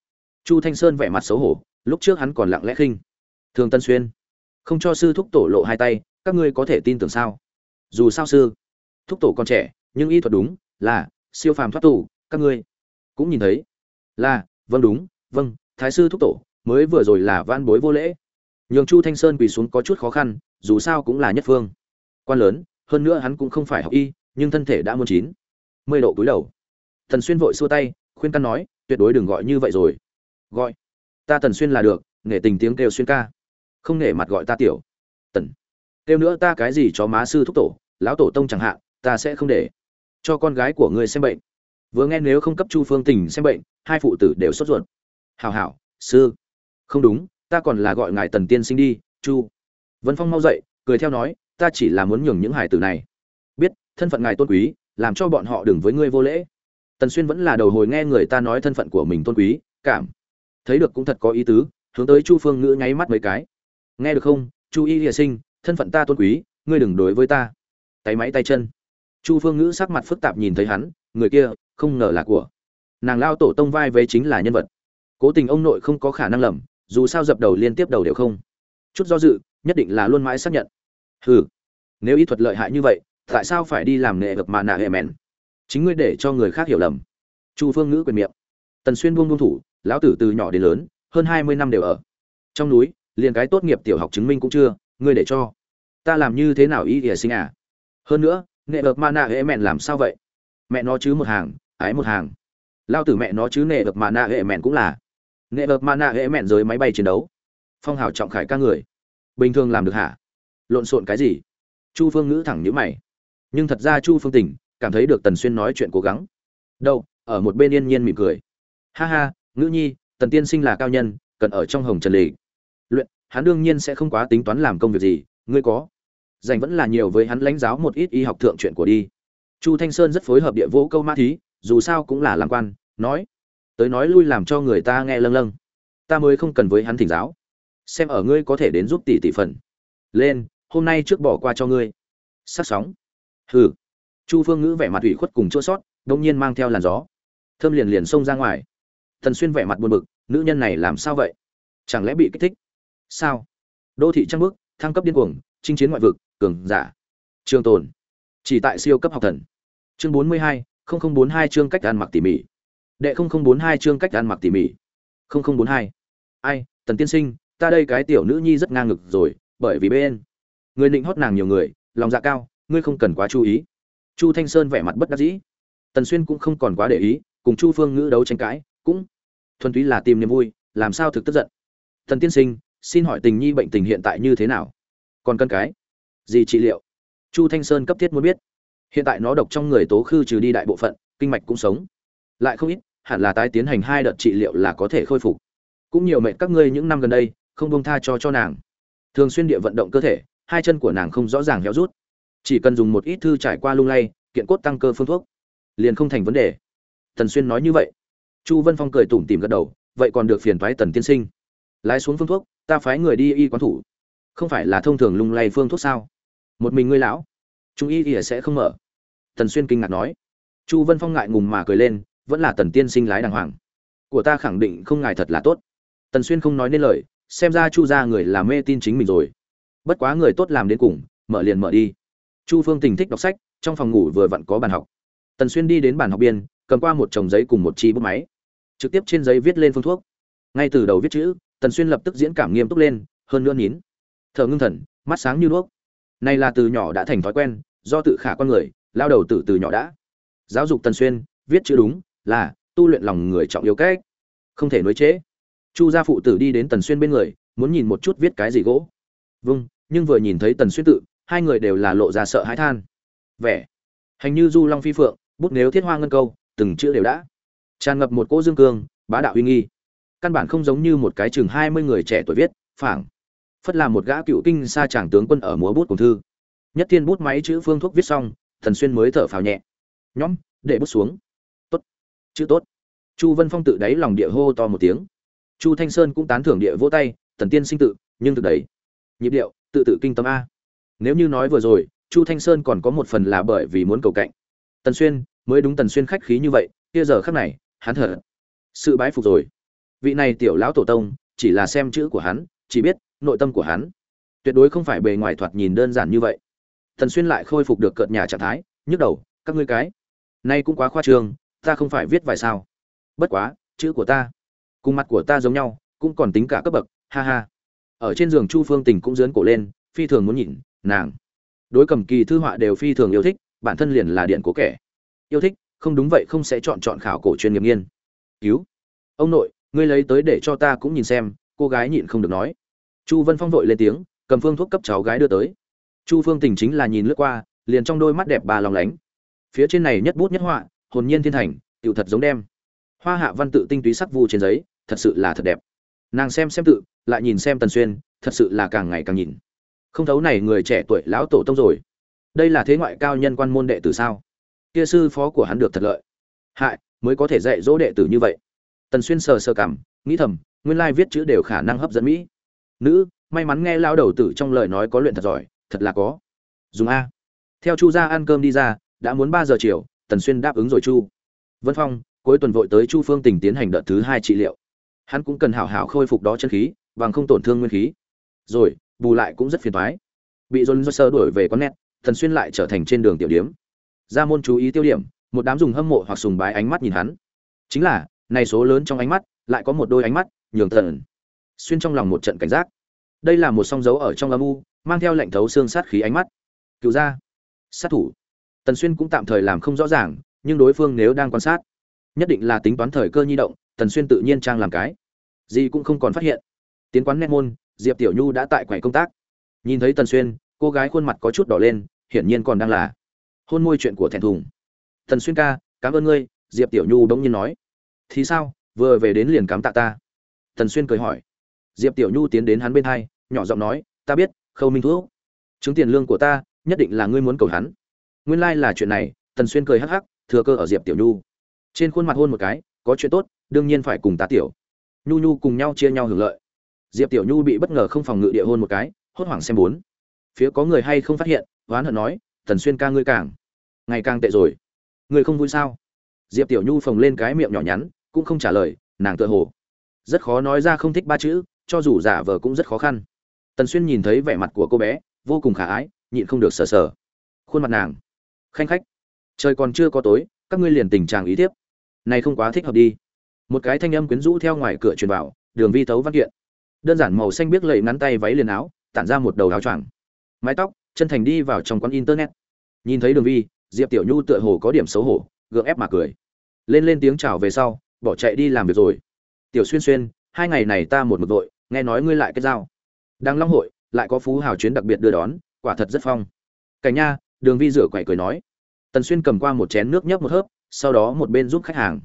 Chu thanh sơn vẻ mặt xấu hổ lúc trước hắn còn lặng lẽ khinh. Thường tân xuyên, không cho sư thúc tổ lộ hai tay, các ngươi có thể tin tưởng sao? Dù sao sư thúc tổ còn trẻ, nhưng y thuật đúng là siêu phàm thoát tù, các ngươi cũng nhìn thấy là vâng đúng vâng thái sư thúc tổ mới vừa rồi là van bối vô lễ. Nhường chu thanh sơn quỳ xuống có chút khó khăn, dù sao cũng là nhất phương. Quan lớn, hơn nữa hắn cũng không phải học y, nhưng thân thể đã muốn chín. Mười độ cúi đầu. Thần xuyên vội xua tay, khuyên căn nói, tuyệt đối đừng gọi như vậy rồi. Gọi ta tần xuyên là được nghệ tình tiếng kêu xuyên ca. Không nể mặt gọi ta tiểu. Tần. Kêu nữa ta cái gì cho má sư thúc tổ, lão tổ tông chẳng hạn, ta sẽ không để. Cho con gái của ngươi xem bệnh. Vừa nghe nếu không cấp chu phương tình xem bệnh, hai phụ tử đều sốt ruột. Hảo hảo, sư. Không đúng, ta còn là gọi ngài tần tiên sinh đi, chu. Vân phong mau dậy, cười theo nói, ta chỉ là muốn nhường những hải tử này. Biết, thân phận ngài tôn quý, làm cho bọn họ đừng với ngươi vô lễ. Tần xuyên vẫn là đầu hồi nghe người ta nói thân phận của mình tôn quý, cảm thấy được cũng thật có ý tứ, hướng tới chu phương ngữ nháy mắt mấy cái. Nghe được không? Chu y hiệ sinh, thân phận ta tôn quý, ngươi đừng đối với ta. Tay máy tay chân. Chu phương ngữ sắc mặt phức tạp nhìn thấy hắn, người kia, không ngờ là của. Nàng lao tổ tông vai vế chính là nhân vật. Cố tình ông nội không có khả năng lầm, dù sao dập đầu liên tiếp đầu đều không. Chút do dự, nhất định là luôn mãi xác nhận. Hừ, nếu y thuật lợi hại như vậy, tại sao phải đi làm nghệ vực mà nạ hệ mèn chính ngươi để cho người khác hiểu lầm. Chu phương ngữ quyền miệng. Tần xuyên buông buông thủ lão tử từ nhỏ đến lớn, hơn hai mươi năm đều ở. Trong núi, liền cái tốt nghiệp tiểu học chứng minh cũng chưa, ngươi để cho. Ta làm như thế nào y ỉa sinh à? Hơn nữa, nghệ vực mana nạ hệ mèn làm sao vậy? Mẹ nó chứ một hàng, ái một hàng. Lao tử mẹ nó chứ nghệ vực mana nạ hệ mèn cũng là. Nghệ vực mana nạ hệ mèn dưới máy bay chiến đấu. Phong hào trọng khải ca người. Bình thường làm được hả? Lộn xộn cái gì? Chu phương ngữ thẳng nhữ mày. Nhưng thật ra chu phương tỉnh, cảm thấy được tần xuyên nói chuyện cố gắng. Đâu, ở một bên yên nhiên mỉm cười. Ha ha ngữ nhi, tần tiên sinh là cao nhân, cần ở trong hồng trần lì. Luyện, hắn đương nhiên sẽ không quá tính toán làm công việc gì, ngươi có. Dành vẫn là nhiều với hắn lãnh giáo một ít y học thượng chuyện của đi. Chu thanh sơn rất phối hợp địa vũ câu ma thí, dù sao cũng là làm quan, nói. Tới nói lui làm cho người ta nghe lâng lâng. Ta mới không cần với hắn thỉnh giáo. Xem ở ngươi có thể đến giúp tỷ tỷ phần. Lên, hôm nay trước bỏ qua cho ngươi. Sắc sóng. Hừ. Chu phương ngữ vẻ mặt ủy khuất cùng chua sót, đông nhiên mang theo làn gió. Thơm liền liền xông ra ngoài thần xuyên vẻ mặt buồn bực, nữ nhân này làm sao vậy? Chẳng lẽ bị kích thích? Sao? Đô thị trang bước thăng cấp điên cuồng, chinh chiến ngoại vực, cường giả. Trường tồn, chỉ tại siêu cấp học thần. Chương bốn mươi hai bốn hai chương cách ăn mặc tỉ mỉ. Đệ bốn hai chương cách ăn mặc tỉ mỉ. Bốn hai. Ai, tần tiên sinh, ta đây cái tiểu nữ nhi rất ngang ngực rồi, bởi vì bên người định hót nàng nhiều người, lòng dạ cao, ngươi không cần quá chú ý. Chu thanh sơn vẻ mặt bất đắc dĩ. Tần xuyên cũng không còn quá để ý, cùng chu phương ngữ đấu tranh cãi cũng, thuần túy là tìm niềm vui, làm sao thực tức giận? Thần tiên sinh, xin hỏi tình nhi bệnh tình hiện tại như thế nào? Còn cân cái? Gì trị liệu? Chu thanh sơn cấp thiết muốn biết. Hiện tại nó độc trong người tố khư trừ đi đại bộ phận, kinh mạch cũng sống. Lại không ít, hẳn là tái tiến hành hai đợt trị liệu là có thể khôi phục. Cũng nhiều mệnh các ngươi những năm gần đây, không bông tha cho cho nàng. Thường xuyên địa vận động cơ thể, hai chân của nàng không rõ ràng héo rút. Chỉ cần dùng một ít thư trải qua lung lay, kiện cốt tăng cơ phương thuốc, liền không thành vấn đề. Tần xuyên nói như vậy chu vân phong cười tủm tỉm gật đầu, vậy còn được phiền thoái tần tiên sinh. Lái xuống phương thuốc, ta phái người đi y quán thủ. Không phải là thông thường lung lay phương thuốc sao? Một mình ngươi lão, trung y y sẽ không mở. Tần xuyên kinh ngạc nói. Chu vân phong ngại ngùng mà cười lên, vẫn là tần tiên sinh lái đàng hoàng. Của ta khẳng định không ngài thật là tốt. Tần xuyên không nói nên lời, xem ra chu ra người là mê tin chính mình rồi. Bất quá người tốt làm đến cùng, mở liền mở đi. Chu phương tình thích đọc sách, trong phòng ngủ vừa vặn có bàn học. Tần xuyên đi đến bàn học biên, cầm qua một chồng giấy cùng một chi bút máy trực tiếp trên giấy viết lên phương thuốc. Ngay từ đầu viết chữ, tần xuyên lập tức diễn cảm nghiêm túc lên, hơn nữa nín. Thở ngưng thần, mắt sáng như đuốc. Này là từ nhỏ đã thành thói quen, do tự khả con người, lao đầu từ từ nhỏ đã. Giáo dục tần xuyên, viết chữ đúng là tu luyện lòng người trọng yếu cách. Không thể nói chế chu gia phụ tử đi đến tần xuyên bên người, muốn nhìn một chút viết cái gì gỗ. Vâng nhưng vừa nhìn thấy tần xuyên tự, hai người đều là lộ ra sợ hãi than. Vẻ. Hành như du long phi phượng, bút nếu thiết hoa ngân câu, từng chữ đều đã tràn ngập một cỗ dương cương, bá đạo uy nghi. Căn bản không giống như một cái chừng hai mươi người trẻ tuổi viết, phảng. Phất là một gã cựu kinh sa tràng tướng quân ở múa bút cùng thư. Nhất thiên bút máy chữ phương thuốc viết xong, thần xuyên mới thở phào nhẹ. Nhõm, để bút xuống. Tốt. Chữ tốt. Chu vân phong tự đáy lòng địa hô to một tiếng. Chu thanh sơn cũng tán thưởng địa vỗ tay, thần tiên sinh tự, nhưng thực đấy nhịp điệu, tự tự kinh tâm a. Nếu như nói vừa rồi, chu thanh sơn còn có một phần là bởi vì muốn cầu cạnh. Tần xuyên, mới đúng tần xuyên khách khí như vậy, kia giờ khắc này hắn thở. Sự bái phục rồi. Vị này tiểu lão tổ tông, chỉ là xem chữ của hắn, chỉ biết nội tâm của hắn. Tuyệt đối không phải bề ngoài thoạt nhìn đơn giản như vậy. Thần xuyên lại khôi phục được cợt nhà trạng thái, nhức đầu, các ngươi cái, nay cũng quá khoa trương, ta không phải viết vài sao. Bất quá, chữ của ta cùng mặt của ta giống nhau, cũng còn tính cả cấp bậc, ha ha. Ở trên giường chu phương tình cũng dướn cổ lên, phi thường muốn nhìn nàng. Đối cầm kỳ thư họa đều phi thường yêu thích, bản thân liền là điện cố kẻ. Yêu thích không đúng vậy không sẽ chọn chọn khảo cổ chuyên nghiệp nghiên. Cứu. Ông nội, ngươi lấy tới để cho ta cũng nhìn xem, cô gái nhịn không được nói. Chu vân phong vội lên tiếng, cầm phương thuốc cấp cháu gái đưa tới. Chu phương tình chính là nhìn lướt qua, liền trong đôi mắt đẹp bà lòng lánh. Phía trên này nhất bút nhất họa, hồn nhiên thiên thành tựu thật giống đem. Hoa hạ văn tự tinh túy sắc vu trên giấy, thật sự là thật đẹp. Nàng xem xem tự, lại nhìn xem tần xuyên, thật sự là càng ngày càng nhìn. Không thấu này người trẻ tuổi lão tổ tông rồi. Đây là thế ngoại cao nhân quan môn đệ từ sao? Kia sư phó của hắn được thật lợi. Hại, mới có thể dạy dỗ đệ tử như vậy. Tần xuyên sờ sờ cảm, nghĩ thầm, nguyên lai viết chữ đều khả năng hấp dẫn mỹ. Nữ, may mắn nghe lao đầu tử trong lời nói có luyện thật giỏi, thật là có. Dùng a. Theo chu ra ăn cơm đi ra, đã muốn ba giờ chiều, tần xuyên đáp ứng rồi chu. Vân phong, cuối tuần vội tới chu phương tình tiến hành đợt thứ hai trị liệu. Hắn cũng cần hảo hảo khôi phục đó chân khí, bằng không tổn thương nguyên khí. Rồi, bù lại cũng rất phiền toái. Bị dồn sơ đuổi về con nét, tần xuyên lại trở thành trên đường tiểu điếm ra môn chú ý tiêu điểm, một đám dùng hâm mộ hoặc sùng bái ánh mắt nhìn hắn. Chính là, này số lớn trong ánh mắt, lại có một đôi ánh mắt, nhường thần xuyên trong lòng một trận cảnh giác. Đây là một song dấu ở trong âm u, mang theo lệnh thấu xương sát khí ánh mắt. Cựu ra. Sát thủ. Tần xuyên cũng tạm thời làm không rõ ràng, nhưng đối phương nếu đang quan sát, nhất định là tính toán thời cơ nhi động, tần xuyên tự nhiên trang làm cái. Gì cũng không còn phát hiện. Tiến quán nét môn, diệp tiểu nhu đã tại quầy công tác. Nhìn thấy tần xuyên, cô gái khuôn mặt có chút đỏ lên, hiển nhiên còn đang là hôn môi chuyện của thẹn thùng. Thần xuyên ca, cảm ơn ngươi, diệp tiểu nhu bỗng nhiên nói. Thì sao, vừa về đến liền cám tạ ta. Thần xuyên cười hỏi. Diệp tiểu nhu tiến đến hắn bên hai, nhỏ giọng nói, ta biết, khâu minh thuốc chứng tiền lương của ta, nhất định là ngươi muốn cầu hắn. Nguyên lai、like、là chuyện này tần xuyên cười hắc hắc, thừa cơ ở diệp tiểu nhu. Trên khuôn mặt hôn một cái, có chuyện tốt, đương nhiên phải cùng ta tiểu. Nhu nhu cùng nhau chia nhau hưởng lợi. Diệp tiểu nhu bị bất ngờ không phòng ngự địa hôn một cái, hốt hoảng xem bốn. Phía có người hay không phát hiện, oán hận nói tần xuyên ca ngươi càng. Ngày càng tệ rồi. Ngươi không vui sao? Diệp tiểu nhu phồng lên cái miệng nhỏ nhắn, cũng không trả lời, nàng tựa hồ. Rất khó nói ra không thích ba chữ, cho dù giả vờ cũng rất khó khăn. Tần xuyên nhìn thấy vẻ mặt của cô bé, vô cùng khả ái, nhịn không được sờ sờ. Khuôn mặt nàng. Khanh khách. Trời còn chưa có tối, các ngươi liền tình trạng ý tiếp này không quá thích hợp đi. Một cái thanh âm quyến rũ theo ngoài cửa truyền vào, đường vi tấu văn kiện. Đơn giản màu xanh biếc lầy ngắn tay váy liền áo, tản ra một đầu áo choàng. Mái tóc chân thành đi vào trong quán internet. Nhìn thấy đường vi, diệp tiểu nhu tựa hồ có điểm xấu hổ, gượng ép mà cười. Lên lên tiếng chào về sau, bỏ chạy đi làm việc rồi. Tiểu xuyên xuyên, hai ngày này ta một mực vội, nghe nói ngươi lại cái dao đang long hội, lại có phú hào chuyến đặc biệt đưa đón, quả thật rất phong. Cảnh nha, đường vi rửa quậy cười nói. Tần xuyên cầm qua một chén nước nhấp một hớp, sau đó một bên giúp khách hàng.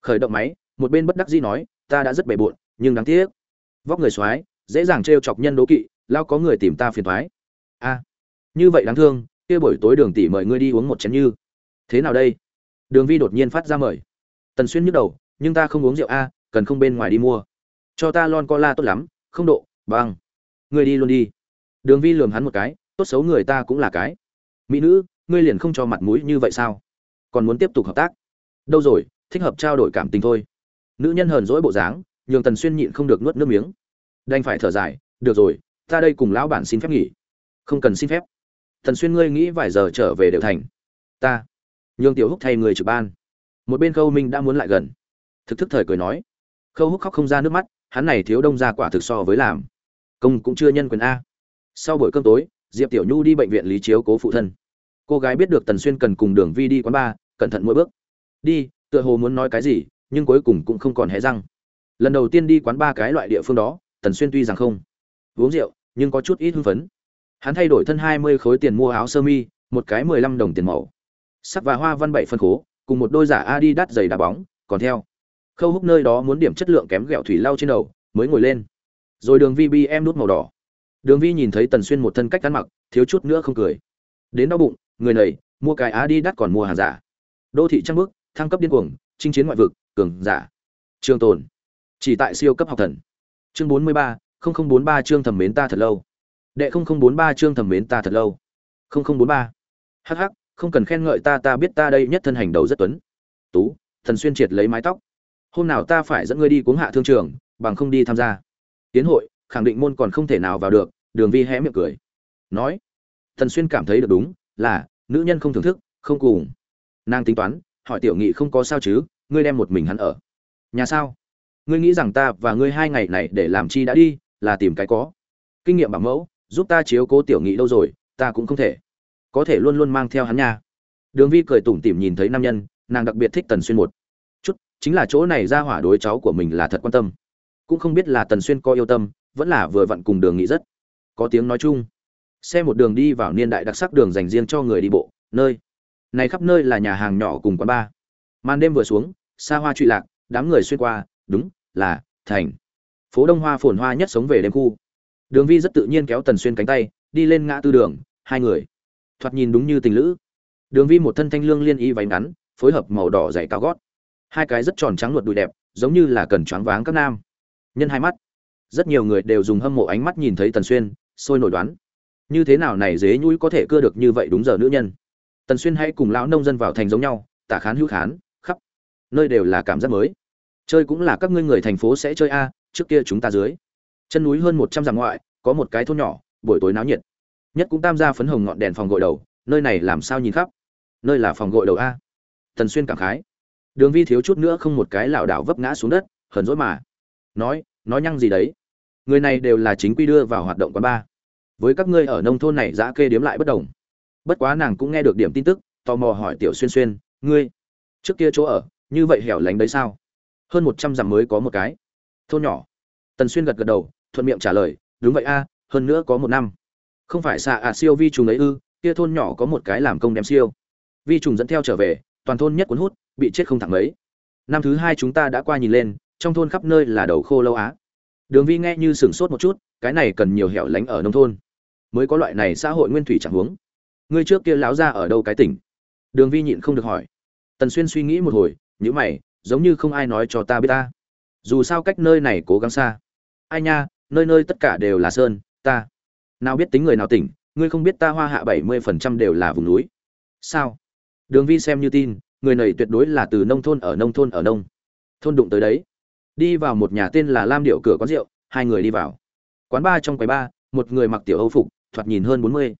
Khởi động máy, một bên bất đắc dĩ nói, ta đã rất bề bộn, nhưng đáng tiếc. Vóc người soái, dễ dàng trêu chọc nhân đố kỵ, lao có người tìm ta phiền thoái a như vậy đáng thương kia buổi tối đường tỷ mời ngươi đi uống một chén như. Thế nào đây? Đường vi đột nhiên phát ra mời. Tần xuyên nhức đầu nhưng ta không uống rượu a cần không bên ngoài đi mua. Cho ta lon cola tốt lắm không độ bằng, ngươi đi luôn đi. Đường vi lườm hắn một cái tốt xấu người ta cũng là cái. Mỹ nữ ngươi liền không cho mặt mũi như vậy sao? Còn muốn tiếp tục hợp tác? Đâu rồi thích hợp trao đổi cảm tình thôi. Nữ nhân hờn dỗi bộ dáng nhường tần xuyên nhịn không được nuốt nước miếng. Đành phải thở dài được rồi ta đây cùng lão bản xin phép nghỉ. Không cần xin phép tần xuyên ngươi nghĩ vài giờ trở về đều thành. Ta. Nhường tiểu húc thay người trực ban. Một bên khâu minh đã muốn lại gần. Thực thức thời cười nói. Khâu húc khóc không ra nước mắt, hắn này thiếu đông ra quả thực so với làm. Công cũng chưa nhân quyền a. Sau buổi cơm tối, diệp tiểu nhu đi bệnh viện lý chiếu cố phụ thân. Cô gái biết được tần xuyên cần cùng đường vi đi quán bar, cẩn thận mỗi bước. Đi, tựa hồ muốn nói cái gì, nhưng cuối cùng cũng không còn hé răng. Lần đầu tiên đi quán ba cái loại địa phương đó, tần xuyên tuy rằng không uống rượu, nhưng có chút ít hưng phấn hắn thay đổi thân hai mươi khối tiền mua áo sơ mi, một cái mười lăm đồng tiền màu. Sắc và hoa văn bảy phân khố, cùng một đôi giả adi đắt giày đá bóng, còn theo. Khâu húc nơi đó muốn điểm chất lượng kém ghẹo thủy lau trên đầu, mới ngồi lên. Rồi đường vi bi em nút màu đỏ. Đường vi nhìn thấy tần xuyên một thân cách ăn mặc, thiếu chút nữa không cười. Đến đau bụng, người này, mua cái á đi đắt còn mua hàng giả. Đô thị trăng bước thăng cấp điên cuồng, chinh chiến ngoại vực, cường giả. Trường tồn. Chỉ tại siêu cấp học thần. Chương bốn mươi ba, không bốn ba chương thẩm mến ta thật lâu đệ không bốn ba chương thẩm mến ta thật lâu. Không bốn ba. Hh không cần khen ngợi ta ta biết ta đây nhất thân hành đầu rất tuấn. Tú, thần xuyên triệt lấy mái tóc. Hôm nào ta phải dẫn ngươi đi cuống hạ thương trường, bằng không đi tham gia. Tiến hội, khẳng định môn còn không thể nào vào được, đường vi hé miệng cười. Nói, thần xuyên cảm thấy được đúng, là, nữ nhân không thưởng thức, không cùng. Nàng tính toán, hỏi tiểu nghị không có sao chứ, ngươi đem một mình hắn ở. Nhà sao? Ngươi nghĩ rằng ta và ngươi hai ngày này để làm chi đã đi, là tìm cái có. Kinh nghiệm bảo mẫu giúp ta chiếu cố tiểu nghị đâu rồi, ta cũng không thể. Có thể luôn luôn mang theo hắn nha. Đường vi cười tủm tỉm nhìn thấy nam nhân, nàng đặc biệt thích tần xuyên một chút, chính là chỗ này ra hỏa đối cháu của mình là thật quan tâm. Cũng không biết là tần xuyên có yêu tâm, vẫn là vừa vặn cùng đường nghị rất có tiếng nói chung. Xe một đường đi vào niên đại đặc sắc đường dành riêng cho người đi bộ, nơi. Này khắp nơi là nhà hàng nhỏ cùng quán bar. Màn đêm vừa xuống, xa hoa trụy lạc, đám người xuyên qua, đúng, là, thành. Phố đông hoa phồn hoa nhất sống về đêm khu đường vi rất tự nhiên kéo tần xuyên cánh tay, đi lên ngã tư đường, hai người. Thoạt nhìn đúng như tình lữ. Đường vi một thân thanh lương liên y váy ngắn, phối hợp màu đỏ dày cao gót. Hai cái rất tròn trắng luật đùi đẹp, giống như là cần choáng váng các nam. Nhân hai mắt. Rất nhiều người đều dùng hâm mộ ánh mắt nhìn thấy tần xuyên, sôi nổi đoán. Như thế nào này dế nhũi có thể cưa được như vậy đúng giờ nữ nhân? Tần xuyên hãy cùng lão nông dân vào thành giống nhau, tả khán hữu khán, khắp nơi đều là cảm giác mới. Chơi cũng là các ngươi người thành phố sẽ chơi a, trước kia chúng ta dưới chân núi hơn một trăm dặm ngoại, có một cái thôn nhỏ, buổi tối náo nhiệt. Nhất cũng tam gia phấn hồng ngọn đèn phòng gội đầu, nơi này làm sao nhìn khắp? Nơi là phòng gội đầu a. Tần xuyên cảm khái. Đường vi thiếu chút nữa không một cái lảo đảo vấp ngã xuống đất, hờn dỗi mà. Nói nói nhăng gì đấy? Người này đều là chính quy đưa vào hoạt động quán ba. Với các ngươi ở nông thôn này giã kê điếm lại bất đồng. Bất quá nàng cũng nghe được điểm tin tức, tò mò hỏi tiểu xuyên xuyên, ngươi, trước kia chỗ ở, như vậy hẻo lánh đấy sao? Hơn một trăm dặm mới có một cái. Thôn nhỏ. Tần xuyên gật gật đầu thuận miệng trả lời, đúng vậy a, hơn nữa có một năm. Không phải xạ ạ, siêu vi trùng ấy ư, kia thôn nhỏ có một cái làm công đem siêu vi trùng dẫn theo trở về, toàn thôn nhất cuốn hút, bị chết không thẳng mấy. Năm thứ hai chúng ta đã qua nhìn lên, trong thôn khắp nơi là đầu khô lâu á. Đường vi nghe như sửng sốt một chút, cái này cần nhiều hẻo lánh ở nông thôn, mới có loại này xã hội nguyên thủy chẳng huống. Ngươi trước kia láo ra ở đâu cái tỉnh? Đường vi nhịn không được hỏi. Tần xuyên suy nghĩ một hồi nhữ mày, giống như không ai nói cho ta biết ta. Dù sao cách nơi này cố gắng xa. Ai nha nơi nơi tất cả đều là sơn, ta. Nào biết tính người nào tỉnh, ngươi không biết ta hoa hạ bảy mươi phần trăm đều là vùng núi. Sao? Đường vi xem như tin, người này tuyệt đối là từ nông thôn ở nông thôn ở nông. Thôn đụng tới đấy. Đi vào một nhà tên là lam điệu cửa quán rượu, hai người đi vào. Quán ba trong quầy ba một người mặc tiểu âu phục, thoạt nhìn hơn bốn mươi.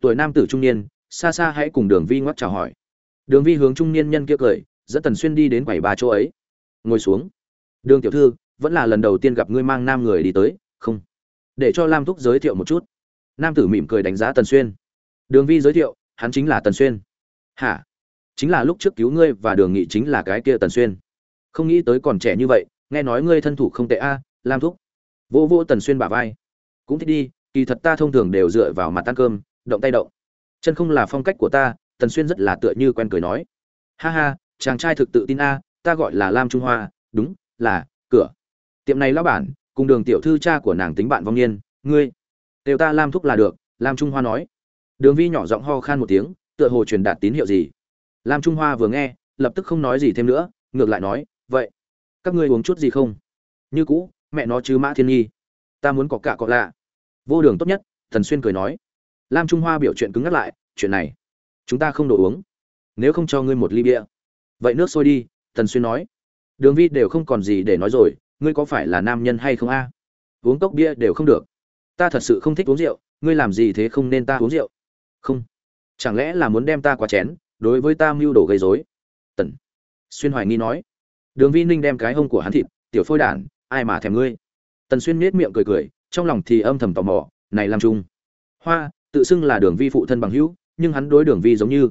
Tuổi nam tử trung niên, xa xa hãy cùng đường vi ngoắc chào hỏi. Đường vi hướng trung niên nhân kia cười, dẫn tần xuyên đi đến quầy ba chỗ ấy. Ngồi xuống. Đường tiểu thư, vẫn là lần đầu tiên gặp ngươi mang nam người đi tới không. Để cho lam thúc giới thiệu một chút. Nam tử mỉm cười đánh giá tần xuyên. Đường vi giới thiệu, hắn chính là tần xuyên. Hả? Chính là lúc trước cứu ngươi và đường nghị chính là cái kia tần xuyên. Không nghĩ tới còn trẻ như vậy, nghe nói ngươi thân thủ không tệ a, lam thúc. Vô vô tần xuyên bả vai. Cũng thích đi, kỳ thật ta thông thường đều dựa vào mặt ăn cơm, động tay động. Chân không là phong cách của ta, tần xuyên rất là tựa như quen cười nói. Ha ha, chàng trai thực tự tin a, ta gọi là lam trung hoa, đúng, là, cửa. Tiệm này lão bản cùng đường tiểu thư cha của nàng tính bạn vong niên, ngươi, đều ta lam thúc là được, lam trung hoa nói. Đường vi nhỏ giọng ho khan một tiếng, tựa hồ truyền đạt tín hiệu gì. Lam trung hoa vừa nghe, lập tức không nói gì thêm nữa, ngược lại nói, vậy, các ngươi uống chút gì không? Như cũ, mẹ nó chứ mã thiên nhi, ta muốn có cả cọ lạ. Vô đường tốt nhất, thần xuyên cười nói. Lam trung hoa biểu chuyện cứng ngắt lại, chuyện này, chúng ta không đồ uống, nếu không cho ngươi một ly bia. Vậy nước sôi đi, thần xuyên nói. Đường vi đều không còn gì để nói rồi ngươi có phải là nam nhân hay không a? Uống cốc bia đều không được. Ta thật sự không thích uống rượu, ngươi làm gì thế không nên ta uống rượu? Không. Chẳng lẽ là muốn đem ta qua chén, đối với ta mưu đồ gây rối? Tần xuyên hoài nghi nói. Đường vi ninh đem cái hông của hắn thịt, tiểu phôi đản, ai mà thèm ngươi? Tần xuyên nết miệng cười cười, trong lòng thì âm thầm tò mò, này làm chung hoa, tự xưng là đường vi phụ thân bằng hữu, nhưng hắn đối đường vi giống như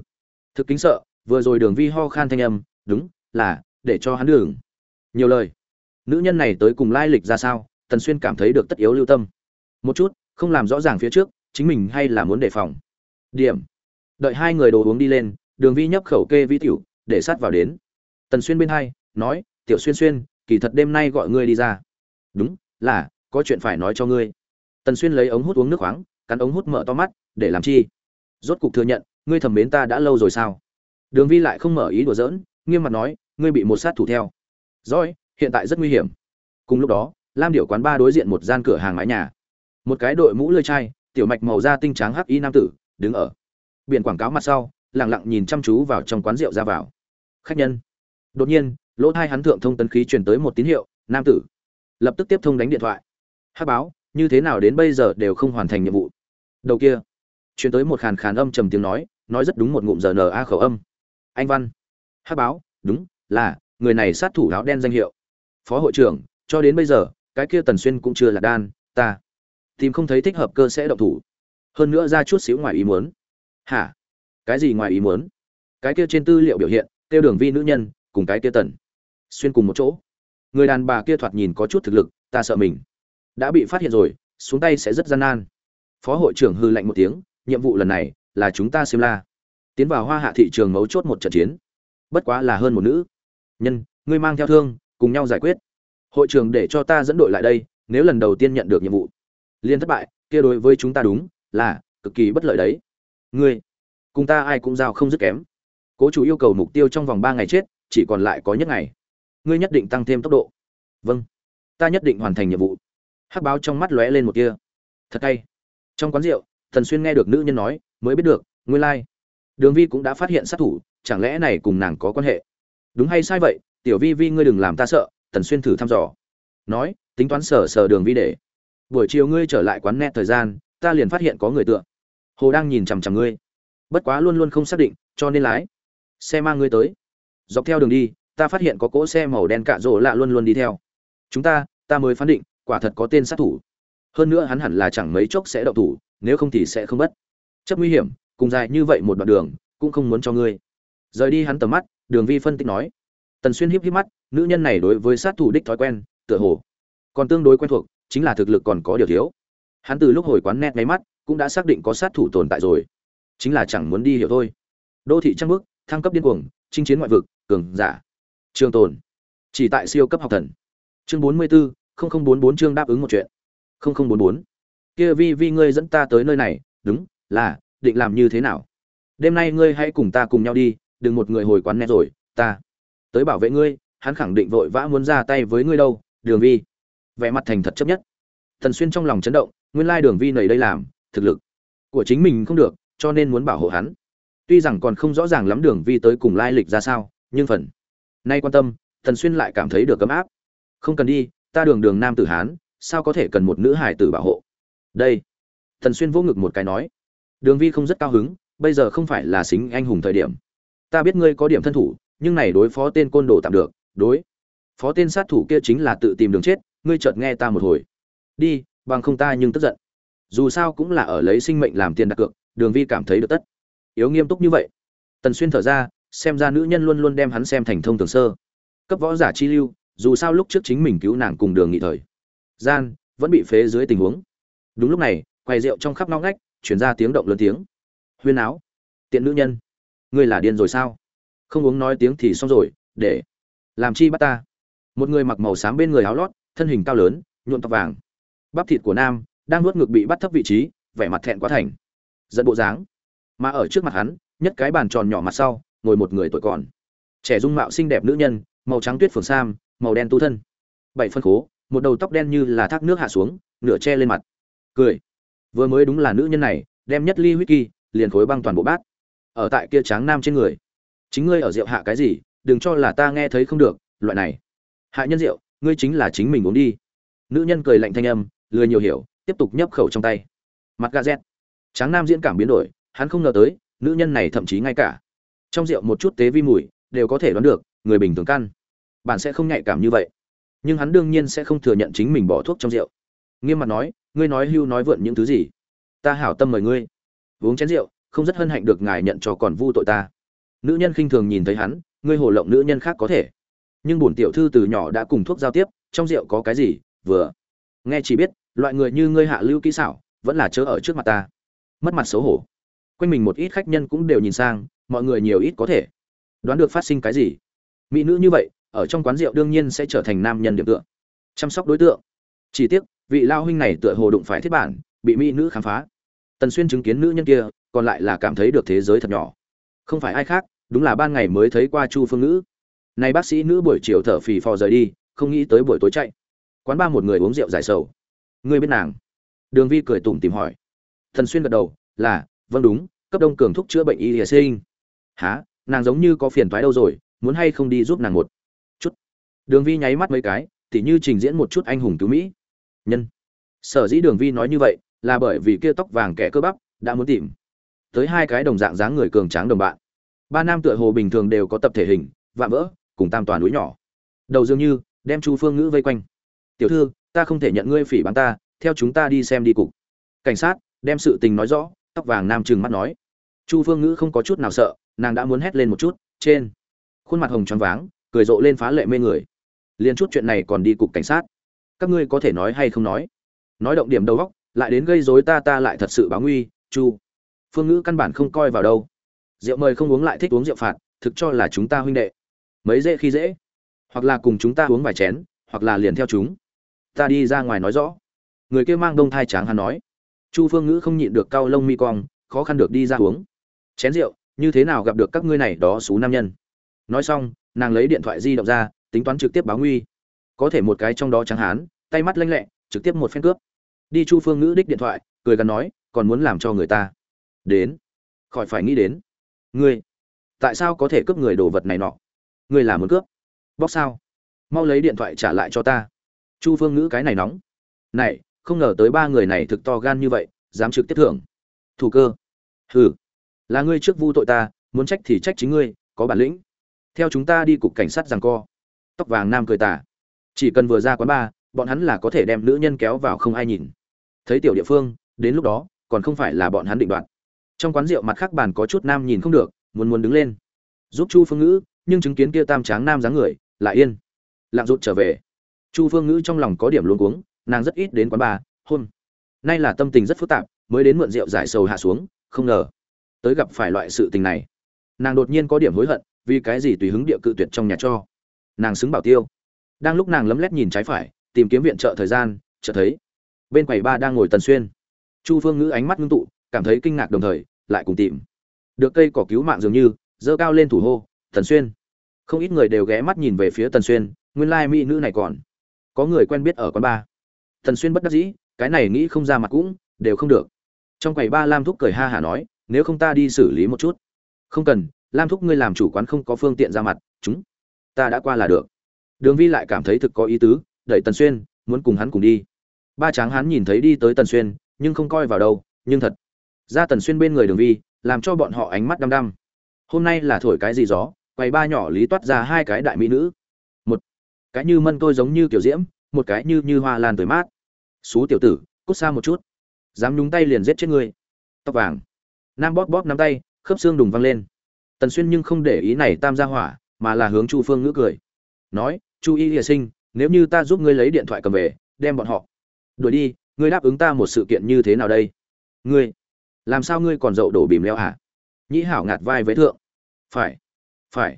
thực kính sợ, vừa rồi đường vi ho khan thanh âm, đúng, là, để cho hắn đường. Nhiều lời nữ nhân này tới cùng lai lịch ra sao, tần xuyên cảm thấy được tất yếu lưu tâm. Một chút, không làm rõ ràng phía trước, chính mình hay là muốn đề phòng. Điểm. Đợi hai người đồ uống đi lên, đường vi nhấp khẩu kê vi tiểu, để sát vào đến. Tần xuyên bên hai, nói, tiểu xuyên xuyên, kỳ thật đêm nay gọi ngươi đi ra. Đúng, là, có chuyện phải nói cho ngươi. Tần xuyên lấy ống hút uống nước khoáng, cắn ống hút mở to mắt, để làm chi? Rốt cục thừa nhận, ngươi thầm mến ta đã lâu rồi sao? Đường vi lại không mở ý đùa giỡn, nghiêm mặt nói, ngươi bị một sát thủ theo. Rồi hiện tại rất nguy hiểm. Cùng lúc đó, lam điệu quán ba đối diện một gian cửa hàng mái nhà. Một cái đội mũ lơi chai tiểu mạch màu da tinh trắng hắc y nam tử, đứng ở biển quảng cáo mặt sau, lặng lặng nhìn chăm chú vào trong quán rượu ra vào. Khách nhân. Đột nhiên, lỗ hai hắn thượng thông tấn khí truyền tới một tín hiệu, nam tử. Lập tức tiếp thông đánh điện thoại. Hát báo, như thế nào đến bây giờ đều không hoàn thành nhiệm vụ. Đầu kia. Truyền tới một khàn khàn âm trầm tiếng nói nói rất đúng một ngụm giờ n a khẩu âm. Anh văn. Hát báo, đúng, là, người này sát thủ áo đen danh hiệu phó hội trưởng, cho đến bây giờ, cái kia tần xuyên cũng chưa là đan, ta tìm không thấy thích hợp cơ sẽ động thủ. Hơn nữa ra chút xíu ngoài ý muốn. Hả? Cái gì ngoài ý muốn? Cái kia trên tư liệu biểu hiện, tiêu đường vi nữ nhân, cùng cái kia tần xuyên cùng một chỗ. Người đàn bà kia thoạt nhìn có chút thực lực, ta sợ mình. Đã bị phát hiện rồi, xuống tay sẽ rất gian nan. Phó hội trưởng hư lạnh một tiếng, nhiệm vụ lần này là chúng ta xem la. Tiến vào hoa hạ thị trường mấu chốt một trận chiến. Bất quá là hơn một nữ. Nhân, ngươi mang theo thương cùng nhau giải quyết. Hội trưởng để cho ta dẫn đội lại đây, nếu lần đầu tiên nhận được nhiệm vụ. Liên thất bại, kia đối với chúng ta đúng, là, cực kỳ bất lợi đấy. Ngươi, cùng ta ai cũng giao không dứt kém. Cố chủ yêu cầu mục tiêu trong vòng ba ngày chết, chỉ còn lại có nhất ngày. Ngươi nhất định tăng thêm tốc độ. Vâng. Ta nhất định hoàn thành nhiệm vụ. Hắc báo trong mắt lóe lên một kia thật hay. Trong quán rượu thần xuyên nghe được nữ nhân nói, mới biết được, nguyên lai、like. đường vi cũng đã phát hiện sát thủ, chẳng lẽ này cùng nàng có quan hệ? Đúng hay sai vậy tiểu vi vi, ngươi đừng làm ta sợ, tần xuyên thử thăm dò. Nói, tính toán sở sờ đường vi để. Buổi chiều ngươi trở lại quán net thời gian, ta liền phát hiện có người tựa. Hồ đang nhìn chằm chằm ngươi. Bất quá luôn luôn không xác định, cho nên lái. Xe mang ngươi tới. Dọc theo đường đi, ta phát hiện có cỗ xe màu đen cạ rỗ lạ luôn luôn đi theo. Chúng ta ta mới phán định, quả thật có tên sát thủ. Hơn nữa hắn hẳn là chẳng mấy chốc sẽ đậu thủ, nếu không thì sẽ không bất. Chấp nguy hiểm, cùng dài như vậy một đoạn đường, cũng không muốn cho ngươi. Rời đi hắn tầm mắt, đường vi phân tích nói tần xuyên híp híp mắt, nữ nhân này đối với sát thủ đích thói quen, tựa hồ còn tương đối quen thuộc, chính là thực lực còn có điều thiếu. Hắn từ lúc hồi quán nét ngáy mắt, cũng đã xác định có sát thủ tồn tại rồi. Chính là chẳng muốn đi hiểu thôi. Đô thị trăng bước thăng cấp điên cuồng, chinh chiến ngoại vực, cường giả. Trường tồn. Chỉ tại siêu cấp học thần. Chương bốn mươi bốn bốn bốn chương đáp ứng một chuyện. Bốn bốn. Kia vi vi ngươi dẫn ta tới nơi này, đúng, là, định làm như thế nào? Đêm nay ngươi hãy cùng ta cùng nhau đi, đừng một người hồi quán nét rồi, ta tới bảo vệ ngươi, hắn khẳng định vội vã muốn ra tay với ngươi đâu, đường vi. Vẻ mặt thành thật chấp nhất. Thần xuyên trong lòng chấn động, nguyên lai đường vi nầy đây làm, thực lực của chính mình không được, cho nên muốn bảo hộ hắn. Tuy rằng còn không rõ ràng lắm đường vi tới cùng lai lịch ra sao, nhưng phần nay quan tâm thần xuyên lại cảm thấy được cấm áp. Không cần đi, ta đường đường nam tử hán, sao có thể cần một nữ hải tử bảo hộ? Đây. Thần xuyên vỗ ngực một cái nói. Đường vi không rất cao hứng, bây giờ không phải là xính anh hùng thời điểm. Ta biết ngươi có điểm thân thủ nhưng này đối phó tên côn đồ tạm được, đối. Phó tên sát thủ kia chính là tự tìm đường chết, ngươi chợt nghe ta một hồi. Đi, bằng không ta nhưng tức giận. Dù sao cũng là ở lấy sinh mệnh làm tiền đặt cược, đường vi cảm thấy được tất. Yếu nghiêm túc như vậy. Tần xuyên thở ra, xem ra nữ nhân luôn luôn đem hắn xem thành thông thường sơ. Cấp võ giả chi lưu, dù sao lúc trước chính mình cứu nàng cùng đường nghị thời. Gian, vẫn bị phế dưới tình huống. Đúng lúc này, quầy rượu trong khắp ngõ ngách, chuyển ra tiếng động lớn tiếng. Huyên áo. Tiện nữ nhân. Ngươi là điên rồi sao? Không uống nói tiếng thì xong rồi, để. Làm chi bắt ta? Một người mặc màu xám bên người áo lót, thân hình cao lớn, nhuộm tóc vàng. Bắp thịt của nam đang nuốt ngực bị bắt thấp vị trí, vẻ mặt thẹn quá thành. Giận bộ dáng. Mà ở trước mặt hắn, nhất cái bàn tròn nhỏ mặt sau, ngồi một người tuổi còn. Trẻ dung mạo xinh đẹp nữ nhân, màu trắng tuyết phường sam, màu đen tu thân. Bảy phân khố, một đầu tóc đen như là thác nước hạ xuống, nửa che lên mặt. Cười. Vừa mới đúng là nữ nhân này, đem nhất ly huyết kỳ liền khối băng toàn bộ bát. Ở tại kia tráng nam trên người chính ngươi ở rượu hạ cái gì, đừng cho là ta nghe thấy không được, loại này. Hạ nhân rượu, ngươi chính là chính mình uống đi. Nữ nhân cười lạnh thanh âm, lười nhiều hiểu, tiếp tục nhấp khẩu trong tay. Mặt gà rét tráng nam diễn cảm biến đổi, hắn không ngờ tới, nữ nhân này thậm chí ngay cả. Trong rượu một chút tế vi mùi, đều có thể đoán được, người bình thường căn bạn sẽ không nhạy cảm như vậy. Nhưng hắn đương nhiên sẽ không thừa nhận chính mình bỏ thuốc trong rượu. Nghiêm mặt nói, ngươi nói hưu nói vượn những thứ gì? Ta hảo tâm mời ngươi. Uống chén rượu, không rất hân hạnh được ngài nhận cho còn vu tội ta nữ nhân khinh thường nhìn thấy hắn, ngươi hồ lộng nữ nhân khác có thể. Nhưng bổn tiểu thư từ nhỏ đã cùng thuốc giao tiếp, trong rượu có cái gì, vừa. Nghe chỉ biết, loại người như ngươi hạ lưu kỹ xảo, vẫn là chớ ở trước mặt ta. Mất mặt xấu hổ. Quanh mình một ít khách nhân cũng đều nhìn sang, mọi người nhiều ít có thể. Đoán được phát sinh cái gì? Mỹ nữ như vậy, ở trong quán rượu đương nhiên sẽ trở thành nam nhân điểm tựa. Chăm sóc đối tượng. Chỉ tiếc, vị lao huynh này tựa hồ đụng phải thiết bản, bị mỹ nữ khám phá. Tần xuyên chứng kiến nữ nhân kia, còn lại là cảm thấy được thế giới thật nhỏ. Không phải ai khác đúng là ban ngày mới thấy qua chu phương ngữ. Nay bác sĩ nữ buổi chiều thở phì phò rời đi, không nghĩ tới buổi tối chạy. Quán ba một người uống rượu giải sầu. Ngươi biết nàng? Đường vi cười tủm tìm hỏi. Thần xuyên gật đầu, là vâng đúng, cấp đông cường thúc chữa bệnh y hiệ sinh. Há nàng giống như có phiền thoái đâu rồi, muốn hay không đi giúp nàng một chút? Đường vi nháy mắt mấy cái, tỉ như trình diễn một chút anh hùng cứu mỹ. Nhân. Sở dĩ đường vi nói như vậy, là bởi vì kia tóc vàng kẻ cơ bắp, đã muốn tìm tới hai cái đồng dạng dáng người cường tráng đồng bạn ba nam tựa hồ bình thường đều có tập thể hình, vạm vỡ, cùng tam toàn núi nhỏ. Đầu dường như, đem chu phương ngữ vây quanh. Tiểu thư, ta không thể nhận ngươi phỉ bắn ta, theo chúng ta đi xem đi cục. Cảnh sát, đem sự tình nói rõ, tóc vàng nam trừng mắt nói. Chu phương ngữ không có chút nào sợ, nàng đã muốn hét lên một chút, trên. Khuôn mặt hồng tròn váng, cười rộ lên phá lệ mê người. Liền chút chuyện này còn đi cục cảnh sát. Các ngươi có thể nói hay không nói? Nói động điểm đầu góc lại đến gây rối ta ta lại thật sự báo nguy, chu. Phương ngữ căn bản không coi vào đâu rượu mời không uống lại thích uống rượu phạt, thực cho là chúng ta huynh đệ. Mấy dễ khi dễ. Hoặc là cùng chúng ta uống vài chén, hoặc là liền theo chúng. Ta đi ra ngoài nói rõ. Người kia mang đông thai tráng hắn nói. Chu phương ngữ không nhịn được cau lông mi cong, khó khăn được đi ra uống. Chén rượu, như thế nào gặp được các ngươi này đó xú nam nhân? Nói xong, nàng lấy điện thoại di động ra, tính toán trực tiếp báo nguy. Có thể một cái trong đó trắng hán, tay mắt lanh lẹ, trực tiếp một phen cướp. Đi chu phương ngữ đích điện thoại, cười gắn nói, còn muốn làm cho người ta? Đến. Khỏi phải nghĩ đến ngươi, tại sao có thể cướp người đồ vật này nọ? Ngươi là muốn cướp? Bóc sao? Mau lấy điện thoại trả lại cho ta. Chu phương ngữ cái này nóng. Này, không ngờ tới ba người này thực to gan như vậy, dám trực tiếp thưởng. Thủ cơ. Hừ. Là ngươi trước vu tội ta, muốn trách thì trách chính ngươi, có bản lĩnh. Theo chúng ta đi cục cảnh sát rằng co. Tóc vàng nam cười tả chỉ cần vừa ra quán bar, bọn hắn là có thể đem nữ nhân kéo vào không ai nhìn. Thấy tiểu địa phương, đến lúc đó, còn không phải là bọn hắn định đoạt trong quán rượu mặt khác bàn có chút nam nhìn không được, muốn muốn đứng lên. Giúp chu phương ngữ, nhưng chứng kiến kia tam tráng nam dáng người, lại yên. Lạng rụt trở về. Chu phương ngữ trong lòng có điểm luống cuống, nàng rất ít đến quán bà hôm. Nay là tâm tình rất phức tạp, mới đến mượn rượu giải sầu hạ xuống, không ngờ. Tới gặp phải loại sự tình này. Nàng đột nhiên có điểm hối hận, vì cái gì tùy hứng địa cự tuyệt trong nhà cho. Nàng xứng bảo tiêu. Đang lúc nàng lấm lét nhìn trái phải, tìm kiếm viện trợ thời gian, chợt thấy. Bên quầy ba đang ngồi tần xuyên. Chu phương ngữ ánh mắt ngưng tụ cảm thấy kinh ngạc đồng thời, lại cùng tìm. Được cây cỏ cứu mạng dường như, dơ cao lên thủ hô, tần xuyên. Không ít người đều ghé mắt nhìn về phía tần xuyên, nguyên lai mỹ nữ này còn. Có người quen biết ở quán ba tần xuyên bất đắc dĩ, cái này nghĩ không ra mặt cũng, đều không được. Trong quầy ba lam thúc cười ha hả nói, nếu không ta đi xử lý một chút. Không cần, lam thúc ngươi làm chủ quán không có phương tiện ra mặt, chúng ta đã qua là được. Đường vi lại cảm thấy thực có ý tứ, đẩy tần xuyên, muốn cùng hắn cùng đi. Ba tráng hắn nhìn thấy đi tới tần xuyên, nhưng không coi vào đâu, nhưng thật ra tần xuyên bên người đường vi, làm cho bọn họ ánh mắt đăm đăm. Hôm nay là thổi cái gì gió? Quầy ba nhỏ lý toát ra hai cái đại mỹ nữ. Một cái như mân tôi giống như kiểu diễm, một cái như như hoa lan tới mát. Xú tiểu tử, cút xa một chút. Dám nhúng tay liền giết chết ngươi. Tóc vàng. Nam bóp bóp nắm tay, khớp xương đùng văng lên. Tần xuyên nhưng không để ý này tam gia hỏa, mà là hướng chu phương ngữ cười. Nói, chu y hiệ sinh, nếu như ta giúp ngươi lấy điện thoại cầm về, đem bọn họ đuổi đi, ngươi đáp ứng ta một sự kiện như thế nào đây? Ngươi làm sao ngươi còn dậu đổ bìm leo hả? Nhĩ hảo ngạt vai với thượng. Phải phải.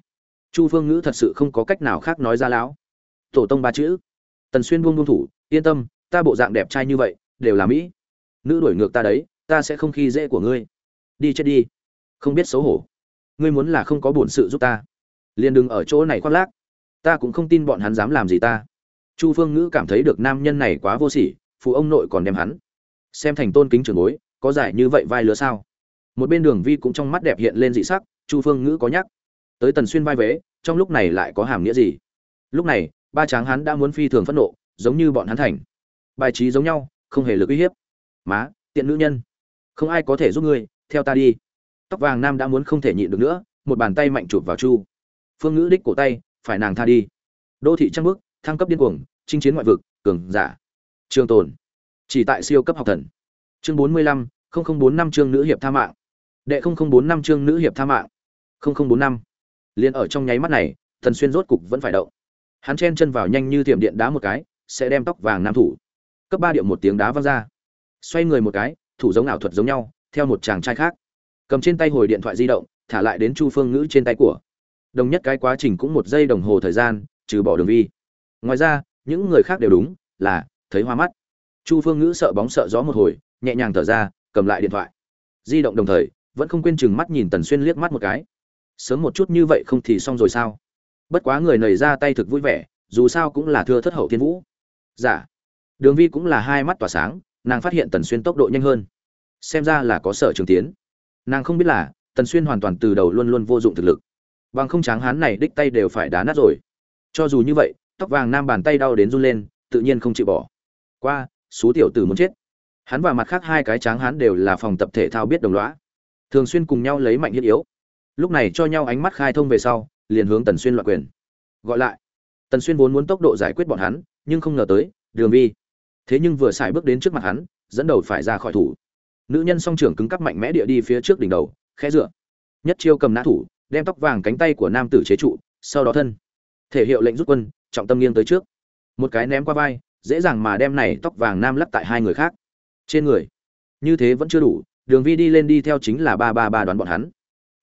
Chu phương ngữ thật sự không có cách nào khác nói ra lão. Tổ tông ba chữ. Tần xuyên buông buông thủ, yên tâm, ta bộ dạng đẹp trai như vậy, đều là mỹ. Nữ đuổi ngược ta đấy, ta sẽ không khi dễ của ngươi. Đi chết đi. Không biết xấu hổ. Ngươi muốn là không có bổn sự giúp ta. Liền đừng ở chỗ này khoác lác. Ta cũng không tin bọn hắn dám làm gì ta. Chu phương ngữ cảm thấy được nam nhân này quá vô sỉ, phụ ông nội còn đem hắn. Xem thành tôn kính trường bối có giải như vậy vai lứa sao? Một bên đường vi cũng trong mắt đẹp hiện lên dị sắc, chu phương ngữ có nhắc. Tới tần xuyên vai vế, trong lúc này lại có hàm nghĩa gì? Lúc này, ba tráng hắn đã muốn phi thường phẫn nộ, giống như bọn hắn thành. Bài trí giống nhau, không hề lực uy hiếp. Má, tiện nữ nhân. Không ai có thể giúp ngươi, theo ta đi. Tóc vàng nam đã muốn không thể nhịn được nữa, một bàn tay mạnh chụp vào chu. Phương ngữ đích cổ tay, phải nàng tha đi. Đô thị trăng bước thăng cấp điên cuồng, chinh chiến ngoại vực, cường giả. Trường tồn. Chỉ tại siêu cấp học thần chương bốn mươi lăm bốn năm chương nữ hiệp tha mạng. Đệ bốn năm chương nữ hiệp tha mạng. Bốn năm. Liền ở trong nháy mắt này, thần xuyên rốt cục vẫn phải động. Hắn chen chân vào nhanh như thiểm điện đá một cái, sẽ đem tóc vàng nam thủ. Cấp ba điệu một tiếng đá văng ra. Xoay người một cái, thủ giống ảo thuật giống nhau, theo một chàng trai khác. Cầm trên tay hồi điện thoại di động, thả lại đến chu phương ngữ trên tay của. Đồng nhất cái quá trình cũng một giây đồng hồ thời gian, trừ bỏ đường vi. Ngoài ra, những người khác đều đúng, là, thấy hoa mắt. Chu phương ngữ sợ bóng sợ gió một hồi nhẹ nhàng thở ra, cầm lại điện thoại. Di động đồng thời, vẫn không quên chừng mắt nhìn tần xuyên liếc mắt một cái. Sớm một chút như vậy không thì xong rồi sao? Bất quá người nầy ra tay thực vui vẻ, dù sao cũng là thưa thất hậu thiên vũ. Giả dạ. đường vi cũng là hai mắt tỏa sáng, nàng phát hiện tần xuyên tốc độ nhanh hơn. Xem ra là có sở trường tiến. Nàng không biết là, tần xuyên hoàn toàn từ đầu luôn luôn vô dụng thực lực. Bằng không tráng hán này đích tay đều phải đá nát rồi. Cho dù như vậy, tóc vàng nam bàn tay đau đến run lên, tự nhiên không chịu bỏ. Qua, số tiểu tử muốn chết hắn và mặt khác hai cái tráng hán đều là phòng tập thể thao biết đồng lõa, thường xuyên cùng nhau lấy mạnh hiết yếu. Lúc này cho nhau ánh mắt khai thông về sau liền hướng tần xuyên loại quyền. Gọi lại tần xuyên vốn muốn tốc độ giải quyết bọn hắn nhưng không ngờ tới đường vi. Thế nhưng vừa xài bước đến trước mặt hắn dẫn đầu phải ra khỏi thủ. Nữ nhân song trưởng cứng cắp mạnh mẽ địa đi phía trước đỉnh đầu khẽ dựa. Nhất chiêu cầm nã thủ đem tóc vàng cánh tay của nam tử chế trụ sau đó thân. Thể hiệu lệnh rút quân trọng tâm nghiêng tới trước. Một cái ném qua vai dễ dàng mà đem này tóc vàng nam lắp tại hai người khác trên người. Như thế vẫn chưa đủ, đường vi đi lên đi theo chính là ba ba ba đoán bọn hắn.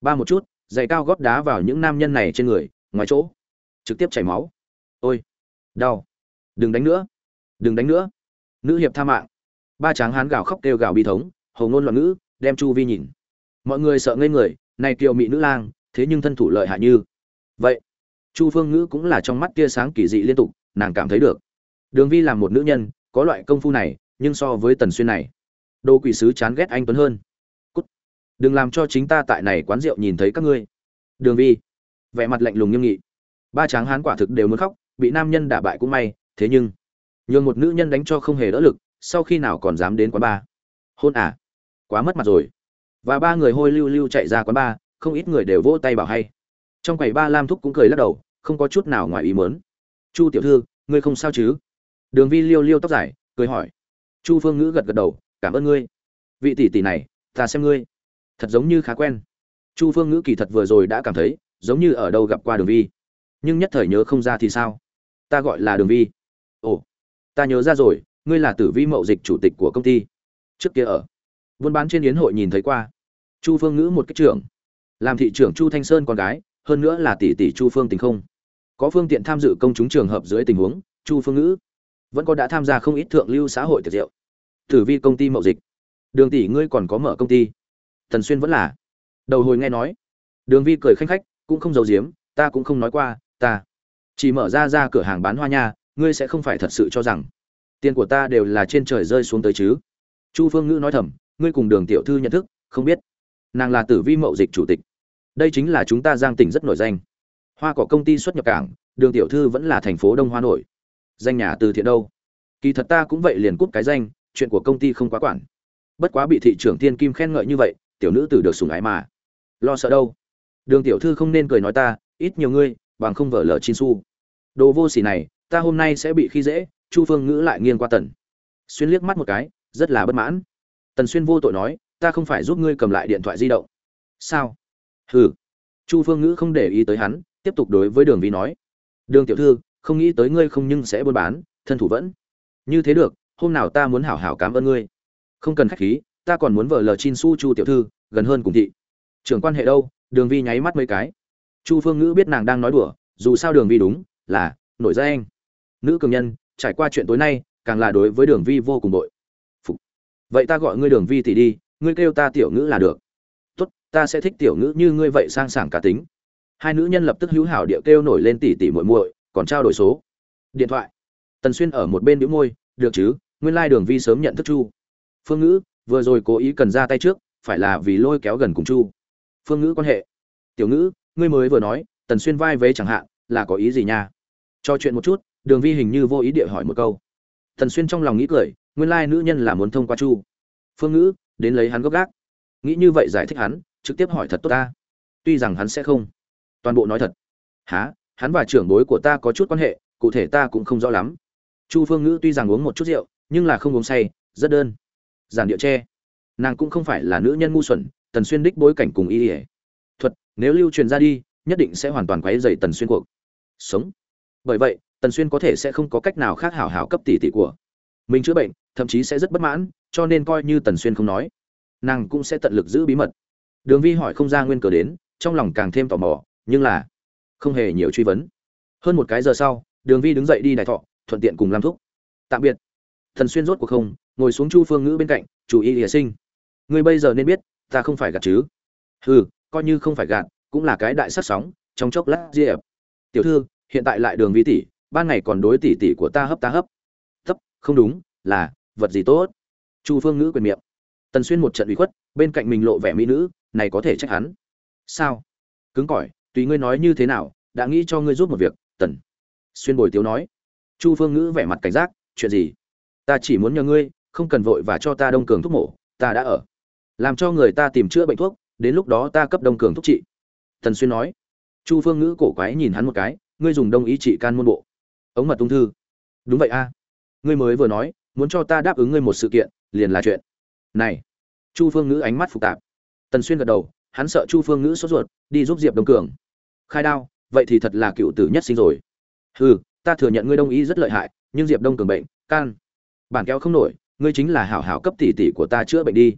Ba một chút, giày cao gót đá vào những nam nhân này trên người, ngoài chỗ. Trực tiếp chảy máu. Ôi, đau. Đừng đánh nữa. Đừng đánh nữa. Nữ hiệp tha mạng. Ba tráng hán gào khóc kêu gào bi thống hầu ngôn loạn ngữ, đem chu vi nhìn. Mọi người sợ ngây người, này kiều mỹ nữ lang, thế nhưng thân thủ lợi hại như. Vậy, chu phương ngữ cũng là trong mắt tia sáng kỳ dị liên tục, nàng cảm thấy được. Đường vi là một nữ nhân, có loại công phu này nhưng so với tần xuyên này, đồ quỷ sứ chán ghét anh tuấn hơn. Cút. Đừng làm cho chính ta tại này quán rượu nhìn thấy các ngươi. Đường vi. Vẻ mặt lạnh lùng nghiêm nghị. Ba tráng hán quả thực đều muốn khóc, bị nam nhân đả bại cũng may, thế nhưng, nhường một nữ nhân đánh cho không hề đỡ lực, sau khi nào còn dám đến quán ba? Hôn à? Quá mất mặt rồi. Và ba người hôi lưu lưu chạy ra quán ba, không ít người đều vỗ tay bảo hay. Trong quầy ba lam thúc cũng cười lắc đầu, không có chút nào ngoài ý mớn chu tiểu thư, ngươi không sao chứ? Đường vi liêu liêu tóc dài, cười hỏi chu phương ngữ gật gật đầu, cảm ơn ngươi. Vị tỷ tỷ này, ta xem ngươi. Thật giống như khá quen. Chu phương ngữ kỳ thật vừa rồi đã cảm thấy, giống như ở đâu gặp qua đường vi. Nhưng nhất thời nhớ không ra thì sao? Ta gọi là đường vi. Ồ, ta nhớ ra rồi, ngươi là tử vi mậu dịch chủ tịch của công ty. Trước kia ở buôn bán trên yến hội nhìn thấy qua. Chu phương ngữ một cái trưởng. Làm thị trưởng chu thanh sơn con gái, hơn nữa là tỷ tỷ chu phương tình không. Có phương tiện tham dự công chúng trường hợp dưới tình huống, chu phương ngữ vẫn có đã tham gia không ít thượng lưu xã hội tiệc rượu. Tử vi công ty mậu dịch. Đường tỷ ngươi còn có mở công ty? Thần xuyên vẫn là. Đầu hồi nghe nói. Đường vi cười khanh khách, cũng không giấu giếm, ta cũng không nói qua, ta chỉ mở ra ra cửa hàng bán hoa nha, ngươi sẽ không phải thật sự cho rằng tiền của ta đều là trên trời rơi xuống tới chứ. Chu phương ngữ nói thầm, ngươi cùng đường tiểu thư nhận thức, không biết. Nàng là tử vi mậu dịch chủ tịch. Đây chính là chúng ta giang tỉnh rất nổi danh. Hoa cỏ công ty xuất nhập cảng, đường tiểu thư vẫn là thành phố đông hoa nổi danh nhà từ thiện đâu? Kỳ thật ta cũng vậy liền cúp cái danh, chuyện của công ty không quá quản. Bất quá bị thị trưởng tiên kim khen ngợi như vậy, tiểu nữ tử được sủng ái mà. Lo sợ đâu? Đường tiểu thư không nên cười nói ta, ít nhiều ngươi, bằng không vở lở chin su. Đồ vô sỉ này, ta hôm nay sẽ bị khi dễ, chu phương ngữ lại nghiêng qua tần. Xuyên liếc mắt một cái, rất là bất mãn. Tần xuyên vô tội nói, ta không phải giúp ngươi cầm lại điện thoại di động. Sao? Hừ. Chu phương ngữ không để ý tới hắn, tiếp tục đối với đường vi nói. Đường tiểu thư không nghĩ tới ngươi không nhưng sẽ buôn bán, thân thủ vẫn. Như thế được, hôm nào ta muốn hảo hảo cảm ơn ngươi. Không cần khách khí, ta còn muốn vợ lờ chin su chu tiểu thư, gần hơn cùng thị. Trưởng quan hệ đâu, đường vi nháy mắt mấy cái. Chu phương ngữ biết nàng đang nói đùa, dù sao đường vi đúng, là, nổi ra anh nữ cường nhân, trải qua chuyện tối nay, càng là đối với đường vi vô cùng bội. Phục. vậy ta gọi ngươi đường vi tỷ đi, ngươi kêu ta tiểu ngữ là được. Tốt, ta sẽ thích tiểu ngữ như ngươi vậy sang sảng cá tính. Hai nữ nhân lập tức hữu hảo địa kêu nổi lên tỷ tỷ muội muội còn trao đổi số. Điện thoại. Tần xuyên ở một bên đĩu môi, được chứ, nguyên lai đường vi sớm nhận thức chu. Phương ngữ, vừa rồi cố ý cần ra tay trước, phải là vì lôi kéo gần cùng chu. Phương ngữ quan hệ. Tiểu ngữ, ngươi mới vừa nói, tần xuyên vai vế chẳng hạn, là có ý gì nha? Cho chuyện một chút, đường vi hình như vô ý địa hỏi một câu. Tần xuyên trong lòng nghĩ cười, nguyên lai nữ nhân là muốn thông qua chu. Phương ngữ, đến lấy hắn gốc gác. Nghĩ như vậy giải thích hắn, trực tiếp hỏi thật tốt ta. Tuy rằng hắn sẽ không. Toàn bộ nói thật. Há hắn và trưởng bối của ta có chút quan hệ, cụ thể ta cũng không rõ lắm. Chu phương ngữ tuy rằng uống một chút rượu, nhưng là không uống say, rất đơn giản điệu tre. nàng cũng không phải là nữ nhân ngu xuẩn, tần xuyên đích bối cảnh cùng y ỉa thuật, nếu lưu truyền ra đi, nhất định sẽ hoàn toàn quấy dày tần xuyên cuộc. Sống. Bởi vậy, tần xuyên có thể sẽ không có cách nào khác hảo hảo cấp tỷ tỷ của mình chữa bệnh, thậm chí sẽ rất bất mãn, cho nên coi như tần xuyên không nói, nàng cũng sẽ tận lực giữ bí mật. Đường vi hỏi không ra nguyên cờ đến, trong lòng càng thêm tò mò, nhưng là không hề nhiều truy vấn. Hơn một cái giờ sau, đường vi đứng dậy đi đại thọ, thuận tiện cùng làm thúc. Tạm biệt. Thần xuyên rốt cuộc không, ngồi xuống chu phương ngữ bên cạnh, chủ y hiệ sinh. Ngươi bây giờ nên biết, ta không phải gạt chứ. Hừ, coi như không phải gạt, cũng là cái đại sắc sóng, trong chốc lát diệp tiểu thư, hiện tại lại đường vi tỷ, ban ngày còn đối tỷ tỷ của ta hấp ta hấp. Thấp, không đúng, là, vật gì tốt? Chu phương ngữ quyền miệng. Tần xuyên một trận ủy khuất, bên cạnh mình lộ vẻ mỹ nữ, này có thể trách hắn. Sao? Cứng cỏi tùy ngươi nói như thế nào, đã nghĩ cho ngươi giúp một việc, tần. Xuyên bồi tiếu nói. Chu phương ngữ vẻ mặt cảnh giác, chuyện gì? Ta chỉ muốn nhờ ngươi, không cần vội và cho ta đông cường thuốc mổ, ta đã ở. Làm cho người ta tìm chữa bệnh thuốc, đến lúc đó ta cấp đông cường thuốc trị. Tần xuyên nói. Chu phương ngữ cổ quái nhìn hắn một cái, ngươi dùng đông ý trị can môn bộ. Ống mật ung thư. Đúng vậy a. Ngươi mới vừa nói, muốn cho ta đáp ứng ngươi một sự kiện, liền là chuyện này. Chu phương ngữ ánh mắt phức tạp. Tần xuyên gật đầu, hắn sợ chu phương ngữ sốt ruột, đi giúp diệp đông cường khai đao, vậy thì thật là cựu tử nhất sinh rồi. Hừ, ta thừa nhận ngươi đông ý rất lợi hại, nhưng diệp đông cường bệnh, can. Bản kéo không nổi, ngươi chính là hảo hảo cấp tỷ tỷ của ta chữa bệnh đi.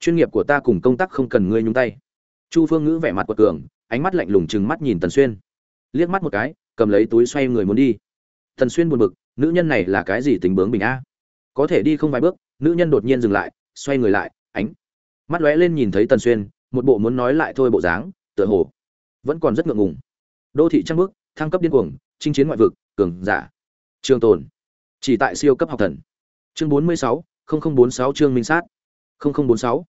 Chuyên nghiệp của ta cùng công tác không cần ngươi nhúng tay. Chu phương ngữ vẻ mặt quật cường, ánh mắt lạnh lùng chừng mắt nhìn tần xuyên. Liếc mắt một cái, cầm lấy túi xoay người muốn đi. Tần xuyên buồn bực, nữ nhân này là cái gì tính bướng bình a? Có thể đi không vài bước, nữ nhân đột nhiên dừng lại, xoay người lại, ánh mắt lóe lên nhìn thấy tần xuyên, một bộ muốn nói lại thôi bộ dáng, tựa hồ vẫn còn rất ngượng ngùng. Đô thị trăng bước thăng cấp điên cuồng, chinh chiến ngoại vực, cường giả. Trường tồn. Chỉ tại siêu cấp học thần. Chương bốn mươi sáu bốn sáu chương minh sát. Bốn sáu.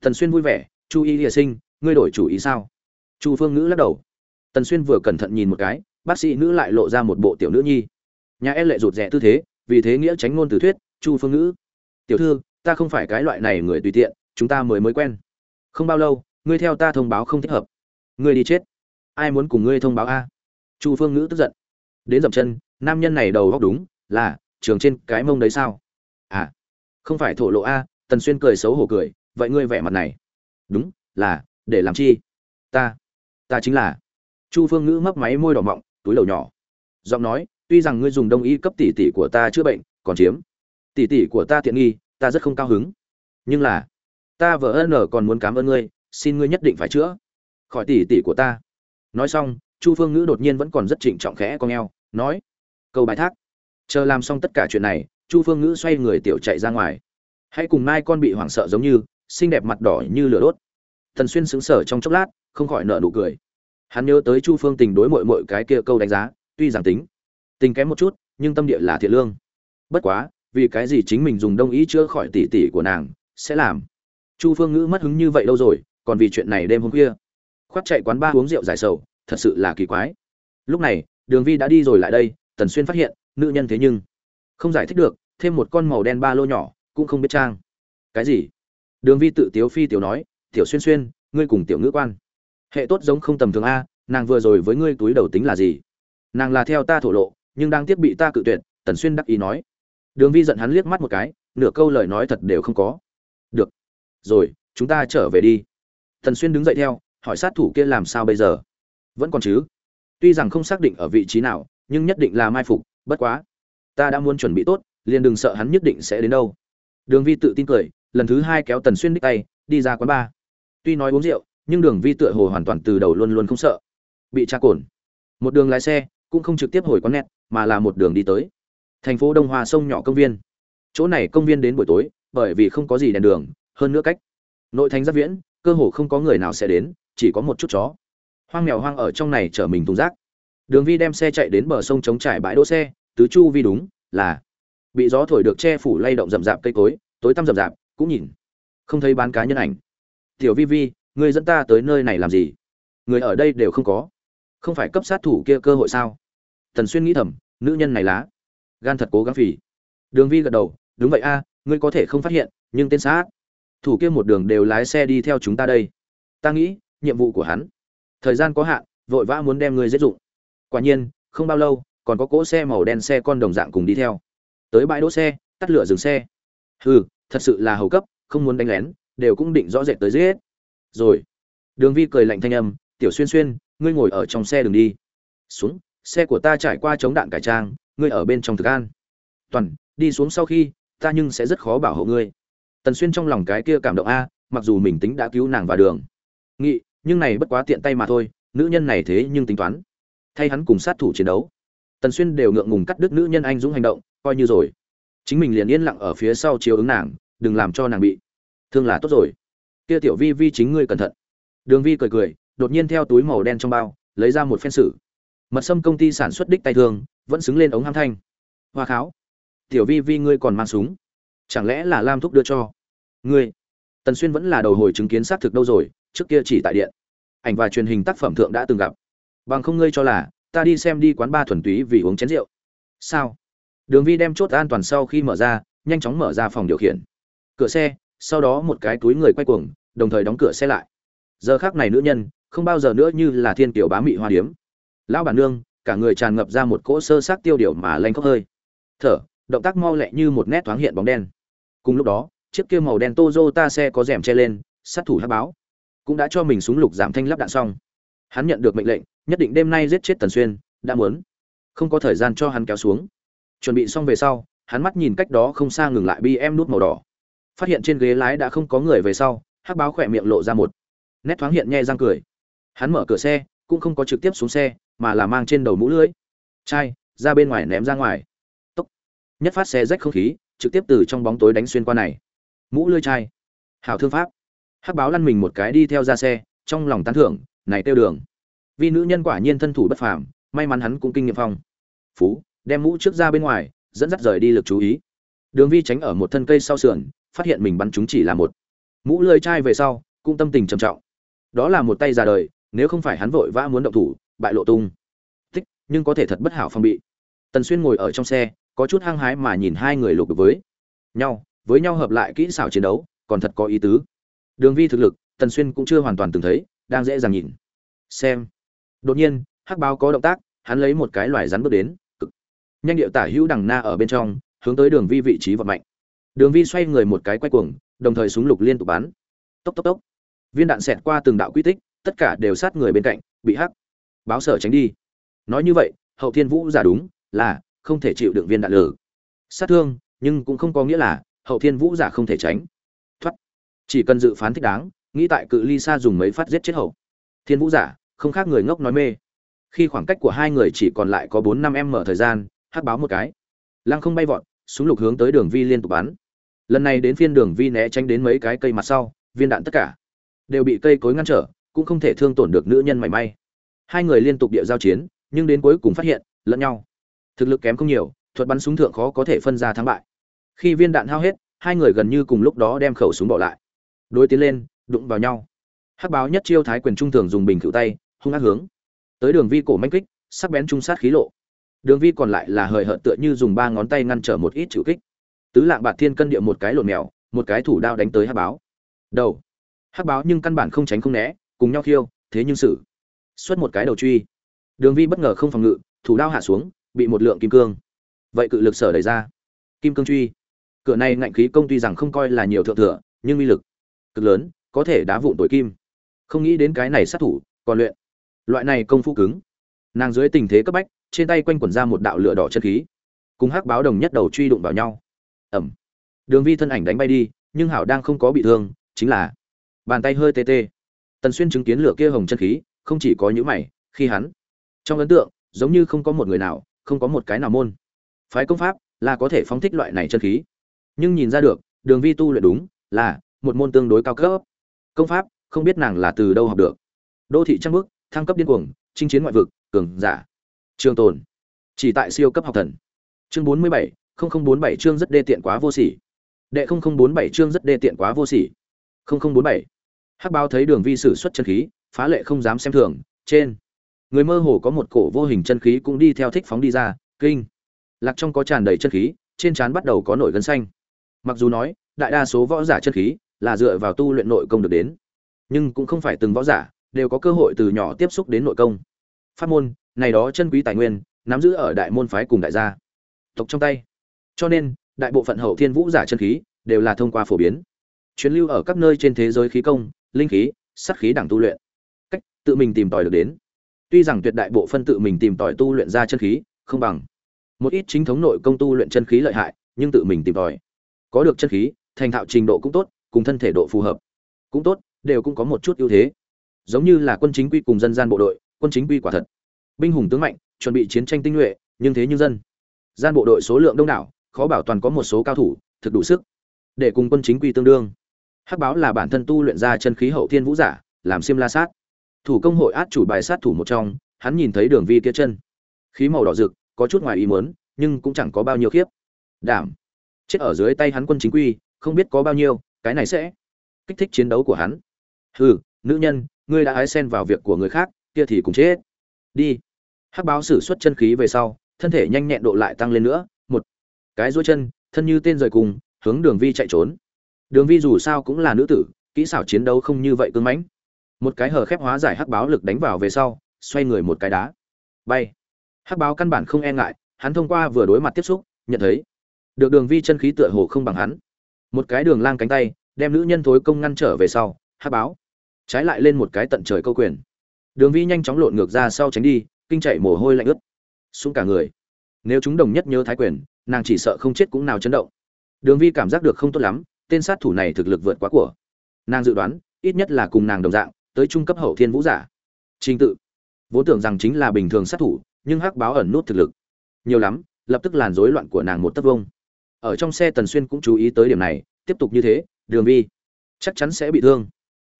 Tần xuyên vui vẻ, chu y địa sinh, ngươi đổi chủ ý sao? Chu phương ngữ lắc đầu. Tần xuyên vừa cẩn thận nhìn một cái, bác sĩ nữ lại lộ ra một bộ tiểu nữ nhi. Nhà e lệ rụt rè tư thế, vì thế nghĩa tránh ngôn từ thuyết, chu phương ngữ, tiểu thư, ta không phải cái loại này người tùy tiện, chúng ta mới mới quen. Không bao lâu, ngươi theo ta thông báo không thích hợp. Ngươi đi chết ai muốn cùng ngươi thông báo a? Chu phương ngữ tức giận. Đến dậm chân, nam nhân này đầu góc đúng là, trường trên cái mông đấy sao? À không phải thổ lộ a, tần xuyên cười xấu hổ cười, vậy ngươi vẻ mặt này. Đúng, là, để làm chi? Ta ta chính là. Chu phương ngữ mấp máy môi đỏ mọng, túi đầu nhỏ. Giọng nói, tuy rằng ngươi dùng đông y cấp tỷ tỷ của ta chữa bệnh, còn chiếm. Tỷ tỷ của ta tiện nghi, ta rất không cao hứng. Nhưng là, ta vợ ân ở còn muốn cảm ơn ngươi, xin ngươi nhất định phải chữa. Khỏi tỷ tỷ của ta nói xong, chu phương ngữ đột nhiên vẫn còn rất trịnh trọng khẽ con eo, nói câu bài thác. Chờ làm xong tất cả chuyện này, chu phương ngữ xoay người tiểu chạy ra ngoài. Hãy cùng mai con bị hoảng sợ giống như, xinh đẹp mặt đỏ như lửa đốt. Thần xuyên sững sờ trong chốc lát, không khỏi nợ nụ cười. Hắn nhớ tới chu phương tình đối mội mội cái kia câu đánh giá, tuy rằng tính, tình kém một chút, nhưng tâm địa là thiện lương. Bất quá, vì cái gì chính mình dùng đông ý chữa khỏi tỷ tỷ của nàng, sẽ làm? Chu phương ngữ mất hứng như vậy lâu rồi, còn vì chuyện này đêm hôm khuya khoát chạy quán ba uống rượu giải sầu, thật sự là kỳ quái. Lúc này, đường vi đã đi rồi lại đây, tần xuyên phát hiện, nữ nhân thế nhưng không giải thích được, thêm một con màu đen ba lô nhỏ, cũng không biết trang. Cái gì? Đường vi tự tiếu phi tiểu nói, tiểu xuyên xuyên, ngươi cùng tiểu ngữ quan. Hệ tốt giống không tầm thường a, nàng vừa rồi với ngươi túi đầu tính là gì? Nàng là theo ta thổ lộ, nhưng đang tiếp bị ta cự tuyệt, tần xuyên đắc ý nói. Đường vi giận hắn liếc mắt một cái, nửa câu lời nói thật đều không có. Được, rồi, chúng ta trở về đi. Tần xuyên đứng dậy theo hỏi sát thủ kia làm sao bây giờ? Vẫn còn chứ? Tuy rằng không xác định ở vị trí nào, nhưng nhất định là mai phục, bất quá. Ta đã muốn chuẩn bị tốt, liền đừng sợ hắn nhất định sẽ đến đâu. Đường vi tự tin cười, lần thứ hai kéo tần xuyên đích tay, đi ra quán bar. Tuy nói uống rượu, nhưng đường vi tựa hồ hoàn toàn từ đầu luôn luôn không sợ. Bị tra cồn một đường lái xe, cũng không trực tiếp hồi quán nét mà là một đường đi tới. Thành phố đông hoa sông nhỏ công viên. Chỗ này công viên đến buổi tối, bởi vì không có gì đèn đường, hơn nữa cách. Nội thành giáp viễn, cơ hồ không có người nào sẽ đến chỉ có một chút chó. Hoang mèo hoang ở trong này chở mình thùng rác. Đường vi đem xe chạy đến bờ sông chống trải bãi đỗ xe, tứ chu vi đúng, là. Bị gió thổi được che phủ lay động rậm rạp cây cối, tối tăm rậm rạp, cũng nhìn. Không thấy bán cá nhân ảnh. Tiểu vi vi, người dẫn ta tới nơi này làm gì? Người ở đây đều không có. Không phải cấp sát thủ kia cơ hội sao? Tần xuyên nghĩ thầm, nữ nhân này lá gan thật cố gắng phì. Đường vi gật đầu, đúng vậy a, ngươi có thể không phát hiện, nhưng tên sát. Thủ kia một đường đều lái xe đi theo chúng ta đây. Ta nghĩ nhiệm vụ của hắn. Thời gian có hạn, vội vã muốn đem ngươi giết dụng. Quả nhiên, không bao lâu, còn có cỗ xe màu đen xe con đồng dạng cùng đi theo. Tới bãi đỗ xe, tắt lửa dừng xe. Hừ, thật sự là hầu cấp, không muốn đánh lén, đều cũng định rõ rệt tới giết. Rồi, đường vi cười lạnh thanh âm, tiểu xuyên xuyên, ngươi ngồi ở trong xe đừng đi. Xuống, xe của ta trải qua chống đạn cải trang, ngươi ở bên trong thực an. Toàn, đi xuống sau khi, ta nhưng sẽ rất khó bảo hộ ngươi. Tần xuyên trong lòng cái kia cảm động a, mặc dù mình tính đã cứu nàng và đường. Nghị nhưng này bất quá tiện tay mà thôi, nữ nhân này thế nhưng tính toán. Thay hắn cùng sát thủ chiến đấu. Tần xuyên đều ngượng ngùng cắt đứt nữ nhân anh dũng hành động, coi như rồi. Chính mình liền yên lặng ở phía sau chiếu ứng nàng, đừng làm cho nàng bị thương là tốt rồi. Kia tiểu vi vi chính ngươi cẩn thận. Đường vi cười cười, đột nhiên theo túi màu đen trong bao, lấy ra một phen sử. Mật sâm công ty sản xuất đích tay thương vẫn xứng lên ống ham thanh. Hoa kháo. Tiểu vi vi ngươi còn mang súng. Chẳng lẽ là lam thúc đưa cho? Ngươi. Tần xuyên vẫn là đầu hồi chứng kiến xác thực đâu rồi trước kia chỉ tại điện. Ảnh và truyền hình tác phẩm thượng đã từng gặp. Bằng không ngươi cho là, ta đi xem đi quán ba thuần túy vì uống chén rượu. Sao? Đường vi đem chốt an toàn sau khi mở ra, nhanh chóng mở ra phòng điều khiển. Cửa xe, sau đó một cái túi người quay cuồng, đồng thời đóng cửa xe lại. Giờ khác này nữ nhân, không bao giờ nữa như là thiên tiểu bá mị hoa điếm. Lão bản nương, cả người tràn ngập ra một cỗ sơ sát tiêu điều mà lanh khóc hơi. Thở, động tác mau lẹ như một nét thoáng hiện bóng đen. Cùng lúc đó, chiếc kia màu đen Toyota xe có rèm che lên, sát thủ hát báo cũng đã cho mình súng lục giảm thanh lắp đạn xong. Hắn nhận được mệnh lệnh, nhất định đêm nay giết chết tần xuyên, đã muốn. Không có thời gian cho hắn kéo xuống. Chuẩn bị xong về sau, hắn mắt nhìn cách đó không xa ngừng lại bm nút màu đỏ. Phát hiện trên ghế lái đã không có người về sau, hắc báo khỏe miệng lộ ra một nét thoáng hiện nhe răng cười. Hắn mở cửa xe, cũng không có trực tiếp xuống xe, mà là mang trên đầu mũ lưỡi. Chai, ra bên ngoài ném ra ngoài. Tốc. Nhất phát xe rách không khí, trực tiếp từ trong bóng tối đánh xuyên qua này. Mũ lưỡi chai. Hảo thương pháp hắc báo lăn mình một cái đi theo ra xe, trong lòng tán thưởng, này tiêu đường. Vì nữ nhân quả nhiên thân thủ bất phàm, may mắn hắn cũng kinh nghiệm phong. Phú, đem mũ trước ra bên ngoài, dẫn dắt rời đi lực chú ý. Đường vi tránh ở một thân cây sau sườn, phát hiện mình bắn chúng chỉ là một. Mũ lưỡi chai về sau, cũng tâm tình trầm trọng. Đó là một tay già đời, nếu không phải hắn vội vã muốn động thủ, bại lộ tung. Tích, nhưng có thể thật bất hảo phong bị. Tần xuyên ngồi ở trong xe, có chút hăng hái mà nhìn hai người lục với nhau với nhau hợp lại kỹ xảo chiến đấu, còn thật có ý tứ đường vi thực lực, tần xuyên cũng chưa hoàn toàn từng thấy, đang dễ dàng nhìn. Xem. Đột nhiên, hắc báo có động tác, hắn lấy một cái loài rắn bước đến. Cực. Nhanh điệu tả hữu đằng na ở bên trong, hướng tới đường vi vị trí vật mạnh đường vi xoay người một cái quay cuồng, đồng thời súng lục liên tục bắn. Tốc tốc tốc. Viên đạn xẹt qua từng đạo quy tích, tất cả đều sát người bên cạnh, bị hắc báo sở tránh đi. Nói như vậy, hậu thiên vũ giả đúng là không thể chịu đựng viên đạn lử. Sát thương, nhưng cũng không có nghĩa là hậu thiên vũ giả không thể tránh chỉ cần dự phán thích đáng, nghĩ tại cự ly xa dùng mấy phát giết chết hậu. Thiên vũ giả, không khác người ngốc nói mê. Khi khoảng cách của hai người chỉ còn lại có bốn năm em mở thời gian, hắc báo một cái. Lăng không bay vọt, súng lục hướng tới đường vi liên tục bắn. Lần này đến phiên đường vi né tránh đến mấy cái cây mặt sau, viên đạn tất cả đều bị cây cối ngăn trở, cũng không thể thương tổn được nữ nhân mảy may. Hai người liên tục địa giao chiến, nhưng đến cuối cùng phát hiện, lẫn nhau. Thực lực kém không nhiều, thuật bắn súng thượng khó có thể phân ra thắng bại. Khi viên đạn hao hết, hai người gần như cùng lúc đó đem khẩu súng bỏ lại đối tiến lên, đụng vào nhau. Hắc báo nhất chiêu thái quyền trung thường dùng bình cựu tay, hung ác hướng. Tới đường vi cổ manh kích, sắc bén trung sát khí lộ. Đường vi còn lại là hời hợt tựa như dùng ba ngón tay ngăn trở một ít chịu kích. Tứ lạng bạt thiên cân địa một cái lộn mèo, một cái thủ đao đánh tới hắc báo. Đầu. Hắc báo nhưng căn bản không tránh không né, cùng nhau khiêu, thế nhưng sự xuất một cái đầu truy. Đường vi bất ngờ không phòng ngự, thủ đao hạ xuống, bị một lượng kim cương. Vậy cự lực sở đẩy ra. Kim cương truy. Cửa này ngạnh khí công tuy rằng không coi là nhiều thượng thừa, nhưng uy lực cực lớn, có thể đá vụn tội kim. Không nghĩ đến cái này sát thủ, còn luyện. Loại này công phu cứng. Nàng dưới tình thế cấp bách, trên tay quanh quẩn ra một đạo lửa đỏ chân khí. Cùng hắc báo đồng nhất đầu truy đụng vào nhau. Ẩm. Đường vi thân ảnh đánh bay đi, nhưng hảo đang không có bị thương, chính là bàn tay hơi tê tê. Tần xuyên chứng kiến lửa kia hồng chân khí, không chỉ có những mày, khi hắn trong ấn tượng, giống như không có một người nào, không có một cái nào môn. Phái công pháp là có thể phóng thích loại này chân khí. Nhưng nhìn ra được, đường vi tu luyện đúng là một môn tương đối cao cấp. Công pháp, không biết nàng là từ đâu học được. Đô thị trăng bước thăng cấp điên cuồng, chinh chiến ngoại vực, cường giả. Trường tồn. Chỉ tại siêu cấp học thần. Chương bốn mươi bảy bốn bảy chương rất đê tiện quá vô sỉ. Đệ bốn bảy chương rất đê tiện quá vô sỉ. Bốn bảy. Hắc báo thấy đường vi sử xuất chân khí, phá lệ không dám xem thường, trên. Người mơ hồ có một cổ vô hình chân khí cũng đi theo thích phóng đi ra, kinh. Lạc trong có tràn đầy chân khí, trên trán bắt đầu có nổi gân xanh. Mặc dù nói, đại đa số võ giả chân khí là dựa vào tu luyện nội công được đến. Nhưng cũng không phải từng võ giả đều có cơ hội từ nhỏ tiếp xúc đến nội công. Pháp môn, này đó chân quý tài nguyên, nắm giữ ở đại môn phái cùng đại gia. Tộc trong tay. Cho nên, đại bộ phận hậu thiên vũ giả chân khí đều là thông qua phổ biến. Truyền lưu ở các nơi trên thế giới khí công, linh khí sắc khí đẳng tu luyện. Cách tự mình tìm tòi được đến. Tuy rằng tuyệt đại bộ phân tự mình tìm tòi tu luyện ra chân khí không bằng. Một ít chính thống nội công tu luyện chân khí lợi hại, nhưng tự mình tìm tòi. Có được chân khí, thành thạo trình độ cũng tốt cùng thân thể độ phù hợp. Cũng tốt, đều cũng có một chút ưu thế. Giống như là quân chính quy cùng dân gian bộ đội, quân chính quy quả thật. Binh hùng tướng mạnh, chuẩn bị chiến tranh tinh nhuệ, nhưng thế như dân. Gian bộ đội số lượng đông đảo, khó bảo toàn có một số cao thủ, thực đủ sức. Để cùng quân chính quy tương đương. Hắc báo là bản thân tu luyện ra chân khí hậu thiên vũ giả, làm xiêm la sát. Thủ công hội át chủ bài sát thủ một trong, hắn nhìn thấy đường vi kia chân. Khí màu đỏ rực, có chút ngoài ý muốn, nhưng cũng chẳng có bao nhiêu khiếp. Đảm. Chết ở dưới tay hắn quân chính quy, không biết có bao nhiêu cái này sẽ kích thích chiến đấu của hắn. Hừ, nữ nhân, ngươi đã ái xen vào việc của người khác, kia thì cũng chết. Đi. Hắc báo sử xuất chân khí về sau, thân thể nhanh nhẹn độ lại tăng lên nữa. Một, cái duỗi chân, thân như tên rời cùng, hướng đường vi chạy trốn. Đường vi dù sao cũng là nữ tử, kỹ xảo chiến đấu không như vậy cứng mãnh. Một cái hở khép hóa giải hắc báo lực đánh vào về sau, xoay người một cái đá. Bay. Hắc báo căn bản không e ngại, hắn thông qua vừa đối mặt tiếp xúc, nhận thấy được đường vi chân khí tựa hồ không bằng hắn một cái đường lang cánh tay, đem nữ nhân thối công ngăn trở về sau hắc báo. Trái lại lên một cái tận trời câu quyền. Đường vi nhanh chóng lộn ngược ra sau tránh đi, kinh chạy mồ hôi lạnh ướt. Xuống cả người. Nếu chúng đồng nhất nhớ thái quyền, nàng chỉ sợ không chết cũng nào chấn động. Đường vi cảm giác được không tốt lắm, tên sát thủ này thực lực vượt quá của. Nàng dự đoán, ít nhất là cùng nàng đồng dạng, tới trung cấp hậu thiên vũ giả. Trình tự. Vốn tưởng rằng chính là bình thường sát thủ, nhưng hắc báo ẩn nút thực lực. Nhiều lắm, lập tức làn rối loạn của nàng một tấc vông ở trong xe tần xuyên cũng chú ý tới điểm này, tiếp tục như thế, đường vi, chắc chắn sẽ bị thương.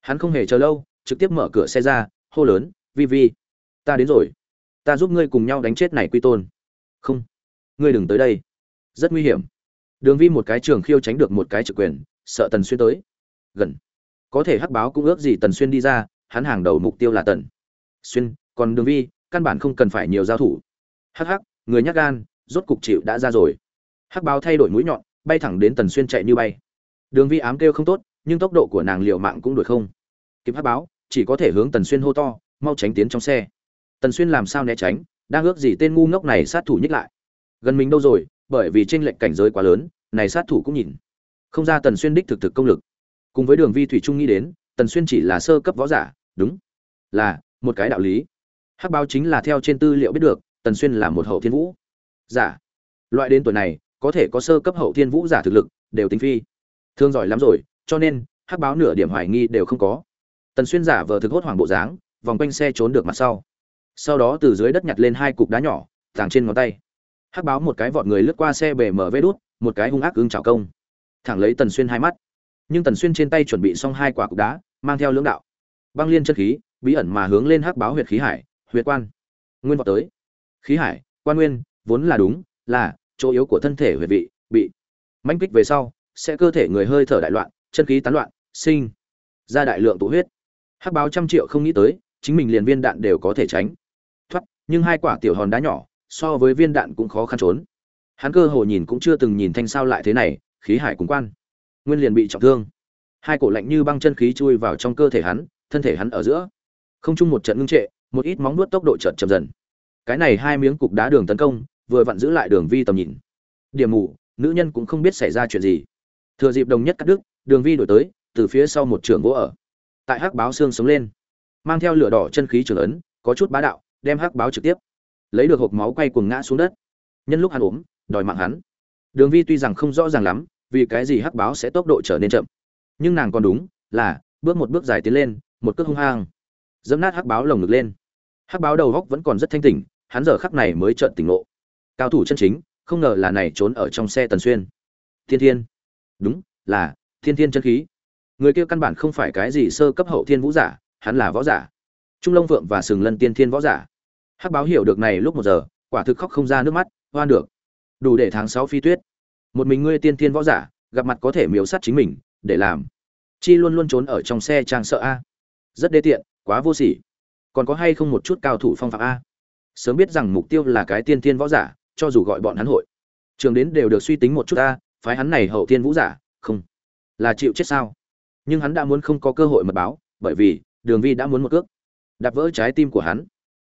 Hắn không hề chờ lâu, trực tiếp mở cửa xe ra, hô lớn, vi vi, ta đến rồi. Ta giúp ngươi cùng nhau đánh chết này quy tôn. Không, ngươi đừng tới đây. Rất nguy hiểm. Đường vi một cái trường khiêu tránh được một cái trực quyền, sợ tần xuyên tới. Gần. Có thể hắc báo cũng ước gì tần xuyên đi ra, hắn hàng đầu mục tiêu là tần xuyên. Còn đường vi, căn bản không cần phải nhiều giao thủ. Hắc hắc, người nhắc gan, rốt cục chịu đã ra rồi hắc báo thay đổi mũi nhọn, bay thẳng đến tần xuyên chạy như bay. Đường vi ám kêu không tốt, nhưng tốc độ của nàng liệu mạng cũng đuổi không. Kịp hắc báo, chỉ có thể hướng tần xuyên hô to, mau tránh tiến trong xe. Tần xuyên làm sao né tránh, đang ước gì tên ngu ngốc này sát thủ nhích lại. Gần mình đâu rồi, bởi vì tranh lệch cảnh giới quá lớn, này sát thủ cũng nhìn không ra tần xuyên đích thực thực công lực. Cùng với đường vi thủy trung nghĩ đến, tần xuyên chỉ là sơ cấp võ giả, đúng, là một cái đạo lý. Hắc báo chính là theo trên tư liệu biết được, tần xuyên là một hậu thiên vũ. Giả, loại đến tuổi này có thể có sơ cấp hậu thiên vũ giả thực lực, đều tính phi. Thương giỏi lắm rồi, cho nên, hắc báo nửa điểm hoài nghi đều không có. Tần xuyên giả vờ thực hốt hoảng bộ dáng, vòng quanh xe trốn được mặt sau. Sau đó từ dưới đất nhặt lên hai cục đá nhỏ tàng trên ngón tay. Hắc báo một cái vọt người lướt qua xe bể mở vê đút, một cái hung ác ưng trào công. Thẳng lấy tần xuyên hai mắt. Nhưng tần xuyên trên tay chuẩn bị xong hai quả cục đá, mang theo lưỡng đạo. Băng liên chất khí, bí ẩn mà hướng lên hắc báo huyệt khí hải, huyệt quan. Nguyên vọt tới. Khí hải, quan nguyên, vốn là đúng, là chỗ yếu của thân thể huyệt vị, bị mãnh kích về sau, sẽ cơ thể người hơi thở đại loạn, chân khí tán loạn, sinh ra đại lượng tụ huyết. Hắc báo trăm triệu không nghĩ tới, chính mình liền viên đạn đều có thể tránh. Thoát, nhưng hai quả tiểu hòn đá nhỏ, so với viên đạn cũng khó khăn trốn. Hắn cơ hồ nhìn cũng chưa từng nhìn thanh sao lại thế này, khí hải cùng quan. Nguyên liền bị trọng thương. Hai cổ lạnh như băng chân khí chui vào trong cơ thể hắn, thân thể hắn ở giữa. Không chung một trận ngưng trệ, một ít móng nuốt tốc độ chợt chậm dần. Cái này hai miếng cục đá đường tấn công vừa vặn giữ lại đường vi tầm nhìn. Điểm mù, nữ nhân cũng không biết xảy ra chuyện gì. Thừa dịp đồng nhất cắt đứt, đường vi đổi tới, từ phía sau một trường gỗ ở. Tại hắc báo xương sống lên. Mang theo lửa đỏ chân khí trường ấn, có chút bá đạo, đem hắc báo trực tiếp. Lấy được hộp máu quay cuồng ngã xuống đất. Nhân lúc hắn ốm, đòi mạng hắn. Đường vi tuy rằng không rõ ràng lắm, vì cái gì hắc báo sẽ tốc độ trở nên chậm. Nhưng nàng còn đúng, là, bước một bước dài tiến lên, một cước hung hăng. Dẫm nát hắc báo lồng ngực lên. Hắc báo đầu góc vẫn còn rất thanh tỉnh, hắn giờ khắc này mới trợn tỉnh ngộ cao thủ chân chính, không ngờ là này trốn ở trong xe tần xuyên. Thiên thiên. Đúng, là, thiên thiên chân khí. Người kia căn bản không phải cái gì sơ cấp hậu thiên vũ giả, hắn là võ giả. Trung long vượng và sừng lân tiên thiên võ giả. Hắc báo hiểu được này lúc một giờ, quả thực khóc không ra nước mắt, hoan được. Đủ để tháng sáu phi tuyết. Một mình ngươi tiên thiên võ giả, gặp mặt có thể miếu sát chính mình, để làm. Chi luôn luôn trốn ở trong xe trang sợ a. Rất đê tiện, quá vô sỉ. Còn có hay không một chút cao thủ phong phạm a? Sớm biết rằng mục tiêu là cái tiên thiên võ giả cho dù gọi bọn hắn hội. Trường đến đều được suy tính một chút ta, phái hắn này hậu thiên vũ giả không là chịu chết sao? Nhưng hắn đã muốn không có cơ hội mật báo bởi vì đường vi đã muốn một cước. Đạp vỡ trái tim của hắn.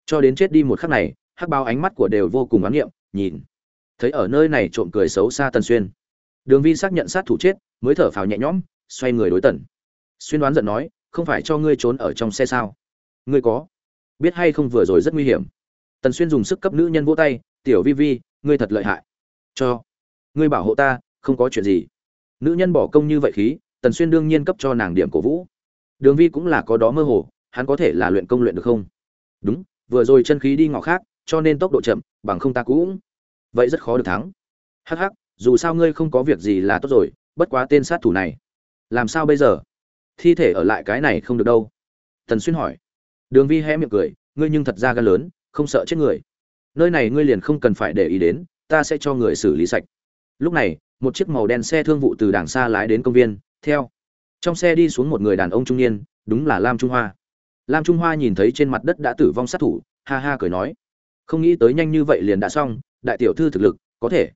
Cho đến chết đi một khắc này hắc bao ánh mắt của đều vô cùng oán nghiệm nhìn. Thấy ở nơi này trộm cười xấu xa tần xuyên. Đường vi xác nhận sát thủ chết mới thở phào nhẹ nhõm xoay người đối tần. Xuyên đoán giận nói không phải cho ngươi trốn ở trong xe sao? Ngươi có biết hay không vừa rồi rất nguy hiểm? Tần xuyên dùng sức cấp nữ nhân vỗ tay tiểu vi vi, ngươi thật lợi hại. Cho, ngươi bảo hộ ta, không có chuyện gì. Nữ nhân bỏ công như vậy khí, tần xuyên đương nhiên cấp cho nàng điểm cổ vũ. Đường vi cũng là có đó mơ hồ, hắn có thể là luyện công luyện được không? Đúng, vừa rồi chân khí đi ngõ khác, cho nên tốc độ chậm, bằng không ta cũng vậy rất khó được thắng. Hắc hắc, dù sao ngươi không có việc gì là tốt rồi, bất quá tên sát thủ này. Làm sao bây giờ? Thi thể ở lại cái này không được đâu. Tần xuyên hỏi. Đường vi hé miệng cười, ngươi nhưng thật ra gan lớn, không sợ chết người nơi này ngươi liền không cần phải để ý đến, ta sẽ cho người xử lý sạch. Lúc này, một chiếc màu đen xe thương vụ từ đàng xa lái đến công viên, theo. Trong xe đi xuống một người đàn ông trung niên, đúng là lam trung hoa. Lam trung hoa nhìn thấy trên mặt đất đã tử vong sát thủ, ha ha cười nói, không nghĩ tới nhanh như vậy liền đã xong, đại tiểu thư thực lực, có thể.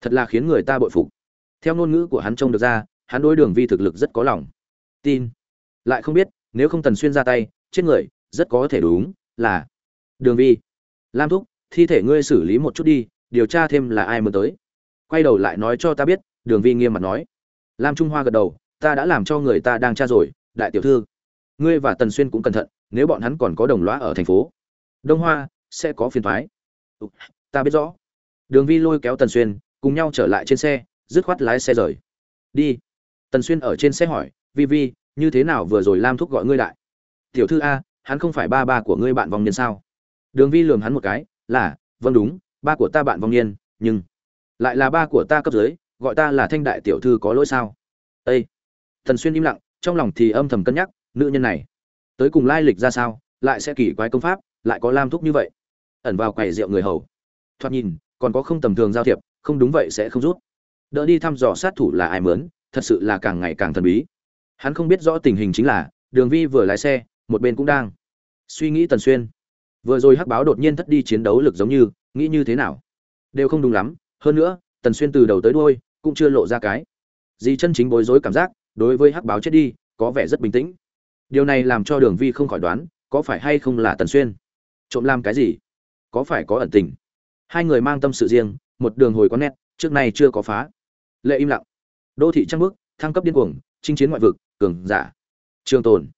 Thật là khiến người ta bội phục. Theo ngôn ngữ của hắn trông được ra, hắn đối đường vi thực lực rất có lòng. Tin. Lại không biết, nếu không tần xuyên ra tay, chết người, rất có thể đúng là đường vi. Lam thúc thi thể ngươi xử lý một chút đi, điều tra thêm là ai mới tới. Quay đầu lại nói cho ta biết, đường vi nghiêm mặt nói. Lam trung hoa gật đầu, ta đã làm cho người ta đang tra rồi, đại tiểu thư. Ngươi và tần xuyên cũng cẩn thận, nếu bọn hắn còn có đồng lõa ở thành phố, đông hoa sẽ có phiền thoái ừ, ta biết rõ. Đường vi lôi kéo tần xuyên, cùng nhau trở lại trên xe, dứt khoát lái xe rời. Đi. Tần xuyên ở trên xe hỏi, vi vi, như thế nào vừa rồi lam thúc gọi ngươi đại tiểu thư a, hắn không phải ba ba của ngươi bạn vòng niên sao? Đường vi lường hắn một cái là vâng đúng, ba của ta bạn vong niên, nhưng, lại là ba của ta cấp dưới, gọi ta là thanh đại tiểu thư có lỗi sao? Â thần xuyên im lặng, trong lòng thì âm thầm cân nhắc, nữ nhân này, tới cùng lai lịch ra sao, lại sẽ kỳ quái công pháp, lại có lam thúc như vậy. Ẩn vào quầy rượu người hầu. Thoạt nhìn, còn có không tầm thường giao thiệp, không đúng vậy sẽ không rút. Đỡ đi thăm dò sát thủ là ai mướn, thật sự là càng ngày càng thần bí. Hắn không biết rõ tình hình chính là, đường vi vừa lái xe, một bên cũng đang suy nghĩ tần xuyên vừa rồi hắc báo đột nhiên thất đi chiến đấu lực giống như, nghĩ như thế nào? Đều không đúng lắm, hơn nữa, tần xuyên từ đầu tới đuôi, cũng chưa lộ ra cái gì chân chính bối rối cảm giác, đối với hắc báo chết đi, có vẻ rất bình tĩnh. Điều này làm cho đường vi không khỏi đoán, có phải hay không là tần xuyên trộm làm cái gì? Có phải có ẩn tình? Hai người mang tâm sự riêng, một đường hồi có nét, trước nay chưa có phá. Lệ im lặng. Đô thị trăng bước thăng cấp điên cuồng, chinh chiến ngoại vực, cường giả. Trường tồn.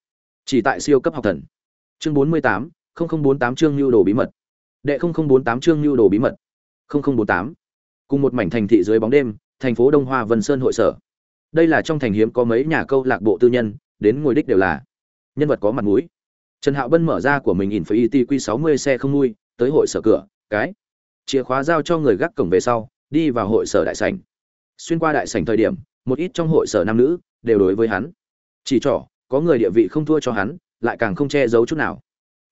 Chỉ tại siêu cấp học thần. Chương bốn mươi tám 0048 chương lưu đồ bí mật. Đệ bốn tám chương lưu đồ bí mật. 0048 cùng một mảnh thành thị dưới bóng đêm, thành phố đông hoa vân sơn hội sở. Đây là trong thành hiếm có mấy nhà câu lạc bộ tư nhân, đến ngôi đích đều là nhân vật có mặt mũi. Trần hạo bân mở ra của mình in phải itq sáu mươi xe không nuôi tới hội sở cửa, cái chìa khóa giao cho người gác cổng về sau, đi vào hội sở đại sảnh. Xuyên qua đại sảnh thời điểm, một ít trong hội sở nam nữ đều đối với hắn. Chỉ trỏ, có người địa vị không thua cho hắn, lại càng không che giấu chút nào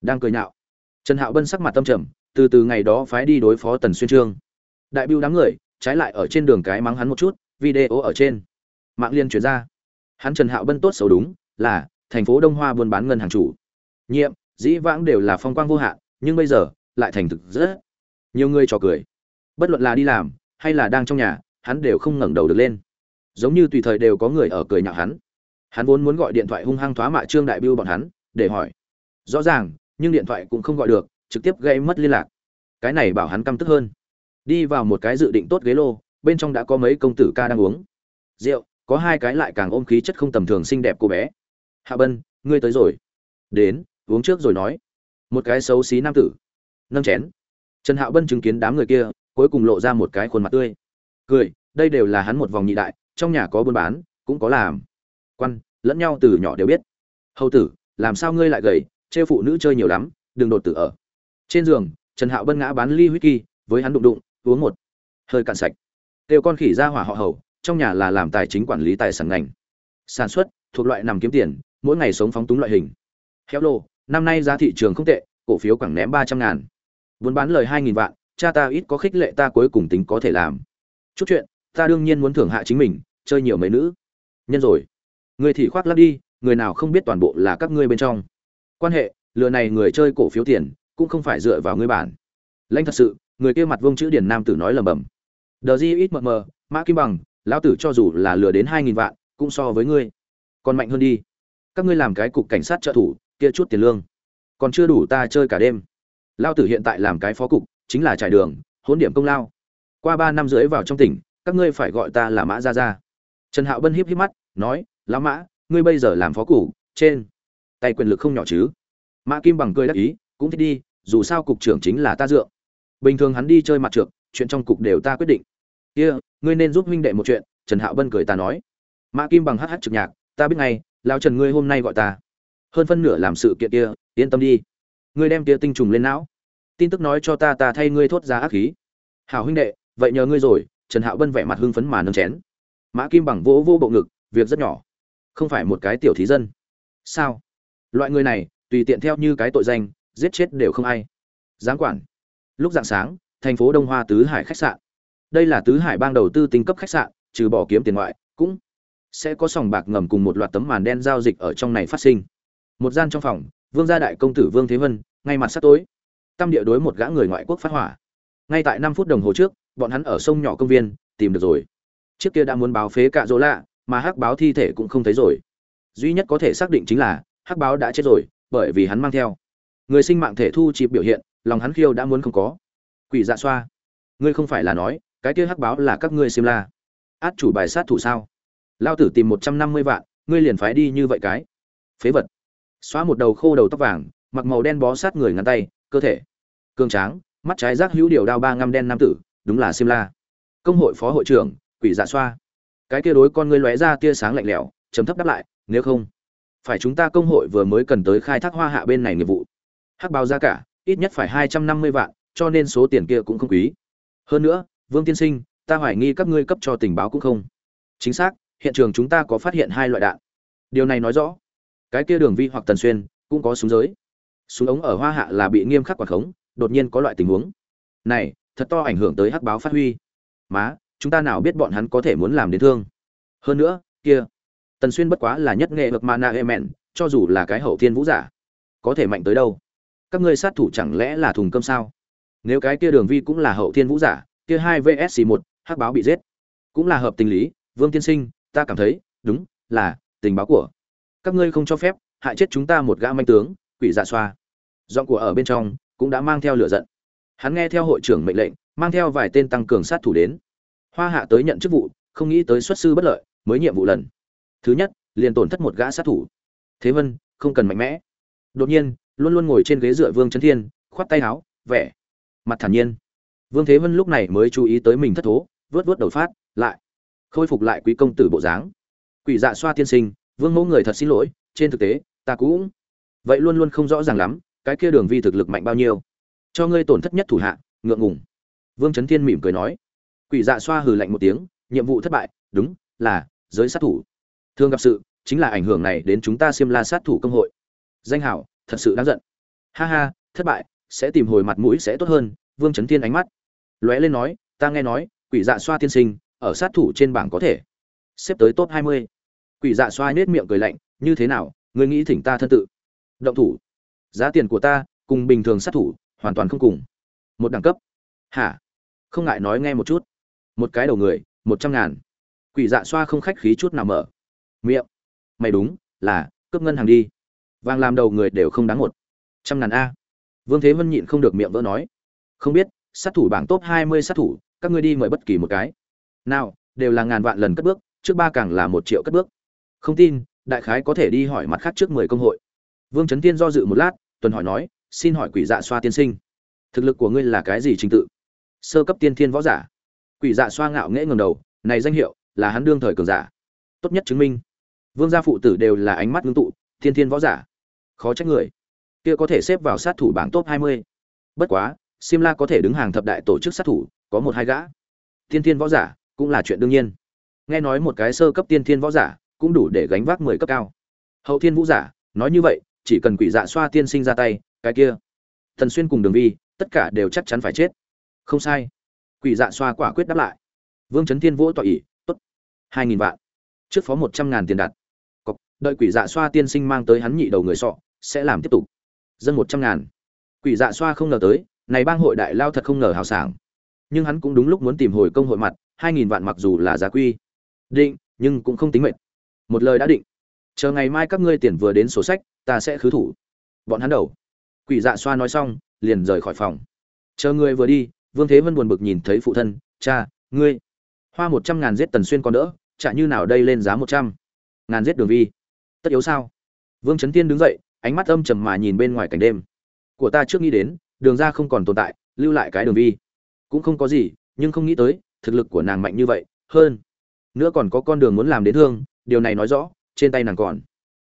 đang cười nhạo. Trần hạo bân sắc mặt tâm trầm, từ từ ngày đó phái đi đối phó tần xuyên trương. Đại biêu đám người, trái lại ở trên đường cái mắng hắn một chút, video ở trên. Mạng liên chuyển ra. Hắn trần hạo bân tốt xấu đúng, là, thành phố đông hoa buôn bán ngân hàng chủ. Nhiệm, dĩ vãng đều là phong quang vô hạn, nhưng bây giờ, lại thành thực rất nhiều người trò cười. Bất luận là đi làm, hay là đang trong nhà, hắn đều không ngẩng đầu được lên. Giống như tùy thời đều có người ở cười nhạo hắn. Hắn vốn muốn gọi điện thoại hung hăng thoá mạ trương đại biêu bọn hắn, để hỏi. Rõ ràng nhưng điện thoại cũng không gọi được, trực tiếp gây mất liên lạc. Cái này bảo hắn căm tức hơn. Đi vào một cái dự định tốt ghế lô, bên trong đã có mấy công tử ca đang uống. Rượu, có hai cái lại càng ôm khí chất không tầm thường xinh đẹp cô bé. Hạ bân, ngươi tới rồi. Đến, uống trước rồi nói. Một cái xấu xí nam tử. Nâng chén. Trần hạo bân chứng kiến đám người kia, cuối cùng lộ ra một cái khuôn mặt tươi. Cười, đây đều là hắn một vòng nhị đại, trong nhà có buôn bán, cũng có làm. Quan, lẫn nhau từ nhỏ đều biết. Hầu tử, làm sao ngươi lại gầy trêu phụ nữ chơi nhiều lắm, đừng đột tử ở. Trên giường, trần hạo bân ngã bán ly whisky với hắn đụng đụng, uống một hơi cạn sạch. Kêu con khỉ ra hỏa họ hầu, trong nhà là làm tài chính quản lý tài sản ngành. Sản xuất, thuộc loại nằm kiếm tiền, mỗi ngày sống phóng túng loại hình. Héo lô năm nay giá thị trường không tệ, cổ phiếu quẳng ném ba trăm ngàn. Muốn bán lời hai nghìn vạn, cha ta ít có khích lệ ta cuối cùng tính có thể làm. Chút chuyện, ta đương nhiên muốn thưởng hạ chính mình, chơi nhiều mấy nữ. Nhân rồi. Người thì khoác lắp đi, người nào không biết toàn bộ là các ngươi bên trong quan hệ, lừa này người chơi cổ phiếu tiền, cũng không phải dựa vào ngươi bản. Lãnh thật sự, người kia mặt vông chữ điển nam tử nói lầm bầm. Đờ di ít mờ mờ, mã kim bằng, lão tử cho dù là lừa đến hai nghìn vạn, cũng so với ngươi. Còn mạnh hơn đi. Các ngươi làm cái cục cảnh sát trợ thủ, kia chút tiền lương. Còn chưa đủ ta chơi cả đêm. Lao tử hiện tại làm cái phó cục, chính là trải đường, hỗn điểm công lao. Qua ba năm rưỡi vào trong tỉnh, các ngươi phải gọi ta là mã gia gia. Trần hạo bân hiếp hiếp mắt, nói, lão mã, ngươi bây giờ làm phó cục, trên tay quyền lực không nhỏ chứ. Mã kim bằng cười đắc ý cũng thích đi dù sao cục trưởng chính là ta dựa. Bình thường hắn đi chơi mặt trượt chuyện trong cục đều ta quyết định. Kia、yeah, ngươi nên giúp huynh đệ một chuyện trần hạo bân cười ta nói. Mã kim bằng hh trực nhạc ta biết ngay lao trần ngươi hôm nay gọi ta. Hơn phân nửa làm sự kiện kia yên tâm đi. Ngươi đem kia tinh trùng lên não. Tin tức nói cho ta ta thay ngươi thốt ra ác khí. Hảo huynh đệ vậy nhờ ngươi rồi trần hạo bân vẻ mặt hưng phấn mà nâng chén. Mã kim bằng vỗ vô bộ ngực việc rất nhỏ. Không phải một cái tiểu thí dân. Sao? Loại người này, tùy tiện theo như cái tội danh, giết chết đều không ai. Giáng quản. Lúc dạng sáng, thành phố đông hoa tứ hải khách sạn. Đây là tứ hải bang đầu tư tinh cấp khách sạn, trừ bỏ kiếm tiền ngoại, cũng sẽ có sòng bạc ngầm cùng một loạt tấm màn đen giao dịch ở trong này phát sinh. Một gian trong phòng, vương gia đại công tử vương thế vân, ngay mặt sắp tối. Tâm địa đối một gã người ngoại quốc phát hỏa. Ngay tại năm phút đồng hồ trước, bọn hắn ở sông nhỏ công viên, tìm được rồi. Chiếc kia đã muốn báo phế cạ dỗ lạ, mà hắc báo thi thể cũng không thấy rồi. Duy nhất có thể xác định chính là hắc báo đã chết rồi, bởi vì hắn mang theo. Người sinh mạng thể thu chịp biểu hiện, lòng hắn khiêu đã muốn không có. Quỷ dạ xoa. Ngươi không phải là nói, cái kia hắc báo là các ngươi xiêm la. Át chủ bài sát thủ sao? Lao tử tìm một trăm năm mươi vạn, ngươi liền phái đi như vậy cái. Phế vật. Xóa một đầu khô đầu tóc vàng, mặc màu đen bó sát người ngắn tay, cơ thể. Cương tráng, mắt trái rác hữu điều đao ba ngăm đen nam tử, đúng là xiêm la. Công hội phó hội trưởng, quỷ dạ xoa. Cái kia đối con ngươi lóe ra tia sáng lạnh lẽo chấm thấp đáp lại, nếu không phải chúng ta công hội vừa mới cần tới khai thác hoa hạ bên này nghiệp vụ. Hắc báo giá cả, ít nhất phải hai trăm năm mươi vạn, cho nên số tiền kia cũng không quý. Hơn nữa, vương tiên sinh, ta hoài nghi các ngươi cấp cho tình báo cũng không. Chính xác, hiện trường chúng ta có phát hiện hai loại đạn. Điều này nói rõ, cái kia đường vi hoặc tần xuyên cũng có súng giới. Súng ống ở hoa hạ là bị nghiêm khắc quản khống, đột nhiên có loại tình huống. Này, thật to ảnh hưởng tới hắc báo phát huy. Má, chúng ta nào biết bọn hắn có thể muốn làm đến thương? Hơn nữa, kia tần xuyên bất quá là nhất nghệ vực mana emen cho dù là cái hậu thiên vũ giả, có thể mạnh tới đâu? Các ngươi sát thủ chẳng lẽ là thùng cơm sao? Nếu cái kia đường vi cũng là hậu thiên vũ giả, kia hai vsc một, hắc báo bị giết. Cũng là hợp tình lý, vương tiên sinh, ta cảm thấy, đúng, là tình báo của các ngươi không cho phép, hại chết chúng ta một gã manh tướng, quỷ dạ xoa. Giọng của ở bên trong cũng đã mang theo lửa giận. Hắn nghe theo hội trưởng mệnh lệnh, mang theo vài tên tăng cường sát thủ đến. Hoa hạ tới nhận chức vụ, không nghĩ tới xuất sư bất lợi, mới nhiệm vụ lần thứ nhất, liền tổn thất một gã sát thủ. Thế vân, không cần mạnh mẽ. Đột nhiên, luôn luôn ngồi trên ghế dựa vương trấn thiên, khoát tay áo, vẻ mặt thản nhiên. Vương thế vân lúc này mới chú ý tới mình thất thố, vớt vớt đầu phát, lại khôi phục lại quý công tử bộ dáng. Quỷ dạ xoa tiên sinh, vương mẫu người thật xin lỗi, trên thực tế, ta cũng vậy luôn luôn không rõ ràng lắm, cái kia đường vi thực lực mạnh bao nhiêu. Cho ngươi tổn thất nhất thủ hạ, ngượng ngùng. Vương trấn thiên mỉm cười nói. Quỷ dạ xoa hừ lạnh một tiếng, nhiệm vụ thất bại, đúng, là giới sát thủ thường gặp sự chính là ảnh hưởng này đến chúng ta xiêm la sát thủ công hội. Danh hảo, thật sự đáng giận. Ha ha, thất bại, sẽ tìm hồi mặt mũi sẽ tốt hơn, vương trấn thiên ánh mắt. Lóe lên nói, ta nghe nói, quỷ dạ xoa tiên sinh, ở sát thủ trên bảng có thể. Xếp tới top hai mươi. Quỷ dạ xoa nết miệng cười lạnh, như thế nào, ngươi nghĩ thỉnh ta thân tự. Động thủ. Giá tiền của ta, cùng bình thường sát thủ, hoàn toàn không cùng. Một đẳng cấp. Hả? Không ngại nói nghe một chút. Một cái đầu người, một trăm ngàn. Quỷ dạ xoa không khách khí chút nào mở miệng. Mày đúng, là, cướp ngân hàng đi. Vàng làm đầu người đều không đáng một. Trăm ngàn a. Vương thế vân nhịn không được miệng vỡ nói. Không biết, sát thủ bảng top hai mươi sát thủ, các ngươi đi mời bất kỳ một cái. Nào, đều là ngàn vạn lần cất bước, trước ba càng là một triệu cất bước. Không tin, đại khái có thể đi hỏi mặt khác trước mười công hội. Vương trấn tiên do dự một lát, tuần hỏi nói, xin hỏi quỷ dạ xoa tiên sinh. Thực lực của ngươi là cái gì trình tự? Sơ cấp tiên thiên võ giả. Quỷ dạ xoa ngạo nghễ ngầm đầu, này danh hiệu, là hắn đương thời cường giả. Tốt nhất chứng minh vương gia phụ tử đều là ánh mắt ngưng tụ, thiên thiên võ giả. Khó trách người. Kia có thể xếp vào sát thủ bảng top 20. bất quá simla có thể đứng hàng thập đại tổ chức sát thủ, có một hai gã. Thiên thiên võ giả cũng là chuyện đương nhiên. Nghe nói một cái sơ cấp tiên thiên võ giả cũng đủ để gánh vác mười cấp cao. Hậu thiên vũ giả, nói như vậy, chỉ cần quỷ dạ xoa tiên sinh ra tay, cái kia. Thần xuyên cùng đường vi, tất cả đều chắc chắn phải chết. Không sai. Quỷ dạ xoa quả quyết đáp lại. Vương trấn thiên vỗ tọa ỉ tốt. hai nghìn vạn. Trước phó một trăm ngàn tiền đặt đợi quỷ dạ xoa tiên sinh mang tới hắn nhị đầu người sọ, sẽ làm tiếp tục. Dân một trăm ngàn. Quỷ dạ xoa không ngờ tới, này bang hội đại lao thật không ngờ hào sảng. Nhưng hắn cũng đúng lúc muốn tìm hồi công hội mặt, hai nghìn vạn mặc dù là giá quy. Định, nhưng cũng không tính mệnh một lời đã định. Chờ ngày mai các ngươi tiền vừa đến sổ sách, ta sẽ khứ thủ. Bọn hắn đầu. Quỷ dạ xoa nói xong, liền rời khỏi phòng. Chờ người vừa đi, vương thế vân buồn bực nhìn thấy phụ thân, cha, ngươi, hoa một trăm ngàn giết tần xuyên còn đỡ, chả như nào đây lên giá một trăm ngàn giết đường vi tất yếu sao? Vương trấn tiên đứng dậy, ánh mắt âm trầm mà nhìn bên ngoài cảnh đêm. Của ta trước nghĩ đến, đường ra không còn tồn tại, lưu lại cái đường vi. Cũng không có gì, nhưng không nghĩ tới, thực lực của nàng mạnh như vậy, hơn nữa còn có con đường muốn làm đến thương, điều này nói rõ, trên tay nàng còn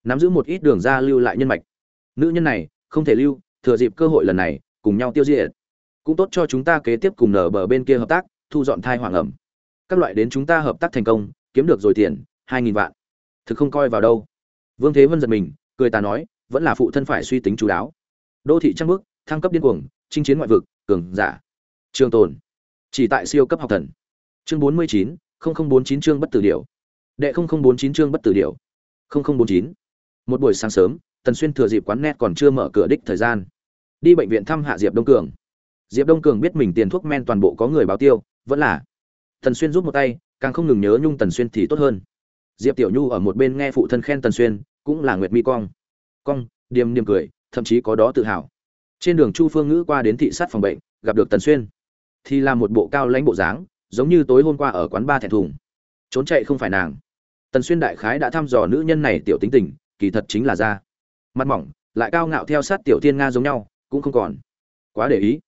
nắm giữ một ít đường ra lưu lại nhân mạch. Nữ nhân này, không thể lưu, thừa dịp cơ hội lần này, cùng nhau tiêu diệt. Cũng tốt cho chúng ta kế tiếp cùng nở bờ bên kia hợp tác, thu dọn thai hoàng ẩm. Các loại đến chúng ta hợp tác thành công, kiếm được rồi tiền, hai nghìn vạn. Thực không coi vào đâu vương thế vân giật mình, cười ta nói, vẫn là phụ thân phải suy tính chú đáo. Đô thị trăng bước thăng cấp điên cuồng, chinh chiến ngoại vực, cường giả. Trường tồn. Chỉ tại siêu cấp học thần. Chương bốn mươi chín bốn chín chương bất tử điều đệ bốn chín chương bất tử điều bốn chín. Một buổi sáng sớm, tần xuyên thừa dịp quán net còn chưa mở cửa đích thời gian, đi bệnh viện thăm hạ diệp đông cường. Diệp đông cường biết mình tiền thuốc men toàn bộ có người báo tiêu, vẫn là. Tần xuyên giúp một tay, càng không ngừng nhớ nhung tần xuyên thì tốt hơn. Diệp tiểu nhu ở một bên nghe phụ thân khen tần xuyên cũng là nguyệt mi cong. Cong, điềm điềm cười, thậm chí có đó tự hào. Trên đường chu phương ngữ qua đến thị sát phòng bệnh, gặp được tần xuyên. Thì là một bộ cao lãnh bộ dáng, giống như tối hôm qua ở quán ba thẹn thùng. Trốn chạy không phải nàng. Tần xuyên đại khái đã thăm dò nữ nhân này tiểu tính tình, kỳ thật chính là da. Mặt mỏng, lại cao ngạo theo sát tiểu thiên nga giống nhau, cũng không còn. Quá để ý.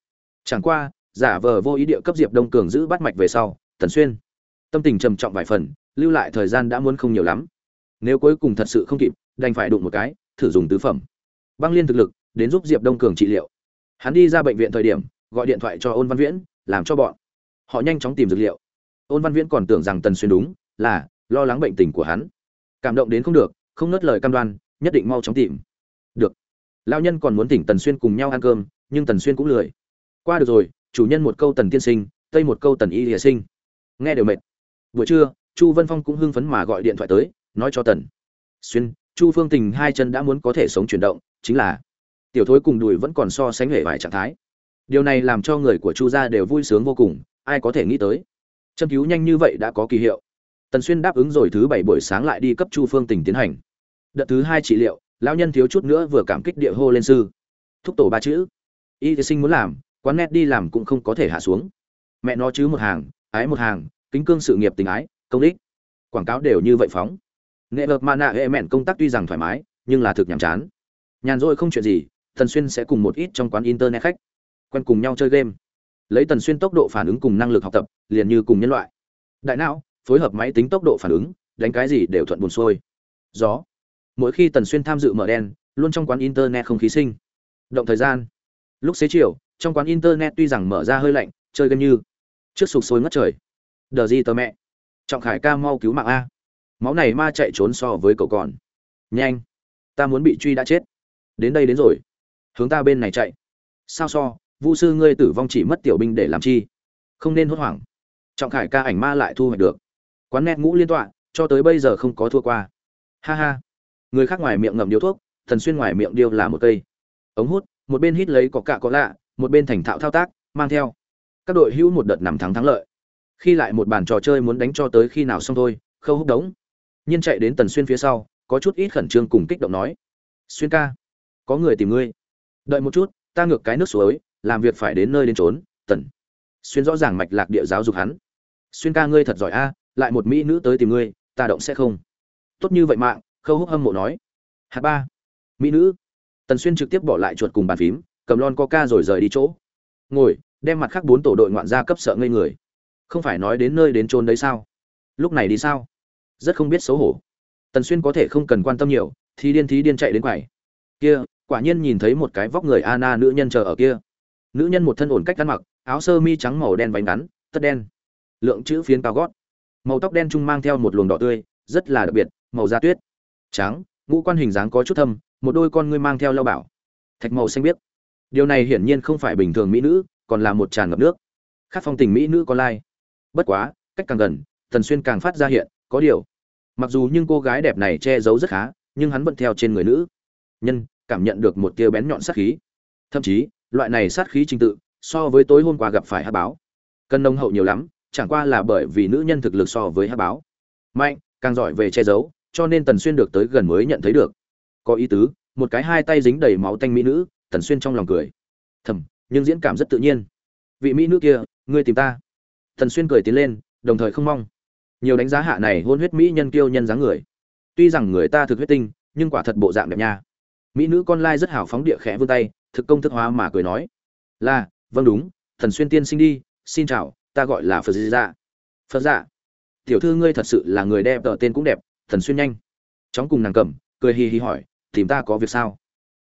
Chẳng qua, giả vờ vô ý địa cấp diệp đông cường giữ bắt mạch về sau, tần xuyên. Tâm tình trầm trọng vài phần, lưu lại thời gian đã muốn không nhiều lắm. Nếu cuối cùng thật sự không kịp đành phải đụng một cái, thử dùng tứ phẩm. Băng liên thực lực, đến giúp diệp đông cường trị liệu. Hắn đi ra bệnh viện thời điểm, gọi điện thoại cho ôn văn viễn, làm cho bọn họ nhanh chóng tìm dược liệu. Ôn văn viễn còn tưởng rằng tần xuyên đúng, là lo lắng bệnh tình của hắn. Cảm động đến không được, không nớt lời cam đoan, nhất định mau chóng tìm. Được. Lao nhân còn muốn tỉnh tần xuyên cùng nhau ăn cơm, nhưng tần xuyên cũng lười. Qua được rồi, chủ nhân một câu tần tiên sinh, tây một câu tần y hiệ sinh. Nghe đều mệt. Buổi trưa, chu vân phong cũng hưng phấn mà gọi điện thoại tới, nói cho tần. Xuyên chu phương tình hai chân đã muốn có thể sống chuyển động, chính là tiểu thối cùng đùi vẫn còn so sánh hệ vài trạng thái. Điều này làm cho người của chu gia đều vui sướng vô cùng, ai có thể nghĩ tới. Châm cứu nhanh như vậy đã có kỳ hiệu. Tần xuyên đáp ứng rồi thứ bảy buổi sáng lại đi cấp chu phương tình tiến hành. Đợt thứ hai trị liệu, lão nhân thiếu chút nữa vừa cảm kích địa hô lên sư. Thúc tổ ba chữ. Y sinh muốn làm, quán net đi làm cũng không có thể hạ xuống. Mẹ nó chứ một hàng, ái một hàng, kính cương sự nghiệp tình ái, công đích quảng cáo đều như vậy phóng nghệ vật mà nạ hệ mẹn công tác tuy rằng thoải mái, nhưng là thực nhàm chán. Nhàn rỗi không chuyện gì, tần xuyên sẽ cùng một ít trong quán internet khách quen cùng nhau chơi game. Lấy tần xuyên tốc độ phản ứng cùng năng lực học tập, liền như cùng nhân loại. Đại não, phối hợp máy tính tốc độ phản ứng, đánh cái gì đều thuận buồn xuôi. Gió. Mỗi khi tần xuyên tham dự mở đen luôn trong quán internet không khí sinh. Động thời gian. Lúc xế chiều, trong quán internet tuy rằng mở ra hơi lạnh, chơi game như trước sụp sôi ngất trời. Đờ gì tờ mẹ. Trọng khải ca mau cứu mạng a máu này ma chạy trốn so với cậu còn. Nhanh. Ta muốn bị truy đã chết. Đến đây đến rồi. Hướng ta bên này chạy. Sao so, vu sư ngươi tử vong chỉ mất tiểu binh để làm chi? Không nên hốt hoảng. Trọng khải ca ảnh ma lại thu hoạch được. Quán nét ngũ liên tọa, cho tới bây giờ không có thua qua. Ha ha. Người khác ngoài miệng ngậm điếu thuốc, thần xuyên ngoài miệng điêu là một cây. Ống hút, một bên hít lấy có cạ có lạ, một bên thành thạo thao tác, mang theo. Các đội hữu một đợt nằm thắng thắng lợi. Khi lại một bàn trò chơi muốn đánh cho tới khi nào xong thôi, khâu hút đống nhiên chạy đến tần xuyên phía sau, có chút ít khẩn trương cùng kích động nói, xuyên ca, có người tìm ngươi. Đợi một chút, ta ngược cái nước suối, làm việc phải đến nơi đến trốn tần. Xuyên rõ ràng mạch lạc địa giáo dục hắn. Xuyên ca, ngươi thật giỏi a, lại một mỹ nữ tới tìm ngươi, ta động sẽ không. Tốt như vậy mạng, khâu húc hâm mộ nói. Hạt ba, mỹ nữ. Tần xuyên trực tiếp bỏ lại chuột cùng bàn phím, cầm lon coca rồi rời đi chỗ. Ngồi, đem mặt khác bốn tổ đội ngoạn gia cấp sợ ngây người. Không phải nói đến nơi đến trốn đấy sao? Lúc này đi sao? Rất không biết xấu hổ. Tần xuyên có thể không cần quan tâm nhiều, thì điên thí điên chạy đến quầy. Kia, quả nhiên nhìn thấy một cái vóc người Anna nữ nhân chờ ở kia. Nữ nhân một thân ổn cách ăn mặc, áo sơ mi trắng màu đen váy ngắn, tất đen. Lượng chữ phiến cao gót. Màu tóc đen trung mang theo một luồng đỏ tươi, rất là đặc biệt, màu da tuyết. Trắng, ngũ quan hình dáng có chút thâm, một đôi con ngươi mang theo lao bảo. Thạch màu xanh biếc. Điều này hiển nhiên không phải bình thường mỹ nữ, còn là một tràn ngập nước. Khác phong tình mỹ nữ có lai. Bất quá, cách càng gần, tần xuyên càng phát ra hiện có điều. Mặc dù nhưng cô gái đẹp này che giấu rất khá, nhưng hắn vẫn theo trên người nữ. Nhân, cảm nhận được một tia bén nhọn sát khí. Thậm chí, loại này sát khí trình tự, so với tối hôm qua gặp phải hát báo. Cân nông hậu nhiều lắm, chẳng qua là bởi vì nữ nhân thực lực so với hát báo. Mạnh, càng giỏi về che giấu, cho nên tần xuyên được tới gần mới nhận thấy được. Có ý tứ, một cái hai tay dính đầy máu tanh mỹ nữ, tần xuyên trong lòng cười. Thầm, nhưng diễn cảm rất tự nhiên. Vị mỹ nữ kia, ngươi tìm ta. Tần xuyên cười tiến lên, đồng thời không mong nhiều đánh giá hạ này hôn huyết mỹ nhân kiêu nhân dáng người. Tuy rằng người ta thực huyết tinh, nhưng quả thật bộ dạng đẹp nha. Mỹ nữ con lai rất hào phóng địa khẽ vươn tay, thực công thức hóa mà cười nói. Là vâng đúng, thần xuyên tiên sinh đi, xin chào, ta gọi là phật dạ. Phật dạ. Tiểu thư ngươi thật sự là người đẹp, tờ tên cũng đẹp, thần xuyên nhanh. Chóng cùng nàng cầm, cười hì hì hỏi, tìm ta có việc sao?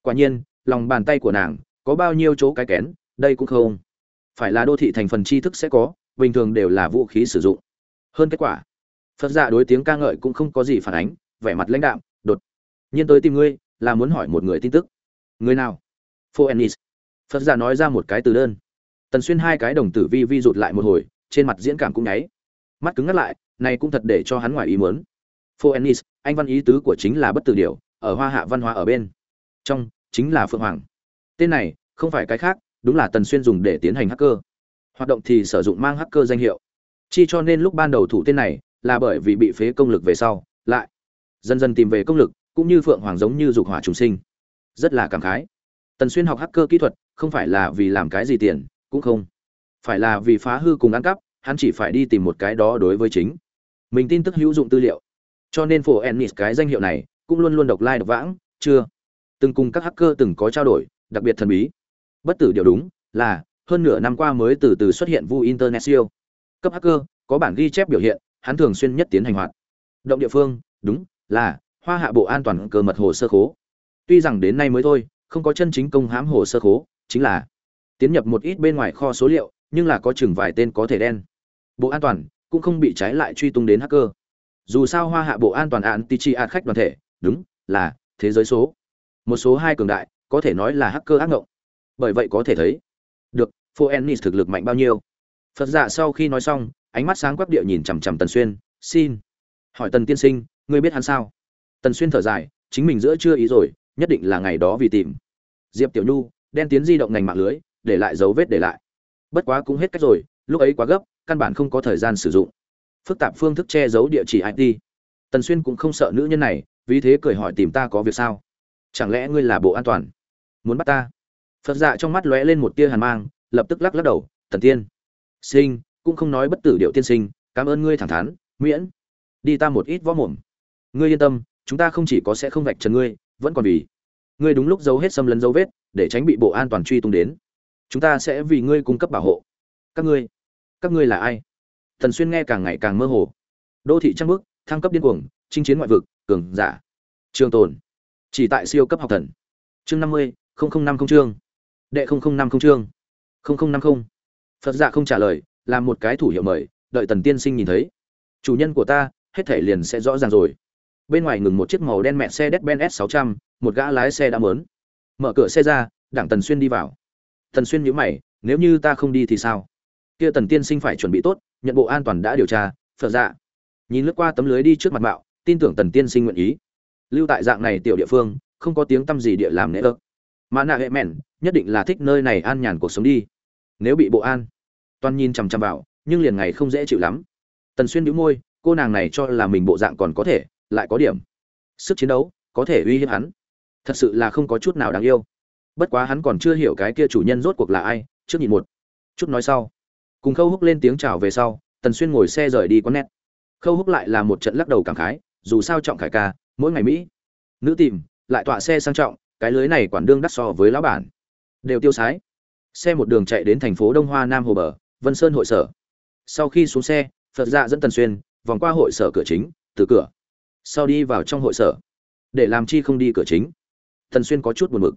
Quả nhiên, lòng bàn tay của nàng, có bao nhiêu chỗ cái kén, đây cũng không. Phải là đô thị thành phần tri thức sẽ có, bình thường đều là vũ khí sử dụng. Hơn kết quả phật giả đối tiếng ca ngợi cũng không có gì phản ánh, vẻ mặt lãnh đạm, đột nhiên tới tìm ngươi, là muốn hỏi một người tin tức. Người nào? Phoenix. Phật giả nói ra một cái từ đơn. Tần xuyên hai cái đồng tử vi vi rụt lại một hồi, trên mặt diễn cảm cũng nháy. Mắt cứng ngắt lại, này cũng thật để cho hắn ngoài ý muốn. Phoenix, anh văn ý tứ của chính là bất tử điều ở hoa hạ văn hóa ở bên. Trong, chính là phượng hoàng. Tên này, không phải cái khác, đúng là tần xuyên dùng để tiến hành hacker. Hoạt động thì sử dụng mang hacker danh hiệu. Chi cho nên lúc ban đầu thủ tên này là bởi vì bị phế công lực về sau, lại dần dần tìm về công lực, cũng như phượng hoàng giống như dục hỏa trùng sinh. Rất là cảm khái. Tần xuyên học hacker kỹ thuật, không phải là vì làm cái gì tiền, cũng không phải là vì phá hư cùng ăn cắp, hắn chỉ phải đi tìm một cái đó đối với chính mình tin tức hữu dụng tư liệu. Cho nên phổ ennis cái danh hiệu này cũng luôn luôn độc lai, độc vãng, chưa từng cùng các hacker từng có trao đổi, đặc biệt thần bí. Bất tử điều đúng là hơn nửa năm qua mới từ từ xuất hiện vu internet siêu cấp hacker, có bản ghi chép biểu hiện hắn thường xuyên nhất tiến hành hoạt. Động địa phương, đúng, là, hoa hạ bộ an toàn cơ mật hồ sơ khố. Tuy rằng đến nay mới thôi, không có chân chính công hãm hồ sơ khố, chính là tiến nhập một ít bên ngoài kho số liệu, nhưng là có chừng vài tên có thể đen. Bộ an toàn cũng không bị trái lại truy tung đến hacker. Dù sao hoa hạ bộ an toàn anti chi ad khách đoàn thể, đúng, là, thế giới số. Một số hai cường đại, có thể nói là hacker ác ngộng. Bởi vậy có thể thấy, được phoenix thực lực mạnh bao nhiêu. Phật giả sau khi nói xong ánh mắt sáng quắc địa nhìn chằm chằm tần xuyên, xin. Hỏi tần tiên sinh, ngươi biết hắn sao? Tần xuyên thở dài, chính mình giữa chưa ý rồi, nhất định là ngày đó vì tìm. Diệp tiểu nhu, đen tiến di động ngành mạng lưới, để lại dấu vết để lại. Bất quá cũng hết cách rồi, lúc ấy quá gấp, căn bản không có thời gian sử dụng. Phức tạp phương thức che giấu địa chỉ it tần xuyên cũng không sợ nữ nhân này, vì thế cười hỏi tìm ta có việc sao? Chẳng lẽ ngươi là bộ an toàn? Muốn bắt ta? Phật dạ trong mắt lóe lên một tia hàn mang, lập tức lắc lắc đầu, tần tiên sinh cũng không nói bất tử điệu tiên sinh, cảm ơn ngươi thẳng thắn, miễn. Đi ta một ít võ mồm. Ngươi yên tâm, chúng ta không chỉ có sẽ không vạch trần ngươi, vẫn còn vì ngươi đúng lúc giấu hết xâm lấn dấu vết, để tránh bị bộ an toàn truy tung đến. Chúng ta sẽ vì ngươi cung cấp bảo hộ. Các ngươi các ngươi là ai? Thần xuyên nghe càng ngày càng mơ hồ. Đô thị trăng bước thăng cấp điên cuồng, chinh chiến ngoại vực, cường giả. Trường tồn. Chỉ tại siêu cấp học thần. Chương năm mươi năm không chương. Đệ năm không chương. Năm không. Phật dạ không trả lời làm một cái thủ hiệu mời đợi tần tiên sinh nhìn thấy chủ nhân của ta hết thể liền sẽ rõ ràng rồi bên ngoài ngừng một chiếc màu đen mẹ xe đét ben S600, một gã lái xe đã mớn. Mở cửa xe ra, Đảng Tần Xuyên đi vào. Tần Xuyên nhíu mày, nếu như ta không đi thì sao? Kia Tần tiên sinh phải chuẩn bị tốt, nhận bộ an toàn đã điều tra, phở dạ. Nhìn lướt qua tấm lưới đi trước mặt bạo, tin tưởng Tần tiên sinh nguyện ý. Lưu tại dạng này tiểu địa phương, không có tiếng tâm gì địa làm nễ ơ. Mà nạ hệ mèn, nhất định là thích nơi này an nhàn cuộc sống đi. Nếu bị bộ an, toàn nhìn chằm chằm vào, nhưng liền ngày không dễ chịu lắm. Tần Xuyên nhíu môi, cô nàng này cho là mình bộ dạng còn có thể, lại có điểm. Sức chiến đấu có thể uy hiếp hắn. Thật sự là không có chút nào đáng yêu. Bất quá hắn còn chưa hiểu cái kia chủ nhân rốt cuộc là ai trước nhìn một chút nói sau. Cùng khâu húc lên tiếng chào về sau tần xuyên ngồi xe rời đi có nét khâu húc lại là một trận lắc đầu cảm khái dù sao trọng khải ca mỗi ngày mỹ. Nữ tìm lại tọa xe sang trọng cái lưới này quản đương đắt so với lão bản. Đều tiêu sái. Xe một đường chạy đến thành phố đông hoa nam hồ bờ vân sơn hội sở. Sau khi xuống xe, phật dạ dẫn tần xuyên, vòng qua hội sở cửa chính, từ cửa. Sau đi vào trong hội sở. Để làm chi không đi cửa chính. Tần xuyên có chút buồn bực.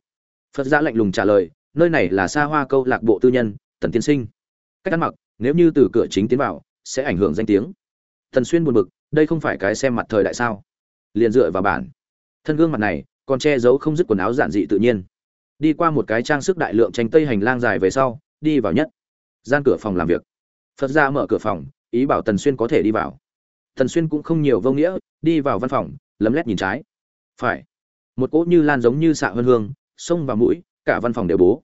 Phật dạ lạnh lùng trả lời, nơi này là xa hoa câu lạc bộ tư nhân, tần tiên sinh. Cách ăn mặc, nếu như từ cửa chính tiến vào, sẽ ảnh hưởng danh tiếng. Tần xuyên buồn bực, đây không phải cái xem mặt thời đại sao? Liền dựa vào bản. Thân gương mặt này, còn che giấu không dứt quần áo giản dị tự nhiên. Đi qua một cái trang sức đại lượng tranh tây hành lang dài về sau, đi vào nhất gian cửa phòng làm việc. Phật ra mở cửa phòng, ý bảo tần xuyên có thể đi vào. Tần xuyên cũng không nhiều vô nghĩa, đi vào văn phòng, lấm lét nhìn trái. Phải. Một cỗ như lan giống như xạ hơn hương xông vào mũi, cả văn phòng đều bố.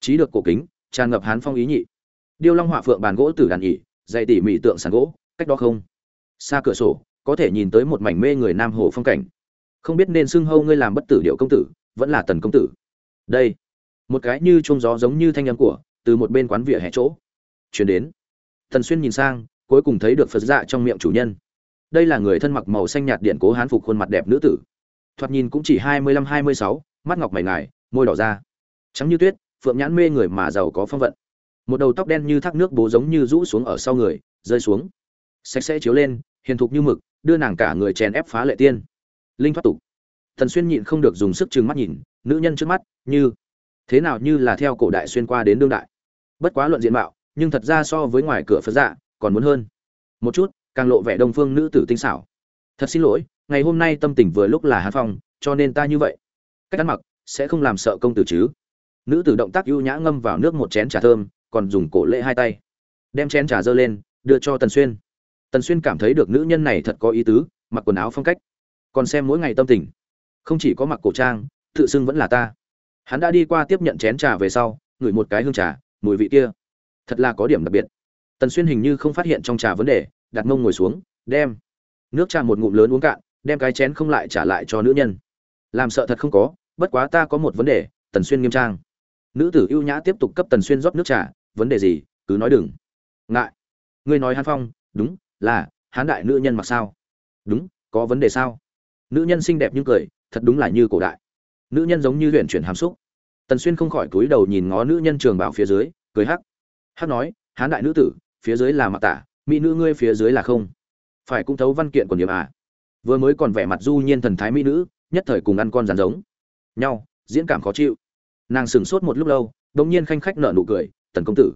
Trí được cổ kính, tràn ngập hán phong ý nhị. Điêu long họa phượng bàn gỗ tử đàn ỉ dày tỉ mỉ tượng sàn gỗ, cách đó không. Xa cửa sổ, có thể nhìn tới một mảnh mê người nam hồ phong cảnh. Không biết nên xưng hâu ngươi làm bất tử điệu công tử, vẫn là tần công tử. Đây. Một cái như chuông gió giống như thanh âm của từ một bên quán vỉa hè chỗ. Chuyển đến. Thần xuyên nhìn sang, cuối cùng thấy được phật dạ trong miệng chủ nhân. Đây là người thân mặc màu xanh nhạt điện cố hán phục khuôn mặt đẹp nữ tử. Thoạt nhìn cũng chỉ hai mươi lăm, hai mươi sáu, mắt ngọc mày ngài, môi đỏ da. Trắng như tuyết, phượng nhãn mê người mà giàu có phong vận. Một đầu tóc đen như thác nước bố giống như rũ xuống ở sau người, rơi xuống. Sạch sẽ chiếu lên, hiền thục như mực, đưa nàng cả người chèn ép phá lệ tiên. Linh thoát tục. Thần xuyên nhịn không được dùng sức trừng mắt nhìn, nữ nhân trước mắt, như, thế nào như là theo cổ đại xuyên qua đến đương đại bất quá luận diện mạo, nhưng thật ra so với ngoài cửa phật dạ còn muốn hơn. Một chút, càng lộ vẻ đông phương nữ tử tinh xảo. Thật xin lỗi, ngày hôm nay tâm tình vừa lúc là hàn phong, cho nên ta như vậy. Cách ăn mặc, sẽ không làm sợ công tử chứ. Nữ tử động tác ưu nhã ngâm vào nước một chén trà thơm, còn dùng cổ lễ hai tay. Đem chén trà dơ lên, đưa cho tần xuyên. Tần xuyên cảm thấy được nữ nhân này thật có ý tứ, mặc quần áo phong cách. Còn xem mỗi ngày tâm tình. Không chỉ có mặc cổ trang, tự xưng vẫn là ta. Hắn đã đi qua tiếp nhận chén trà về sau, ngửi một cái hương trà mùi vị kia. Thật là có điểm đặc biệt. Tần xuyên hình như không phát hiện trong trà vấn đề, đặt mông ngồi xuống, đem nước trà một ngụm lớn uống cạn, đem cái chén không lại trả lại cho nữ nhân. Làm sợ thật không có, bất quá ta có một vấn đề, tần xuyên nghiêm trang. Nữ tử ưu nhã tiếp tục cấp tần xuyên rót nước trà, vấn đề gì, cứ nói đừng. Ngại. Ngươi nói hán phong, đúng, là, hán đại nữ nhân mặc sao? Đúng, có vấn đề sao? Nữ nhân xinh đẹp như cười, thật đúng là như cổ đại. Nữ nhân giống như luyện chuyển hàm xúc tần xuyên không khỏi cúi đầu nhìn ngó nữ nhân trường bảo phía dưới, cười hắc. Hắc nói, hán đại nữ tử, phía dưới là mặc tả, mỹ nữ ngươi phía dưới là không. Phải cũng thấu văn kiện của niệm à. Vừa mới còn vẻ mặt du nhiên thần thái mỹ nữ, nhất thời cùng ăn con rắn giống. Nhau, diễn cảm khó chịu. Nàng sửng sốt một lúc lâu, đống nhiên khanh khách nở nụ cười, tần công tử,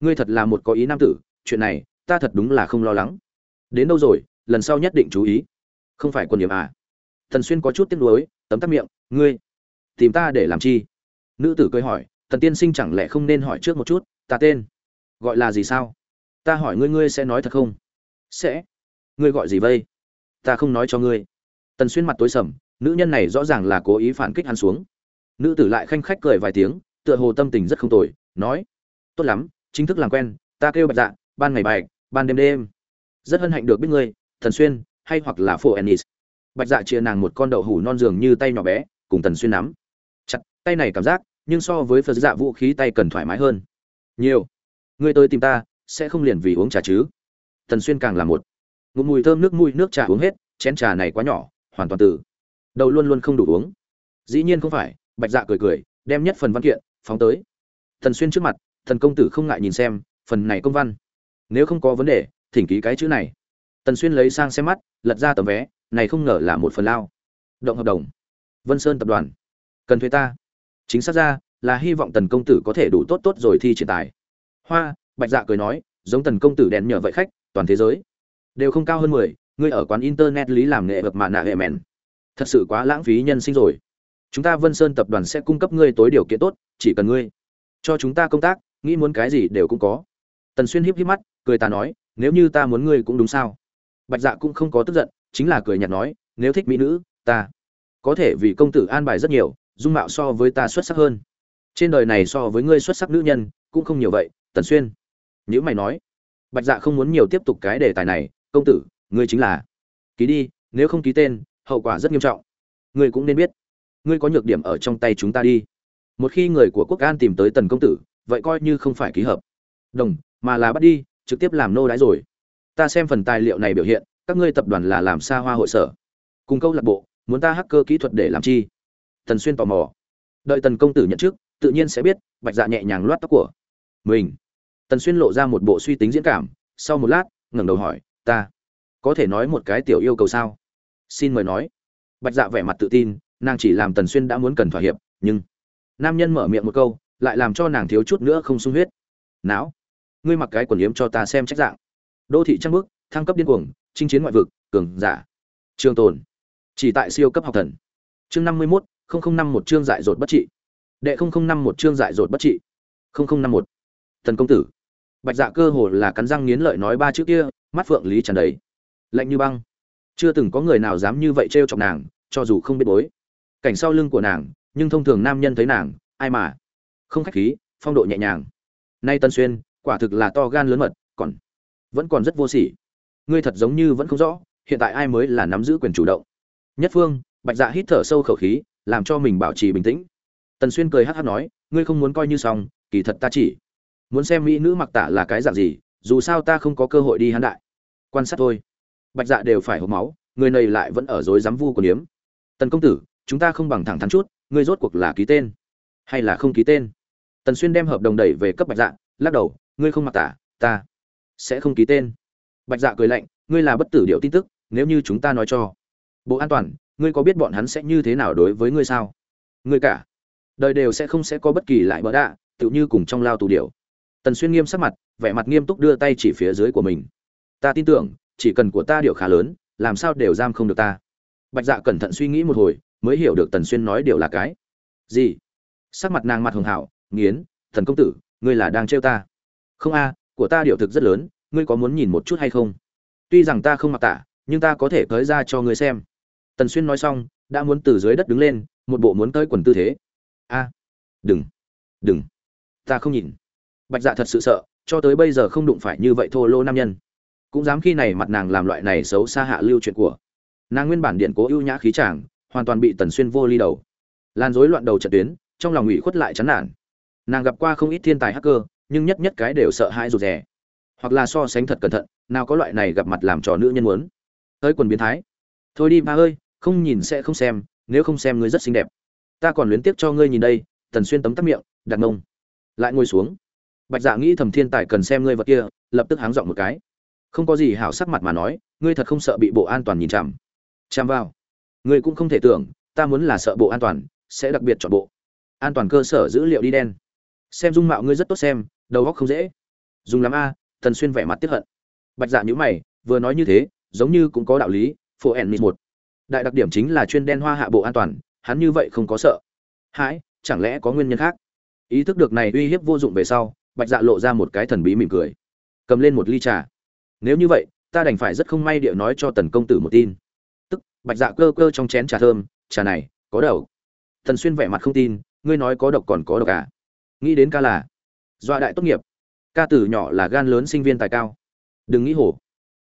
ngươi thật là một có ý nam tử, chuyện này, ta thật đúng là không lo lắng. Đến đâu rồi, lần sau nhất định chú ý. Không phải quần điểm à. Thần xuyên có chút tiếc nuối, tấm tắc miệng, ngươi, tìm ta để làm chi? Nữ tử cười hỏi, tần tiên sinh chẳng lẽ không nên hỏi trước một chút, ta tên gọi là gì sao? Ta hỏi ngươi ngươi sẽ nói thật không? Sẽ. Ngươi gọi gì vây ta không nói cho ngươi. Tần xuyên mặt tối sầm, nữ nhân này rõ ràng là cố ý phản kích hắn xuống. Nữ tử lại khanh khách cười vài tiếng, tựa hồ tâm tình rất không tồi, nói, tốt lắm, chính thức làm quen, ta kêu bạch dạ ban ngày bạch ban đêm đêm. Rất hân hạnh được biết ngươi thần xuyên, hay hoặc là phổ ennis. Bạch dạ chia nàng một con đậu hủ non dường như tay nhỏ bé, cùng tần xuyên nắm. Chặt, tay này cảm giác nhưng so với phật dạ vũ khí tay cần thoải mái hơn. Nhiều. Người tới tìm ta, sẽ không liền vì uống trà chứ? Tần xuyên càng là một. Ngụm mùi thơm nước mùi nước trà uống hết, chén trà này quá nhỏ, hoàn toàn từ đầu luôn luôn không đủ uống. Dĩ nhiên không phải, bạch dạ cười cười, đem nhất phần văn kiện phóng tới. Thần xuyên trước mặt, thần công tử không ngại nhìn xem, phần này công văn. Nếu không có vấn đề, thỉnh ký cái chữ này. Tần xuyên lấy sang xem mắt, lật ra tấm vé, này không ngờ là một phần lao. Động hợp đồng. Vân sơn tập đoàn. Cần thuê ta chính xác ra, là hy vọng tần công tử có thể đủ tốt tốt rồi thi triển tài. Hoa, bạch dạ cười nói, giống tần công tử đèn nhờ vậy khách, toàn thế giới đều không cao hơn mười, ngươi ở quán internet lý làm nghệ vật mà nạ hệ mèn thật sự quá lãng phí nhân sinh rồi. Chúng ta vân sơn tập đoàn sẽ cung cấp ngươi tối điều kiện tốt, chỉ cần ngươi cho chúng ta công tác, nghĩ muốn cái gì đều cũng có. Tần xuyên híp híp mắt, cười ta nói, nếu như ta muốn ngươi cũng đúng sao? Bạch dạ cũng không có tức giận, chính là cười nhạt nói, nếu thích mỹ nữ, ta có thể vì công tử an bài rất nhiều dung mạo so với ta xuất sắc hơn. Trên đời này so với ngươi xuất sắc nữ nhân, cũng không nhiều vậy, tần xuyên. Nếu mày nói. Bạch dạ không muốn nhiều tiếp tục cái đề tài này, công tử, ngươi chính là ký đi, nếu không ký tên, hậu quả rất nghiêm trọng. Ngươi cũng nên biết, ngươi có nhược điểm ở trong tay chúng ta đi. Một khi người của quốc an tìm tới tần công tử, vậy coi như không phải ký hợp. Đồng, mà là bắt đi, trực tiếp làm nô đái rồi. Ta xem phần tài liệu này biểu hiện, các ngươi tập đoàn là làm xa hoa hội sở. Cùng câu lạc bộ, muốn ta hacker kỹ thuật để làm chi? Tần xuyên tò mò. Đợi tần công tử nhận chức, tự nhiên sẽ biết, bạch dạ nhẹ nhàng loát tóc của mình. Tần xuyên lộ ra một bộ suy tính diễn cảm, sau một lát, ngẩng đầu hỏi, ta có thể nói một cái tiểu yêu cầu sao? Xin mời nói. Bạch dạ vẻ mặt tự tin, nàng chỉ làm tần xuyên đã muốn cần thỏa hiệp, nhưng nam nhân mở miệng một câu, lại làm cho nàng thiếu chút nữa không sung huyết. Não ngươi mặc cái quần yếm cho ta xem trách dạng. Đô thị trăng bước thăng cấp điên cuồng, chinh chiến ngoại vực, cường giả, trường tồn, chỉ tại siêu cấp học thần. Chương năm mươi mốt năm một chương dại dột bất trị. Đệ năm một chương dại dột bất trị. năm một. Thần công tử. Bạch dạ cơ hồ là cắn răng nghiến lợi nói ba chữ kia, mắt phượng lý tràn đầy. Lạnh như băng. Chưa từng có người nào dám như vậy trêu chọc nàng, cho dù không biết bối. Cảnh sau lưng của nàng, nhưng thông thường nam nhân thấy nàng, ai mà. Không khách khí, phong độ nhẹ nhàng. Nay tân xuyên, quả thực là to gan lớn mật, còn vẫn còn rất vô sỉ. Ngươi thật giống như vẫn không rõ, hiện tại ai mới là nắm giữ quyền chủ động. Nhất phương, bạch dạ hít thở sâu khẩu khí làm cho mình bảo trì bình tĩnh. Tần xuyên cười hát hát nói, ngươi không muốn coi như xong, kỳ thật ta chỉ muốn xem mỹ nữ mặc tả là cái dạng gì, dù sao ta không có cơ hội đi hán đại. Quan sát thôi. Bạch dạ đều phải hộp máu, người này lại vẫn ở dối dám vu của điếm tần công tử, chúng ta không bằng thẳng thắn chút, ngươi rốt cuộc là ký tên hay là không ký tên? Tần xuyên đem hợp đồng đẩy về cấp bạch dạ lắc đầu, ngươi không mặc tả, ta sẽ không ký tên. Bạch dạ cười lạnh, ngươi là bất tử điệu tin tức, nếu như chúng ta nói cho, bộ an toàn ngươi có biết bọn hắn sẽ như thế nào đối với ngươi sao? Ngươi cả đời đều sẽ không sẽ có bất kỳ lại bỡ đạ tự như cùng trong lao tù điều. tần xuyên nghiêm sắc mặt, vẻ mặt nghiêm túc đưa tay chỉ phía dưới của mình. Ta tin tưởng, chỉ cần của ta điều khá lớn, làm sao đều giam không được ta. Bạch dạ cẩn thận suy nghĩ một hồi, mới hiểu được tần xuyên nói điều là cái gì. Sắc mặt nàng mặt hường hảo nghiến, thần công tử, ngươi là đang trêu ta. Không a, của ta điều thực rất lớn, ngươi có muốn nhìn một chút hay không? Tuy rằng ta không mặc tả nhưng ta có thể tới ra cho ngươi xem tần xuyên nói xong, đã muốn từ dưới đất đứng lên, một bộ muốn tới quần tư thế. A, đừng đừng, ta không nhìn. Bạch dạ thật sự sợ, cho tới bây giờ không đụng phải như vậy thô lô nam nhân. Cũng dám khi này mặt nàng làm loại này xấu xa hạ lưu chuyện của. Nàng nguyên bản điện cố ưu nhã khí chàng, hoàn toàn bị tần xuyên vô ly đầu. Lan rối loạn đầu trận tuyến, trong lòng ủy khuất lại chán nản. Nàng gặp qua không ít thiên tài hacker, nhưng nhất nhất cái đều sợ hãi rụt rè. Hoặc là so sánh thật cẩn thận, nào có loại này gặp mặt làm trò nữ nhân muốn. Tới quần biến thái. Thôi đi ba ơi không nhìn sẽ không xem, nếu không xem ngươi rất xinh đẹp. Ta còn luyến tiếc cho ngươi nhìn đây, tần xuyên tấm tắc miệng, đặt mông. Lại ngồi xuống. Bạch dạ nghĩ thầm thiên tài cần xem ngươi vật kia, lập tức háng dọn một cái. Không có gì hảo sắc mặt mà nói, ngươi thật không sợ bị bộ an toàn nhìn chằm. Chằm vào. Ngươi cũng không thể tưởng, ta muốn là sợ bộ an toàn, sẽ đặc biệt chọn bộ. An toàn cơ sở dữ liệu đi đen. Xem dung mạo ngươi rất tốt xem, đầu óc không dễ. Dùng lắm a thần xuyên vẻ mặt tiếp hận. Bạch dạ nhữ mày, vừa nói như thế, giống như cũng có đạo lý, phổ ẩn một đại đặc điểm chính là chuyên đen hoa hạ bộ an toàn, hắn như vậy không có sợ. Hãi, chẳng lẽ có nguyên nhân khác? Ý thức được này uy hiếp vô dụng về sau, bạch dạ lộ ra một cái thần bí mỉm cười. Cầm lên một ly trà. Nếu như vậy, ta đành phải rất không may địa nói cho tần công tử một tin. Tức, bạch dạ cơ cơ trong chén trà thơm, trà này, có đầu thần xuyên vẻ mặt không tin, ngươi nói có độc còn có độc à? Nghĩ đến ca là, dọa đại tốt nghiệp. Ca tử nhỏ là gan lớn sinh viên tài cao. Đừng nghĩ hổ.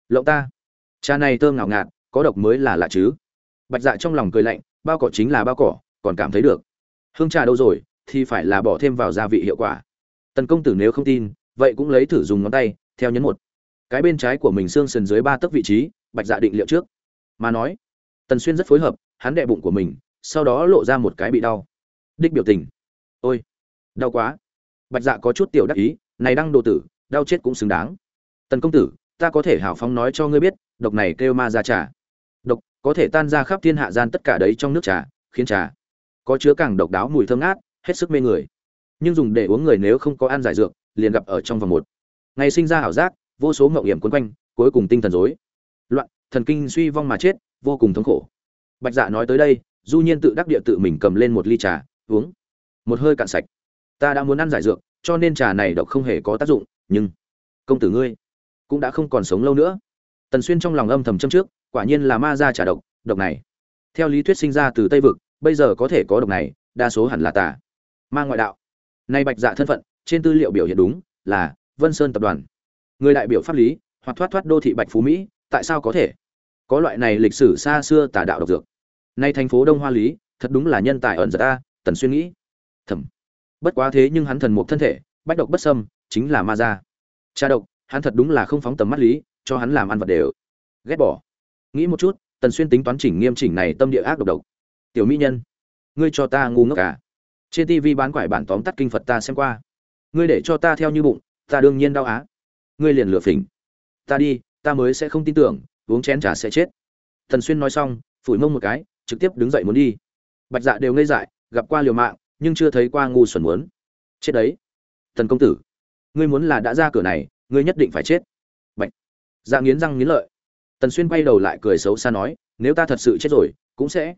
Lộng ta. Trà này thơm ngào ngạt, có độc mới là lạ chứ bạch dạ trong lòng cười lạnh, bao cỏ chính là bao cỏ, còn cảm thấy được. Hương trà đâu rồi, thì phải là bỏ thêm vào gia vị hiệu quả. Tần công tử nếu không tin, vậy cũng lấy thử dùng ngón tay, theo nhấn một. Cái bên trái của mình xương sườn dưới ba tấc vị trí, bạch dạ định liệu trước. Mà nói, tần xuyên rất phối hợp, hắn đệ bụng của mình, sau đó lộ ra một cái bị đau. Đích biểu tình. Ôi, đau quá. Bạch dạ có chút tiểu đắc ý, này đang đồ tử, đau chết cũng xứng đáng. Tần công tử, ta có thể hào phóng nói cho ngươi biết, độc này kêu ma ra trà. Độc có thể tan ra khắp thiên hạ gian tất cả đấy trong nước trà, khiến trà có chứa càng độc đáo mùi thơm ngát, hết sức mê người. Nhưng dùng để uống người nếu không có ăn giải dược, liền gặp ở trong vòng một. Ngày sinh ra ảo giác, vô số ngậu hiểm quấn quanh, cuối cùng tinh thần rối. Loạn, thần kinh suy vong mà chết, vô cùng thống khổ. Bạch dạ nói tới đây, du nhiên tự đắc địa tự mình cầm lên một ly trà, uống. Một hơi cạn sạch. Ta đã muốn ăn giải dược, cho nên trà này độc không hề có tác dụng, nhưng công tử ngươi cũng đã không còn sống lâu nữa. Tần xuyên trong lòng âm thầm châm trước quả nhiên là ma gia trả độc độc này. Theo lý thuyết sinh ra từ tây vực, bây giờ có thể có độc này, đa số hẳn là tà. Ma ngoại đạo. Nay bạch dạ thân phận, trên tư liệu biểu hiện đúng là vân sơn tập đoàn. Người đại biểu pháp lý, hoặc thoát thoát đô thị bạch phú mỹ, tại sao có thể? Có loại này lịch sử xa xưa tà đạo độc dược. Nay thành phố đông hoa lý, thật đúng là nhân tài ẩn giật ta, tần xuyên nghĩ. Thầm. Bất quá thế nhưng hắn thần một thân thể, bách độc bất sâm chính là ma gia. Cha độc, hắn thật đúng là không phóng tầm mắt lý, cho hắn làm ăn vật đều. Ghét bỏ nghĩ một chút, tần xuyên tính toán chỉnh nghiêm chỉnh này tâm địa ác độc độc. Tiểu mỹ nhân, ngươi cho ta ngu ngốc cả trên tv bán quải bản tóm tắt kinh phật ta xem qua. Ngươi để cho ta theo như bụng, ta đương nhiên đau á. Ngươi liền lửa phỉnh. Ta đi, ta mới sẽ không tin tưởng, uống chén trà sẽ chết. Tần xuyên nói xong, phủi mông một cái, trực tiếp đứng dậy muốn đi. Bạch dạ đều ngây dại, gặp qua liều mạng, nhưng chưa thấy qua ngu xuẩn muốn. Chết đấy. Thần công tử, ngươi muốn là đã ra cửa này, ngươi nhất định phải chết. Bạch. Dạ nghiến răng nghiến lợi tần xuyên quay đầu lại cười xấu xa nói, nếu ta thật sự chết rồi, cũng sẽ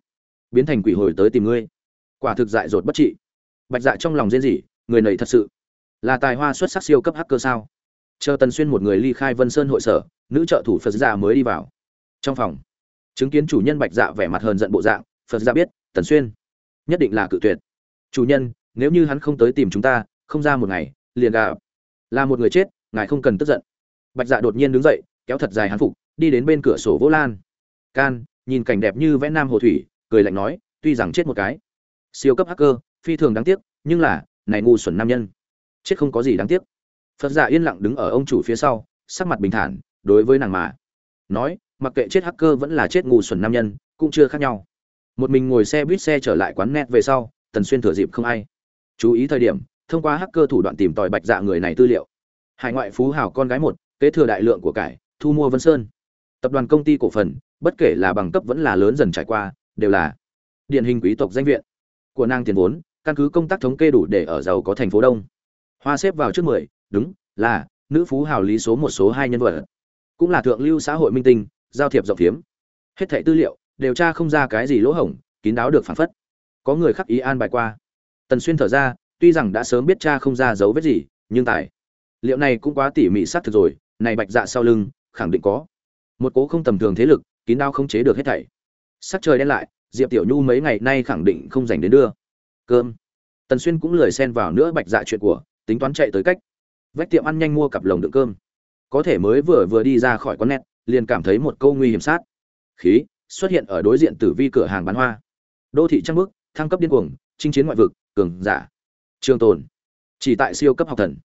biến thành quỷ hồi tới tìm ngươi. Quả thực dại dột bất trị. Bạch dạ trong lòng rên rỉ, người này thật sự là tài hoa xuất sắc siêu cấp hacker sao? Chờ tần xuyên một người ly khai vân sơn hội sở, nữ trợ thủ phật dạ mới đi vào. Trong phòng, chứng kiến chủ nhân bạch dạ vẻ mặt hờn giận bộ dạng, phật dạ biết, tần xuyên nhất định là cự tuyệt. Chủ nhân, nếu như hắn không tới tìm chúng ta, không ra một ngày, liền gà là một người chết, ngài không cần tức giận. Bạch dạ đột nhiên đứng dậy, kéo thật dài hắn phục đi đến bên cửa sổ vỗ lan. Can, nhìn cảnh đẹp như vẽ nam hồ thủy, cười lạnh nói, tuy rằng chết một cái. Siêu cấp hacker, phi thường đáng tiếc, nhưng là, này ngu xuẩn nam nhân. Chết không có gì đáng tiếc. Phật giả yên lặng đứng ở ông chủ phía sau, sắc mặt bình thản, đối với nàng mà nói, mặc kệ chết hacker vẫn là chết ngu xuẩn nam nhân, cũng chưa khác nhau. Một mình ngồi xe buýt xe trở lại quán net về sau, tần xuyên thừa dịp không ai. Chú ý thời điểm, thông qua hacker thủ đoạn tìm tòi bạch dạ người này tư liệu. Hải ngoại phú hào con gái một, kế thừa đại lượng của cải, thu mua vân sơn tập đoàn công ty cổ phần, bất kể là bằng cấp vẫn là lớn dần trải qua, đều là điển hình quý tộc danh viện. Của nàng tiền vốn, căn cứ công tác thống kê đủ để ở giàu có thành phố đông. Hoa xếp vào trước mười, đúng, là nữ phú hào lý số một, số hai nhân vật. Cũng là thượng lưu xã hội minh tinh, giao thiệp rộng thiếm. Hết thảy tư liệu điều tra không ra cái gì lỗ hổng, kín đáo được phản phất. Có người khắc ý an bài qua. Tần xuyên thở ra, tuy rằng đã sớm biết cha không ra dấu vết gì, nhưng tài liệu này cũng quá tỉ mỉ sát thực rồi, này bạch dạ sau lưng, khẳng định có một cố không tầm thường thế lực, kín đao không chế được hết thảy. Sắc trời đen lại, diệp tiểu nhu mấy ngày nay khẳng định không dành đến đưa. Cơm. Tần xuyên cũng lười xen vào nữa bạch dạ chuyện của, tính toán chạy tới cách. Vách tiệm ăn nhanh mua cặp lồng đựng cơm. Có thể mới vừa vừa đi ra khỏi con nét, liền cảm thấy một câu nguy hiểm sát. Khí, xuất hiện ở đối diện tử vi cửa hàng bán hoa. Đô thị trăng bước thăng cấp điên cuồng, chinh chiến ngoại vực, cường giả. Trường tồn. Chỉ tại siêu cấp học thần.